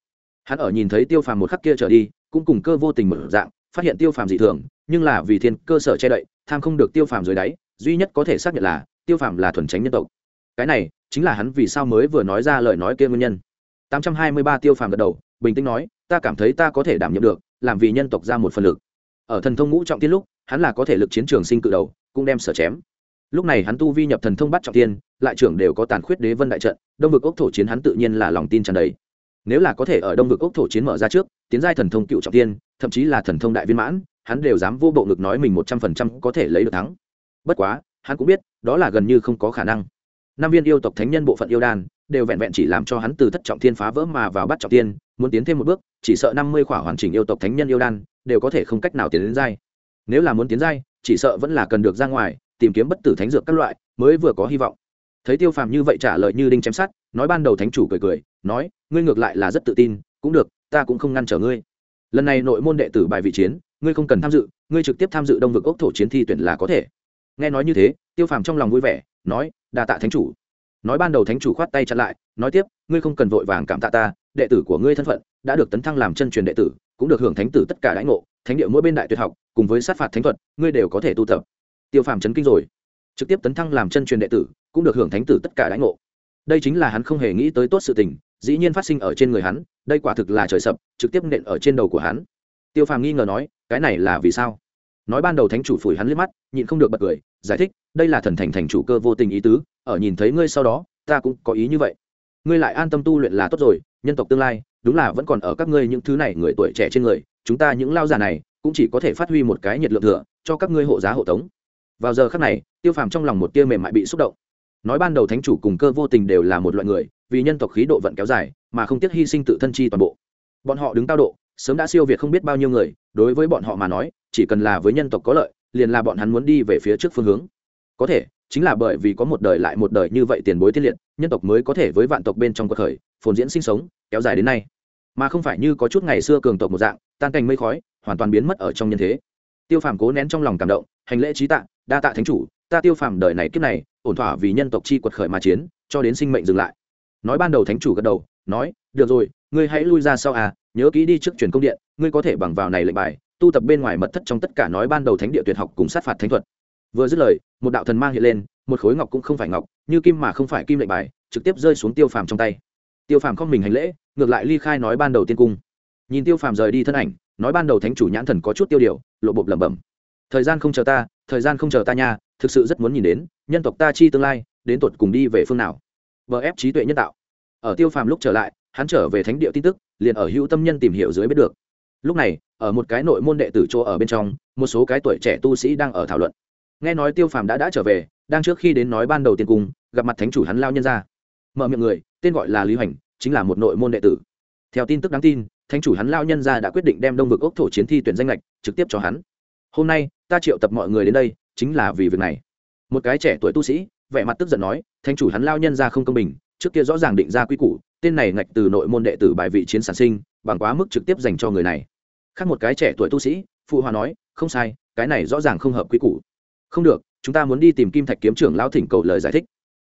Hắn ở nhìn thấy tiêu phàm một khắc kia trở đi, cũng cùng cơ vô tình mở dạng, phát hiện tiêu phàm dị thường, nhưng là vì thiên cơ sở che đậy, tham không được tiêu phàm dưới đáy, duy nhất có thể xác nhận là, tiêu phàm là thuần tránh nhân tộc. Cái này, chính là hắn vì sao mới vừa nói ra lời nói kia nguyên nhân. 823 tiêu phàm gật đầu, bình tĩnh nói, ta cảm thấy ta có thể đảm nhiệm được, làm vì nhân tộc ra một phần lực ở thần thông ngũ trọng tiên lúc, hắn là có thể lực chiến trường sinh cự đầu, cũng đem sở chém. Lúc này hắn tu vi nhập thần thông bắt trọng tiên, lại trưởng đều có tàn khuyết đế vân đại trận, đông vực ốc thổ chiến hắn tự nhiên là lòng tin tràn đầy. Nếu là có thể ở đông vực ốc thổ chiến mở ra trước, tiến giai thần thông cựu trọng tiên, thậm chí là thần thông đại viên mãn, hắn đều dám vô bộ ngực nói mình một trăm phần trăm có thể lấy được thắng. Bất quá, hắn cũng biết, đó là gần như không có khả năng. Năm viên yêu tộc thánh nhân bộ phận yêu đan, đều vẹn vẹn chỉ làm cho hắn từ thất trọng thiên phá vỡ mà vào bắt trọng tiên, muốn tiến thêm một bước, chỉ sợ năm mươi khỏa hoàn chỉnh yêu tộc thánh nhân yêu đan đều có thể không cách nào tiến đến giai. Nếu là muốn tiến giai, chỉ sợ vẫn là cần được ra ngoài, tìm kiếm bất tử thánh dược các loại, mới vừa có hy vọng. Thấy tiêu phàm như vậy trả lời như đinh chém sát nói ban đầu thánh chủ cười cười, nói, ngươi ngược lại là rất tự tin, cũng được, ta cũng không ngăn trở ngươi. Lần này nội môn đệ tử bài vị chiến, ngươi không cần tham dự, ngươi trực tiếp tham dự đông vực ốc thổ chiến thi tuyển là có thể. Nghe nói như thế, tiêu phàm trong lòng vui vẻ, nói, đa tạ thánh chủ. Nói ban đầu thánh chủ khoát tay chặn lại, nói tiếp, ngươi không cần vội vàng cảm tạ ta, đệ tử của ngươi thân phận đã được tấn thăng làm chân truyền đệ tử cũng được hưởng thánh tử tất cả đãi ngộ, thánh địa mỗi bên đại tuyệt học, cùng với sát phạt thánh thuật, ngươi đều có thể tu tập. Tiêu phàm chấn kinh rồi. Trực tiếp tấn thăng làm chân truyền đệ tử, cũng được hưởng thánh tử tất cả đãi ngộ. Đây chính là hắn không hề nghĩ tới tốt sự tình, dĩ nhiên phát sinh ở trên người hắn, đây quả thực là trời sập, trực tiếp nện ở trên đầu của hắn. Tiêu phàm nghi ngờ nói, cái này là vì sao? Nói ban đầu thánh chủ phủi hắn liếc mắt, nhịn không được bật cười, giải thích, đây là thần thành thành chủ cơ vô tình ý tứ, ở nhìn thấy ngươi sau đó, ta cũng có ý như vậy. Ngươi lại an tâm tu luyện là tốt rồi, nhân tộc tương lai đúng là vẫn còn ở các ngươi những thứ này người tuổi trẻ trên người, chúng ta những lao già này cũng chỉ có thể phát huy một cái nhiệt lượng thừa cho các ngươi hộ giá hộ tống. Vào giờ khắc này, tiêu phàm trong lòng một tia mềm mại bị xúc động. Nói ban đầu thánh chủ cùng cơ vô tình đều là một loại người, vì nhân tộc khí độ vận kéo dài, mà không tiếc hy sinh tự thân chi toàn bộ. Bọn họ đứng cao độ, sớm đã siêu việt không biết bao nhiêu người, đối với bọn họ mà nói, chỉ cần là với nhân tộc có lợi, liền là bọn hắn muốn đi về phía trước phương hướng. Có thể, chính là bởi vì có một đời lại một đời như vậy tiền bối tiên liệt, nhân tộc mới có thể với vạn tộc bên trong cuộc khởi, phồn diễn sinh sống, kéo dài đến nay mà không phải như có chút ngày xưa cường tộc một dạng, tan cành mây khói, hoàn toàn biến mất ở trong nhân thế. Tiêu phàm cố nén trong lòng cảm động, hành lễ trí tạ, đa tạ thánh chủ, ta tiêu phàm đời này kiếp này, ổn thỏa vì nhân tộc chi quật khởi mà chiến, cho đến sinh mệnh dừng lại. Nói ban đầu thánh chủ gật đầu, nói, được rồi, ngươi hãy lui ra sau à nhớ kỹ đi trước truyền công điện, ngươi có thể bằng vào này lệnh bài, tu tập bên ngoài mật thất trong tất cả nói ban đầu thánh địa tuyệt học cùng sát phạt thánh thuật. Vừa dứt lời, một đạo thần mang hiện lên, một khối ngọc cũng không phải ngọc, như kim mà không phải kim lệnh bài, trực tiếp rơi xuống tiêu phàm trong tay. Tiêu phàm không mình hành lễ ngược lại ly khai nói ban đầu tiên cung. Nhìn tiêu phàm rời đi thân ảnh, nói ban đầu thánh chủ nhãn thần có chút tiêu điều, lộ bộp lẩm bẩm. Thời gian không chờ ta, thời gian không chờ ta nha, thực sự rất muốn nhìn đến, nhân tộc ta chi tương lai, đến tột cùng đi về phương nào. Vợ ép trí tuệ nhân tạo. Ở tiêu phàm lúc trở lại, hắn trở về thánh địa tin tức, liền ở hữu tâm nhân tìm hiểu dưới biết được. Lúc này, ở một cái nội môn đệ tử chỗ ở bên trong, một số cái tuổi trẻ tu sĩ đang ở thảo luận. Nghe nói tiêu phàm đã đã trở về, đang trước khi đến nói ban đầu tiên cung, gặp mặt thánh chủ hắn lao nhân ra. Mở miệng người, tên gọi là lý hoành chính là một nội môn đệ tử. Theo tin tức đáng tin, thánh chủ hắn lao nhân ra đã quyết định đem đông vực ốc thổ chiến thi tuyển danh lệch trực tiếp cho hắn. Hôm nay, ta triệu tập mọi người đến đây, chính là vì việc này. Một cái trẻ tuổi tu sĩ, vẻ mặt tức giận nói, thánh chủ hắn lao nhân ra không công bình, trước kia rõ ràng định ra quy củ, tên này ngạch từ nội môn đệ tử bài vị chiến sản sinh, bằng quá mức trực tiếp dành cho người này. Khác một cái trẻ tuổi tu sĩ, phụ hòa nói, không sai, cái này rõ ràng không hợp quy củ. Không được, chúng ta muốn đi tìm kim thạch kiếm trưởng lao thỉnh cầu lời giải thích.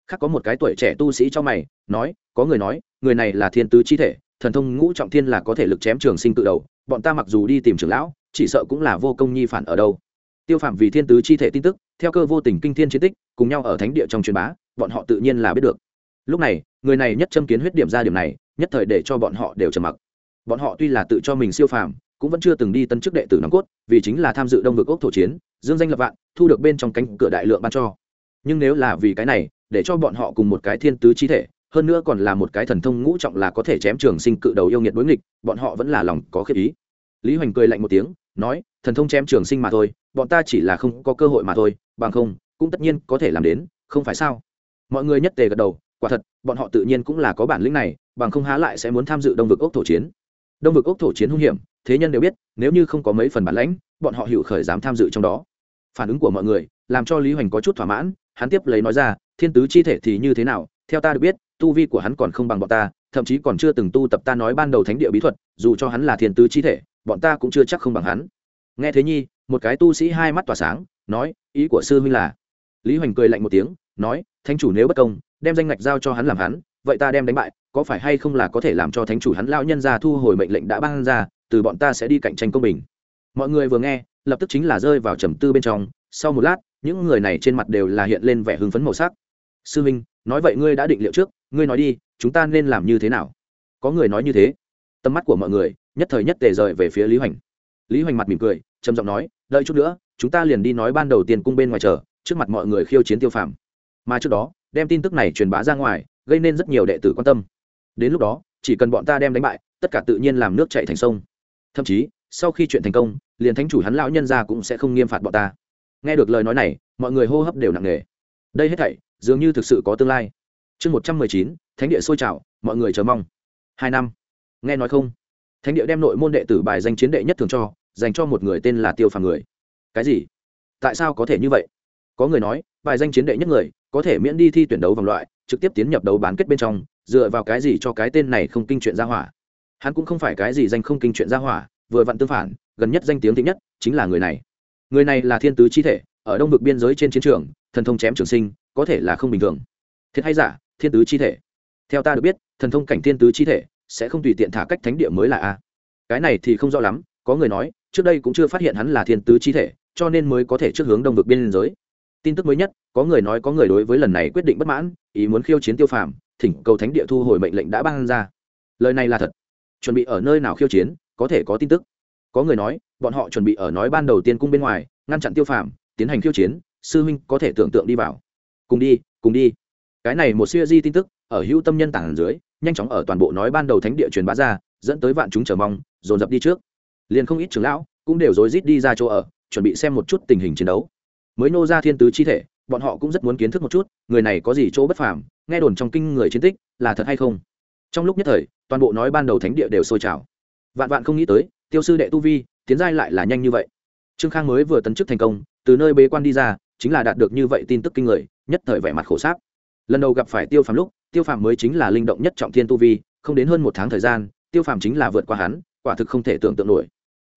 Khác có một cái tuổi trẻ tu sĩ cho mày, nói, có người nói người này là thiên tứ chi thể, thần thông ngũ trọng thiên là có thể lực chém trường sinh tự đầu, bọn ta mặc dù đi tìm trưởng lão, chỉ sợ cũng là vô công nhi phản ở đâu. Tiêu phạm vì thiên tứ chi thể tin tức, theo cơ vô tình kinh thiên chiến tích, cùng nhau ở thánh địa trong truyền bá, bọn họ tự nhiên là biết được. Lúc này, người này nhất châm kiến huyết điểm ra điểm này, nhất thời để cho bọn họ đều trầm mặc. Bọn họ tuy là tự cho mình siêu phàm, cũng vẫn chưa từng đi tân chức đệ tử nòng cốt, vì chính là tham dự đông vực ốc thổ chiến, dương danh lập vạn, thu được bên trong cánh cửa đại lượng ban cho. Nhưng nếu là vì cái này, để cho bọn họ cùng một cái thiên tứ chi thể hơn nữa còn là một cái thần thông ngũ trọng là có thể chém trường sinh cự đầu yêu nghiệt đối nghịch, bọn họ vẫn là lòng có khiếp ý. Lý hoành cười lạnh một tiếng, nói, thần thông chém trường sinh mà thôi, bọn ta chỉ là không có cơ hội mà thôi, bằng không, cũng tất nhiên có thể làm đến, không phải sao? Mọi người nhất tề gật đầu, quả thật, bọn họ tự nhiên cũng là có bản lĩnh này, bằng không há lại sẽ muốn tham dự đông vực ốc thổ chiến. Đông vực ốc thổ chiến hung hiểm, thế nhân đều biết, nếu như không có mấy phần bản lãnh, bọn họ hiệu khởi dám tham dự trong đó. Phản ứng của mọi người, làm cho lý hoành có chút thỏa mãn, hắn tiếp lấy nói ra, thiên tứ chi thể thì như thế nào, theo ta được biết tu vi của hắn còn không bằng bọn ta, thậm chí còn chưa từng tu tập ta nói ban đầu thánh địa bí thuật, dù cho hắn là thiên tứ chi thể, bọn ta cũng chưa chắc không bằng hắn. Nghe thế nhi, một cái tu sĩ hai mắt tỏa sáng, nói, ý của sư huynh là. Lý hoành cười lạnh một tiếng, nói, thánh chủ nếu bất công, đem danh ngạch giao cho hắn làm hắn, vậy ta đem đánh bại, có phải hay không là có thể làm cho thánh chủ hắn lao nhân ra thu hồi mệnh lệnh đã ban ra, từ bọn ta sẽ đi cạnh tranh công bình. Mọi người vừa nghe, lập tức chính là rơi vào trầm tư bên trong, sau một lát, những người này trên mặt đều là hiện lên vẻ hưng phấn màu sắc. Sư minh nói vậy ngươi đã định liệu trước, ngươi nói đi, chúng ta nên làm như thế nào? Có người nói như thế. Tầm mắt của mọi người, nhất thời nhất tề rời về phía lý hoành. Lý hoành mặt mỉm cười, trầm giọng nói, đợi chút nữa, chúng ta liền đi nói ban đầu tiền cung bên ngoài chờ, trước mặt mọi người khiêu chiến tiêu phàm. Mà trước đó, đem tin tức này truyền bá ra ngoài, gây nên rất nhiều đệ tử quan tâm. Đến lúc đó, chỉ cần bọn ta đem đánh bại, tất cả tự nhiên làm nước chạy thành sông. Thậm chí, sau khi chuyện thành công, liền thánh chủ hắn lão nhân ra cũng sẽ không nghiêm phạt bọn ta. Nghe được lời nói này, mọi người hô hấp đều nặng nề. Đây hết thảy dường như thực sự có tương lai. Chương một trăm mười chín, thánh địa sôi trào, mọi người chờ mong. Hai năm. Nghe nói không? Thánh địa đem nội môn đệ tử bài danh chiến đệ nhất thường cho, dành cho một người tên là tiêu phàm người. Cái gì? Tại sao có thể như vậy? Có người nói, bài danh chiến đệ nhất người, có thể miễn đi thi tuyển đấu vòng loại, trực tiếp tiến nhập đấu bán kết bên trong, dựa vào cái gì cho cái tên này không kinh chuyện ra hỏa? Hắn cũng không phải cái gì danh không kinh chuyện ra hỏa, vừa vặn tương phản, gần nhất danh tiếng thịnh nhất chính là người này. Người này là thiên tứ chi thể, ở đông vực biên giới trên chiến trường, thần thông chém trường sinh có thể là không bình thường. Thiệt hay giả, thiên tứ chi thể. Theo ta được biết, thần thông cảnh thiên tứ chi thể sẽ không tùy tiện thả cách thánh địa mới là a. Cái này thì không rõ lắm, có người nói, trước đây cũng chưa phát hiện hắn là thiên tứ chi thể, cho nên mới có thể trước hướng đông vực biên giới. Tin tức mới nhất, có người nói có người đối với lần này quyết định bất mãn, ý muốn khiêu chiến tiêu phàm, thỉnh cầu thánh địa thu hồi mệnh lệnh đã ban ra. Lời này là thật. Chuẩn bị ở nơi nào khiêu chiến, có thể có tin tức. Có người nói, bọn họ chuẩn bị ở nói ban đầu tiên cung bên ngoài, ngăn chặn tiêu phàm, tiến hành khiêu chiến, sư huynh có thể tưởng tượng đi vào cùng đi cùng đi. Cái này một siêu di tin tức, ở hữu tâm nhân tảng dưới, nhanh chóng ở toàn bộ nói ban đầu thánh địa truyền bá ra, dẫn tới vạn chúng chờ mong, dồn dập đi trước. Liền không ít trưởng lão cũng đều rối rít đi ra chỗ ở, chuẩn bị xem một chút tình hình chiến đấu. Mới nô ra thiên tứ chi thể, bọn họ cũng rất muốn kiến thức một chút, người này có gì chỗ bất phàm, nghe đồn trong kinh người chiến tích là thật hay không. Trong lúc nhất thời, toàn bộ nói ban đầu thánh địa đều sôi trào. Vạn vạn không nghĩ tới, tiêu sư đệ tu vi, tiến giai lại là nhanh như vậy. Trương khang mới vừa tấn chức thành công, từ nơi bế quan đi ra, chính là đạt được như vậy tin tức kinh người nhất thời vẻ mặt khổ sáp. Lần đầu gặp phải tiêu phàm lúc, tiêu phàm mới chính là linh động nhất trọng thiên tu vi, không đến hơn một tháng thời gian, tiêu phàm chính là vượt qua hắn, quả thực không thể tưởng tượng nổi.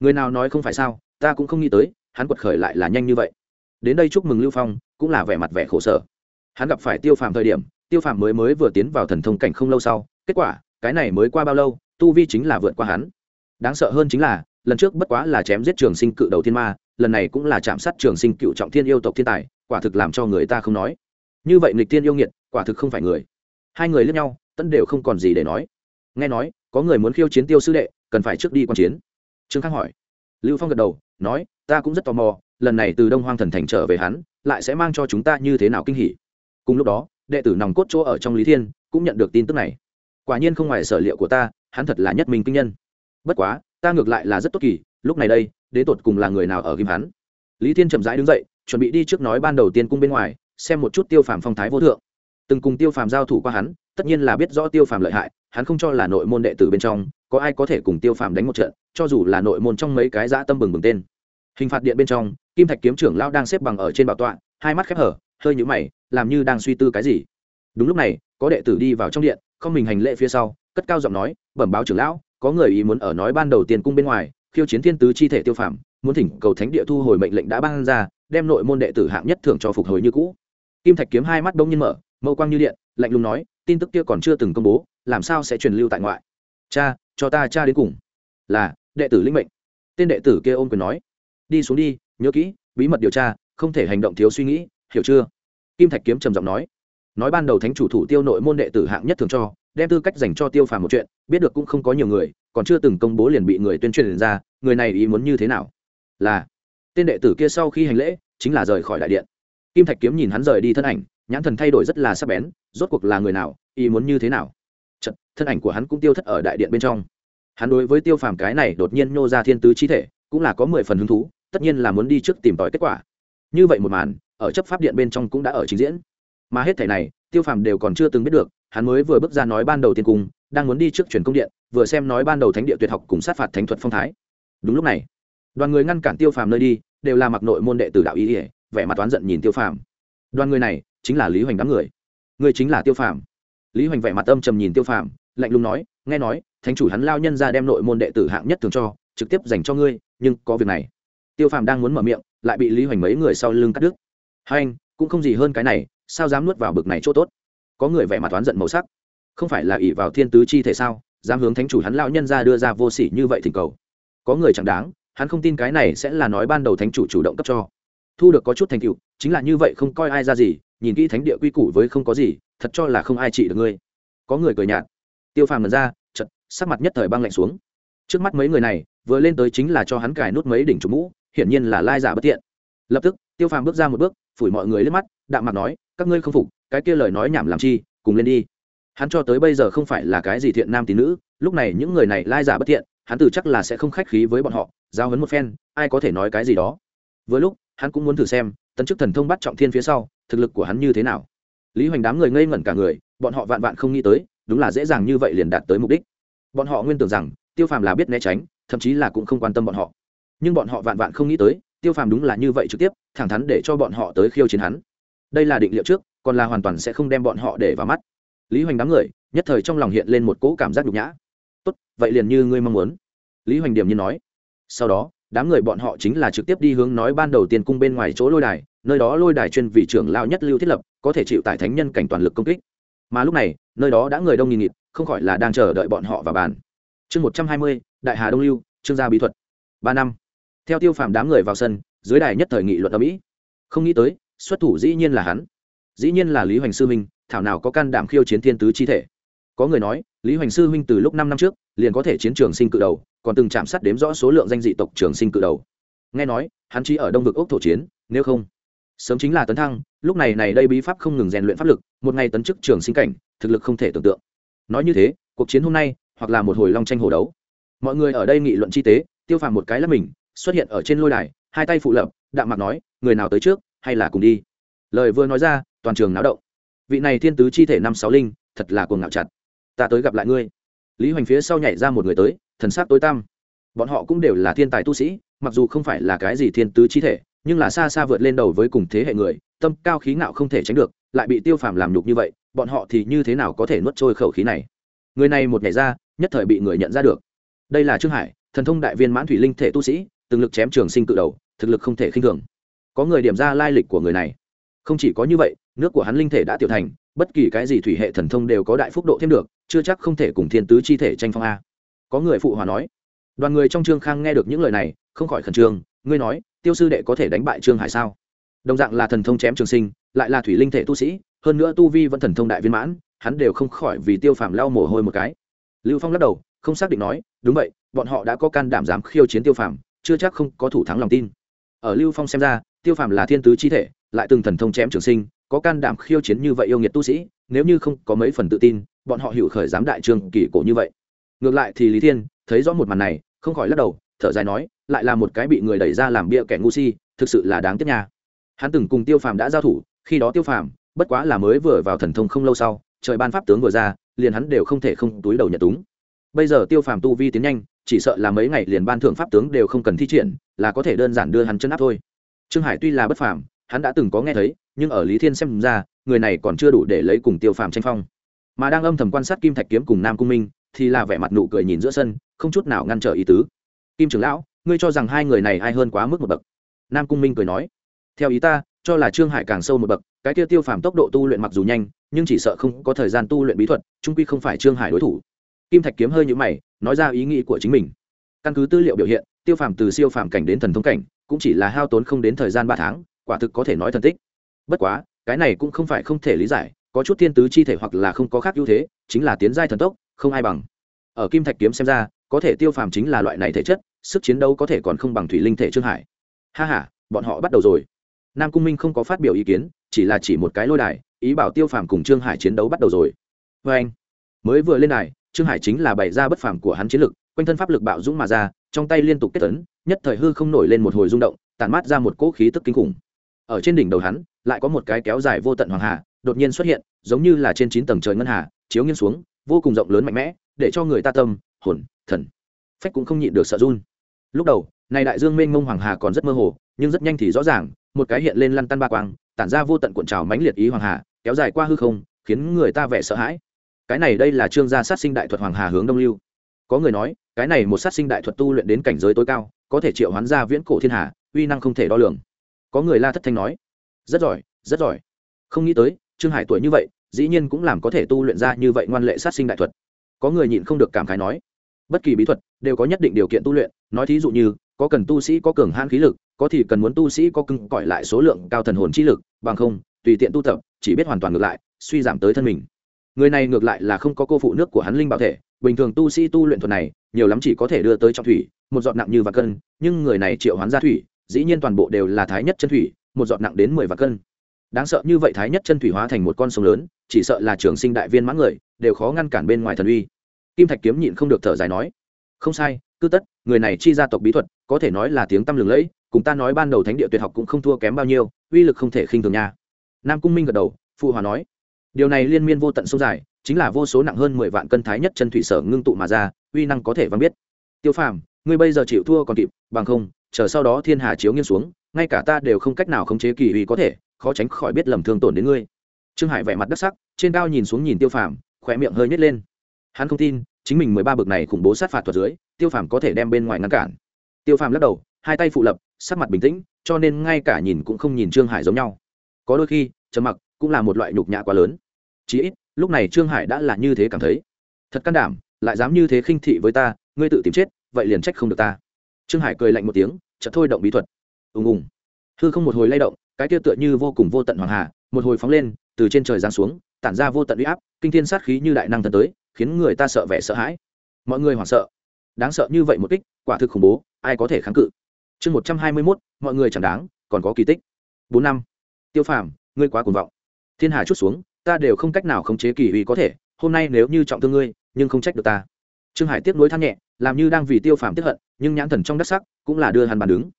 Người nào nói không phải sao, ta cũng không nghĩ tới, hắn quật khởi lại là nhanh như vậy. Đến đây chúc mừng lưu phong, cũng là vẻ mặt vẻ khổ sở. Hắn gặp phải tiêu phàm thời điểm, tiêu phàm mới mới vừa tiến vào thần thông cảnh không lâu sau, kết quả, cái này mới qua bao lâu, tu vi chính là vượt qua hắn. Đáng sợ hơn chính là, lần trước bất quá là chém giết trường sinh cự đầu thiên ma lần này cũng là chạm sát trường sinh cựu trọng thiên yêu tộc thiên tài, quả thực làm cho người ta không nói. Như vậy nghịch thiên yêu nghiệt, quả thực không phải người. Hai người lướt nhau tẫn đều không còn gì để nói. Nghe nói, có người muốn khiêu chiến tiêu sư đệ, cần phải trước đi quan chiến. Trương khang hỏi. Lưu phong gật đầu, nói, ta cũng rất tò mò, lần này từ đông hoang thần thành trở về hắn, lại sẽ mang cho chúng ta như thế nào kinh hỉ. Cùng lúc đó, đệ tử nòng cốt chỗ ở trong lý thiên cũng nhận được tin tức này. Quả nhiên không ngoài sở liệu của ta, hắn thật là nhất minh kinh nhân. Bất quá, ta ngược lại là rất tốt kỳ, lúc này đây đến tột cùng là người nào ở ghim hắn. Lý thiên chậm rãi đứng dậy, chuẩn bị đi trước nói ban đầu tiên cung bên ngoài, xem một chút tiêu phàm phong thái vô thượng. Từng cùng tiêu phàm giao thủ qua hắn, tất nhiên là biết rõ tiêu phàm lợi hại, hắn không cho là nội môn đệ tử bên trong, có ai có thể cùng tiêu phàm đánh một trận, cho dù là nội môn trong mấy cái dã tâm bừng bừng tên. Hình phạt điện bên trong, kim thạch kiếm trưởng lao đang xếp bằng ở trên bảo tọa, hai mắt khép hở, hơi nhũ mày, làm như đang suy tư cái gì. Đúng lúc này, có đệ tử đi vào trong điện, không mình hành lễ phía sau, cất cao giọng nói, bẩm báo trưởng lão, có người ý muốn ở nói ban đầu tiền cung bên ngoài khiêu chiến thiên tứ chi thể tiêu phàm, muốn thỉnh cầu thánh địa thu hồi mệnh lệnh đã ban ra, đem nội môn đệ tử hạng nhất thưởng cho phục hồi như cũ. Kim thạch kiếm hai mắt đông nhiên mở, mâu quang như điện, lạnh lùng nói, tin tức kia còn chưa từng công bố, làm sao sẽ truyền lưu tại ngoại? Cha, cho ta cha đến cùng. Là, đệ tử linh mệnh. Tên đệ tử kia ôm quyền nói, đi xuống đi, nhớ kỹ, bí mật điều tra, không thể hành động thiếu suy nghĩ, hiểu chưa? Kim thạch kiếm trầm giọng nói nói ban đầu thánh chủ thủ tiêu nội môn đệ tử hạng nhất thường cho, đem tư cách dành cho tiêu phàm một chuyện, biết được cũng không có nhiều người còn chưa từng công bố liền bị người tuyên truyền ra người này ý muốn như thế nào? Là tên đệ tử kia sau khi hành lễ chính là rời khỏi đại điện. Kim thạch kiếm nhìn hắn rời đi thân ảnh nhãn thần thay đổi rất là sắc bén rốt cuộc là người nào ý muốn như thế nào? Chật, thân ảnh của hắn cũng tiêu thất ở đại điện bên trong. Hắn đối với tiêu phàm cái này đột nhiên nhô ra thiên tứ chi thể cũng là có mười phần hứng thú tất nhiên là muốn đi trước tìm tòi kết quả. Như vậy một màn ở chấp pháp điện bên trong cũng đã ở trình diễn. Mà hết thể này tiêu phàm đều còn chưa từng biết được hắn mới vừa bước ra nói ban đầu tiên cung đang muốn đi trước truyền công điện, vừa xem nói ban đầu thánh địa tuyệt học cùng sát phạt thánh thuật phong thái. Đúng lúc này, đoàn người ngăn cản tiêu phàm nơi đi, đều là mặc nội môn đệ tử đạo ý ỉa vẻ mặt toán giận nhìn tiêu phàm. Đoàn người này chính là lý hoành đám người. Người chính là tiêu phàm. Lý hoành vẻ mặt âm trầm nhìn tiêu phàm, lạnh lùng nói, nghe nói, thánh chủ hắn lao nhân ra đem nội môn đệ tử hạng nhất thường cho, trực tiếp dành cho ngươi, nhưng có việc này. Tiêu phàm đang muốn mở miệng, lại bị lý hoành mấy người sau lưng cắt đứt. Hai anh, cũng không gì hơn cái này, sao dám nuốt vào bực này chỗ tốt? Có người vẻ mặt toán giận màu sắc không phải là ỷ vào thiên tứ chi thể sao? Dám hướng thánh chủ hắn lao nhân ra đưa ra vô sỉ như vậy thỉnh cầu. Có người chẳng đáng, hắn không tin cái này sẽ là nói ban đầu thánh chủ chủ động cấp cho. Thu được có chút thành tựu, chính là như vậy không coi ai ra gì, nhìn kỹ thánh địa quy củ với không có gì, thật cho là không ai trị được ngươi. Có người cười nhạt. Tiêu phàm lần ra chật sắc mặt nhất thời băng lạnh xuống. Trước mắt mấy người này, vừa lên tới chính là cho hắn cài nút mấy đỉnh trục mũ, hiển nhiên là lai giả bất tiện lập tức, tiêu phàm bước ra một bước, phủi mọi người lên mắt, đạm mặt nói, các ngươi không phục, cái kia lời nói nhảm làm chi, cùng lên đi hắn cho tới bây giờ không phải là cái gì thiện nam tín nữ lúc này những người này lai giả bất thiện, hắn từ chắc là sẽ không khách khí với bọn họ giao hấn một phen ai có thể nói cái gì đó. Vừa lúc hắn cũng muốn thử xem tấn chức thần thông bắt trọng thiên phía sau thực lực của hắn như thế nào. Lý hoành đám người ngây ngẩn cả người bọn họ vạn vạn không nghĩ tới đúng là dễ dàng như vậy liền đạt tới mục đích. Bọn họ nguyên tưởng rằng tiêu phàm là biết né tránh thậm chí là cũng không quan tâm bọn họ. Nhưng bọn họ vạn vạn không nghĩ tới tiêu phàm đúng là như vậy trực tiếp thẳng thắn để cho bọn họ tới khiêu chiến hắn. Đây là định liệu trước còn là hoàn toàn sẽ không đem bọn họ để vào mắt lý hoành đám người, nhất thời trong lòng hiện lên một cỗ cảm giác nhục nhã. Tốt, vậy liền như ngươi mong muốn. Lý hoành điểm như nói. Sau đó, đám người bọn họ chính là trực tiếp đi hướng nói ban đầu tiên cung bên ngoài chỗ lôi đài, nơi đó lôi đài chuyên vị trưởng lao nhất lưu thiết lập, có thể chịu tại thánh nhân cảnh toàn lực công kích. Mà lúc này, nơi đó đã người đông nghìn nghịt, không khỏi là đang chờ đợi bọn họ vào bàn. Chương một trăm hai mươi, đại hà đông lưu, trương gia bí thuật. Ba năm. Theo tiêu phàm đám người vào sân, dưới đài nhất thời nghị luận ở mỹ. Không nghĩ tới, xuất thủ dĩ nhiên là hắn. Dĩ nhiên là lý hoành sư minh thảo nào có can đảm khiêu chiến thiên tứ chi thể. Có người nói, lý hoành sư minh từ lúc năm năm trước, liền có thể chiến trường sinh cự đầu, còn từng chạm sát đếm rõ số lượng danh dị tộc trường sinh cự đầu. Nghe nói, hắn chỉ ở đông vực ốc thổ chiến, nếu không, sớm chính là tấn thăng, lúc này này đây bí pháp không ngừng rèn luyện pháp lực, một ngày tấn chức trường sinh cảnh, thực lực không thể tưởng tượng. Nói như thế, cuộc chiến hôm nay, hoặc là một hồi long tranh hồ đấu. Mọi người ở đây nghị luận chi tế, tiêu phàm một cái là mình, xuất hiện ở trên lôi đài, hai tay phụ lập, đạm mặt nói, người nào tới trước, hay là cùng đi. Lời vừa nói ra, toàn trường náo động vị này thiên tứ chi thể năm sáu linh, thật là cuồng ngạo chặt. Ta tới gặp lại ngươi. Lý hoành phía sau nhảy ra một người tới, thần sắc tối tăm. Bọn họ cũng đều là thiên tài tu sĩ, mặc dù không phải là cái gì thiên tứ chi thể, nhưng là xa xa vượt lên đầu với cùng thế hệ người, tâm cao khí ngạo không thể tránh được, lại bị tiêu phàm làm nhục như vậy, bọn họ thì như thế nào có thể nuốt trôi khẩu khí này? Người này một nhảy ra, nhất thời bị người nhận ra được. Đây là trương hải, thần thông đại viên mãn thủy linh thể tu sĩ, từng lực chém trường sinh cự đầu, thực lực không thể khinh thường. Có người điểm ra lai lịch của người này. Không chỉ có như vậy nước của hắn linh thể đã tiểu thành, bất kỳ cái gì thủy hệ thần thông đều có đại phúc độ thêm được, chưa chắc không thể cùng thiên tứ chi thể tranh phong a. Có người phụ hòa nói, đoàn người trong trương khang nghe được những lời này, không khỏi khẩn trương, ngươi nói, tiêu sư đệ có thể đánh bại trương hải sao? Đồng dạng là thần thông chém trường sinh, lại là thủy linh thể tu sĩ, hơn nữa tu vi vẫn thần thông đại viên mãn, hắn đều không khỏi vì tiêu phàm lau mồ hôi một cái. Lưu phong lắc đầu, không xác định nói, đúng vậy, bọn họ đã có can đảm dám khiêu chiến tiêu phàm, chưa chắc không có thủ thắng lòng tin. Ở lưu phong xem ra, tiêu phàm là thiên tứ chi thể, lại từng thần thông chém trường sinh có can đảm khiêu chiến như vậy yêu nghiệt tu sĩ, nếu như không có mấy phần tự tin, bọn họ hữu khởi dám đại trương kỳ cổ như vậy. Ngược lại thì lý thiên, thấy rõ một màn này, không khỏi lắc đầu, thở dài nói, lại là một cái bị người đẩy ra làm bia kẻ ngu si, thực sự là đáng tiếc nha. Hắn từng cùng tiêu phàm đã giao thủ, khi đó tiêu phàm, bất quá là mới vừa vào thần thông không lâu sau, trời ban pháp tướng vừa ra, liền hắn đều không thể không túi đầu nhận túng. Bây giờ tiêu phàm tu vi tiến nhanh, chỉ sợ là mấy ngày liền ban thưởng pháp tướng đều không cần thi triển, là có thể đơn giản đưa hắn chân áp thôi. Trương hải tuy là bất phàm, hắn đã từng có nghe thấy nhưng ở lý thiên xem ra, người này còn chưa đủ để lấy cùng tiêu phàm tranh phong. Mà đang âm thầm quan sát kim thạch kiếm cùng nam cung minh, thì là vẻ mặt nụ cười nhìn giữa sân, không chút nào ngăn trở ý tứ. Kim trưởng lão, ngươi cho rằng hai người này ai hơn quá mức một bậc? Nam cung minh cười nói. Theo ý ta, cho là trương hải càng sâu một bậc, cái kia tiêu phàm tốc độ tu luyện mặc dù nhanh, nhưng chỉ sợ không có thời gian tu luyện bí thuật trung quy không phải trương hải đối thủ. Kim thạch kiếm hơi nhũ mày, nói ra ý nghĩ của chính mình. Căn cứ tư liệu biểu hiện, tiêu phàm từ siêu phàm cảnh đến thần thông cảnh, cũng chỉ là hao tốn không đến thời gian ba tháng, quả thực có thể nói thần tích bất quá, cái này cũng không phải không thể lý giải, có chút thiên tứ chi thể hoặc là không có khác ưu thế, chính là tiến giai thần tốc, không ai bằng. Ở kim thạch kiếm xem ra, có thể tiêu phàm chính là loại này thể chất, sức chiến đấu có thể còn không bằng thủy linh thể trương hải. Ha h a bọn họ bắt đầu rồi. Nam cung minh không có phát biểu ý kiến, chỉ là chỉ một cái lôi đài, ý bảo tiêu phàm cùng trương hải chiến đấu bắt đầu rồi. Vê anh, mới vừa lên đài, trương hải chính là bày ra bất phàm của hắn chiến lực, quanh thân pháp lực bạo dũng mà ra, trong tay liên tục kết tấn, nhất thời hư không nổi lên một hồi rung động tàn mát ra một cỗ khí tức kinh khủng ở trên đỉnh đầu hắn, lại có một cái kéo dài vô tận hoàng hà, đột nhiên xuất hiện, giống như là trên chín tầng trời ngân hà, chiếu nghiêng xuống, vô cùng rộng lớn mạnh mẽ, để cho người ta tâm, hồn, thần, phách cũng không nhịn được sợ run. Lúc đầu, này đại dương mênh mông hoàng hà còn rất mơ hồ, nhưng rất nhanh thì rõ ràng, một cái hiện lên lăn tăn ba quang, tản ra vô tận cuộn trào mãnh liệt ý hoàng hà, kéo dài qua hư không, khiến người ta vẻ sợ hãi. Cái này đây là trương gia sát sinh đại thuật hoàng hà hướng đông lưu. Có người nói, cái này một sát sinh đại thuật tu luyện đến cảnh giới tối cao, có thể triệu hoán ra viễn cổ thiên hà, uy năng không thể đo lường có người la thất thanh nói, rất giỏi rất giỏi. Không nghĩ tới, trương hải tuổi như vậy, dĩ nhiên cũng làm có thể tu luyện ra như vậy ngoan lệ sát sinh đại thuật. Có người nhịn không được cảm khái nói, bất kỳ bí thuật đều có nhất định điều kiện tu luyện, nói thí dụ như, có cần tu sĩ có cường hãn khí lực, có thì cần muốn tu sĩ có cưng cõi lại số lượng cao thần hồn chi lực, bằng không, tùy tiện tu tập, chỉ biết hoàn toàn ngược lại, suy giảm tới thân mình. Người này ngược lại là không có cô phụ nước của hắn linh bảo thể, bình thường tu sĩ tu luyện thuật này, nhiều lắm chỉ có thể đưa tới trọng thủy, một giọt nặng như và cân, nhưng người này triệu hoán ra thủy dĩ nhiên toàn bộ đều là thái nhất chân thủy, một giọt nặng đến mười vạn cân. Đáng sợ như vậy thái nhất chân thủy hóa thành một con sông lớn, chỉ sợ là trường sinh đại viên mãn người, đều khó ngăn cản bên ngoài thần uy. Kim thạch kiếm nhịn không được thở dài nói, không sai cứ tất, người này chi gia tộc bí thuật, có thể nói là tiếng tăm lừng lẫy, cùng ta nói ban đầu thánh địa tuyệt học cũng không thua kém bao nhiêu, uy lực không thể khinh thường nha. Nam cung minh gật đầu, phụ hòa nói, điều này liên miên vô tận sông dài, chính là vô số nặng hơn mười vạn cân thái nhất chân thủy sở ngưng tụ mà ra, uy năng có thể văn biết. Tiêu phàm, ngươi bây giờ chịu thua còn kịp, bằng không chờ sau đó thiên hà chiếu nghiêng xuống, ngay cả ta đều không cách nào khống chế kỳ uy có thể, khó tránh khỏi biết lầm thương tổn đến ngươi. Trương hải vẻ mặt đắc sắc, trên cao nhìn xuống nhìn tiêu phàm khỏe miệng hơi nhét lên. Hắn không tin, chính mình mười ba bậc này khủng bố sát phạt thuật dưới, tiêu phàm có thể đem bên ngoài ngăn cản. Tiêu phàm lắc đầu, hai tay phụ lập, sắc mặt bình tĩnh, cho nên ngay cả nhìn cũng không nhìn trương hải giống nhau. Có đôi khi, trầm mặc cũng là một loại nhục nhã quá lớn. Chí ít, lúc này trương hải đã là như thế cảm thấy. Thật can đảm, lại dám như thế khinh thị với ta, ngươi tự tìm chết, vậy liền trách không được ta trương hải cười lạnh một tiếng, chợt thôi động bí thuật. Ùng ùng. Hư không một hồi lay động, cái kia tựa như vô cùng vô tận hoàng hà, một hồi phóng lên, từ trên trời giáng xuống, tản ra vô tận uy áp, kinh thiên sát khí như đại năng thần tới, khiến người ta sợ vẻ sợ hãi. Mọi người hoảng sợ. Đáng sợ như vậy một kích, quả thực khủng bố, ai có thể kháng cự? Chương một trăm hai mươi mốt, mọi người chẳng đáng, còn có kỳ tích. Bốn năm. Tiêu phàm, ngươi quá cuồng vọng. Thiên hà chút xuống, ta đều không cách nào khống chế kỳ uy có thể, hôm nay nếu như trọng thương ngươi, nhưng không trách được ta. Trương hải tiếp nối than nhẹ, làm như đang vì tiêu phàm tiếp hận nhưng nhãn thần trong đắc sắc cũng là đưa hắn bàn đứng.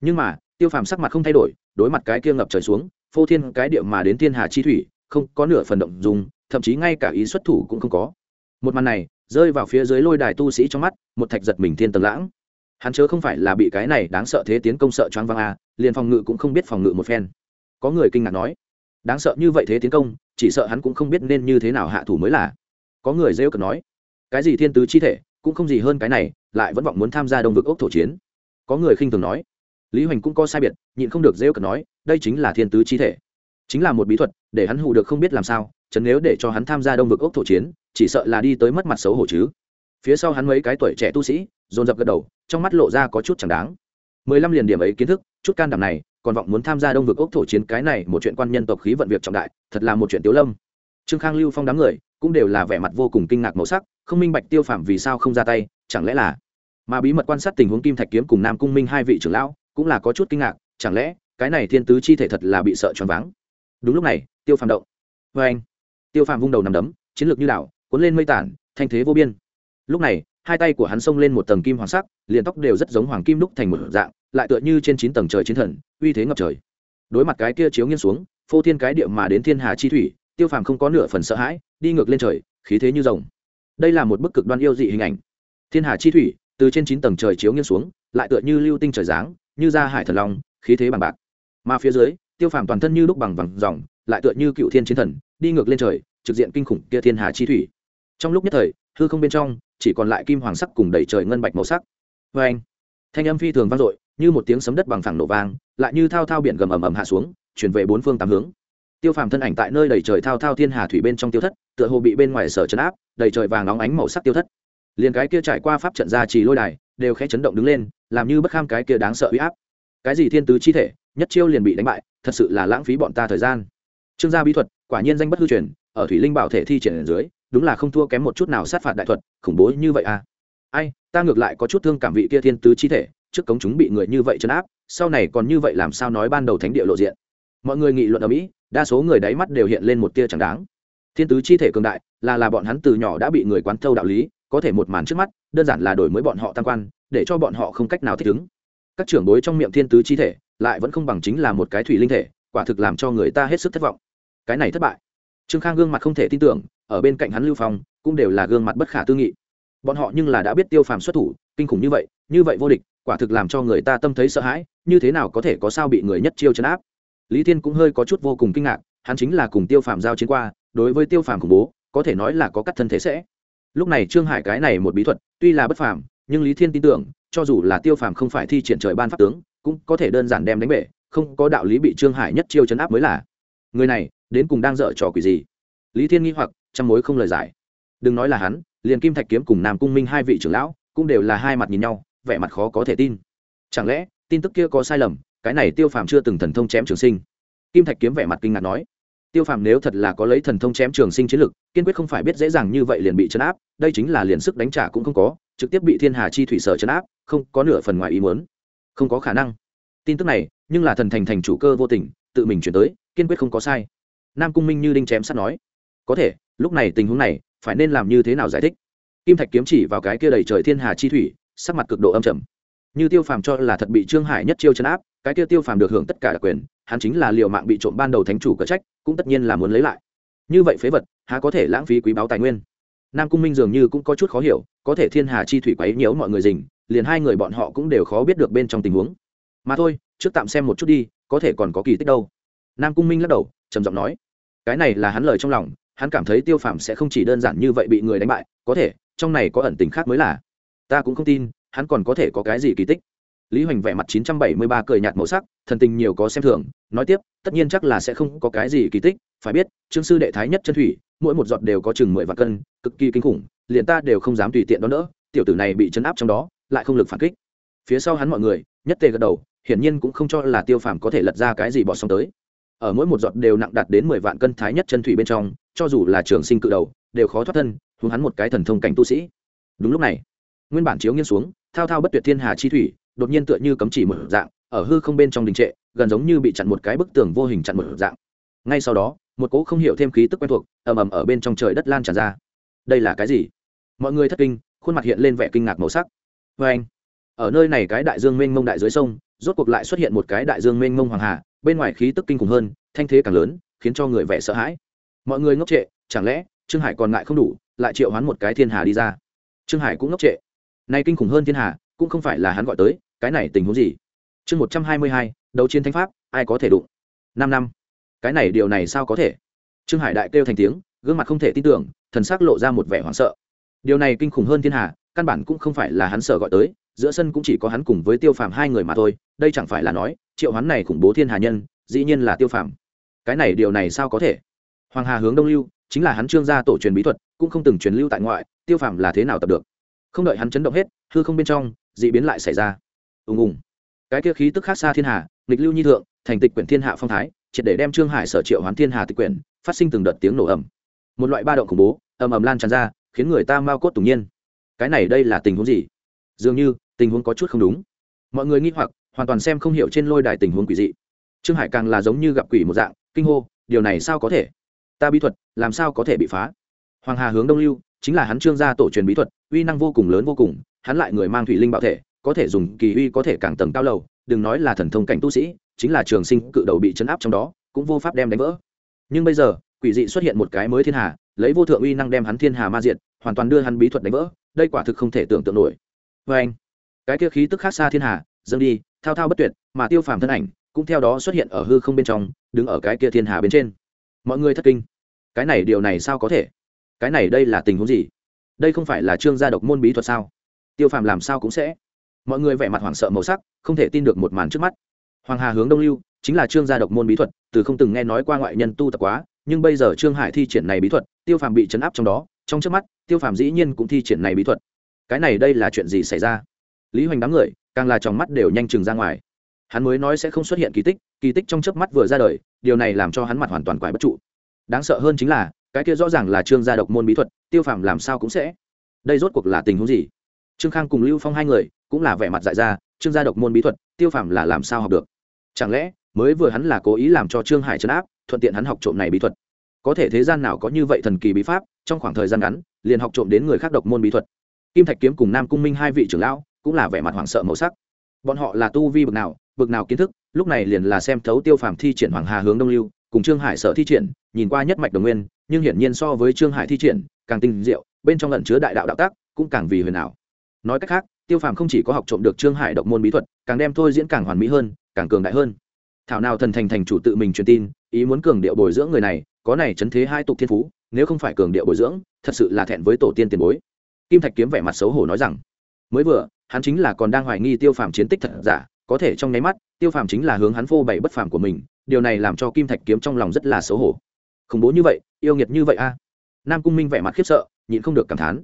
Nhưng mà, tiêu phàm sắc mặt không thay đổi, đối mặt cái kia ngập trời xuống, phô thiên cái điệu mà đến thiên hà chi thủy, không có nửa phần động dùng thậm chí ngay cả ý xuất thủ cũng không có. Một màn này, rơi vào phía dưới lôi đài tu sĩ trong mắt, một thạch giật mình thiên tầng lãng. Hắn chớ không phải là bị cái này đáng sợ thế tiến công sợ choáng văng a, liền phòng ngự cũng không biết phòng ngự một phen. Có người kinh ngạc nói, đáng sợ như vậy thế tiến công, chỉ sợ hắn cũng không biết nên như thế nào hạ thủ mới là. Có người rêu cực nói, cái gì thiên tứ chi thể cũng không gì hơn cái này, lại vẫn vọng muốn tham gia đông vực ốc thổ chiến. Có người khinh thường nói, lý hoành cũng có sai biệt, nhịn không được rêu cực nói, đây chính là thiên tứ chi thể. Chính là một bí thuật, để hắn hù được không biết làm sao, chấn nếu để cho hắn tham gia đông vực ốc thổ chiến, chỉ sợ là đi tới mất mặt xấu hổ chứ. Phía sau hắn mấy cái tuổi trẻ tu sĩ, dồn dập gật đầu, trong mắt lộ ra có chút chẳng đáng. Mười lăm liền điểm ấy kiến thức, chút can đảm này, còn vọng muốn tham gia đông vực ốc thổ chiến cái này một chuyện quan nhân tộc khí vận việc trọng đại, thật là một chuyện tiếu lâm. Trương khang lưu phong đám người, cũng đều là vẻ mặt vô cùng kinh ngạc màu sắc không minh bạch tiêu phạm vì sao không ra tay, chẳng lẽ là mà bí mật quan sát tình huống kim thạch kiếm cùng nam cung minh hai vị trưởng lão cũng là có chút kinh ngạc, chẳng lẽ cái này thiên tứ chi thể thật là bị sợ choáng váng? Đúng lúc này, tiêu phạm động. Vê anh, tiêu phạm vung đầu nằm đấm, chiến lược như đảo, cuốn lên mây tản, thanh thế vô biên. Lúc này, hai tay của hắn xông lên một tầng kim hoàng sắc, liền tóc đều rất giống hoàng kim đúc thành một dạng, lại tựa như trên chín tầng trời chiến thần, uy thế ngập trời. Đối mặt cái kia chiếu nghiêng xuống, phô thiên cái địa mà đến thiên hà chi thủy, tiêu phàm không có nửa phần sợ hãi, đi ngược lên trời, khí thế như rồng đây là một bức cực đoan yêu dị hình ảnh. Thiên hà chi thủy, từ trên chín tầng trời chiếu nghiêng xuống, lại tựa như lưu tinh trời giáng, như ra hải thần long, khí thế bằng bạc. Mà phía dưới, tiêu phàm toàn thân như lúc bằng vàng dòng lại tựa như cựu thiên chiến thần, đi ngược lên trời, trực diện kinh khủng kia thiên hà chi thủy. Trong lúc nhất thời, hư không bên trong, chỉ còn lại kim hoàng sắc cùng đầy trời ngân bạch màu sắc. Vê anh, thanh âm phi thường vang dội, như một tiếng sấm đất bằng phẳng nổ vang, lại như thao thao biển gầm ầm ầm hạ xuống, chuyển về bốn phương tám hướng. Tiêu phàm thân ảnh tại nơi đầy trời thao thao thiên hà thủy bên trong tiêu thất tựa hồ bị bên ngoài sở chấn áp, đầy trời vàng nóng ánh màu sắc tiêu thất. Liền cái kia trải qua pháp trận ra trì lôi đài, đều khẽ chấn động đứng lên, làm như bất kham cái kia đáng sợ uy áp. Cái gì thiên tứ chi thể, nhất chiêu liền bị đánh bại, thật sự là lãng phí bọn ta thời gian. Trương gia bí thuật, quả nhiên danh bất hư truyền, ở thủy linh bảo thể thi triển dưới, đúng là không thua kém một chút nào sát phạt đại thuật, khủng bố như vậy à? Ai, ta ngược lại có chút thương cảm vị kia thiên tứ chi thể, trước cống chúng bị người như vậy chấn áp, sau này còn như vậy làm sao nói ban đầu thánh địa lộ diện? Mọi người nghị luận ở mỹ, đa số người đáy mắt đều hiện lên một tia chẳng đáng thiên tứ chi thể cường đại, là là bọn hắn từ nhỏ đã bị người quán thâu đạo lý, có thể một màn trước mắt, đơn giản là đổi mới bọn họ tam quan, để cho bọn họ không cách nào thích ứng. Các trưởng bối trong miệng thiên tứ chi thể, lại vẫn không bằng chính là một cái thủy linh thể, quả thực làm cho người ta hết sức thất vọng. Cái này thất bại. Trương khang gương mặt không thể tin tưởng, ở bên cạnh hắn lưu phong, cũng đều là gương mặt bất khả tư nghị. Bọn họ nhưng là đã biết tiêu phàm xuất thủ, kinh khủng như vậy như vậy vô địch, quả thực làm cho người ta tâm thấy sợ hãi, như thế nào có thể có sao bị người nhất chiêu chấn áp? Lý thiên cũng hơi có chút vô cùng kinh ngạc hắn chính là cùng tiêu phàm giao chiến qua, đối với tiêu phàm khủng bố, có thể nói là có cắt thân thể sẽ. Lúc này trương hải cái này một bí thuật, tuy là bất phàm, nhưng lý thiên tin tưởng, cho dù là tiêu phàm không phải thi triển trời ban pháp tướng, cũng có thể đơn giản đem đánh bể, không có đạo lý bị trương hải nhất chiêu chấn áp mới là. Người này, đến cùng đang dở trò quỷ gì? Lý thiên nghi hoặc chăm mối không lời giải. Đừng nói là hắn, liền kim thạch kiếm cùng nam cung minh hai vị trưởng lão, cũng đều là hai mặt nhìn nhau, vẻ mặt khó có thể tin. Chẳng lẽ, tin tức kia có sai lầm, cái này tiêu phàm chưa từng thần thông chém trường sinh? Kim thạch kiếm vẻ mặt kinh ngạc nói tiêu phàm nếu thật là có lấy thần thông chém trường sinh chiến lực, kiên quyết không phải biết dễ dàng như vậy liền bị chấn áp, đây chính là liền sức đánh trả cũng không có, trực tiếp bị thiên hà chi thủy sở chấn áp, không có nửa phần ngoài ý muốn. Không có khả năng. Tin tức này, nhưng là thần thành thành chủ cơ vô tình, tự mình chuyển tới, kiên quyết không có sai. Nam cung minh như đinh chém sắt nói, có thể, lúc này tình huống này, phải nên làm như thế nào giải thích? Kim thạch kiếm chỉ vào cái kia đầy trời thiên hà chi thủy, sắc mặt cực độ âm trầm. Như tiêu phàm cho là thật bị trương hải nhất chiêu chấn áp, cái kia tiêu phàm được hưởng tất cả đặc quyền hắn chính là liều mạng bị trộm ban đầu thánh chủ cờ trách, cũng tất nhiên là muốn lấy lại. Như vậy phế vật, há có thể lãng phí quý báu tài nguyên? Nam cung minh dường như cũng có chút khó hiểu, có thể thiên hà chi thủy quấy nhiễu mọi người dình liền hai người bọn họ cũng đều khó biết được bên trong tình huống. Mà thôi, trước tạm xem một chút đi, có thể còn có kỳ tích đâu. Nam cung minh lắc đầu, trầm giọng nói, cái này là hắn lời trong lòng, hắn cảm thấy tiêu phàm sẽ không chỉ đơn giản như vậy bị người đánh bại, có thể, trong này có ẩn tình khác mới là. Ta cũng không tin, hắn còn có thể có cái gì kỳ tích lý hoành vẻ mặt chín trăm bảy mươi ba cười nhạt màu sắc, thần tình nhiều có xem thường, nói tiếp, tất nhiên chắc là sẽ không có cái gì kỳ tích, phải biết, trương sư đệ thái nhất chân thủy, mỗi một giọt đều có chừng mười vạn cân, cực kỳ kinh khủng, liền ta đều không dám tùy tiện đó nữa tiểu tử này bị chấn áp trong đó, lại không lực phản kích. Phía sau hắn mọi người, nhất tề gật đầu, hiển nhiên cũng không cho là tiêu phàm có thể lật ra cái gì bỏ xong tới. Ở mỗi một giọt đều nặng đạt đến mười vạn cân thái nhất chân thủy bên trong, cho dù là trường sinh cự đầu, đều khó thoát thân hướng hắn một cái thần thông cảnh tu sĩ. Đúng lúc này, nguyên bản chiếu nghiêng xuống, thao thao bất tuyệt thiên hà chi thủy đột nhiên tựa như cấm chỉ một dạng, ở hư không bên trong đình trệ, gần giống như bị chặn một cái bức tường vô hình chặn một dạng. Ngay sau đó, một cỗ không hiểu thêm khí tức quen thuộc, ầm ầm ở bên trong trời đất lan tràn ra. Đây là cái gì? Mọi người thất kinh, khuôn mặt hiện lên vẻ kinh ngạc màu sắc. Vê anh, ở nơi này cái đại dương mênh mông đại dưới sông, rốt cuộc lại xuất hiện một cái đại dương mênh mông hoàng hà, bên ngoài khí tức kinh khủng hơn, thanh thế càng lớn, khiến cho người vẻ sợ hãi. Mọi người ngốc trệ, chẳng lẽ trương hải còn ngại không đủ, lại triệu hoán một cái thiên hà đi ra? Trương hải cũng ngốc trệ. Nay kinh khủng hơn thiên hà, cũng không phải là hắn gọi tới cái này tình huống gì? Chương một trăm hai mươi hai, đấu chiến thánh pháp, ai có thể đụng? Năm năm. Cái này điều này sao có thể? Trương hải đại kêu thành tiếng, gương mặt không thể tin tưởng, thần s ắ c lộ ra một vẻ hoảng sợ. Điều này kinh khủng hơn thiên hà căn bản cũng không phải là hắn sợ gọi tới, giữa sân cũng chỉ có hắn cùng với tiêu phàm hai người mà thôi, đây chẳng phải là nói, triệu hắn này khủng bố thiên hà nhân, dĩ nhiên là tiêu phàm. Cái này điều này sao có thể? Hoàng hà hướng đông lưu, chính là hắn trương gia tổ truyền bí thuật, cũng không từng truyền lưu tại ngoại, tiêu phàm là thế nào tập được? Không đợi hắn chấn động hết, hư không bên trong d ị biến lại xảy ra ùng ùng. Cái kia khí tức khác xa thiên hà nghịch lưu nhi thượng thành tịch quyển thiên hạ phong thái triệt để đem trương hải sở triệu hoán thiên hà tịch quyển phát sinh từng đợt tiếng nổ ầm, một loại ba động khủng bố ầm ầm lan tràn ra khiến người ta mau cốt tủng nhiên. Cái này đây là tình huống gì? Dường như tình huống có chút không đúng. Mọi người nghi hoặc hoàn toàn xem không hiểu trên lôi đài tình huống quỷ dị. Trương hải càng là giống như gặp quỷ một dạng kinh hô điều này sao có thể? Ta bí thuật làm sao có thể bị phá? Hoàng hà hướng đông lưu chính là hắn trương gia tổ truyền bí thuật uy năng vô cùng lớn vô cùng hắn lại người mang thủy linh bảo thể có thể dùng kỳ uy có thể càng tầng cao lầu, đừng nói là thần thông cảnh tu sĩ, chính là trường sinh cự đầu bị chấn áp trong đó, cũng vô pháp đem đánh vỡ. Nhưng bây giờ, quỷ dị xuất hiện một cái mới thiên hà, lấy vô thượng uy năng đem hắn thiên hà ma diện hoàn toàn đưa hắn bí thuật đánh vỡ, đây quả thực không thể tưởng tượng nổi. Vê anh, cái kia khí tức khác xa thiên hà, dâng đi, thao thao bất tuyệt, mà tiêu phàm thân ảnh cũng theo đó xuất hiện ở hư không bên trong, đứng ở cái kia thiên hà bên trên. Mọi người thất kinh. Cái này điều này sao có thể? Cái này đây là tình huống gì? Đây không phải là trương gia độc môn bí thuật sao? Tiêu phàm làm sao cũng sẽ mọi người vẻ mặt hoảng sợ màu sắc, không thể tin được một màn trước mắt. Hoàng hà hướng đông lưu, chính là trương gia độc môn bí thuật, từ không từng nghe nói qua ngoại nhân tu tập quá, nhưng bây giờ trương hải thi triển này bí thuật, tiêu phàm bị chấn áp trong đó, trong trước mắt, tiêu phàm dĩ nhiên cũng thi triển này bí thuật. Cái này đây là chuyện gì xảy ra? Lý hoành đám người, càng là trong mắt đều nhanh chừng ra ngoài. Hắn mới nói sẽ không xuất hiện kỳ tích kỳ tích trong chớp mắt vừa ra đời, điều này làm cho hắn mặt hoàn toàn quái bất trụ. Đáng sợ hơn chính là, cái kia rõ ràng là trương gia độc môn bí thuật, tiêu phàm làm sao cũng sẽ. Đây rốt cuộc là tình huống gì? Trương khang cùng lưu phong hai người cũng là vẻ mặt dại ra, trương gia độc môn bí thuật, tiêu phàm là làm sao học được? Chẳng lẽ, mới vừa hắn là cố ý làm cho trương hải chấn áp, thuận tiện hắn học trộm này bí thuật? Có thể thế gian nào có như vậy thần kỳ bí pháp, trong khoảng thời gian ngắn, liền học trộm đến người khác độc môn bí thuật. Kim thạch kiếm cùng nam cung minh hai vị trưởng lão, cũng là vẻ mặt hoảng sợ màu sắc. Bọn họ là tu vi bực nào bực nào kiến thức, lúc này liền là xem thấu tiêu phàm thi triển hoàng hà hướng đông lưu, cùng trương hải sở thi triển, nhìn qua nhất mạch đồng nguyên, nhưng hiển nhiên so với trương hải thi triển, càng tinh diệu, bên trong lẩn chứa đại đạo đạo tác cũng càng vì huyền ảo. Nói cách khác tiêu phàm không chỉ có học trộm được trương hải độc môn bí thuật, càng đem thôi diễn càng hoàn mỹ hơn, càng cường đại hơn. Thảo nào thần thành thành chủ tự mình truyền tin, ý muốn cường điệu bồi dưỡng người này, có này chấn thế hai tục thiên phú, nếu không phải cường điệu bồi dưỡng, thật sự là thẹn với tổ tiên tiền bối. Kim thạch kiếm vẻ mặt xấu hổ nói rằng, mới vừa, hắn chính là còn đang hoài nghi tiêu phàm chiến tích thật giả, có thể trong nháy mắt, tiêu phàm chính là hướng hắn phô bày bất phàm của mình, điều này làm cho kim thạch kiếm trong lòng rất là xấu hổ. Khủng bố như vậy, yêu nghiệt như vậy a. Nam cung minh vẻ mặt khiếp sợ, nhịn không được cảm thán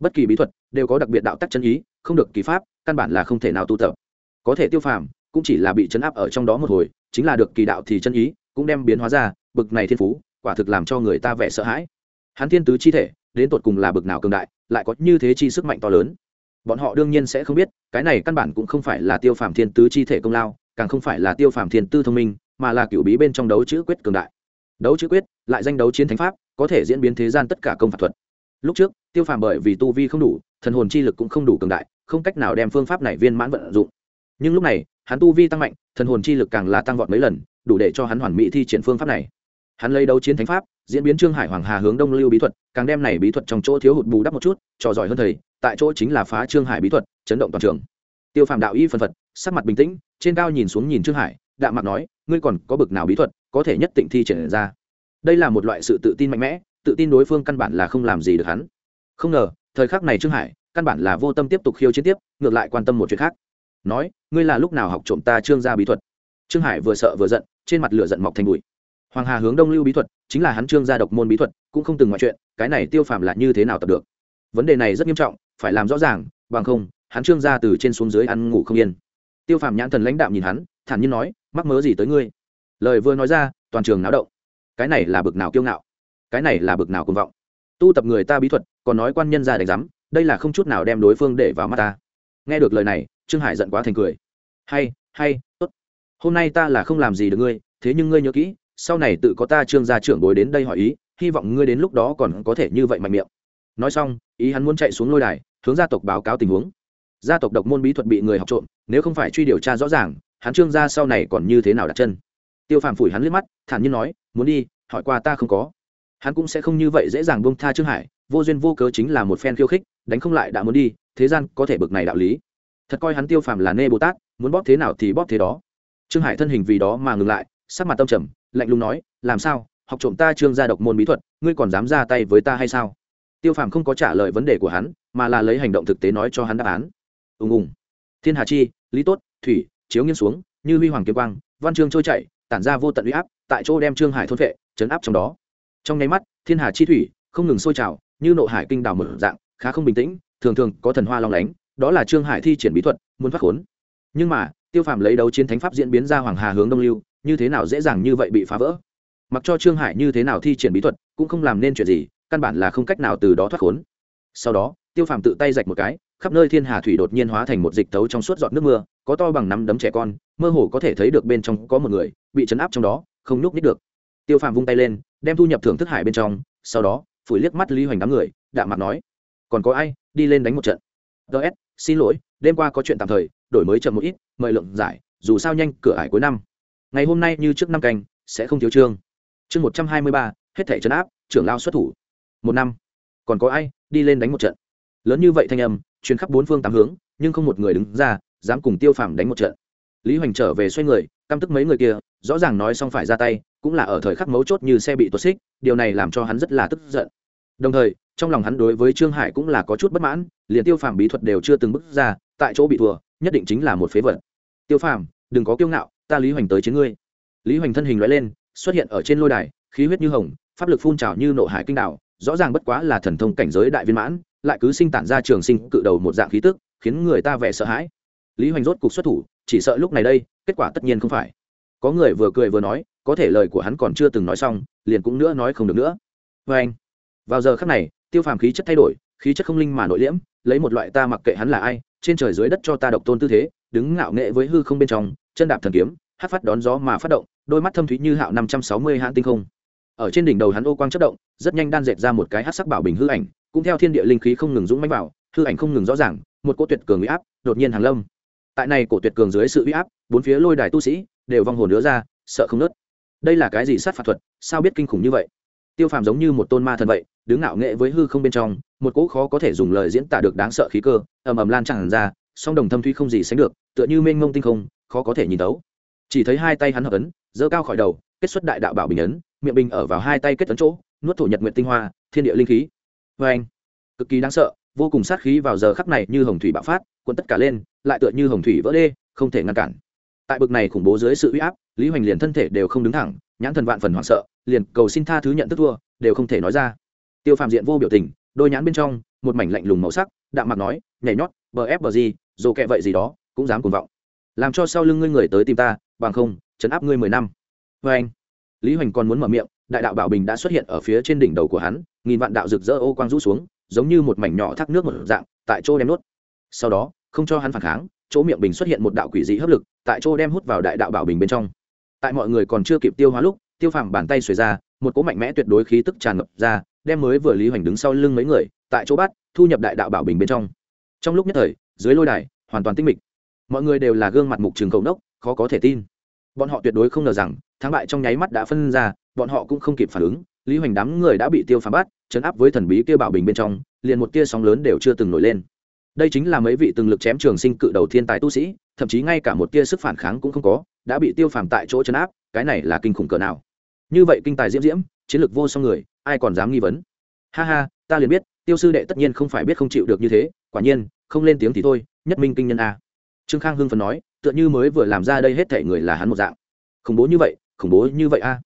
bất kỳ bí thuật đều có đặc biệt đạo tắc chân ý, không được kỳ pháp, căn bản là không thể nào tu tập. Có thể tiêu phàm cũng chỉ là bị chấn áp ở trong đó một hồi, chính là được kỳ đạo thì chân ý cũng đem biến hóa ra, bực này thiên phú quả thực làm cho người ta vẻ sợ hãi. Hắn thiên tứ chi thể, đến tột cùng là bực nào cường đại, lại có như thế chi sức mạnh to lớn. Bọn họ đương nhiên sẽ không biết, cái này căn bản cũng không phải là tiêu phàm thiên tứ chi thể công lao, càng không phải là tiêu phàm thiên tư thông minh, mà là cựu bí bên trong đấu chữ quyết cường đại. Đấu chữ quyết, lại danh đấu chiến thánh pháp, có thể diễn biến thế gian tất cả công phạt thuật. Lúc trước tiêu phàm bởi vì tu vi không đủ, thần hồn chi lực cũng không đủ cường đại, không cách nào đem phương pháp này viên mãn vận dụng. Nhưng lúc này, hắn tu vi tăng mạnh, thần hồn chi lực càng là tăng vọt mấy lần, đủ để cho hắn hoàn mỹ thi triển phương pháp này. Hắn lấy đấu chiến thánh pháp, diễn biến trương hải hoàng hà hướng đông lưu bí thuật, càng đem này bí thuật trong chỗ thiếu hụt bù đắp một chút, trò giỏi hơn thầy, tại chỗ chính là phá trương hải bí thuật, chấn động toàn trường. Tiêu phàm đạo y phân phật, sắc mặt bình tĩnh, trên cao nhìn xuống nhìn trương hải đạo mặt nói, ngươi còn có bực nào bí thuật, có thể nhất tịnh thi triển ra? Đây là một loại sự tự tin mạnh mẽ, tự tin đối phương căn bản là không làm gì được hắn không ngờ, thời khắc này trương hải, căn bản là vô tâm tiếp tục khiêu chiến tiếp, ngược lại quan tâm một chuyện khác. Nói, ngươi là lúc nào học trộm ta trương gia bí thuật? Trương hải vừa sợ vừa giận, trên mặt lửa giận mọc thành bụi. Hoàng hà hướng đông lưu bí thuật, chính là hắn trương gia độc môn bí thuật, cũng không từng ngoại chuyện, cái này tiêu phàm là như thế nào tập được? Vấn đề này rất nghiêm trọng, phải làm rõ ràng, bằng không, hắn trương gia từ trên xuống dưới ăn ngủ không yên. Tiêu phàm nhãn thần lãnh đạm nhìn hắn, thản nhiên nói, mắc mớ gì tới ngươi? Lời vừa nói ra, toàn trường náo động. Cái này là bực nào kiêu ngạo? Cái này là bực nào cuồng vọng? Tu tập người ta bí thuật còn nói quan nhân ra đánh giám, đây là không chút nào đem đối phương để vào mắt ta. Nghe được lời này, trương hải giận quá thành cười. Hay hay, tốt. Hôm nay ta là không làm gì được ngươi, thế nhưng ngươi nhớ kỹ, sau này tự có ta trương gia trưởng bối đến đây hỏi ý, hy vọng ngươi đến lúc đó còn có thể như vậy mạnh miệng. Nói xong, ý hắn muốn chạy xuống lôi đài, hướng gia tộc báo cáo tình huống. Gia tộc độc môn bí thuật bị người học trộm, nếu không phải truy điều tra rõ ràng, hắn trương gia sau này còn như thế nào đặt chân? Tiêu phàm phủi hắn liếc mắt, thản nhiên nói, muốn đi, hỏi qua ta không có. Hắn cũng sẽ không như vậy dễ dàng buông tha trương hải vô duyên vô cớ chính là một phen khiêu khích, đánh không lại đã muốn đi, thế gian có thể bực này đạo lý. Thật coi hắn tiêu phàm là nê bồ tát, muốn bóp thế nào thì bóp thế đó. Trương hải thân hình vì đó mà ngừng lại, sắc mặt tâm trầm, lạnh lùng nói, làm sao? Học trộm ta trương gia độc môn bí thuật, ngươi còn dám ra tay với ta hay sao? Tiêu phàm không có trả lời vấn đề của hắn, mà là lấy hành động thực tế nói cho hắn đáp án. Ùng ùng. Thiên hà chi, lý tốt, thủy, chiếu nghiêng xuống, như huy hoàng kiếm quang, văn chương trôi chảy, tản ra vô tận uy áp, tại chỗ đem trương hải thôn vệ chấn áp trong đó. Trong nháy mắt, thiên hà chi thủy không ngừng sôi trào như nộ hải kinh đào mở dạng, khá không bình tĩnh, thường thường có thần hoa long lánh, đó là trương hải thi triển bí thuật, muốn thoát khốn. Nhưng mà, tiêu phàm lấy đấu chiến thánh pháp diễn biến ra hoàng hà hướng đông lưu, như thế nào dễ dàng như vậy bị phá vỡ? Mặc cho trương hải như thế nào thi triển bí thuật, cũng không làm nên chuyện gì, căn bản là không cách nào từ đó thoát khốn. Sau đó, tiêu phàm tự tay rạch một cái, khắp nơi thiên hà thủy đột nhiên hóa thành một dịch tấu trong suốt giọt nước mưa, có to bằng nắm đấm trẻ con, mơ hồ có thể thấy được bên trong có một người, bị chấn áp trong đó, không nhúc nít được. Tiêu phàm vung tay lên, đem thu nhập thưởng thức hải bên trong, sau đó phủi liếc mắt lý hoành đám người đạm mặt nói, còn có ai đi lên đánh một trận? Ts xin lỗi, đêm qua có chuyện tạm thời, đổi mới chậm một ít, mời lượng giải, dù sao nhanh, cửa ải cuối năm. Ngày hôm nay như trước năm canh, sẽ không thiếu chương chương một trăm hai mươi ba, hết thể trấn áp, trưởng lao xuất thủ. Một năm, còn có ai đi lên đánh một trận? Lớn như vậy thanh âm chuyến khắp bốn phương tám hướng, nhưng không một người đứng ra dám cùng tiêu phàm đánh một trận. Lý hoành trở về xoay người, căm tức mấy người kia, rõ ràng nói xong phải ra tay cũng là ở thời khắc mấu chốt như xe bị tuột xích điều này làm cho hắn rất là tức giận. Đồng thời trong lòng hắn đối với trương hải cũng là có chút bất mãn liền tiêu phàm bí thuật đều chưa từng bước ra tại chỗ bị thua nhất định chính là một phế vật. Tiêu phàm đừng có kiêu ngạo ta lý hoành tới chiến ngươi. Lý hoành thân hình loại lên xuất hiện ở trên lôi đài khí huyết như hồng pháp lực phun trào như nộ hải kinh đảo, rõ ràng bất quá là thần thông cảnh giới đại viên mãn lại cứ sinh tản ra trường sinh cự đầu một dạng khí tức khiến người ta vẻ sợ hãi. Lý hoành rốt cục xuất thủ chỉ sợ lúc này đây kết quả tất nhiên không phải có người vừa cười vừa nói, có thể lời của hắn còn chưa từng nói xong, liền cũng nữa nói không được nữa. Vê anh, vào giờ khắc này, tiêu phàm khí chất thay đổi, khí chất không linh mà nội liễm, lấy một loại ta mặc kệ hắn là ai, trên trời dưới đất cho ta độc tôn tư thế, đứng ngạo nghệ với hư không bên trong, chân đạp thần kiếm, hát phát đón gió mà phát động, đôi mắt thâm thúy như hạo năm trăm sáu mươi hãn tinh không. Ở trên đỉnh đầu hắn ô quang chất động, rất nhanh đan dệt ra một cái hát sắc bảo bình hư ảnh, cũng theo thiên địa linh khí không ngừng dũng mánh vào, hư ảnh không ngừng rõ ràng, một cô tuyệt cường uy áp đột nhiên hàng lâm. Tại này cổ tuyệt cường dưới sự uy áp, bốn phía lôi đài tu sĩ đều vong hồn nữa ra, sợ không nớt. Đây là cái gì sát phạt thuật? Sao biết kinh khủng như vậy? Tiêu phàm giống như một tôn ma thần vậy, đứng ngạo nghệ với hư không bên trong, một cỗ khó có thể dùng lời diễn tả được đáng sợ khí cơ, ầm ầm lan tràn ra, song đồng thâm thuy không gì sánh được, tựa như mênh mông tinh không, khó có thể nhìn tấu chỉ thấy hai tay hắn hợp ấn, giơ cao khỏi đầu, kết xuất đại đạo bảo bình ấn, miệng bình ở vào hai tay kết ấn chỗ, nuốt thổ nhật nguyện tinh hoa, thiên địa linh khí. Vê anh, cực kỳ đáng sợ, vô cùng sát khí vào giờ khắc này như hồng thủy bạo phát cuốn tất cả lên, lại tựa như hồng thủy vỡ đê, không thể ngăn cản tại bực này khủng bố dưới sự uy áp, lý hoành liền thân thể đều không đứng thẳng, nhãn thần vạn phần hoảng sợ, liền cầu xin tha thứ nhận thức thua, đều không thể nói ra. Tiêu phạm diện vô biểu tình, đôi nhãn bên trong, một mảnh lạnh lùng màu sắc, đạm mặt nói, nhảy nhót, bờ ép bờ gì, dù kệ vậy gì đó, cũng dám cuồng vọng. Làm cho sau lưng ngươi người tới tìm ta, bằng không, chấn áp ngươi mười năm. Vê anh, lý hoành còn muốn mở miệng, đại đạo bảo bình đã xuất hiện ở phía trên đỉnh đầu của hắn, nghìn vạn đạo rực rỡ ô quang rũ xuống, giống như một mảnh nhỏ thác nước một dạng, tại chỗ đem nuốt sau đó, không cho hắn phản kháng, chỗ miệng bình xuất hiện một đạo quỷ dị hấp lực tại chỗ đem hút vào đại đạo bảo bình bên trong. Tại mọi người còn chưa kịp tiêu hóa lúc, tiêu phàm bàn tay xuề ra, một cỗ mạnh mẽ tuyệt đối khí tức tràn ngập ra, đem mới vừa lý hoành đứng sau lưng mấy người, tại chỗ bắt, thu nhập đại đạo bảo bình bên trong. Trong lúc nhất thời, dưới lôi đài, hoàn toàn tinh mịch. Mọi người đều là gương mặt mục trường cầu nốc, khó có thể tin. Bọn họ tuyệt đối không ngờ rằng, thắng bại trong nháy mắt đã phân ra, bọn họ cũng không kịp phản ứng, lý hoành đám người đã bị tiêu phàm bắt, chấn áp với thần bí kia bảo bình bên trong, liền một tia sóng lớn đều chưa từng nổi lên đây chính là mấy vị từng lực chém trường sinh cự đầu thiên tài tu sĩ, thậm chí ngay cả một tia sức phản kháng cũng không có, đã bị tiêu phàm tại chỗ chấn áp, cái này là kinh khủng cỡ nào. Như vậy kinh tài diễm diễm, chiến lược vô song người, ai còn dám nghi vấn? Ha ha, ta liền biết, tiêu sư đệ tất nhiên không phải biết không chịu được như thế, quả nhiên, không lên tiếng thì thôi, nhất minh kinh nhân a. Trương khang hưng phần nói, tựa như mới vừa làm ra đây hết thể người là hắn một dạng. Khủng bố như vậy, khủng bố như vậy a.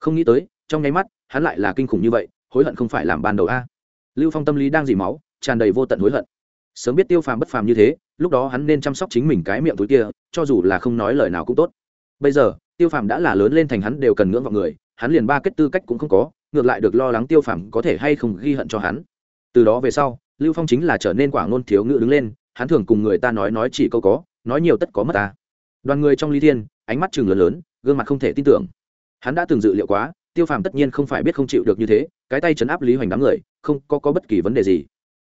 Không nghĩ tới, trong nháy mắt, hắn lại là kinh khủng như vậy, hối hận không phải làm ban đầu a. Lưu phong tâm lý đang dì máu, tràn đầy vô tận hối hận sớm biết tiêu phàm bất phàm như thế lúc đó hắn nên chăm sóc chính mình cái miệng túi kia cho dù là không nói lời nào cũng tốt. Bây giờ tiêu phàm đã là lớn lên thành hắn đều cần ngưỡng vào người hắn liền ba kết tư cách cũng không có ngược lại được lo lắng tiêu phàm có thể hay không ghi hận cho hắn. Từ đó về sau lưu phong chính là trở nên quả ngôn thiếu ngữ đứng lên hắn thường cùng người ta nói nói chỉ câu có nói nhiều tất có mất ta. Đoàn người trong ly thiên ánh mắt chừng lớn lớn gương mặt không thể tin tưởng. Hắn đã từng dự liệu quá tiêu phàm tất nhiên không phải biết không chịu được như thế cái tay chấn áp lý hoành đám người không có, có bất kỳ vấn đề gì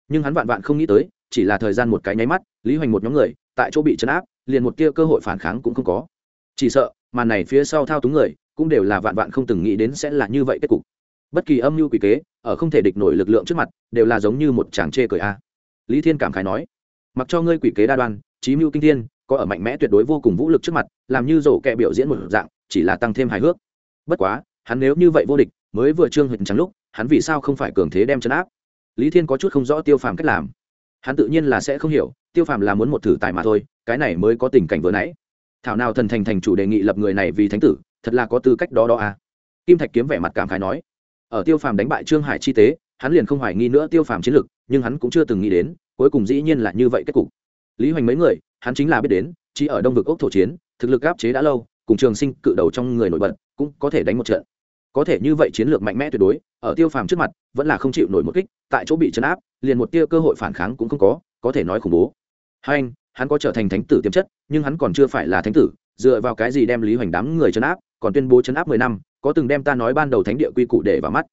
nhưng hắn vạn vạn không nghĩ tới, chỉ là thời gian một cái nháy mắt, lý hoành một nhóm người, tại chỗ bị chấn áp, liền một kia cơ hội phản kháng cũng không có. Chỉ sợ, màn này phía sau thao túng người, cũng đều là vạn vạn không từng nghĩ đến sẽ là như vậy kết cục. Bất kỳ âm mưu quỷ kế, ở không thể địch nổi lực lượng trước mặt, đều là giống như một chàng chê cười a. Lý thiên cảm khái nói, mặc cho ngươi quỷ kế đa đoan trí mưu kinh thiên, có ở mạnh mẽ tuyệt đối vô cùng vũ lực trước mặt, làm như rổ kẹ biểu diễn một dạng, chỉ là tăng thêm hài hước. Bất quá, hắn nếu như vậy vô địch, mới vừa trương hình trắng lúc, hắn vì sao không phải cường thế đem chấn áp? Lý thiên có chút không rõ tiêu phàm cách làm. Hắn tự nhiên là sẽ không hiểu, tiêu phàm là muốn một thử tài mà thôi, cái này mới có tình cảnh vừa nãy. Thảo nào thần thành thành chủ đề nghị lập người này vì thánh tử, thật là có tư cách đó đó à. Kim thạch kiếm vẻ mặt cảm khái nói. Ở tiêu phàm đánh bại trương hải chi tế, hắn liền không hoài nghi nữa tiêu phàm chiến lực, nhưng hắn cũng chưa từng nghĩ đến, cuối cùng dĩ nhiên là như vậy kết cục. Lý hoành mấy người, hắn chính là biết đến, chỉ ở đông vực ốc thổ chiến, thực lực áp chế đã lâu, cùng trường sinh cự đầu trong người nổi bật, cũng có thể đánh một trận có thể như vậy chiến lược mạnh mẽ tuyệt đối, ở tiêu phàm trước mặt, vẫn là không chịu nổi một kích, tại chỗ bị chấn áp, liền một tia cơ hội phản kháng cũng không có có thể nói khủng bố. Hai anh, hắn có trở thành thánh tử tiềm chất, nhưng hắn còn chưa phải là thánh tử, dựa vào cái gì đem lý hoành đám người chấn áp, còn tuyên bố chấn áp mười năm, có từng đem ta nói ban đầu thánh địa quy củ để vào mắt.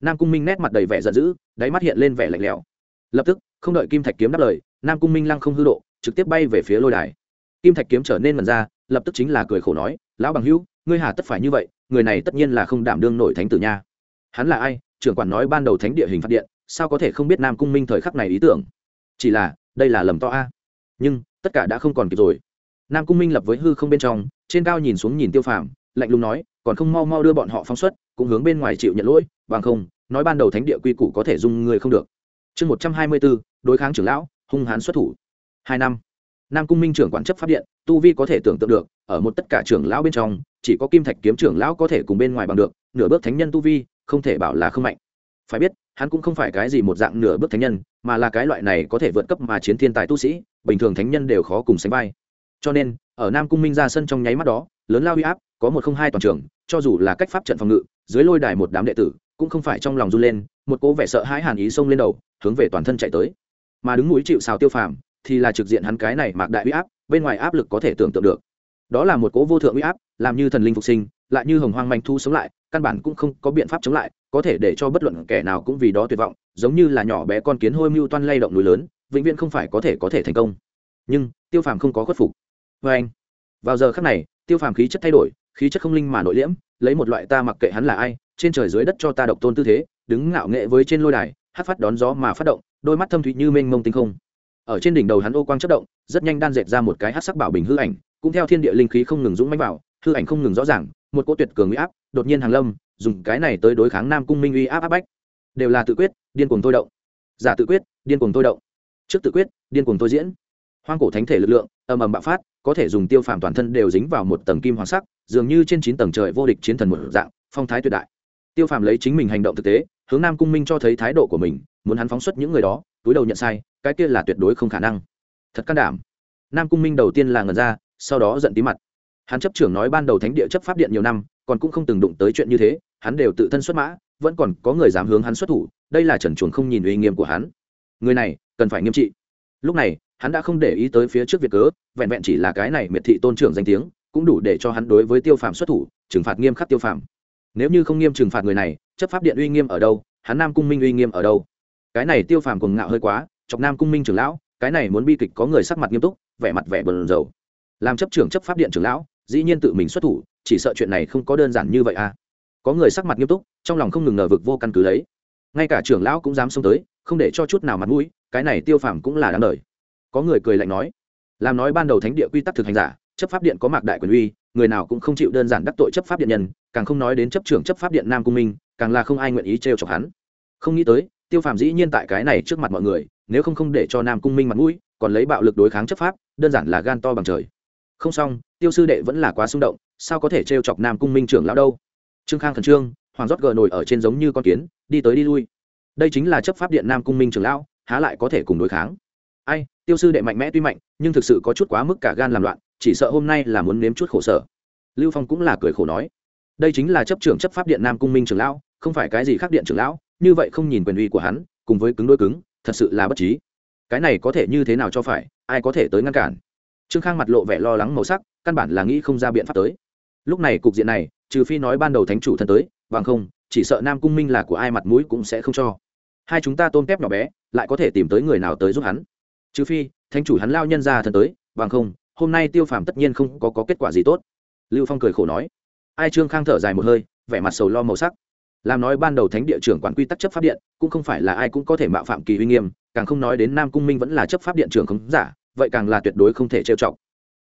Nam cung minh nét mặt đầy vẻ giận dữ, đáy mắt hiện lên vẻ lạnh lẽo. Lập tức, không đợi kim thạch kiếm đáp lời, nam cung minh lăng không hư độ, trực tiếp bay về phía lôi đài. Kim thạch kiếm trở nên mần ra, lập tức chính là cười khổ nói, lão bằng hữu, ngươi hà tất phải như vậy người này tất nhiên là không đảm đương nổi thánh tử nha. Hắn là ai? Trưởng quản nói ban đầu thánh địa hình phát điện, sao có thể không biết nam cung minh thời khắc này ý tưởng? Chỉ là, đây là lầm to a. Nhưng, tất cả đã không còn kịp rồi. Nam cung minh lập với hư không bên trong, trên cao nhìn xuống nhìn tiêu phàm, lạnh lùng nói, còn không mau mau đưa bọn họ phóng xuất, cũng hướng bên ngoài chịu nhận lỗi, bằng không, nói ban đầu thánh địa quy củ có thể dung người không được. Chương một trăm hai mươi bốn, đối kháng trưởng lão, hung hán xuất thủ. Hai năm, nam cung minh trưởng quản chấp p điện, tu vi có thể tưởng tượng được ở một tất cả trưởng lão bên trong, chỉ có kim thạch kiếm trưởng lão có thể cùng bên ngoài bằng được, nửa bước thánh nhân tu vi, không thể bảo là không mạnh. Phải biết, hắn cũng không phải cái gì một dạng nửa bước thánh nhân, mà là cái loại này có thể vượt cấp mà chiến thiên tài tu sĩ, bình thường thánh nhân đều khó cùng sánh vai. Cho nên, ở nam cung minh ra sân trong nháy mắt đó, lớn lao huy áp, có một không hai toàn trường, cho dù là cách pháp trận phòng ngự, dưới lôi đài một đám đệ tử, cũng không phải trong lòng run lên, một cố vẻ sợ hãi hàn ý xông lên đầu, hướng về toàn thân chạy tới. Mà đứng núi chịu xào tiêu phàm, thì là trực diện hắn cái này mạc đại huy áp, bên ngoài áp lực có thể tưởng tượng được đó là một cố vô thượng huy áp, làm như thần linh phục sinh, lại như hồng hoang manh thu sống lại, căn bản cũng không có biện pháp chống lại, có thể để cho bất luận kẻ nào cũng vì đó tuyệt vọng, giống như là nhỏ bé con kiến hôi mưu toan lay động núi lớn, vĩnh viễn không phải có thể có thể thành công. Nhưng, tiêu phàm không có khuất phục. Vê anh, vào giờ khắc này, tiêu phàm khí chất thay đổi, khí chất không linh mà nội liễm, lấy một loại ta mặc kệ hắn là ai, trên trời dưới đất cho ta độc tôn tư thế, đứng ngạo nghệ với trên lôi đài, hát phát đón gió mà phát động, đôi mắt thâm thụy như mênh mông tinh không. Ở trên đỉnh đầu hắn ô quang chất động, rất nhanh đan dệt ra một cái hát sắc bảo bình hư ảnh cũng theo thiên địa linh khí không ngừng dũng mãnh vào, hư ảnh không ngừng rõ ràng, một cỗ tuyệt cường uy áp, đột nhiên hàng lâm, dùng cái này tới đối kháng nam cung minh uy áp áp bách. Đều là tự quyết, điên cuồng tôi động. Giả tự quyết, điên cuồng tôi động. Trước tự quyết, điên cuồng tôi diễn. Hoang cổ thánh thể lực lượng, ầm ầm bạo phát, có thể dùng tiêu phàm toàn thân đều dính vào một tầng kim hoàng sắc, dường như trên chín tầng trời vô địch chiến thần một dạng, phong thái tuyệt đại. Tiêu phàm lấy chính mình hành động thực tế, hướng nam cung minh cho thấy thái độ của mình, muốn hắn phóng xuất những người đó, túi đầu nhận sai, cái kia là tuyệt đối không khả năng. Thật can đảm. Nam cung minh đầu tiên là ngần ra sau đó giận tí mặt. Hắn chấp trưởng nói ban đầu thánh địa chấp pháp điện nhiều năm, còn cũng không từng đụng tới chuyện như thế, hắn đều tự thân xuất mã, vẫn còn có người dám hướng hắn xuất thủ, đây là trần chuồng không nhìn uy nghiêm của hắn. Người này, cần phải nghiêm trị. Lúc này, hắn đã không để ý tới phía trước việc cớ, vẹn vẹn chỉ là cái này miệt thị tôn trưởng danh tiếng, cũng đủ để cho hắn đối với tiêu phàm xuất thủ, trừng phạt nghiêm khắc tiêu phàm. nếu như không nghiêm trừng phạt người này, chấp pháp điện uy nghiêm ở đâu, hắn nam cung minh uy nghiêm ở đâu? Cái này tiêu phàm cùng ngạo hơi quá, chọc nam cung minh trưởng lão, cái này muốn bi kịch có người sắc mặt nghiêm túc, vẻ mặt vẻ bờn dầu làm chấp trưởng chấp pháp điện trưởng lão, dĩ nhiên tự mình xuất thủ, chỉ sợ chuyện này không có đơn giản như vậy à. Có người sắc mặt nghiêm túc, trong lòng không ngừng ngờ vực vô căn cứ lấy. Ngay cả trưởng lão cũng dám xông tới, không để cho chút nào mặt mũi, cái này tiêu phàm cũng là đáng lời có người cười lạnh nói, làm nói ban đầu thánh địa quy tắc thực hành giả, chấp pháp điện có mạc đại quyền uy, người nào cũng không chịu đơn giản đắc tội chấp pháp điện nhân, càng không nói đến chấp trưởng chấp pháp điện nam cung minh, càng là không ai nguyện ý trêu chọc hắn. Không nghĩ tới, tiêu phàm dĩ nhiên tại cái này trước mặt mọi người, nếu không không để cho nam cung minh mặt mũi, còn lấy bạo lực đối kháng chấp pháp, đơn giản là gan to bằng trời không xong, tiêu sư đệ vẫn là quá xung động, sao có thể trêu chọc nam cung minh trưởng lão đâu? Trương khang khẩn trương, hoàng rót gờ nổi ở trên giống như con kiến, đi tới đi lui. Đây chính là chấp pháp điện nam cung minh trưởng lão, há lại có thể cùng đối kháng? Ai, tiêu sư đệ mạnh mẽ tuy mạnh, nhưng thực sự có chút quá mức cả gan làm loạn, chỉ sợ hôm nay là muốn nếm chút khổ sở. Lưu phong cũng là cười khổ nói, đây chính là chấp trưởng chấp pháp điện nam cung minh trưởng lão, không phải cái gì khác điện trưởng lão, như vậy không nhìn quyền uy của hắn, cùng với cứng đôi cứng, thật sự là bất trí. Cái này có thể như thế nào cho phải, ai có thể tới ngăn cản? Trương khang mặt lộ vẻ lo lắng màu sắc căn bản là nghĩ không ra biện pháp tới. Lúc này cục diện này trừ phi nói ban đầu thánh chủ thân tới bằng không chỉ sợ nam cung minh là của ai mặt mũi cũng sẽ không cho. Hai chúng ta tôn kép nhỏ bé lại có thể tìm tới người nào tới giúp hắn? Trừ phi thánh chủ hắn lao nhân ra thân tới bằng không hôm nay tiêu phàm tất nhiên không có, có kết quả gì tốt. Lưu phong cười khổ nói. Ai trương khang thở dài một hơi vẻ mặt sầu lo màu sắc. Làm nói ban đầu thánh địa trưởng quản quy tắc chấp pháp điện cũng không phải là ai cũng có thể mạo phạm kỳ uy nghiêm càng không nói đến nam cung minh vẫn là chấp pháp điện trưởng không giả vậy càng là tuyệt đối không thể trêu chọc.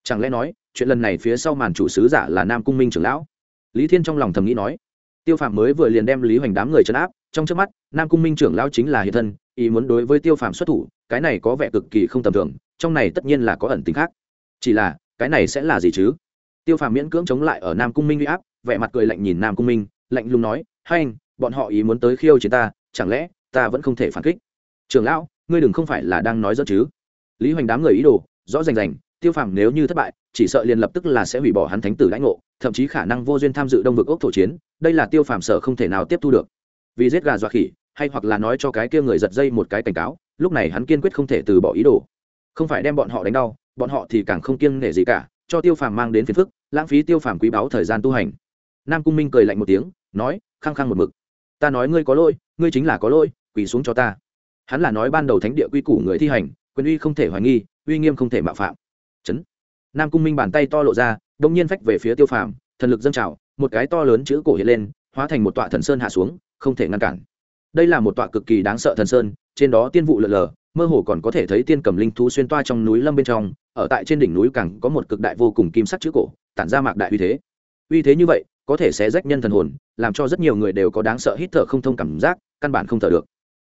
Chẳng lẽ nói, chuyện lần này phía sau màn chủ sứ giả là nam cung minh trưởng lão? Lý thiên trong lòng thầm nghĩ nói. Tiêu phàm mới vừa liền đem lý hoành đám người trấn áp, trong trước mắt, nam cung minh trưởng lão chính là hiện thân, ý muốn đối với tiêu phàm xuất thủ, cái này có vẻ cực kỳ không tầm thường, trong này tất nhiên là có ẩn tính khác. Chỉ là, cái này sẽ là gì chứ? Tiêu phàm miễn cưỡng chống lại ở nam cung minh huy áp, vẻ mặt cười lạnh nhìn nam cung minh, lạnh lùng nói, hai anh, bọn họ ý muốn tới khiêu chiến ta, chẳng lẽ ta vẫn không thể phản kích? Trưởng lão, ngươi đừng không phải là đang nói dẫn chứ? Lý hoành đám người ý đồ, rõ rành rành, tiêu phàm nếu như thất bại, chỉ sợ liền lập tức là sẽ hủy bỏ hắn thánh tử lãnh ngộ, thậm chí khả năng vô duyên tham dự đông vực ốc thổ chiến, đây là tiêu phàm sở không thể nào tiếp thu được. Vì giết gà dọa khỉ, hay hoặc là nói cho cái kia người giật dây một cái cảnh cáo, lúc này hắn kiên quyết không thể từ bỏ ý đồ. Không phải đem bọn họ đánh đau, bọn họ thì càng không kiêng nể gì cả, cho tiêu phàm mang đến phiền phức, lãng phí tiêu phàm quý báu thời gian tu hành. Nam cung minh cười lạnh một tiếng, nói, khăng khăng một mực. Ta nói ngươi có lỗi, ngươi chính là có lỗi, quỳ xuống cho ta. Hắn là nói ban đầu thánh địa quy củ người thi hành quyền uy không thể hoài nghi, uy nghiêm không thể mạo phạm. Chấn. Nam cung minh bàn tay to lộ ra, đông nhiên phách về phía tiêu phàm, thần lực dâng trào, một cái to lớn chữ cổ hiện lên, hóa thành một tọa thần sơn hạ xuống, không thể ngăn cản. Đây là một tọa cực kỳ đáng sợ thần sơn, trên đó tiên vụ lờ lờ, mơ hồ còn có thể thấy tiên cầm linh thú xuyên toa trong núi lâm bên trong, ở tại trên đỉnh núi càng có một cực đại vô cùng kim sắc chữ cổ, tản ra mạc đại uy thế. Uy thế như vậy, có thể sẽ rách nhân thần hồn, làm cho rất nhiều người đều có đáng sợ hít thở không thông cảm giác, căn bản không thở được.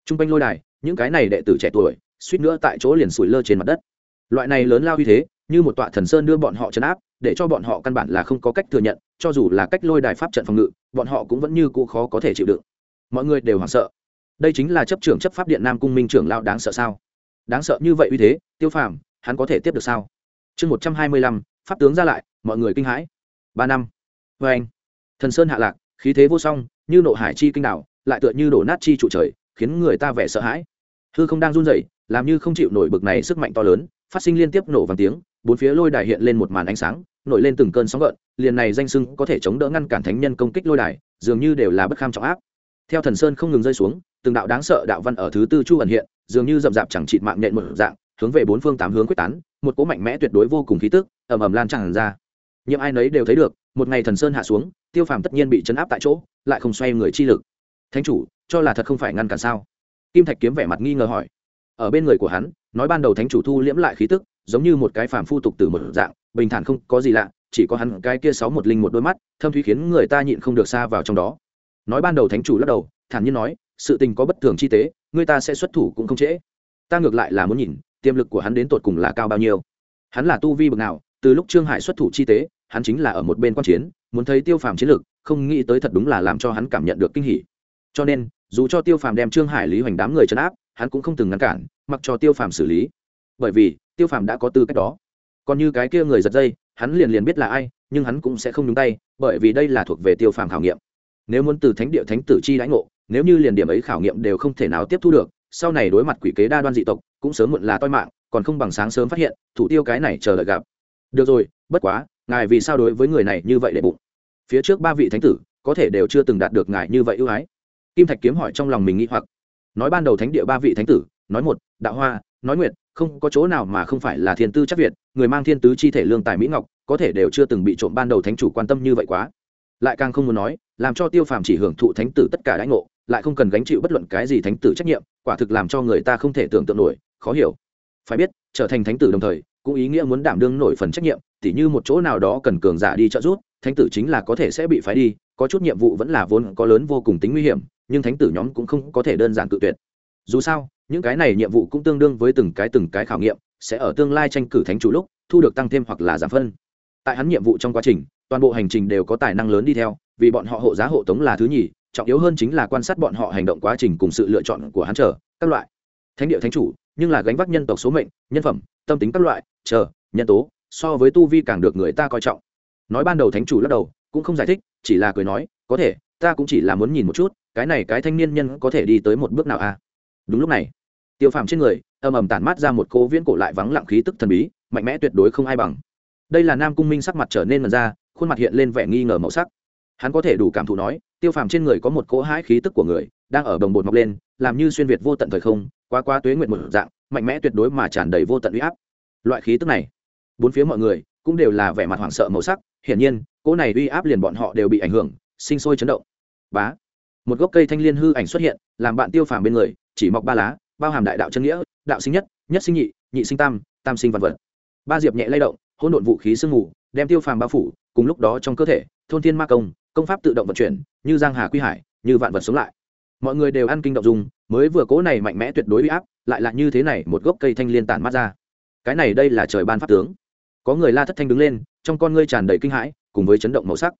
T r u n g quanh lôi đài, những cái này đệ tử trẻ tuổi suýt nữa tại chỗ liền sủi lơ trên mặt đất. Loại này lớn lao uy thế, như một tọa thần sơn đưa bọn họ chấn áp, để cho bọn họ căn bản là không có cách thừa nhận, cho dù là cách lôi đài pháp trận phòng ngự, bọn họ cũng vẫn như cũ khó có thể chịu đựng. Mọi người đều hoảng sợ. Đây chính là chấp trưởng chấp pháp điện nam cung minh trưởng lao đáng sợ sao? Đáng sợ như vậy uy thế, tiêu phàm, hắn có thể tiếp được sao? Chương một trăm hai mươi lăm, pháp tướng ra lại, mọi người kinh hãi. Ba năm. Vê anh, thần sơn hạ lạc, khí thế vô song, như nộ hải chi kinh đảo, lại tựa như đổ nát chi trụ trời, khiến người ta vẻ sợ hãi. Hư không đang run rẩy làm như không chịu nổi bực này sức mạnh to lớn, phát sinh liên tiếp nổ vàng tiếng, bốn phía lôi đài hiện lên một màn ánh sáng, nổi lên từng cơn sóng gợn, liền này danh sưng có thể chống đỡ ngăn cản thánh nhân công kích lôi đài, dường như đều là bất kham trọng áp. Theo thần sơn không ngừng rơi xuống, từng đạo đáng sợ đạo văn ở thứ tư chu ẩn hiện, dường như rậm rạp chẳng chịt mạng nhện một dạng, hướng về bốn phương tám hướng quyết tán, một cỗ mạnh mẽ tuyệt đối vô cùng khí tức, ầm ầm lan tràn ra. Nhiệm ai nấy đều thấy được, một ngày thần sơn hạ xuống, tiêu phàm tất nhiên bị chấn áp tại chỗ, lại không xoay người chi lực. Thánh chủ, cho là thật không phải ngăn cản sao? Kim thạch kiếm vẻ mặt nghi ngờ hỏi ở bên người của hắn, nói ban đầu thánh chủ thu liễm lại khí tức, giống như một cái phàm phu tục từ một dạng, bình thản không có gì lạ, chỉ có hắn cái kia sáu một linh một đôi mắt, thâm thúy khiến người ta nhịn không được xa vào trong đó. Nói ban đầu thánh chủ lắc đầu, thản nhiên nói, sự tình có bất thường chi tế, người ta sẽ xuất thủ cũng không trễ. Ta ngược lại là muốn nhìn, tiềm lực của hắn đến tột cùng là cao bao nhiêu. Hắn là tu vi bậc nào, từ lúc trương hải xuất thủ chi tế, hắn chính là ở một bên quan chiến, muốn thấy tiêu phàm chiến lược không nghĩ tới thật đúng là làm cho hắn cảm nhận được kinh hỉ. Cho nên, dù cho tiêu phàm đem trương hải lý hoành đám người chấn áp hắn cũng không từng ngăn cản, mặc cho tiêu phàm xử lý. Bởi vì, tiêu phàm đã có tư cách đó. Còn như cái kia người giật dây, hắn liền liền biết là ai, nhưng hắn cũng sẽ không nhúng tay, bởi vì đây là thuộc về tiêu phàm khảo nghiệm. Nếu muốn từ thánh địa thánh tử chi đãi ngộ, nếu như liền điểm ấy khảo nghiệm đều không thể nào tiếp thu được, sau này đối mặt quỷ kế đa đoan dị tộc, cũng sớm muộn là toi mạng, còn không bằng sáng sớm phát hiện, thủ tiêu cái này chờ đợi gặp. Được rồi, bất quá, ngài vì sao đối với người này như vậy để bụng? Phía trước ba vị thánh tử, có thể đều chưa từng đạt được ngài như vậy ưu ái. Kim thạch kiếm hỏi trong lòng mình nghĩ hoặc nói ban đầu thánh địa ba vị thánh tử, nói một, đạo hoa, nói nguyệt, không có chỗ nào mà không phải là thiên tư chắc việt, người mang thiên tứ chi thể lương tài mỹ ngọc, có thể đều chưa từng bị trộm ban đầu thánh chủ quan tâm như vậy quá. Lại càng không muốn nói, làm cho tiêu phàm chỉ hưởng thụ thánh tử tất cả đãi ngộ, lại không cần gánh chịu bất luận cái gì thánh tử trách nhiệm, quả thực làm cho người ta không thể tưởng tượng nổi, khó hiểu. Phải biết, trở thành thánh tử đồng thời, cũng ý nghĩa muốn đảm đương nổi phần trách nhiệm, tỉ như một chỗ nào đó cần cường giả đi trợ giúp, thánh tử chính là có thể sẽ bị phái đi, có chút nhiệm vụ vẫn là vốn có lớn vô cùng tính nguy hiểm nhưng thánh tử nhóm cũng không có thể đơn giản tự tuyệt. Dù sao, những cái này nhiệm vụ cũng tương đương với từng cái từng cái khảo nghiệm, sẽ ở tương lai tranh cử thánh chủ lúc, thu được tăng thêm hoặc là giảm phân. Tại hắn nhiệm vụ trong quá trình, toàn bộ hành trình đều có tài năng lớn đi theo, vì bọn họ hộ giá hộ tống là thứ nhì, trọng yếu hơn chính là quan sát bọn họ hành động quá trình cùng sự lựa chọn của hắn chờ, các loại. Thánh địa thánh chủ, nhưng là gánh vác nhân tộc số mệnh, nhân phẩm, tâm tính các loại, chờ, nhân tố, so với tu vi càng được người ta coi trọng. Nói ban đầu thánh chủ lắc đầu, cũng không giải thích, chỉ là cười nói, có thể, ta cũng chỉ là muốn nhìn một chút cái này cái thanh niên nhân có thể đi tới một bước nào à? Đúng lúc này, tiêu phàm trên người âm ầm tản mát ra một cố viễn cổ lại vắng lặng khí tức thần bí, mạnh mẽ tuyệt đối không ai bằng. Đây là nam cung minh sắc mặt trở nên mần ra, khuôn mặt hiện lên vẻ nghi ngờ màu sắc. Hắn có thể đủ cảm thụ nói, tiêu phàm trên người có một cỗ hãi khí tức của người, đang ở đồng bột mọc lên, làm như xuyên việt vô tận thời không, quá quá tuế nguyện một dạng, mạnh mẽ tuyệt đối mà tràn đầy vô tận uy áp. Loại khí tức này, bốn phía mọi người cũng đều là vẻ mặt hoảng sợ màu sắc. Hiển nhiên, cỗ này uy áp liền bọn họ đều bị ảnh hưởng, sinh sôi chấn động. Bá một gốc cây thanh liên hư ảnh xuất hiện, làm bạn tiêu phàm bên người, chỉ mọc ba lá, bao hàm đại đạo chân nghĩa, đạo sinh nhất nhất sinh nhị nhị sinh tam tam sinh vạn vật. Ba diệp nhẹ lay động, hỗn độn vũ khí sương mù, đem tiêu phàm bao phủ, cùng lúc đó trong cơ thể, thôn thiên ma công công pháp tự động vận chuyển, như giang hà quy hải, như vạn vật sống lại. Mọi người đều ăn kinh động dùng mới vừa cố này mạnh mẽ tuyệt đối uy áp, lại là như thế này một gốc cây thanh liên tản mát ra. Cái này đây là trời ban pháp tướng. Có người la thất thanh đứng lên, trong con ngươi tràn đầy kinh hãi, cùng với chấn động màu sắc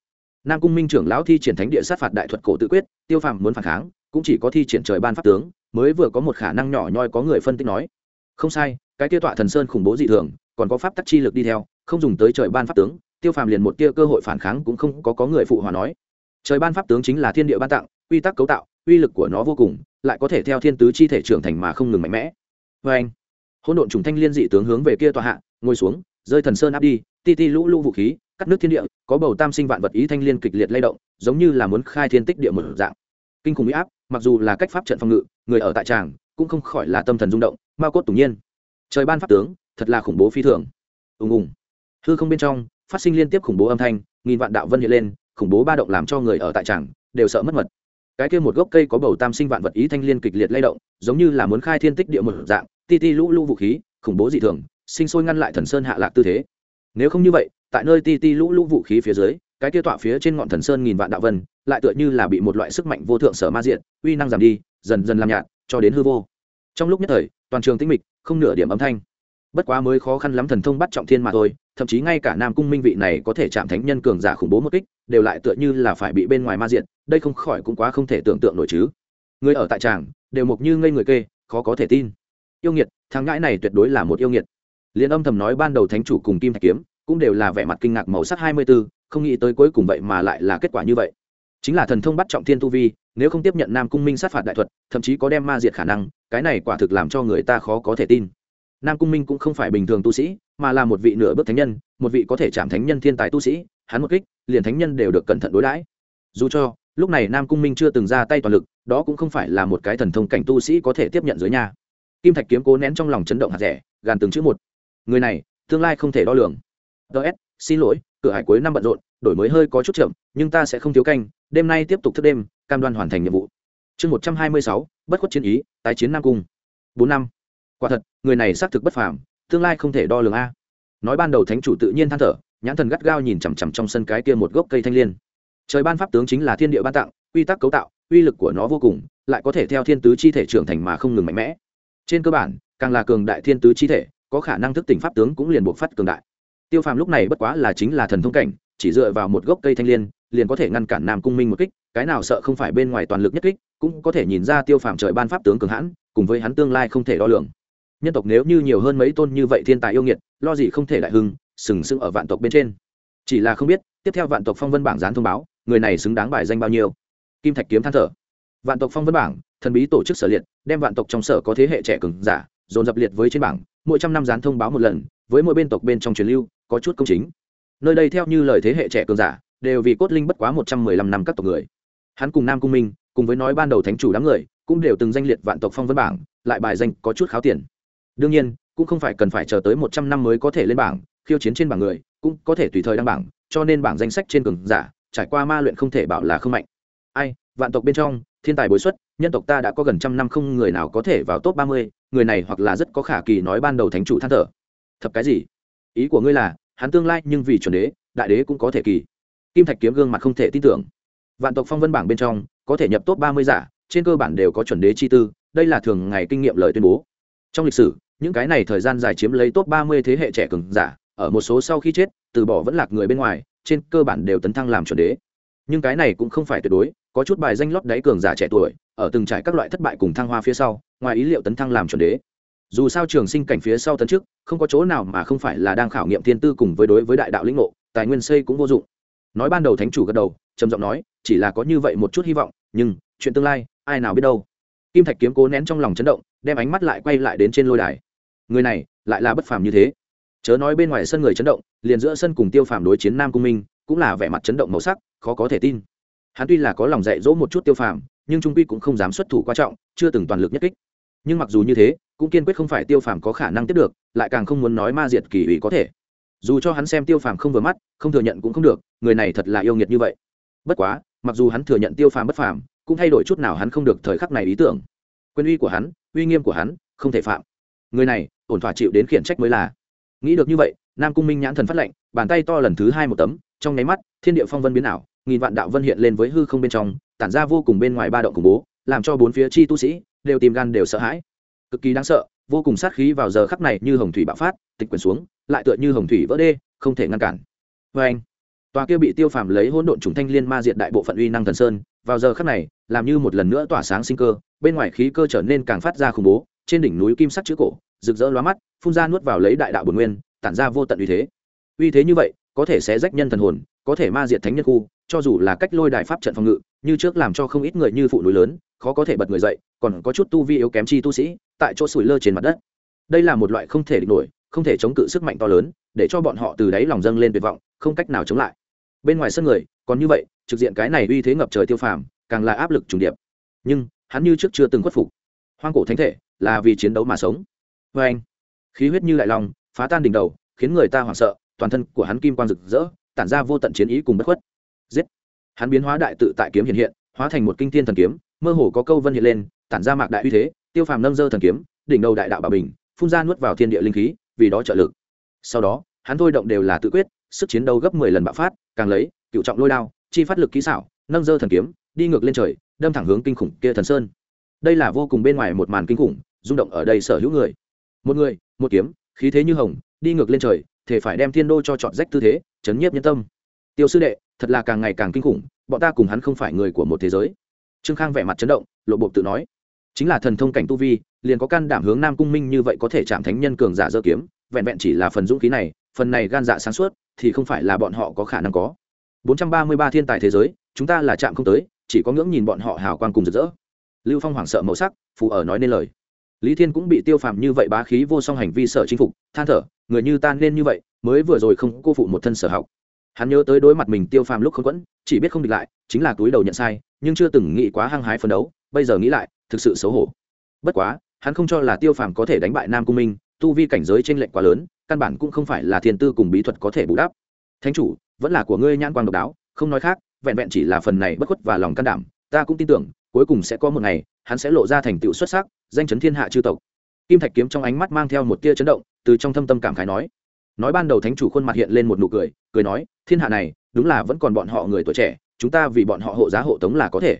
nam cung minh trưởng lão thi triển thánh địa sát phạt đại thuật cổ tự quyết, tiêu phàm muốn phản kháng, cũng chỉ có thi triển trời ban pháp tướng, mới vừa có một khả năng nhỏ nhoi có người phân tích nói. Không sai, cái tiêu tọa thần sơn khủng bố dị thường, còn có pháp tắc chi lực đi theo, không dùng tới trời ban pháp tướng, tiêu phàm liền một tia cơ hội phản kháng cũng không có có người phụ hòa nói. Trời ban pháp tướng chính là thiên địa ban tặng, quy tắc cấu tạo, uy lực của nó vô cùng, lại có thể theo thiên tứ chi thể trưởng thành mà không ngừng mạnh mẽ. Vê anh, hỗn độn trùng thanh liên dị tướng hướng về kia tòa hạ, ngồi xuống, rơi thần sơn áp đi, ti ti lũ lũ vũ khí cắt nước thiên địa, có bầu tam sinh vạn vật ý thanh liên kịch liệt lay động, giống như là muốn khai thiên tích địa một dạng. Kinh khủng huy áp, mặc dù là cách pháp trận phòng ngự, người ở tại tràng cũng không khỏi là tâm thần rung động, ma cốt tủng nhiên. Trời ban pháp tướng, thật là khủng bố phi thường. Ùng ùng. Hư không bên trong, phát sinh liên tiếp khủng bố âm thanh, nghìn vạn đạo vân hiện lên, khủng bố ba động làm cho người ở tại tràng đều sợ mất mật. Cái kia một gốc cây có bầu tam sinh vạn vật ý thanh liên kịch liệt lay động, giống như là muốn khai thiên tích địa một dạng, ti ti lũ lũ vũ khí, khủng bố dị thường, sinh sôi ngăn lại thần sơn hạ lạc tư thế. Nếu không như vậy tại nơi ti ti lũ lũ vũ khí phía dưới, cái kia tọa phía trên ngọn thần sơn nghìn vạn đạo vân, lại tựa như là bị một loại sức mạnh vô thượng sở ma diện uy năng giảm đi, dần dần làm nhạt, cho đến hư vô. Trong lúc nhất thời, toàn trường tĩnh mịch, không nửa điểm âm thanh. Bất quá mới khó khăn lắm thần thông bắt trọng thiên mà thôi, thậm chí ngay cả nam cung minh vị này có thể chạm thánh nhân cường giả khủng bố một kích, đều lại tựa như là phải bị bên ngoài ma diện đây không khỏi cũng quá không thể tưởng tượng nổi chứ. Người ở tại tràng, đều mục như ngây người kê, khó có thể tin. Yêu nghiệt, thằng ngãi này tuyệt đối là một yêu nghiệt. Liên âm thầm nói ban đầu thánh chủ cùng kim thạch kiếm cũng đều là vẻ mặt kinh ngạc màu sắc hai mươi 24, không nghĩ tới cuối cùng vậy mà lại là kết quả như vậy. Chính là thần thông bắt trọng thiên tu vi nếu không tiếp nhận nam cung minh sát phạt đại thuật thậm chí có đem ma diệt khả năng cái này quả thực làm cho người ta khó có thể tin. Nam cung minh cũng không phải bình thường tu sĩ mà là một vị nửa bước thánh nhân một vị có thể chạm thánh nhân thiên tài tu sĩ hắn một kích liền thánh nhân đều được cẩn thận đối đãi. Dù cho lúc này nam cung minh chưa từng ra tay toàn lực đó cũng không phải là một cái thần thông cảnh tu sĩ có thể tiếp nhận dưới nhà. Kim thạch kiếm cố nén trong lòng chấn động hạt rẻ gàn từng chữ một. Người này tương lai không thể đo lường ts xin lỗi, cửa hải cuối năm bận rộn, đổi mới hơi có chút chậm, nhưng ta sẽ không thiếu canh, đêm nay tiếp tục thức đêm, cam đoan hoàn thành nhiệm vụ. Chương một trăm hai mươi sáu, bất khuất chiến ý, tái chiến nam cung. Bốn năm. Quả thật, người này xác thực bất phàm, tương lai không thể đo lường a. Nói ban đầu thánh chủ tự nhiên than thở, nhãn thần gắt gao nhìn chằm chằm trong sân cái kia một gốc cây thanh liên. Trời ban pháp tướng chính là thiên địa ban tặng, quy tắc cấu tạo, uy lực của nó vô cùng, lại có thể theo thiên tứ chi thể trưởng thành mà không ngừng mạnh mẽ. Trên cơ bản, càng là cường đại thiên tứ chi thể, có khả năng thức tỉnh pháp tướng cũng liền buộc phát cường đại tiêu phàm lúc này bất quá là chính là thần thông cảnh, chỉ dựa vào một gốc cây thanh liên, liền có thể ngăn cản nam cung minh một kích, cái nào sợ không phải bên ngoài toàn lực nhất kích, cũng có thể nhìn ra tiêu phàm trời ban pháp tướng cường hãn, cùng với hắn tương lai không thể đo lường. Nhân tộc nếu như nhiều hơn mấy tôn như vậy thiên tài yêu nghiệt, lo gì không thể đại hưng, sừng sững ở vạn tộc bên trên. Chỉ là không biết, tiếp theo vạn tộc phong vân bảng gián thông báo, người này xứng đáng bài danh bao nhiêu. Kim thạch kiếm than thở. Vạn tộc phong vân bảng, thần bí tổ chức sở liệt, đem vạn tộc trong sở có thế hệ trẻ cường giả, dồn dập liệt với trên bảng, mỗi trăm năm gián thông báo một lần, với mỗi bên tộc bên trong truyền lưu có chút công chính. Nơi đây theo như lời thế hệ trẻ cường giả, đều vì cốt linh bất quá một trăm mười lăm năm các tộc người. Hắn cùng nam cung minh, cùng với nói ban đầu thánh chủ đám người, cũng đều từng danh liệt vạn tộc phong vân bảng, lại bài danh có chút kháo tiền. Đương nhiên, cũng không phải cần phải chờ tới một trăm năm mới có thể lên bảng, khiêu chiến trên bảng người, cũng có thể tùy thời đăng bảng, cho nên bảng danh sách trên cường giả, trải qua ma luyện không thể bảo là không mạnh. Ai, vạn tộc bên trong, thiên tài bối xuất, nhân tộc ta đã có gần trăm năm không người nào có thể vào top ba mươi, người này hoặc là rất có khả kỳ nói ban đầu thánh chủ than thở. Thập cái gì? Ý của ngươi là hắn tương lai nhưng vì chuẩn đế, đại đế cũng có thể kỳ. Kim thạch kiếm gương mặt không thể tin tưởng. Vạn tộc phong vân bảng bên trong, có thể nhập top ba mươi giả, trên cơ bản đều có chuẩn đế chi tư, đây là thường ngày kinh nghiệm lời tuyên bố. Trong lịch sử, những cái này thời gian dài chiếm lấy top ba mươi thế hệ trẻ cường giả, ở một số sau khi chết, từ bỏ vẫn lạc người bên ngoài, trên cơ bản đều tấn thăng làm chuẩn đế. Nhưng cái này cũng không phải tuyệt đối, có chút bài danh lót đáy cường giả trẻ tuổi, ở từng trải các loại thất bại cùng thăng hoa phía sau, ngoài ý liệu tấn thăng làm chuẩn đế dù sao trường sinh cảnh phía sau tấn trước không có chỗ nào mà không phải là đang khảo nghiệm thiên tư cùng với đối với đại đạo lĩnh ngộ, tài nguyên xây cũng vô dụng. Nói ban đầu thánh chủ gật đầu, trầm giọng nói, chỉ là có như vậy một chút hy vọng, nhưng, chuyện tương lai, ai nào biết đâu. Kim thạch kiếm cố nén trong lòng chấn động, đem ánh mắt lại quay lại đến trên lôi đài. Người này, lại là bất phàm như thế. Chớ nói bên ngoài sân người chấn động, liền giữa sân cùng tiêu phàm đối chiến nam cung minh, cũng là vẻ mặt chấn động màu sắc, khó có thể tin. Hắn tuy là có lòng dạy dỗ một chút tiêu phàm, nhưng trung quy cũng không dám xuất thủ quan trọng, chưa từng toàn lực nhất kích. Nhưng mặc dù như thế cũng kiên quyết không phải tiêu phàm có khả năng tiếp được, lại càng không muốn nói ma diệt kỳ ủy có thể. Dù cho hắn xem tiêu phàm không vừa mắt, không thừa nhận cũng không được, người này thật là yêu nghiệt như vậy. Bất quá, mặc dù hắn thừa nhận tiêu phàm bất phàm, cũng thay đổi chút nào hắn không được thời khắc này ý tưởng. Quyền uy của hắn, uy nghiêm của hắn, không thể phạm. Người này, ổn thỏa chịu đến khiển trách mới là. Nghĩ được như vậy, nam cung minh nhãn thần phát lệnh, bàn tay to lần thứ hai một tấm, trong nháy mắt, thiên địa phong vân biến ảo, nghìn vạn đạo vân hiện lên với hư không bên trong, tản ra vô cùng bên ngoài ba động khủng bố, làm cho bốn phía chi tu sĩ đều tìm gan đều sợ hãi cực kỳ đáng sợ, vô cùng sát khí vào giờ khắc này như hồng thủy bạo phát, tịch quyền xuống, lại tựa như hồng thủy vỡ đê, không thể ngăn cản. Vê anh, tòa kia bị tiêu phàm lấy hỗn độn trùng thanh liên ma diệt đại bộ phận uy năng thần sơn, vào giờ khắc này, làm như một lần nữa tỏa sáng sinh cơ, bên ngoài khí cơ trở nên càng phát ra khủng bố, trên đỉnh núi kim sắc chữ cổ, rực rỡ lóa mắt, phun ra nuốt vào lấy đại đạo bồn nguyên, tản ra vô tận uy thế. Uy thế như vậy, có thể sẽ rách nhân thần hồn, có thể ma diệt thánh nhân khu, cho dù là cách lôi đại pháp trận phòng ngự, như trước làm cho không ít người như phụ núi lớn, khó có thể bật người dậy, còn có chút tu vi yếu kém chi tu sĩ tại chỗ sủi lơ trên mặt đất. Đây là một loại không thể địch nổi, không thể chống cự sức mạnh to lớn, để cho bọn họ từ đáy lòng dâng lên tuyệt vọng, không cách nào chống lại. Bên ngoài sân người, còn như vậy, trực diện cái này uy thế ngập trời tiêu phàm, càng là áp lực trùng điệp. Nhưng, hắn như trước chưa từng khuất phục. Hoang cổ thánh thể, là vì chiến đấu mà sống. Vê anh, khí huyết như đại long phá tan đỉnh đầu, khiến người ta hoảng sợ, toàn thân của hắn kim quang rực rỡ, tản ra vô tận chiến ý cùng bất khuất. Giết! Hắn biến hóa đại tự tại kiếm hiện hiện, hóa thành một kinh thiên thần kiếm, mơ hồ có câu vân hiện lên, tản ra mạc đại uy thế tiêu phàm nâng dơ thần kiếm, đỉnh đầu đại đạo bà bình, phun ra nuốt vào thiên địa linh khí, vì đó trợ lực. Sau đó, hắn thôi động đều là tự quyết, sức chiến đấu gấp mười lần bạo phát, càng lấy, cựu trọng lôi đao, chi phát lực kỹ xảo, nâng dơ thần kiếm, đi ngược lên trời, đâm thẳng hướng kinh khủng kia thần sơn. Đây là vô cùng bên ngoài một màn kinh khủng, rung động ở đây sở hữu người. Một người, một kiếm, khí thế như hồng, đi ngược lên trời, thể phải đem thiên đô cho chọn rách tư thế, chấn nhiếp nhân tâm. Tiêu sư đệ, thật là càng ngày càng kinh khủng, bọn ta cùng hắn không phải người của một thế giới. Trương khang vẻ mặt chấn động, lộ bộ tự nói chính là thần thông cảnh tu vi, liền có can đảm hướng nam cung minh như vậy có thể chạm thánh nhân cường giả dơ kiếm, vẹn vẹn chỉ là phần dũng khí này, phần này gan dạ sáng suốt, thì không phải là bọn họ có khả năng có. 433 thiên tài thế giới, chúng ta là chạm không tới, chỉ có ngưỡng nhìn bọn họ hào quang cùng rực rỡ. Lưu phong hoảng sợ màu sắc, phù ở nói nên lời. Lý thiên cũng bị tiêu phàm như vậy bá khí vô song hành vi sợ chinh phục, than thở, người như ta nên như vậy, mới vừa rồi không cô phụ một thân sở học. Hắn nhớ tới đối mặt mình tiêu phàm lúc không quẫn, chỉ biết không địch lại, chính là túi đầu nhận sai, nhưng chưa từng nghĩ quá hăng hái phấn đấu, bây giờ nghĩ lại thực sự xấu hổ. Bất quá, hắn không cho là tiêu phàm có thể đánh bại nam cung minh, tu vi cảnh giới t r ê n lệch quá lớn, căn bản cũng không phải là thiên tư cùng bí thuật có thể bù đắp. Thánh chủ, vẫn là của ngươi nhãn quang độc đáo, không nói khác, vẹn vẹn chỉ là phần này bất khuất và lòng can đảm, ta cũng tin tưởng, cuối cùng sẽ có một ngày, hắn sẽ lộ ra thành tựu xuất sắc, danh chấn thiên hạ chư tộc. Kim thạch kiếm trong ánh mắt mang theo một tia chấn động, từ trong thâm tâm cảm khái nói. Nói ban đầu thánh chủ khuôn mặt hiện lên một nụ cười cười nói, thiên hạ này, đúng là vẫn còn bọn họ người tuổi trẻ, chúng ta vì bọn họ hộ giá hộ tống là có thể.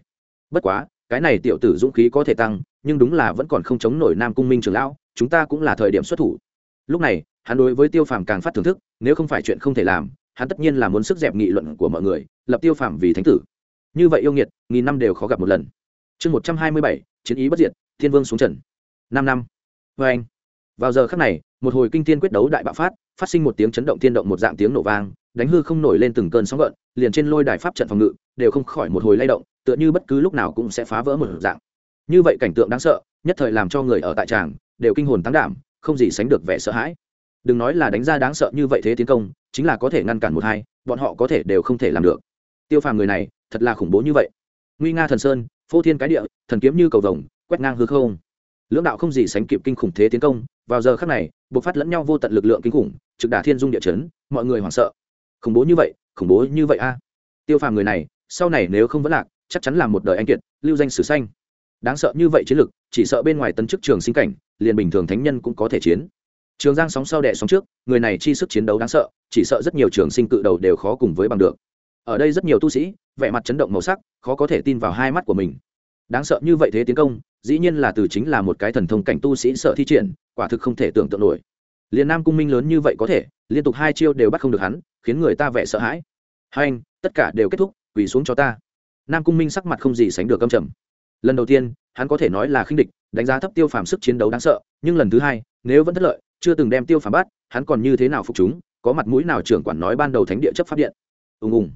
Bất quá cái này tiểu tử dũng khí có thể tăng, nhưng đúng là vẫn còn không chống nổi nam cung minh trường lão, chúng ta cũng là thời điểm xuất thủ. Lúc này, hắn đối với tiêu phàm càng phát thưởng thức, nếu không phải chuyện không thể làm, hắn tất nhiên là muốn sức dẹp nghị luận của mọi người, lập tiêu phàm vì thánh tử. Như vậy yêu nghiệt, nghìn năm đều khó gặp một lần. Chương một trăm hai mươi bảy, chiến ý bất diệt, thiên vương xuống trần. Năm năm. Vê anh. Vào giờ khắc này, một hồi kinh thiên quyết đấu đại bạo phát phát sinh một tiếng chấn động thiên động một dạng tiếng nổ vang đánh hư không nổi lên từng cơn sóng gợn, liền trên lôi đài pháp trận phòng ngự đều không khỏi một hồi lay động, tựa như bất cứ lúc nào cũng sẽ phá vỡ một dạng. Như vậy cảnh tượng đáng sợ, nhất thời làm cho người ở tại tràng đều kinh hồn tăng đảm, không gì sánh được vẻ sợ hãi. Đừng nói là đánh ra đáng sợ như vậy thế tiến công, chính là có thể ngăn cản một hai, bọn họ có thể đều không thể làm được. Tiêu phàm người này, thật là khủng bố như vậy. Nguy nga thần sơn, phô thiên cái địa, thần kiếm như cầu vồng, quét ngang hư không. Lưỡng đạo không gì sánh kịp kinh khủng thế tiến công, vào giờ khắc này buộc phát lẫn nhau vô tận lực lượng kinh khủng, trực đả thiên dung địa chấn, mọi người hoảng sợ khủng bố như vậy, khủng bố như vậy a. Tiêu phàm người này, sau này nếu không vẫn lạc, chắc chắn là một đời anh kiệt, lưu danh sử xanh. Đáng sợ như vậy chiến lực, chỉ sợ bên ngoài tân chức trường sinh cảnh, liền bình thường thánh nhân cũng có thể chiến. Trường giang sóng sau đẻ sóng trước, người này chi sức chiến đấu đáng sợ, chỉ sợ rất nhiều trường sinh cự đầu đều khó cùng với bằng được. Ở đây rất nhiều tu sĩ, vẻ mặt chấn động màu sắc, khó có thể tin vào hai mắt của mình. Đáng sợ như vậy thế tiến công, dĩ nhiên là từ chính là một cái thần thông cảnh tu sĩ sợ thi triển, quả thực không thể tưởng tượng nổi. Liền nam cung minh lớn như vậy có thể, liên tục hai chiêu đều bắt không được hắn khiến người ta vẻ sợ hãi. Hai anh, tất cả đều kết thúc, quỳ xuống cho ta. Nam cung minh sắc mặt không gì sánh được âm trầm. Lần đầu tiên, hắn có thể nói là khinh địch, đánh giá thấp tiêu phàm sức chiến đấu đáng sợ, nhưng lần thứ hai, nếu vẫn thất lợi, chưa từng đem tiêu phàm bắt, hắn còn như thế nào phục chúng, có mặt mũi nào trưởng quản nói ban đầu thánh địa chấp pháp điện. Ùng ùng.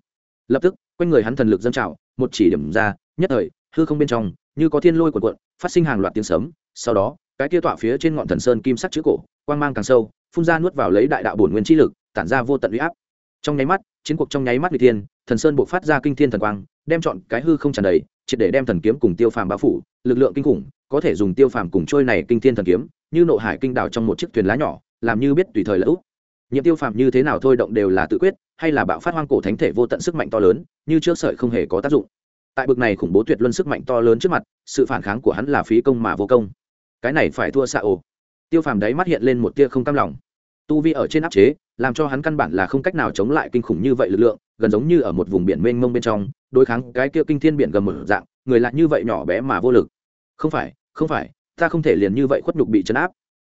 Lập tức, quanh người hắn thần lực dâng trào, một chỉ điểm ra, nhất thời, hư không bên trong, như có thiên lôi cuộn cuộn, phát sinh hàng loạt tiếng sấm, sau đó, cái kia tọa phía trên ngọn thần sơn kim sắc chữ cổ, quang mang càng sâu, phun ra nuốt vào lấy đại đạo bổn nguyên chi lực, tản ra vô tận uy áp trong nháy mắt, chiến cuộc trong nháy mắt n thiên, thần sơn buộc phát ra kinh thiên thần quang, đem chọn cái hư không tràn đầy, triệt để đem thần kiếm cùng tiêu phàm bao phủ, lực lượng kinh khủng, có thể dùng tiêu phàm cùng trôi này kinh thiên thần kiếm, như nộ hải kinh đảo trong một chiếc thuyền lá nhỏ, làm như biết tùy thời lỡ úp nhiệm tiêu phàm như thế nào thôi động đều là tự quyết, hay là bạo phát hoang cổ thánh thể vô tận sức mạnh to lớn, như trước sợi không hề có tác dụng. Tại bực này khủng bố tuyệt luân sức mạnh to lớn trước mặt, sự phản kháng của hắn là phí công mà vô công. Cái này phải thua xạ ồ tiêu phàm đấy mắt hiện lên một tia không cam lòng tu vi ở trên áp chế, làm cho hắn căn bản là không cách nào chống lại kinh khủng như vậy lực lượng, gần giống như ở một vùng biển mênh mông bên trong, đối kháng cái kia kinh thiên biển gầm mở dạng, người lại như vậy nhỏ bé mà vô lực. Không phải không phải, ta không thể liền như vậy khuất nhục bị chấn áp.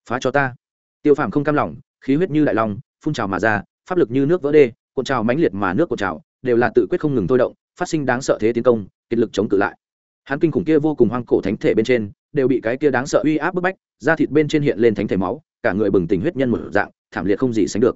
Phá cho ta. Tiêu phàm không cam lòng, khí huyết như đại long, phun trào mà ra, pháp lực như nước vỡ đê, cuộn trào mãnh liệt mà nước cuộn trào, đều là tự quyết không ngừng thôi động, phát sinh đáng sợ thế tiến công, kiệt lực chống cự lại. Hắn kinh khủng kia vô cùng hoang cổ thánh thể bên trên, đều bị cái kia đáng sợ uy áp bức bách, da thịt bên trên hiện lên thánh thể máu, cả người bừng tỉnh huyết nhân một dạng thảm liệt không gì sánh được.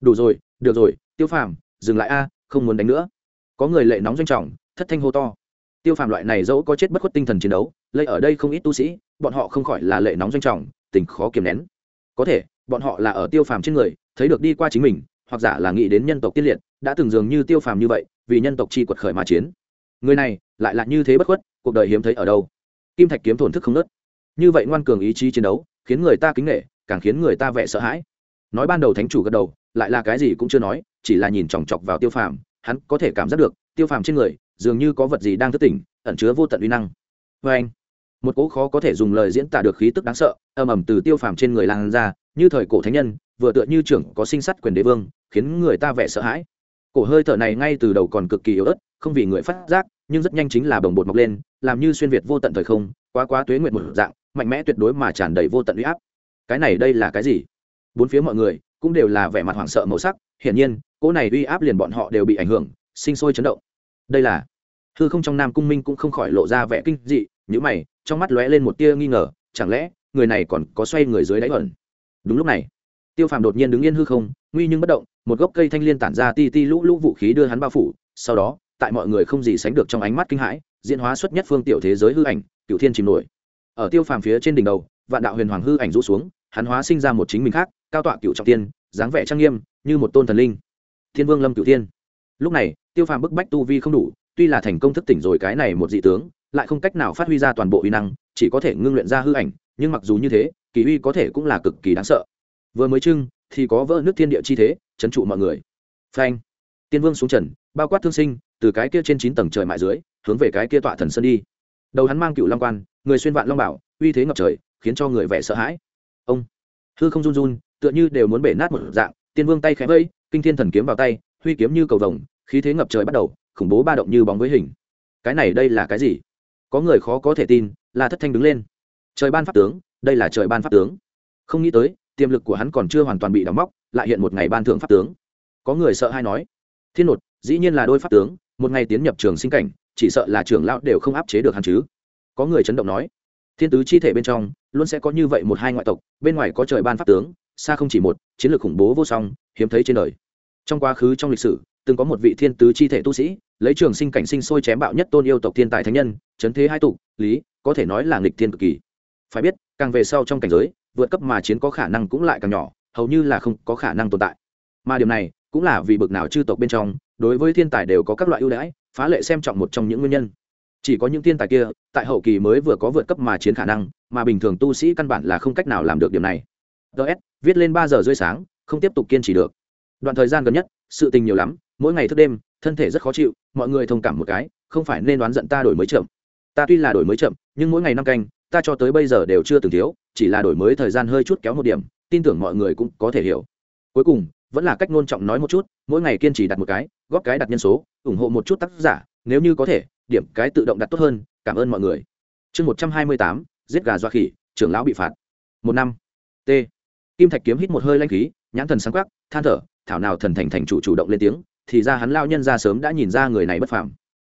Đủ rồi, được rồi, tiêu phàm, dừng lại a, không muốn đánh nữa. Có người lệ nóng doanh trọng, thất thanh hô to. Tiêu phàm loại này dẫu có chết bất khuất tinh thần chiến đấu lây ở đây không ít tu sĩ, bọn họ không khỏi là lệ nóng doanh trọng, tình khó kiềm nén. Có thể, bọn họ là ở tiêu phàm trên người, thấy được đi qua chính mình, hoặc giả là nghĩ đến nhân tộc tiết liệt, đã từng dường như tiêu phàm như vậy, vì nhân tộc chi quật khởi mà chiến. Người này, lại là như thế bất khuất, cuộc đời hiếm thấy ở đâu? Kim thạch kiếm thổn thức không nớt như vậy ngoan cường ý chí chiến đấu, khiến người ta kính nghệ càng khiến người ta vẻ sợ hãi nói ban đầu thánh chủ gật đầu, lại là cái gì cũng chưa nói, chỉ là nhìn chòng chọc vào tiêu phàm, hắn có thể cảm giác được, tiêu phàm trên người, dường như có vật gì đang thức tỉnh, ẩn chứa vô tận uy năng. Vê anh, một cỗ khó có thể dùng lời diễn tả được khí tức đáng sợ ầm ầm từ tiêu phàm trên người lan ra, như thời cổ thánh nhân, vừa tựa như trưởng có sinh sắt quyền đế vương, khiến người ta vẻ sợ hãi. Cổ hơi thở này ngay từ đầu còn cực kỳ yếu ớt, không vì người phát giác, nhưng rất nhanh chính là bồng bột mọc lên, làm như xuyên việt vô tận thời không, quá quá tuế nguyện một dạng, mạnh mẽ tuyệt đối mà tràn đầy vô tận uy áp. Cái này đây là cái gì? Bốn phía mọi người cũng đều là vẻ mặt hoảng sợ màu sắc, hiển nhiên, cỗ này uy áp liền bọn họ đều bị ảnh hưởng, sinh sôi chấn động. Đây là, hư không trong nam cung minh cũng không khỏi lộ ra vẻ kinh dị nhữ mày, trong mắt lóe lên một tia nghi ngờ, chẳng lẽ người này còn có xoay người dưới đáy ẩn? Đúng lúc này, tiêu phàm đột nhiên đứng yên hư không, nguy nhưng bất động, một gốc cây thanh liên tản ra ti ti lũ lũ vũ khí đưa hắn bao phủ, sau đó, tại mọi người không gì sánh được trong ánh mắt kinh hãi, diễn hóa xuất nhất phương tiểu thế giới hư ảnh cựu thiên chìm nổi. Ở tiêu phàm phía trên đỉnh đầu, vạn đạo huyền hoàng hư ảnh rũ xuống, hắn hóa sinh ra một chính mình khác cao tọa cựu trọng tiên, dáng vẻ trang nghiêm, như một tôn thần linh. Thiên vương lâm cựu tiên lúc này, tiêu phàm bức bách tu vi không đủ, tuy là thành công thức tỉnh rồi cái này một dị tướng, lại không cách nào phát huy ra toàn bộ uy năng, chỉ có thể ngưng luyện ra hư ảnh, nhưng mặc dù như thế, kỳ uy có thể cũng là cực kỳ đáng sợ. Vừa mới trưng thì có vỡ nước thiên địa chi thế trấn trụ mọi người. Phanh. Tiên vương xuống trần, bao quát thương sinh, từ cái kia trên chín tầng trời mại dưới, hướng về cái kia tọa thần sơn đi. Đầu hắn mang cựu long quan, người xuyên vạn long bảo, uy thế ngập trời, khiến cho người vẻ sợ hãi. Ông. Hư không run run tựa như đều muốn bể nát một dạng, tiên vương tay khẽ vây, kinh thiên thần kiếm vào tay, huy kiếm như cầu vồng, khí thế ngập trời bắt đầu, khủng bố ba động như bóng với hình. Cái này đây là cái gì? Có người khó có thể tin là thất thanh đứng lên. Trời ban pháp tướng, đây là trời ban pháp tướng. Không nghĩ tới, tiềm lực của hắn còn chưa hoàn toàn bị đóng móc, lại hiện một ngày ban thượng pháp tướng. Có người sợ hay nói, thiên nột, dĩ nhiên là đôi pháp tướng, một ngày tiến nhập trường sinh cảnh, chỉ sợ là trưởng lão đều không áp chế được hắn chứ. Có người chấn động nói, thiên tứ chi thể bên trong, luôn sẽ có như vậy một hai ngoại tộc, bên ngoài có trời ban pháp tướng xa không chỉ một, chiến lược khủng bố vô song, hiếm thấy trên đời. Trong quá khứ trong lịch sử, từng có một vị thiên tứ chi thể tu sĩ, lấy trường sinh cảnh sinh sôi chém bạo nhất tôn yêu tộc thiên tài thánh nhân, chấn thế hai tụ, lý, có thể nói là nghịch thiên cực kỳ. Phải biết, càng về sau trong cảnh giới, vượt cấp mà chiến có khả năng cũng lại càng nhỏ, hầu như là không có khả năng tồn tại. Mà điểm này, cũng là vì bực nào chư tộc bên trong, đối với thiên tài đều có các loại ưu đãi, phá lệ xem trọng một trong những nguyên nhân. Chỉ có những thiên tài kia, tại hậu kỳ mới vừa có vượt cấp mà chiến khả năng, mà bình thường tu sĩ căn bản là không cách nào làm được điểm này. Ts viết lên ba giờ rưỡi sáng, không tiếp tục kiên trì được. Đoạn thời gian gần nhất, sự tình nhiều lắm, mỗi ngày thức đêm, thân thể rất khó chịu, mọi người thông cảm một cái, không phải nên đoán giận ta đổi mới chậm. Ta tuy là đổi mới chậm, nhưng mỗi ngày năm canh, ta cho tới bây giờ đều chưa từng thiếu, chỉ là đổi mới thời gian hơi chút kéo một điểm, tin tưởng mọi người cũng có thể hiểu. Cuối cùng, vẫn là cách ngôn trọng nói một chút, mỗi ngày kiên trì đặt một cái, góp cái đặt nhân số, ủng hộ một chút tác giả, nếu như có thể, điểm cái tự động đặt tốt hơn, cảm ơn mọi người. Chương một trăm hai mươi tám, giết gà doa khỉ, trưởng lão bị phạt. Một năm. T kim thạch kiếm hít một hơi lanh khí, nhãn thần sáng quắc, than thở, thảo nào thần thành thành chủ chủ động lên tiếng, thì ra hắn lao nhân ra sớm đã nhìn ra người này bất phàm.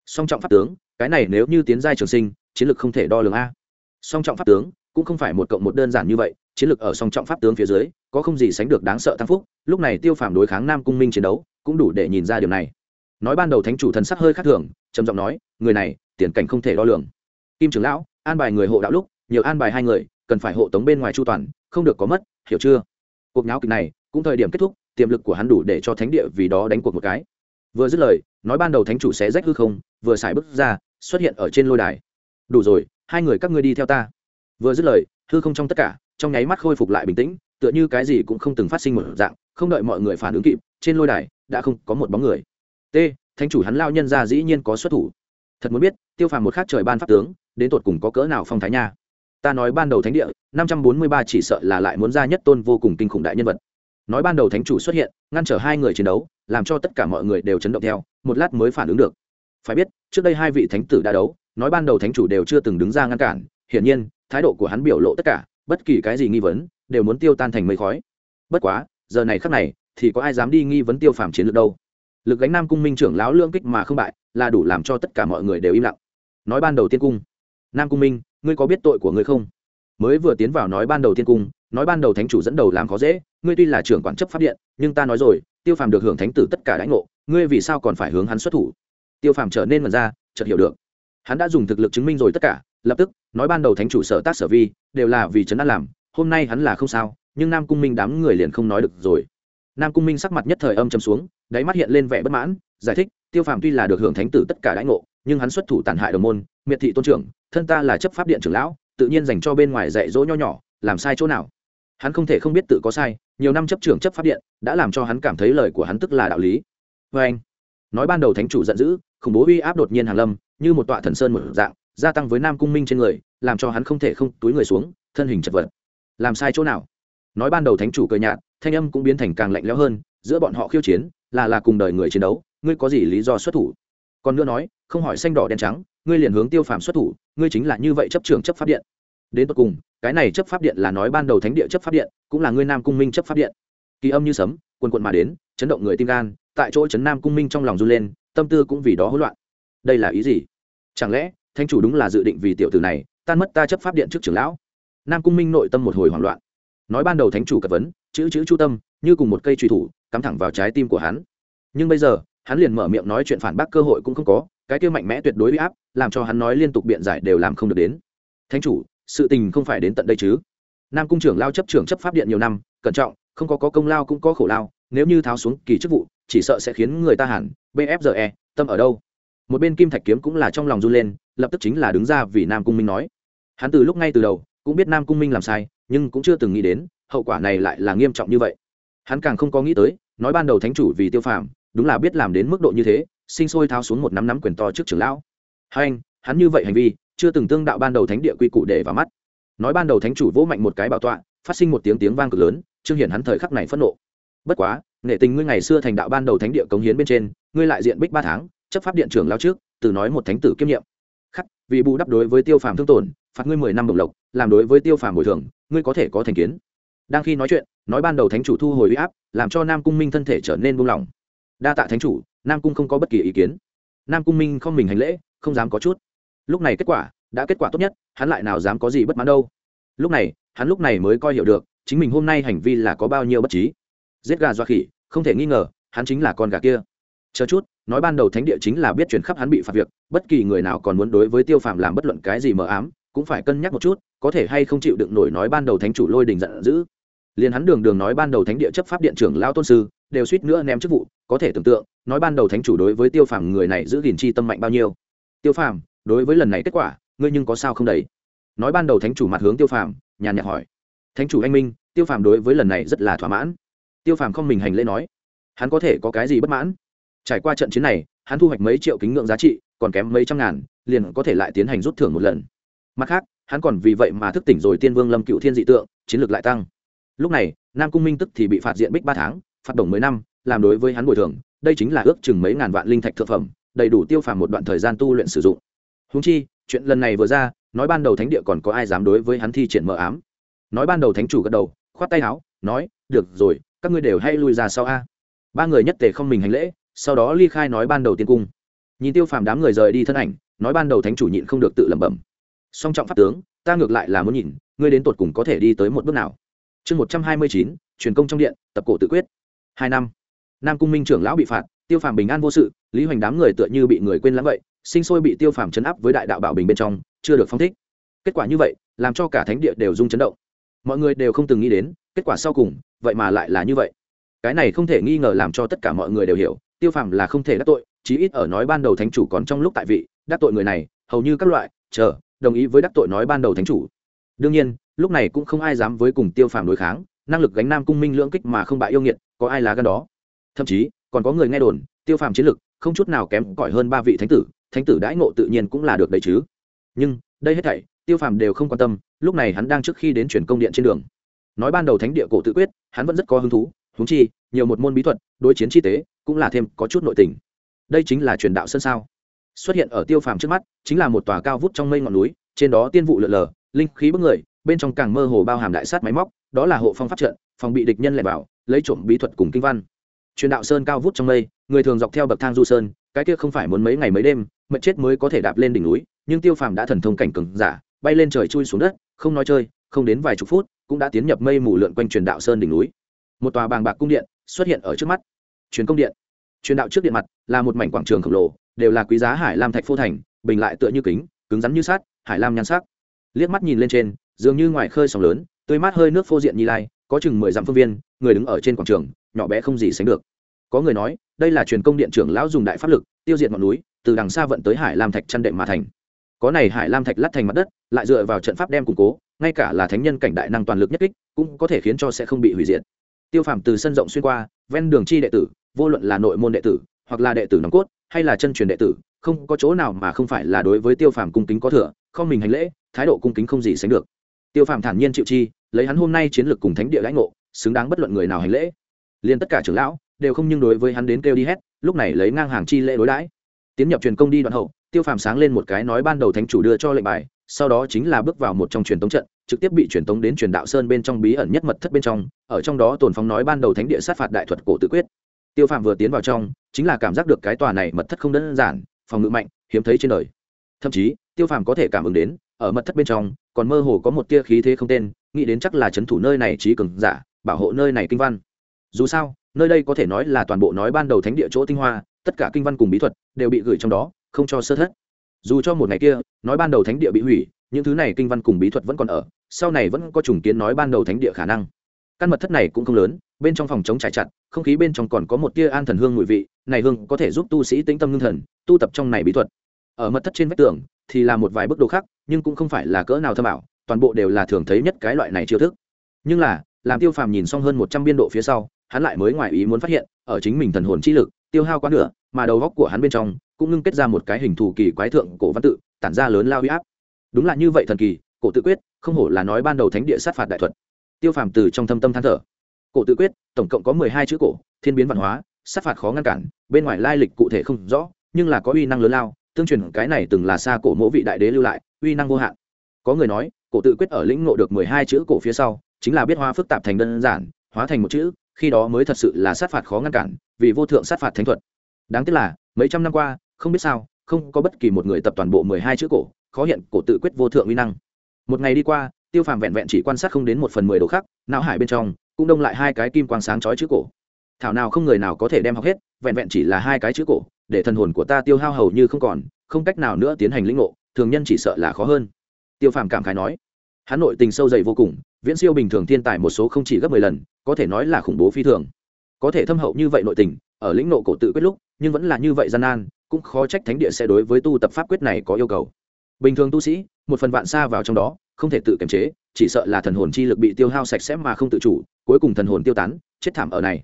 Song trọng pháp tướng, cái này nếu như tiến giai trường sinh, chiến lược không thể đo lường a. Song trọng pháp tướng, cũng không phải một cộng một đơn giản như vậy, chiến lược ở song trọng pháp tướng phía dưới, có không gì sánh được đáng sợ thăng phúc, lúc này tiêu phàm đối kháng nam cung minh chiến đấu, cũng đủ để nhìn ra điều này. Nói ban đầu thánh chủ thần sắc hơi khác thường, trầm giọng nói, người này, tiền cảnh không thể đo lường. Kim trưởng lão, an bài người hộ đạo lúc, nhiều an bài hai người, cần phải hộ tống bên ngoài chu toàn, không được có mất hiểu chưa? Cuộc nháo kịch này cũng thời điểm kết thúc, tiềm lực của hắn đủ để cho thánh địa vì đó đánh cuộc một cái. Vừa dứt lời, nói ban đầu thánh chủ sẽ rách hư không, vừa xài bước ra, xuất hiện ở trên lôi đài. Đủ rồi, hai người các ngươi đi theo ta. Vừa dứt lời, hư không trong tất cả, trong nháy mắt khôi phục lại bình tĩnh, tựa như cái gì cũng không từng phát sinh một dạng, không đợi mọi người phản ứng kịp, trên lôi đài đã không có một bóng người. T, thánh chủ hắn lao nhân ra dĩ nhiên có xuất thủ. Thật muốn biết, tiêu phàm một khát trời ban pháp tướng, đến tột cùng có cỡ nào phong thái nha ta nói ban đầu thánh địa, năm trăm bốn mươi ba chỉ sợ là lại muốn ra nhất tôn vô cùng kinh khủng đại nhân vật. Nói ban đầu thánh chủ xuất hiện, ngăn trở hai người chiến đấu, làm cho tất cả mọi người đều chấn động theo, một lát mới phản ứng được. Phải biết, trước đây hai vị thánh tử đã đấu, nói ban đầu thánh chủ đều chưa từng đứng ra ngăn cản, hiển nhiên, thái độ của hắn biểu lộ tất cả, bất kỳ cái gì nghi vấn, đều muốn tiêu tan thành mây khói. Bất quá, giờ này khắc này, thì có ai dám đi nghi vấn tiêu phàm chiến lược đâu? Lực gánh nam cung minh trưởng lão lương kích mà không bại, là đủ làm cho tất cả mọi người đều im lặng. Nói ban đầu tiên cung, nam cung minh ngươi có biết tội của ngươi không? Mới vừa tiến vào nói ban đầu tiên cung, nói ban đầu thánh chủ dẫn đầu làm khó dễ, ngươi tuy là trưởng quản chấp pháp điện, nhưng ta nói rồi, tiêu phàm được hưởng thánh tử tất cả đãi ngộ, ngươi vì sao còn phải hướng hắn xuất thủ? Tiêu phàm trở nên mật ra, chợt hiểu được. Hắn đã dùng thực lực chứng minh rồi tất cả, lập tức, nói ban đầu thánh chủ sở tác sở vi, đều là vì trấn an làm, hôm nay hắn là không sao, nhưng nam cung minh đám người liền không nói được rồi. Nam cung minh sắc mặt nhất thời âm chấm xuống, đáy mắt hiện lên vẻ bất mãn, giải thích, tiêu phàm tuy là được hưởng thánh tử tất cả đãi ngộ nhưng hắn xuất thủ tàn hại đồng môn, miệt thị tôn trưởng, thân ta là chấp pháp điện trưởng lão, tự nhiên dành cho bên ngoài dạy dỗ nho nhỏ, làm sai chỗ nào? Hắn không thể không biết tự có sai, nhiều năm chấp trưởng chấp pháp điện, đã làm cho hắn cảm thấy lời của hắn tức là đạo lý. Vê anh, nói ban đầu thánh chủ giận dữ, khủng bố uy áp đột nhiên hàng lâm, như một tọa thần sơn một dạng, gia tăng với nam cung minh trên người, làm cho hắn không thể không túi người xuống, thân hình chật vật. Làm sai chỗ nào? Nói ban đầu thánh chủ cười nhạt, thanh âm cũng biến thành càng lạnh lẽo hơn, giữa bọn họ khiêu chiến, là là cùng đời người chiến đấu, ngươi có gì lý do xuất thủ? Còn nữa nói, không hỏi xanh đỏ đen trắng, ngươi liền hướng tiêu phàm xuất thủ, ngươi chính là như vậy chấp trưởng chấp pháp điện. Đến tận cùng, cái này chấp pháp điện là nói ban đầu thánh địa chấp pháp điện, cũng là ngươi nam cung minh chấp pháp điện. Kỳ âm như sấm, quần quận mà đến, chấn động người tim gan, tại chỗ chấn nam cung minh trong lòng run lên, tâm tư cũng vì đó hỗn loạn. Đây là ý gì? Chẳng lẽ, thánh chủ đúng là dự định vì tiểu tử này, tan mất ta chấp pháp điện trước trưởng lão? Nam cung minh nội tâm một hồi hoảng loạn. Nói ban đầu thánh chủ cật vấn, chữ chữ chu tâm, như cùng một cây truy thủ, cắm thẳng vào trái tim của hắn. Nhưng bây giờ hắn liền mở miệng nói chuyện phản bác cơ hội cũng không có cái kia mạnh mẽ tuyệt đối uy áp làm cho hắn nói liên tục biện giải đều làm không được đến. Thánh chủ sự tình không phải đến tận đây chứ? Nam cung trưởng lao chấp trưởng chấp pháp điện nhiều năm cẩn trọng không có, có công lao cũng có khổ lao nếu như tháo xuống kỳ chức vụ chỉ sợ sẽ khiến người ta hẳn bfge tâm ở đâu? Một bên kim thạch kiếm cũng là trong lòng run lên lập tức chính là đứng ra vì nam cung minh nói. Hắn từ lúc ngay từ đầu cũng biết nam cung minh làm sai nhưng cũng chưa từng nghĩ đến hậu quả này lại là nghiêm trọng như vậy. Hắn càng không có nghĩ tới nói ban đầu thánh chủ vì tiêu phàm đúng là biết làm đến mức độ như thế, sinh sôi tháo xuống một nắm nắm quyền to trước trưởng lão. Hai anh, hắn như vậy hành vi, chưa từng tương đạo ban đầu thánh địa quy củ để vào mắt. Nói ban đầu thánh chủ vỗ mạnh một cái bảo tọa, phát sinh một tiếng tiếng vang cực lớn, trương hiển hắn thời khắc này phẫn nộ. Bất quá nghệ tình ngươi ngày xưa thành đạo ban đầu thánh địa cống hiến bên trên, ngươi lại diện bích ba tháng, chấp pháp điện trưởng lao trước, từ nói một thánh tử kiêm nhiệm. Khắc, vì bù đắp đối với tiêu phàm thương tổn, phạt ngươi mười năm đồng lộc, làm đối với tiêu phàm bồi thường, ngươi có thể có thành kiến. Đang khi nói chuyện, nói ban đầu thánh chủ thu hồi huy áp, làm cho nam cung minh thân thể trở nên buông lỏng đa tạ thánh chủ, nam cung không có bất kỳ ý kiến. Nam cung minh không mình hành lễ, không dám có chút. Lúc này kết quả, đã kết quả tốt nhất, hắn lại nào dám có gì bất mãn đâu. Lúc này, hắn lúc này mới coi hiểu được, chính mình hôm nay hành vi là có bao nhiêu bất trí. Giết gà doa khỉ, không thể nghi ngờ, hắn chính là con gà kia. Chờ chút, nói ban đầu thánh địa chính là biết chuyển khắp hắn bị phạt việc, bất kỳ người nào còn muốn đối với tiêu phàm làm bất luận cái gì mờ ám, cũng phải cân nhắc một chút, có thể hay không chịu đựng nổi nói ban đầu thánh chủ lôi đình giận dữ. Liền hắn đường đường nói ban đầu thánh địa chấp pháp điện trưởng lao tôn sư, đều suýt nữa ném chức vụ có thể tưởng tượng, nói ban đầu thánh chủ đối với tiêu phàm người này giữ gìn chi tâm mạnh bao nhiêu. Tiêu phàm, đối với lần này kết quả, ngươi nhưng có sao không đấy? Nói ban đầu thánh chủ mặt hướng tiêu phàm, nhàn nhạt hỏi. Thánh chủ anh minh, tiêu phàm đối với lần này rất là thỏa mãn. Tiêu phàm không mình hành lễ nói, hắn có thể có cái gì bất mãn? Trải qua trận chiến này, hắn thu hoạch mấy triệu kính ngưỡng giá trị, còn kém mấy trăm ngàn, liền có thể lại tiến hành rút thưởng một lần. Mặt khác, hắn còn vì vậy mà thức tỉnh rồi tiên vương lâm cựu thiên dị tượng, chiến lược lại tăng. Lúc này, nam cung minh tức thì bị phạt diện bích ba tháng, phạt đồng mười năm làm đối với hắn bồi thường, đây chính là ước chừng mấy ngàn vạn linh thạch thực phẩm, đầy đủ tiêu phàm một đoạn thời gian tu luyện sử dụng. Húng chi, chuyện lần này vừa ra, nói ban đầu thánh địa còn có ai dám đối với hắn thi triển mờ ám? Nói ban đầu thánh chủ gật đầu, khoát tay áo, nói, được rồi, các ngươi đều hay lui ra sau a. Ba người nhất tề không mình hành lễ, sau đó ly khai nói ban đầu tiên cung. Nhìn tiêu phàm đám người rời đi thân ảnh, nói ban đầu thánh chủ nhịn không được tự lẩm bẩm. Song trọng pháp tướng, ta ngược lại là muốn nhìn, ngươi đến tột cùng có thể đi tới một bước nào? Chương một trăm hai mươi chín, truyền công trong điện, tập cổ tự quyết. Hai năm nam cung minh trưởng lão bị phạt, tiêu phàm bình an vô sự, lý hoành đám người tựa như bị người quên lãng vậy, sinh sôi bị tiêu phàm chấn áp với đại đạo bảo bình bên trong, chưa được phong thích. Kết quả như vậy, làm cho cả thánh địa đều rung chấn động. Mọi người đều không từng nghĩ đến, kết quả sau cùng, vậy mà lại là như vậy. Cái này không thể nghi ngờ làm cho tất cả mọi người đều hiểu, tiêu phàm là không thể đắc tội, chí ít ở nói ban đầu thánh chủ còn trong lúc tại vị, đắc tội người này, hầu như các loại, chờ, đồng ý với đắc tội nói ban đầu thánh chủ. Đương nhiên, lúc này cũng không ai dám với cùng tiêu phàm đối kháng, năng lực gánh nam cung minh lưỡng kích mà không bại yêu nghiệt, có ai lá gan đó? Thậm chí, còn có người nghe đồn, tiêu phàm chiến lực không chút nào kém cỏi hơn ba vị thánh tử thánh tử đãi ngộ tự nhiên cũng là được đấy chứ. Nhưng, đây hết thảy, tiêu phàm đều không quan tâm, lúc này hắn đang trước khi đến chuyển công điện trên đường. Nói ban đầu thánh địa cổ tự quyết, hắn vẫn rất có hứng thú húng chi, nhiều một môn bí thuật, đối chiến chi tế, cũng là thêm có chút nội tình. Đây chính là truyền đạo sân sao. Xuất hiện ở tiêu phàm trước mắt, chính là một tòa cao vút trong mây ngọn núi, trên đó tiên vụ lượn lờ, linh khí bức người, bên trong càng mơ hồ bao hàm đại sát máy móc, đó là hộ phong pháp trận, phòng bị địch nhân lẻ vào, lấy trộm bí thuật cùng kinh văn truyền đạo sơn cao vút trong mây, người thường dọc theo bậc thang du sơn, cái kia không phải muốn mấy ngày mấy đêm, mệt chết mới có thể đạp lên đỉnh núi, nhưng tiêu phàm đã thần thông cảnh cường giả, bay lên trời chui xuống đất, không nói chơi, không đến vài chục phút, cũng đã tiến nhập mây mù lượn quanh truyền đạo sơn đỉnh núi. Một tòa bàng bạc cung điện xuất hiện ở trước mắt. Truyền công điện. Truyền đạo trước điện mặt là một mảnh quảng trường khổng lồ, đều là quý giá hải lam thạch phô thành, bình lại tựa như kính, cứng rắn như sát hải lam nhan sắc. Liếc mắt nhìn lên trên, dường như ngoài khơi sóng lớn, tươi mát hơi nước phô diện như lai, có chừng mười dặm phương viên người đứng ở trên quảng trường, nhỏ bé không gì sánh được. Có người nói, đây là truyền công điện trưởng lão dùng đại pháp lực, tiêu diệt ngọn núi, từ đằng xa vận tới hải lam thạch chăn đệm mà thành. Có này hải lam thạch lắt thành mặt đất, lại dựa vào trận pháp đem củng cố, ngay cả là thánh nhân cảnh đại năng toàn lực nhất kích, cũng có thể khiến cho sẽ không bị hủy diệt. Tiêu phàm từ sân rộng xuyên qua, ven đường chi đệ tử, vô luận là nội môn đệ tử, hoặc là đệ tử nòng cốt, hay là chân truyền đệ tử, không có chỗ nào mà không phải là đối với tiêu phàm cung kính có thừa, không mình hành lễ, thái độ cung kính không gì sánh được. Tiêu phàm thản nhiên chịu chi, lấy hắn hôm nay chiến lược cùng thánh địa lãnh ngộ xứng đáng bất luận người nào hành lễ. Liền tất cả trưởng lão đều không nhưng đối với hắn đến kêu đi hết, lúc này lấy ngang hàng chi lễ đối đãi. Tiến nhập truyền công đi đoạn hậu, tiêu phàm sáng lên một cái nói ban đầu thánh chủ đưa cho lệnh bài, sau đó chính là bước vào một trong truyền tống trận, trực tiếp bị truyền tống đến truyền đạo sơn bên trong bí ẩn nhất mật thất bên trong, ở trong đó tồn phóng nói ban đầu thánh địa sát phạt đại thuật cổ tự quyết. Tiêu phàm vừa tiến vào trong, chính là cảm giác được cái tòa này mật thất không đơn giản, phòng ngự mạnh, hiếm thấy trên đời. Thậm chí, tiêu phàm có thể cảm ứng đến, ở mật thất bên trong, còn mơ hồ có một tia khí thế không tên, nghĩ đến chắc là c h ấ n thủ nơi này trí cường giả bảo hộ nơi này kinh văn. Dù sao, nơi đây có thể nói là toàn bộ nói ban đầu thánh địa chỗ tinh hoa, tất cả kinh văn cùng bí thuật đều bị gửi trong đó, không cho sơ thất. Dù cho một ngày kia, nói ban đầu thánh địa bị hủy, những thứ này kinh văn cùng bí thuật vẫn còn ở, sau này vẫn có trùng kiến nói ban đầu thánh địa khả năng. Căn mật thất này cũng không lớn, bên trong phòng chống trải chặt, không khí bên trong còn có một tia an thần hương mùi vị, này hương có thể giúp tu sĩ tĩnh tâm ngưng thần, tu tập trong này bí thuật. Ở mật thất trên vách tường thì là một vài bức đồ khác, nhưng cũng không phải là cỡ nào thâm ảo, toàn bộ đều là thường thấy nhất cái loại này chiêu thức. Nhưng là làm tiêu phàm nhìn xong hơn một trăm biên độ phía sau, hắn lại mới ngoài ý muốn phát hiện, ở chính mình thần hồn chi lực, tiêu hao quá nửa, mà đầu góc của hắn bên trong cũng ngưng kết ra một cái hình thù kỳ quái thượng cổ văn tự, tản ra lớn lao huy áp. Đúng là như vậy thần kỳ, cổ tự quyết, không hổ là nói ban đầu thánh địa sát phạt đại thuật. Tiêu phàm từ trong thâm tâm than thở. Cổ tự quyết, tổng cộng có mười hai chữ cổ, thiên biến văn hóa, sát phạt khó ngăn cản, bên ngoài lai lịch cụ thể không rõ, nhưng là có uy năng lớn lao, tương truyền cái này từng là xa cổ mỗ vị đại đế lưu lại, uy năng vô hạn. Có người nói, cổ tự quyết ở lĩnh ngộ được mười hai chữ cổ phía sau chính là biết hóa phức tạp thành đơn giản, hóa thành một chữ, khi đó mới thật sự là sát phạt khó ngăn cản, vì vô thượng sát phạt thánh thuật. Đáng tiếc là, mấy trăm năm qua, không biết sao, không có bất kỳ một người tập toàn bộ mười hai chữ cổ, khó hiện cổ tự quyết vô thượng uy năng. Một ngày đi qua, tiêu phàm vẹn vẹn chỉ quan sát không đến một phần mười độ khác não hải bên trong cũng đông lại hai cái kim quang sáng chói chữ cổ. Thảo nào không người nào có thể đem học hết, vẹn vẹn chỉ là hai cái chữ cổ, để thần hồn của ta tiêu hao hầu như không còn, không cách nào nữa tiến hành lĩnh ngộ, thường nhân chỉ sợ là khó hơn. Tiêu phàm cảm khái nói hắn nội tình sâu dày vô cùng, viễn siêu bình thường thiên tài một số không chỉ gấp mười lần, có thể nói là khủng bố phi thường. Có thể thâm hậu như vậy nội tình, ở lĩnh nộ cổ tự quyết lúc, nhưng vẫn là như vậy gian nan, cũng khó trách thánh địa sẽ đối với tu tập pháp quyết này có yêu cầu. Bình thường tu sĩ, một phần vạn xa vào trong đó, không thể tự kiềm chế, chỉ sợ là thần hồn chi lực bị tiêu hao sạch sẽ mà không tự chủ, cuối cùng thần hồn tiêu tán, chết thảm ở này.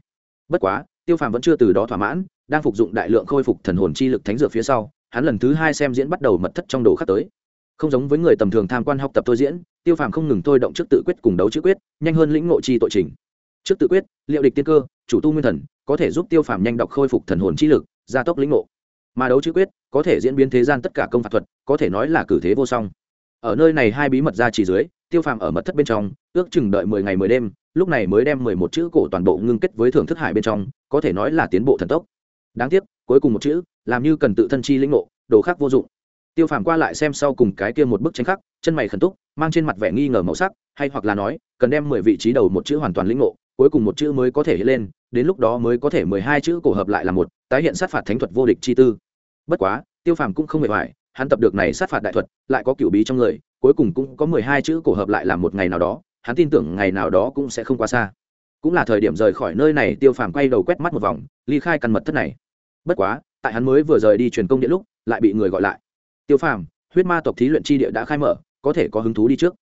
Bất quá, tiêu phàm vẫn chưa từ đó thỏa mãn, đang phục dụng đại lượng khôi phục thần hồn chi lực thánh dược phía sau, hắn lần thứ hai xem diễn bắt đầu mật thất trong đồ khắc tới. Không giống với người tầm thường tham quan học tập tôi diễn tiêu phàm không ngừng thôi động trước tự quyết cùng đấu chữ quyết, nhanh hơn lĩnh ngộ chi tội trình. Trước tự quyết, liệu địch tiên cơ, chủ tu nguyên thần, có thể giúp tiêu phàm nhanh đọc khôi phục thần hồn chi lực, gia tốc lĩnh ngộ. Mà đấu chữ quyết, có thể diễn biến thế gian tất cả công phạt thuật, có thể nói là cử thế vô song. Ở nơi này hai bí mật ra chỉ dưới, tiêu phàm ở mật thất bên trong, ước chừng đợi mười ngày mười đêm, lúc này mới đem mười một chữ cổ toàn bộ ngưng kết với thưởng thức hải bên trong, có thể nói là tiến bộ thần tốc. Đáng tiếc, cuối cùng một chữ, làm như cần tự thân chi lĩnh ngộ, đồ khác vô dụng tiêu phàm qua lại xem sau cùng cái kia một bức tranh khắc chân mày khẩn túc, mang trên mặt vẻ nghi ngờ màu sắc, hay hoặc là nói, cần đem mười vị trí đầu một chữ hoàn toàn lĩnh ngộ, cuối cùng một chữ mới có thể hiện lên, đến lúc đó mới có thể mười hai chữ cổ hợp lại là một, tái hiện sát phạt thánh thuật vô địch chi tư. Bất quá, tiêu phàm cũng không hề hoài, hắn tập được này sát phạt đại thuật, lại có cựu bí trong người, cuối cùng cũng có mười hai chữ cổ hợp lại là một ngày nào đó, hắn tin tưởng ngày nào đó cũng sẽ không quá xa. Cũng là thời điểm rời khỏi nơi này, tiêu phàm quay đầu quét mắt một vòng, ly khai căn mật thất này. Bất quá, tại hắn mới vừa rời đi truyền công điện lúc, lại bị người gọi lại tiêu phàm, huyết ma tộc thí luyện chi địa đã khai mở, có thể có hứng thú đi trước.